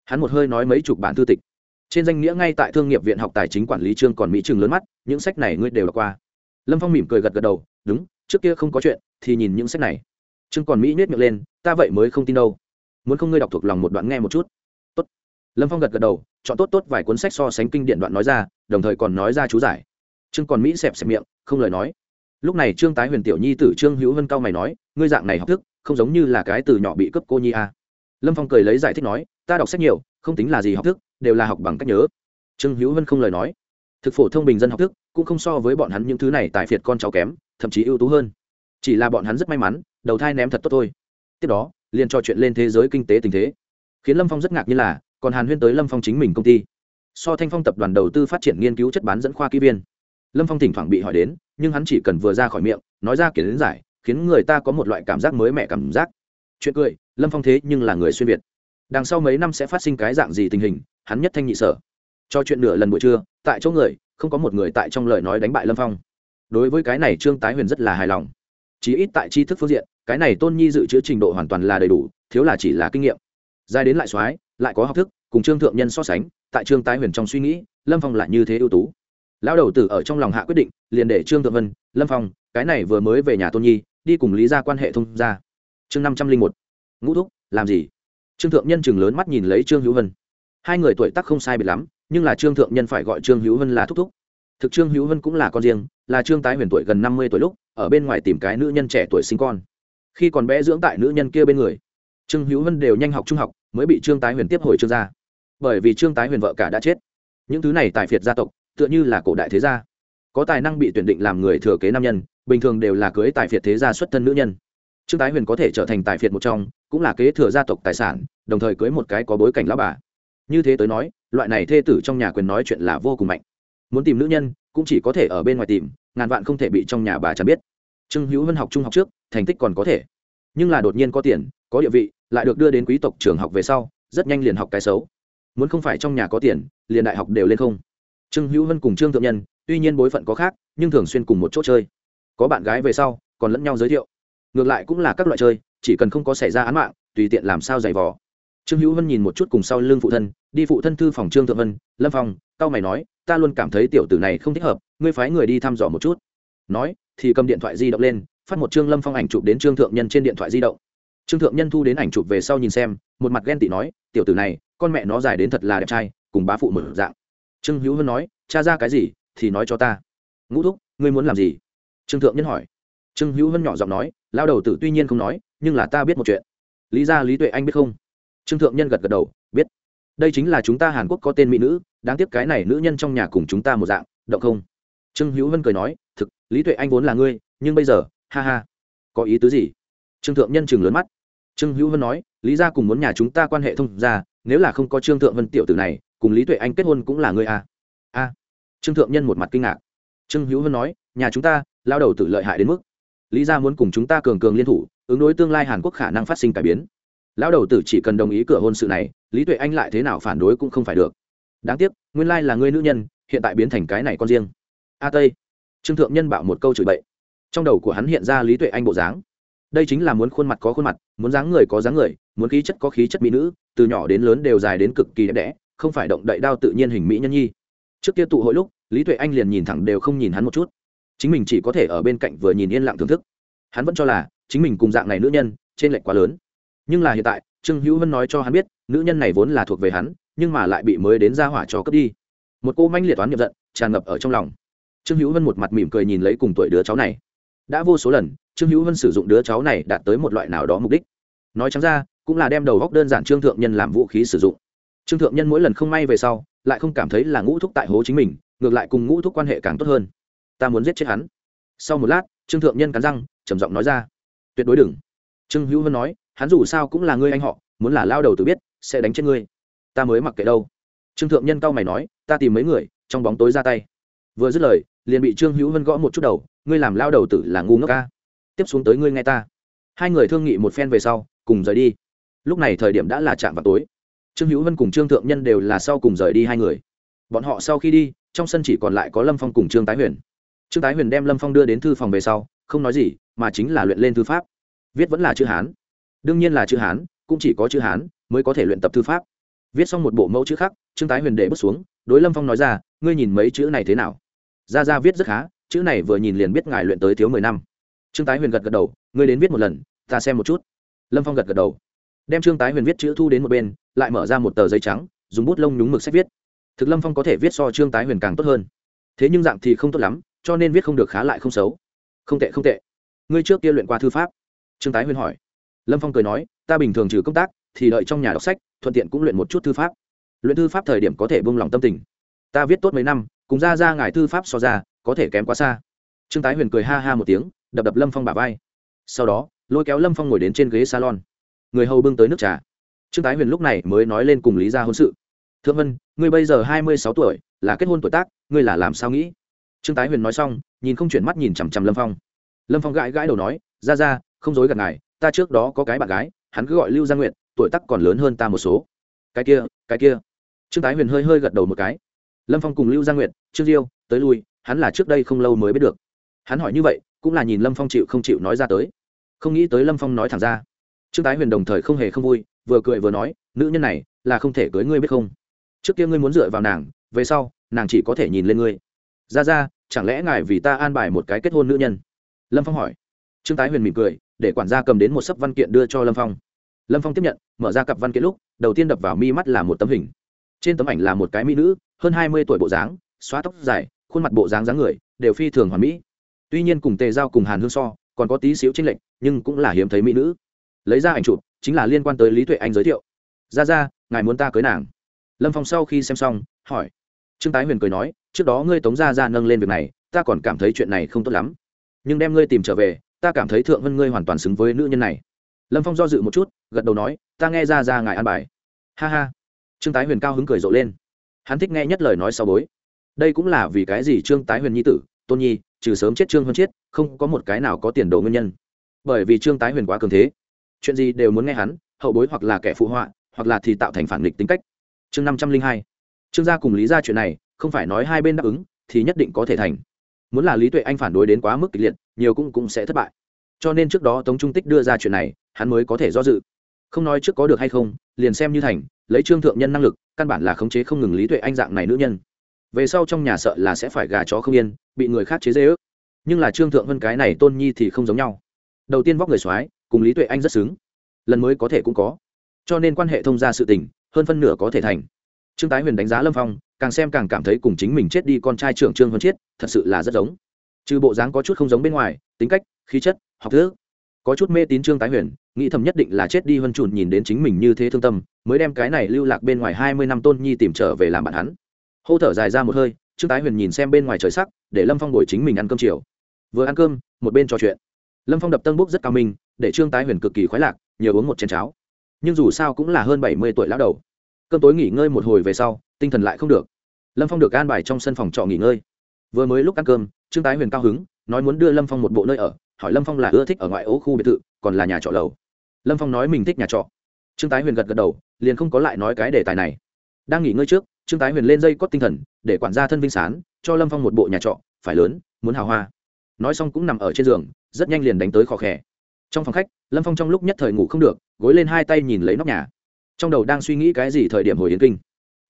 Hắn một hơi nói mấy chục bản thư tịch. Trên danh nghĩa ngay tại thương nghiệp viện học tài chính quản lý trương còn mỹ trường lớn mắt, những sách này ngươi đều đọc qua lâm phong mỉm cười gật gật đầu, đúng, trước kia không có chuyện, thì nhìn những sách này. Trương còn mỹ nết miệng lên, ta vậy mới không tin đâu. Muốn không ngươi đọc thuộc lòng một đoạn nghe một chút. Tốt. Lâm phong gật gật đầu, chọn tốt tốt vài cuốn sách so sánh kinh điển đoạn nói ra, đồng thời còn nói ra chú giải. Trương còn mỹ xẹp xẹp miệng, không lời nói. Lúc này trương tái huyền tiểu nhi tử trương hữu vân cao mày nói, ngươi dạng này học thức, không giống như là cái từ nhỏ bị cấp cô nhi a. Lâm phong cười lấy giải thích nói, ta đọc sách nhiều, không tính là gì học thức, đều là học bằng cách nhớ. Trương hữu vân không lời nói. Thực phổ thông bình dân học thức cũng không so với bọn hắn những thứ này tài phiệt con cháu kém, thậm chí ưu tú hơn. Chỉ là bọn hắn rất may mắn, đầu thai ném thật tốt thôi. Tiếp đó, liền trò chuyện lên thế giới kinh tế tình thế. Khiến lâm phong rất ngạc như là, còn hàn huyên tới lâm phong chính mình công ty. So thanh phong tập đoàn đầu tư phát triển nghiên cứu chất bán dẫn khoa kỹ viên. Lâm phong thỉnh thoảng bị hỏi đến, nhưng hắn chỉ cần vừa ra khỏi miệng, nói ra kiến giải, khiến người ta có một loại cảm giác mới mẻ cảm giác. Chuyện cười, lâm phong thế nhưng là người xuyên việt. Đằng sau mấy năm sẽ phát sinh cái dạng gì tình hình, hắn nhất thanh nhị sở. Cho chuyện nửa lần buổi trưa, tại chỗ người không có một người tại trong lời nói đánh bại lâm phong. Đối với cái này trương tái huyền rất là hài lòng. Chí ít tại tri thức phương diện, cái này tôn nhi dự trữ trình độ hoàn toàn là đầy đủ, thiếu là chỉ là kinh nghiệm. Dài đến lại soái, lại có học thức, cùng trương thượng nhân so sánh, tại trương tái huyền trong suy nghĩ, lâm phong lại như thế ưu tú. Lão đầu tử ở trong lòng hạ quyết định, liền để trương thượng vân, lâm phong, cái này vừa mới về nhà tôn nhi, đi cùng lý ra quan hệ thông ra chương năm trăm linh một. Ngũ thúc, làm gì? Trương thượng nhân chừng lớn mắt nhìn lấy trương hữu vân. Hai người tuổi tác không sai biệt lắm nhưng là trương thượng nhân phải gọi trương hữu vân là thúc thúc. Thực trương hữu vân cũng là con riêng, là trương tái huyền tuổi gần năm mươi tuổi lúc, ở bên ngoài tìm cái nữ nhân trẻ tuổi sinh con. Khi còn bé dưỡng tại nữ nhân kia bên người, trương hữu vân đều nhanh học trung học, mới bị trương tái huyền tiếp hồi trương gia. Bởi vì trương tái huyền vợ cả đã chết. Những thứ này tại phiệt gia tộc, tựa như là cổ đại thế gia. Có tài năng bị tuyển định làm người thừa kế nam nhân, bình thường đều là cưới tài phiệt thế gia xuất thân nữ nhân. Trương tái huyền có thể trở thành tài phiệt một trong, cũng là kế thừa gia tộc tài sản, đồng thời cưới một cái có bối cảnh lão bà. Như thế tới nói loại này thê tử trong nhà quyền nói chuyện là vô cùng mạnh. Muốn tìm nữ nhân, cũng chỉ có thể ở bên ngoài tìm, ngàn vạn không thể bị trong nhà bà chẳng biết. Trương hữu vân học trung học trước, thành tích còn có thể. Nhưng là đột nhiên có tiền, có địa vị, lại được đưa đến quý tộc trường học về sau, rất nhanh liền học cái xấu. Muốn không phải trong nhà có tiền, liền đại học đều lên không. Trương hữu vân cùng trương thượng nhân, tuy nhiên bối phận có khác, nhưng thường xuyên cùng một chỗ chơi. Có bạn gái về sau, còn lẫn nhau giới thiệu. Ngược lại cũng là các loại chơi, chỉ cần không có xảy ra án mạng, tùy tiện làm sao giày vò trương hữu vân nhìn một chút cùng sau lưng phụ thân, đi phụ thân thư phòng trương thượng vân, lâm phong cao mày nói, ta luôn cảm thấy tiểu tử này không thích hợp, ngươi phái người đi thăm dò một chút. Nói, thì cầm điện thoại di động lên, phát một trương lâm phong ảnh chụp đến trương thượng nhân trên điện thoại di động. Trương thượng nhân thu đến ảnh chụp về sau nhìn xem, một mặt ghen tị nói, tiểu tử này, con mẹ nó dài đến thật là đẹp trai, cùng bá phụ mở dạng. Trương hữu vân nói, cha ra cái gì, thì nói cho ta. Ngũ thúc, ngươi muốn làm gì? Trương thượng nhân hỏi. Trương hữu vân nhỏ giọng nói lao đầu tử tuy nhiên không nói, nhưng là ta biết một chuyện. Lý ra lý tuệ anh biết không? Trương thượng nhân gật gật đầu, biết. Đây chính là chúng ta hàn quốc có tên mỹ nữ, đáng tiếc cái này nữ nhân trong nhà cùng chúng ta một dạng, động không? Trương hữu vân cười nói, thực, lý tuệ anh vốn là ngươi, nhưng bây giờ, ha ha. Có ý tứ gì? Trương thượng nhân chừng lớn mắt. Trương hữu vân nói, lý ra cùng muốn nhà chúng ta quan hệ thông ra nếu là không có trương thượng vân tiểu tử này, cùng lý tuệ anh kết hôn cũng là ngươi à. a. Trương thượng nhân một mặt kinh ngạc. Trương hữu vân nói, nhà chúng ta, lao đầu tự lợi hại đến mức, lý ra muốn cùng chúng ta cường cường liên thủ, ứng đối tương lai hàn quốc khả năng phát sinh cải biến lão đầu tử chỉ cần đồng ý cửa hôn sự này, lý tuệ anh lại thế nào phản đối cũng không phải được. Đáng tiếc, nguyên lai là ngươi nữ nhân, hiện tại biến thành cái này con riêng. A tây. Trương thượng nhân bảo một câu chửi bậy. Trong đầu của hắn hiện ra lý tuệ anh bộ dáng. Đây chính là muốn khuôn mặt có khuôn mặt, muốn dáng người có dáng người, muốn khí chất có khí chất mỹ nữ, từ nhỏ đến lớn đều dài đến cực kỳ đẹp đẽ, không phải động đậy đao tự nhiên hình mỹ nhân nhi. Trước kia tụ hội lúc, lý tuệ anh liền nhìn thẳng đều không nhìn hắn một chút. Chính mình chỉ có thể ở bên cạnh vừa nhìn yên lặng thưởng thức. Hắn vẫn cho là, chính mình cùng dạng này nữ nhân trên lệch quá lớn nhưng là hiện tại, trương hữu vân nói cho hắn biết, nữ nhân này vốn là thuộc về hắn, nhưng mà lại bị mới đến ra hỏa cho cướp đi. Một cô manh liệt toán nhập giận, tràn ngập ở trong lòng. Trương hữu vân một mặt mỉm cười nhìn lấy cùng tuổi đứa cháu này. Đã vô số lần, trương hữu vân sử dụng đứa cháu này đạt tới một loại nào đó mục đích. Nói chẳng ra, cũng là đem đầu góc đơn giản trương thượng nhân làm vũ khí sử dụng. Trương thượng nhân mỗi lần không may về sau, lại không cảm thấy là ngũ thúc tại hố chính mình, ngược lại cùng ngũ thúc quan hệ càng tốt hơn. Ta muốn giết chết hắn. Sau một lát, trương thượng nhân cắn răng, trầm giọng nói ra. Tuyệt đối đừng. Trương hữu vân nói hắn dù sao cũng là ngươi anh họ, muốn là lao đầu tự biết, sẽ đánh chết ngươi. Ta mới mặc kệ đâu. Trương thượng nhân cao mày nói, ta tìm mấy người, trong bóng tối ra tay. Vừa dứt lời, liền bị trương hữu vân gõ một chút đầu, ngươi làm lao đầu tử là ngu ngốc ca tiếp xuống tới ngươi nghe ta. Hai người thương nghị một phen về sau, cùng rời đi. Lúc này thời điểm đã là chạm vào tối. Trương hữu vân cùng trương thượng nhân đều là sau cùng rời đi hai người. Bọn họ sau khi đi, trong sân chỉ còn lại có lâm phong cùng trương tái huyền. Trương tái huyền đem lâm phong đưa đến thư phòng về sau, không nói gì, mà chính là luyện lên thư pháp. Viết vẫn là chữ hán đương nhiên là chữ hán, cũng chỉ có chữ hán mới có thể luyện tập thư pháp. Viết xong một bộ mẫu chữ khác, trương tái huyền để bước xuống, đối lâm phong nói ra, ngươi nhìn mấy chữ này thế nào? Ra ra, viết rất khá, chữ này vừa nhìn liền biết ngài luyện tới thiếu mười năm. Trương tái huyền gật gật đầu, ngươi đến viết một lần, ta xem một chút. Lâm phong gật gật đầu. Đem trương tái huyền viết chữ thu đến một bên, lại mở ra một tờ giấy trắng, dùng bút lông nhúng mực sách viết. Thực lâm phong có thể viết so trương tái huyền càng tốt hơn. Thế nhưng dạng thì không tốt lắm, cho nên viết không được khá lại không xấu. Không tệ không tệ. Ngươi trước kia luyện qua thư pháp? Trương tái huyền hỏi lâm phong cười nói, ta bình thường trừ công tác, thì đợi trong nhà đọc sách, thuận tiện cũng luyện một chút thư pháp. Luyện thư pháp thời điểm có thể buông lòng tâm tình. Ta viết tốt mấy năm, cùng ra ra ngài thư pháp so ra, có thể kém quá xa. Trương tái huyền cười ha ha một tiếng, đập đập lâm phong bả vai. Sau đó, lôi kéo lâm phong ngồi đến trên ghế salon. Người hầu bưng tới nước trà. Trương tái huyền lúc này mới nói lên cùng lý ra hôn sự. Thượng vân, ngươi bây giờ hai mươi sáu tuổi, là kết hôn tuổi tác, ngươi là làm sao nghĩ? Trương tái huyền nói xong, nhìn không chuyển mắt nhìn chằm chằm lâm phong. Lâm phong gãi gãi đầu nói, ra ra, không dối gạt ngài ta trước đó có cái bạn gái, hắn cứ gọi lưu gia nguyện tuổi tắc còn lớn hơn ta một số. Cái kia cái kia. Trương tái huyền hơi hơi gật đầu một cái. Lâm phong cùng lưu gia nguyện trương diêu, tới lui, hắn là trước đây không lâu mới biết được. Hắn hỏi như vậy, cũng là nhìn lâm phong chịu không chịu nói ra tới. Không nghĩ tới lâm phong nói thẳng ra. Trương tái huyền đồng thời không hề không vui, vừa cười vừa nói, nữ nhân này, là không thể cưới ngươi biết không? Trước kia ngươi muốn dựa vào nàng, về sau, nàng chỉ có thể nhìn lên ngươi. Ra ra, chẳng lẽ ngài vì ta an bài một cái kết hôn nữ nhân? Lâm phong hỏi. Trương tái huyền mỉm cười để quản gia cầm đến một sấp văn kiện đưa cho lâm phong. Lâm phong tiếp nhận, mở ra cặp văn kiện lúc, đầu tiên đập vào mi mắt là một tấm hình. Trên tấm ảnh là một cái mỹ nữ, hơn hai mươi tuổi bộ dáng, xóa tóc dài, khuôn mặt bộ dáng dáng người, đều phi thường hoàn mỹ. Tuy nhiên cùng tề giao cùng hàn hương so, còn có tí xíu tranh lệch, nhưng cũng là hiếm thấy mỹ nữ. Lấy ra ảnh chụp, chính là liên quan tới lý tuệ anh giới thiệu. Ra ra ngài muốn ta cưới nàng? Lâm phong sau khi xem xong, hỏi. Trương tái huyền cười nói, trước đó ngươi tống ra ra nâng lên việc này, ta còn cảm thấy chuyện này không tốt lắm. Nhưng đem ngươi tìm trở về ta cảm thấy thượng vân ngươi hoàn toàn xứng với nữ nhân này lâm phong do dự một chút gật đầu nói ta nghe ra ra ngài an bài ha ha trương tái huyền cao hứng cười rộ lên hắn thích nghe nhất lời nói sau bối đây cũng là vì cái gì trương tái huyền nhi tử tôn nhi trừ sớm chết trương hơn chết không có một cái nào có tiền đồ nguyên nhân bởi vì trương tái huyền quá cường thế chuyện gì đều muốn nghe hắn hậu bối hoặc là kẻ phụ họa hoặc là thì tạo thành phản nghịch tính cách chương năm trăm linh hai trương gia cùng lý ra chuyện này không phải nói hai bên đáp ứng thì nhất định có thể thành muốn là lý tuệ anh phản đối đến quá mức kịch liệt, nhiều cũng cũng sẽ thất bại. Cho nên trước đó tống trung tích đưa ra chuyện này, hắn mới có thể do dự. Không nói trước có được hay không, liền xem như thành, lấy trương thượng nhân năng lực, căn bản là khống chế không ngừng lý tuệ anh dạng này nữ nhân. Về sau trong nhà sợ là sẽ phải gà chó không yên, bị người khác chế dễ ước. Nhưng là trương thượng hơn cái này tôn nhi thì không giống nhau. Đầu tiên vóc người soái, cùng lý tuệ anh rất xứng. Lần mới có thể cũng có. Cho nên quan hệ thông gia sự tình, hơn phân nửa có thể thành trương tái huyền đánh giá lâm phong, càng xem càng cảm thấy cùng chính mình chết đi con trai trưởng trương huân chiết, thật sự là rất giống. Trừ bộ dáng có chút không giống bên ngoài, tính cách, khí chất, học thức, có chút mê tín trương tái huyền, nghĩ thầm nhất định là chết đi huân trùn nhìn đến chính mình như thế thương tâm, mới đem cái này lưu lạc bên ngoài hai mươi năm tôn nhi tìm trở về làm bạn hắn. Hô thở dài ra một hơi, trương tái huyền nhìn xem bên ngoài trời sắc, để lâm phong đổi chính mình ăn cơm chiều. Vừa ăn cơm, một bên trò chuyện. Lâm phong đập tân bốc rất cao minh, để trương tái huyền cực kỳ khoái lạc nhờ uống một chén cháo. Nhưng dù sao cũng là hơn bảy mươi tuổi lão đầu cơm tối nghỉ ngơi một hồi về sau, tinh thần lại không được. Lâm phong được an bài trong sân phòng trọ nghỉ ngơi. Vừa mới lúc ăn cơm, trương tái huyền cao hứng, nói muốn đưa lâm phong một bộ nơi ở, hỏi lâm phong là ưa thích ở ngoại ô khu biệt thự, còn là nhà trọ lầu. Lâm phong nói mình thích nhà trọ. Trương tái huyền gật gật đầu, liền không có lại nói cái đề tài này. Đang nghỉ ngơi trước, trương tái huyền lên dây cót tinh thần, để quản gia thân vinh sán, cho lâm phong một bộ nhà trọ, phải lớn, muốn hào hoa. Nói xong cũng nằm ở trên giường, rất nhanh liền đánh tới khó khẽ trong phòng khách, lâm phong trong lúc nhất thời ngủ không được, gối lên hai tay nhìn lấy nóc nhà trong đầu đang suy nghĩ cái gì thời điểm hồi yến kinh.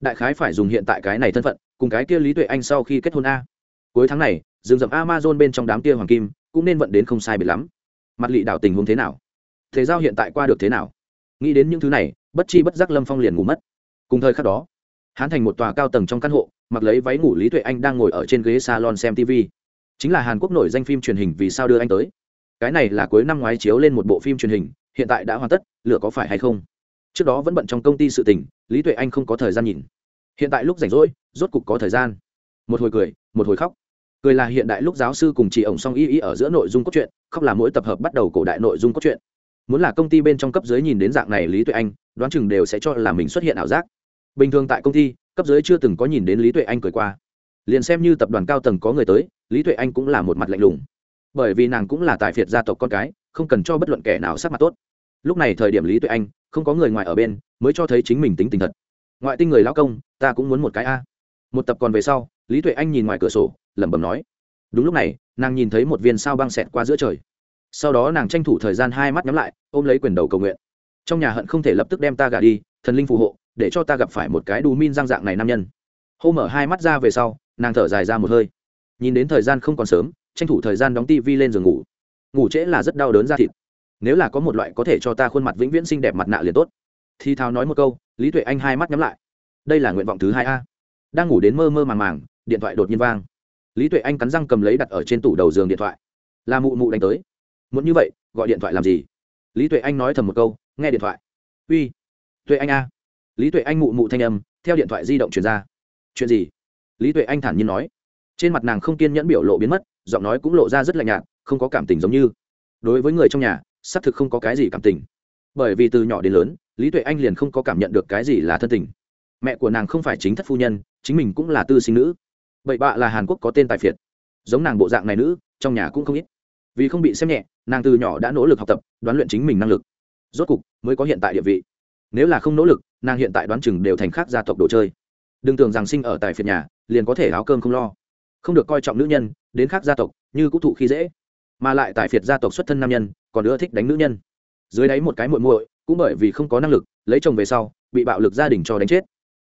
Đại khái phải dùng hiện tại cái này thân phận, cùng cái kia lý tuệ anh sau khi kết hôn a. Cuối tháng này, rừng rậm amazon bên trong đám kia hoàng kim cũng nên vận đến không sai biệt lắm. Mặt lị đảo tình huống thế nào? Thế giao hiện tại qua được thế nào? Nghĩ đến những thứ này, bất chi bất giác lâm phong liền ngủ mất. Cùng thời khắc đó hán thành một tòa cao tầng trong căn hộ, mặc lấy váy ngủ lý tuệ anh đang ngồi ở trên ghế salon xem tv chính là hàn quốc nổi danh phim truyền hình vì sao đưa anh tới. Cái này là cuối năm ngoái chiếu lên một bộ phim truyền hình, hiện tại đã hoàn tất lửa có phải hay không? Trước đó vẫn bận trong công ty sự tình, lý tuệ anh không có thời gian nhìn. Hiện tại lúc rảnh rỗi, rốt cục có thời gian. Một hồi cười, một hồi khóc. Cười là hiện đại lúc giáo sư cùng chị ổng song y y ở giữa nội dung cốt truyện, khóc là mỗi tập hợp bắt đầu cổ đại nội dung cốt truyện. Muốn là công ty bên trong cấp dưới nhìn đến dạng này lý tuệ anh, đoán chừng đều sẽ cho là mình xuất hiện ảo giác. Bình thường tại công ty, cấp dưới chưa từng có nhìn đến lý tuệ anh cười qua. Liền xem như tập đoàn cao tầng có người tới, lý tuệ anh cũng là một mặt lạnh lùng. Bởi vì nàng cũng là tài phiệt gia tộc con cái, không cần cho bất luận kẻ nào sắc mặt tốt. Lúc này thời điểm lý tuệ anh không có người ngoài ở bên, mới cho thấy chính mình tính tình thật. Ngoại tinh người lão công, ta cũng muốn một cái a. Một tập còn về sau, lý tuệ anh nhìn ngoài cửa sổ, lẩm bẩm nói. Đúng lúc này, nàng nhìn thấy một viên sao băng xẹt qua giữa trời. Sau đó nàng tranh thủ thời gian hai mắt nhắm lại, ôm lấy quyền đầu cầu nguyện. Trong nhà hận không thể lập tức đem ta gả đi, thần linh phù hộ, để cho ta gặp phải một cái đù min Giang dạng này nam nhân. Hô mở hai mắt ra về sau, nàng thở dài ra một hơi. Nhìn đến thời gian không còn sớm, tranh thủ thời gian đóng tivi lên giường ngủ. Ngủ trễ là rất đau đớn ra thịt nếu là có một loại có thể cho ta khuôn mặt vĩnh viễn xinh đẹp mặt nạ liền tốt. Thì thào nói một câu, lý tuệ anh hai mắt nhắm lại. Đây là nguyện vọng thứ hai a. Đang ngủ đến mơ mơ màng màng, điện thoại đột nhiên vang. Lý tuệ anh cắn răng cầm lấy đặt ở trên tủ đầu giường điện thoại. Là mụ mụ đánh tới. Muốn như vậy, gọi điện thoại làm gì? Lý tuệ anh nói thầm một câu, nghe điện thoại. Uy, tuệ anh a. Lý tuệ anh mụ mụ thanh âm, theo điện thoại di động truyền ra. Chuyện gì? Lý tuệ anh thản nhiên nói. Trên mặt nàng không kiên nhẫn biểu lộ biến mất, giọng nói cũng lộ ra rất lạnh nhạt, không có cảm tình giống như. Đối với người trong nhà xác thực không có cái gì cảm tình. Bởi vì từ nhỏ đến lớn, lý tuệ anh liền không có cảm nhận được cái gì là thân tình. Mẹ của nàng không phải chính thất phu nhân, chính mình cũng là tư sinh nữ. Bậy bạ là hàn quốc có tên tài phiệt. Giống nàng bộ dạng này nữ, trong nhà cũng không ít. Vì không bị xem nhẹ, nàng từ nhỏ đã nỗ lực học tập, đoán luyện chính mình năng lực. Rốt cục, mới có hiện tại địa vị. Nếu là không nỗ lực, nàng hiện tại đoán chừng đều thành khác gia tộc đồ chơi. Đừng tưởng rằng sinh ở tài phiệt nhà, liền có thể áo cơm không lo. Không được coi trọng nữ nhân, đến khác gia tộc, như cũng thụ khi dễ mà lại tài phiệt gia tộc xuất thân nam nhân, còn nữa thích đánh nữ nhân. Dưới đáy một cái muội muội, cũng bởi vì không có năng lực, lấy chồng về sau, bị bạo lực gia đình cho đánh chết.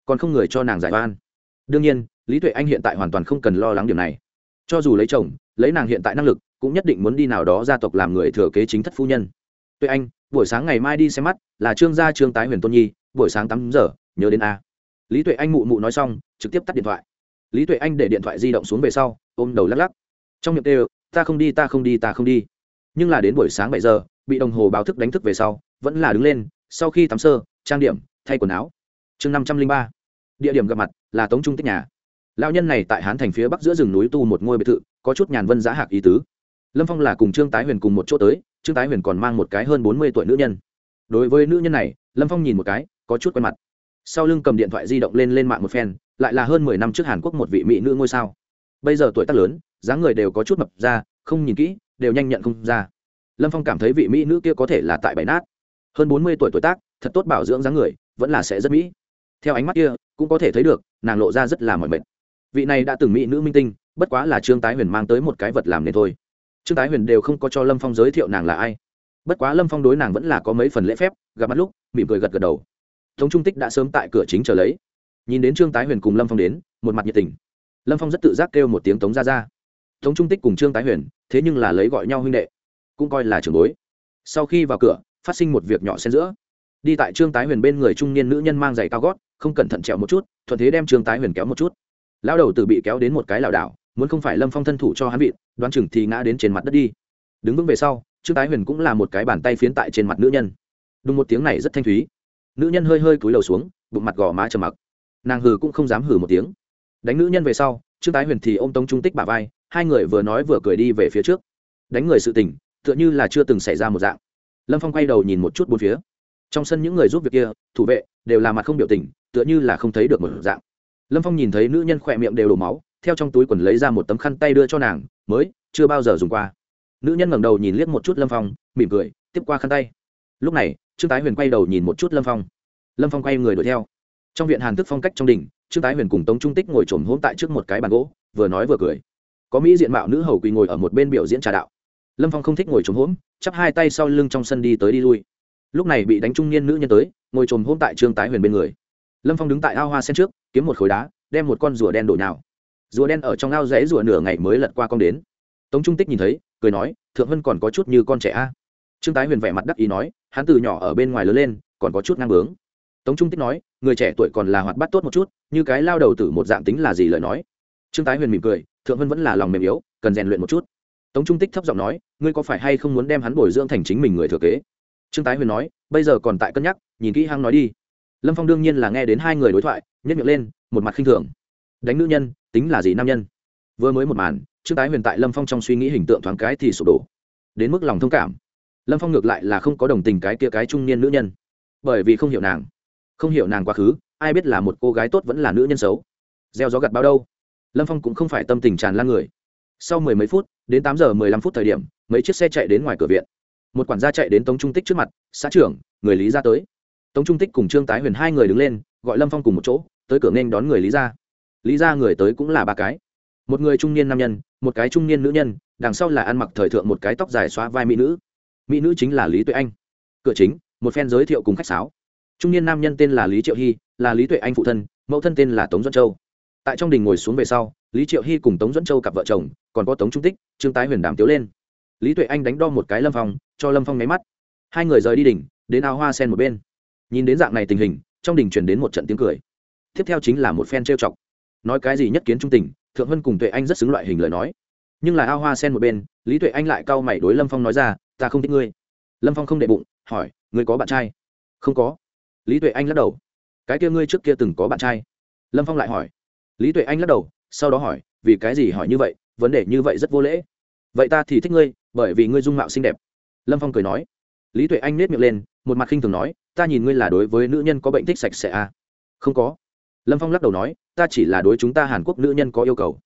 Còn không người cho nàng giải oan. Đương nhiên, lý tuệ anh hiện tại hoàn toàn không cần lo lắng điều này. Cho dù lấy chồng, lấy nàng hiện tại năng lực, cũng nhất định muốn đi nào đó gia tộc làm người thừa kế chính thất phu nhân. Tuệ anh, buổi sáng ngày mai đi xem mắt, là trương gia trương tái huyền tôn nhi, buổi sáng tám giờ, nhớ đến a. Lý tuệ anh mụ mụ nói xong, trực tiếp tắt điện thoại. Lý tuệ anh để điện thoại di động xuống về sau, ôm đầu lắc lắc. Trong miệng đều ta không đi, ta không đi, ta không đi. Nhưng là đến buổi sáng bảy giờ, bị đồng hồ báo thức đánh thức về sau, vẫn là đứng lên, sau khi tắm sơ, trang điểm, thay quần áo. Chương năm trăm linh ba. Địa điểm gặp mặt, là tống trung tích nhà. Lao nhân này tại hán thành phía bắc giữa rừng núi tu một ngôi biệt thự, có chút nhàn vân giá hạc ý tứ. Lâm phong là cùng trương tái huyền cùng một chỗ tới, trương tái huyền còn mang một cái hơn bốn mươi tuổi nữ nhân. Đối với nữ nhân này, lâm phong nhìn một cái, có chút quen mặt. Sau lưng cầm điện thoại di động lên lên mạng một phen, lại là hơn mười năm trước hàn quốc một vị mỹ nữ ngôi sao. Bây giờ tuổi tác lớn dáng người đều có chút mập ra, không nhìn kỹ, đều nhanh nhận không ra. Lâm phong cảm thấy vị mỹ nữ kia có thể là tại bãi nát. Hơn bốn mươi tuổi tuổi tác, thật tốt bảo dưỡng dáng người, vẫn là sẽ rất mỹ. Theo ánh mắt kia, cũng có thể thấy được, nàng lộ ra rất là mỏi mệt. Vị này đã từng mỹ nữ minh tinh, bất quá là trương tái huyền mang tới một cái vật làm nên thôi. Trương tái huyền đều không có cho lâm phong giới thiệu nàng là ai. Bất quá lâm phong đối nàng vẫn là có mấy phần lễ phép, gặp mắt lúc, mỉm cười gật gật đầu. Tống trung tích đã sớm tại cửa chính chờ lấy. Nhìn đến trương tái huyền cùng lâm phong đến, một mặt nhiệt tình. Lâm phong rất tự giác kêu một tiếng tống ra ra tống trung tích cùng trương tái huyền, thế nhưng là lấy gọi nhau huynh đệ, cũng coi là trường bối. Sau khi vào cửa, phát sinh một việc nhỏ xen giữa. Đi tại trương tái huyền bên người trung niên nữ nhân mang giày cao gót, không cẩn thận trèo một chút, thuận thế đem trương tái huyền kéo một chút. Lão đầu tử bị kéo đến một cái lảo đảo, muốn không phải lâm phong thân thủ cho hắn vịt đoán chừng thì ngã đến trên mặt đất đi. Đứng vững về sau, trương tái huyền cũng là một cái bàn tay phiến tại trên mặt nữ nhân. Đúng một tiếng này rất thanh thúy. Nữ nhân hơi hơi cúi đầu xuống, bụng mặt gò má trầm mặc. Nàng hừ cũng không dám hừ một tiếng. Đánh nữ nhân về sau trương tái huyền thì ô m tống trung tích bà vai, hai người vừa nói vừa cười đi về phía trước. Đánh người sự tình, tựa như là chưa từng xảy ra một dạng. Lâm phong quay đầu nhìn một chút bốn phía. Trong sân những người giúp việc kia, thủ vệ, đều là mặt không biểu tình, tựa như là không thấy được một dạng. Lâm phong nhìn thấy nữ nhân khỏe miệng đều đổ máu, theo trong túi quần lấy ra một tấm khăn tay đưa cho nàng, mới, chưa bao giờ dùng qua. Nữ nhân ngẩng đầu nhìn liếc một chút lâm phong, mỉm cười, tiếp qua khăn tay. Lúc này, trương tái huyền quay đầu nhìn một chút lâm phong. Lâm phong quay người đuổi theo. Trong viện hàn thức phong cách trong đỉnh trương tái huyền cùng tống trung tích ngồi trồm hôm tại trước một cái bàn gỗ, vừa nói vừa cười. Có mỹ diện mạo nữ hầu quỳ ngồi ở một bên biểu diễn trà đạo. Lâm phong không thích ngồi trồm hốm chắp hai tay sau lưng trong sân đi tới đi lui. Lúc này bị đánh trung niên nữ nhân tới, ngồi trồm hôm tại trương tái huyền bên người. Lâm phong đứng tại ao hoa sen trước, kiếm một khối đá, đem một con rùa đen đổ nhào. Rùa đen ở trong ao rẽ rùa nửa ngày mới lật qua con đến. Tống trung tích nhìn thấy, cười nói, thượng vân còn có chút như con trẻ a. Trương tái huyền vẻ mặt đắc ý nói, hắn từ nhỏ ở bên ngoài lớn lên, còn có chút ngang bướng tống trung tích nói, người trẻ tuổi còn là hoạt bát tốt một chút, như cái lao đầu tử một dạng tính là gì lời nói. Trương tái huyền mỉm cười, thượng vân vẫn là lòng mềm yếu, cần rèn luyện một chút. Tống trung tích thấp giọng nói, ngươi có phải hay không muốn đem hắn bồi dưỡng thành chính mình người thừa kế? Trương tái huyền nói, bây giờ còn tại cân nhắc, nhìn kỹ hăng nói đi. Lâm phong đương nhiên là nghe đến hai người đối thoại nhất miệng lên, một mặt khinh thường. Đánh nữ nhân, tính là gì nam nhân? Vừa mới một màn, trương tái huyền tại lâm phong trong suy nghĩ hình tượng thoáng cái thì sụp đổ. Đến mức lòng thông cảm. Lâm phong ngược lại là không có đồng tình cái kia cái trung niên nữ nhân. Bởi vì không hiểu nàng không hiểu nàng quá khứ, ai biết là một cô gái tốt vẫn là nữ nhân xấu. Gieo gió gặt bao đâu? Lâm phong cũng không phải tâm tình tràn lan người. Sau mười mấy phút, đến tám giờ mười lăm phút thời điểm, mấy chiếc xe chạy đến ngoài cửa viện. Một quản gia chạy đến tống trung tích trước mặt, xã trưởng, người lý ra tới. Tống trung tích cùng trương tái huyền hai người đứng lên, gọi lâm phong cùng một chỗ, tới cửa nên đón người lý ra lý ra người tới cũng là ba cái. Một người trung niên nam nhân, một cái trung niên nữ nhân, đằng sau là ăn mặc thời thượng một cái tóc dài xóa vai mỹ nữ. Mỹ nữ chính là lý tuệ anh. Cửa chính, một phen giới thiệu cùng khách sáo trung niên nam nhân tên là lý triệu hy, là lý tuệ anh phụ thân, mẫu thân tên là tống duân châu. Tại trong đình ngồi xuống về sau, lý triệu hy cùng tống duân châu cặp vợ chồng, còn có tống trung tích, trương tái huyền đàm tiếu lên. Lý tuệ anh đánh đo một cái lâm phong, cho lâm phong nháy mắt. Hai người rời đi đỉnh, đến ao hoa sen một bên. Nhìn đến dạng này tình hình, trong đình chuyển đến một trận tiếng cười. Tiếp theo chính là một phen trêu chọc. Nói cái gì nhất kiến trung tình, thượng vân cùng tuệ anh rất xứng loại hình lời nói. Nhưng là ao hoa sen một bên, lý tuệ anh lại cau mày đối lâm phong nói ra, ta không thích ngươi. Lâm phong không đệ bụng, hỏi, ngươi có bạn trai? Không có lý tuệ anh lắc đầu cái kia ngươi trước kia từng có bạn trai lâm phong lại hỏi lý tuệ anh lắc đầu sau đó hỏi vì cái gì hỏi như vậy vấn đề như vậy rất vô lễ vậy ta thì thích ngươi bởi vì ngươi dung mạo xinh đẹp lâm phong cười nói lý tuệ anh nết miệng lên một mặt khinh thường nói ta nhìn ngươi là đối với nữ nhân có bệnh thích sạch sẽ à? không có lâm phong lắc đầu nói ta chỉ là đối chúng ta hàn quốc nữ nhân có yêu cầu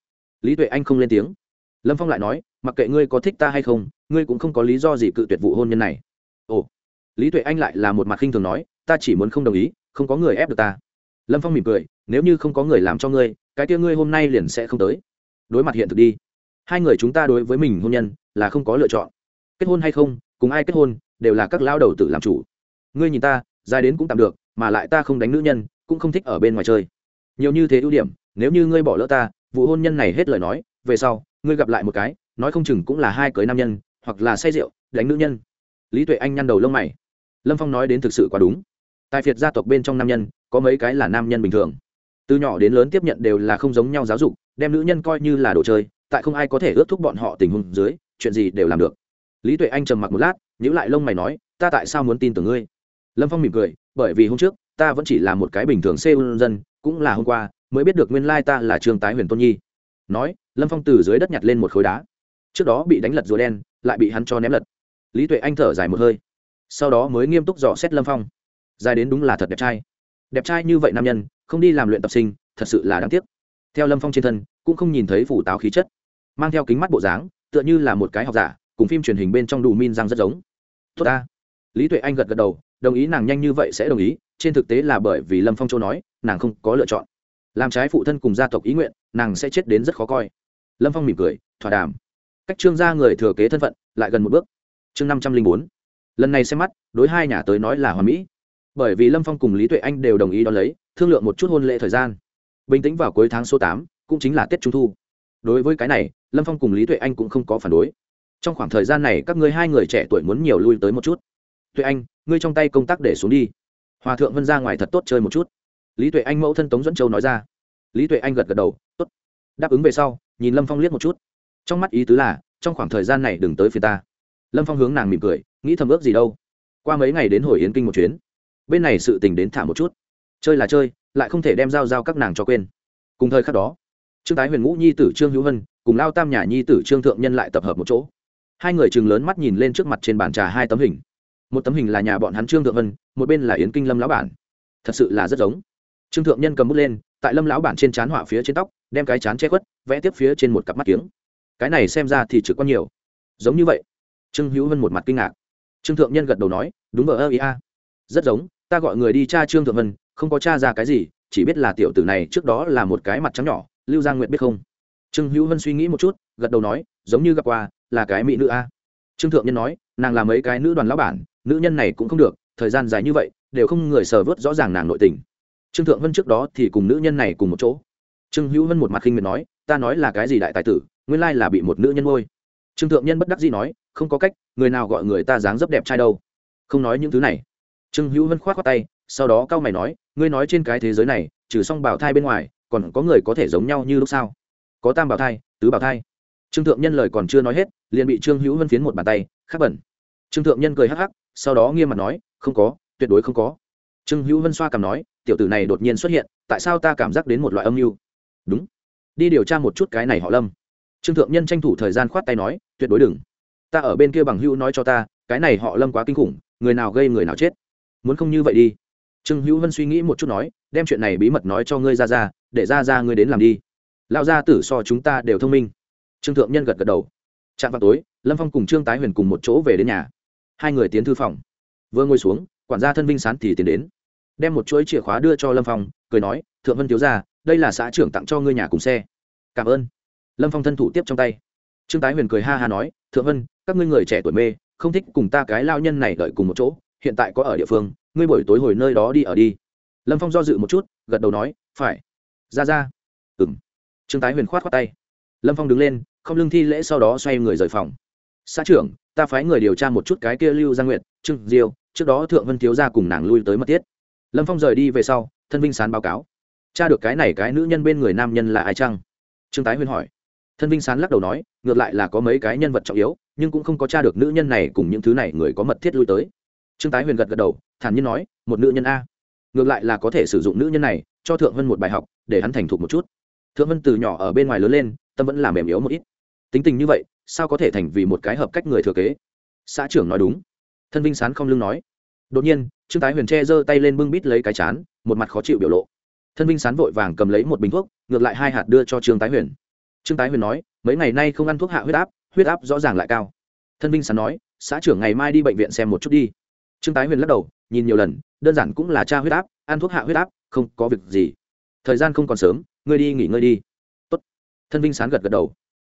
lý tuệ anh không lên tiếng lâm phong lại nói mặc kệ ngươi có thích ta hay không ngươi cũng không có lý do gì cự tuyệt vụ hôn nhân này ồ lý tuệ anh lại là một mặt khinh thường nói ta chỉ muốn không đồng ý, không có người ép được ta. Lâm phong mỉm cười, nếu như không có người làm cho ngươi, cái kia ngươi hôm nay liền sẽ không tới. Đối mặt hiện thực đi. Hai người chúng ta đối với mình hôn nhân là không có lựa chọn. Kết hôn hay không, cùng ai kết hôn, đều là các lao đầu tự làm chủ. Ngươi nhìn ta, dài đến cũng tạm được, mà lại ta không đánh nữ nhân, cũng không thích ở bên ngoài chơi. Nhiều như thế ưu điểm, nếu như ngươi bỏ lỡ ta, vụ hôn nhân này hết lời nói, về sau, ngươi gặp lại một cái, nói không chừng cũng là hai cưới nam nhân, hoặc là say rượu, đánh nữ nhân. Lý tuệ anh nhăn đầu lông mày. Lâm phong nói đến thực sự quá đúng tại phiệt gia tộc bên trong nam nhân, có mấy cái là nam nhân bình thường. Từ nhỏ đến lớn tiếp nhận đều là không giống nhau giáo dục, đem nữ nhân coi như là đồ chơi, tại không ai có thể ước thúc bọn họ tình huống dưới, chuyện gì đều làm được. Lý tuệ anh trầm mặc một lát nhữ lại lông mày nói, ta tại sao muốn tin tưởng ngươi? Lâm phong mỉm cười, bởi vì hôm trước, ta vẫn chỉ là một cái bình thường seoul dân, cũng là hôm qua, mới biết được nguyên lai ta là trương tái huyền tôn nhi. Nói, lâm phong từ dưới đất nhặt lên một khối đá. Trước đó bị đánh lật rùa đen, lại bị hắn cho ném lật. Lý tuệ anh thở dài một hơi. Sau đó mới nghiêm túc dò xét lâm phong dài đến đúng là thật đẹp trai. Đẹp trai như vậy nam nhân, không đi làm luyện tập sinh, thật sự là đáng tiếc. Theo lâm phong trên thân, cũng không nhìn thấy phủ táo khí chất. Mang theo kính mắt bộ dáng, tựa như là một cái học giả, cùng phim truyền hình bên trong đủ min răng rất giống. Tốt ta. Lý tuệ anh gật gật đầu, đồng ý nàng nhanh như vậy sẽ đồng ý, trên thực tế là bởi vì lâm phong châu nói, nàng không có lựa chọn. Làm trái phụ thân cùng gia tộc ý nguyện, nàng sẽ chết đến rất khó coi. Lâm phong mỉm cười, thỏa đàm. Cách trương gia người thừa kế thân phận, lại gần một bước. Chương năm trăm linh bốn. Lần này xem mắt, đối hai nhà tới nói là hoàn mỹ bởi vì lâm phong cùng lý tuệ anh đều đồng ý đón lấy, thương lượng một chút hôn lễ thời gian. Bình tĩnh vào cuối tháng số tám, cũng chính là tết trung thu. Đối với cái này, lâm phong cùng lý tuệ anh cũng không có phản đối. Trong khoảng thời gian này, các ngươi hai người trẻ tuổi muốn nhiều lui tới một chút. Tuệ anh, ngươi trong tay công tác để xuống đi. Hòa thượng vân ra ngoài thật tốt chơi một chút. Lý tuệ anh mẫu thân tống dẫn châu nói ra. Lý tuệ anh gật gật đầu, tốt. Đáp ứng về sau, nhìn lâm phong liếc một chút. Trong mắt ý tứ là, trong khoảng thời gian này đừng tới phía ta. Lâm phong hướng nàng mỉm cười, nghĩ thầm ước gì đâu. Qua mấy ngày đến hồi yến kinh một chuyến bên này sự tình đến thả một chút. Chơi là chơi, lại không thể đem giao giao các nàng cho quên. Cùng thời khắc đó, trương tái huyền ngũ nhi tử trương hữu hân cùng lao tam nhà nhi tử trương thượng nhân lại tập hợp một chỗ. Hai người chừng lớn mắt nhìn lên trước mặt trên bàn trà hai tấm hình. Một tấm hình là nhà bọn hắn trương thượng vân một bên là yến kinh lâm lão bản. Thật sự là rất giống. Trương thượng nhân cầm bút lên, tại lâm lão bản trên trán họa phía trên tóc, đem cái chán che khuất, vẽ tiếp phía trên một cặp mắt kiếng. Cái này xem ra thì trực quan nhiều. Giống như vậy. Trương hữu vân một mặt kinh ngạc. Trương thượng nhân gật đầu nói, đúng vợ ơ, ý a. Rất giống ta gọi người đi cha trương thượng vân, không có cha ra cái gì, chỉ biết là tiểu tử này trước đó là một cái mặt trắng nhỏ, lưu giang nguyện biết không? Trương hữu vân suy nghĩ một chút, gật đầu nói, giống như gặp qua, là cái mỹ nữ a. Trương thượng nhân nói, nàng là mấy cái nữ đoàn lão bản, nữ nhân này cũng không được, thời gian dài như vậy, đều không người sờ vớt rõ ràng nàng nội tình. Trương thượng vân trước đó thì cùng nữ nhân này cùng một chỗ. Trương hữu vân một mặt khinh miệt nói, ta nói là cái gì đại tài tử, nguyên lai là bị một nữ nhân ngôi trương thượng nhân bất đắc dĩ nói, không có cách, người nào gọi người ta dáng dấp đẹp trai đâu. Không nói những thứ này trương hữu vân k h o á t tay, sau đó cao mày nói, ngươi nói trên cái thế giới này, trừ xong bảo thai bên ngoài, còn có người có thể giống nhau như lúc sao có tam bảo thai, tứ bảo thai. Trương thượng nhân lời còn chưa nói hết, liền bị trương hữu vân phiến một bàn tay, khắc bẩn. Trương thượng nhân cười hắc hắc, sau đó nghiêm mặt nói, không có, tuyệt đối không có. Trương hữu vân xoa cảm nói, tiểu tử này đột nhiên xuất hiện, tại sao ta cảm giác đến một loại âm mưu? Đúng, đi điều tra một chút cái này họ lâm. Trương thượng nhân tranh thủ thời gian khoát tay nói, tuyệt đối đừng. Ta ở bên kia bằng hữu nói cho ta, cái này họ lâm quá kinh khủng, người nào gây người nào chết muốn không như vậy đi. Trương hữu vân suy nghĩ một chút nói, đem chuyện này bí mật nói cho ngươi ra ra, để ra ra ngươi đến làm đi. Lão gia tử so chúng ta đều thông minh. Trương thượng nhân gật gật đầu. Trạm vào tối, lâm phong cùng trương tái huyền cùng một chỗ về đến nhà. Hai người tiến thư phòng. Vừa ngồi xuống, quản gia thân vinh sán thì tiến đến. Đem một chuỗi chìa khóa đưa cho lâm phong, cười nói, thượng vân thiếu ra đây là xã trưởng tặng cho ngươi nhà cùng xe. Cảm ơn. Lâm phong thân thủ tiếp trong tay. Trương tái huyền cười ha ha nói, thượng vân, các ngươi người trẻ tuổi mê, không thích cùng ta cái lao nhân này đợi cùng một chỗ hiện tại có ở địa phương, ngươi buổi tối hồi nơi đó đi ở đi. Lâm phong do dự một chút, gật đầu nói, phải. Ra ra. Ừng trương tái huyền khoát khoát tay. Lâm phong đứng lên, không lưng thi lễ sau đó xoay người rời phòng. Xã trưởng, ta phái người điều tra một chút cái kia lưu gia nguyệt, trương diêu, trước đó thượng vân thiếu ra cùng nàng lui tới mất tiết lâm phong rời đi về sau, thân vinh sán báo cáo. Cha được cái này cái nữ nhân bên người nam nhân là ai chăng? Trương tái huyền hỏi. Thân vinh sán lắc đầu nói, ngược lại là có mấy cái nhân vật trọng yếu, nhưng cũng không có cha được nữ nhân này cùng những thứ này người có mật thiết lui tới trương tái huyền gật gật đầu, thản nhiên nói, một nữ nhân a. Ngược lại là có thể sử dụng nữ nhân này cho thượng vân một bài học, để hắn thành thục một chút. Thượng vân từ nhỏ ở bên ngoài lớn lên, tâm vẫn là mềm yếu một ít. Tính tình như vậy, sao có thể thành vì một cái hợp cách người thừa kế? Xã trưởng nói đúng. Thân vinh sán không lưng nói. Đột nhiên, trương tái huyền che giơ tay lên bưng bít lấy cái chán, một mặt khó chịu biểu lộ. Thân vinh sán vội vàng cầm lấy một bình thuốc, ngược lại hai hạt đưa cho trương tái huyền. Trương tái huyền nói, mấy ngày nay không ăn thuốc hạ huyết áp huyết áp rõ ràng lại cao. Thân vinh sán nói, xã trưởng ngày mai đi bệnh viện xem một chút đi trương tái huyền lắc đầu, nhìn nhiều lần, đơn giản cũng là tra huyết áp, ăn thuốc hạ huyết áp, không có việc gì. Thời gian không còn sớm, ngươi đi nghỉ ngơi đi. Tốt. thân vinh sán gật gật đầu.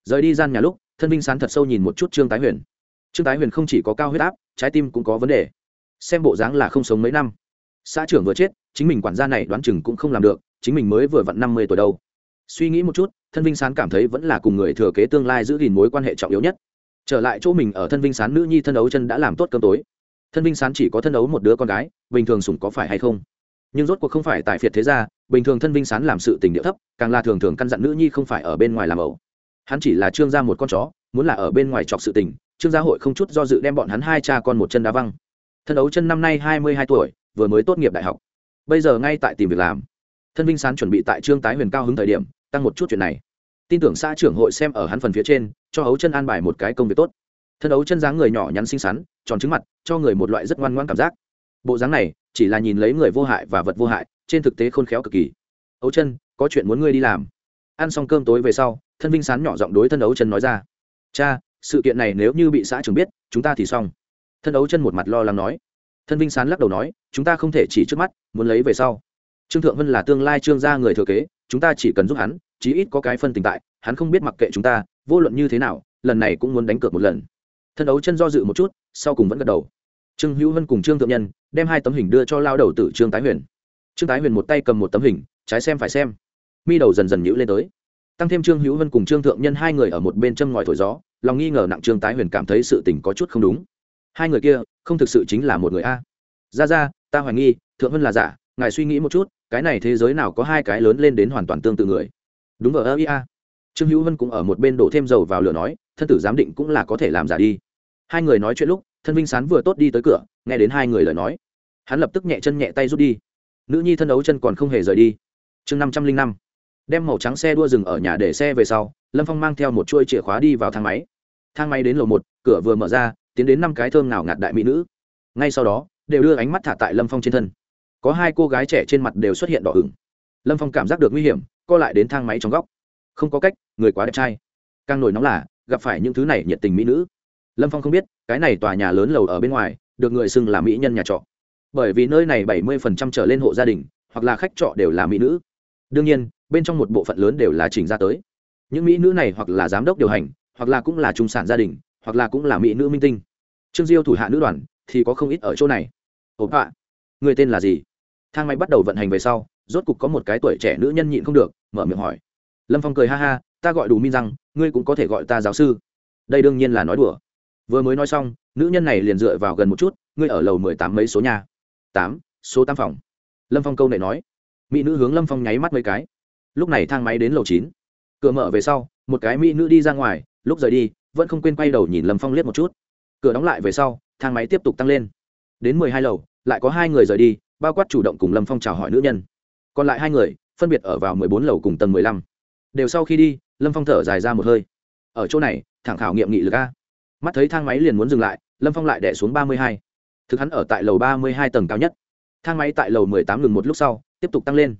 Rời đi gian nhà lúc, thân vinh sán thật sâu nhìn một chút trương tái huyền. Trương tái huyền không chỉ có cao huyết áp, trái tim cũng có vấn đề. Xem bộ dáng là không sống mấy năm. Xã trưởng vừa chết, chính mình quản gia này đoán chừng cũng không làm được, chính mình mới vừa vặn năm mươi tuổi đâu. Suy nghĩ một chút, thân vinh sán cảm thấy vẫn là cùng người thừa kế tương lai giữ gìn mối quan hệ trọng yếu nhất. Trở lại chỗ mình ở thân vinh sán nữ nhi thân ấu chân đã làm tốt cơm tối thân vinh sán chỉ có thân ấu một đứa con gái, bình thường sủng có phải hay không? Nhưng rốt cuộc không phải tại phiệt thế gia, bình thường thân vinh sán làm sự tình địa thấp, càng là thường thường căn dặn nữ nhi không phải ở bên ngoài làm ẩu. Hắn chỉ là trương gia một con chó, muốn là ở bên ngoài chọc sự tình, trương gia hội không chút do dự đem bọn hắn hai cha con một chân đá văng. Thân ấu chân năm nay hai mươi hai tuổi, vừa mới tốt nghiệp đại học. Bây giờ ngay tại tìm việc làm. Thân vinh sán chuẩn bị tại trương tái huyền cao hứng thời điểm, tăng một chút chuyện này. Tin tưởng xã trưởng hội xem ở hắn phần phía trên, cho ấu chân an bài một cái công việc tốt thân ấu chân dáng người nhỏ nhắn xinh xắn, tròn trứng mặt, cho người một loại rất ngoan ngoan cảm giác. Bộ dáng này chỉ là nhìn lấy người vô hại và vật vô hại, trên thực tế khôn khéo cực kỳ. Ấu chân, có chuyện muốn ngươi đi làm. Ăn xong cơm tối về sau, thân vinh sán nhỏ giọng đối thân ấu chân nói ra. Cha, sự kiện này nếu như bị xã trưởng biết, chúng ta thì xong. Thân ấu chân một mặt lo lắng nói. Thân vinh sán lắc đầu nói, chúng ta không thể chỉ trước mắt, muốn lấy về sau. Trương thượng vân là tương lai trương gia người thừa kế, chúng ta chỉ cần giúp hắn, chí ít có cái phân tình tại, hắn không biết mặc kệ chúng ta, vô luận như thế nào, lần này cũng muốn đánh cược một lần thân đấu chân do dự một chút, sau cùng vẫn gật đầu. Trương hữu vân cùng trương thượng nhân đem hai tấm hình đưa cho lao đầu tử trương tái huyền. Trương tái huyền một tay cầm một tấm hình, trái xem phải xem. Mi đầu dần dần nhữ lên tới. Tăng thêm trương hữu vân cùng trương thượng nhân hai người ở một bên châm ngòi thổi gió, lòng nghi ngờ nặng trương tái huyền cảm thấy sự tình có chút không đúng. Hai người kia, không thực sự chính là một người a. Ra ra, ta hoài nghi, thượng hân là giả, ngài suy nghĩ một chút, cái này thế giới nào có hai cái lớn lên đến hoàn toàn tương tự người. Đúng vờ ơ ia trương hữu vân cũng ở một bên đổ thêm dầu vào lửa nói, thân tử giám định cũng là có thể làm giả đi hai người nói chuyện lúc, thân vinh sán vừa tốt đi tới cửa, nghe đến hai người lời nói. Hắn lập tức nhẹ chân nhẹ tay rút đi. Nữ nhi thân ấu chân còn không hề rời đi. Chương năm trăm linh năm. Đem màu trắng xe đua rừng ở nhà để xe về sau, lâm phong mang theo một chuôi chìa khóa đi vào thang máy. Thang máy đến lầu một, cửa vừa mở ra, tiến đến năm cái thơm nào ngạt đại mỹ nữ. Ngay sau đó, đều đưa ánh mắt thả tại lâm phong trên thân. Có hai cô gái trẻ trên mặt đều xuất hiện đỏ ửng. Lâm phong cảm giác được nguy hiểm, co lại đến thang máy trong góc. Không có cách, người quá đẹp trai. Càng nổi nóng là, gặp phải những thứ này nhiệt tình mỹ nữ lâm phong không biết, cái này tòa nhà lớn lầu ở bên ngoài, được người xưng là mỹ nhân nhà trọ. Bởi vì nơi này bảy mươi trở lên hộ gia đình, hoặc là khách trọ đều là mỹ nữ. Đương nhiên, bên trong một bộ phận lớn đều là chỉnh ra tới. Những mỹ nữ này hoặc là giám đốc điều hành, hoặc là cũng là trung sản gia đình, hoặc là cũng là mỹ nữ minh tinh. Trương diêu thủ hạ nữ đoàn, thì có không ít ở chỗ này. Ổn ạ. Người tên là gì? Thang máy bắt đầu vận hành về sau, rốt cục có một cái tuổi trẻ nữ nhân nhịn không được, mở miệng hỏi. Lâm phong cười ha ha, ta gọi đủ min rằng ngươi cũng có thể gọi ta giáo sư. Đây đương nhiên là nói đùa vừa mới nói xong, nữ nhân này liền dựa vào gần một chút, ngươi ở lầu mười tám mấy số nhà? Tám, số tám phòng. Lâm phong câu này nói. Mỹ nữ hướng lâm phong nháy mắt mấy cái. Lúc này thang máy đến lầu chín. Cửa mở về sau, một cái mỹ nữ đi ra ngoài, lúc rời đi, vẫn không quên quay đầu nhìn lâm phong liếc một chút. Cửa đóng lại về sau, thang máy tiếp tục tăng lên. Đến mười hai lầu, lại có hai người rời đi, bao quát chủ động cùng lâm phong chào hỏi nữ nhân. Còn lại hai người, phân biệt ở vào mười bốn lầu cùng tầng mười lăm. Đều sau khi đi, lâm phong thở dài ra một hơi. Ở chỗ này, thẳng khảo nghiệm nghị lực a mắt thấy thang máy liền muốn dừng lại, lâm phong lại đẻ xuống ba mươi hai. Thực hắn ở tại lầu ba mươi hai tầng cao nhất. Thang máy tại lầu mười tám ngừng một lúc sau, tiếp tục tăng lên.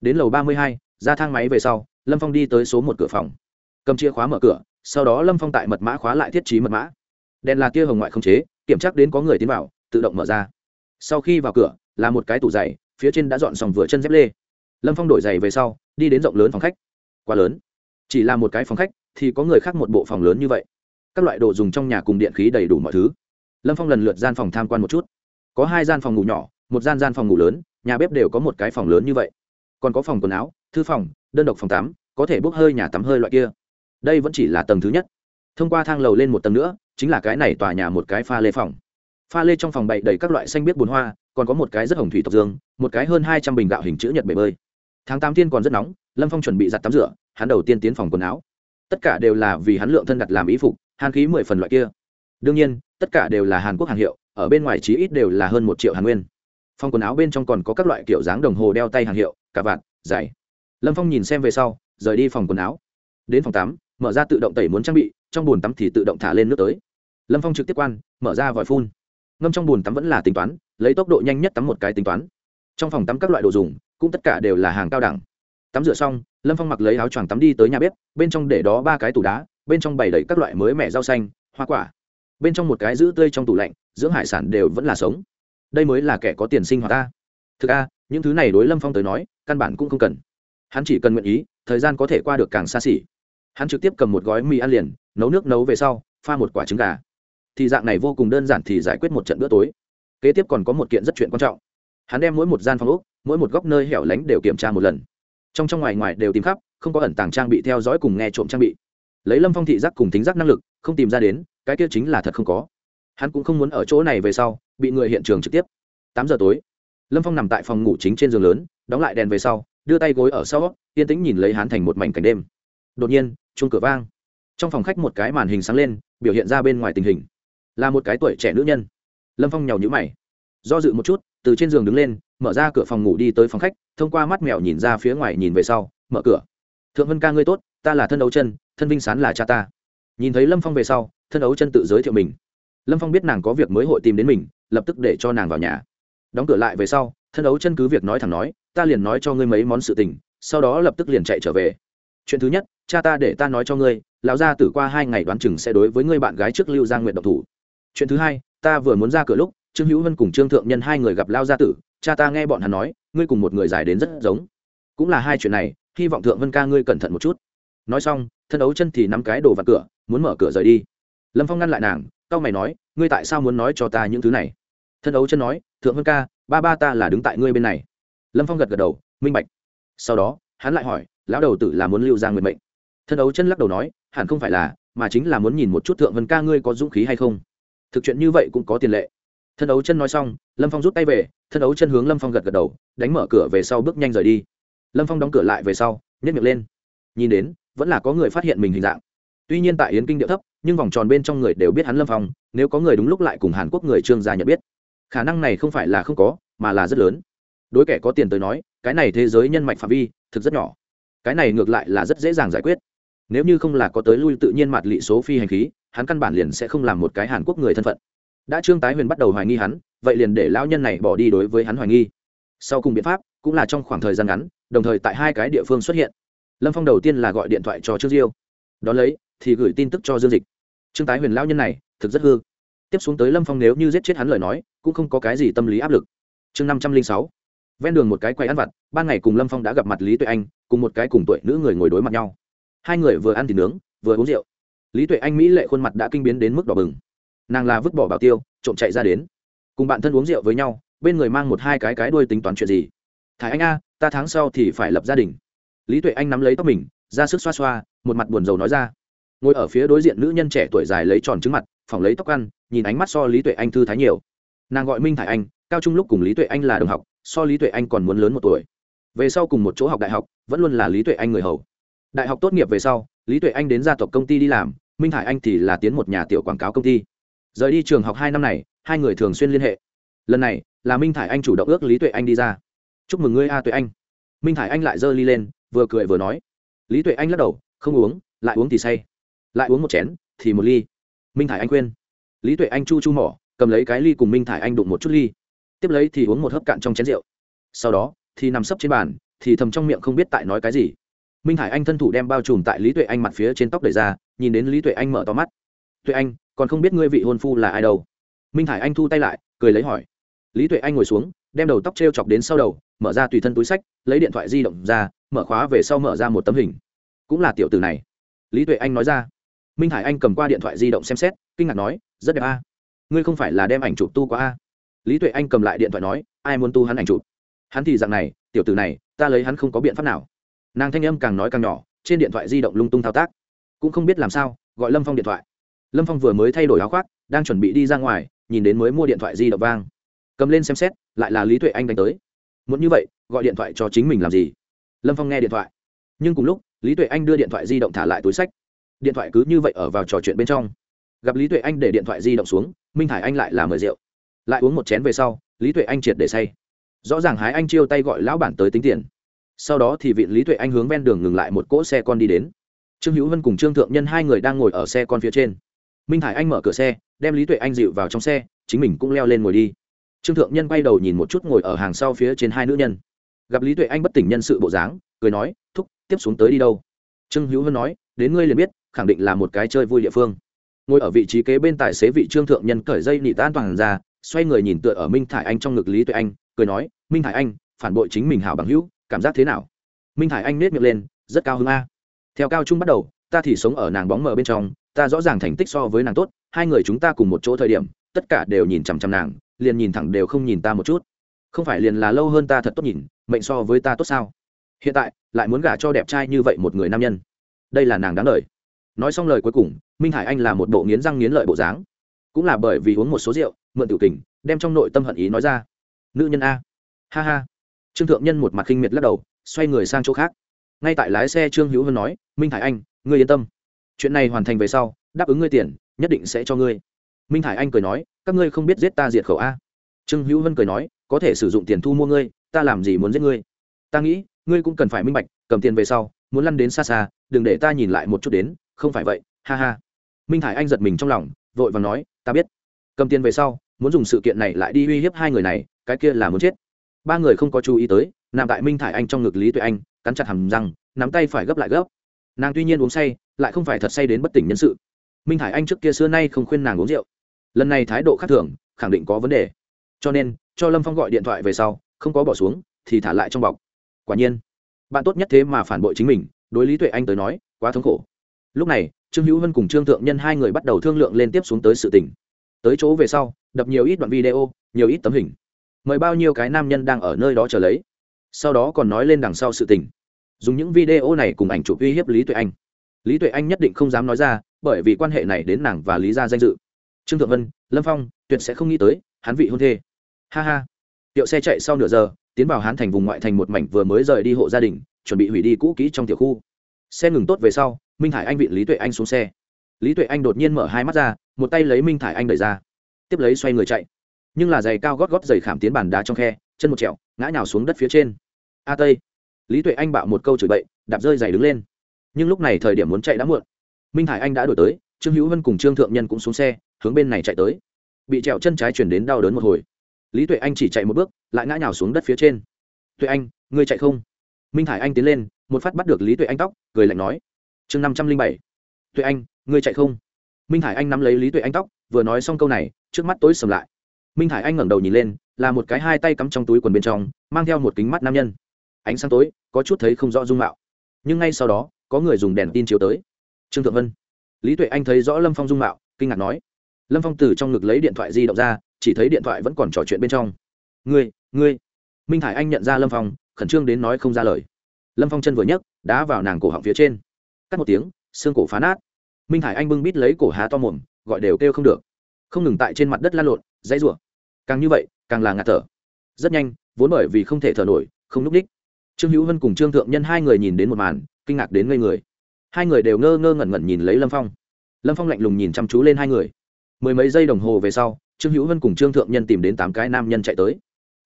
Đến lầu ba mươi hai, ra thang máy về sau, lâm phong đi tới số một cửa phòng. Cầm chìa khóa mở cửa, sau đó lâm phong tại mật mã khóa lại thiết trí mật mã. Đèn là tia hồng ngoại không chế, kiểm tra đến có người tiến vào, tự động mở ra. Sau khi vào cửa, là một cái tủ giày, phía trên đã dọn xong vừa chân dép lê. Lâm phong đổi giày về sau, đi đến rộng lớn phòng khách. Quá lớn. Chỉ là một cái phòng khách, thì có người khác một bộ phòng lớn như vậy các loại đồ dùng trong nhà cùng điện khí đầy đủ mọi thứ. Lâm phong lần lượt gian phòng tham quan một chút. Có hai gian phòng ngủ nhỏ, một gian gian phòng ngủ lớn, nhà bếp đều có một cái phòng lớn như vậy. Còn có phòng quần áo, thư phòng, đơn độc phòng tắm, có thể bốc hơi nhà tắm hơi loại kia. Đây vẫn chỉ là tầng thứ nhất. Thông qua thang lầu lên một tầng nữa, chính là cái này tòa nhà một cái pha lê phòng. Pha lê trong phòng bậy đầy các loại xanh biết bùn hoa, còn có một cái rất hồng thủy tộc dương, một cái hơn hai trăm bình gạo hình chữ nhật bể bơi. Tháng tám tiên còn rất nóng, lâm phong chuẩn bị giặt tắm rửa, hắn đầu tiên tiến phòng quần áo. Tất cả đều là vì hắn lượng thân đặt làm ý phục hàn khí mười phần loại kia. Đương nhiên, tất cả đều là hàn quốc hàng hiệu, ở bên ngoài chí ít đều là hơn một triệu hàn nguyên. Phong quần áo bên trong còn có các loại kiểu dáng đồng hồ đeo tay hàng hiệu, cà vạt, giày. Lâm phong nhìn xem về sau, rời đi phòng quần áo. Đến phòng tắm, mở ra tự động tẩy muốn trang bị, trong bồn tắm thì tự động thả lên nước tới. Lâm phong trực tiếp quan, mở ra vòi phun. Ngâm trong bồn tắm vẫn là tính toán, lấy tốc độ nhanh nhất tắm một cái tính toán. Trong phòng tắm các loại đồ dùng, cũng tất cả đều là hàng cao đẳng. Tắm rửa xong, lâm phong mặc lấy áo choàng tắm đi tới nhà bếp, bên trong để đó ba cái tủ đá bên trong bày đầy các loại mới mẻ rau xanh, hoa quả. Bên trong một cái giữ tươi trong tủ lạnh, dưỡng hải sản đều vẫn là sống. Đây mới là kẻ có tiền sinh hoạt ta. Thực a những thứ này đối lâm phong tới nói, căn bản cũng không cần. Hắn chỉ cần nguyện ý, thời gian có thể qua được càng xa xỉ. Hắn trực tiếp cầm một gói mì ăn liền, nấu nước nấu về sau, pha một quả trứng gà. Thì dạng này vô cùng đơn giản thì giải quyết một trận bữa tối. Kế tiếp còn có một kiện rất chuyện quan trọng. Hắn đem mỗi một gian phòng úc mỗi một góc nơi hẻo lánh đều kiểm tra một lần. Trong trong ngoài ngoài đều tìm khắp, không có ẩn tàng trang bị theo dõi cùng nghe trộm trang bị lấy lâm phong thị giác cùng tính giác năng lực, không tìm ra đến, cái kia chính là thật không có. Hắn cũng không muốn ở chỗ này về sau, bị người hiện trường trực tiếp. Tám giờ tối, lâm phong nằm tại phòng ngủ chính trên giường lớn, đóng lại đèn về sau, đưa tay gối ở sau, yên tĩnh nhìn lấy hắn thành một mảnh cảnh đêm. Đột nhiên, chuông cửa vang. Trong phòng khách một cái màn hình sáng lên, biểu hiện ra bên ngoài tình hình. Là một cái tuổi trẻ nữ nhân. Lâm phong nhàu nhữ mày. Do dự một chút, từ trên giường đứng lên, mở ra cửa phòng ngủ đi tới phòng khách, thông qua mắt mèo nhìn ra phía ngoài nhìn về sau, mở cửa. Thượng vân ca ngươi tốt, ta là thân đấu chân thân vinh sán là cha ta. Nhìn thấy lâm phong về sau, thân đấu chân tự giới thiệu mình. Lâm phong biết nàng có việc mới hội tìm đến mình, lập tức để cho nàng vào nhà. Đóng cửa lại về sau, thân đấu chân cứ việc nói thẳng nói, ta liền nói cho ngươi mấy món sự tình, sau đó lập tức liền chạy trở về. Chuyện thứ nhất, cha ta để ta nói cho ngươi, lão gia tử qua hai ngày đoán chừng sẽ đối với ngươi bạn gái trước lưu giang nguyện độc thủ. Chuyện thứ hai, ta vừa muốn ra cửa lúc, trương hữu vân cùng trương thượng nhân hai người gặp lao gia tử, cha ta nghe bọn hắn nói, ngươi cùng một người dài đến rất giống. Cũng là hai chuyện này, hy vọng thượng vân ca ngươi cẩn thận một chút. Nói xong thân ấu chân thì nắm cái đồ vào cửa, muốn mở cửa rời đi. Lâm phong ngăn lại nàng c mày nói, ngươi tại sao muốn nói cho ta những thứ này? Thân ấu chân nói, thượng vân ca, ba ba ta là đứng tại ngươi bên này. Lâm phong gật gật đầu, minh bạch. Sau đó, hắn lại hỏi, lão đầu tử là muốn lưu ra nguyện mệnh? Thân ấu chân lắc đầu nói, hẳn không phải là, mà chính là muốn nhìn một chút thượng vân ca ngươi có dũng khí hay không. Thực chuyện như vậy cũng có tiền lệ. Thân ấu chân nói xong, lâm phong rút tay về, thân ấu chân hướng lâm phong gật gật đầu, đánh mở cửa về sau bước nhanh rời đi. Lâm phong đóng cửa lại về sau nhét miệng lên. Nhìn đến vẫn là có người phát hiện mình hình dạng. Tuy nhiên tại yến kinh điệu thấp, nhưng vòng tròn bên trong người đều biết hắn lâm phong, nếu có người đúng lúc lại cùng hàn quốc người trương gia nhận biết. Khả năng này không phải là không có, mà là rất lớn. Đối kẻ có tiền tới nói, cái này thế giới nhân mạch phạm vi, thực rất nhỏ. Cái này ngược lại là rất dễ dàng giải quyết. Nếu như không là có tới lui tự nhiên mặt lị số phi hành khí, hắn căn bản liền sẽ không làm một cái hàn quốc người thân phận. Đã trương tái huyền bắt đầu hoài nghi hắn, vậy liền để lão nhân này bỏ đi đối với hắn hoài nghi. Sau cùng biện pháp, cũng là trong khoảng thời gian ngắn, đồng thời tại hai cái địa phương xuất hiện lâm phong đầu tiên là gọi điện thoại cho trương diêu. Đón lấy, thì gửi tin tức cho dương dịch. Trương tái huyền lão nhân này, thực rất hư. Tiếp xuống tới lâm phong nếu như giết chết hắn lời nói, cũng không có cái gì tâm lý áp lực. Chương năm trăm linh sáu. Ven đường một cái quay ăn vặt, ban ngày cùng lâm phong đã gặp mặt lý tuệ anh, cùng một cái cùng tuổi nữ người ngồi đối mặt nhau. Hai người vừa ăn thịt nướng, vừa uống rượu. Lý tuệ anh mỹ lệ khuôn mặt đã kinh biến đến mức đỏ bừng. Nàng là vứt bỏ bảo tiêu, trộm chạy ra đến. Cùng bạn thân uống rượu với nhau, bên người mang một hai cái cái đuôi tính toán chuyện gì. Thái anh a, ta tháng sau thì phải lập gia đình lý tuệ anh nắm lấy tóc mình, ra sức xoa xoa, một mặt buồn rầu nói ra. Ngồi ở phía đối diện nữ nhân trẻ tuổi dài lấy tròn trứng mặt, phỏng lấy tóc ăn, nhìn ánh mắt so lý tuệ anh thư thái nhiều. Nàng gọi minh thải anh, cao trung lúc cùng lý tuệ anh là đồng học, so lý tuệ anh còn muốn lớn một tuổi. Về sau cùng một chỗ học đại học, vẫn luôn là lý tuệ anh người hầu. Đại học tốt nghiệp về sau, lý tuệ anh đến gia tộc công ty đi làm, minh hải anh thì là tiến một nhà tiểu quảng cáo công ty. Rời đi trường học hai năm này, hai người thường xuyên liên hệ. Lần này, là minh thải anh chủ động ước lý tuệ anh đi ra. Chúc mừng ngươi a tuệ anh. Minh thải anh lại giơ ly lên vừa cười vừa nói. Lý tuệ anh lắc đầu, không uống, lại uống thì say. Lại uống một chén, thì một ly. Minh thải anh khuyên. Lý tuệ anh chu chu mỏ, cầm lấy cái ly cùng minh thải anh đụng một chút ly. Tiếp lấy thì uống một hớp cạn trong chén rượu. Sau đó, thì nằm sấp trên bàn, thì thầm trong miệng không biết tại nói cái gì. Minh hải anh thân thủ đem bao trùm tại lý tuệ anh mặt phía trên tóc đầy ra, nhìn đến lý tuệ anh mở to mắt. Tuệ anh, còn không biết ngươi vị hôn phu là ai đâu. Minh hải anh thu tay lại, cười lấy hỏi. Lý tuệ anh ngồi xuống, đem đầu tóc t r e o chọc đến sau đầu, mở ra tùy thân túi sách, lấy điện thoại di động ra mở khóa về sau mở ra một tấm hình. Cũng là tiểu từ này. Lý tuệ anh nói ra. Minh hải anh cầm qua điện thoại di động xem xét, kinh ngạc nói, rất đẹp a. Ngươi không phải là đem ảnh chụp tu quá a? Lý tuệ anh cầm lại điện thoại nói, ai muốn tu hắn ảnh chụp? Hắn thì dạng này, tiểu tử này, ta lấy hắn không có biện pháp nào. Nàng thanh âm càng nói càng nhỏ, trên điện thoại di động lung tung thao tác. Cũng không biết làm sao, gọi lâm phong điện thoại. Lâm phong vừa mới thay đổi áo khoác, đang chuẩn bị đi ra ngoài, nhìn đến mới mua điện thoại di động vang. Cầm lên xem xét, lại là lý tuệ anh đánh tới. Muốn như vậy, gọi điện thoại cho chính mình làm gì? Lâm phong nghe điện thoại. Nhưng cùng lúc, lý tuệ anh đưa điện thoại di động thả lại túi sách. Điện thoại cứ như vậy ở vào trò chuyện bên trong. Gặp lý tuệ anh để điện thoại di động xuống, minh Hải anh lại là mời rượu. Lại uống một chén về sau, lý tuệ anh triệt để say. Rõ ràng hái anh chiêu tay gọi lão bản tới tính tiền. Sau đó thì vị lý tuệ anh hướng ven đường ngừng lại một cỗ xe con đi đến. Trương hữu vân cùng trương thượng nhân hai người đang ngồi ở xe con phía trên. Minh hải anh mở cửa xe, đem lý tuệ anh dịu vào trong xe, chính mình cũng leo lên ngồi đi. Trương thượng nhân quay đầu nhìn một chút ngồi ở hàng sau phía trên hai nữ nhân gặp lý tuệ anh bất tỉnh nhân sự bộ dáng, cười nói, thúc, tiếp xuống tới đi đâu? Trương hữu vân nói, đến ngươi liền biết, khẳng định là một cái chơi vui địa phương. Ngồi ở vị trí kế bên tài xế vị trương thượng nhân cởi dây nị tan toàn ra, xoay người nhìn tựa ở minh thải anh trong ngực lý tuệ anh, cười nói, minh thải anh, phản bội chính mình hảo bằng hữu, cảm giác thế nào? Minh thải anh nết miệng lên, rất cao hứng a. Theo cao trung bắt đầu, ta thì sống ở nàng bóng mờ bên trong, ta rõ ràng thành tích so với nàng tốt, hai người chúng ta cùng một chỗ thời điểm, tất cả đều nhìn chằm chằm nàng, liền nhìn thẳng đều không nhìn ta một chút. Không phải liền là lâu hơn ta thật tốt nhìn mệnh so với ta tốt sao? Hiện tại, lại muốn gả cho đẹp trai như vậy một người nam nhân. Đây là nàng đáng lời nói xong lời cuối cùng, minh hải anh là một bộ nghiến răng nghiến lợi bộ dáng. Cũng là bởi vì uống một số rượu, mượn tiểu tình đem trong nội tâm hận ý nói ra. Nữ nhân a. Ha ha. Trương thượng nhân một mặt khinh miệt lắc đầu, xoay người sang chỗ khác. Ngay tại lái xe trương hữu hân nói, minh Hải anh, ngươi yên tâm. Chuyện này hoàn thành về sau, đáp ứng ngươi tiền, nhất định sẽ cho ngươi. Minh Hải anh cười nói, các ngươi không biết giết ta diệt khẩu a. Trương hữu hân cười nói, có thể sử dụng tiền thu mua ngươi ta làm gì muốn giết ngươi? Ta nghĩ, ngươi cũng cần phải minh bạch, cầm tiền về sau, muốn lăn đến xa xa, đừng để ta nhìn lại một chút đến, không phải vậy, ha ha. Minh hải anh giật mình trong lòng, vội và nói, ta biết. Cầm tiền về sau, muốn dùng sự kiện này lại đi uy hiếp hai người này, cái kia là muốn chết. Ba người không có chú ý tới, nằm tại minh thải anh trong ngực lý tuệ anh, cắn chặt hầm răng, nắm tay phải gấp lại gấp. Nàng tuy nhiên uống say, lại không phải thật say đến bất tỉnh nhân sự. Minh thải anh trước kia xưa nay không khuyên nàng uống rượu. Lần này thái độ khác thường, khẳng định có vấn đề. Cho nên, cho lâm phong gọi điện thoại về sau không có bỏ xuống, thì thả lại trong bọc. Quả nhiên, bạn tốt nhất thế mà phản bội chính mình, đối lý tuệ anh tới nói, quá thống khổ. Lúc này, trương hữu vân cùng trương thượng nhân hai người bắt đầu thương lượng lên tiếp xuống tới sự tình. Tới chỗ về sau, đập nhiều ít đoạn video, nhiều ít tấm hình. Mời bao nhiêu cái nam nhân đang ở nơi đó chờ lấy. Sau đó còn nói lên đằng sau sự tình. Dùng những video này cùng ảnh chụp uy hiếp lý tuệ anh. Lý tuệ anh nhất định không dám nói ra, bởi vì quan hệ này đến nàng và lý gia danh dự. Trương thượng vân, lâm phong, tuyệt sẽ không nghĩ tới, hắn vị hôn thê. Ha ha tiệu xe chạy sau nửa giờ, tiến vào hán thành vùng ngoại thành một mảnh vừa mới rời đi hộ gia đình, chuẩn bị hủy đi cũ kỹ trong tiểu khu. Xe ngừng tốt về sau, minh hải anh vị lý tuệ anh xuống xe. Lý tuệ anh đột nhiên mở hai mắt ra, một tay lấy minh thải anh đẩy ra. Tiếp lấy xoay người chạy. Nhưng là giày cao gót gót giày khảm tiến bàn đá trong khe, chân một trẹo, ngã nhào xuống đất phía trên. A tây. Lý tuệ anh bạo một câu chửi bậy, đạp rơi giày đứng lên. Nhưng lúc này thời điểm muốn chạy đã muộn. Minh thải anh đã đổi tới, trương hữu vân cùng trương thượng nhân cũng xuống xe, hướng bên này chạy tới. Bị trẹo chân trái chuyển đến đau đớn một hồi lý tuệ anh chỉ chạy một bước lại ngã nhào xuống đất phía trên tuệ anh ngươi chạy không minh thải anh tiến lên một phát bắt được lý tuệ anh tóc cười lạnh nói chương năm trăm linh bảy tuệ anh ngươi chạy không minh thải anh nắm lấy lý tuệ anh tóc vừa nói xong câu này trước mắt tối sầm lại minh thải anh ngẩng đầu nhìn lên là một cái hai tay cắm trong túi quần bên trong mang theo một kính mắt nam nhân ánh sáng tối có chút thấy không rõ dung mạo nhưng ngay sau đó có người dùng đèn tin chiếu tới trương thượng vân lý tuệ anh thấy rõ lâm phong dung mạo kinh ngạc nói lâm phong từ trong ngực lấy điện thoại di động ra chỉ thấy điện thoại vẫn còn trò chuyện bên trong. Ngươi ngươi. Minh hải anh nhận ra lâm phong, khẩn trương đến nói không ra lời. Lâm phong chân vừa nhấc, đá vào nàng cổ họng phía trên. Cắt một tiếng, xương cổ phá nát. Minh hải anh bưng bít lấy cổ há to mồm, gọi đều kêu không được. Không ngừng tại trên mặt đất lan lộn, dãy rủa. Càng như vậy, càng là ngạt thở. Rất nhanh, vốn bởi vì không thể thở nổi, không núp đích. Trương hữu vân cùng trương thượng nhân hai người nhìn đến một màn, kinh ngạc đến ngây người. Hai người đều ngơ ngơ ngẩn ngẩn nhìn lấy lâm phong. Lâm phong lạnh lùng nhìn chăm chú lên hai người. Mười mấy giây đồng hồ về sau trương hữu vân cùng trương thượng nhân tìm đến tám cái nam nhân chạy tới.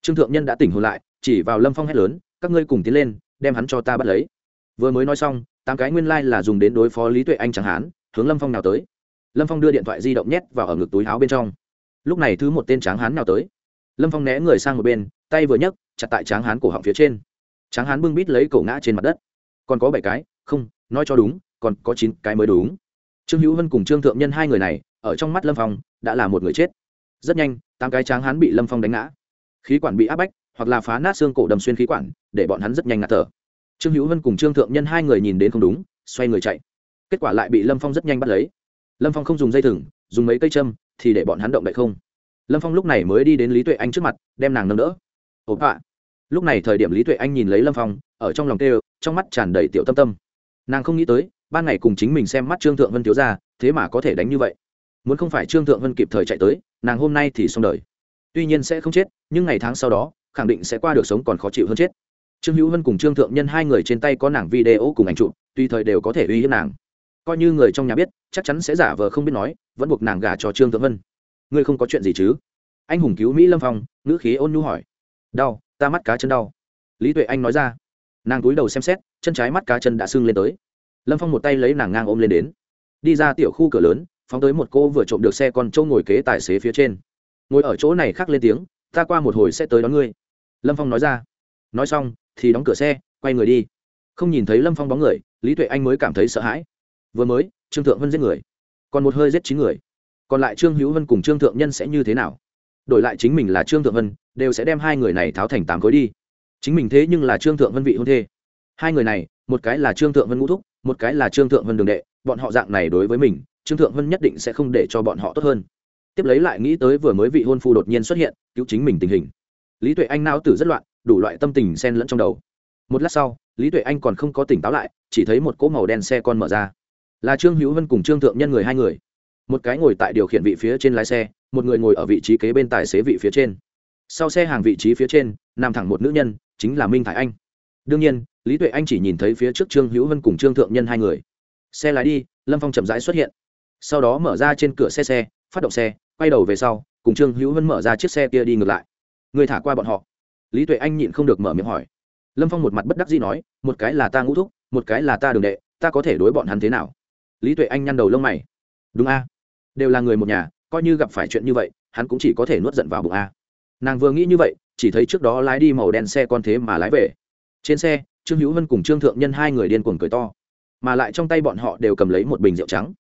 Trương thượng nhân đã tỉnh hồn lại, chỉ vào lâm phong hét lớn, các ngươi cùng tiến lên, đem hắn cho ta bắt lấy. Vừa mới nói xong, tám cái nguyên lai、like、là dùng đến đối phó lý tuệ anh chẳng hán hướng lâm phong nào tới. Lâm phong đưa điện thoại di động nhét vào ở ngực túi áo bên trong. Lúc này thứ một tên tráng hán nào tới. Lâm phong né người sang một bên, tay vừa nhấc, chặt tại tráng hán cổ họng phía trên. Tráng hán bưng bít lấy cổ ngã trên mặt đất. Còn có bảy cái, không, nói cho đúng, còn có chín cái mới đúng. Trương hữu vân cùng trương thượng nhân hai người này, ở trong mắt lâm phong, đã là một người chết rất nhanh, tám cái tráng hán bị lâm phong đánh ngã. Khí quản bị áp bách, hoặc là phá nát xương cổ đầm xuyên khí quản, để bọn hắn rất nhanh ngạt thở. Trương hữu vân cùng trương thượng nhân hai người nhìn đến không đúng, xoay người chạy. Kết quả lại bị lâm phong rất nhanh bắt lấy. Lâm phong không dùng dây thừng, dùng mấy cây châm, thì để bọn hắn động đậy không. Lâm phong lúc này mới đi đến lý tuệ anh trước mặt, đem nàng nâng đỡ. Ốp ạ. Lúc này thời điểm lý tuệ anh nhìn lấy lâm phong, ở trong lòng tê trong mắt tràn đầy tiểu tâm tâm. Nàng không nghĩ tới, ban ngày cùng chính mình xem mắt trương thượng vân thiếu ra thế mà có thể đánh như vậy. Muốn không phải trương thượng vân kịp thời chạy tới nàng hôm nay thì xong đời. Tuy nhiên sẽ không chết, nhưng ngày tháng sau đó, khẳng định sẽ qua được sống còn khó chịu hơn chết. Trương hữu vân cùng trương thượng nhân hai người trên tay có nàng video cùng ảnh chụp tùy thời đều có thể uy hiếp nàng. Coi như người trong nhà biết, chắc chắn sẽ giả vờ không biết nói, vẫn buộc nàng gả cho trương thượng vân ngươi không có chuyện gì chứ? Anh hùng cứu mỹ lâm phong, ngữ khí ôn nhu hỏi. Đau, ta mắt cá chân đau. Lý tuệ anh nói ra. Nàng cúi đầu xem xét, chân trái mắt cá chân đã sưng lên tới. Lâm phong một tay lấy nàng ngang ôm lên đến. Đi ra tiểu khu cửa lớn phóng tới một cô vừa trộm được xe con trâu ngồi kế tài xế phía trên. Ngồi ở chỗ này khác lên tiếng, ta qua một hồi sẽ tới đón ngươi. Lâm phong nói ra. Nói xong, thì đóng cửa xe, quay người đi. Không nhìn thấy lâm phong bóng người, lý tuệ anh mới cảm thấy sợ hãi. Vừa mới, trương thượng vân giết người, còn một hơi giết chín người. Còn lại trương hữu vân cùng trương thượng nhân sẽ như thế nào? Đổi lại chính mình là trương thượng vân, đều sẽ đem hai người này tháo thành tám khối đi. Chính mình thế nhưng là trương thượng vân vị hôn thê. Hai người này, một cái là trương thượng vân ngũ thúc, một cái là trương thượng vân đường đệ, bọn họ dạng này đối với mình trương thượng vân nhất định sẽ không để cho bọn họ tốt hơn. Tiếp lấy lại nghĩ tới vừa mới vị hôn phu đột nhiên xuất hiện, cứu chính mình tình hình. Lý tuệ anh não tử rất loạn, đủ loại tâm tình xen lẫn trong đầu. Một lát sau, lý tuệ anh còn không có tỉnh táo lại, chỉ thấy một cỗ màu đen xe con mở ra. Là trương hữu vân cùng trương thượng nhân người hai người. Một cái ngồi tại điều khiển vị phía trên lái xe, một người ngồi ở vị trí kế bên tài xế vị phía trên. Sau xe hàng vị trí phía trên, nằm thẳng một nữ nhân, chính là minh thái anh. Đương nhiên, lý tuệ anh chỉ nhìn thấy phía trước trương hữu vân cùng trương thượng nhân hai người. Xe lái đi, lâm phong chậm rãi xuất hiện sau đó mở ra trên cửa xe xe, phát động xe, quay đầu về sau, cùng trương hữu vân mở ra chiếc xe kia đi ngược lại. Người thả qua bọn họ. Lý tuệ anh nhịn không được mở miệng hỏi. Lâm phong một mặt bất đắc dĩ nói, một cái là ta ngũ thúc, một cái là ta đường đệ, ta có thể đối bọn hắn thế nào? Lý tuệ anh nhăn đầu lông mày. Đúng a, đều là người một nhà, coi như gặp phải chuyện như vậy, hắn cũng chỉ có thể nuốt giận vào bụng a. Nàng vừa nghĩ như vậy, chỉ thấy trước đó lái đi màu đen xe con thế mà lái về. Trên xe, trương hữu vân cùng trương thượng nhân hai người điên cuồng cười to, mà lại trong tay bọn họ đều cầm lấy một bình rượu trắng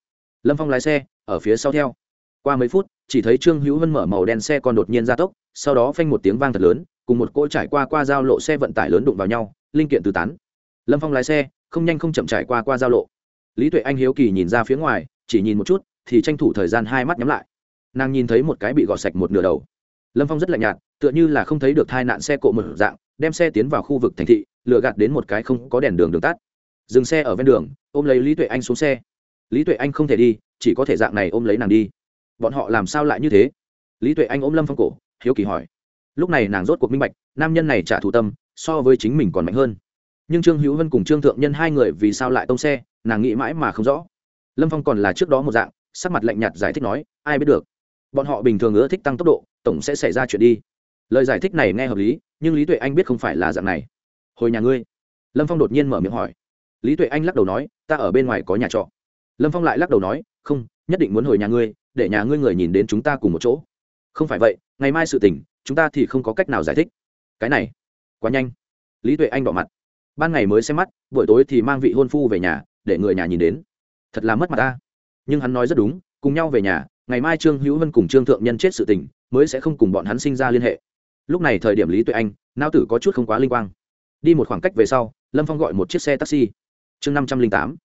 lâm phong lái xe, ở phía sau theo. Qua mấy phút, chỉ thấy trương hữu vân mở màu đen xe con đột nhiên ra tốc, sau đó phanh một tiếng vang thật lớn, cùng một cỗ trải qua qua giao lộ xe vận tải lớn đụng vào nhau, linh kiện tứ tán. Lâm phong lái xe, không nhanh không chậm trải qua qua giao lộ. Lý tuệ anh hiếu kỳ nhìn ra phía ngoài, chỉ nhìn một chút, thì tranh thủ thời gian hai mắt nhắm lại. Nàng nhìn thấy một cái bị gọt sạch một nửa đầu. Lâm phong rất lạnh nhạt, tựa như là không thấy được tai nạn xe cộ một dạng, đem xe tiến vào khu vực thành thị lựa gạt đến một cái không có đèn đường đường tắt. Dừng xe ở ven đường, ôm lấy lý tuệ anh xuống xe lý tuệ anh không thể đi, chỉ có thể dạng này ôm lấy nàng đi. Bọn họ làm sao lại như thế? Lý tuệ anh ôm lâm phong cổ, hiếu kỳ hỏi. Lúc này nàng rốt cuộc minh bạch, nam nhân này trả thù tâm, so với chính mình còn mạnh hơn. Nhưng trương hữu vân cùng trương thượng nhân hai người vì sao lại tông xe, nàng nghĩ mãi mà không rõ. Lâm phong còn là trước đó một dạng, sắc mặt lạnh nhạt giải thích nói, ai biết được, bọn họ bình thường ưa thích tăng tốc độ, tổng sẽ xảy ra chuyện đi. Lời giải thích này nghe hợp lý, nhưng lý tuệ anh biết không phải là dạng này. Hồi nhà ngươi. Lâm phong đột nhiên mở miệng hỏi. Lý tuệ anh lắc đầu nói, ta ở bên ngoài có nhà trọ lâm phong lại lắc đầu nói, không, nhất định muốn hồi nhà ngươi, để nhà ngươi người nhìn đến chúng ta cùng một chỗ. Không phải vậy, ngày mai sự tình, chúng ta thì không có cách nào giải thích. Cái này, quá nhanh. Lý tuệ anh đỏ mặt. Ban ngày mới xem mắt, buổi tối thì mang vị hôn phu về nhà, để người nhà nhìn đến. Thật là mất mặt ta. Nhưng hắn nói rất đúng, cùng nhau về nhà, ngày mai trương hữu vân cùng trương thượng nhân chết sự tình, mới sẽ không cùng bọn hắn sinh ra liên hệ. Lúc này thời điểm lý tuệ anh nao tử có chút không quá linh quang. Đi một khoảng cách về sau, lâm phong gọi một chiếc xe taxi. Chương năm trăm linh tám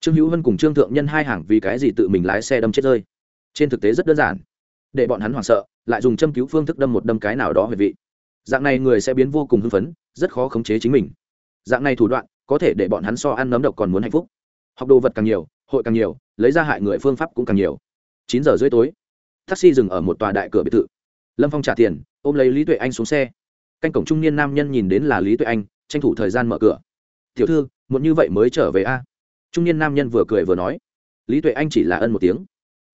trương hữu vân cùng trương thượng nhân hai hàng vì cái gì tự mình lái xe đâm chết rơi? Trên thực tế rất đơn giản. Để bọn hắn hoảng sợ, lại dùng châm cứu phương thức đâm một đâm cái nào đó về vị. Dạng này người sẽ biến vô cùng hưng phấn, rất khó khống chế chính mình. Dạng này thủ đoạn, có thể để bọn hắn so ăn nấm độc còn muốn hạnh phúc. Học đồ vật càng nhiều, hội càng nhiều, lấy ra hại người phương pháp cũng càng nhiều. Chín giờ rưỡi tối, taxi dừng ở một tòa đại cửa biệt thự. Lâm phong trả tiền, ôm lấy lý tuệ anh xuống xe. Canh cổng trung niên nam nhân nhìn đến là lý tuệ anh, tranh thủ thời gian mở cửa. Tiểu thư, muộn như vậy mới trở về a? Trung niên nam nhân vừa cười vừa nói, lý tuệ anh chỉ là ân một tiếng.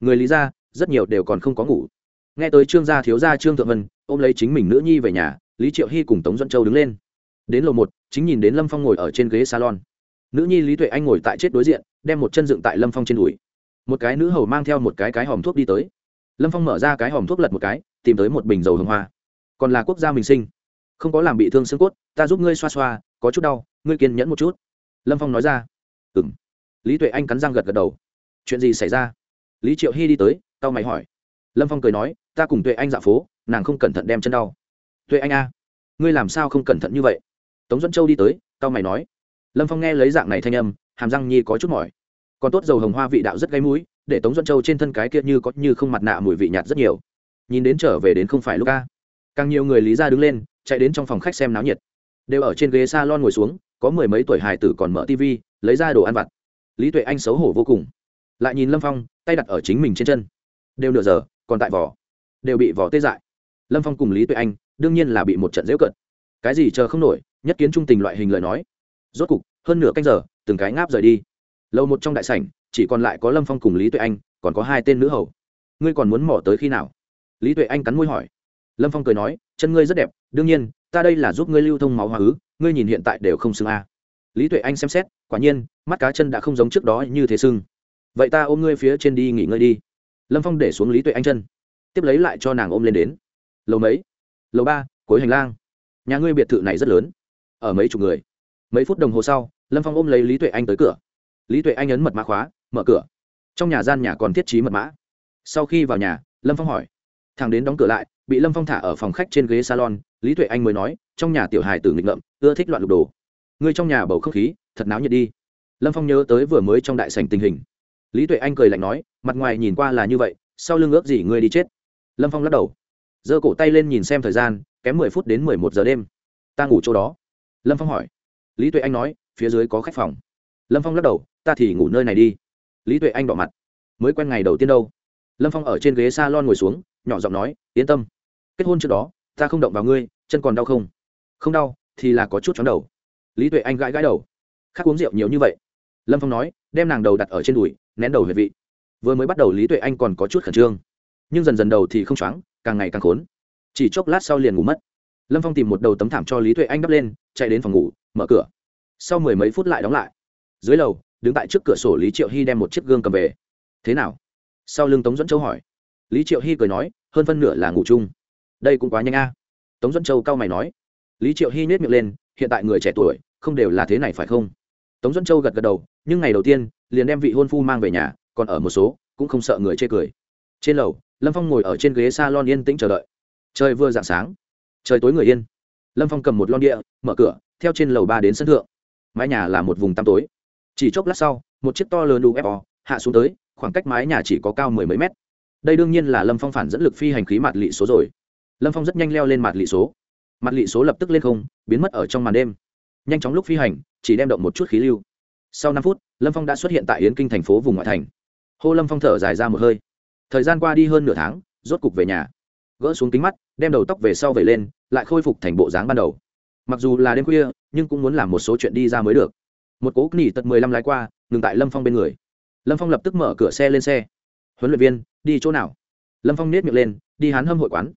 Người lý ra rất nhiều đều còn không có ngủ. Nghe tới trương gia thiếu gia trương thượng vân, ôm lấy chính mình nữ nhi về nhà, lý triệu hy cùng tống duẫn châu đứng lên. Đến lầu một, chính nhìn đến lâm phong ngồi ở trên ghế salon. Nữ nhi lý tuệ anh ngồi tại chết đối diện, đem một chân dựng tại lâm phong trên đùi. Một cái nữ hầu mang theo một cái cái hòm thuốc đi tới. Lâm phong mở ra cái hòm thuốc lật một cái, tìm tới một bình dầu hồng hoa. Còn là quốc gia mình sinh. Không có làm bị thương xương cốt, ta giúp ngươi xoa xoa, có chút đau, ngươi kiên nhẫn một chút. Lâm phong nói ra. Ừng lý tuệ anh cắn răng gật gật đầu. Chuyện gì xảy ra? Lý triệu hy đi tới tao mày hỏi. Lâm phong cười nói, ta cùng tuệ anh dạo phố, nàng không cẩn thận đem chân đau. Tuệ anh a ngươi làm sao không cẩn thận như vậy? Tống dẫn châu đi tới tao mày nói. Lâm phong nghe lấy dạng này thanh âm, hàm răng nhi có chút mỏi. Còn tốt dầu hồng hoa vị đạo rất gáy mũi, để tống dẫn châu trên thân cái kia như có như không mặt nạ mùi vị nhạt rất nhiều. Nhìn đến trở về đến không phải lúc ca càng nhiều người lý ra đứng lên, chạy đến trong phòng khách xem náo nhiệt. Đều ở trên ghế s a lon ngồi xuống, có mười mấy tuổi hài tử còn mở tv lấy ra đồ ăn vặt lý tuệ anh xấu hổ vô cùng lại nhìn lâm phong tay đặt ở chính mình trên chân đều nửa giờ còn tại vỏ đều bị vỏ tê dại lâm phong cùng lý tuệ anh đương nhiên là bị một trận dễu cận cái gì chờ không nổi, nhất kiến trung tình loại hình lời nói. rốt cục, hơn nửa canh giờ, từng cái ngáp rời đi. lâu một trong đại sảnh, chỉ còn lại có lâm phong cùng lý tuệ anh, còn có hai tên nữ hầu. ngươi còn muốn mỏ tới khi nào? lý tuệ anh cắn môi hỏi. lâm phong cười nói, chân ngươi rất đẹp, đương nhiên, ta đây là giúp ngươi lưu thông máu hoa ứ, ngươi nhìn hiện tại đều không xương a lý tuệ anh xem xét, quả nhiên, mắt cá chân đã không giống trước đó như thế sưng. Vậy ta ôm ngươi phía trên đi nghỉ ngơi đi. Lâm phong để xuống lý tuệ anh chân. Tiếp lấy lại cho nàng ôm lên đến. Lầu mấy? Lầu ba, cuối hành lang. Nhà ngươi biệt thự này rất lớn. Ở mấy chục người. Mấy phút đồng hồ sau, lâm phong ôm lấy lý tuệ anh tới cửa. Lý tuệ anh ấn mật mã khóa, mở cửa. Trong nhà gian nhà còn thiết trí mật mã. Sau khi vào nhà, lâm phong hỏi. Thằng đến đóng cửa lại, bị lâm phong thả ở phòng khách trên ghế salon, lý tuệ anh mới nói, trong nhà tiểu hài tử nghịch ngợm, ưa thích loạn lục đồ ngươi trong nhà bầu không khí, thật náo nhiệt đi. Lâm phong nhớ tới vừa mới trong đại sảnh tình hình. Lý tuệ anh cười lạnh nói, mặt ngoài nhìn qua là như vậy, sau lưng ước gì ngươi đi chết. Lâm phong lắc đầu, giơ cổ tay lên nhìn xem thời gian, kém mười phút đến mười một giờ đêm. Ta ngủ chỗ đó. Lâm phong hỏi. Lý tuệ anh nói, phía dưới có khách phòng. Lâm phong lắc đầu, ta thì ngủ nơi này đi. Lý tuệ anh đỏ mặt. Mới quen ngày đầu tiên đâu. Lâm phong ở trên ghế s a lon ngồi xuống, nhỏ giọng nói, yên tâm. Kết hôn trước đó, ta không động vào ngươi, chân còn đau không? Không đau, thì là có chút chóng đầu lý tuệ anh gãi gãi đầu. Khác uống rượu nhiều như vậy. Lâm phong nói, đem nàng đầu đặt ở trên đùi, nén đầu huyệt vị. Vừa mới bắt đầu lý tuệ anh còn có chút khẩn trương. Nhưng dần dần đầu thì không choáng, càng ngày càng khốn. Chỉ chốc lát sau liền ngủ mất. Lâm phong tìm một đầu tấm thảm cho lý tuệ anh đắp lên, chạy đến phòng ngủ, mở cửa. Sau mười mấy phút lại đóng lại. Dưới lầu, đứng tại trước cửa sổ lý triệu hy đem một chiếc gương cầm về. Thế nào? Sau lưng tống dẫn châu hỏi. Lý triệu hy cười nói, hơn phân nửa là ngủ chung. Đây cũng quá nhanh a. Tống dẫn châu cau mày nói. Lý triệu hy nhét miệng lên hiện tại người trẻ tuổi không đều là thế này phải không? Tống dẫn châu gật gật đầu, nhưng ngày đầu tiên, liền đem vị hôn phu mang về nhà, còn ở một số, cũng không sợ người chê cười. Trên lầu, lâm phong ngồi ở trên ghế s a lon yên tĩnh chờ đợi. Trời vừa dạng sáng, trời tối người yên. Lâm phong cầm một lon địa, mở cửa, theo trên lầu ba đến sân thượng. Mái nhà là một vùng tăm tối. Chỉ chốc lát sau, một chiếc to lớn ufo hạ xuống tới, khoảng cách mái nhà chỉ có cao mười mấy mét. Đây đương nhiên là lâm phong phản dẫn lực phi hành khí mạt lị số rồi. Lâm phong rất nhanh leo lên mạt lị số mặt lị số lập tức lên không, biến mất ở trong màn đêm. Nhanh chóng lúc phi hành, chỉ đem động một chút khí lưu. Sau năm phút, lâm phong đã xuất hiện tại yến kinh thành phố vùng ngoại thành. Hô lâm phong thở dài ra một hơi. Thời gian qua đi hơn nửa tháng, rốt cục về nhà. Gỡ xuống kính mắt, đem đầu tóc về sau về lên, lại khôi phục thành bộ dáng ban đầu. Mặc dù là đêm khuya, nhưng cũng muốn làm một số chuyện đi ra mới được. Một cố nỉ tật mười lăm lái qua, ngừng tại lâm phong bên người. Lâm phong lập tức mở cửa xe lên xe. Huấn luyện viên, đi chỗ nào? Lâm phong nết miệng lên, đi hán hâm hội quán.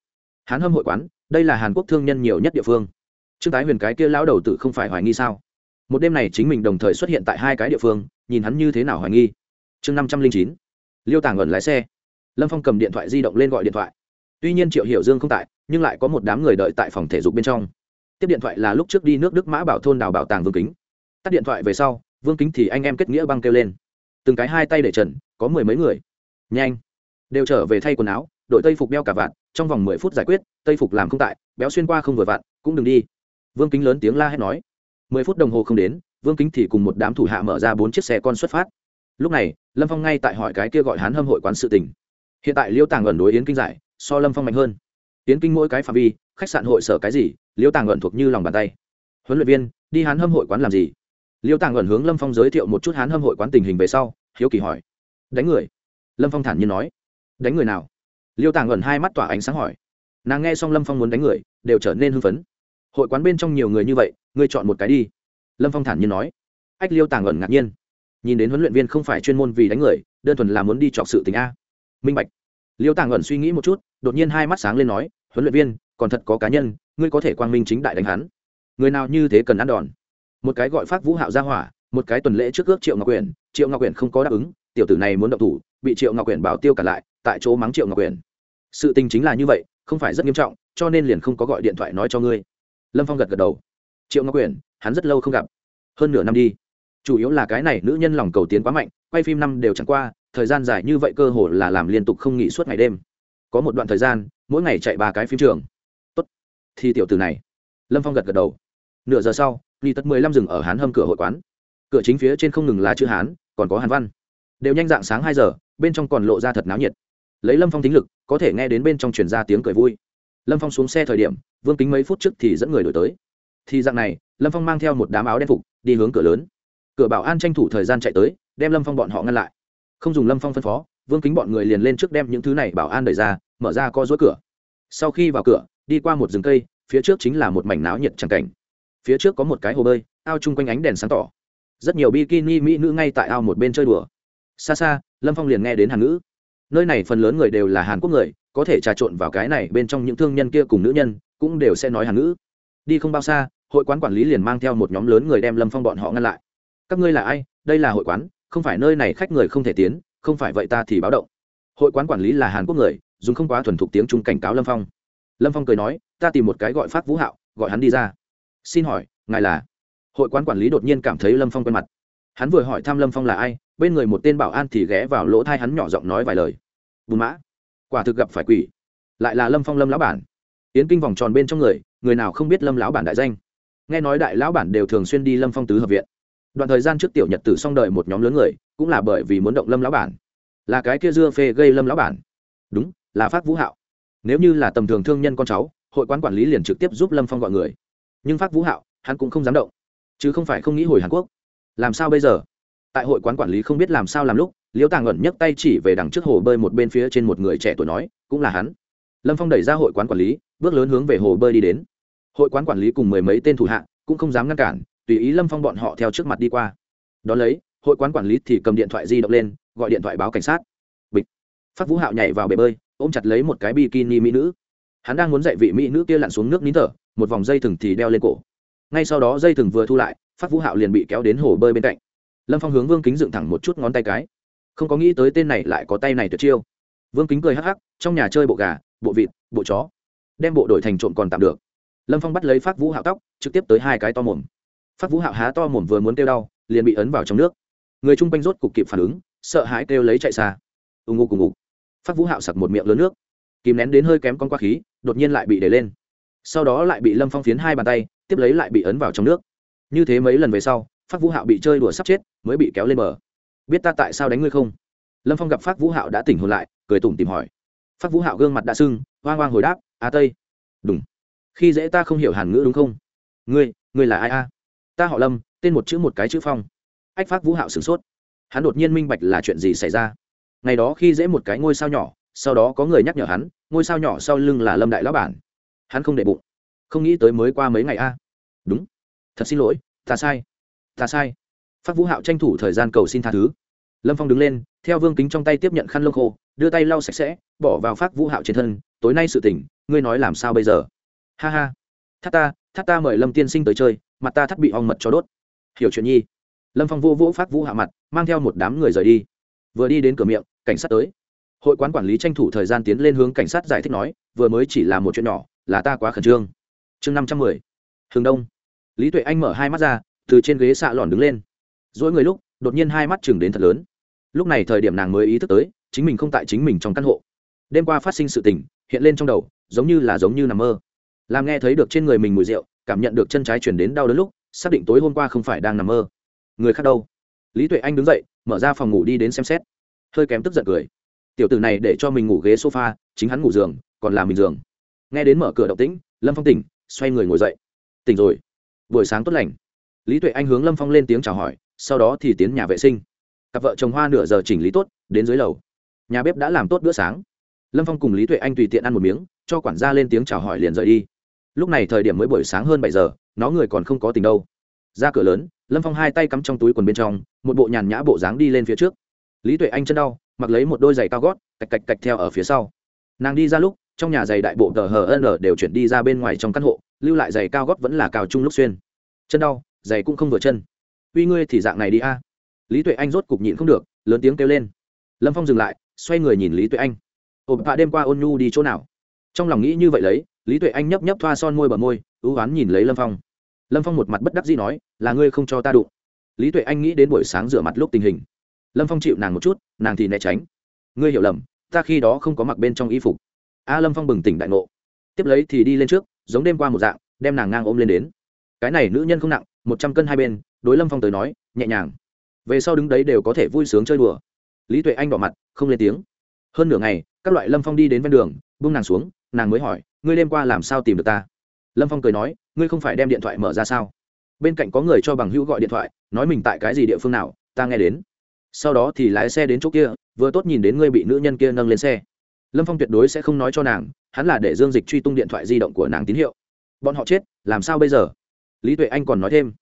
Hán hâm hội quán đây là hàn quốc thương nhân nhiều nhất địa phương trương tái huyền cái kia lão đầu tử không phải hoài nghi sao một đêm này chính mình đồng thời xuất hiện tại hai cái địa phương nhìn hắn như thế nào hoài nghi chương năm trăm linh chín liêu tàng ẩn lái xe lâm phong cầm điện thoại di động lên gọi điện thoại tuy nhiên triệu hiểu dương không tại nhưng lại có một đám người đợi tại phòng thể dục bên trong tiếp điện thoại là lúc trước đi nước đức mã bảo thôn đào bảo tàng vương kính tắt điện thoại về sau vương kính thì anh em kết nghĩa băng kêu lên từng cái hai tay để trần có mười mấy người nhanh đều trở về thay quần áo đội tây phục đeo cả vạn, trong vòng mười phút giải quyết, tây phục làm không tại, béo xuyên qua không vừa vặn cũng đừng đi. Vương kính lớn tiếng la hét nói. Mười phút đồng hồ không đến, vương kính thì cùng một đám thủ hạ mở ra bốn chiếc xe con xuất phát. Lúc này, lâm phong ngay tại hỏi cái kia gọi hán hâm hội quán sự tình. Hiện tại liêu tàng ẩn đối yến kinh giải, so lâm phong mạnh hơn. Yến kinh mỗi cái phạm vi, khách sạn hội sở cái gì, liêu tàng ẩn thuộc như lòng bàn tay. Huấn luyện viên, đi hán hâm hội quán làm gì? Liêu tàng ẩn hướng lâm phong giới thiệu một chút hán hâm hội quán tình hình về sau, hiếu kỳ hỏi. Đánh người. Lâm phong thản nhiên nói. Đánh người nào? Liêu tàng ẩn hai mắt tỏa ánh sáng hỏi. Nàng nghe xong lâm phong muốn đánh người, đều trở nên hưng phấn. Hội quán bên trong nhiều người như vậy, ngươi chọn một cái đi. Lâm phong thản nhiên nói. Ách, liêu tàng ẩn ngạc nhiên. Nhìn đến huấn luyện viên không phải chuyên môn vì đánh người, đơn thuần là muốn đi chọc sự tình a. Minh bạch. Liêu tàng ẩn suy nghĩ một chút, đột nhiên hai mắt sáng lên nói, huấn luyện viên, còn thật có cá nhân, ngươi có thể quang minh chính đại đánh hắn. Người nào như thế cần ăn đòn? Một cái gọi phát vũ hạo ra hỏa, một cái tuần lễ trước ước triệu ngọc quyển triệu ngọc quyển không có đáp ứng, tiểu tử này muốn động thủ, bị triệu ngọc quyển bảo tiêu cả lại tại chỗ mắng triệu ngọc quyền sự tình chính là như vậy, không phải rất nghiêm trọng, cho nên liền không có gọi điện thoại nói cho ngươi. Lâm phong gật gật đầu. Triệu ngọc quyền hắn rất lâu không gặp. Hơn nửa năm đi. Chủ yếu là cái này nữ nhân lòng cầu tiến quá mạnh, quay phim năm đều chẳng qua, thời gian dài như vậy cơ hồ là làm liên tục không nghỉ suốt ngày đêm. Có một đoạn thời gian, mỗi ngày chạy ba cái phim trường. Tốt. Thì tiểu từ này. Lâm phong gật gật đầu. Nửa giờ sau ly tất mười lăm dừng ở hán hâm cửa hội quán. Cửa chính phía trên không ngừng là chữ hán, còn có hàn văn. Đều nhanh dạng sáng hai giờ, bên trong còn lộ ra thật náo nhiệt lấy lâm phong tính lực, có thể nghe đến bên trong truyền ra tiếng cười vui. Lâm phong xuống xe thời điểm, vương kính mấy phút trước thì dẫn người đổi tới. Thì dạng này, lâm phong mang theo một đám áo đen phục, đi hướng cửa lớn. Cửa bảo an tranh thủ thời gian chạy tới, đem lâm phong bọn họ ngăn lại. Không dùng lâm phong phân phó, vương kính bọn người liền lên trước đem những thứ này bảo an đẩy ra, mở ra co rối cửa. Sau khi vào cửa, đi qua một rừng cây, phía trước chính là một mảnh náo nhiệt tràng cảnh. Phía trước có một cái hồ bơi, ao chung quanh ánh đèn sáng tỏ. Rất nhiều bikini mỹ nữ ngay tại ao một bên chơi đùa. Xa xa, lâm phong liền nghe đến hàn ngữ nơi này phần lớn người đều là hàn quốc người, có thể trà trộn vào cái này bên trong những thương nhân kia cùng nữ nhân, cũng đều sẽ nói hàn ngữ. Đi không bao xa, hội quán quản lý liền mang theo một nhóm lớn người đem lâm phong bọn họ ngăn lại. Các ngươi là ai? Đây là hội quán, không phải nơi này khách người không thể tiến, không phải vậy ta thì báo động. Hội quán quản lý là hàn quốc người, dùng không quá thuần thục tiếng trung cảnh cáo lâm phong. Lâm phong cười nói, ta tìm một cái gọi phát vũ hạo, gọi hắn đi ra. Xin hỏi, ngài là? Hội quán quản lý đột nhiên cảm thấy lâm phong quen mặt. Hắn vừa hỏi thăm lâm phong là ai bên người một tên bảo an thì ghé vào lỗ thai hắn nhỏ giọng nói vài lời. Bùn mã, quả thực gặp phải quỷ. Lại là lâm phong lâm lão bản. Yến kinh vòng tròn bên trong người người nào không biết lâm lão bản đại danh. Nghe nói đại lão bản đều thường xuyên đi lâm phong tứ hợp viện. Đoạn thời gian trước tiểu nhật tử xong đợi một nhóm lớn người, cũng là bởi vì muốn động lâm lão bản. Là cái kia dưa phê gây lâm lão bản. Đúng, là phát vũ hạo. Nếu như là tầm thường thương nhân con cháu, hội quán quản lý liền trực tiếp giúp lâm phong gọi người. Nhưng phát vũ hạo, hắn cũng không dám động. Chứ không phải không nghĩ hồi hàn quốc. Làm sao bây giờ? Tại hội quán quản lý không biết làm sao làm lúc, liễu tàng ẩn nhấc tay chỉ về đằng trước hồ bơi một bên phía trên một người trẻ tuổi nói, cũng là hắn. Lâm phong đẩy ra hội quán quản lý, bước lớn hướng về hồ bơi đi đến. Hội quán quản lý cùng mười mấy tên thủ hạ cũng không dám ngăn cản, tùy ý lâm phong bọn họ theo trước mặt đi qua. Đ ó lấy, hội quán quản lý thì cầm điện thoại di động lên, gọi điện thoại báo cảnh sát. Bịch. Phát vũ hạo nhảy vào bể bơi, ôm chặt lấy một cái bikini mỹ nữ. Hắn đang muốn dạy vị mỹ nữ kia lặn xuống nước nín thở, một vòng dây thừng thì đeo lên cổ. Ngay sau đó dây thừng vừa thu lại, phát vũ hạo liền bị kéo đến hồ bơi bên cạnh lâm phong hướng vương kính dựng thẳng một chút ngón tay cái. Không có nghĩ tới tên này lại có tay này tuyệt chiêu. Vương kính cười hắc hắc, trong nhà chơi bộ gà, bộ vịt, bộ chó. Đem bộ đổi thành trộm còn tạm được. Lâm phong bắt lấy phát vũ hạo tóc, trực tiếp tới hai cái to mồm. Phát vũ hạo há to mồm vừa muốn kêu đau, liền bị ấn vào trong nước. Người chung quanh rốt cục kịp phản ứng, sợ hãi kêu lấy chạy xa. Ù ngục cùng ngục. Phát vũ hạo sặc một miệng lớn nước. Kìm nén đến hơi kém con qua khí, đột nhiên lại bị để lên. Sau đó lại bị lâm phong phiến hai bàn tay, tiếp lấy lại bị ấn vào trong nước. Như thế mấy lần về sau phát vũ hạo bị chơi đùa sắp chết mới bị kéo lên bờ. Biết ta tại sao đánh ngươi không? Lâm phong gặp phát vũ hạo đã tỉnh hồn lại, cười tủm tìm hỏi. Phát vũ hạo gương mặt đã sưng, hoang hoang hồi đáp, a tây. Đúng khi dễ ta không hiểu hàn ngữ đúng không? Ngươi ngươi là ai a? Ta họ lâm, tên một chữ một cái chữ phong. Ách phát vũ hạo sửng sốt. Hắn đột nhiên minh bạch là chuyện gì xảy ra. Ngày đó khi dễ một cái ngôi sao nhỏ, sau đó có người nhắc nhở hắn, ngôi sao nhỏ sau lưng là lâm đại lão bản. Hắn không để bụng. Không nghĩ tới mới qua mấy ngày a. Đúng. Thật xin lỗi, ta sai. Ta sai phát vũ hạo tranh thủ thời gian cầu xin tha thứ. Lâm phong đứng lên, theo vương kính trong tay tiếp nhận khăn lông khô, đưa tay lau sạch sẽ, bỏ vào phát vũ hạo trên thân, tối nay sự tỉnh ngươi nói làm sao bây giờ? Ha ha, thắt ta thắt ta mời lâm tiên sinh tới chơi, mặt ta thắt bị ong mật cho đốt. Hiểu chuyện nhi. Lâm phong vô vỗ phát vũ hạ mặt, mang theo một đám người rời đi. Vừa đi đến cửa miệng, cảnh sát tới. Hội quán quản lý tranh thủ thời gian tiến lên hướng cảnh sát giải thích nói, vừa mới chỉ là một chuyện nhỏ, là ta quá khẩn trương. Chương năm trăm mười. Hướng đông. Lý tuệ anh mở hai mắt ra, từ trên ghế xạ lòn đứng lên dỗi người lúc, đột nhiên hai mắt chừng đến thật lớn. Lúc này thời điểm nàng mới ý thức tới, chính mình không tại chính mình trong căn hộ. Đêm qua phát sinh sự tình, hiện lên trong đầu, giống như là giống như nằm mơ. Làm nghe thấy được trên người mình mùi rượu, cảm nhận được chân trái chuyển đến đau đớn lúc, xác định tối hôm qua không phải đang nằm mơ. Người khác đâu? Lý tuệ anh đứng dậy, mở ra phòng ngủ đi đến xem xét. Hơi kém tức giận cười. Tiểu tử này để cho mình ngủ ghế sofa, chính hắn ngủ giường, còn là mình giường. Nghe đến mở cửa động tĩnh, lâm phong tỉnh, xoay người ngồi dậy. Tỉnh rồi. Buổi sáng tốt lành. Lý tuệ anh hướng lâm phong lên tiếng chào hỏi sau đó thì tiến nhà vệ sinh. Cặp vợ chồng hoa nửa giờ chỉnh lý tốt, đến dưới lầu. Nhà bếp đã làm tốt bữa sáng. Lâm phong cùng lý tuệ anh tùy tiện ăn một miếng, cho quản gia lên tiếng chào hỏi liền rời đi. Lúc này thời điểm mới buổi sáng hơn bảy giờ, nó người còn không có tình đâu. Ra cửa lớn, lâm phong hai tay cắm trong túi quần bên trong, một bộ nhàn nhã bộ dáng đi lên phía trước. Lý tuệ anh chân đau, mặc lấy một đôi giày cao gót, cạch cạch cạch theo ở phía sau. Nàng đi ra lúc, trong nhà giày đại bộ tờ hờ n đều chuyển đi ra bên ngoài trong căn hộ, lưu lại giày cao gót vẫn là cao chung lúc xuyên. Chân đau, giày cũng không vừa chân uy ngươi thì dạng này đi a. Lý tuệ anh rốt cục nhịn không được, lớn tiếng kêu lên. Lâm phong dừng lại, xoay người nhìn lý tuệ anh. Ộp hạ đêm qua ôn nhu đi chỗ nào? Trong lòng nghĩ như vậy lấy, lý tuệ anh nhấp nhấp thoa son môi bờ môi, ưu oán nhìn lấy lâm phong. Lâm phong một mặt bất đắc dĩ nói, là ngươi không cho ta đụng. Lý tuệ anh nghĩ đến buổi sáng rửa mặt lúc tình hình. Lâm phong chịu nàng một chút, nàng thì né tránh. Ngươi hiểu lầm, ta khi đó không có mặc bên trong y phục. A lâm phong bừng tỉnh đại ngộ. Tiếp lấy thì đi lên trước, giống đêm qua một dạng, đem nàng ngang ôm lên đến. Cái này nữ nhân không nặng một trăm cân hai bên, đối lâm phong tới nói, nhẹ nhàng. Về sau đứng đấy đều có thể vui sướng chơi đùa. Lý tuệ anh bỏ mặt, không lên tiếng. Hơn nửa ngày, các loại lâm phong đi đến ven đường bung nàng xuống, nàng mới hỏi, ngươi đêm qua làm sao tìm được ta? Lâm phong cười nói, ngươi không phải đem điện thoại mở ra sao? Bên cạnh có người cho bằng hữu gọi điện thoại, nói mình tại cái gì địa phương nào, ta nghe đến. Sau đó thì lái xe đến chỗ kia, vừa tốt nhìn đến ngươi bị nữ nhân kia nâng lên xe. Lâm phong tuyệt đối sẽ không nói cho nàng, hắn là để dương dịch truy tung điện thoại di động của nàng tín hiệu. Bọn họ chết, làm sao bây giờ? Lý tuệ anh còn nói thêm.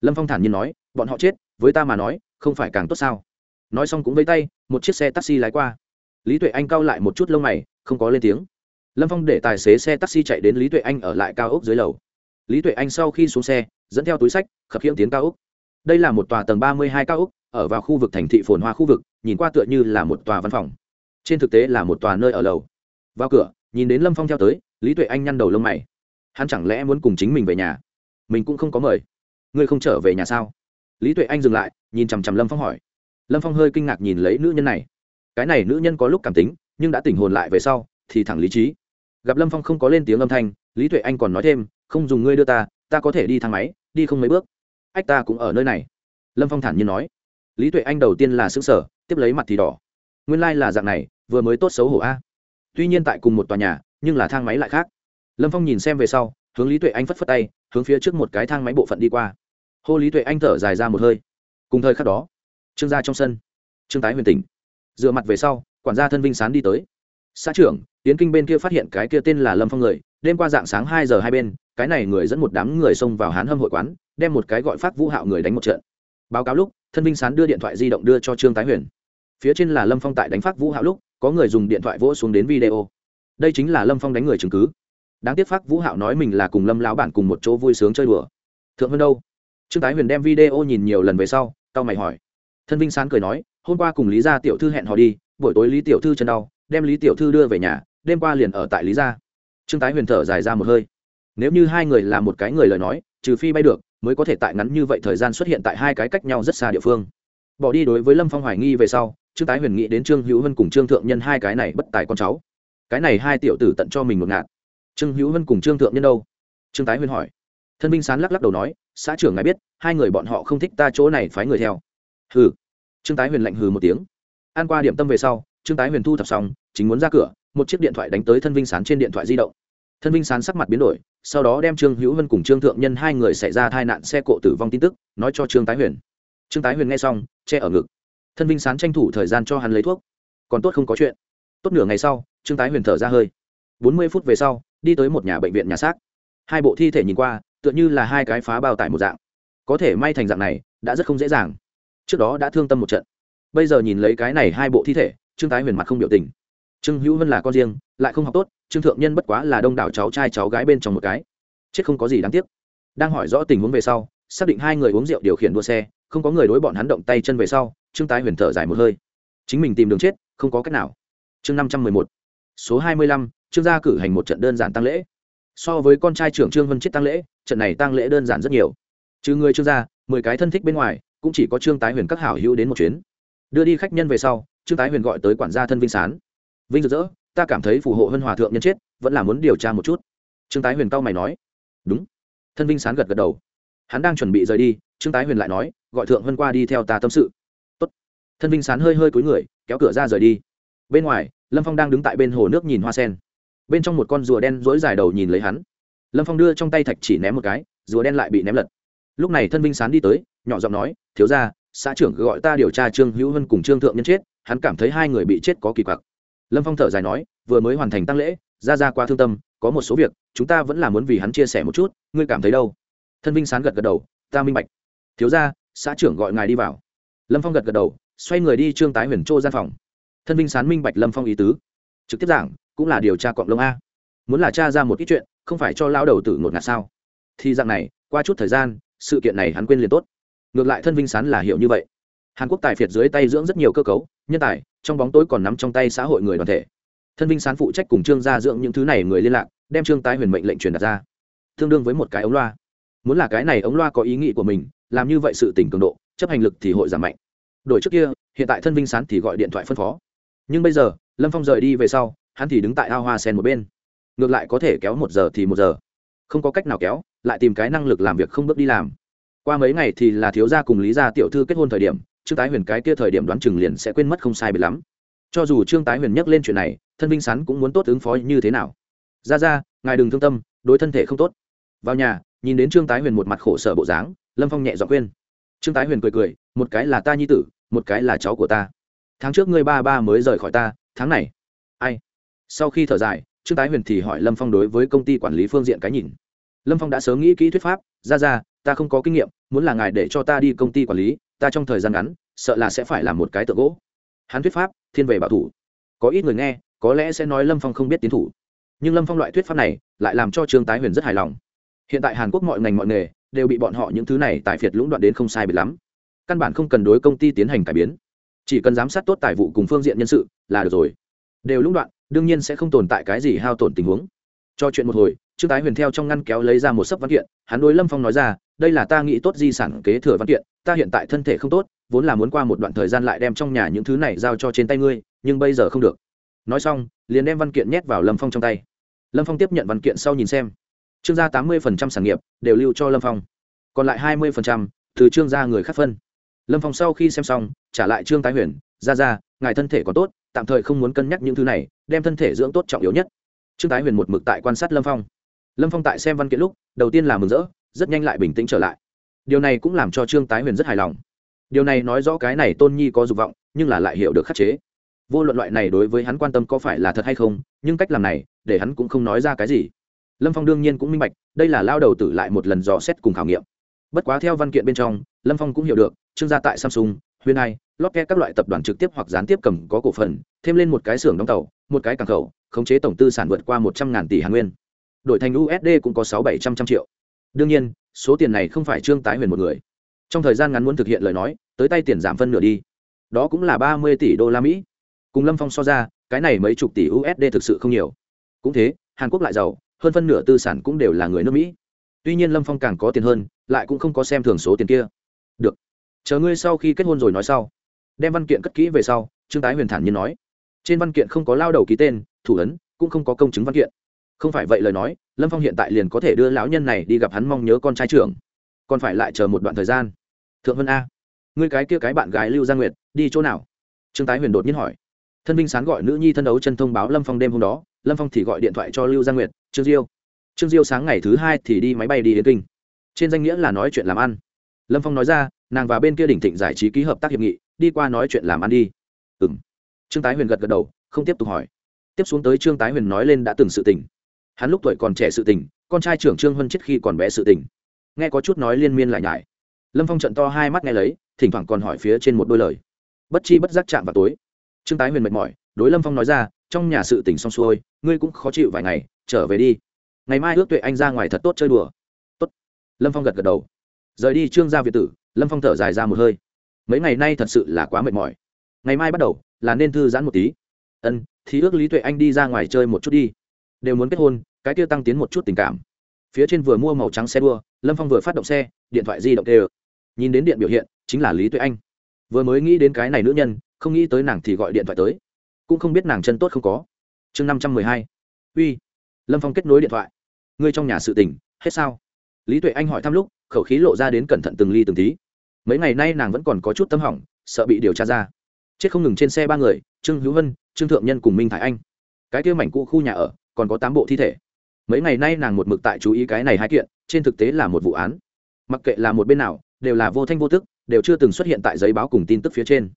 Lâm phong thản nhiên nói, bọn họ chết, với ta mà nói, không phải càng tốt sao? Nói xong cũng vây tay, một chiếc xe taxi lái qua. Lý tuệ anh cau lại một chút lông mày, không có lên tiếng. Lâm phong để tài xế xe taxi chạy đến lý tuệ anh ở lại cao ốc dưới lầu. Lý tuệ anh sau khi xuống xe, dẫn theo túi sách, khập khiễng tiến cao ốc. Đây là một tòa tầng ba mươi hai cao ốc, ở vào khu vực thành thị phồn hoa khu vực, nhìn qua tựa như là một tòa văn phòng. Trên thực tế là một tòa nơi ở lầu. Vào cửa, nhìn đến lâm phong theo tới, lý tuệ anh nhăn đầu lông mày. Hắn chẳng lẽ muốn cùng chính mình về nhà? Mình cũng không có mời. Ngươi không trở về nhà sao? Lý tuệ anh dừng lại, nhìn chằm chằm lâm phong hỏi. Lâm phong hơi kinh ngạc nhìn lấy nữ nhân này. Cái này nữ nhân có lúc cảm tính, nhưng đã tỉnh hồn lại về sau, thì thẳng lý trí. Gặp lâm phong không có lên tiếng âm thanh, lý tuệ anh còn nói thêm, không dùng ngươi đưa ta ta có thể đi thang máy, đi không mấy bước. Ách, ta cũng ở nơi này. Lâm phong thản nhiên nói. Lý tuệ anh đầu tiên là xứng sở tiếp lấy mặt thì đỏ. Nguyên lai、like、là dạng này, vừa mới tốt xấu hổ a. Tuy nhiên tại cùng một tòa nhà, nhưng là thang máy lại khác. Lâm phong nhìn xem về sau hướng lý tuệ anh phất phất tay, hướng phía trước một cái thang máy bộ phận đi qua. Hô lý tuệ anh thở dài ra một hơi. Cùng thời khắc đó, trương gia trong sân, trương tái huyền tỉnh. Dựa mặt về sau, quản gia thân vinh sán đi tới. Xã trưởng tiến kinh bên kia phát hiện cái kia tên là lâm phong người, đêm qua dạng sáng hai giờ hai bên, cái này người dẫn một đám người xông vào hán hâm hội quán, đem một cái gọi phát vũ hạo người đánh một trận. Báo cáo lúc, thân vinh sán đưa điện thoại di động đưa cho trương tái huyền. Phía trên là lâm phong tại đánh phát vũ hạo lúc, có người dùng điện thoại vỗ xuống đến video. Đây chính là lâm phong đánh người chứng cứ đáng tiếc phát vũ hạo nói mình là cùng lâm lão bản cùng một chỗ vui sướng chơi đùa. Thượng hơn đâu? Trương tái huyền đem video nhìn nhiều lần về sau tao mày hỏi. Thân vinh sán cười nói, hôm qua cùng lý gia tiểu thư hẹn họ đi, buổi tối lý tiểu thư chân đau, đem lý tiểu thư đưa về nhà, đêm qua liền ở tại lý gia. Trương tái huyền thở dài ra một hơi. Nếu như hai người là một cái người lời nói, trừ phi bay được, mới có thể tại ngắn như vậy thời gian xuất hiện tại hai cái cách nhau rất xa địa phương. Bỏ đi đối với lâm phong hoài nghi về sau, trương tái huyền nghĩ đến trương hữu hân cùng trương thượng nhân hai cái này bất tài con cháu. Cái này hai tiểu tử tận cho mình một ngạt trương hữu vân cùng trương thượng nhân đâu? Trương tái huyền hỏi. Thân binh sán lắc lắc đầu nói, xã trưởng ngài biết, hai người bọn họ không thích ta chỗ này phái người theo. Hừ. Trương tái huyền lạnh hừ một tiếng. An qua điểm tâm về sau, trương tái huyền thu thập xong, chính muốn ra cửa, một chiếc điện thoại đánh tới thân vinh sán trên điện thoại di động. Thân vinh sán sắc mặt biến đổi, sau đó đem trương hữu vân cùng trương thượng nhân hai người xảy ra tai nạn xe cộ tử vong tin tức, nói cho trương tái huyền. Trương tái huyền nghe xong, che ở ngực. Thân vinh sán tranh thủ thời gian cho hắn lấy thuốc. Còn tốt không có chuyện. Tốt nửa ngày sau, trương tái huyền thở ra hơi. Bốn mươi phút về sau đi tới một nhà bệnh viện nhà xác. Hai bộ thi thể nhìn qua, tựa như là hai cái phá bao tải một dạng. Có thể may thành dạng này, đã rất không dễ dàng. Trước đó đã thương tâm một trận. Bây giờ nhìn lấy cái này hai bộ thi thể, trương tái huyền mặt không biểu tình. Trương hữu vân là con riêng, lại không học tốt, trương thượng nhân bất quá là đông đảo cháu trai cháu gái bên trong một cái. Chết không có gì đáng tiếc. Đang hỏi rõ tình huống về sau, xác định hai người uống rượu điều khiển đua xe, không có người đối bọn hắn động tay chân về sau, trương tái huyền thở dài một hơi. Chính mình tìm đường chết, không có cách nào. Chương năm trăm mười một. Số hai mươi lăm trương gia cử hành một trận đơn giản tăng lễ. So với con trai trưởng trương vân chết tăng lễ, trận này tăng lễ đơn giản rất nhiều. Trừ người trương gia, mười cái thân thích bên ngoài, cũng chỉ có trương tái huyền các hảo hữu đến một chuyến. Đưa đi khách nhân về sau, trương tái huyền gọi tới quản gia thân vinh sán. Vinh rực rỡ, ta cảm thấy phù hộ hân hòa thượng nhân chết vẫn là muốn điều tra một chút. Trương tái huyền cao mày nói. Đúng. Thân vinh sán gật gật đầu. Hắn đang chuẩn bị rời đi, trương tái huyền lại nói, gọi thượng hân qua đi theo ta tâm sự. Tốt. thân vinh sán hơi hơi cúi người, kéo cửa ra rời đi. Bên ngoài, lâm phong đang đứng tại bên hồ nước nhìn hoa sen bên trong một con rùa đen dối dài đầu nhìn lấy hắn. Lâm phong đưa trong tay thạch chỉ ném một cái, rùa đen lại bị ném lật. Lúc này thân vinh sán đi tới, nhỏ giọng nói, thiếu ra xã trưởng gọi ta điều tra trương hữu hân cùng trương thượng nhân chết, hắn cảm thấy hai người bị chết có kỳ quặc. Lâm phong thở dài nói, vừa mới hoàn thành tăng lễ, ra ra qua thương tâm, có một số việc, chúng ta vẫn là muốn vì hắn chia sẻ một chút, ngươi cảm thấy đâu? Thân vinh sán gật gật đầu, ta minh bạch. Thiếu ra xã trưởng gọi ngài đi vào. Lâm phong gật gật đầu, xoay người đi trương tái huyền trô gian phòng. Thân vinh sán minh bạch lâm phong ý tứ trực tiếp giảng cũng là điều tra cộng lông a. Muốn là cha ra một ít chuyện, không phải cho lao đầu tử ngột ngạt sao? Thì dạng này, qua chút thời gian, sự kiện này hắn quên liền tốt. Ngược lại thân vinh sán là hiểu như vậy. Hàn quốc tài phiệt dưới tay dưỡng rất nhiều cơ cấu, nhân tài, trong bóng tối còn nắm trong tay xã hội người đoàn thể. Thân vinh sán phụ trách cùng trương gia dưỡng những thứ này người liên lạc, đem trương tái huyền mệnh lệnh truyền đặt ra. Tương đương với một cái ống loa. Muốn là cái này ống loa có ý nghĩ của mình, làm như vậy sự tỉnh cường độ, chấp hành lực thì hội giảm mạnh. Đổi trước kia, hiện tại thân vinh sán thì gọi điện thoại phân phó. Nhưng bây giờ lâm phong rời đi về sau, hắn thì đứng tại ao hoa sen một bên. Ngược lại có thể kéo một giờ thì một giờ. Không có cách nào kéo, lại tìm cái năng lực làm việc không bước đi làm. Qua mấy ngày thì là thiếu gia cùng lý gia tiểu thư kết hôn thời điểm, trương tái huyền cái kia thời điểm đoán chừng liền sẽ quên mất không sai biệt lắm. Cho dù trương tái huyền nhắc lên chuyện này, thân vinh sán cũng muốn tốt ứng phó như thế nào. Ra ra ngài đừng thương tâm, đối thân thể không tốt. Vào nhà, nhìn đến trương tái huyền một mặt khổ sở bộ dáng, lâm phong nhẹ dọc khuyên. Trương tái huyền cười cười, một cái là ta nhi tử, một cái là cháu của ta. Tháng trước ngươi ba ba mới rời khỏi ta tháng này. Ai? Sau khi thở dài, trương tái huyền thì hỏi lâm phong đối với công ty quản lý phương diện cái nhìn. Lâm phong đã sớm nghĩ kỹ thuyết pháp, ra ra, ta không có kinh nghiệm, muốn là ngài để cho ta đi công ty quản lý, ta trong thời gian ngắn, sợ là sẽ phải làm một cái tượng gỗ. Hắn thuyết pháp, thiên về bảo thủ. Có ít người nghe, có lẽ sẽ nói lâm phong không biết tiến thủ. Nhưng lâm phong loại thuyết pháp này lại làm cho trương tái huyền rất hài lòng. Hiện tại hàn quốc mọi ngành mọi nghề đều bị bọn họ những thứ này tại phiệt lũng đoạn đến không sai biệt lắm. Căn bản không cần đối công ty tiến hành cải biến chỉ cần giám sát tốt tài vụ cùng phương diện nhân sự là được rồi. Đều lũng đoạn, đương nhiên sẽ không tồn tại cái gì hao tổn tình huống. Cho chuyện một hồi, trương tái huyền theo trong ngăn kéo lấy ra một sấp văn kiện, hắn đối lâm phong nói ra, đây là ta nghĩ tốt di sản kế thừa văn kiện, ta hiện tại thân thể không tốt, vốn là muốn qua một đoạn thời gian lại đem trong nhà những thứ này giao cho trên tay ngươi, nhưng bây giờ không được. Nói xong, liền đem văn kiện nhét vào lâm phong trong tay. Lâm phong tiếp nhận văn kiện sau nhìn xem. Trương gia tám mươi sản nghiệp đều lưu cho lâm phong. Còn lại hai mươi từ trương gia người khác phân lâm phong sau khi xem xong, trả lại trương tái huyền, ra ra, ngài thân thể còn tốt, tạm thời không muốn cân nhắc những thứ này, đem thân thể dưỡng tốt trọng yếu nhất. Trương tái huyền một mực tại quan sát lâm phong. Lâm phong tại xem văn kiện lúc, đầu tiên là mừng rỡ, rất nhanh lại bình tĩnh trở lại. Điều này cũng làm cho trương tái huyền rất hài lòng. Điều này nói rõ cái này tôn nhi có dục vọng, nhưng là lại hiểu được khắc chế. Vô luận loại này đối với hắn quan tâm có phải là thật hay không, nhưng cách làm này, để hắn cũng không nói ra cái gì. Lâm phong đương nhiên cũng minh bạch, đây là lao đầu tử lại một lần dò xét cùng khảo nghiệm. Bất quá theo văn kiện bên trong, lâm phong cũng hiểu được trương gia tại samsung huyền ai lót ke các loại tập đoàn trực tiếp hoặc gián tiếp cầm có cổ phần, thêm lên một cái xưởng đóng tàu, một cái cảng khẩu, khống chế tổng tư sản vượt qua một trăm ngàn tỷ hàn nguyên. Đổi thành usd cũng có sáu bảy trăm trăm triệu. Đương nhiên, số tiền này không phải trương tái huyền một người. Trong thời gian ngắn muốn thực hiện lời nói, tới tay tiền giảm phân nửa đi. Đó cũng là ba mươi tỷ đô la mỹ. Cùng lâm phong so ra, cái này mấy chục tỷ usd thực sự không nhiều. Cũng thế, hàn quốc lại giàu, hơn phân nửa tư sản cũng đều là người nước mỹ. Tuy nhiên lâm phong càng có tiền hơn, lại cũng không có xem thường số tiền kia chờ ngươi sau khi kết hôn rồi nói sau. Đem văn kiện cất kỹ về sau, trương tái huyền thản nhiên nói. Trên văn kiện không có lao đầu ký tên, thủ ấn, cũng không có công chứng văn kiện. Không phải vậy lời nói, lâm phong hiện tại liền có thể đưa lão nhân này đi gặp hắn mong nhớ con trai trưởng. Còn phải lại chờ một đoạn thời gian. Thượng vân a, ngươi cái kia cái bạn gái lưu gia nguyệt, đi chỗ nào? Trương tái huyền đột nhiên hỏi. Thân vinh sán gọi nữ nhi thân đấu chân thông báo lâm phong đêm hôm đó, lâm phong thì gọi điện thoại cho lưu gia nguyệt, trương diêu. Trương diêu sáng ngày thứ hai thì đi máy bay đi đến kinh. Trên danh nghĩa là nói chuyện làm ăn. Lâm phong nói ra nàng và bên kia đỉnh thịnh giải trí ký hợp tác hiệp nghị, đi qua nói chuyện làm ăn đi. Ừ m trương tái huyền gật gật đầu, không tiếp tục hỏi. Tiếp xuống tới trương tái huyền nói lên đã từng sự tình. Hắn lúc tuổi còn trẻ sự tình, con trai trưởng trương huân chết khi còn bé sự tình. Nghe có chút nói liên miên lại nhải. Lâm phong trận to hai mắt nghe lấy, thỉnh thoảng còn hỏi phía trên một đôi lời. Bất chi bất giác chạm vào tối trương tái huyền mệt mỏi, đối lâm phong nói ra, trong nhà sự tỉnh xong xuôi, ngươi cũng khó chịu vài ngày, trở về đi. Ngày mai ước tuệ anh ra ngoài thật tốt chơi đùa. Tốt. Lâm phong gật gật đầu. Rời đi trương gia việt tử lâm phong thở dài ra một hơi. Mấy ngày nay thật sự là quá mệt mỏi. Ngày mai bắt đầu, là nên thư giãn một tí. Ân, thì ước lý tuệ anh đi ra ngoài chơi một chút đi. Đều muốn kết hôn, cái kia tăng tiến một chút tình cảm. Phía trên vừa mua màu trắng xe đua, lâm phong vừa phát động xe, điện thoại di động tê nhìn đến điện biểu hiện, chính là lý tuệ anh. Vừa mới nghĩ đến cái này nữ nhân, không nghĩ tới nàng thì gọi điện thoại tới. Cũng không biết nàng chân tốt không có. Chương năm trăm mười hai. Uy. Lâm phong kết nối điện thoại. Ngươi trong nhà sự tỉnh hết sao? Lý tuệ anh hỏi thăm lúc, khẩu khí lộ ra đến cẩn thận từng ly từng tí mấy ngày nay nàng vẫn còn có chút tâm hỏng, sợ bị điều tra ra. Chết không ngừng trên xe ba người, trương hữu vân, trương thượng nhân cùng minh thái anh. Cái kia mảnh cũ khu nhà ở, còn có tám bộ thi thể. Mấy ngày nay nàng một mực tại chú ý cái này hai kiện, trên thực tế là một vụ án. Mặc kệ là một bên nào, đều là vô thanh vô tức, đều chưa từng xuất hiện tại giấy báo cùng tin tức phía trên.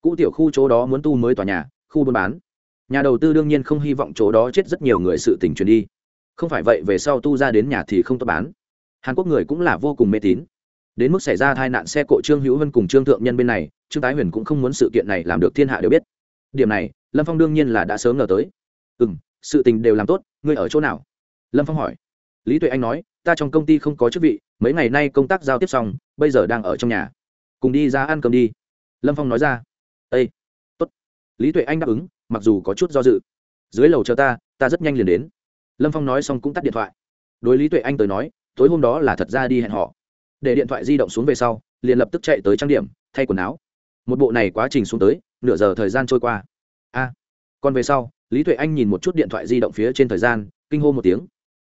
Cũ tiểu khu chỗ đó muốn tu mới tòa nhà, khu buôn bán. Nhà đầu tư đương nhiên không hy vọng chỗ đó chết rất nhiều người sự tình truyền đi. Không phải vậy về sau tu ra đến nhà thì không tốt bán. Hàn quốc người cũng là vô cùng mê tín đến mức xảy ra tai nạn xe cộ trương hữu vân cùng trương thượng nhân bên này, trương tái huyền cũng không muốn sự kiện này làm được thiên hạ đều biết. Điểm này, lâm phong đương nhiên là đã sớm ngờ tới. Ừ m sự tình đều làm tốt, ngươi ở chỗ nào? Lâm phong hỏi. Lý tuệ anh nói, ta trong công ty không có chức vị, mấy ngày nay công tác giao tiếp xong, bây giờ đang ở trong nhà. Cùng đi ra ăn cơm đi. Lâm phong nói ra. Â tốt. Lý tuệ anh đáp ứng, mặc dù có chút do dự. Dưới lầu chờ ta ta rất nhanh liền đến. Lâm phong nói xong cũng tắt điện thoại. Đối lý tuệ anh tới nói, tối hôm đó là thật ra đi hẹn họ để điện thoại di động xuống về sau, liền lập tức chạy tới trang điểm, thay quần áo. Một bộ này quá trình xuống tới, nửa giờ thời gian trôi qua. A. Còn về sau, lý tuệ anh nhìn một chút điện thoại di động phía trên thời gian, kinh hô một tiếng.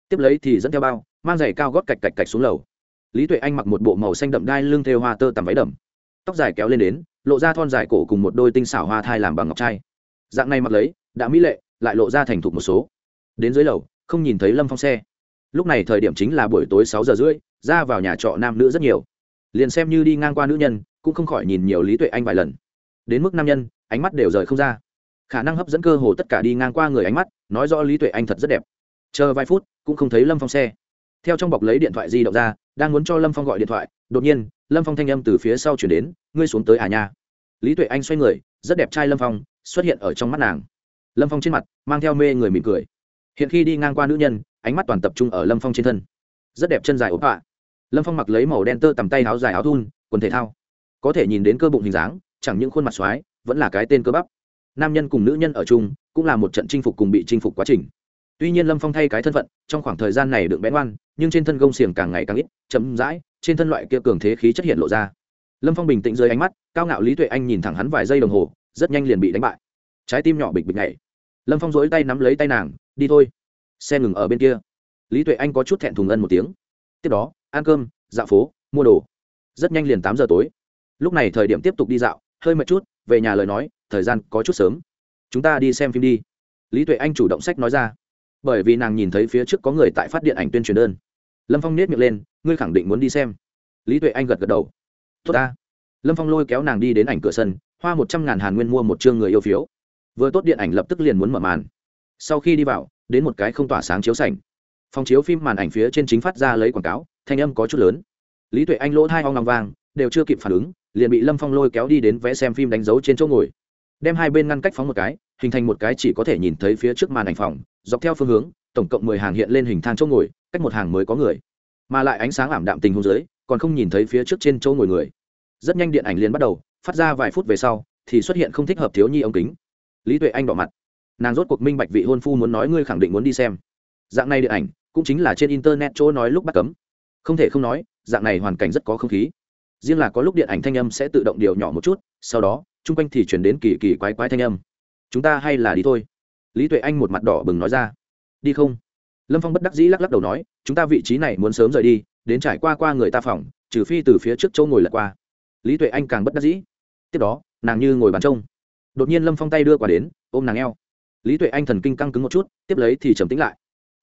Tiếp lấy thì dẫn theo bao, mang giày cao gót cạch cạch cạch xuống lầu. Lý tuệ anh mặc một bộ màu xanh đậm đai lưng thêu hoa tơ tằm váy đầm tóc dài kéo lên đến, lộ ra thon dài cổ cùng một đôi tinh xảo hoa thai làm bằng ngọc trai. Dạng này mặc lấy, đã mỹ lệ, lại lộ ra thành thục một số. Đến dưới lầu, không nhìn thấy lâm phong xe. Lúc này thời điểm chính là buổi tối sáu giờ rưỡi ra vào nhà trọ nam nữ rất nhiều. Liền xem như đi ngang qua nữ nhân, cũng không khỏi nhìn nhiều lý tuệ anh vài lần. Đến mức nam nhân, ánh mắt đều rời không ra. Khả năng hấp dẫn cơ hồ tất cả đi ngang qua người ánh mắt, nói rõ lý tuệ anh thật rất đẹp. Chờ vài phút, cũng không thấy lâm phong xe. Theo trong bọc lấy điện thoại di động ra, đang muốn cho lâm phong gọi điện thoại, đột nhiên, lâm phong thanh âm từ phía sau chuyển đến, ngươi xuống tới à nha? Lý tuệ anh xoay người, rất đẹp trai lâm phong, xuất hiện ở trong mắt nàng. Lâm phong trên mặt, mang theo mê người mỉm cười. Hiện khi đi ngang qua nữ nhân, ánh mắt toàn tập trung ở lâm phong trên thân. Rất đẹp chân dài ốp họa lâm phong mặc lấy màu đen tơ tầm tay áo dài áo thun, quần thể thao. Có thể nhìn đến cơ bụng hình dáng, chẳng những khuôn mặt x vẫn là cái tên cơ bắp. Nam nhân cùng nữ nhân ở chung, cũng là một trận chinh phục cùng bị chinh phục quá trình. Tuy nhiên lâm phong thay cái thân phận, trong khoảng thời gian này được bén oan nhưng trên thân gông xiềng càng ngày càng ít chấm dãi trên thân loại kia cường thế khí chất hiện lộ ra. Lâm phong bình tĩnh dưới ánh mắt, cao ngạo lý tuệ anh nhìn thẳng hắn vài giây đồng hồ, rất nhanh liền bị đánh bại. Trái tim nhỏ bịch bịch nhảy. Lâm phong dối tay nắm lấy tay nàng, đi thôi, xe ngừng ở bên kia. Lý tuệ anh có chút thẹn thùng ân một tiếng. Tiếp đó ăn cơm, dạo phố, mua đồ. Rất nhanh liền tám giờ tối. Lúc này thời điểm tiếp tục đi dạo, hơi mệt chút, về nhà lời nói, thời gian có chút sớm. Chúng ta đi xem phim đi. Lý tuệ anh chủ động sách nói ra. Bởi vì nàng nhìn thấy phía trước có người tại phát điện ảnh tuyên truyền đơn. Lâm phong nết miệng lên, ngươi khẳng định muốn đi xem. Lý tuệ anh gật gật đầu. Tốt ta. Lâm phong lôi kéo nàng đi đến ảnh cửa sân, hoa một trăm ngàn hàn nguyên mua một chương người yêu phiếu. Vừa tốt điện ảnh lập tức liền muốn mở màn. Sau khi đi vào, đến một cái không tỏa sáng chiếu sảnh phòng chiếu phim màn ảnh phía trên chính phát ra lấy quảng cáo, thanh âm có chút lớn. Lý tuệ anh lỗ hai hoang lòng vàng đều chưa kịp phản ứng, liền bị lâm phong lôi kéo đi đến vẽ xem phim đánh dấu trên chỗ ngồi. Đem hai bên ngăn cách phóng một cái, hình thành một cái chỉ có thể nhìn thấy phía trước màn ảnh phòng, dọc theo phương hướng, tổng cộng mười hàng hiện lên hình thang chỗ ngồi, cách một hàng mới có người. Mà lại ánh sáng ảm đạm tình hôn dưới, còn không nhìn thấy phía trước trên chỗ ngồi người. Rất nhanh điện ảnh liền bắt đầu, phát ra vài phút về sau, thì xuất hiện không thích hợp thiếu nhi ống kính. Lý tuệ anh đỏ mặt. Nàng rốt cuộc minh bạch vị hôn phu muốn nói ngươi khẳng định muốn đi xem dạng này điện ảnh cũng chính là trên internet chỗ nói lúc bắt cấm. Không thể không nói, dạng này hoàn cảnh rất có không khí. Riêng là có lúc điện ảnh thanh âm sẽ tự động điều nhỏ một chút, sau đó, chung quanh thì chuyển đến kỳ kỳ quái quái thanh âm. Chúng ta hay là đi thôi. Lý tuệ anh một mặt đỏ bừng nói ra. Đi không? Lâm phong bất đắc dĩ lắc lắc đầu nói, chúng ta vị trí này muốn sớm rời đi, đến trải qua qua người ta phòng, trừ phi từ phía trước chỗ ngồi lật qua. Lý tuệ anh càng bất đắc dĩ. Tiếp đó, nàng như ngồi bàn trông. Đột nhiên lâm phong tay đưa quả đến, ôm nàng eo. Lý tuệ anh thần kinh căng cứng một chút, tiếp lấy thì trầm tính lại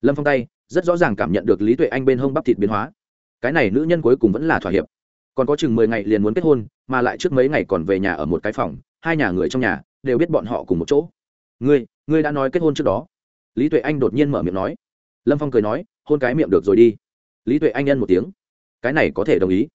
lâm phong tay, rất rõ ràng cảm nhận được lý tuệ anh bên hông bắp thịt biến hóa. Cái này nữ nhân cuối cùng vẫn là thỏa hiệp. Còn có chừng mười ngày liền muốn kết hôn, mà lại trước mấy ngày còn về nhà ở một cái phòng, hai nhà người trong nhà đều biết bọn họ cùng một chỗ. Ngươi ngươi đã nói kết hôn trước đó. Lý tuệ anh đột nhiên mở miệng nói. Lâm phong cười nói, hôn cái miệng được rồi đi. Lý tuệ anh nhân một tiếng. Cái này có thể đồng ý.